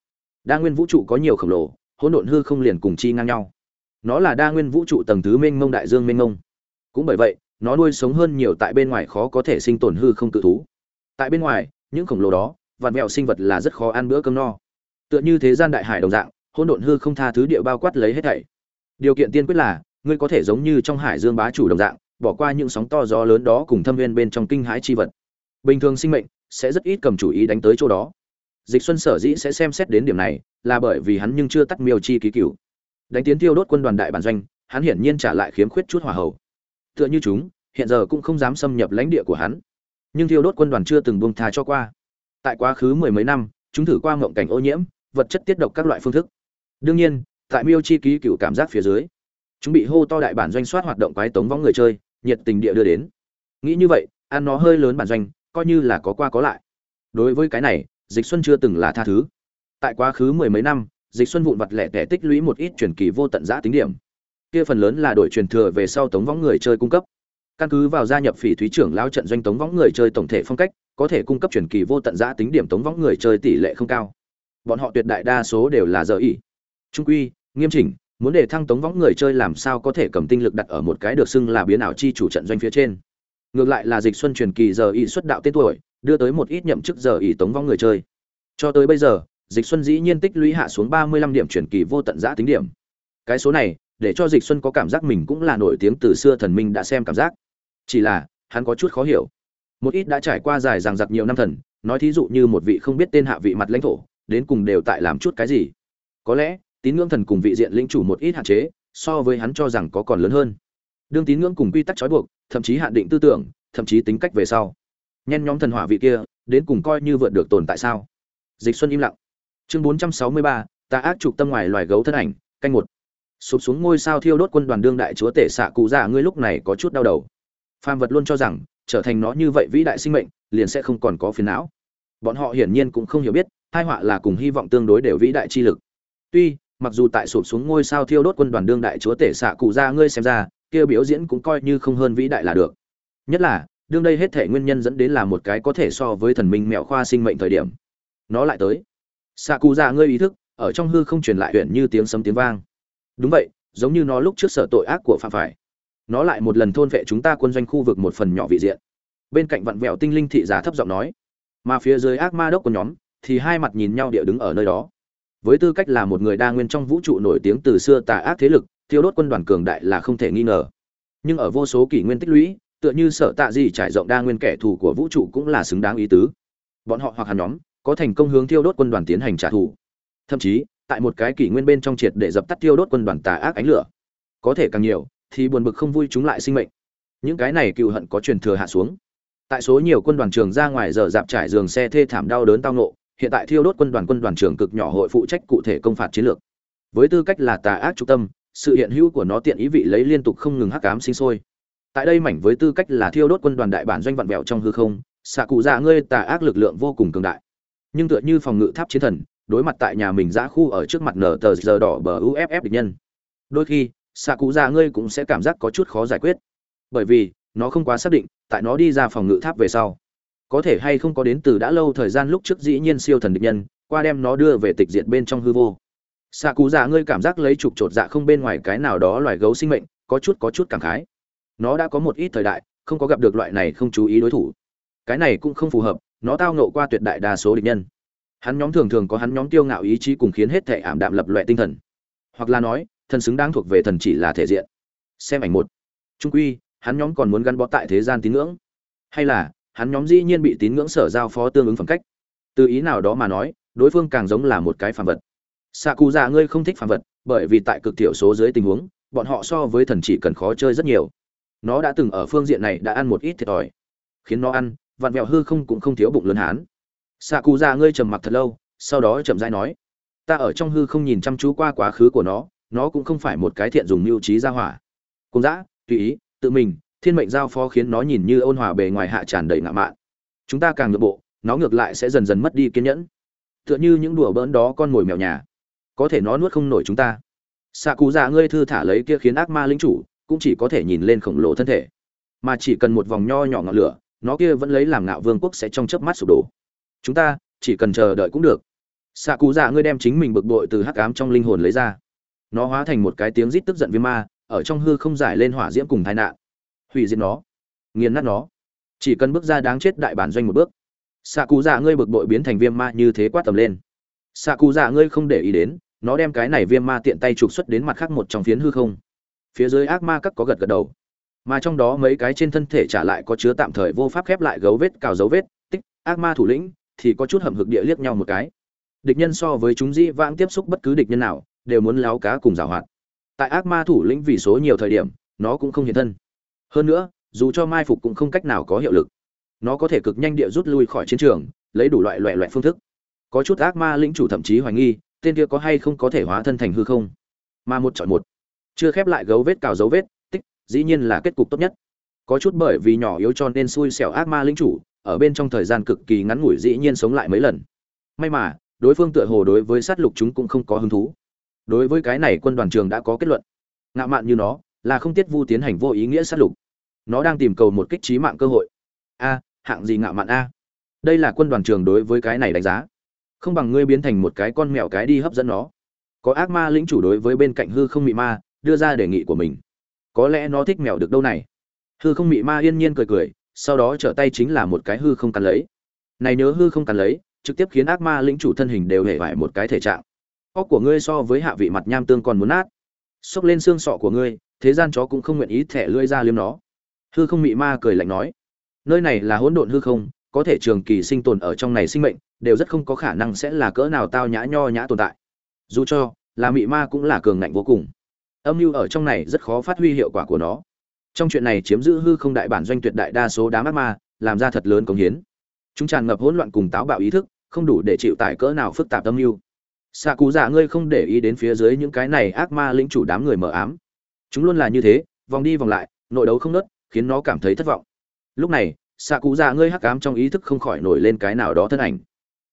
[SPEAKER 1] Đa nguyên vũ trụ có nhiều khổng lồ, hỗn độn hư không liền cùng chi ngang nhau. Nó là đa nguyên vũ trụ tầng thứ mênh mông đại dương mênh mông. Cũng bởi vậy, nó nuôi sống hơn nhiều tại bên ngoài khó có thể sinh tồn hư không tự thú. Tại bên ngoài, những khổng lồ đó vạn mẹo sinh vật là rất khó ăn bữa cơm no. Tựa như thế gian đại hải đồng dạng, hỗn độn hư không tha thứ địa bao quát lấy hết thảy. Điều kiện tiên quyết là, ngươi có thể giống như trong hải dương bá chủ đồng dạng bỏ qua những sóng to gió lớn đó cùng thâm viên bên trong kinh hãi chi vật. Bình thường sinh mệnh sẽ rất ít cầm chủ ý đánh tới chỗ đó. Dịch xuân sở dĩ sẽ xem xét đến điểm này là bởi vì hắn nhưng chưa tắt miêu chi ký cửu. Đánh tiến tiêu đốt quân đoàn đại bản doanh, hắn hiển nhiên trả lại khiếm khuyết chút hỏa hậu tựa như chúng, hiện giờ cũng không dám xâm nhập lãnh địa của hắn. Nhưng tiêu đốt quân đoàn chưa từng buông tha cho qua. Tại quá khứ mười mấy năm, chúng thử qua ngộng cảnh ô nhiễm, vật chất tiết độc các loại phương thức. Đương nhiên, tại miêu chi ký cựu cảm giác phía dưới chúng bị hô to đại bản doanh soát hoạt động quái tống võng người chơi, nhiệt tình địa đưa đến. Nghĩ như vậy, ăn nó hơi lớn bản doanh, coi như là có qua có lại. Đối với cái này, dịch xuân chưa từng là tha thứ. Tại quá khứ mười mấy năm, dịch xuân vụn vặt lẻ tẻ tích lũy một ít truyền kỳ vô tận giã tính điểm. Kia phần lớn là đổi truyền thừa về sau tống võng người chơi cung cấp. Căn cứ vào gia nhập phỉ thúy trưởng lao trận doanh tống võng người chơi tổng thể phong cách, có thể cung cấp truyền kỳ vô tận giã tính điểm tống võng người chơi tỷ lệ không cao. Bọn họ tuyệt đại đa số đều là giờ ỉ trung quy, nghiêm chỉnh muốn để thăng tống võng người chơi làm sao có thể cầm tinh lực đặt ở một cái được xưng là biến ảo chi chủ trận doanh phía trên? Ngược lại là dịch xuân truyền kỳ giờ Ý xuất đạo tên tuổi, đưa tới một ít nhậm chức giờ Ý tống võng người chơi. Cho tới bây giờ, dịch xuân dĩ nhiên tích lũy hạ xuống ba mươi lăm điểm truyền kỳ vô tận giã tính điểm. Cái số này, để cho dịch xuân có cảm giác mình cũng là nổi tiếng từ xưa thần minh đã xem cảm giác. Chỉ là, hắn có chút khó hiểu. Một ít đã trải qua dài dằng giặc nhiều năm thần, nói thí dụ như một vị không biết tên hạ vị mặt lãnh thổ, đến cùng đều tại làm chút cái gì? Có lẽ tín ngưỡng thần cùng vị diện lĩnh chủ một ít hạn chế, so với hắn cho rằng có còn lớn hơn. Đương tín ngưỡng cùng quy tắc trói buộc, thậm chí hạn định tư tưởng, thậm chí tính cách về sau. Nhen nhóm thần hỏa vị kia, đến cùng coi như vượt được tồn tại sao? Dịch xuân im lặng. Chương bốn trăm sáu mươi ba ta ác trục tâm ngoài loài gấu thân ảnh, canh một. Sụp xuống ngôi sao thiêu đốt quân đoàn đương đại chúa tể xạ cụ già ngươi lúc này có chút đau đầu. Phàm vật luôn cho rằng, trở thành nó như vậy vĩ đại sinh mệnh, liền sẽ không còn có phiền não. Bọn họ hiển nhiên cũng không hiểu biết hai họa là cùng hy vọng tương đối đều vĩ đại chi lực. Tuy mặc dù tại sụp xuống ngôi sao thiêu đốt quân đoàn đương đại chúa tể xạ cụ ra ngươi xem ra, kia biểu diễn cũng coi như không hơn vĩ đại là được. Nhất là, đương đây hết thể nguyên nhân dẫn đến là một cái có thể so với thần minh mẹo khoa sinh mệnh thời điểm. Nó lại tới. Xạ cụ ra ngươi ý thức, ở trong hư không truyền lại huyện như tiếng sấm tiếng vang. Đúng vậy, giống như nó lúc trước sở tội ác của phạm phải. Nó lại một lần thôn vệ chúng ta quân doanh khu vực một phần nhỏ vị diện. Bên cạnh vặn vẹo tinh linh thị giả thấp giọng nói, mà phía dưới ác ma đốc của nhóm, thì hai mặt nhìn nhau địa đứng ở nơi đó với tư cách là một người đa nguyên trong vũ trụ nổi tiếng từ xưa tà ác thế lực, thiêu đốt quân đoàn cường đại là không thể nghi ngờ. Nhưng ở vô số kỷ nguyên tích lũy, tựa như sợ tạ gì trải rộng đa nguyên kẻ thù của vũ trụ cũng là xứng đáng ý tứ. Bọn họ hoặc hàn nhóm, có thành công hướng thiêu đốt quân đoàn tiến hành trả thù. Thậm chí, tại một cái kỷ nguyên bên trong triệt để dập tắt thiêu đốt quân đoàn tà ác ánh lửa. Có thể càng nhiều, thì buồn bực không vui chúng lại sinh mệnh. Những cái này cựu hận có truyền thừa hạ xuống. Tại số nhiều quân đoàn trường ra ngoài giờ dạp trải giường xe thê thảm đau đớn tao nộ hiện tại thiêu đốt quân đoàn quân đoàn trưởng cực nhỏ hội phụ trách cụ thể công phạt chiến lược. Với tư cách là tà ác trung tâm, sự hiện hữu của nó tiện ý vị lấy liên tục không ngừng hắc ám sinh sôi. Tại đây mảnh với tư cách là thiêu đốt quân đoàn đại bản doanh vặn vẹo trong hư không, xạ cụ dạ ngươi tà ác lực lượng vô cùng cường đại. Nhưng tựa như phòng ngự tháp chiến thần, đối mặt tại nhà mình giã khu ở trước mặt nở tờ giờ đỏ bờ uff địch nhân. Đôi khi, xạ cụ dạ ngươi cũng sẽ cảm giác có chút khó giải quyết. Bởi vì, nó không quá xác định, tại nó đi ra phòng ngự tháp về sau có thể hay không có đến từ đã lâu thời gian lúc trước dĩ nhiên siêu thần địch nhân, qua đem nó đưa về tịch diệt bên trong hư vô. Xạ cú dạ ngươi cảm giác lấy trục trột dạ không bên ngoài cái nào đó loài gấu sinh mệnh, có chút có chút cảm khái. Nó đã có một ít thời đại, không có gặp được loại này không chú ý đối thủ. Cái này cũng không phù hợp, nó tao nộ qua tuyệt đại đa số địch nhân. Hắn nhóm thường thường có hắn nhóm tiêu ngạo ý chí cùng khiến hết thể ảm đạm lập loại tinh thần. Hoặc là nói, thần xứng đáng thuộc về thần chỉ là thể diện. Xem ảnh một. Trung quy, hắn nhóm còn muốn gắn bó tại thế gian tín ngưỡng. Hay là hắn nhóm dĩ nhiên bị tín ngưỡng sở giao phó tương ứng phẩm cách. Từ ý nào đó mà nói, đối phương càng giống là một cái phàm vật. Xạ cụ già ngươi không thích phàm vật, bởi vì tại cực thiểu số dưới tình huống, bọn họ so với thần chỉ cần khó chơi rất nhiều. Nó đã từng ở phương diện này đã ăn một ít thiệt thòi. Khiến nó ăn, vặn vẹo hư không cũng không thiếu bụng lớn hán. Xạ cụ già ngươi trầm mặc thật lâu, sau đó chậm rãi nói, ta ở trong hư không nhìn chăm chú qua quá khứ của nó nó cũng không phải một cái thiện dùng mưu trí ra hỏa. Cùng dã, tùy ý, tự mình thiên mệnh giao phó khiến nó nhìn như ôn hòa bề ngoài hạ tràn đầy ngạ mạn. Chúng ta càng nhượng bộ, nó ngược lại sẽ dần dần mất đi kiên nhẫn. Tựa như những đùa bỡn đó con mồi mèo nhà. Có thể nó nuốt không nổi chúng ta. Xạ cụ dạ ngươi thư thả lấy kia khiến ác ma lính chủ, cũng chỉ có thể nhìn lên khổng lồ thân thể. Mà chỉ cần một vòng nho nhỏ ngọn lửa, nó kia vẫn lấy làm ngạo vương quốc sẽ trong chớp mắt sụp đổ. Chúng ta, chỉ cần chờ đợi cũng được. Xạ cụ dạ ngươi đem chính mình bực bội từ hắc ám trong linh hồn lấy ra. Nó hóa thành một cái tiếng rít tức giận viêm ma, ở trong hư không giải lên hỏa diễm cùng tai nạn hủy diệt nó, nghiền nát nó. Chỉ cần bước ra đáng chết đại bản doanh một bước xạ cụ dạ ngươi bực bội biến thành viêm ma như thế quát tầm lên. Xạ cụ dạ ngươi không để ý đến, nó đem cái này viêm ma tiện tay trục xuất đến mặt khác một trong phiến hư không. Phía dưới ác ma các có gật gật đầu. Mà trong đó mấy cái trên thân thể trả lại có chứa tạm thời vô pháp khép lại gấu vết, cào dấu vết, tích, ác ma thủ lĩnh, thì có chút hầm hực địa liếc nhau một cái. Địch nhân so với chúng dĩ vãng tiếp xúc bất cứ địch nhân nào, đều muốn láo cá cùng giảo hoạt. Tại ác ma thủ lĩnh vì số nhiều thời điểm, nó cũng không hiện thân hơn nữa, dù cho mai phục cũng không cách nào có hiệu lực. Nó có thể cực nhanh địa rút lui khỏi chiến trường, lấy đủ loại loại loại phương thức. Có chút ác ma lĩnh chủ thậm chí hoài nghi, tên kia có hay không có thể hóa thân thành hư không? Mà một chọn một. Chưa khép lại gấu vết cào dấu vết, tích, dĩ nhiên là kết cục tốt nhất. Có chút bởi vì nhỏ yếu cho nên xui xẻo ác ma lĩnh chủ, ở bên trong thời gian cực kỳ ngắn ngủi dĩ nhiên sống lại mấy lần. May mà, đối phương tựa hồ đối với sát lục chúng cũng không có hứng thú. Đối với cái này quân đoàn trường đã có kết luận. Ngạo mạn như nó, là không tiết vu tiến hành vô ý nghĩa sát lục nó đang tìm cầu một kích trí mạng cơ hội. A, hạng gì ngạo mạn a? Đây là quân đoàn trường đối với cái này đánh giá. Không bằng ngươi biến thành một cái con mèo cái đi hấp dẫn nó. Có ác ma lĩnh chủ đối với bên cạnh hư không mị ma, đưa ra đề nghị của mình. Có lẽ nó thích mèo được đâu này? Hư không mị ma yên nhiên cười cười, sau đó trở tay chính là một cái hư không cắn lấy. Này nhớ hư không cắn lấy, trực tiếp khiến ác ma lĩnh chủ thân hình đều hề vải một cái thể trạng. Óc của ngươi so với hạ vị mặt nham tương còn muốn nát. Xốc lên xương sọ của ngươi, thế gian chó cũng không nguyện ý thẻ lưỡi ra liếm nó hư không mị ma cười lạnh nói, nơi này là hỗn độn hư không, có thể trường kỳ sinh tồn ở trong này sinh mệnh, đều rất không có khả năng sẽ là cỡ nào tao nhã nho nhã tồn tại. Dù cho là mị ma cũng là cường ngạnh vô cùng. Âm mưu ở trong này rất khó phát huy hiệu quả của nó. Trong chuyện này chiếm giữ hư không đại bản doanh tuyệt đại đa số đám ác ma, làm ra thật lớn công hiến. Chúng tràn ngập hỗn loạn cùng táo bạo ý thức, không đủ để chịu tải cỡ nào phức tạp âm mưu. Xạ cụ dạ ngươi không để ý đến phía dưới những cái này ác ma lĩnh chủ đám người mờ ám. Chúng luôn là như thế, vòng đi vòng lại, nội đấu không nớt khiến nó cảm thấy thất vọng. Lúc này xạ cụ dạ ngươi hắc ám trong ý thức không khỏi nổi lên cái nào đó thân ảnh.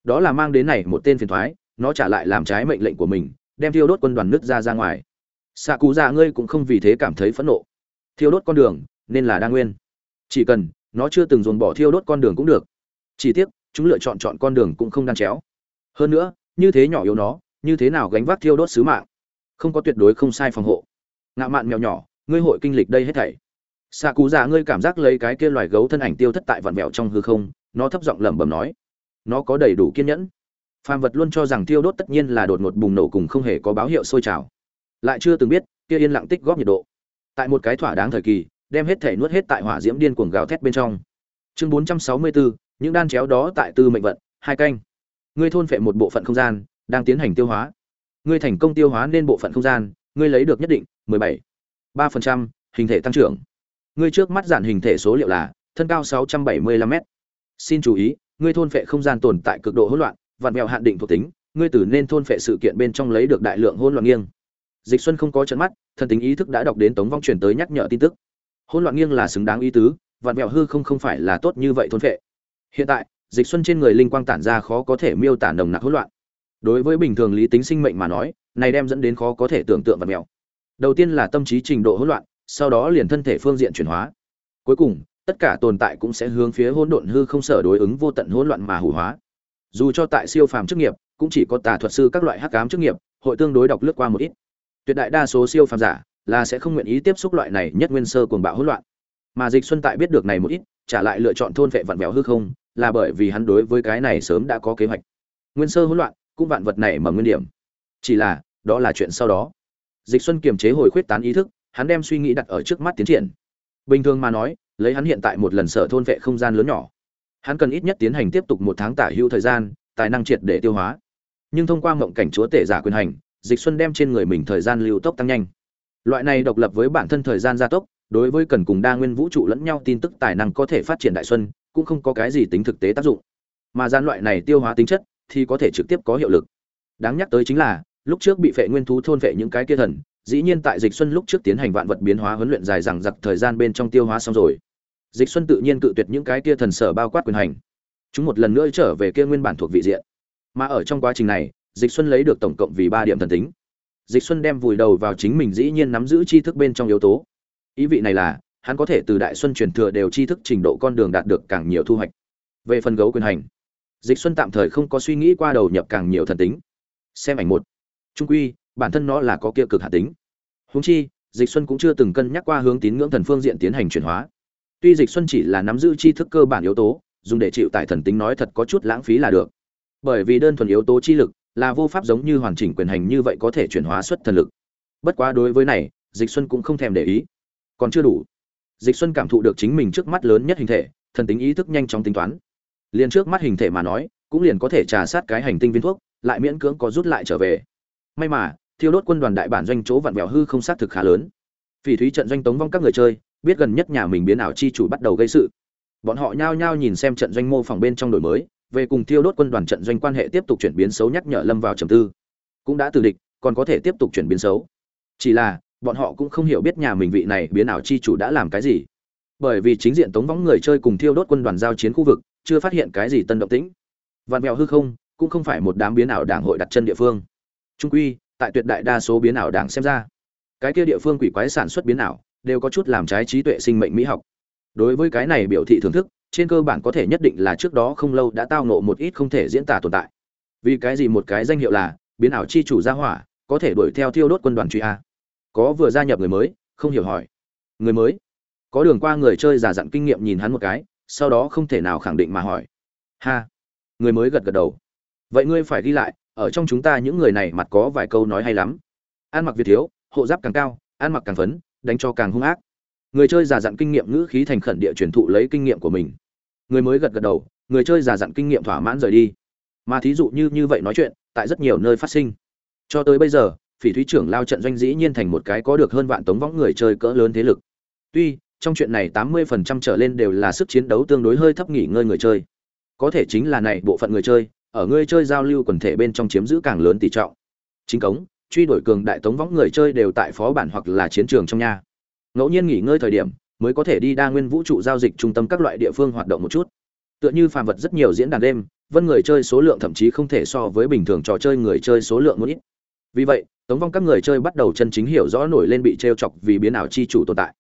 [SPEAKER 1] Đó là mang đến này một tên phiền thoái, nó trả lại làm trái mệnh lệnh của mình, đem thiêu đốt quân đoàn nước ra ra ngoài. Xạ cụ dạ ngươi cũng không vì thế cảm thấy phẫn nộ. Thiêu đốt con đường, nên là đa nguyên. Chỉ cần, nó chưa từng dồn bỏ thiêu đốt con đường cũng được. Chỉ tiếc, chúng lựa chọn chọn con đường cũng không đan chéo. Hơn nữa, như thế nhỏ yếu nó, như thế nào gánh vác thiêu đốt sứ mạng? Không có tuyệt đối không sai phòng hộ. Ngạo mạn mèo nhỏ, ngươi hội kinh lịch đây hết thảy xạ cụ dạ ngươi cảm giác lấy cái kia loài gấu thân ảnh tiêu thất tại vạn vẹo trong hư không nó thấp giọng lẩm bẩm nói. Nó có đầy đủ kiên nhẫn. Phàm vật luôn cho rằng tiêu đốt tất nhiên là đột ngột bùng nổ cùng không hề có báo hiệu sôi trào. Lại chưa từng biết kia yên lặng tích góp nhiệt độ. Tại một cái thỏa đáng thời kỳ đem hết thể nuốt hết tại hỏa diễm điên cuồng gào thét bên trong. Chương 464, những đan chéo đó tại tư mệnh vận hai canh. Ngươi thôn phệ một bộ phận không gian đang tiến hành tiêu hóa. Ngươi thành công tiêu hóa nên bộ phận không gian ngươi lấy được nhất định 17. 3% hình thể tăng trưởng ngươi trước mắt giản hình thể số liệu là, thân cao 675 m xin chú ý, ngươi thôn phệ không gian tồn tại cực độ hỗn loạn, vạn mèo hạn định thuộc tính, ngươi tử nên thôn phệ sự kiện bên trong lấy được đại lượng hỗn loạn nghiêng. Dịch xuân không có trận mắt, thần tính ý thức đã đọc đến tống vong truyền tới nhắc nhở tin tức. Hỗn loạn nghiêng là xứng đáng ý tứ, vạn mèo hư không không phải là tốt như vậy thôn phệ. Hiện tại, dịch xuân trên người linh quang tản ra khó có thể miêu tả nồng nặc hỗn loạn. Đối với bình thường lý tính sinh mệnh mà nói, này đem dẫn đến khó có thể tưởng tượng vật mèo đầu tiên là tâm trí trình độ hỗn loạn sau đó liền thân thể phương diện chuyển hóa. Cuối cùng, tất cả tồn tại cũng sẽ hướng phía hỗn độn hư không sở đối ứng vô tận hỗn loạn mà hủ hóa. Dù cho tại siêu phàm chức nghiệp, cũng chỉ có tà thuật sư các loại hắc ám chức nghiệp, hội tương đối đọc lướt qua một ít. Tuyệt đại đa số siêu phàm giả là sẽ không nguyện ý tiếp xúc loại này nhất nguyên sơ cuồng bạo hỗn loạn. Mà dịch xuân tại biết được này một ít, trả lại lựa chọn thôn vệ vạn vẹo hư không, là bởi vì hắn đối với cái này sớm đã có kế hoạch. Nguyên sơ hỗn loạn cũng vạn vật này mà nguyên điểm. Chỉ là, đó là chuyện sau đó. Dịch xuân kiềm chế hồi khuyết tán ý thức hắn đem suy nghĩ đặt ở trước mắt tiến triển. Bình thường mà nói, lấy hắn hiện tại một lần sở thôn vệ không gian lớn nhỏ, hắn cần ít nhất tiến hành tiếp tục một tháng tả hữu thời gian, tài năng triệt để tiêu hóa. Nhưng thông qua mộng cảnh chúa tể giả quyền hành, dịch xuân đem trên người mình thời gian lưu tốc tăng nhanh. Loại này độc lập với bản thân thời gian gia tốc, đối với cần cùng đa nguyên vũ trụ lẫn nhau tin tức tài năng có thể phát triển đại xuân, cũng không có cái gì tính thực tế tác dụng. Mà gian loại này tiêu hóa tính chất thì có thể trực tiếp có hiệu lực. Đáng nhắc tới chính là, lúc trước bị phệ nguyên thú thôn phệ những cái kia thần dĩ nhiên tại dịch xuân lúc trước tiến hành vạn vật biến hóa huấn luyện dài dằng dặc thời gian bên trong tiêu hóa xong rồi. Dịch xuân tự nhiên cự tuyệt những cái kia thần sở bao quát quyền hành. Chúng một lần nữa trở về kia nguyên bản thuộc vị diện. Mà ở trong quá trình này, dịch xuân lấy được tổng cộng vì ba điểm thần tính. Dịch xuân đem vùi đầu vào chính mình dĩ nhiên nắm giữ tri thức bên trong yếu tố. Ý vị này là, hắn có thể từ đại xuân truyền thừa đều tri thức trình độ con đường đạt được càng nhiều thu hoạch. Về phần gấu quyền hành, dịch xuân tạm thời không có suy nghĩ qua đầu nhập càng nhiều thần tính. Xem ảnh một. Trung quy bản thân nó là có kia cực hạ tính. Húng chi, dịch xuân cũng chưa từng cân nhắc qua hướng tín ngưỡng thần phương diện tiến hành chuyển hóa. Tuy dịch xuân chỉ là nắm giữ tri thức cơ bản yếu tố, dùng để chịu tại thần tính nói thật có chút lãng phí là được. Bởi vì đơn thuần yếu tố chi lực là vô pháp giống như hoàn chỉnh quyền hành như vậy có thể chuyển hóa xuất thần lực. Bất quá đối với này, dịch xuân cũng không thèm để ý. Còn chưa đủ. Dịch xuân cảm thụ được chính mình trước mắt lớn nhất hình thể, thần tính ý thức nhanh chóng tính toán. Liền trước mắt hình thể mà nói, cũng liền có thể trà sát cái hành tinh viên thuốc, lại miễn cưỡng có rút lại trở về. May mà thiêu đốt quân đoàn đại bản doanh chỗ vặn vẹo hư không xác thực khá lớn. Phỉ thúy trận doanh tống vong các người chơi, biết gần nhất nhà mình biến ảo chi chủ bắt đầu gây sự. Bọn họ nhao nhao nhìn xem trận doanh mô phỏng bên trong đổi mới, về cùng thiêu đốt quân đoàn trận doanh quan hệ tiếp tục chuyển biến xấu nhắc nhở lâm vào trầm tư. Cũng đã từ địch, còn có thể tiếp tục chuyển biến xấu. Chỉ là, bọn họ cũng không hiểu biết nhà mình vị này biến ảo chi chủ đã làm cái gì. Bởi vì chính diện tống võng người chơi cùng thiêu đốt quân đoàn giao chiến khu vực, chưa phát hiện cái gì tân động tĩnh. Vạn mèo hư không, cũng không phải một đám biến ảo đảng hội đặt chân địa phương. Trung quy tại tuyệt đại đa số biến ảo đảng xem ra, cái kia địa phương quỷ quái sản xuất biến ảo đều có chút làm trái trí tuệ sinh mệnh mỹ học. Đối với cái này biểu thị thưởng thức, trên cơ bản có thể nhất định là trước đó không lâu đã tao nộ một ít không thể diễn tả tồn tại. Vì cái gì một cái danh hiệu là biến ảo chi chủ gia hỏa có thể đuổi theo thiêu đốt quân đoàn truy a? Có vừa gia nhập người mới, không hiểu hỏi. Người mới? Có đường qua người chơi giả dặn kinh nghiệm nhìn hắn một cái, sau đó không thể nào khẳng định mà hỏi. Ha! Người mới gật gật đầu. Vậy ngươi phải ghi lại ở trong chúng ta những người này mặt có vài câu nói hay lắm. Ăn mặc việt thiếu, hộ giáp càng cao ăn mặc càng phấn, đánh cho càng hung ác. Người chơi giả dặn kinh nghiệm ngữ khí thành khẩn địa truyền thụ lấy kinh nghiệm của mình. Người mới gật gật đầu, người chơi giả dặn kinh nghiệm thỏa mãn rời đi. Mà thí dụ như như vậy nói chuyện, tại rất nhiều nơi phát sinh. Cho tới bây giờ, phỉ thúy trưởng lao trận doanh dĩ nhiên thành một cái có được hơn vạn tống võng người chơi cỡ lớn thế lực. Tuy, trong chuyện này tám mươi phần trăm trở lên đều là sức chiến đấu tương đối hơi thấp nghỉ ngơi người chơi. Có thể chính là này bộ phận người chơi ở ngươi chơi giao lưu quần thể bên trong chiếm giữ càng lớn tỷ trọng. Chính cống, truy đuổi cường đại tống võng người chơi đều tại phó bản hoặc là chiến trường trong nhà ngẫu nhiên nghỉ ngơi thời điểm, mới có thể đi đa nguyên vũ trụ giao dịch trung tâm các loại địa phương hoạt động một chút. Tựa như phàm vật rất nhiều diễn đàn đêm, vân người chơi số lượng thậm chí không thể so với bình thường trò chơi người chơi số lượng một ít. Vì vậy, tống vong các người chơi bắt đầu chân chính hiểu rõ nổi lên bị t chọc vì biến ảo chi chủ tồn tại.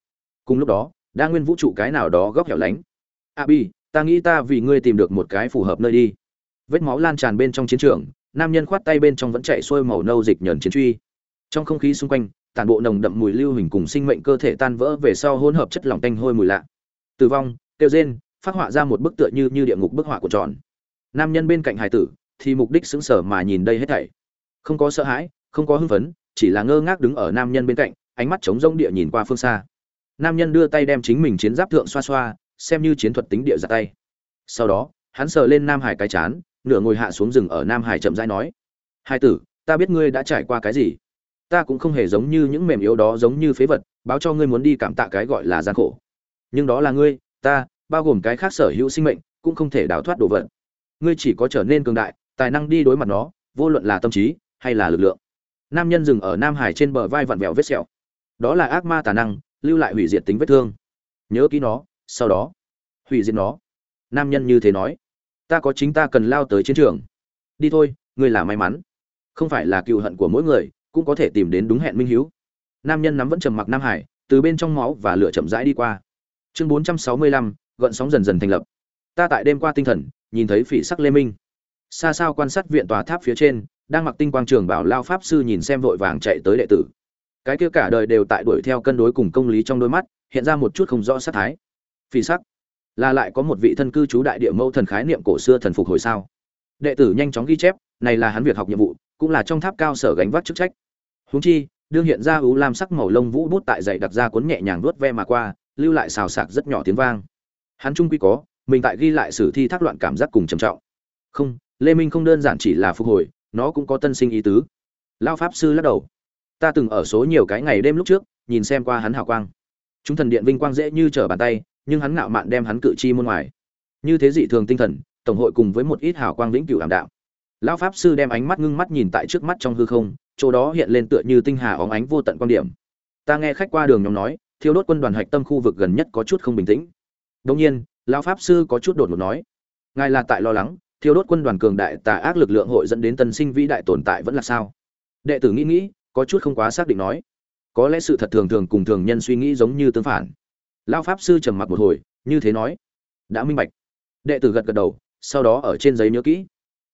[SPEAKER 1] Cùng lúc đó, đa nguyên vũ trụ cái nào đó góc hẻo lánh. A bi ta nghĩ ta vì ngươi tìm được một cái phù hợp nơi đi vết máu lan tràn bên trong chiến trường, nam nhân khoát tay bên trong vẫn chạy xuôi màu nâu dịch nhờn chiến truy. Trong không khí xung quanh, tản bộ nồng đậm mùi lưu hình cùng sinh mệnh cơ thể tan vỡ về sau hỗn hợp chất lỏng tanh hôi mùi lạ. Tử vong, tiêu rên phát họa ra một bức tựa như như địa ngục bức họa của tròn. Nam nhân bên cạnh hải tử, thì mục đích xứng sở mà nhìn đây hết thảy. Không có sợ hãi, không có hưng phấn, chỉ là ngơ ngác đứng ở nam nhân bên cạnh, ánh mắt trống rỗng địa nhìn qua phương xa. Nam nhân đưa tay đem chính mình chiến giáp thượng xoa xoa, xem như chiến thuật tính địa ra tay. Sau đó, hắn sờ lên nam hải cái chán nửa ngồi hạ xuống rừng ở nam hải chậm rãi nói hai tử, ta biết ngươi đã trải qua cái gì. Ta cũng không hề giống như những mềm yếu đó giống như phế vật, báo cho ngươi muốn đi cảm tạ cái gọi là gian khổ. Nhưng đó là ngươi, ta, bao gồm cái khác sở hữu sinh mệnh, cũng không thể đào thoát đồ vật. Ngươi chỉ có trở nên cường đại, tài năng đi đối mặt nó, vô luận là tâm trí hay là lực lượng. Nam nhân dừng ở nam hải trên bờ vai vặn vẹo vết sẹo. Đó là ác ma tà năng, lưu lại hủy diệt tính vết thương. Nhớ kỹ nó, sau đó, hủy diệt nó. Nam nhân như thế nói ta có chính ta cần lao tới chiến trường. Đi thôi, ngươi là may mắn. Không phải là cựu hận của mỗi người, cũng có thể tìm đến đúng hẹn minh hiếu. Nam nhân nắm vẫn trầm mặc nam hải, từ bên trong máu và lửa chậm rãi đi qua. Chương bốn trăm sáu mươi lăm gợn sóng dần dần thành lập. Ta tại đêm qua tinh thần, nhìn thấy phỉ sắc lê minh. Xa sao quan sát viện tòa tháp phía trên, đang mặc tinh quang trường bảo lao pháp sư nhìn xem vội vàng chạy tới đệ tử. Cái kia cả đời đều tại đuổi theo cân đối cùng công lý trong đôi mắt, hiện ra một chút không rõ sát thái. Phỉ sắc là lại có một vị thân cư trú đại địa mẫu thần khái niệm cổ xưa thần phục hồi sao? Đệ tử nhanh chóng ghi chép, này là hắn việc học nhiệm vụ, cũng là trong tháp cao sở gánh vác chức trách. Huống chi, đương hiện ra ưu lam sắc màu lông vũ bút tại dậy đặt ra cuốn nhẹ nhàng vuốt ve mà qua, lưu lại xào sạc rất nhỏ tiếng vang. Hắn trung quy có, mình tại ghi lại sử thi thác loạn cảm giác cùng trầm trọng. Không, lê minh không đơn giản chỉ là phục hồi, nó cũng có tân sinh ý tứ. Lao pháp sư lắc đầu. Ta từng ở số nhiều cái ngày đêm lúc trước, nhìn xem qua hắn hào quang. Chúng thần điện vinh quang dễ như trở bàn tay nhưng hắn ngạo mạn đem hắn cự chi môn ngoài. Như thế dị thường tinh thần, tổng hội cùng với một ít hào quang vĩnh cửu ảm đạm. Lão pháp sư đem ánh mắt ngưng mắt nhìn tại trước mắt trong hư không, chỗ đó hiện lên tựa như tinh hà óng ánh vô tận quan điểm. Ta nghe khách qua đường nhóm nói, thiêu đốt quân đoàn hạch tâm khu vực gần nhất có chút không bình tĩnh. Đông nhiên, lão pháp sư có chút đột ngột nói, ngài là tại lo lắng, thiêu đốt quân đoàn cường đại tà ác lực lượng hội dẫn đến tân sinh vĩ đại tồn tại vẫn là sao? Đệ tử nghĩ nghĩ, có chút không quá xác định nói, có lẽ sự thật thường thường cùng thường nhân suy nghĩ giống như tương phản lão pháp sư trầm mặc một hồi, như thế nói. Đã minh bạch. Đệ tử gật gật đầu, sau đó ở trên giấy nhớ kỹ.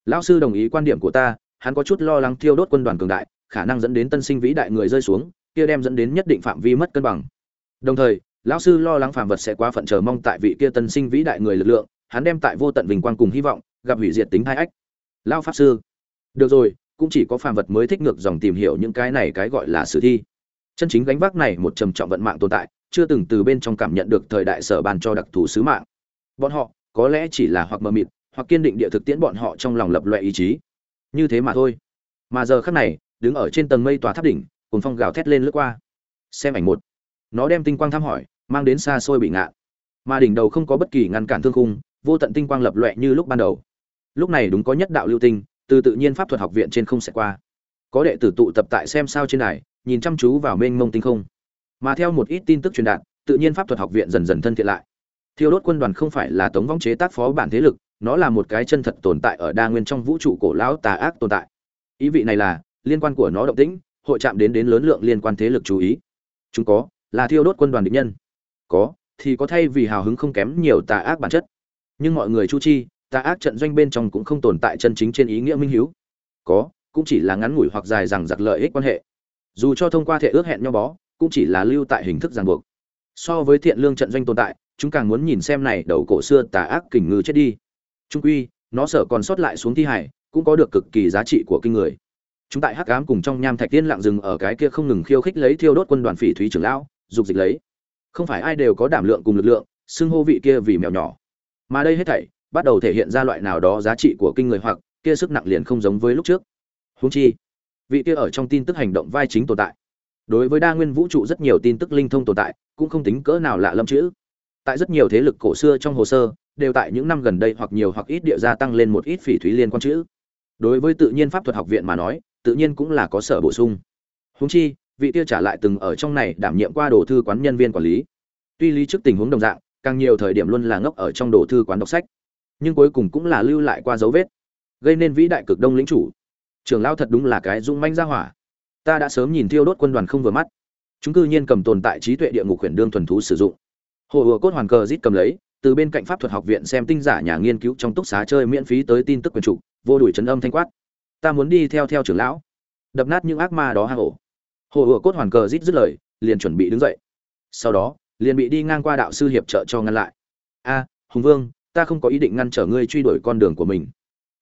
[SPEAKER 1] Lão sư đồng ý quan điểm của ta, hắn có chút lo lắng thiêu đốt quân đoàn cường đại, khả năng dẫn đến tân sinh vĩ đại người rơi xuống, kia đem dẫn đến nhất định phạm vi mất cân bằng. Đồng thời, lão sư lo lắng phàm vật sẽ quá phận chờ mong tại vị kia tân sinh vĩ đại người lực lượng, hắn đem tại vô tận vinh quang cùng hy vọng, gặp hủy diệt tính hai ách. Lão pháp sư. Được rồi, cũng chỉ có phàm vật mới thích ngược dòng tìm hiểu những cái này cái gọi là sử thi. Chân chính gánh vác này một trầm trọng vận mạng tồn tại chưa từng từ bên trong cảm nhận được thời đại sở ban cho đặc thù sứ mạng. Bọn họ, có lẽ chỉ là hoặc mờ mịt, hoặc kiên định địa thực tiễn bọn họ trong lòng lập loại ý chí. Như thế mà thôi. Mà giờ khắc này, đứng ở trên tầng mây tòa tháp đỉnh cùng phong gào thét lên lướt qua. Xem ảnh một. Nó đem tinh quang thăm hỏi, mang đến xa xôi bị ngạn mà đỉnh đầu không có bất kỳ ngăn cản thương khung, vô tận tinh quang lập loẹ như lúc ban đầu. Lúc này đúng có nhất đạo lưu tinh, từ tự nhiên pháp thuật học viện trên không sẽ qua. Có đệ tử tụ tập tại xem sao trên này nhìn chăm chú vào mênh mông tinh không mà theo một ít tin tức truyền đạt, tự nhiên pháp thuật học viện dần dần thân thiện lại. Thiêu đốt quân đoàn không phải là tống vong chế tác phó bản thế lực, nó là một cái chân thật tồn tại ở đa nguyên trong vũ trụ cổ lão tà ác tồn tại. Ý vị này là, liên quan của nó động tĩnh, hội chạm đến đến lớn lượng liên quan thế lực chú ý. Chúng có, là thiêu đốt quân đoàn địch nhân. Có, thì có thay vì hào hứng không kém nhiều tà ác bản chất. Nhưng mọi người chu chi, tà ác trận doanh bên trong cũng không tồn tại chân chính trên ý nghĩa minh hiếu. Có, cũng chỉ là ngắn ngủi hoặc dài rằng giặc lợi ích quan hệ. Dù cho thông qua thể ước hẹn nhau bó cũng chỉ là lưu tại hình thức ràng buộc. So với thiện lương trận doanh tồn tại, chúng càng muốn nhìn xem này đầu cổ xưa tà ác kình ngư chết đi. Trung quy, nó sợ còn sót lại xuống thi hải, cũng có được cực kỳ giá trị của kinh người. Chúng tại hắc ám cùng trong nham thạch tiên lặng dừng ở cái kia không ngừng khiêu khích lấy thiêu đốt quân đoàn phỉ thúy trưởng lão, dục dịch lấy. Không phải ai đều có đảm lượng cùng lực lượng, xưng hô vị kia vì mèo nhỏ. Mà đây hết thảy, bắt đầu thể hiện ra loại nào đó giá trị của kinh người hoặc, kia sức nặng liền không giống với lúc trước. Huống chi, vị kia ở trong tin tức hành động vai chính tồn tại đối với đa nguyên vũ trụ rất nhiều tin tức linh thông tồn tại, cũng không tính cỡ nào lạ lâm chữ. Tại rất nhiều thế lực cổ xưa trong hồ sơ, đều tại những năm gần đây hoặc nhiều hoặc ít địa gia tăng lên một ít phỉ thúy liên quan chữ. Đối với tự nhiên pháp thuật học viện mà nói, tự nhiên cũng là có sở bổ sung. Húng chi, vị tiêu trả lại từng ở trong này đảm nhiệm qua đồ thư quán nhân viên quản lý. Tuy lý trước tình huống đồng dạng, càng nhiều thời điểm luôn là ngốc ở trong đồ thư quán đọc sách. Nhưng cuối cùng cũng là lưu lại qua dấu vết, gây nên vĩ đại cực đông lĩnh chủ. Trưởng lao thật đúng là cái dung manh ra hỏa ta đã sớm nhìn thiêu đốt quân đoàn không vừa mắt. Chúng cư nhiên cầm tồn tại trí tuệ địa ngục huyền đương thuần thú sử dụng. Hồ ùa cốt hoàn cờ rít cầm lấy, từ bên cạnh pháp thuật học viện xem tinh giả nhà nghiên cứu trong túc xá chơi miễn phí tới tin tức quyền chủ, vô đuổi chấn âm thanh quát. Ta muốn đi theo theo trưởng lão. Đập nát những ác ma đó hang ổ hồ ùa cốt hoàn cờ rít dứt lời, liền chuẩn bị đứng dậy. Sau đó, liền bị đi ngang qua đạo sư hiệp trợ cho ngăn lại. A, hùng vương, ta không có ý định ngăn trở ngươi truy đuổi con đường của mình.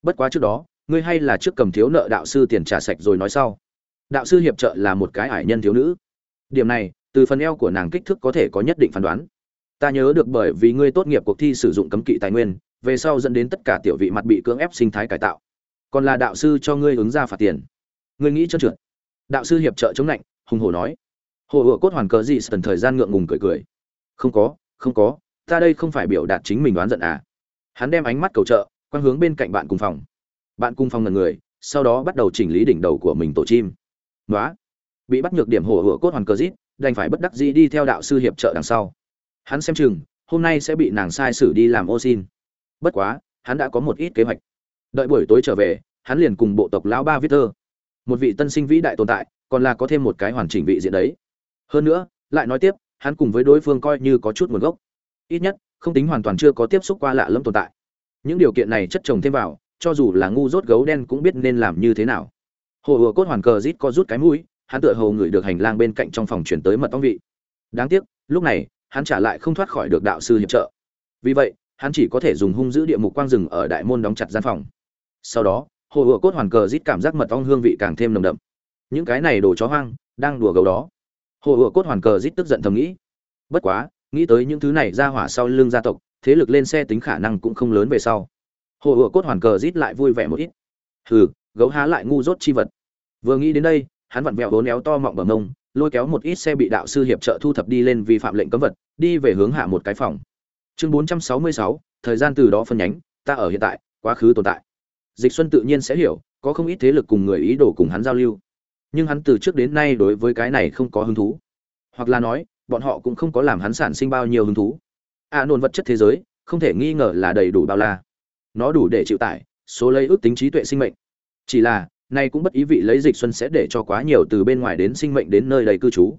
[SPEAKER 1] Bất quá trước đó, ngươi hay là trước cầm thiếu nợ đạo sư tiền trả sạch rồi nói sau đạo sư hiệp trợ là một cái ải nhân thiếu nữ. Điểm này, từ phần eo của nàng kích thước có thể có nhất định phán đoán. Ta nhớ được bởi vì ngươi tốt nghiệp cuộc thi sử dụng cấm kỵ tài nguyên, về sau dẫn đến tất cả tiểu vị mặt bị cưỡng ép sinh thái cải tạo. Còn là đạo sư cho ngươi ứng ra phạt tiền. Ngươi nghĩ cho trượt. Đạo sư hiệp trợ chống lạnh, hùng hổ nói. Hồ ựa cốt hoàn cờ gì sần thời gian ngượng ngùng cười cười. Không có không có, ta đây không phải biểu đạt chính mình đoán giận à. Hắn đem ánh mắt cầu trợ, quang hướng bên cạnh bạn cùng phòng. Bạn cùng phòng ngần người, sau đó bắt đầu chỉnh lý đỉnh đầu của mình tổ chim nói bị bắt nhược điểm hổ ựa cốt hoàn cờ rít, đành phải bất đắc dĩ đi theo đạo sư hiệp trợ đằng sau. Hắn xem chừng, hôm nay sẽ bị nàng sai xử đi làm ô xin. Bất quá, hắn đã có một ít kế hoạch. Đợi buổi tối trở về, hắn liền cùng bộ tộc lão ba viết thơ. Một vị tân sinh vĩ đại tồn tại, còn là có thêm một cái hoàn chỉnh vị diện đấy. Hơn nữa, lại nói tiếp, hắn cùng với đối phương coi như có chút nguồn gốc. Ít nhất, không tính hoàn toàn chưa có tiếp xúc qua lạ lẫm tồn tại. Những điều kiện này chất chồng thêm vào, cho dù là ngu rốt gấu đen cũng biết nên làm như thế nào hồ ùa cốt hoàn cờ rít có rút cái mũi, hắn tựa hồ ngửi được hành lang bên cạnh trong phòng chuyển tới mật ong vị. Đáng tiếc, lúc này, hắn trả lại không thoát khỏi được đạo sư hiệp trợ. Vì vậy, hắn chỉ có thể dùng hung giữ địa mục quang rừng ở đại môn đóng chặt gian phòng. Sau đó, hồ ùa cốt hoàn cờ rít cảm giác mật ong hương vị càng thêm nồng đậm. Những cái này đồ chó hoang, đang đùa gấu đó. Hồ ùa cốt hoàn cờ rít tức giận thầm nghĩ. Bất quá, nghĩ tới những thứ này ra hỏa sau lưng gia tộc, thế lực lên xe tính khả năng cũng không lớn về sau. Hồ ùa cốt hoàn cờ rít lại vui vẻ một ít. Hừ gấu há lại ngu dốt chi vật. Vừa nghĩ đến đây hắn vặn vẹo vốn éo to mọng bờ mông lôi kéo một ít xe bị đạo sư hiệp trợ thu thập đi lên vi phạm lệnh cấm vật đi về hướng hạ một cái phòng. Chương 466, thời gian từ đó phân nhánh ta ở hiện tại quá khứ tồn tại. Dịch xuân tự nhiên sẽ hiểu có không ít thế lực cùng người ý đồ cùng hắn giao lưu. Nhưng hắn từ trước đến nay đối với cái này không có hứng thú. Hoặc là nói bọn họ cũng không có làm hắn sản sinh bao nhiêu hứng thú. À, A nôn vật chất thế giới không thể nghi ngờ là đầy đủ bao la. Nó đủ để chịu tải số lấy ước tính trí tuệ sinh mệnh chỉ là, nay cũng bất ý vị lấy dịch xuân sẽ để cho quá nhiều từ bên ngoài đến sinh mệnh đến nơi đây cư trú.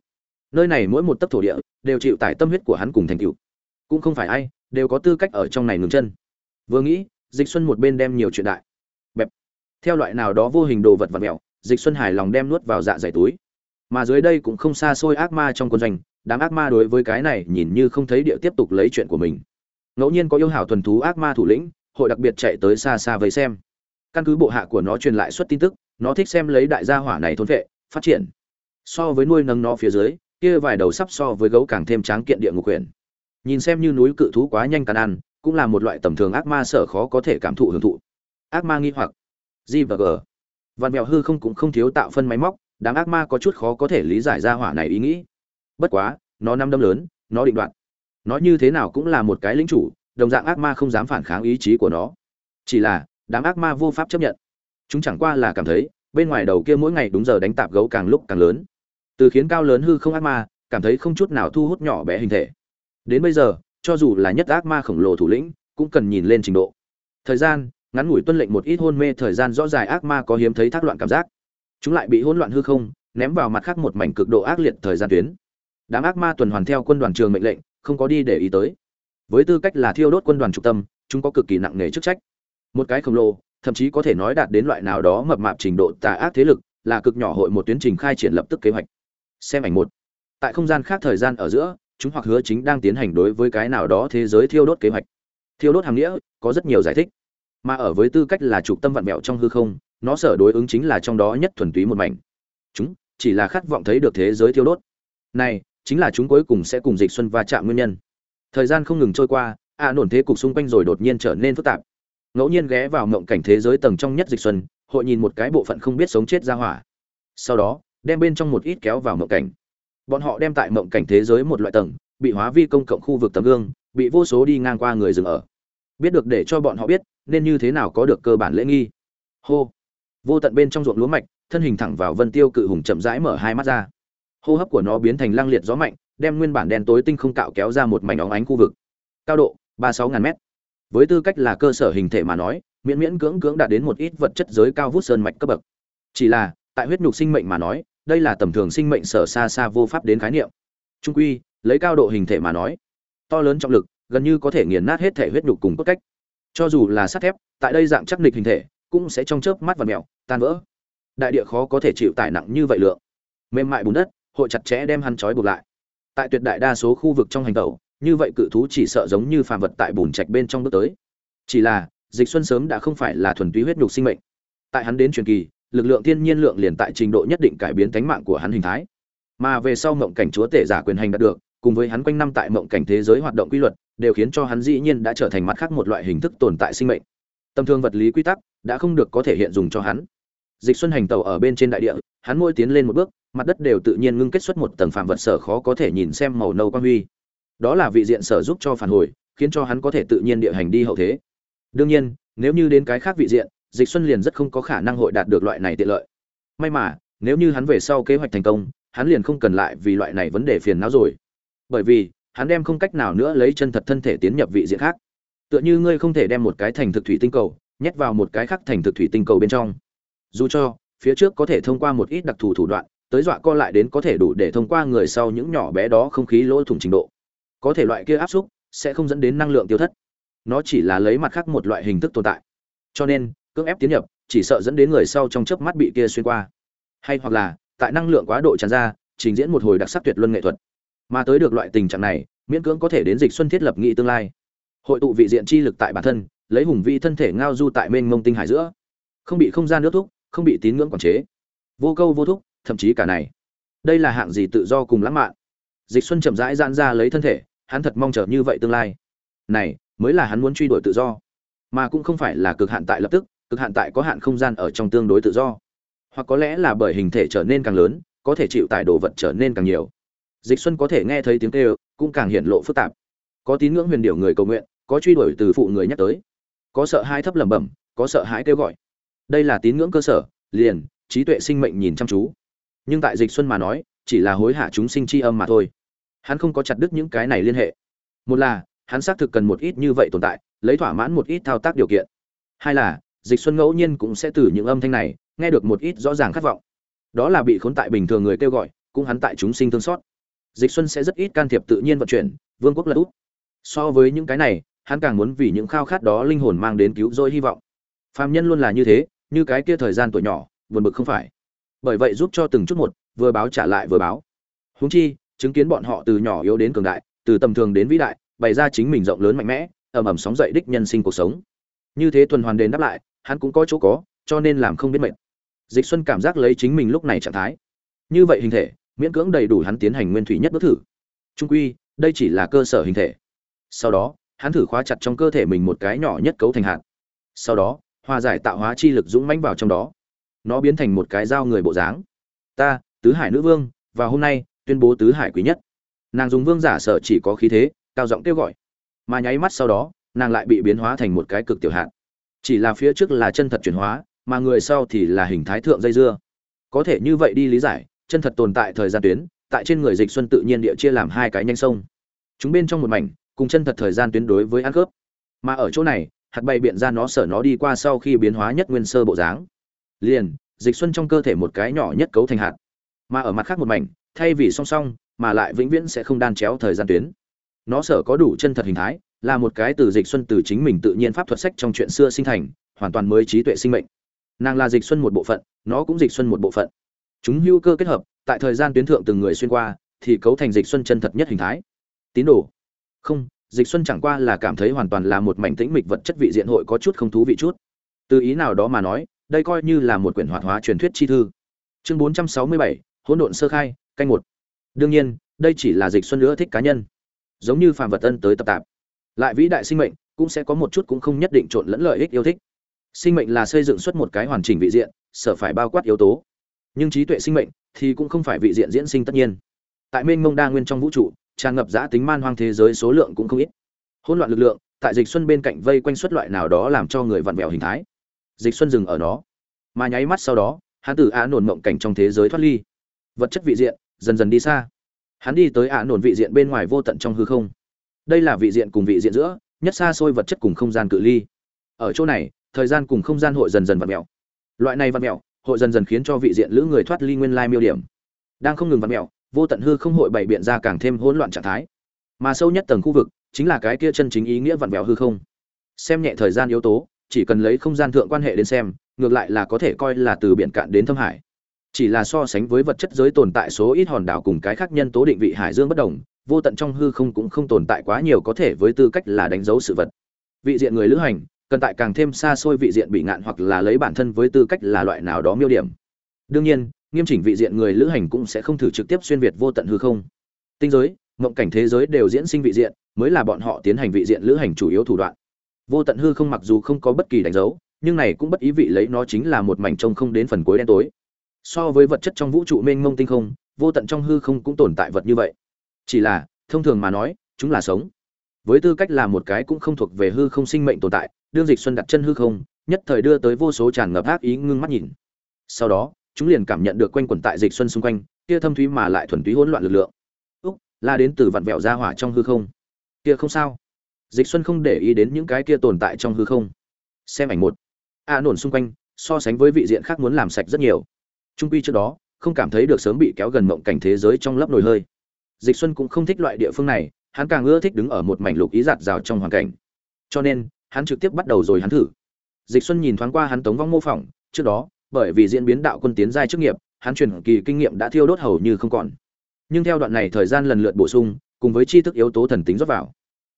[SPEAKER 1] Nơi này mỗi một tấc thổ địa đều chịu tải tâm huyết của hắn cùng thành tựu. Cũng không phải ai đều có tư cách ở trong này ngừng chân. Vừa nghĩ, dịch xuân một bên đem nhiều chuyện đại, bẹp. Theo loại nào đó vô hình đồ vật vật mẹo dịch xuân hài lòng đem nuốt vào dạ dày túi. Mà dưới đây cũng không xa xôi ác ma trong quân doanh, đám ác ma đối với cái này nhìn như không thấy địa tiếp tục lấy chuyện của mình. Ngẫu nhiên có yêu hảo thuần thú ác ma thủ lĩnh, hội đặc biệt chạy tới xa xa với xem căn cứ bộ hạ của nó truyền lại suất tin tức, nó thích xem lấy đại gia hỏa này thôn vệ, phát triển. So với nuôi nâng nó phía dưới, kia vài đầu sắp so với gấu càng thêm tráng kiện địa ngục quyền. Nhìn xem như núi cự thú quá nhanh càn ăn, cũng là một loại tầm thường ác ma sở khó có thể cảm thụ hưởng thụ. Ác ma nghi hoặc. G và g. Vạn mèo hư không cũng không thiếu tạo phân máy móc, đám ác ma có chút khó có thể lý giải ra hỏa này ý nghĩ. Bất quá, nó năm đâm lớn, nó định đoạt. Nó như thế nào cũng là một cái lính chủ, đồng dạng ác ma không dám phản kháng ý chí của nó. Chỉ là đám ác ma vô pháp chấp nhận. Chúng chẳng qua là cảm thấy, bên ngoài đầu kia mỗi ngày đúng giờ đánh tạp gấu càng lúc càng lớn. Từ khiến cao lớn hư không ác ma, cảm thấy không chút nào thu hút nhỏ bé hình thể. Đến bây giờ, cho dù là nhất ác ma khổng lồ thủ lĩnh, cũng cần nhìn lên trình độ. Thời gian, ngắn ngủi tuân lệnh một ít hôn mê thời gian rõ dài ác ma có hiếm thấy thác loạn cảm giác. Chúng lại bị hỗn loạn hư không, ném vào mặt khác một mảnh cực độ ác liệt thời gian tuyến. Đám ác ma tuần hoàn theo quân đoàn trường mệnh lệnh, không có đi để ý tới. Với tư cách là thiêu đốt quân đoàn trung tâm, chúng có cực kỳ nặng nề chức trách một cái khổng lồ, thậm chí có thể nói đạt đến loại nào đó mập mạp trình độ tà ác thế lực, là cực nhỏ hội một tuyến trình khai triển lập tức kế hoạch. Xem ảnh một. Tại không gian khác thời gian ở giữa, chúng hoặc hứa chính đang tiến hành đối với cái nào đó thế giới thiêu đốt kế hoạch. Thiêu đốt hàm nghĩa, có rất nhiều giải thích. Mà ở với tư cách là trục tâm vạn mẹo trong hư không, nó sở đối ứng chính là trong đó nhất thuần túy một mảnh. Chúng, chỉ là khát vọng thấy được thế giới thiêu đốt. Này, chính là chúng cuối cùng sẽ cùng dịch xuân va chạm nguyên nhân. Thời gian không ngừng trôi qua a nổn thế cục xung quanh rồi đột nhiên trở nên phức tạp ngẫu nhiên ghé vào mộng cảnh thế giới tầng trong nhất dịch xuân, hội nhìn một cái bộ phận không biết sống chết ra hỏa. Sau đó, đem bên trong một ít kéo vào mộng cảnh. Bọn họ đem tại mộng cảnh thế giới một loại tầng, bị hóa vi công cộng khu vực tấm gương, bị vô số đi ngang qua người dừng ở. Biết được để cho bọn họ biết, nên như thế nào có được cơ bản lễ nghi. Hô. Vô tận bên trong ruộng lúa mạch, thân hình thẳng vào vân tiêu cự hùng chậm rãi mở hai mắt ra. Hô hấp của nó biến thành lăng liệt gió mạnh, đem nguyên bản đen tối tinh không cạo kéo ra một mảnh óng ánh khu vực. Cao độ, ba sáu ngàn mét với tư cách là cơ sở hình thể mà nói, miễn miễn cưỡng cưỡng đạt đến một ít vật chất giới cao vút sơn mạch cấp bậc. Chỉ là, tại huyết nhục sinh mệnh mà nói, đây là tầm thường sinh mệnh sở xa xa vô pháp đến khái niệm. Trung quy, lấy cao độ hình thể mà nói, to lớn trọng lực, gần như có thể nghiền nát hết thể huyết nhục cùng cốt cách. Cho dù là sắt thép, tại đây dạng chắc nịch hình thể, cũng sẽ trong chớp mắt và mèo, tan vỡ. Đại địa khó có thể chịu tải nặng như vậy lượng. Mềm mại bùn đất, hội chặt chẽ đem hắn trói buộc lại. Tại tuyệt đại đa số khu vực trong hành tẩu như vậy cự thú chỉ sợ giống như phàm vật tại bùn trạch bên trong bước tới. Chỉ là, dịch xuân sớm đã không phải là thuần túy huyết nhục sinh mệnh. Tại hắn đến truyền kỳ, lực lượng thiên nhiên lượng liền tại trình độ nhất định cải biến tánh mạng của hắn hình thái. Mà về sau mộng cảnh chúa tể giả quyền hành đạt được, cùng với hắn quanh năm tại mộng cảnh thế giới hoạt động quy luật, đều khiến cho hắn dĩ nhiên đã trở thành mặt khác một loại hình thức tồn tại sinh mệnh. Tâm thương vật lý quy tắc đã không được có thể hiện dùng cho hắn. Dịch xuân hành tàu ở bên trên đại địa, hắn môi tiến lên một bước, mặt đất đều tự nhiên ngưng kết xuất một tầng phạm vật sở khó có thể nhìn xem màu nâu quang huy đó là vị diện sở giúp cho phản hồi, khiến cho hắn có thể tự nhiên địa hành đi hậu thế. Đương nhiên, nếu như đến cái khác vị diện, dịch xuân liền rất không có khả năng hội đạt được loại này tiện lợi. May mà, nếu như hắn về sau kế hoạch thành công, hắn liền không cần lại vì loại này vấn đề phiền não rồi. Bởi vì, hắn đem không cách nào nữa lấy chân thật thân thể tiến nhập vị diện khác. Tựa như ngươi không thể đem một cái thành thực thủy tinh cầu, nhét vào một cái khác thành thực thủy tinh cầu bên trong. Dù cho, phía trước có thể thông qua một ít đặc thù thủ đoạn, tới dọa co lại đến có thể đủ để thông qua người sau những nhỏ bé đó không khí lỗ thủng trình độ có thể loại kia áp xúc, sẽ không dẫn đến năng lượng tiêu thất. Nó chỉ là lấy mặt khác một loại hình thức tồn tại. Cho nên, cưỡng ép tiến nhập, chỉ sợ dẫn đến người sau trong chớp mắt bị kia xuyên qua. Hay hoặc là, tại năng lượng quá độ tràn ra, trình diễn một hồi đặc sắc tuyệt luân nghệ thuật. Mà tới được loại tình trạng này, miễn cưỡng có thể đến dịch xuân thiết lập nghị tương lai. Hội tụ vị diện chi lực tại bản thân, lấy hùng vi thân thể ngao du tại mênh mông tinh hải giữa. Không bị không gian nước thúc, không bị tín ngưỡng quản chế. Vô câu vô thúc, thậm chí cả này. Đây là hạng gì tự do cùng lãng mạn. Dịch xuân chậm rãi giãn ra lấy thân thể hắn thật mong chờ như vậy tương lai. Này, mới là hắn muốn truy đuổi tự do. Mà cũng không phải là cực hạn tại lập tức, cực hạn tại có hạn không gian ở trong tương đối tự do. Hoặc có lẽ là bởi hình thể trở nên càng lớn, có thể chịu tải đồ vật trở nên càng nhiều. Dịch xuân có thể nghe thấy tiếng kêu, cũng càng hiện lộ phức tạp. Có tín ngưỡng huyền điệu người cầu nguyện, có truy đuổi từ phụ người nhắc tới. Có sợ hãi thấp lẩm bẩm, có sợ hãi kêu gọi. Đây là tín ngưỡng cơ sở, liền, trí tuệ sinh mệnh nhìn chăm chú. Nhưng tại dịch xuân mà nói, chỉ là hối hả chúng sinh chi âm mà thôi hắn không có chặt đứt những cái này liên hệ. Một là, hắn xác thực cần một ít như vậy tồn tại, lấy thỏa mãn một ít thao tác điều kiện. Hai là, dịch xuân ngẫu nhiên cũng sẽ từ những âm thanh này, nghe được một ít rõ ràng khát vọng. Đó là bị khốn tại bình thường người kêu gọi, cũng hắn tại chúng sinh thương xót. Dịch xuân sẽ rất ít can thiệp tự nhiên vận chuyển, vương quốc lật út. So với những cái này, hắn càng muốn vì những khao khát đó linh hồn mang đến cứu rỗi hy vọng. Phàm nhân luôn là như thế, như cái kia thời gian tuổi nhỏ, buồn bực không phải. Bởi vậy giúp cho từng chút một, vừa báo trả lại vừa báo. Huống chi chứng kiến bọn họ từ nhỏ yếu đến cường đại, từ tầm thường đến vĩ đại, bày ra chính mình rộng lớn mạnh mẽ, ầm ầm sóng dậy đích nhân sinh cuộc sống. Như thế tuần hoàn đền đáp lại, hắn cũng có chỗ có, cho nên làm không biết mệt. Dịch xuân cảm giác lấy chính mình lúc này trạng thái. Như vậy hình thể, miễn cưỡng đầy đủ hắn tiến hành nguyên thủy nhất bước thử. Trung quy, đây chỉ là cơ sở hình thể. Sau đó, hắn thử khóa chặt trong cơ thể mình một cái nhỏ nhất cấu thành hạt. Sau đó, hòa giải tạo hóa chi lực dũng mãnh vào trong đó. Nó biến thành một cái dao người bộ dáng. Ta, tứ hải nữ vương và hôm nay tuyên bố tứ hải quý nhất. Nàng dùng vương giả sở chỉ có khí thế, cao giọng kêu gọi. Mà nháy mắt sau đó, nàng lại bị biến hóa thành một cái cực tiểu hạn chỉ là phía trước là chân thật chuyển hóa, mà người sau thì là hình thái thượng dây dưa. Có thể như vậy đi lý giải, chân thật tồn tại thời gian tuyến, tại trên người dịch xuân tự nhiên địa chia làm hai cái nhanh sông. Chúng bên trong một mảnh, cùng chân thật thời gian tuyến đối với ăn khớp. Mà ở chỗ này, hạt bay biện ra nó sở nó đi qua sau khi biến hóa nhất nguyên sơ bộ dáng. Liền, dịch xuân trong cơ thể một cái nhỏ nhất cấu thành hạt mà ở mặt khác một mảnh thay vì song song mà lại vĩnh viễn sẽ không đan chéo thời gian tuyến. Nó sở có đủ chân thật hình thái là một cái từ dịch xuân từ chính mình tự nhiên pháp thuật sách trong chuyện xưa sinh thành hoàn toàn mới trí tuệ sinh mệnh. Nàng là dịch xuân một bộ phận nó cũng dịch xuân một bộ phận. Chúng hữu cơ kết hợp tại thời gian tuyến thượng từng người xuyên qua thì cấu thành dịch xuân chân thật nhất hình thái. Tín đồ. Không dịch xuân chẳng qua là cảm thấy hoàn toàn là một mảnh tĩnh mịch vật chất vị diện hội có chút không thú vị chút. Từ ý nào đó mà nói đây coi như là một quyển hoạt hóa truyền thuyết chi thư. Chương 467, hỗn độn sơ khai, canh một. Đương nhiên, đây chỉ là dịch xuân nữa thích cá nhân. Giống như phàm vật tân tới tập tạp. Lại vĩ đại sinh mệnh, cũng sẽ có một chút cũng không nhất định trộn lẫn lợi ích yêu thích. Sinh mệnh là xây dựng xuất một cái hoàn chỉnh vị diện, sở phải bao quát yếu tố. Nhưng trí tuệ sinh mệnh thì cũng không phải vị diện diễn sinh tất nhiên. Tại mênh mông đa nguyên trong vũ trụ, tràn ngập giã tính man hoang thế giới số lượng cũng không ít. Hỗn loạn lực lượng, tại dịch xuân bên cạnh vây quanh xuất loại nào đó làm cho người vặn vẹo hình thái. Dịch xuân dừng ở nó. Mà nháy mắt sau đó, hắn từ á nổn mộng cảnh trong thế giới thoát ly vật chất vị diện, dần dần đi xa. Hắn đi tới á nổn vị diện bên ngoài vô tận trong hư không. Đây là vị diện cùng vị diện giữa, nhất xa xôi vật chất cùng không gian cự ly. Ở chỗ này, thời gian cùng không gian hội dần dần vặn mẹo loại này vặn mẹo hội dần dần khiến cho vị diện lữ người thoát ly nguyên lai miêu điểm. Đang không ngừng vặn mẹo vô tận hư không hội bày biện ra càng thêm hỗn loạn trạng thái. Mà sâu nhất tầng khu vực, chính là cái kia chân chính ý nghĩa vặn vẹo hư không. Xem nhẹ thời gian yếu tố, chỉ cần lấy không gian thượng quan hệ đến xem, ngược lại là có thể coi là từ biển cạn đến thâm hải chỉ là so sánh với vật chất giới tồn tại số ít hòn đảo cùng cái khác nhân tố định vị hải dương bất đồng, vô tận trong hư không cũng không tồn tại quá nhiều có thể với tư cách là đánh dấu sự vật. Vị diện người lữ hành, cần tại càng thêm xa xôi vị diện bị ngạn hoặc là lấy bản thân với tư cách là loại nào đó miêu điểm. Đương nhiên, nghiêm chỉnh vị diện người lữ hành cũng sẽ không thử trực tiếp xuyên việt vô tận hư không. Tinh giới, mộng cảnh thế giới đều diễn sinh vị diện, mới là bọn họ tiến hành vị diện lữ hành chủ yếu thủ đoạn. Vô tận hư không mặc dù không có bất kỳ đánh dấu, nhưng này cũng bất ý vị lấy nó chính là một mảnh trông không đến phần cuối đen tối so với vật chất trong vũ trụ mênh mông tinh không, vô tận trong hư không cũng tồn tại vật như vậy. Chỉ là, thông thường mà nói, chúng là sống. Với tư cách là một cái cũng không thuộc về hư không sinh mệnh tồn tại, đương dịch xuân đặt chân hư không, nhất thời đưa tới vô số tràn ngập ác ý ngưng mắt nhìn. Sau đó, chúng liền cảm nhận được quanh quẩn tại dịch xuân xung quanh, kia thâm thúy mà lại thuần túy hỗn loạn lực lượng. Úc, la đến từ vặn vẹo ra hỏa trong hư không. Kia không sao. Dịch xuân không để ý đến những cái kia tồn tại trong hư không. Xem ảnh một. A nổn xung quanh, so sánh với vị diện khác muốn làm sạch rất nhiều trung quy trước đó không cảm thấy được sớm bị kéo gần mộng cảnh thế giới trong lấp nồi hơi. Dịch xuân cũng không thích loại địa phương này hắn càng ưa thích đứng ở một mảnh lục ý giạt rào trong hoàn cảnh. Cho nên hắn trực tiếp bắt đầu rồi hắn thử. Dịch xuân nhìn thoáng qua hắn tống vong mô phỏng trước đó bởi vì diễn biến đạo quân tiến giai chức nghiệp hắn truyền kỳ kinh nghiệm đã thiêu đốt hầu như không còn. Nhưng theo đoạn này thời gian lần lượt bổ sung cùng với tri thức yếu tố thần tính rót vào.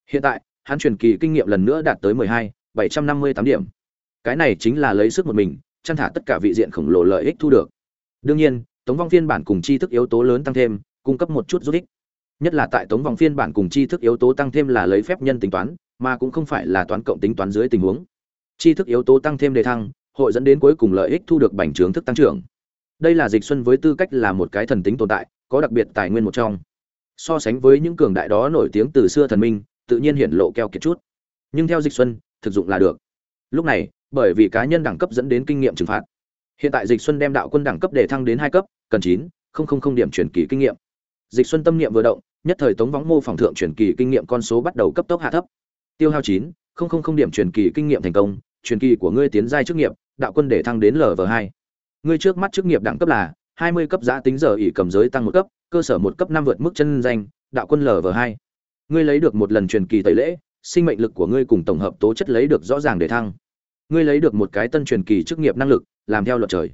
[SPEAKER 1] Hiện tại hắn truyền kỳ kinh nghiệm lần nữa đạt tới 12, 758 điểm. Cái này chính là lấy sức một mình chăn thả tất cả vị diện khổng lồ lợi ích thu được đương nhiên, tống vong phiên bản cùng chi thức yếu tố lớn tăng thêm, cung cấp một chút rút ích. Nhất là tại tống vòng phiên bản cùng chi thức yếu tố tăng thêm là lấy phép nhân tính toán, mà cũng không phải là toán cộng tính toán dưới tình huống. Chi thức yếu tố tăng thêm đề thăng, hội dẫn đến cuối cùng lợi ích thu được bành trướng thức tăng trưởng. Đây là dịch xuân với tư cách là một cái thần tính tồn tại, có đặc biệt tài nguyên một trong. So sánh với những cường đại đó nổi tiếng từ xưa thần minh, tự nhiên hiện lộ keo kiệt chút. Nhưng theo dịch xuân, thực dụng là được. Lúc này, bởi vì cá nhân đẳng cấp dẫn đến kinh nghiệm trừng phạt hiện tại dịch xuân đem đạo quân đẳng cấp để thăng đến hai cấp, cần chín, không không không điểm truyền kỳ kinh nghiệm. Dịch xuân tâm niệm vừa động, nhất thời tống võng mô phỏng thượng truyền kỳ kinh nghiệm con số bắt đầu cấp tốc hạ thấp. Tiêu hao chín, không không không điểm truyền kỳ kinh nghiệm thành công truyền kỳ của ngươi tiến giai chức nghiệp, đạo quân để thăng đến lv hai. Ngươi trước mắt chức nghiệp đẳng cấp là hai mươi cấp giá tính giờ ỉ cầm giới tăng một cấp, cơ sở một cấp năm vượt mức chân danh, đạo quân lv hai. Ngươi lấy được một lần truyền kỳ tẩy lễ, sinh mệnh lực của ngươi cùng tổng hợp tố chất lấy được rõ ràng để thăng ngươi lấy được một cái tân truyền kỳ chức nghiệp năng lực, làm theo luật trời.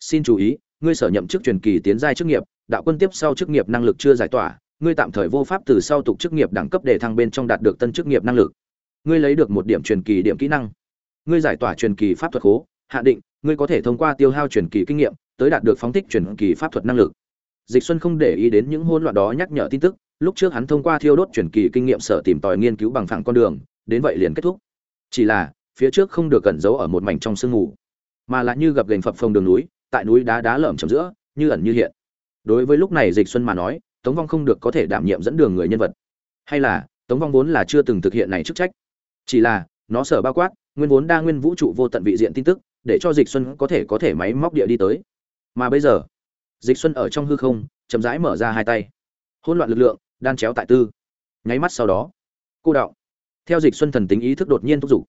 [SPEAKER 1] Xin chú ý, ngươi sở nhậm chức truyền kỳ tiến giai chức nghiệp, đạo quân tiếp sau chức nghiệp năng lực chưa giải tỏa, ngươi tạm thời vô pháp từ sau tục chức nghiệp đẳng cấp để thăng bên trong đạt được tân chức nghiệp năng lực. Ngươi lấy được một điểm truyền kỳ điểm kỹ năng. Ngươi giải tỏa truyền kỳ pháp thuật khố, hạ định, ngươi có thể thông qua tiêu hao truyền kỳ kinh nghiệm, tới đạt được phóng thích truyền kỳ pháp thuật năng lực. Dịch xuân không để ý đến những hỗn loạn đó nhắc nhở tin tức, lúc trước hắn thông qua thiêu đốt truyền kỳ kinh nghiệm sở tìm tòi nghiên cứu bằng phẳng con đường, đến vậy liền kết thúc. Chỉ là phía trước không được cẩn giấu ở một mảnh trong sương mù, mà là như gặp gành phập phồng đường núi, tại núi đá đá lởm chầm giữa, như ẩn như hiện. Đối với lúc này dịch xuân mà nói, tống vong không được có thể đảm nhiệm dẫn đường người nhân vật. Hay là, tống vong vốn là chưa từng thực hiện này chức trách. Chỉ là, nó sở bao quát, nguyên vốn đa nguyên vũ trụ vô tận vị diện tin tức, để cho dịch xuân có thể có thể máy móc địa đi tới. Mà bây giờ, dịch xuân ở trong hư không, chậm rãi mở ra hai tay. Hỗn loạn lực lượng, đan chéo tại tư. Nháy mắt sau đó, cô đạo. Theo dịch xuân thần tính ý thức đột nhiên thúc giục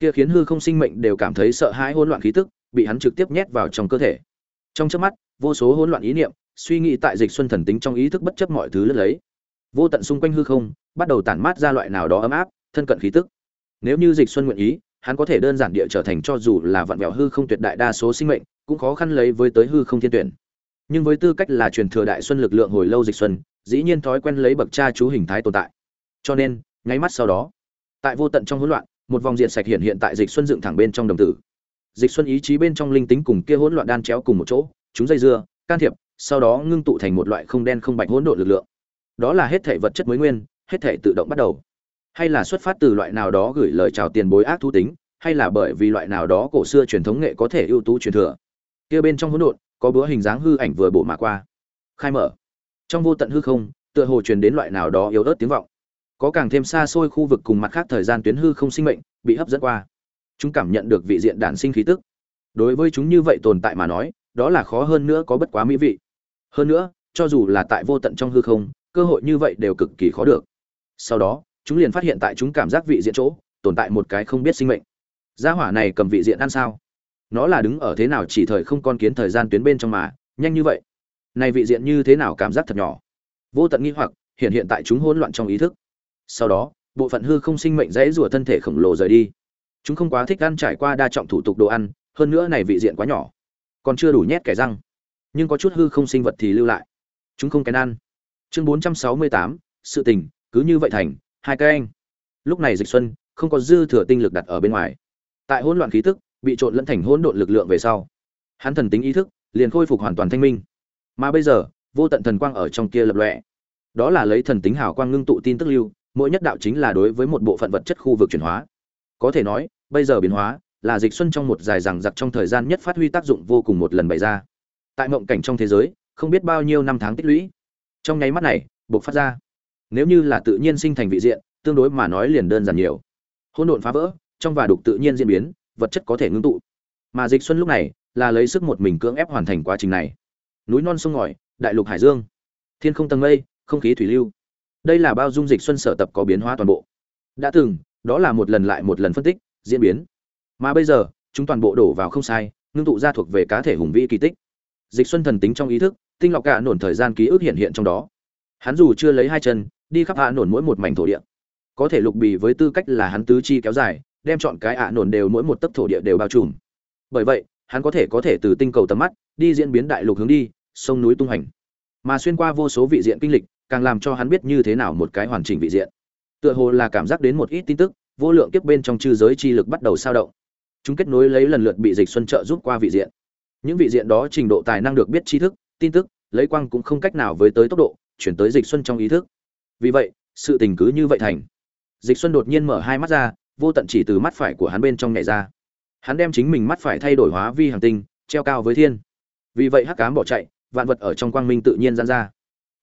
[SPEAKER 1] kia khiến hư không sinh mệnh đều cảm thấy sợ hãi hỗn loạn khí tức, bị hắn trực tiếp nhét vào trong cơ thể. Trong chớp mắt, vô số hỗn loạn ý niệm, suy nghĩ tại dịch xuân thần tính trong ý thức bất chấp mọi thứ lướt lấy. Vô tận xung quanh hư không, bắt đầu tản mát ra loại nào đó ấm áp, thân cận khí tức. Nếu như dịch xuân nguyện ý, hắn có thể đơn giản địa trở thành cho dù là vạn vẹo hư không tuyệt đại đa số sinh mệnh, cũng khó khăn lấy với tới hư không thiên tuyển. Nhưng với tư cách là truyền thừa đại xuân lực lượng hồi lâu dịch xuân, dĩ nhiên thói quen lấy bậc cha chú hình thái tồn tại. Cho nên nháy mắt sau đó, tại vô tận trong hỗn loạn một vòng diện sạch hiện hiện tại dịch xuân dựng thẳng bên trong đồng tử. Dịch xuân ý chí bên trong linh tính cùng kia hỗn loạn đan chéo cùng một chỗ, chúng dây dưa, can thiệp, sau đó ngưng tụ thành một loại không đen không bạch hỗn độn lực lượng. Đó là hết thể vật chất mới nguyên, hết thể tự động bắt đầu. Hay là xuất phát từ loại nào đó gửi lời chào tiền bối ác thú tính, hay là bởi vì loại nào đó cổ xưa truyền thống nghệ có thể ưu tú truyền thừa. Kia bên trong hỗn độn, có bữa hình dáng hư ảnh vừa bổ mà qua. Khai mở. Trong vô tận hư không, tựa hồ truyền đến loại nào đó yếu ớt tiếng vọng có càng thêm xa xôi khu vực cùng mặt khác thời gian tuyến hư không sinh mệnh, bị hấp dẫn qua. Chúng cảm nhận được vị diện đản sinh khí tức. Đối với chúng như vậy tồn tại mà nói, đó là khó hơn nữa có bất quá mỹ vị. Hơn nữa, cho dù là tại vô tận trong hư không, cơ hội như vậy đều cực kỳ khó được. Sau đó, chúng liền phát hiện tại chúng cảm giác vị diện chỗ, tồn tại một cái không biết sinh mệnh. Gia hỏa này cầm vị diện ăn sao? Nó là đứng ở thế nào chỉ thời không con kiến thời gian tuyến bên trong mà, nhanh như vậy? Này vị diện như thế nào cảm giác thật nhỏ? Vô tận nghi hoặc, hiện hiện tại chúng hỗn loạn trong ý thức sau đó, bộ phận hư không sinh mệnh dãy rủa thân thể khổng lồ rời đi. Chúng không quá thích ăn trải qua đa trọng thủ tục đồ ăn, hơn nữa này vị diện quá nhỏ, còn chưa đủ nhét kẻ răng. Nhưng có chút hư không sinh vật thì lưu lại. Chúng không kén ăn. Chương bốn trăm sáu mươi tám, sự tình, cứ như vậy thành, hai cái anh. Lúc này dịch xuân, không có dư thừa tinh lực đặt ở bên ngoài. Tại hỗn loạn khí tức, bị trộn lẫn thành hỗn độn lực lượng về sau, hắn thần tính ý thức liền khôi phục hoàn toàn thanh minh. Mà bây giờ, vô tận thần quang ở trong kia lập lọe đó là lấy thần tính hào quang ngưng tụ tin tức lưu mỗi nhất đạo chính là đối với một bộ phận vật chất khu vực chuyển hóa. Có thể nói, bây giờ biến hóa là dịch xuân trong một dài rằng giặc trong thời gian nhất phát huy tác dụng vô cùng một lần bày ra. Tại mộng cảnh trong thế giới, không biết bao nhiêu năm tháng tích lũy. Trong nháy mắt này buộc phát ra. Nếu như là tự nhiên sinh thành vị diện, tương đối mà nói liền đơn giản nhiều. Hỗn độn phá vỡ, trong và đục tự nhiên diễn biến, vật chất có thể ngưng tụ. Mà dịch xuân lúc này là lấy sức một mình cưỡng ép hoàn thành quá trình này. Núi non sông ngòi, đại lục hải dương. Thiên không tầng mây, không khí thủy lưu đây là bao dung dịch xuân sở tập có biến hóa toàn bộ. Đã từng, đó là một lần lại một lần phân tích, diễn biến. Mà bây giờ, chúng toàn bộ đổ vào không sai, ngưng tụ ra thuộc về cá thể hùng vĩ kỳ tích. Dịch xuân thần tính trong ý thức, tinh lọc cả nổn thời gian ký ức hiện hiện trong đó. Hắn dù chưa lấy hai chân, đi khắp hạ nổn mỗi một mảnh thổ địa. Có thể lục bì với tư cách là hắn tứ chi kéo dài, đem chọn cái ạ nổn đều mỗi một tấc thổ địa đều bao trùm. Bởi vậy, hắn có thể có thể từ tinh cầu tầm mắt, đi diễn biến đại lục hướng đi, sông núi tung hành mà xuyên qua vô số vị diện kinh lịch càng làm cho hắn biết như thế nào một cái hoàn chỉnh vị diện. Tựa hồ là cảm giác đến một ít tin tức, vô lượng kiếp bên trong chư giới chi lực bắt đầu sao động. Chúng kết nối lấy lần lượt bị dịch xuân trợ giúp qua vị diện. Những vị diện đó trình độ tài năng được biết tri thức, tin tức, lấy quang cũng không cách nào với tới tốc độ, chuyển tới dịch xuân trong ý thức. Vì vậy, sự tình cứ như vậy thành. Dịch xuân đột nhiên mở hai mắt ra, vô tận chỉ từ mắt phải của hắn bên trong nhảy ra. Hắn đem chính mình mắt phải thay đổi hóa vi hàng tinh, treo cao với thiên. Vì vậy hắc cám bỏ chạy, vạn vật ở trong quang minh tự nhiên gian ra.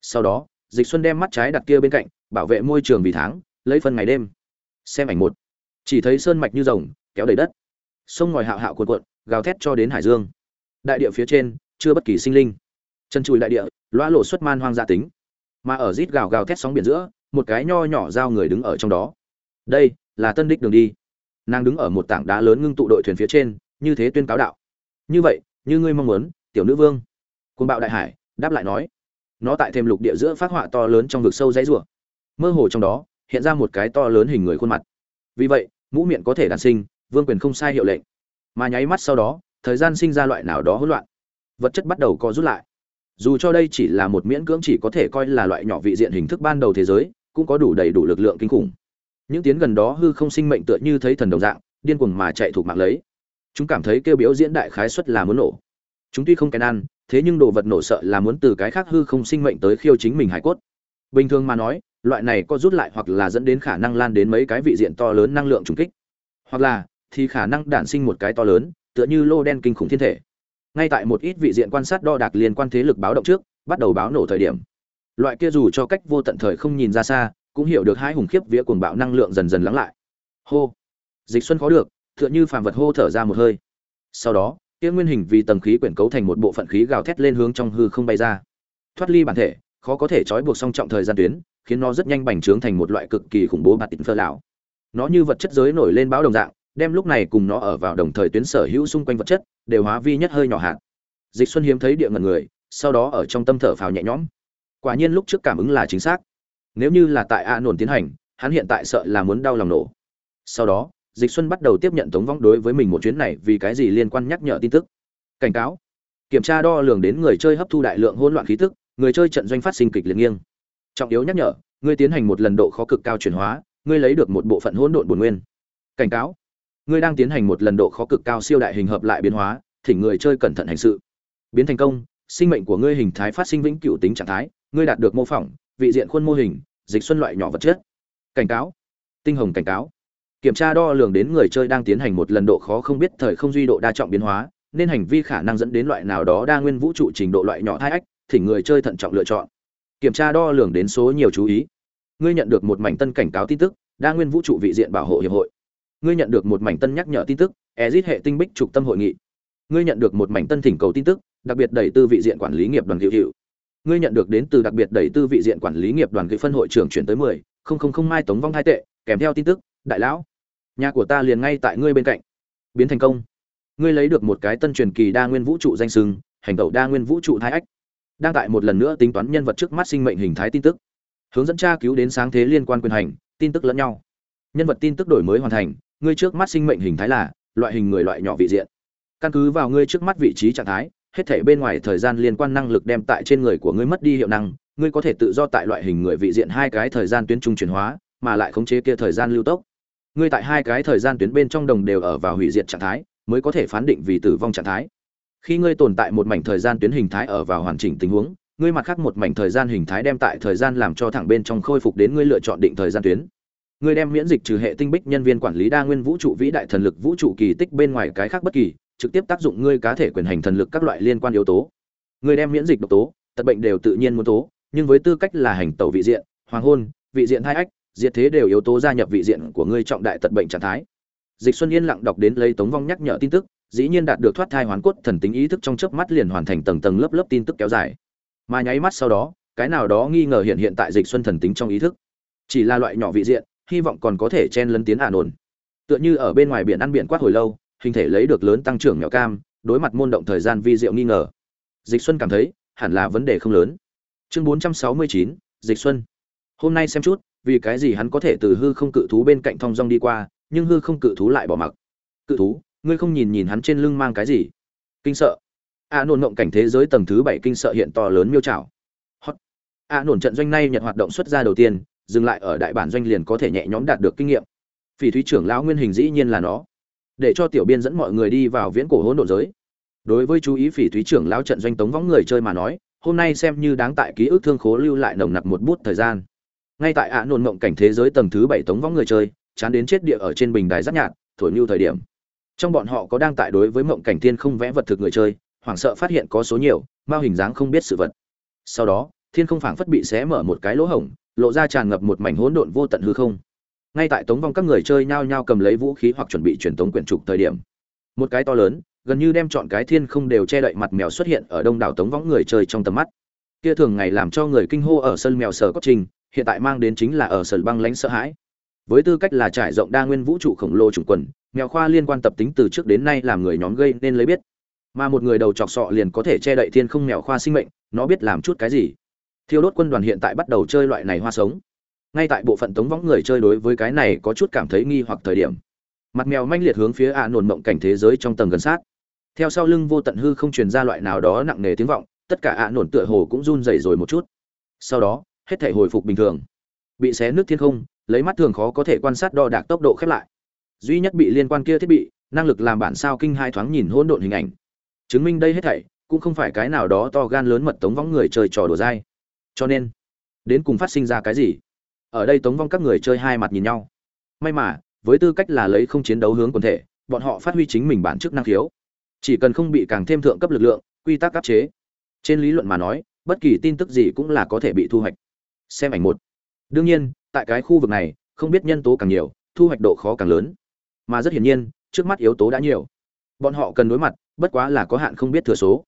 [SPEAKER 1] Sau đó dịch xuân đem mắt trái đặt kia bên cạnh, bảo vệ môi trường vì tháng, lấy phân ngày đêm. Xem ảnh một. Chỉ thấy sơn mạch như rồng, kéo đầy đất. Sông ngòi hạo hạo cuộn cuộn, gào thét cho đến hải dương. Đại địa phía trên, chưa bất kỳ sinh linh. Chân chùi đại địa loa lộ xuất man hoang gia tính. Mà ở rít gào gào thét sóng biển giữa, một cái nho nhỏ giao người đứng ở trong đó. Đây, là tân đích đường đi. Nàng đứng ở một tảng đá lớn ngưng tụ đội thuyền phía trên, như thế tuyên cáo đạo. Như vậy, như ngươi mong muốn, tiểu nữ vương. Côn bạo đại hải, đáp lại nói nó tại thêm lục địa giữa phát họa to lớn trong vực sâu dãy rùa mơ hồ trong đó, hiện ra một cái to lớn hình người khuôn mặt. Vì vậy, mũ miệng có thể đàn sinh, vương quyền không sai hiệu lệnh. Mà nháy mắt sau đó, thời gian sinh ra loại nào đó hỗn loạn. Vật chất bắt đầu co rút lại. Dù cho đây chỉ là một miễn cưỡng chỉ có thể coi là loại nhỏ vị diện hình thức ban đầu thế giới, cũng có đủ đầy đủ lực lượng kinh khủng. Những tiến gần đó hư không sinh mệnh tựa như thấy thần đồng dạng, điên cuồng mà chạy thuộc mạng lấy. Chúng cảm thấy kêu biểu diễn đại khái suất là muốn nổ. Chúng tuy không kèn ăn thế nhưng đồ vật nổ sợ là muốn từ cái khác hư không sinh mệnh tới khiêu chính mình hải cốt. Bình thường mà nói, loại này có rút lại hoặc là dẫn đến khả năng lan đến mấy cái vị diện to lớn năng lượng trùng kích. Hoặc là, thì khả năng đản sinh một cái to lớn, tựa như lô đen kinh khủng thiên thể. Ngay tại một ít vị diện quan sát đo đạc liên quan thế lực báo động trước, bắt đầu báo nổ thời điểm. Loại kia dù cho cách vô tận thời không nhìn ra xa, cũng hiểu được hai hùng khiếp vía cuồng bạo năng lượng dần dần lắng lại. Hô. Dịch xuân khó được, tựa như phàm vật hô thở ra một hơi. Sau đó kia nguyên hình vì tầng khí quyển cấu thành một bộ phận khí gào thét lên hướng trong hư không bay ra. Thoát ly bản thể, khó có thể trói buộc song trọng thời gian tuyến, khiến nó rất nhanh bành trướng thành một loại cực kỳ khủng bố bạt tịnh phơ lão nó như vật chất giới nổi lên báo đồng dạng, đem lúc này cùng nó ở vào đồng thời tuyến sở hữu xung quanh vật chất, đều hóa vi nhất hơi nhỏ hạt. Dịch xuân hiếm thấy địa ngần người, sau đó ở trong tâm thở phào nhẹ nhõm. Quả nhiên lúc trước cảm ứng là chính xác. Nếu như là tại a nổn tiến hành, hắn hiện tại sợ là muốn đau lòng nổ. Sau đó dịch xuân bắt đầu tiếp nhận tống vong đối với mình một chuyến này vì cái gì liên quan nhắc nhở tin tức. Cảnh cáo. Kiểm tra đo lường đến người chơi hấp thu đại lượng hỗn loạn khí tức, người chơi trận doanh phát sinh kịch liệt nghiêng. Trọng yếu nhắc nhở, ngươi tiến hành một lần độ khó cực cao chuyển hóa, ngươi lấy được một bộ phận hỗn độn bổn nguyên. Cảnh cáo. Ngươi đang tiến hành một lần độ khó cực cao siêu đại hình hợp lại biến hóa, thỉnh người chơi cẩn thận hành sự. Biến thành công, sinh mệnh của ngươi hình thái phát sinh vĩnh cửu tính trạng thái, ngươi đạt được mô phỏng, vị diện khuôn mô hình, dịch xuân loại nhỏ vật chất. Cảnh cáo. Tinh hồng cảnh cáo kiểm tra đo lường đến người chơi đang tiến hành một lần độ khó không biết thời không duy độ đa trọng biến hóa, nên hành vi khả năng dẫn đến loại nào đó đa nguyên vũ trụ trình độ loại nhỏ thai ách, thì người chơi thận trọng lựa chọn. Kiểm tra đo lường đến số nhiều chú ý. Ngươi nhận được một mảnh tân cảnh cáo tin tức, đa nguyên vũ trụ vị diện bảo hộ hiệp hội. Ngươi nhận được một mảnh tân nhắc nhở tin tức, ezit hệ tinh bích trục tâm hội nghị. Ngươi nhận được một mảnh tân thỉnh cầu tin tức, đặc biệt đẩy tư vị diện quản lý nghiệp đoàn hiệu hiệu ngươi nhận được đến từ đặc biệt đẩy tư vị diện quản lý nghiệp đoàn gửi phân hội trưởng chuyển tới mười, không không không mai tống vong hai tệ, kèm theo tin tức đại lão, nhà của ta liền ngay tại ngươi bên cạnh. Biến thành công. Ngươi lấy được một cái tân truyền kỳ đa nguyên vũ trụ danh sừng, hành tẩu đa nguyên vũ trụ thái ách, đang tại một lần nữa tính toán nhân vật trước mắt sinh mệnh hình thái tin tức. Hướng dẫn tra cứu đến sáng thế liên quan quyền hành, tin tức lẫn nhau. Nhân vật tin tức đổi mới hoàn thành, ngươi trước mắt sinh mệnh hình thái là loại hình người loại nhỏ vị diện. Căn cứ vào ngươi trước mắt vị trí trạng thái, hết thể bên ngoài thời gian liên quan năng lực đem tại trên người của ngươi mất đi hiệu năng, ngươi có thể tự do tại loại hình người vị diện hai cái thời gian tuyến trung chuyển hóa, mà lại khống chế kia thời gian lưu tốc ngươi tại hai cái thời gian tuyến bên trong đồng đều ở vào hủy diệt trạng thái, mới có thể phán định vì tử vong trạng thái. Khi ngươi tồn tại một mảnh thời gian tuyến hình thái ở vào hoàn chỉnh tình huống, ngươi mặt khác một mảnh thời gian hình thái đem tại thời gian làm cho thẳng bên trong khôi phục đến ngươi lựa chọn định thời gian tuyến. Ngươi đem miễn dịch trừ hệ tinh bích nhân viên quản lý đa nguyên vũ trụ vĩ đại thần lực vũ trụ kỳ tích bên ngoài cái khác bất kỳ, trực tiếp tác dụng ngươi cá thể quyền hành thần lực các loại liên quan yếu tố. Ngươi đem miễn dịch độc tố, tật bệnh đều tự nhiên muốn tố, nhưng với tư cách là hành tẩu vị diện, hoàng hôn, vị diện hai ách diệt thế đều yếu tố gia nhập vị diện của ngươi trọng đại tật bệnh trạng thái. Dịch xuân yên lặng đọc đến lấy tống vong nhắc nhở tin tức dĩ nhiên đạt được thoát thai hoàn cốt thần tính ý thức trong chớp mắt liền hoàn thành tầng tầng lớp lớp tin tức kéo dài. Mà nháy mắt sau đó cái nào đó nghi ngờ hiện hiện tại dịch xuân thần tính trong ý thức. Chỉ là loại nhỏ vị diện hy vọng còn có thể chen lấn tiến ả nổn tựa như ở bên ngoài biển ăn biển quát hồi lâu hình thể lấy được lớn tăng trưởng nhỏ cam đối mặt môn động thời gian vi diệu nghi ngờ. Dịch xuân cảm thấy hẳn là vấn đề không lớn. Chương 469, dịch xuân. Hôm nay xem chút vì cái gì hắn có thể từ hư không cự thú bên cạnh thong dong đi qua, nhưng hư không cự thú lại bỏ mặc. Cự thú, ngươi không nhìn nhìn hắn trên lưng mang cái gì? Kinh sợ. A nổn ngộng cảnh thế giới tầng thứ bảy kinh sợ hiện to lớn miêu trào hot. A nổn trận doanh nay nhật hoạt động xuất ra đầu tiên, dừng lại ở đại bản doanh liền có thể nhẹ nhõm đạt được kinh nghiệm. Phỉ thúy trưởng lão nguyên hình dĩ nhiên là nó. Để cho tiểu biên dẫn mọi người đi vào viễn cổ hỗn độn giới. Đối với chú ý phỉ thúy trưởng lão trận doanh tống võng người chơi mà nói, hôm nay xem như đáng tại ký ức thương khố lưu lại nồng nặc một bút thời gian ngay tại ạ nôn mộng cảnh thế giới tầng thứ bảy tống võng người chơi, chán đến chết địa ở trên bình đài rất nhạt thổi như thời điểm. Trong bọn họ có đang tại đối với mộng cảnh thiên không vẽ vật thực người chơi, hoảng sợ phát hiện có số nhiều, mao hình dáng không biết sự vật. Sau đó, thiên không phảng phất bị xé mở một cái lỗ hổng, lộ ra tràn ngập một mảnh hỗn độn vô tận hư không. Ngay tại tống vong các người chơi nhao nhao cầm lấy vũ khí hoặc chuẩn bị truyền tống quyển trục thời điểm, một cái to lớn, gần như đem chọn cái thiên không đều che đậy mặt mèo xuất hiện ở đông đảo tống võng người chơi trong tầm mắt. Kia thường ngày làm cho người kinh hô ở sân mèo sở cốt trình hiện tại mang đến chính là ở sở băng lãnh sợ hãi. Với tư cách là trải rộng đa nguyên vũ trụ khổng lồ chủng quần, mèo khoa liên quan tập tính từ trước đến nay làm người nhóm gây nên lấy biết. Mà một người đầu chọc sọ liền có thể che đậy thiên không mèo khoa sinh mệnh, nó biết làm chút cái gì. Thiêu đốt quân đoàn hiện tại bắt đầu chơi loại này hoa sống. Ngay tại bộ phận tống võng người chơi đối với cái này có chút cảm thấy nghi hoặc thời điểm. Mặt mèo manh liệt hướng phía ạ nổn mộng cảnh thế giới trong tầng gần sát. Theo sau lưng vô tận hư không truyền ra loại nào đó nặng nề tiếng vọng, tất cả ạ nổn tựa hồ cũng run rẩy rồi một chút. Sau đó hết thể hồi phục bình thường. Bị xé nước thiên không, lấy mắt thường khó có thể quan sát đo đạc tốc độ khép lại. Duy nhất bị liên quan kia thiết bị, năng lực làm bản sao kinh hai thoáng nhìn hỗn độn hình ảnh. Chứng minh đây hết thảy, cũng không phải cái nào đó to gan lớn mật tống vong người chơi trò đùa dai. Cho nên, đến cùng phát sinh ra cái gì? Ở đây tống vong các người chơi hai mặt nhìn nhau. May mà, với tư cách là lấy không chiến đấu hướng quần thể, bọn họ phát huy chính mình bản chức năng khiếu chỉ cần không bị càng thêm thượng cấp lực lượng, quy tắc áp chế. Trên lý luận mà nói, bất kỳ tin tức gì cũng là có thể bị thu hoạch xem ảnh một. Đương nhiên, tại cái khu vực này, không biết nhân tố càng nhiều, thu hoạch độ khó càng lớn. Mà rất hiển nhiên, trước mắt yếu tố đã nhiều. Bọn họ cần đối mặt, bất quá là có hạn không biết thừa số.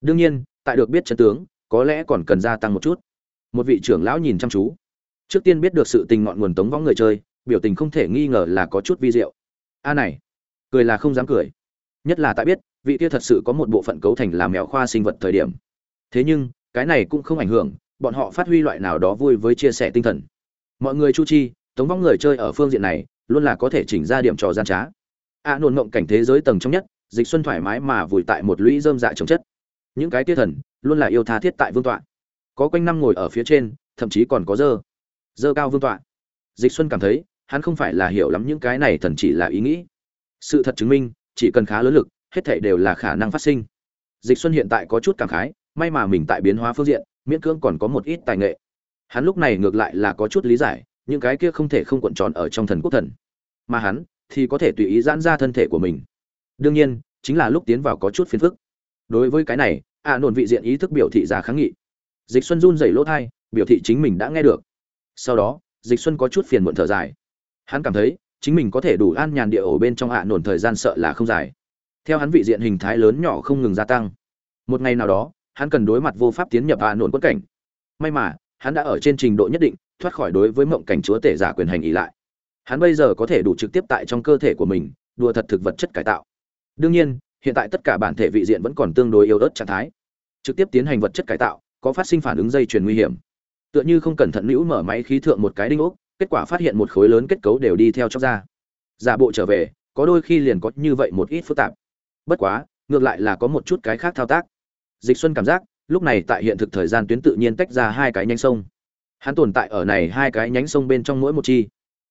[SPEAKER 1] Đương nhiên, tại được biết chân tướng, có lẽ còn cần gia tăng một chút. Một vị trưởng lão nhìn chăm chú. Trước tiên biết được sự tình ngọn nguồn tống võng người chơi, biểu tình không thể nghi ngờ là có chút vi diệu. A này, cười là không dám cười. Nhất là tại biết, vị kia thật sự có một bộ phận cấu thành làm mèo khoa sinh vật thời điểm. Thế nhưng, cái này cũng không ảnh hưởng bọn họ phát huy loại nào đó vui với chia sẻ tinh thần. Mọi người chu chi tống vong người chơi ở phương diện này luôn là có thể chỉnh ra điểm trò gian trá. A à, nôn mộng cảnh thế giới tầng trong nhất dịch xuân thoải mái mà vùi tại một lũy dơm dạ trồng chất. Những cái tiết thần luôn là yêu tha thiết tại vương tọa. Có quanh năm ngồi ở phía trên thậm chí còn có dơ. Dơ cao vương tọa. Dịch xuân cảm thấy hắn không phải là hiểu lắm những cái này thần chỉ là ý nghĩ. Sự thật chứng minh chỉ cần khá lớn lực hết thảy đều là khả năng phát sinh. Dịch xuân hiện tại có chút cảm khái may mà mình tại biến hóa phương diện miễn cưỡng còn có một ít tài nghệ. Hắn lúc này ngược lại là có chút lý giải những cái kia không thể không cuộn tròn ở trong thần quốc thần. Mà hắn thì có thể tùy ý giãn ra thân thể của mình. Đương nhiên chính là lúc tiến vào có chút phiền phức. Đối với cái này ạ à, nổn vị diện ý thức biểu thị giả kháng nghị. Dịch xuân run rẩy lỗ thai biểu thị chính mình đã nghe được. Sau đó dịch xuân có chút phiền muộn thở dài. Hắn cảm thấy chính mình có thể đủ an nhàn địa ổ bên trong ạ à, nổn thời gian sợ là không dài. Theo hắn vị diện hình thái lớn nhỏ không ngừng gia tăng. Một ngày nào đó hắn cần đối mặt vô pháp tiến nhập ạ nổn quất cảnh. May mà, hắn đã ở trên trình độ nhất định, thoát khỏi đối với mộng cảnh chúa tể giả quyền hành ý lại. Hắn bây giờ có thể đủ trực tiếp tại trong cơ thể của mình, đùa thật thực vật chất cải tạo. Đương nhiên, hiện tại tất cả bản thể vị diện vẫn còn tương đối yếu ớt trạng thái. Trực tiếp tiến hành vật chất cải tạo, có phát sinh phản ứng dây chuyền nguy hiểm. Tựa như không cẩn thận nữ mở máy khí thượng một cái đinh ốc, kết quả phát hiện một khối lớn kết cấu đều đi theo chóc ra. Giả bộ trở về, có đôi khi liền có như vậy một ít phức tạp. Bất quá, ngược lại là có một chút cái khác thao tác dịch xuân cảm giác, lúc này tại hiện thực thời gian tuyến tự nhiên tách ra hai cái nhánh sông. Hắn tồn tại ở này hai cái nhánh sông bên trong mỗi một chi.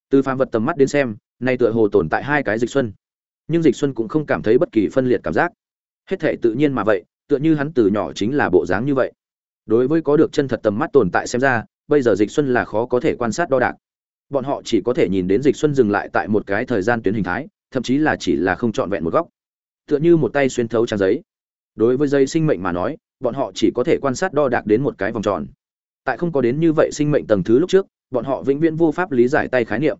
[SPEAKER 1] Từ phàm vật tầm mắt đến xem, nay tựa hồ tồn tại hai cái dịch xuân. Nhưng dịch xuân cũng không cảm thấy bất kỳ phân liệt cảm giác. Hết thể tự nhiên mà vậy, tựa như hắn từ nhỏ chính là bộ dáng như vậy. Đối với có được chân thật tầm mắt tồn tại xem ra, bây giờ dịch xuân là khó có thể quan sát đo đạc. Bọn họ chỉ có thể nhìn đến dịch xuân dừng lại tại một cái thời gian tuyến hình thái, thậm chí là chỉ là không trọn vẹn một góc. Tựa như một tay xuyên thấu trang giấy đối với dây sinh mệnh mà nói, bọn họ chỉ có thể quan sát đo đạc đến một cái vòng tròn. Tại không có đến như vậy sinh mệnh tầng thứ lúc trước, bọn họ vĩnh viễn vô pháp lý giải tay khái niệm.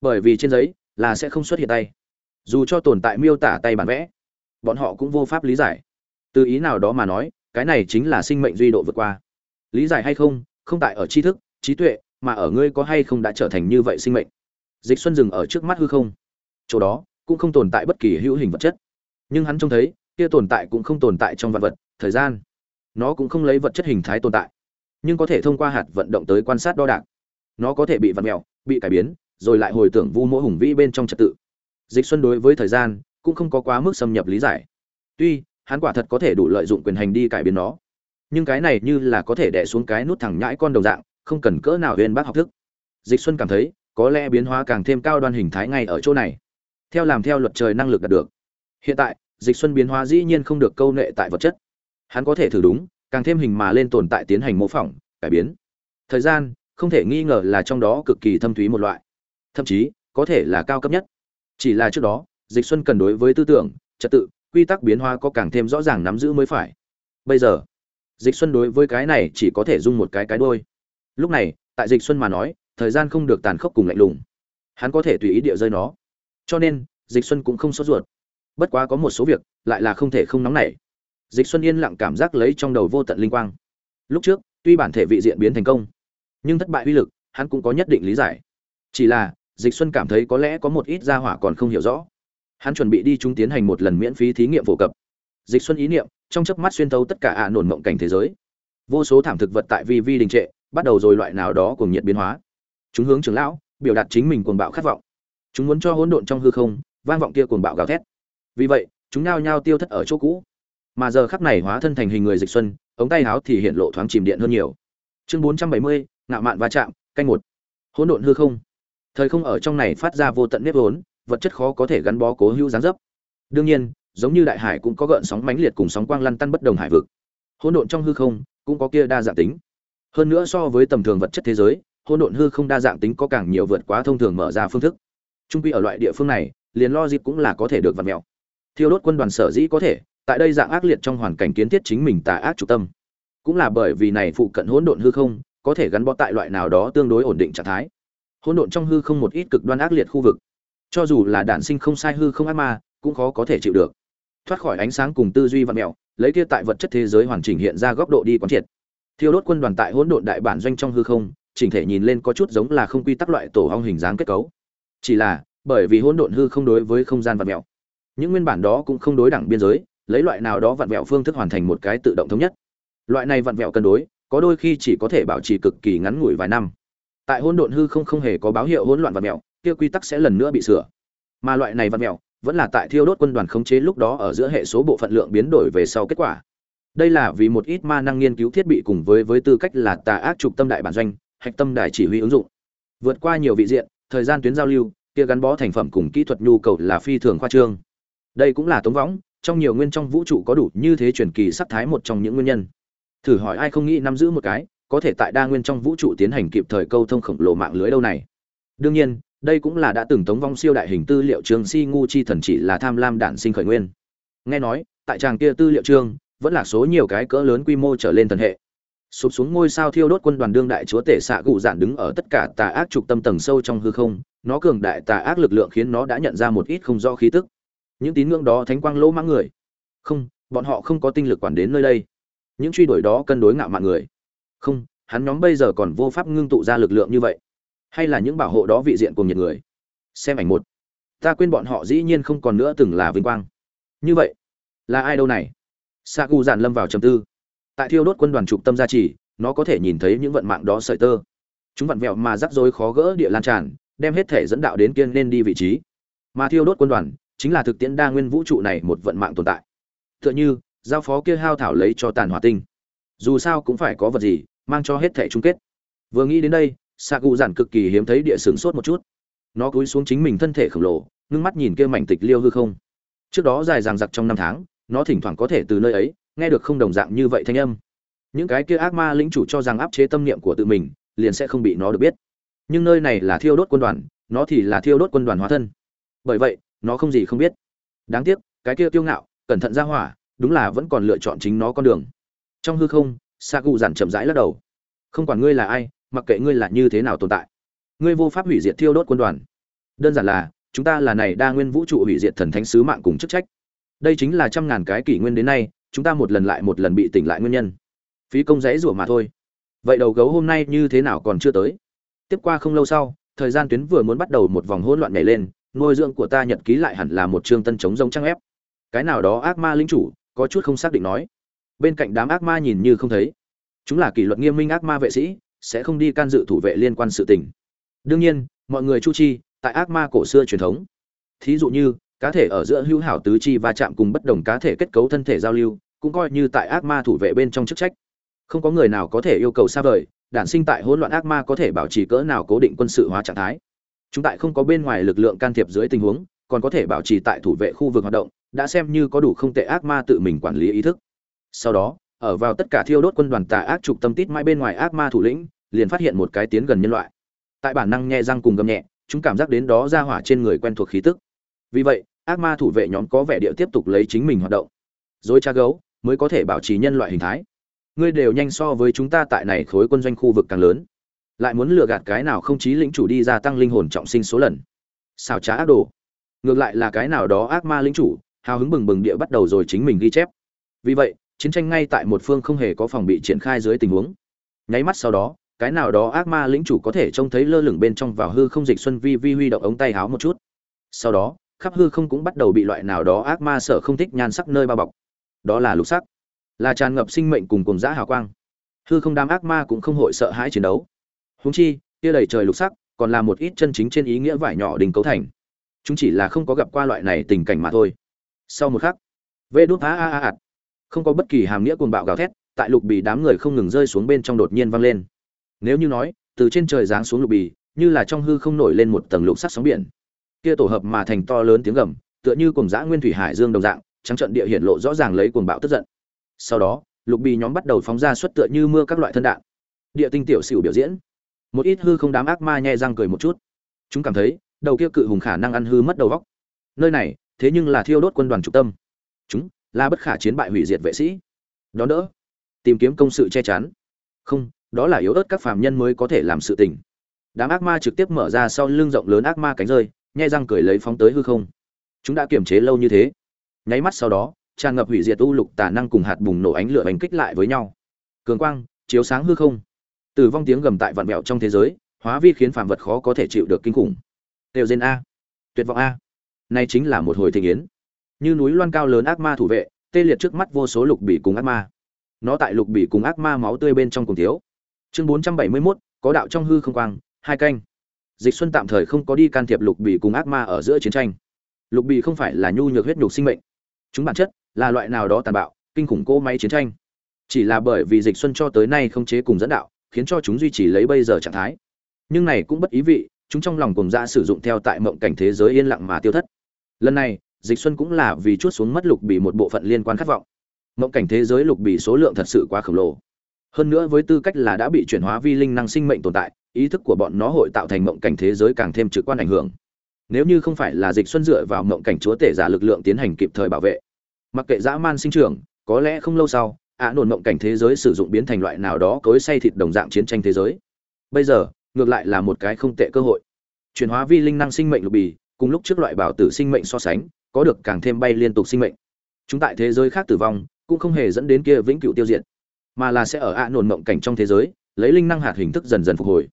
[SPEAKER 1] Bởi vì trên giấy là sẽ không xuất hiện tay. Dù cho tồn tại miêu tả tay bản vẽ, bọn họ cũng vô pháp lý giải. Từ ý nào đó mà nói, cái này chính là sinh mệnh duy độ vượt qua. Lý giải hay không không tại ở tri thức, trí tuệ, mà ở ngươi có hay không đã trở thành như vậy sinh mệnh. Dịch xuân dừng ở trước mắt hư không. Chỗ đó cũng không tồn tại bất kỳ hữu hình vật chất. Nhưng hắn trông thấy kia tồn tại cũng không tồn tại trong vật vật, thời gian, nó cũng không lấy vật chất hình thái tồn tại, nhưng có thể thông qua hạt vận động tới quan sát đo đạc. Nó có thể bị vặn mẹo bị cải biến, rồi lại hồi tưởng vu mỗi hùng vĩ bên trong trật tự. Dịch xuân đối với thời gian cũng không có quá mức xâm nhập lý giải. Tuy, hắn quả thật có thể đủ lợi dụng quyền hành đi cải biến nó, nhưng cái này như là có thể đè xuống cái nút thẳng nhãi con đồng dạng, không cần cỡ nào huyền bác học thức. Dịch xuân cảm thấy, có lẽ biến hóa càng thêm cao đoan hình thái ngay ở chỗ này. Theo làm theo luật trời năng lực đạt được. Hiện tại dịch xuân biến hóa dĩ nhiên không được câu nệ tại vật chất. Hắn có thể thử đúng, càng thêm hình mà lên tồn tại tiến hành mô phỏng, cải biến. Thời gian, không thể nghi ngờ là trong đó cực kỳ thâm thúy một loại. Thậm chí, có thể là cao cấp nhất. Chỉ là trước đó, dịch xuân cần đối với tư tưởng, trật tự, quy tắc biến hóa có càng thêm rõ ràng nắm giữ mới phải. Bây giờ, dịch xuân đối với cái này chỉ có thể dung một cái cái đôi. Lúc này, tại dịch xuân mà nói, thời gian không được tàn khốc cùng lạnh lùng. Hắn có thể tùy ý địa rơi nó. Cho nên, dịch xuân cũng không sốt ruột bất quá có một số việc, lại là không thể không nóng nảy. Dịch xuân yên lặng cảm giác lấy trong đầu vô tận linh quang. Lúc trước, tuy bản thể vị diện biến thành công, nhưng thất bại uy lực, hắn cũng có nhất định lý giải. Chỉ là, dịch xuân cảm thấy có lẽ có một ít gia hỏa còn không hiểu rõ. Hắn chuẩn bị đi chúng tiến hành một lần miễn phí thí nghiệm phổ cập. Dịch xuân ý niệm, trong chớp mắt xuyên thấu tất cả ạ nổn mộng cảnh thế giới. Vô số thảm thực vật tại vi vi đình trệ, bắt đầu rồi loại nào đó cùng nhiệt biến hóa. Chúng hướng trưởng lão, biểu đạt chính mình cuồng bạo khát vọng. Chúng muốn cho hỗn độn trong hư không, vang vọng kia cuồng bạo gào thét vì vậy chúng nhao nhao tiêu thất ở chỗ cũ. Mà giờ khắc này hóa thân thành hình người dịch xuân ống tay áo thì hiện lộ thoáng chìm điện hơn nhiều. Chương 470, ngạo mạn va chạm canh một. Hỗn độn hư không. Thời không ở trong này phát ra vô tận nếp vốn vật chất khó có thể gắn bó cố hữu dáng dấp. Đương nhiên giống như đại hải cũng có gợn sóng mãnh liệt cùng sóng quang lăn tăn bất đồng hải vực. Hỗn độn trong hư không cũng có kia đa dạng tính. Hơn nữa so với tầm thường vật chất thế giới hỗn độn hư không đa dạng tính có càng nhiều vượt quá thông thường mở ra phương thức. Trung quy ở loại địa phương này liền lo dịp cũng là có thể được vặt mèo thiêu đốt quân đoàn sở dĩ có thể, tại đây dạng ác liệt trong hoàn cảnh kiến thiết chính mình tà ác chủ tâm. Cũng là bởi vì này phụ cận hỗn độn hư không, có thể gắn bó tại loại nào đó tương đối ổn định trạng thái. Hỗn độn trong hư không một ít cực đoan ác liệt khu vực. Cho dù là đản sinh không sai hư không ác ma, cũng khó có thể chịu được. Thoát khỏi ánh sáng cùng tư duy văn mẹo, lấy kia tại vật chất thế giới hoàn chỉnh hiện ra góc độ đi quán triệt. Thiêu đốt quân đoàn tại hỗn độn đại bản doanh trong hư không, chỉnh thể nhìn lên có chút giống là không quy tắc loại tổ hong hình dáng kết cấu. Chỉ là, bởi vì hỗn độn hư không đối với không gian vật mẹo những nguyên bản đó cũng không đối đẳng biên giới, lấy loại nào đó vặn vẹo phương thức hoàn thành một cái tự động thống nhất. Loại này vặn vẹo cân đối, có đôi khi chỉ có thể bảo trì cực kỳ ngắn ngủi vài năm. Tại hỗn độn hư không không hề có báo hiệu hỗn loạn vặn vẹo, kia quy tắc sẽ lần nữa bị sửa. Mà loại này vặn vẹo, vẫn là tại thiêu đốt quân đoàn khống chế lúc đó ở giữa hệ số bộ phận lượng biến đổi về sau kết quả. Đây là vì một ít ma năng nghiên cứu thiết bị cùng với với tư cách là tà ác trục tâm đại bản doanh, hạch tâm đài chỉ huy ứng dụng. Vượt qua nhiều vị diện, thời gian tuyến giao lưu, kia gắn bó thành phẩm cùng kỹ thuật nhu cầu là phi thường khoa trương đây cũng là tống võng, trong nhiều nguyên trong vũ trụ có đủ như thế truyền kỳ sắc thái một trong những nguyên nhân. Thử hỏi ai không nghĩ nắm giữ một cái, có thể tại đa nguyên trong vũ trụ tiến hành kịp thời câu thông khổng lồ mạng lưới đâu này? Đương nhiên, đây cũng là đã từng tống vong siêu đại hình tư liệu trường si ngu chi thần chỉ là tham lam đản sinh khởi nguyên. Nghe nói, tại tràng kia tư liệu trương vẫn là số nhiều cái cỡ lớn quy mô trở lên thần hệ. Sụp xuống ngôi sao thiêu đốt quân đoàn đương đại chúa tể xạ cụ dạn đứng ở tất cả tà ác trục tâm tầng sâu trong hư không, nó cường đại tà ác lực lượng khiến nó đã nhận ra một ít không rõ khí tức những tín ngưỡng đó thánh quang lỗ mãng người. Không, bọn họ không có tinh lực quản đến nơi đây. Những truy đuổi đó cân đối ngạo mạn người. Không, hắn nhóm bây giờ còn vô pháp ngưng tụ ra lực lượng như vậy. Hay là những bảo hộ đó vị diện cùng nhiệt người. Xem ảnh một. Ta quên bọn họ dĩ nhiên không còn nữa từng là vinh quang. Như vậy, là ai đâu này? Sa cu giản lâm vào trầm tư. Tại thiêu đốt quân đoàn trục tâm gia trì, nó có thể nhìn thấy những vận mạng đó sợi tơ. Chúng vặn vẹo mà rắc rối khó gỡ địa lan tràn, đem hết thể dẫn đạo đến kiên nên đi vị trí. Mà thiêu đốt quân đoàn chính là thực tiễn đa nguyên vũ trụ này một vận mạng tồn tại. Tựa như, giao phó kia hao thảo lấy cho tàn hỏa tinh. Dù sao cũng phải có vật gì, mang cho hết thể chung kết. Vừa nghĩ đến đây xạ cụ giản cực kỳ hiếm thấy địa sửng sốt một chút. Nó cúi xuống chính mình thân thể khổng lồ, ngưng mắt nhìn kia mảnh tịch liêu hư không. Trước đó dài dằng dặc trong năm tháng, nó thỉnh thoảng có thể từ nơi ấy, nghe được không đồng dạng như vậy thanh âm. Những cái kia ác ma lĩnh chủ cho rằng áp chế tâm niệm của tự mình, liền sẽ không bị nó được biết. Nhưng nơi này là thiêu đốt quân đoàn, nó thì là thiêu đốt quân đoàn hóa thân. Bởi vậy nó không gì không biết. Đáng tiếc, cái kia tiêu ngạo, cẩn thận ra hỏa, đúng là vẫn còn lựa chọn chính nó con đường. Trong hư không sa cụ giản chậm rãi lắc đầu. Không quản ngươi là ai, mặc kệ ngươi là như thế nào tồn tại, ngươi vô pháp hủy diệt thiêu đốt quân đoàn. Đơn giản là, chúng ta là này đa nguyên vũ trụ hủy diệt thần thánh sứ mạng cùng chức trách. Đây chính là trăm ngàn cái kỷ nguyên đến nay, chúng ta một lần lại một lần bị tỉnh lại nguyên nhân. Phí công dễ rủa mà thôi. Vậy đầu gấu hôm nay như thế nào còn chưa tới? Tiếp qua không lâu sau, thời gian tuyến vừa muốn bắt đầu một vòng hỗn loạn nhảy lên nuôi dưỡng của ta nhật ký lại hẳn là một chương tân chống giống trang ép. Cái nào đó ác ma linh chủ, có chút không xác định nói. Bên cạnh đám ác ma nhìn như không thấy. Chúng là kỷ luật nghiêm minh ác ma vệ sĩ, sẽ không đi can dự thủ vệ liên quan sự tình. Đương nhiên, mọi người chu chi, tại ác ma cổ xưa truyền thống. Thí dụ như, cá thể ở giữa hữu hảo tứ chi va chạm cùng bất đồng cá thể kết cấu thân thể giao lưu, cũng coi như tại ác ma thủ vệ bên trong chức trách. Không có người nào có thể yêu cầu xa vời, đản sinh tại hỗn loạn ác ma có thể bảo trì cỡ nào cố định quân sự hóa trạng thái chúng tại không có bên ngoài lực lượng can thiệp dưới tình huống, còn có thể bảo trì tại thủ vệ khu vực hoạt động, đã xem như có đủ không tệ ác ma tự mình quản lý ý thức. Sau đó, ở vào tất cả thiêu đốt quân đoàn tà ác trục tâm tít mãi bên ngoài ác ma thủ lĩnh, liền phát hiện một cái tiến gần nhân loại. Tại bản năng nhẹ răng cùng gầm nhẹ, chúng cảm giác đến đó ra hỏa trên người quen thuộc khí tức. Vì vậy, ác ma thủ vệ nhóm có vẻ điệu tiếp tục lấy chính mình hoạt động. Rồi cha gấu, mới có thể bảo trì nhân loại hình thái. Ngươi đều nhanh so với chúng ta tại này khối quân doanh khu vực càng lớn lại muốn lừa gạt cái nào không chí lĩnh chủ đi gia tăng linh hồn trọng sinh số lần. Xào trá ác đồ. Ngược lại là cái nào đó ác ma lĩnh chủ, hào hứng bừng bừng địa bắt đầu rồi chính mình ghi chép. Vì vậy, chiến tranh ngay tại một phương không hề có phòng bị triển khai dưới tình huống. Nháy mắt sau đó, cái nào đó ác ma lĩnh chủ có thể trông thấy lơ lửng bên trong vào hư không dịch xuân vi vi huy động ống tay háo một chút. Sau đó, khắp hư không cũng bắt đầu bị loại nào đó ác ma sợ không thích nhan sắc nơi bao bọc. Đó là lục sắc. Là tràn ngập sinh mệnh cùng cùng dã hào quang. Hư không đám ác ma cũng không hội sợ hãi chiến đấu húng chi, kia đầy trời lục sắc, còn là một ít chân chính trên ý nghĩa vải nhỏ đình cấu thành. Chúng chỉ là không có gặp qua loại này tình cảnh mà thôi. Sau một khắc vê đốt a a a ạt. Không có bất kỳ hàm nghĩa cuồng bạo gào thét, tại lục bì đám người không ngừng rơi xuống bên trong đột nhiên vang lên. Nếu như nói, từ trên trời giáng xuống lục bì, như là trong hư không nổi lên một tầng lục sắc sóng biển. Kia tổ hợp mà thành to lớn tiếng gầm, tựa như cùng dã nguyên thủy hải dương đồng dạng, trắng trận địa hiện lộ rõ ràng lấy cuồng bạo tức giận. Sau đó, lục bì nhóm bắt đầu phóng ra xuất tựa như mưa các loại thân đạn. Địa tinh tiểu xỉu biểu diễn một ít hư không đám ác ma nhẹ răng cười một chút. Chúng cảm thấy, đầu kia cự hùng khả năng ăn hư mất đầu góc nơi này, thế nhưng là thiêu đốt quân đoàn trục tâm. Chúng, là bất khả chiến bại hủy diệt vệ sĩ. Đón đỡ. Tìm kiếm công sự che chắn. Không, đó là yếu ớt các phàm nhân mới có thể làm sự tình. Đám ác ma trực tiếp mở ra sau lưng rộng lớn ác ma cánh rơi nhai răng cười lấy phóng tới hư không. Chúng đã kiềm chế lâu như thế. Nháy mắt sau đó, tràn ngập hủy diệt u lục tà năng cùng hạt bùng nổ ánh lửa bành kích lại với nhau. Cường quang, chiếu sáng hư không tử vong tiếng gầm tại vạn vẹo trong thế giới hóa vi khiến phàm vật khó có thể chịu được kinh khủng. Đều gen a. Tuyệt vọng a. Nay chính là một hồi thịnh yến. Như núi loan cao lớn ác ma thủ vệ tê liệt trước mắt vô số lục bị cùng ác ma. Nó tại lục bị cùng ác ma máu tươi bên trong cùng thiếu. Chương bốn trăm bảy mươi 471, có đạo trong hư không quang hai canh. Dịch xuân tạm thời không có đi can thiệp lục bị cùng ác ma ở giữa chiến tranh. Lục bị không phải là nhu nhược huyết nhục sinh mệnh. Chúng bản chất là loại nào đó tàn bạo kinh khủng cỗ máy chiến tranh. Chỉ là bởi vì dịch xuân cho tới nay không chế cùng dẫn đạo khiến cho chúng duy trì lấy bây giờ trạng thái. Nhưng này cũng bất ý vị, chúng trong lòng cùng ra sử dụng theo tại mộng cảnh thế giới yên lặng mà tiêu thất. Lần này, dịch xuân cũng là vì chút xuống mất lục bị một bộ phận liên quan khát vọng. Mộng cảnh thế giới lục bị số lượng thật sự quá khổng lồ. Hơn nữa với tư cách là đã bị chuyển hóa vi linh năng sinh mệnh tồn tại, ý thức của bọn nó hội tạo thành mộng cảnh thế giới càng thêm trực quan ảnh hưởng. Nếu như không phải là dịch xuân dựa vào mộng cảnh chúa tể giả lực lượng tiến hành kịp thời bảo vệ, mặc kệ dã man sinh trưởng, có lẽ không lâu sau ạ nổn mộng cảnh thế giới sử dụng biến thành loại nào đó cối say thịt đồng dạng chiến tranh thế giới. Bây giờ, ngược lại là một cái không tệ cơ hội. Chuyển hóa vi linh năng sinh mệnh lục bì, cùng lúc trước loại bảo tử sinh mệnh so sánh, có được càng thêm bay liên tục sinh mệnh. Chúng tại thế giới khác tử vong, cũng không hề dẫn đến kia vĩnh cửu tiêu diệt, mà là sẽ ở ạ nổn mộng cảnh trong thế giới, lấy linh năng hạt hình thức dần dần phục hồi.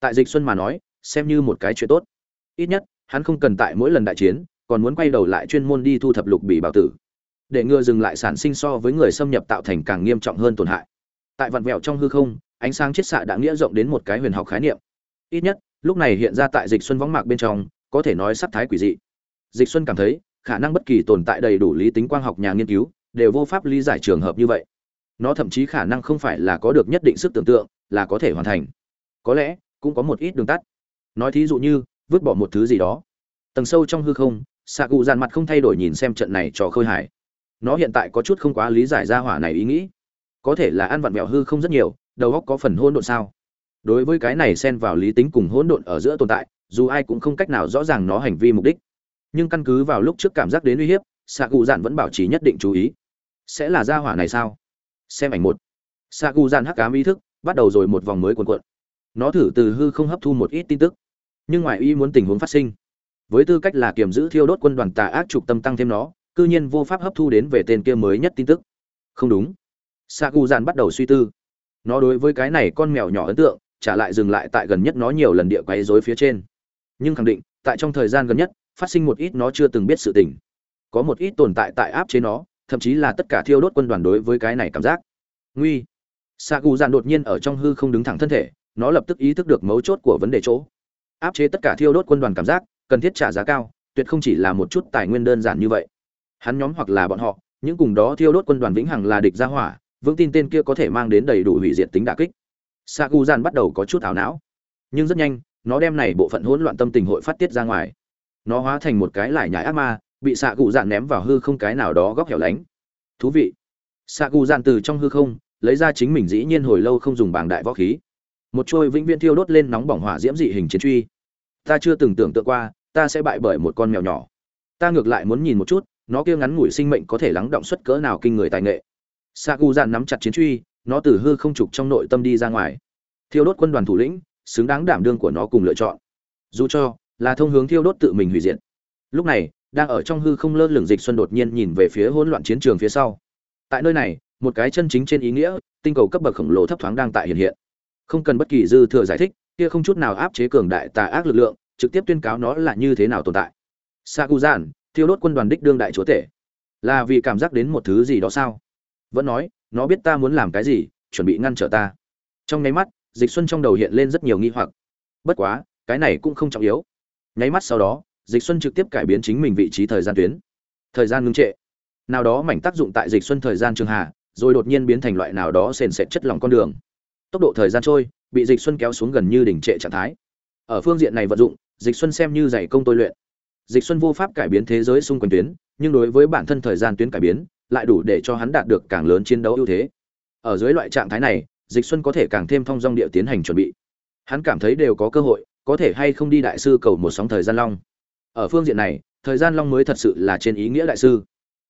[SPEAKER 1] Tại dịch xuân mà nói, xem như một cái chuyện tốt. Ít nhất, hắn không cần tại mỗi lần đại chiến, còn muốn quay đầu lại chuyên môn đi thu thập lục bì bảo tử để ngừa dừng lại sản sinh so với người xâm nhập tạo thành càng nghiêm trọng hơn tổn hại. Tại vạn vẹo trong hư không, ánh sáng chiết xạ đã nghĩa rộng đến một cái huyền học khái niệm. Ít nhất, lúc này hiện ra tại dịch xuân võng mạc bên trong, có thể nói sắc thái quỷ dị. Dịch xuân cảm thấy, khả năng bất kỳ tồn tại đầy đủ lý tính quang học nhà nghiên cứu, đều vô pháp lý giải trường hợp như vậy. Nó thậm chí khả năng không phải là có được nhất định sức tưởng tượng, là có thể hoàn thành. Có lẽ, cũng có một ít đường tắt. Nói thí dụ như, vứt bỏ một thứ gì đó. Tầng sâu trong hư không xạ cụ dàn mặt không thay đổi nhìn xem trận này trò khơi hải nó hiện tại có chút không quá lý giải ra hỏa này ý nghĩ. Có thể là ăn vặn mẹo hư không rất nhiều, đầu óc có phần hỗn độn sao? Đối với cái này xen vào lý tính cùng hỗn độn ở giữa tồn tại, dù ai cũng không cách nào rõ ràng nó hành vi mục đích. Nhưng căn cứ vào lúc trước cảm giác đến uy hiếp xạ cụ dạn vẫn bảo trì nhất định chú ý. Sẽ là gia hỏa này sao? Xem ảnh một. Xạ cụ dạn hắc cám ý thức, bắt đầu rồi một vòng mới cuộn cuộn. Nó thử từ hư không hấp thu một ít tin tức. Nhưng ngoài ý muốn tình huống phát sinh. Với tư cách là kiềm giữ thiêu đốt quân đoàn tà ác trục tâm tăng thêm nó cư nhiên vô pháp hấp thu đến về tên kia mới nhất tin tức. Không đúng. Sa gu dàn bắt đầu suy tư. Nó đối với cái này con mèo nhỏ ấn tượng, trả lại dừng lại tại gần nhất nó nhiều lần địa quấy rối phía trên. Nhưng khẳng định, tại trong thời gian gần nhất, phát sinh một ít nó chưa từng biết sự tình. Có một ít tồn tại tại áp chế nó, thậm chí là tất cả thiêu đốt quân đoàn đối với cái này cảm giác. Nguy. Sa gu dàn đột nhiên ở trong hư không đứng thẳng thân thể, nó lập tức ý thức được mấu chốt của vấn đề chỗ. Áp chế tất cả thiêu đốt quân đoàn cảm giác, cần thiết trả giá cao, tuyệt không chỉ là một chút tài nguyên đơn giản như vậy hắn nhóm hoặc là bọn họ, những cùng đó thiêu đốt quân đoàn vĩnh hằng là địch ra hỏa, vững tin tên kia có thể mang đến đầy đủ hủy diệt tính đả kích. Sa gu gian bắt đầu có chút ảo não. Nhưng rất nhanh, nó đem này bộ phận hỗn loạn tâm tình hội phát tiết ra ngoài. Nó hóa thành một cái lải nhải ác ma, bị xạ cụ dạn ném vào hư không cái nào đó góc hẻo lánh. Thú vị. Xạ cụ dạn từ trong hư không, lấy ra chính mình dĩ nhiên hồi lâu không dùng bảng đại võ khí. Một trôi vĩnh viễn thiêu đốt lên nóng bỏng hỏa diễm dị hình chiến truy. Ta chưa từng tưởng tượng qua, ta sẽ bại bởi một con mèo nhỏ. Ta ngược lại muốn nhìn một chút nó kia ngắn ngủi sinh mệnh có thể lắng động xuất cỡ nào kinh người tài nghệ. Sa cụ dạn nắm chặt chiến truy, nó từ hư không trục trong nội tâm đi ra ngoài. Thiêu đốt quân đoàn thủ lĩnh, xứng đáng đảm đương của nó cùng lựa chọn. Dù cho là thông hướng thiêu đốt tự mình hủy diệt. Lúc này, đang ở trong hư không lơ lửng dịch xuân đột nhiên nhìn về phía hỗn loạn chiến trường phía sau. Tại nơi này, một cái chân chính trên ý nghĩa, tinh cầu cấp bậc khổng lồ thấp thoáng đang tại hiện hiện. Không cần bất kỳ dư thừa giải thích, kia không chút nào áp chế cường đại tà ác lực lượng, trực tiếp tuyên cáo nó là như thế nào tồn tại. Sa cụ giản thiêu đốt quân đoàn đích đương đại chúa tể. Là vì cảm giác đến một thứ gì đó sao? Vẫn nói, nó biết ta muốn làm cái gì, chuẩn bị ngăn trở ta. Trong nháy mắt, dịch xuân trong đầu hiện lên rất nhiều nghi hoặc. Bất quá, cái này cũng không trọng yếu. Nháy mắt sau đó, dịch xuân trực tiếp cải biến chính mình vị trí thời gian tuyến. Thời gian ngưng trệ. Nào đó mảnh tác dụng tại dịch xuân thời gian trường hà rồi đột nhiên biến thành loại nào đó sền sệt chất lỏng con đường. Tốc độ thời gian trôi, bị dịch xuân kéo xuống gần như đỉnh trệ trạng thái. Ở phương diện này vận dụng, dịch xuân xem như dày công tôi luyện dịch xuân vô pháp cải biến thế giới xung quanh tuyến, nhưng đối với bản thân thời gian tuyến cải biến, lại đủ để cho hắn đạt được càng lớn chiến đấu ưu thế. Ở dưới loại trạng thái này, dịch xuân có thể càng thêm thông dong địa tiến hành chuẩn bị. Hắn cảm thấy đều có cơ hội, có thể hay không đi đại sư cầu một sóng thời gian long. Ở phương diện này, thời gian long mới thật sự là trên ý nghĩa đại sư.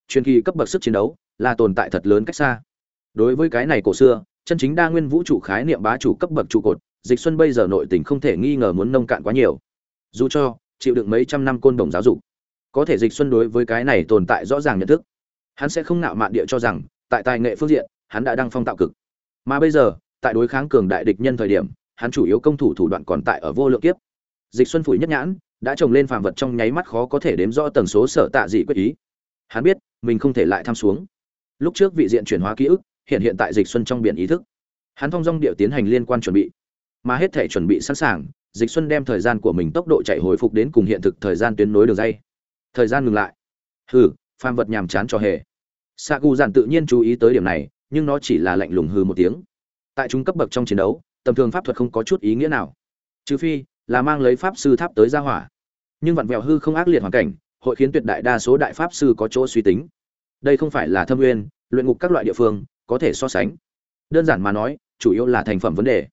[SPEAKER 1] Truyền kỳ cấp bậc sức chiến đấu là tồn tại thật lớn cách xa. Đối với cái này cổ xưa, chân chính đa nguyên vũ trụ khái niệm bá chủ cấp bậc trụ cột, dịch xuân bây giờ nội tình không thể nghi ngờ muốn nông cạn quá nhiều. Dù cho chịu đựng mấy trăm năm côn đồng giáo dục. Có thể dịch xuân đối với cái này tồn tại rõ ràng nhận thức. Hắn sẽ không nạo mạn địa cho rằng, tại tài nghệ phương diện, hắn đã đăng phong tạo cực. Mà bây giờ, tại đối kháng cường đại địch nhân thời điểm, hắn chủ yếu công thủ thủ đoạn còn tại ở vô lượng kiếp. Dịch xuân phủi nhất nhãn, đã trồng lên phàm vật trong nháy mắt khó có thể đếm rõ tần số sở tạ dị quyết ý. Hắn biết, mình không thể lại tham xuống. Lúc trước vị diện chuyển hóa ký ức, hiện hiện tại dịch xuân trong biển ý thức. Hắn thông dong điệu tiến hành liên quan chuẩn bị. Mà hết thể chuẩn bị sẵn sàng dịch xuân đem thời gian của mình tốc độ chạy hồi phục đến cùng hiện thực thời gian tuyến nối đường dây. Thời gian ngừng lại. Hừ, phàm vật nhàm chán cho hề. Sa gu giản tự nhiên chú ý tới điểm này, nhưng nó chỉ là lạnh lùng hừ một tiếng. Tại chúng cấp bậc trong chiến đấu, tầm thường pháp thuật không có chút ý nghĩa nào. Trừ phi, là mang lấy pháp sư tháp tới gia hỏa. Nhưng vặn vẹo hư không ác liệt hoàn cảnh, hội khiến tuyệt đại đa số đại pháp sư có chỗ suy tính. Đây không phải là thâm nguyên luyện ngục các loại địa phương, có thể so sánh. Đơn giản mà nói, chủ yếu là thành phẩm vấn đề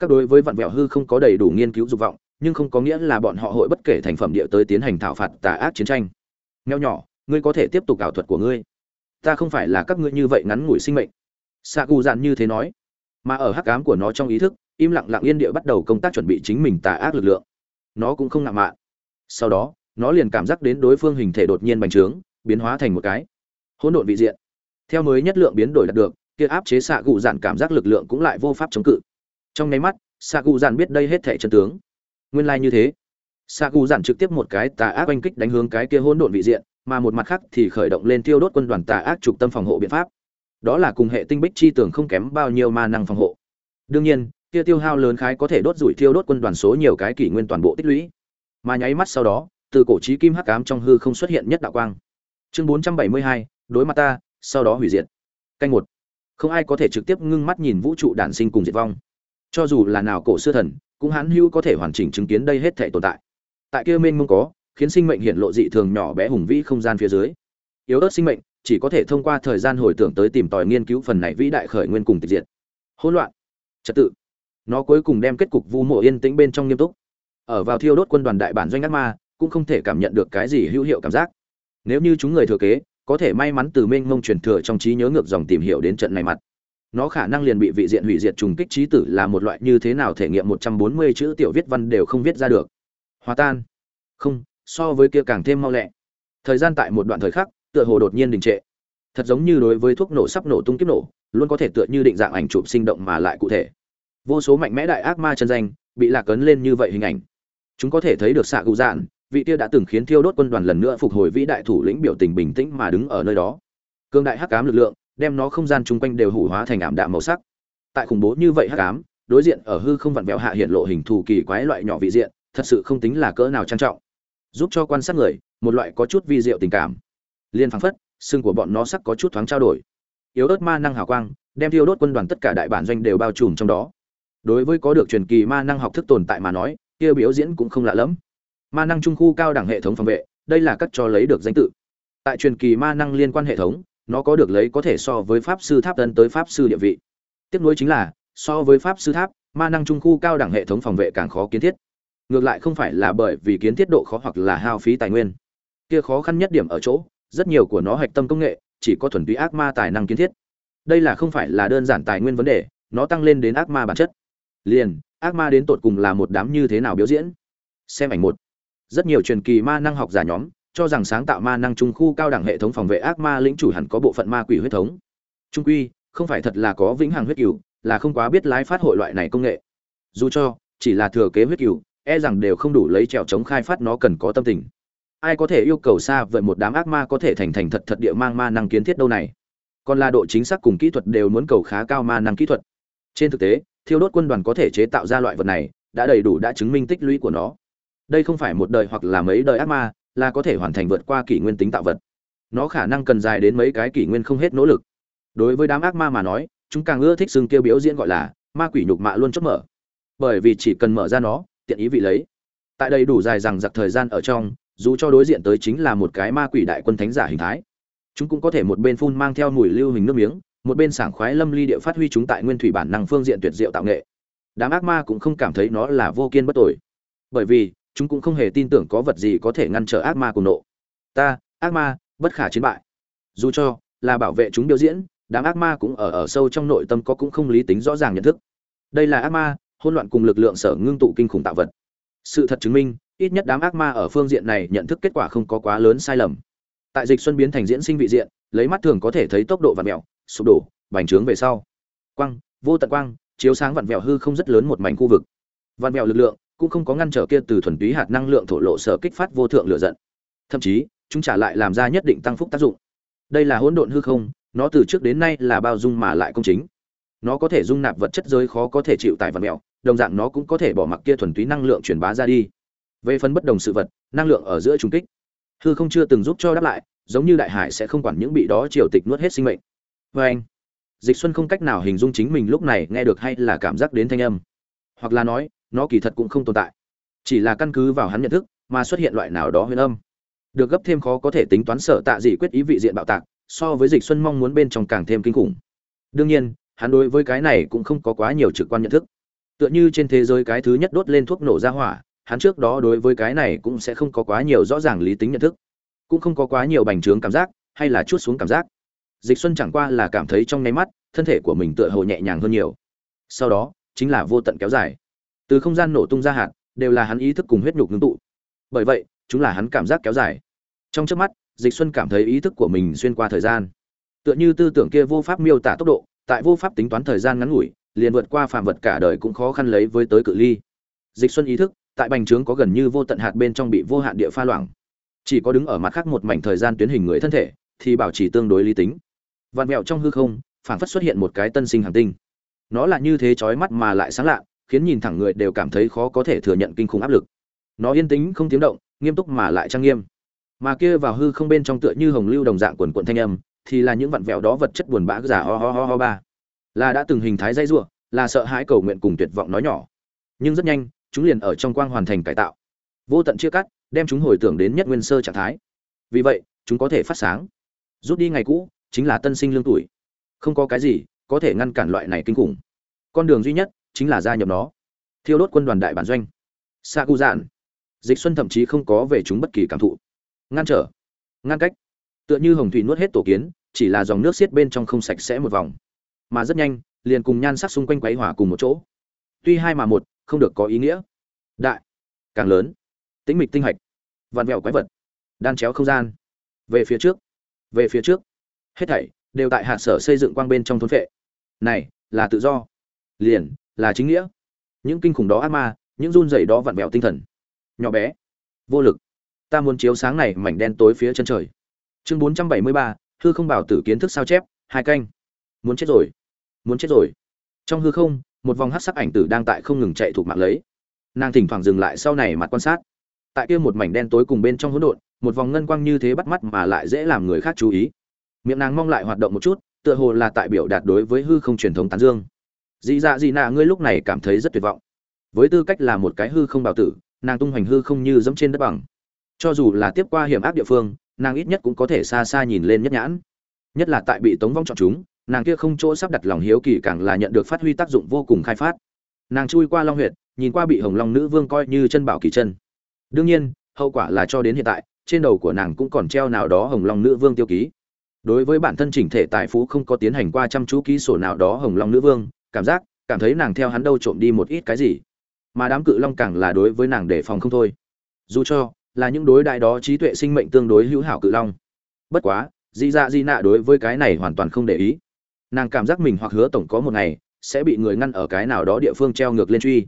[SPEAKER 1] các đối với vặn vẹo hư không có đầy đủ nghiên cứu dục vọng, nhưng không có nghĩa là bọn họ hội bất kể thành phẩm địa tới tiến hành thảo phạt tà ác chiến tranh. Nghèo nhỏ, ngươi có thể tiếp tục ảo thuật của ngươi. Ta không phải là các ngươi như vậy ngắn ngủi sinh mệnh. Xạ cù dạn như thế nói. Mà ở hắc ám của nó trong ý thức, im lặng lặng yên địa bắt đầu công tác chuẩn bị chính mình tà ác lực lượng. Nó cũng không ngạo mạn. Sau đó, nó liền cảm giác đến đối phương hình thể đột nhiên bành trướng, biến hóa thành một cái. Hỗn độn vị diện. Theo mới nhất lượng biến đổi đạt được, kia áp chế xạ cụ dạn cảm giác lực lượng cũng lại vô pháp chống cự trong nháy mắt xạ cụ dạn biết đây hết thảy chân tướng. Nguyên lai như thế. Xạ cụ dạn trực tiếp một cái tà ác oanh kích đánh hướng cái kia hỗn độn vị diện mà một mặt khác thì khởi động lên tiêu đốt quân đoàn tà ác trục tâm phòng hộ biện pháp. Đó là cùng hệ tinh bích chi tưởng không kém bao nhiêu ma năng phòng hộ. Đương nhiên kia tiêu hao lớn khái có thể đốt rủi tiêu đốt quân đoàn số nhiều cái kỷ nguyên toàn bộ tích lũy. Mà nháy mắt sau đó từ cổ trí kim hắc ám trong hư không xuất hiện nhất đạo quang. Chương 472, đối mặt ta sau đó hủy diệt. Canh một. Không ai có thể trực tiếp ngưng mắt nhìn vũ trụ đản sinh cùng diệt vong cho dù là nào cổ xưa thần, cũng hãn hữu có thể hoàn chỉnh chứng kiến đây hết thể tồn tại. Tại kia mênh mông có, khiến sinh mệnh hiện lộ dị thường nhỏ bé hùng vĩ không gian phía dưới. Yếu ớt sinh mệnh, chỉ có thể thông qua thời gian hồi tưởng tới tìm tòi nghiên cứu phần này vĩ đại khởi nguyên cùng tịch diệt. Hỗn loạn, trật tự. Nó cuối cùng đem kết cục vu mộ yên tĩnh bên trong nghiêm túc. Ở vào thiêu đốt quân đoàn đại bản doanh ác ma, cũng không thể cảm nhận được cái gì hữu hiệu cảm giác. Nếu như chúng người thừa kế, có thể may mắn từ mênh mông truyền thừa trong trí nhớ ngược dòng tìm hiểu đến trận này mặt nó khả năng liền bị vị diện hủy diệt trùng kích trí tử là một loại như thế nào thể nghiệm một trăm bốn mươi chữ tiểu viết văn đều không viết ra được. Hòa tan. Không, so với kia càng thêm mau lẹ. Thời gian tại một đoạn thời khắc, tựa hồ đột nhiên đình trệ. Thật giống như đối với thuốc nổ sắp nổ tung kiếp nổ, luôn có thể tựa như định dạng ảnh chụp sinh động mà lại cụ thể. Vô số mạnh mẽ đại ác ma chân danh bị lạc ấn lên như vậy hình ảnh. Chúng có thể thấy được xạ cụ dạn, vị kia đã từng khiến thiêu đốt quân đoàn lần nữa phục hồi vĩ đại thủ lĩnh biểu tình bình tĩnh mà đứng ở nơi đó. Cương đại hắc ám lực lượng đem nó không gian chung quanh đều hủ hóa thành ảm đạm màu sắc. Tại khủng bố như vậy hắc ám, đối diện ở hư không vặn vẹo hạ hiện lộ hình thù kỳ quái loại nhỏ vị diện, thật sự không tính là cỡ nào trang trọng. Giúp cho quan sát người, một loại có chút vi diệu tình cảm. Liên phảng phất, xương của bọn nó sắc có chút thoáng trao đổi. Yếu ớt ma năng hào quang, đem thiêu đốt quân đoàn tất cả đại bản doanh đều bao trùm trong đó. Đối với có được truyền kỳ ma năng học thức tồn tại mà nói, kia biểu diễn cũng không lạ lẫm. Ma năng trung khu cao đẳng hệ thống phòng vệ, đây là cách cho lấy được danh tự. Tại truyền kỳ ma năng liên quan hệ thống nó có được lấy có thể so với pháp sư tháp tân tới pháp sư địa vị. Tiếp nối chính là, so với pháp sư tháp, ma năng trung khu cao đẳng hệ thống phòng vệ càng khó kiến thiết. Ngược lại không phải là bởi vì kiến thiết độ khó hoặc là hao phí tài nguyên. Kia khó khăn nhất điểm ở chỗ, rất nhiều của nó hạch tâm công nghệ, chỉ có thuần túy ác ma tài năng kiến thiết. Đây là không phải là đơn giản tài nguyên vấn đề, nó tăng lên đến ác ma bản chất. Liền, ác ma đến tột cùng là một đám như thế nào biểu diễn? Xem ảnh một. Rất nhiều truyền kỳ ma năng học giả nhóm cho rằng sáng tạo ma năng trung khu cao đẳng hệ thống phòng vệ ác ma lĩnh chủ hẳn có bộ phận ma quỷ huyết thống. Trung quy không phải thật là có vĩnh hằng huyết cừu, là không quá biết lái phát hội loại này công nghệ. Dù cho chỉ là thừa kế huyết cừu, e rằng đều không đủ lấy trèo chống khai phát nó cần có tâm tình. Ai có thể yêu cầu xa vậy một đám ác ma có thể thành thành thật thật địa mang ma năng kiến thiết đâu này? Còn là độ chính xác cùng kỹ thuật đều muốn cầu khá cao ma năng kỹ thuật. Trên thực tế thiêu đốt quân đoàn có thể chế tạo ra loại vật này đã đầy đủ đã chứng minh tích lũy của nó. Đây không phải một đời hoặc là mấy đời ác ma là có thể hoàn thành vượt qua kỷ nguyên tính tạo vật. Nó khả năng cần dài đến mấy cái kỷ nguyên không hết nỗ lực. Đối với đám ác ma mà nói, chúng càng ưa thích xưng kêu biểu diễn gọi là ma quỷ nhục mạ luôn chốt mở. Bởi vì chỉ cần mở ra nó, tiện ý vị lấy. Tại đây đủ dài rằng giặc thời gian ở trong, dù cho đối diện tới chính là một cái ma quỷ đại quân thánh giả hình thái, chúng cũng có thể một bên phun mang theo mùi lưu hình nước miếng, một bên sảng khoái lâm ly địa phát huy chúng tại nguyên thủy bản năng phương diện tuyệt diệu tạo nghệ. Đám ác ma cũng không cảm thấy nó là vô kiên bất tội bởi vì chúng cũng không hề tin tưởng có vật gì có thể ngăn trở ác ma cùng nộ. Ta, ác ma, bất khả chiến bại. Dù cho là bảo vệ chúng biểu diễn, đám ác ma cũng ở ở sâu trong nội tâm có cũng không lý tính rõ ràng nhận thức. Đây là ác ma, hỗn loạn cùng lực lượng sở ngưng tụ kinh khủng tạo vật. Sự thật chứng minh, ít nhất đám ác ma ở phương diện này nhận thức kết quả không có quá lớn sai lầm. Tại dịch xuân biến thành diễn sinh vị diện, lấy mắt thường có thể thấy tốc độ vặn vẹo, sụp đổ, bành trướng về sau. Quang, vô tận quang, chiếu sáng vặn vẹo hư không rất lớn một mảnh khu vực. Vặn vẹo lực lượng cũng không có ngăn trở kia từ thuần túy hạt năng lượng thổ lộ sở kích phát vô thượng lửa giận. Thậm chí, chúng trả lại làm ra nhất định tăng phúc tác dụng. Đây là hỗn độn hư không, nó từ trước đến nay là bao dung mà lại công chính. Nó có thể dung nạp vật chất giới khó có thể chịu tải vật mèo đồng dạng nó cũng có thể bỏ mặc kia thuần túy năng lượng truyền bá ra đi. Về phần bất đồng sự vật, năng lượng ở giữa trùng kích. Hư không chưa từng giúp cho đáp lại, giống như đại hải sẽ không quản những bị đó triều tịch nuốt hết sinh mệnh. Và anh, dịch xuân không cách nào hình dung chính mình lúc này nghe được hay là cảm giác đến thanh âm. Hoặc là nói nó kỳ thật cũng không tồn tại. Chỉ là căn cứ vào hắn nhận thức mà xuất hiện loại nào đó huyền âm. Được gấp thêm khó có thể tính toán sở tạ dị quyết ý vị diện bạo tạc, so với dịch xuân mong muốn bên trong càng thêm kinh khủng. Đương nhiên, hắn đối với cái này cũng không có quá nhiều trực quan nhận thức. Tựa như trên thế giới cái thứ nhất đốt lên thuốc nổ ra hỏa, hắn trước đó đối với cái này cũng sẽ không có quá nhiều rõ ràng lý tính nhận thức. Cũng không có quá nhiều bành trướng cảm giác, hay là chút xuống cảm giác. Dịch xuân chẳng qua là cảm thấy trong nháy mắt, thân thể của mình tựa hồ nhẹ nhàng hơn nhiều. Sau đó, chính là vô tận kéo dài từ không gian nổ tung ra hạt, đều là hắn ý thức cùng huyết nhục ngưng tụ. Bởi vậy, chúng là hắn cảm giác kéo dài. Trong trước mắt, dịch xuân cảm thấy ý thức của mình xuyên qua thời gian. Tựa như tư tưởng kia vô pháp miêu tả tốc độ, tại vô pháp tính toán thời gian ngắn ngủi, liền vượt qua phàm vật cả đời cũng khó khăn lấy với tới cự ly. Dịch xuân ý thức, tại bành trướng có gần như vô tận hạt bên trong bị vô hạn địa pha loãng. Chỉ có đứng ở mặt khác một mảnh thời gian tuyến hình người thân thể, thì bảo trì tương đối lý tính. Vạn mẹo trong hư không, phảng phất xuất hiện một cái tân sinh hành tinh. Nó là như thế chói mắt mà lại sáng lạ khiến nhìn thẳng người đều cảm thấy khó có thể thừa nhận kinh khủng áp lực. Nó yên tĩnh, không tiếng động, nghiêm túc mà lại trang nghiêm. Mà kia vào hư không bên trong tựa như hồng lưu đồng dạng quần quận thanh âm, thì là những vặn vẹo đó vật chất buồn bã giả ho ho ho ho ba. Là đã từng hình thái dây rủa, là sợ hãi cầu nguyện cùng tuyệt vọng nói nhỏ. Nhưng rất nhanh, chúng liền ở trong quang hoàn thành cải tạo. Vô tận chia cắt, đem chúng hồi tưởng đến nhất nguyên sơ trạng thái. Vì vậy, chúng có thể phát sáng. Rút đi ngày cũ, chính là tân sinh lương tuổi. Không có cái gì có thể ngăn cản loại này kinh khủng. Con đường duy nhất chính là gia nhập nó. Thiêu đốt quân đoàn đại bản doanh. Sa cu dạn dịch xuân thậm chí không có về chúng bất kỳ cảm thụ. Ngăn trở. Ngăn cách. Tựa như hồng thủy nuốt hết tổ kiến, chỉ là dòng nước xiết bên trong không sạch sẽ một vòng. Mà rất nhanh, liền cùng nhan sắc xung quanh quấy hỏa cùng một chỗ. Tuy hai mà một, không được có ý nghĩa. Đại. Càng lớn. Tĩnh mịch tinh hạch. Vạn vẹo quái vật. Đan chéo không gian. Về phía trước. Về phía trước. Hết thảy đều tại hạt sở xây dựng quang bên trong thôn phệ. Này, là tự do. Liền là chính nghĩa. Những kinh khủng đó ác ma, những run rẩy đó vặn vẹo tinh thần. Nhỏ bé, vô lực. Ta muốn chiếu sáng này mảnh đen tối phía chân trời. Chương bốn trăm bảy mươi ba, hư không bảo tử kiến thức sao chép, hai canh. Muốn chết rồi. Muốn chết rồi. Trong hư không, một vòng hát sắc ảnh tử đang tại không ngừng chạy thuộc mạng lấy. Nàng thỉnh thoảng dừng lại sau này mặt quan sát. Tại kia một mảnh đen tối cùng bên trong hỗn độn, một vòng ngân quang như thế bắt mắt mà lại dễ làm người khác chú ý. Miệng nàng mong lại hoạt động một chút, tựa hồ là tại biểu đạt đối với hư không truyền thống tán dương dị dạ dị nạ ngươi lúc này cảm thấy rất tuyệt vọng. Với tư cách là một cái hư không bảo tử, nàng tung hoành hư không như dẫm trên đất bằng. Cho dù là tiếp qua hiểm ác địa phương, nàng ít nhất cũng có thể xa xa nhìn lên nhất nhãn. Nhất là tại bị tống vong chọn chúng, nàng kia không chỗ sắp đặt lòng hiếu kỳ càng là nhận được phát huy tác dụng vô cùng khai phát. Nàng chui qua long huyệt, nhìn qua bị hồng long nữ vương coi như chân bảo kỳ chân. Đương nhiên, hậu quả là cho đến hiện tại, trên đầu của nàng cũng còn treo nào đó hồng long nữ vương tiêu ký. Đối với bản thân chỉnh thể tài phú không có tiến hành qua chăm chú ký sổ nào đó hồng long nữ vương cảm giác, cảm thấy nàng theo hắn đâu trộm đi một ít cái gì. Mà đám cự long càng là đối với nàng đề phòng không thôi. Dù cho, là những đối đại đó trí tuệ sinh mệnh tương đối hữu hảo cự long. Bất quá dị dạ dị nạ đối với cái này hoàn toàn không để ý. Nàng cảm giác mình hoặc hứa tổng có một ngày, sẽ bị người ngăn ở cái nào đó địa phương treo ngược lên truy.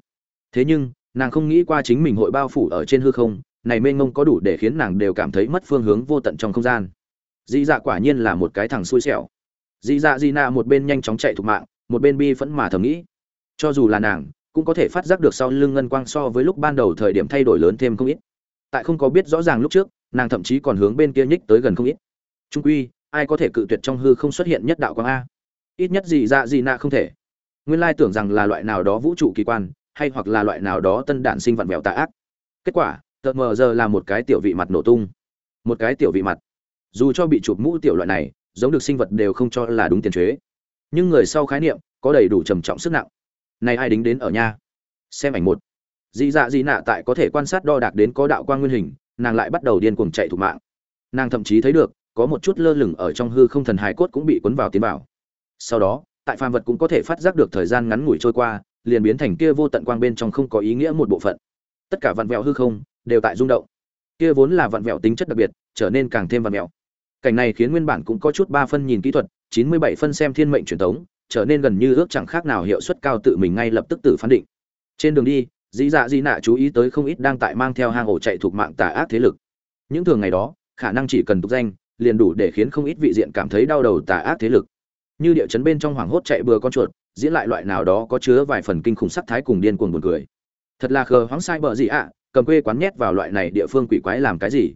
[SPEAKER 1] Thế nhưng, nàng không nghĩ qua chính mình hội bao phủ ở trên hư không, này mênh mông có đủ để khiến nàng đều cảm thấy mất phương hướng vô tận trong không gian. Dị dạ quả nhiên là một cái thằng xui xẻo. Dị dạ dị nạ một bên nhanh chóng chạy thục mạng một bên bi phẫn mà thầm nghĩ. Cho dù là nàng, cũng có thể phát giác được sau lưng ngân quang so với lúc ban đầu thời điểm thay đổi lớn thêm không ít. Tại không có biết rõ ràng lúc trước, nàng thậm chí còn hướng bên kia nhích tới gần không ít. Trung quy, ai có thể cự tuyệt trong hư không xuất hiện nhất đạo quang a? Ít nhất gì dạ gì nạ không thể. Nguyên lai tưởng rằng là loại nào đó vũ trụ kỳ quan, hay hoặc là loại nào đó tân đản sinh vặn vẹo tà ác. Kết quả, tờ mờ giờ là một cái tiểu vị mặt nổ tung. Một cái tiểu vị mặt. Dù cho bị chụp mũ tiểu loại này, giống được sinh vật đều không cho là đúng tiền chế nhưng người sau khái niệm có đầy đủ trầm trọng sức nặng. Này ai đính đến ở nha xem ảnh một. Dị dạ dị nạ tại có thể quan sát đo đạc đến có đạo quang nguyên hình, nàng lại bắt đầu điên cuồng chạy thủ mạng. Nàng thậm chí thấy được, có một chút lơ lửng ở trong hư không thần hài cốt cũng bị cuốn vào tiến vào. Sau đó, tại phàm vật cũng có thể phát giác được thời gian ngắn ngủi trôi qua, liền biến thành kia vô tận quang bên trong không có ý nghĩa một bộ phận. Tất cả vặn vẹo hư không đều tại rung động. Kia vốn là vặn vẹo tính chất đặc biệt, trở nên càng thêm vặn vẹo cảnh này khiến nguyên bản cũng có chút ba phân nhìn kỹ thuật, chín mươi bảy phân xem thiên mệnh truyền thống, trở nên gần như ước chẳng khác nào hiệu suất cao tự mình ngay lập tức tự phán định. Trên đường đi, dĩ dạ dĩ nạ chú ý tới không ít đang tại mang theo hang ổ chạy thuộc mạng tà ác thế lực. Những thường ngày đó, khả năng chỉ cần tục danh, liền đủ để khiến không ít vị diện cảm thấy đau đầu tà ác thế lực. Như địa chấn bên trong hoảng hốt chạy bừa con chuột, diễn lại loại nào đó có chứa vài phần kinh khủng sắc thái cùng điên cuồng buồn cười. Thật là khờ hoáng sai bờ gì ạ, cầm quê quán nhét vào loại này địa phương quỷ quái làm cái gì?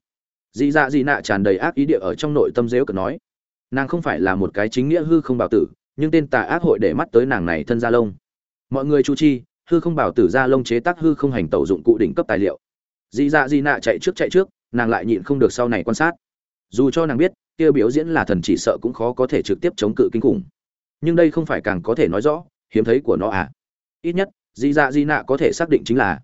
[SPEAKER 1] Dị dạ dị nạ tràn đầy ác ý địa ở trong nội tâm dếu cờ nói, nàng không phải là một cái chính nghĩa hư không bảo tử, nhưng tên tà ác hội để mắt tới nàng này thân gia lông. Mọi người chu chi, hư không bảo tử gia lông chế tác hư không hành tẩu dụng cụ đỉnh cấp tài liệu. Dị dạ dị nạ chạy trước chạy trước, nàng lại nhịn không được sau này quan sát. Dù cho nàng biết, kia biểu diễn là thần chỉ sợ cũng khó có thể trực tiếp chống cự kinh khủng. Nhưng đây không phải càng có thể nói rõ, hiếm thấy của nó à. Ít nhất dị dạ dị nạ có thể xác định chính là,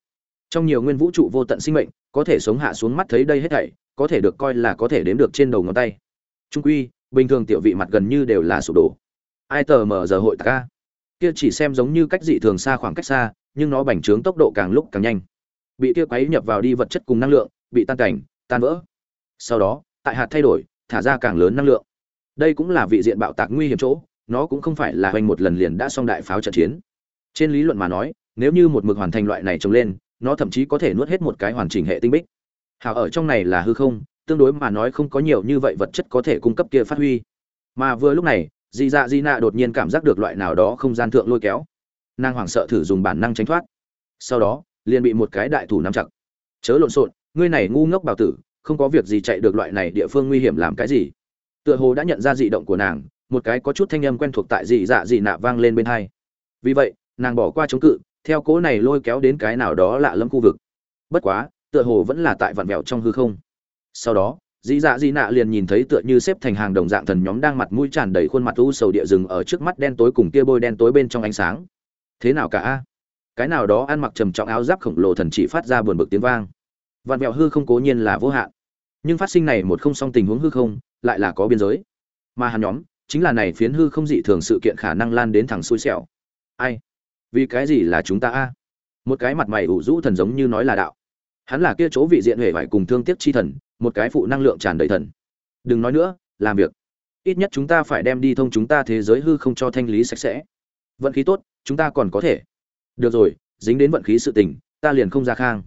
[SPEAKER 1] trong nhiều nguyên vũ trụ vô tận sinh mệnh, có thể sống hạ xuống mắt thấy đây hết thảy có thể được coi là có thể đếm được trên đầu ngón tay. Trung quy, bình thường tiểu vị mặt gần như đều là sụp đổ. Ai tờ mở giờ hội ca kia chỉ xem giống như cách dị thường xa khoảng cách xa, nhưng nó bành trướng tốc độ càng lúc càng nhanh. Bị kia quấy nhập vào đi vật chất cùng năng lượng, bị tan cảnh, tan vỡ. Sau đó, tại hạt thay đổi, thả ra càng lớn năng lượng. Đây cũng là vị diện bạo tạc nguy hiểm chỗ, nó cũng không phải là hoành một lần liền đã xong đại pháo trận chiến. Trên lý luận mà nói, nếu như một mực hoàn thành loại này trồng lên, nó thậm chí có thể nuốt hết một cái hoàn chỉnh hệ tinh bích hào ở trong này là hư không, tương đối mà nói không có nhiều như vậy vật chất có thể cung cấp kia phát huy. Mà vừa lúc này dị dạ dị nạ đột nhiên cảm giác được loại nào đó không gian thượng lôi kéo. Nàng hoảng sợ thử dùng bản năng tránh thoát. Sau đó, liền bị một cái đại thủ nắm chặt. Chớ lộn xộn, ngươi này ngu ngốc bảo tử, không có việc gì chạy được loại này địa phương nguy hiểm làm cái gì? Tựa hồ đã nhận ra dị động của nàng, một cái có chút thanh âm quen thuộc tại dị dạ dị nạ vang lên bên hai. Vì vậy, nàng bỏ qua chống cự, theo cố này lôi kéo đến cái nào đó lạ lẫm khu vực. Bất quá tựa hồ vẫn là tại vạn vẹo trong hư không. Sau đó, dĩ dạ dĩ nạ liền nhìn thấy tựa như xếp thành hàng đồng dạng thần nhóm đang mặt mũi tràn đầy khuôn mặt u sầu địa rừng ở trước mắt đen tối cùng kia bôi đen tối bên trong ánh sáng. Thế nào cả? A cái nào đó ăn mặc trầm trọng áo giáp khổng lồ thần chỉ phát ra buồn bực tiếng vang. Vạn vẹo hư không cố nhiên là vô hạn. Nhưng phát sinh này một không song tình huống hư không, lại là có biên giới. Mà hắn nhóm, chính là này phiến hư không dị thường sự kiện khả năng lan đến thẳng xui xẻo. Ai? Vì cái gì là chúng ta a? Một cái mặt mày ủ rũ thần giống như nói là đạo hắn là kia chỗ vị diện huệ vải cùng thương tiếc chi thần, một cái phụ năng lượng tràn đầy thần. Đừng nói nữa, làm việc. Ít nhất chúng ta phải đem đi thông chúng ta thế giới hư không cho thanh lý sạch sẽ. Vận khí tốt, chúng ta còn có thể. Được rồi, dính đến vận khí sự tình, ta liền không ra khang.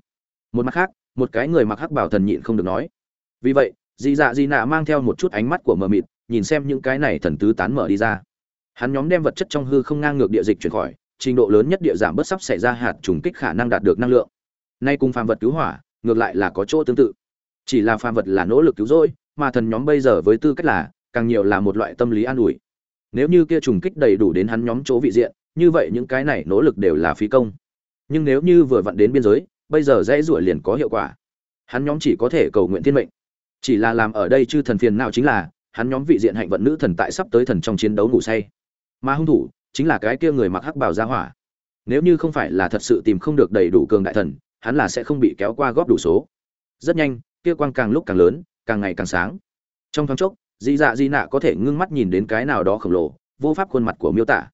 [SPEAKER 1] Một mặt khác, một cái người mặc hắc bảo thần nhịn không được nói. Vì vậy dị dạ dị nạ mang theo một chút ánh mắt của mờ mịt, nhìn xem những cái này thần tứ tán mở đi ra. Hắn nhóm đem vật chất trong hư không ngang ngược địa dịch chuyển khỏi, trình độ lớn nhất địa giảm bớt sắp xảy ra hạt trùng kích khả năng đạt được năng lượng nay cùng phàm vật cứu hỏa, ngược lại là có chỗ tương tự. Chỉ là phàm vật là nỗ lực cứu rỗi, mà thần nhóm bây giờ với tư cách là, càng nhiều là một loại tâm lý an ủi. Nếu như kia trùng kích đầy đủ đến hắn nhóm chỗ vị diện, như vậy những cái này nỗ lực đều là phí công. Nhưng nếu như vừa vặn đến biên giới, bây giờ dễ rủi liền có hiệu quả. Hắn nhóm chỉ có thể cầu nguyện thiên mệnh. Chỉ là làm ở đây chư thần phiền nào chính là, hắn nhóm vị diện hạnh vận nữ thần tại sắp tới thần trong chiến đấu ngủ say. Mà hung thủ, chính là cái kia người mặc hắc bào ra hỏa. Nếu như không phải là thật sự tìm không được đầy đủ cường đại thần hắn là sẽ không bị kéo qua góp đủ số. Rất nhanh, kia quang càng lúc càng lớn, càng ngày càng sáng. Trong thoáng chốc dị dạ dị nạ có thể ngưng mắt nhìn đến cái nào đó khổng lồ, vô pháp khuôn mặt của miêu tả.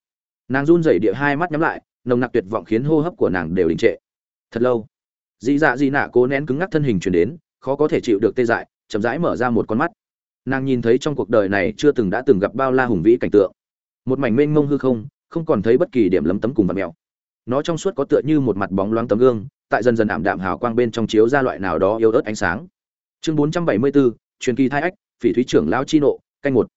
[SPEAKER 1] Nàng run rẩy địa hai mắt nhắm lại, nồng nặc tuyệt vọng khiến hô hấp của nàng đều đình trệ. Thật lâu dị dạ dị nạ cố nén cứng ngắc thân hình chuyển đến, khó có thể chịu được tê dại, chậm rãi mở ra một con mắt. Nàng nhìn thấy trong cuộc đời này chưa từng đã từng gặp bao la hùng vĩ cảnh tượng. Một mảnh mênh mông hư không không còn thấy bất kỳ điểm lấm tấm cùng vật mèo nó trong suốt có tựa như một mặt bóng loáng tấm gương tại dần dần ảm đạm hào quang bên trong chiếu ra loại nào đó yếu ớt ánh sáng. Chương 474, truyền kỳ thai ách phỉ thúy trưởng lão chi nộ canh một.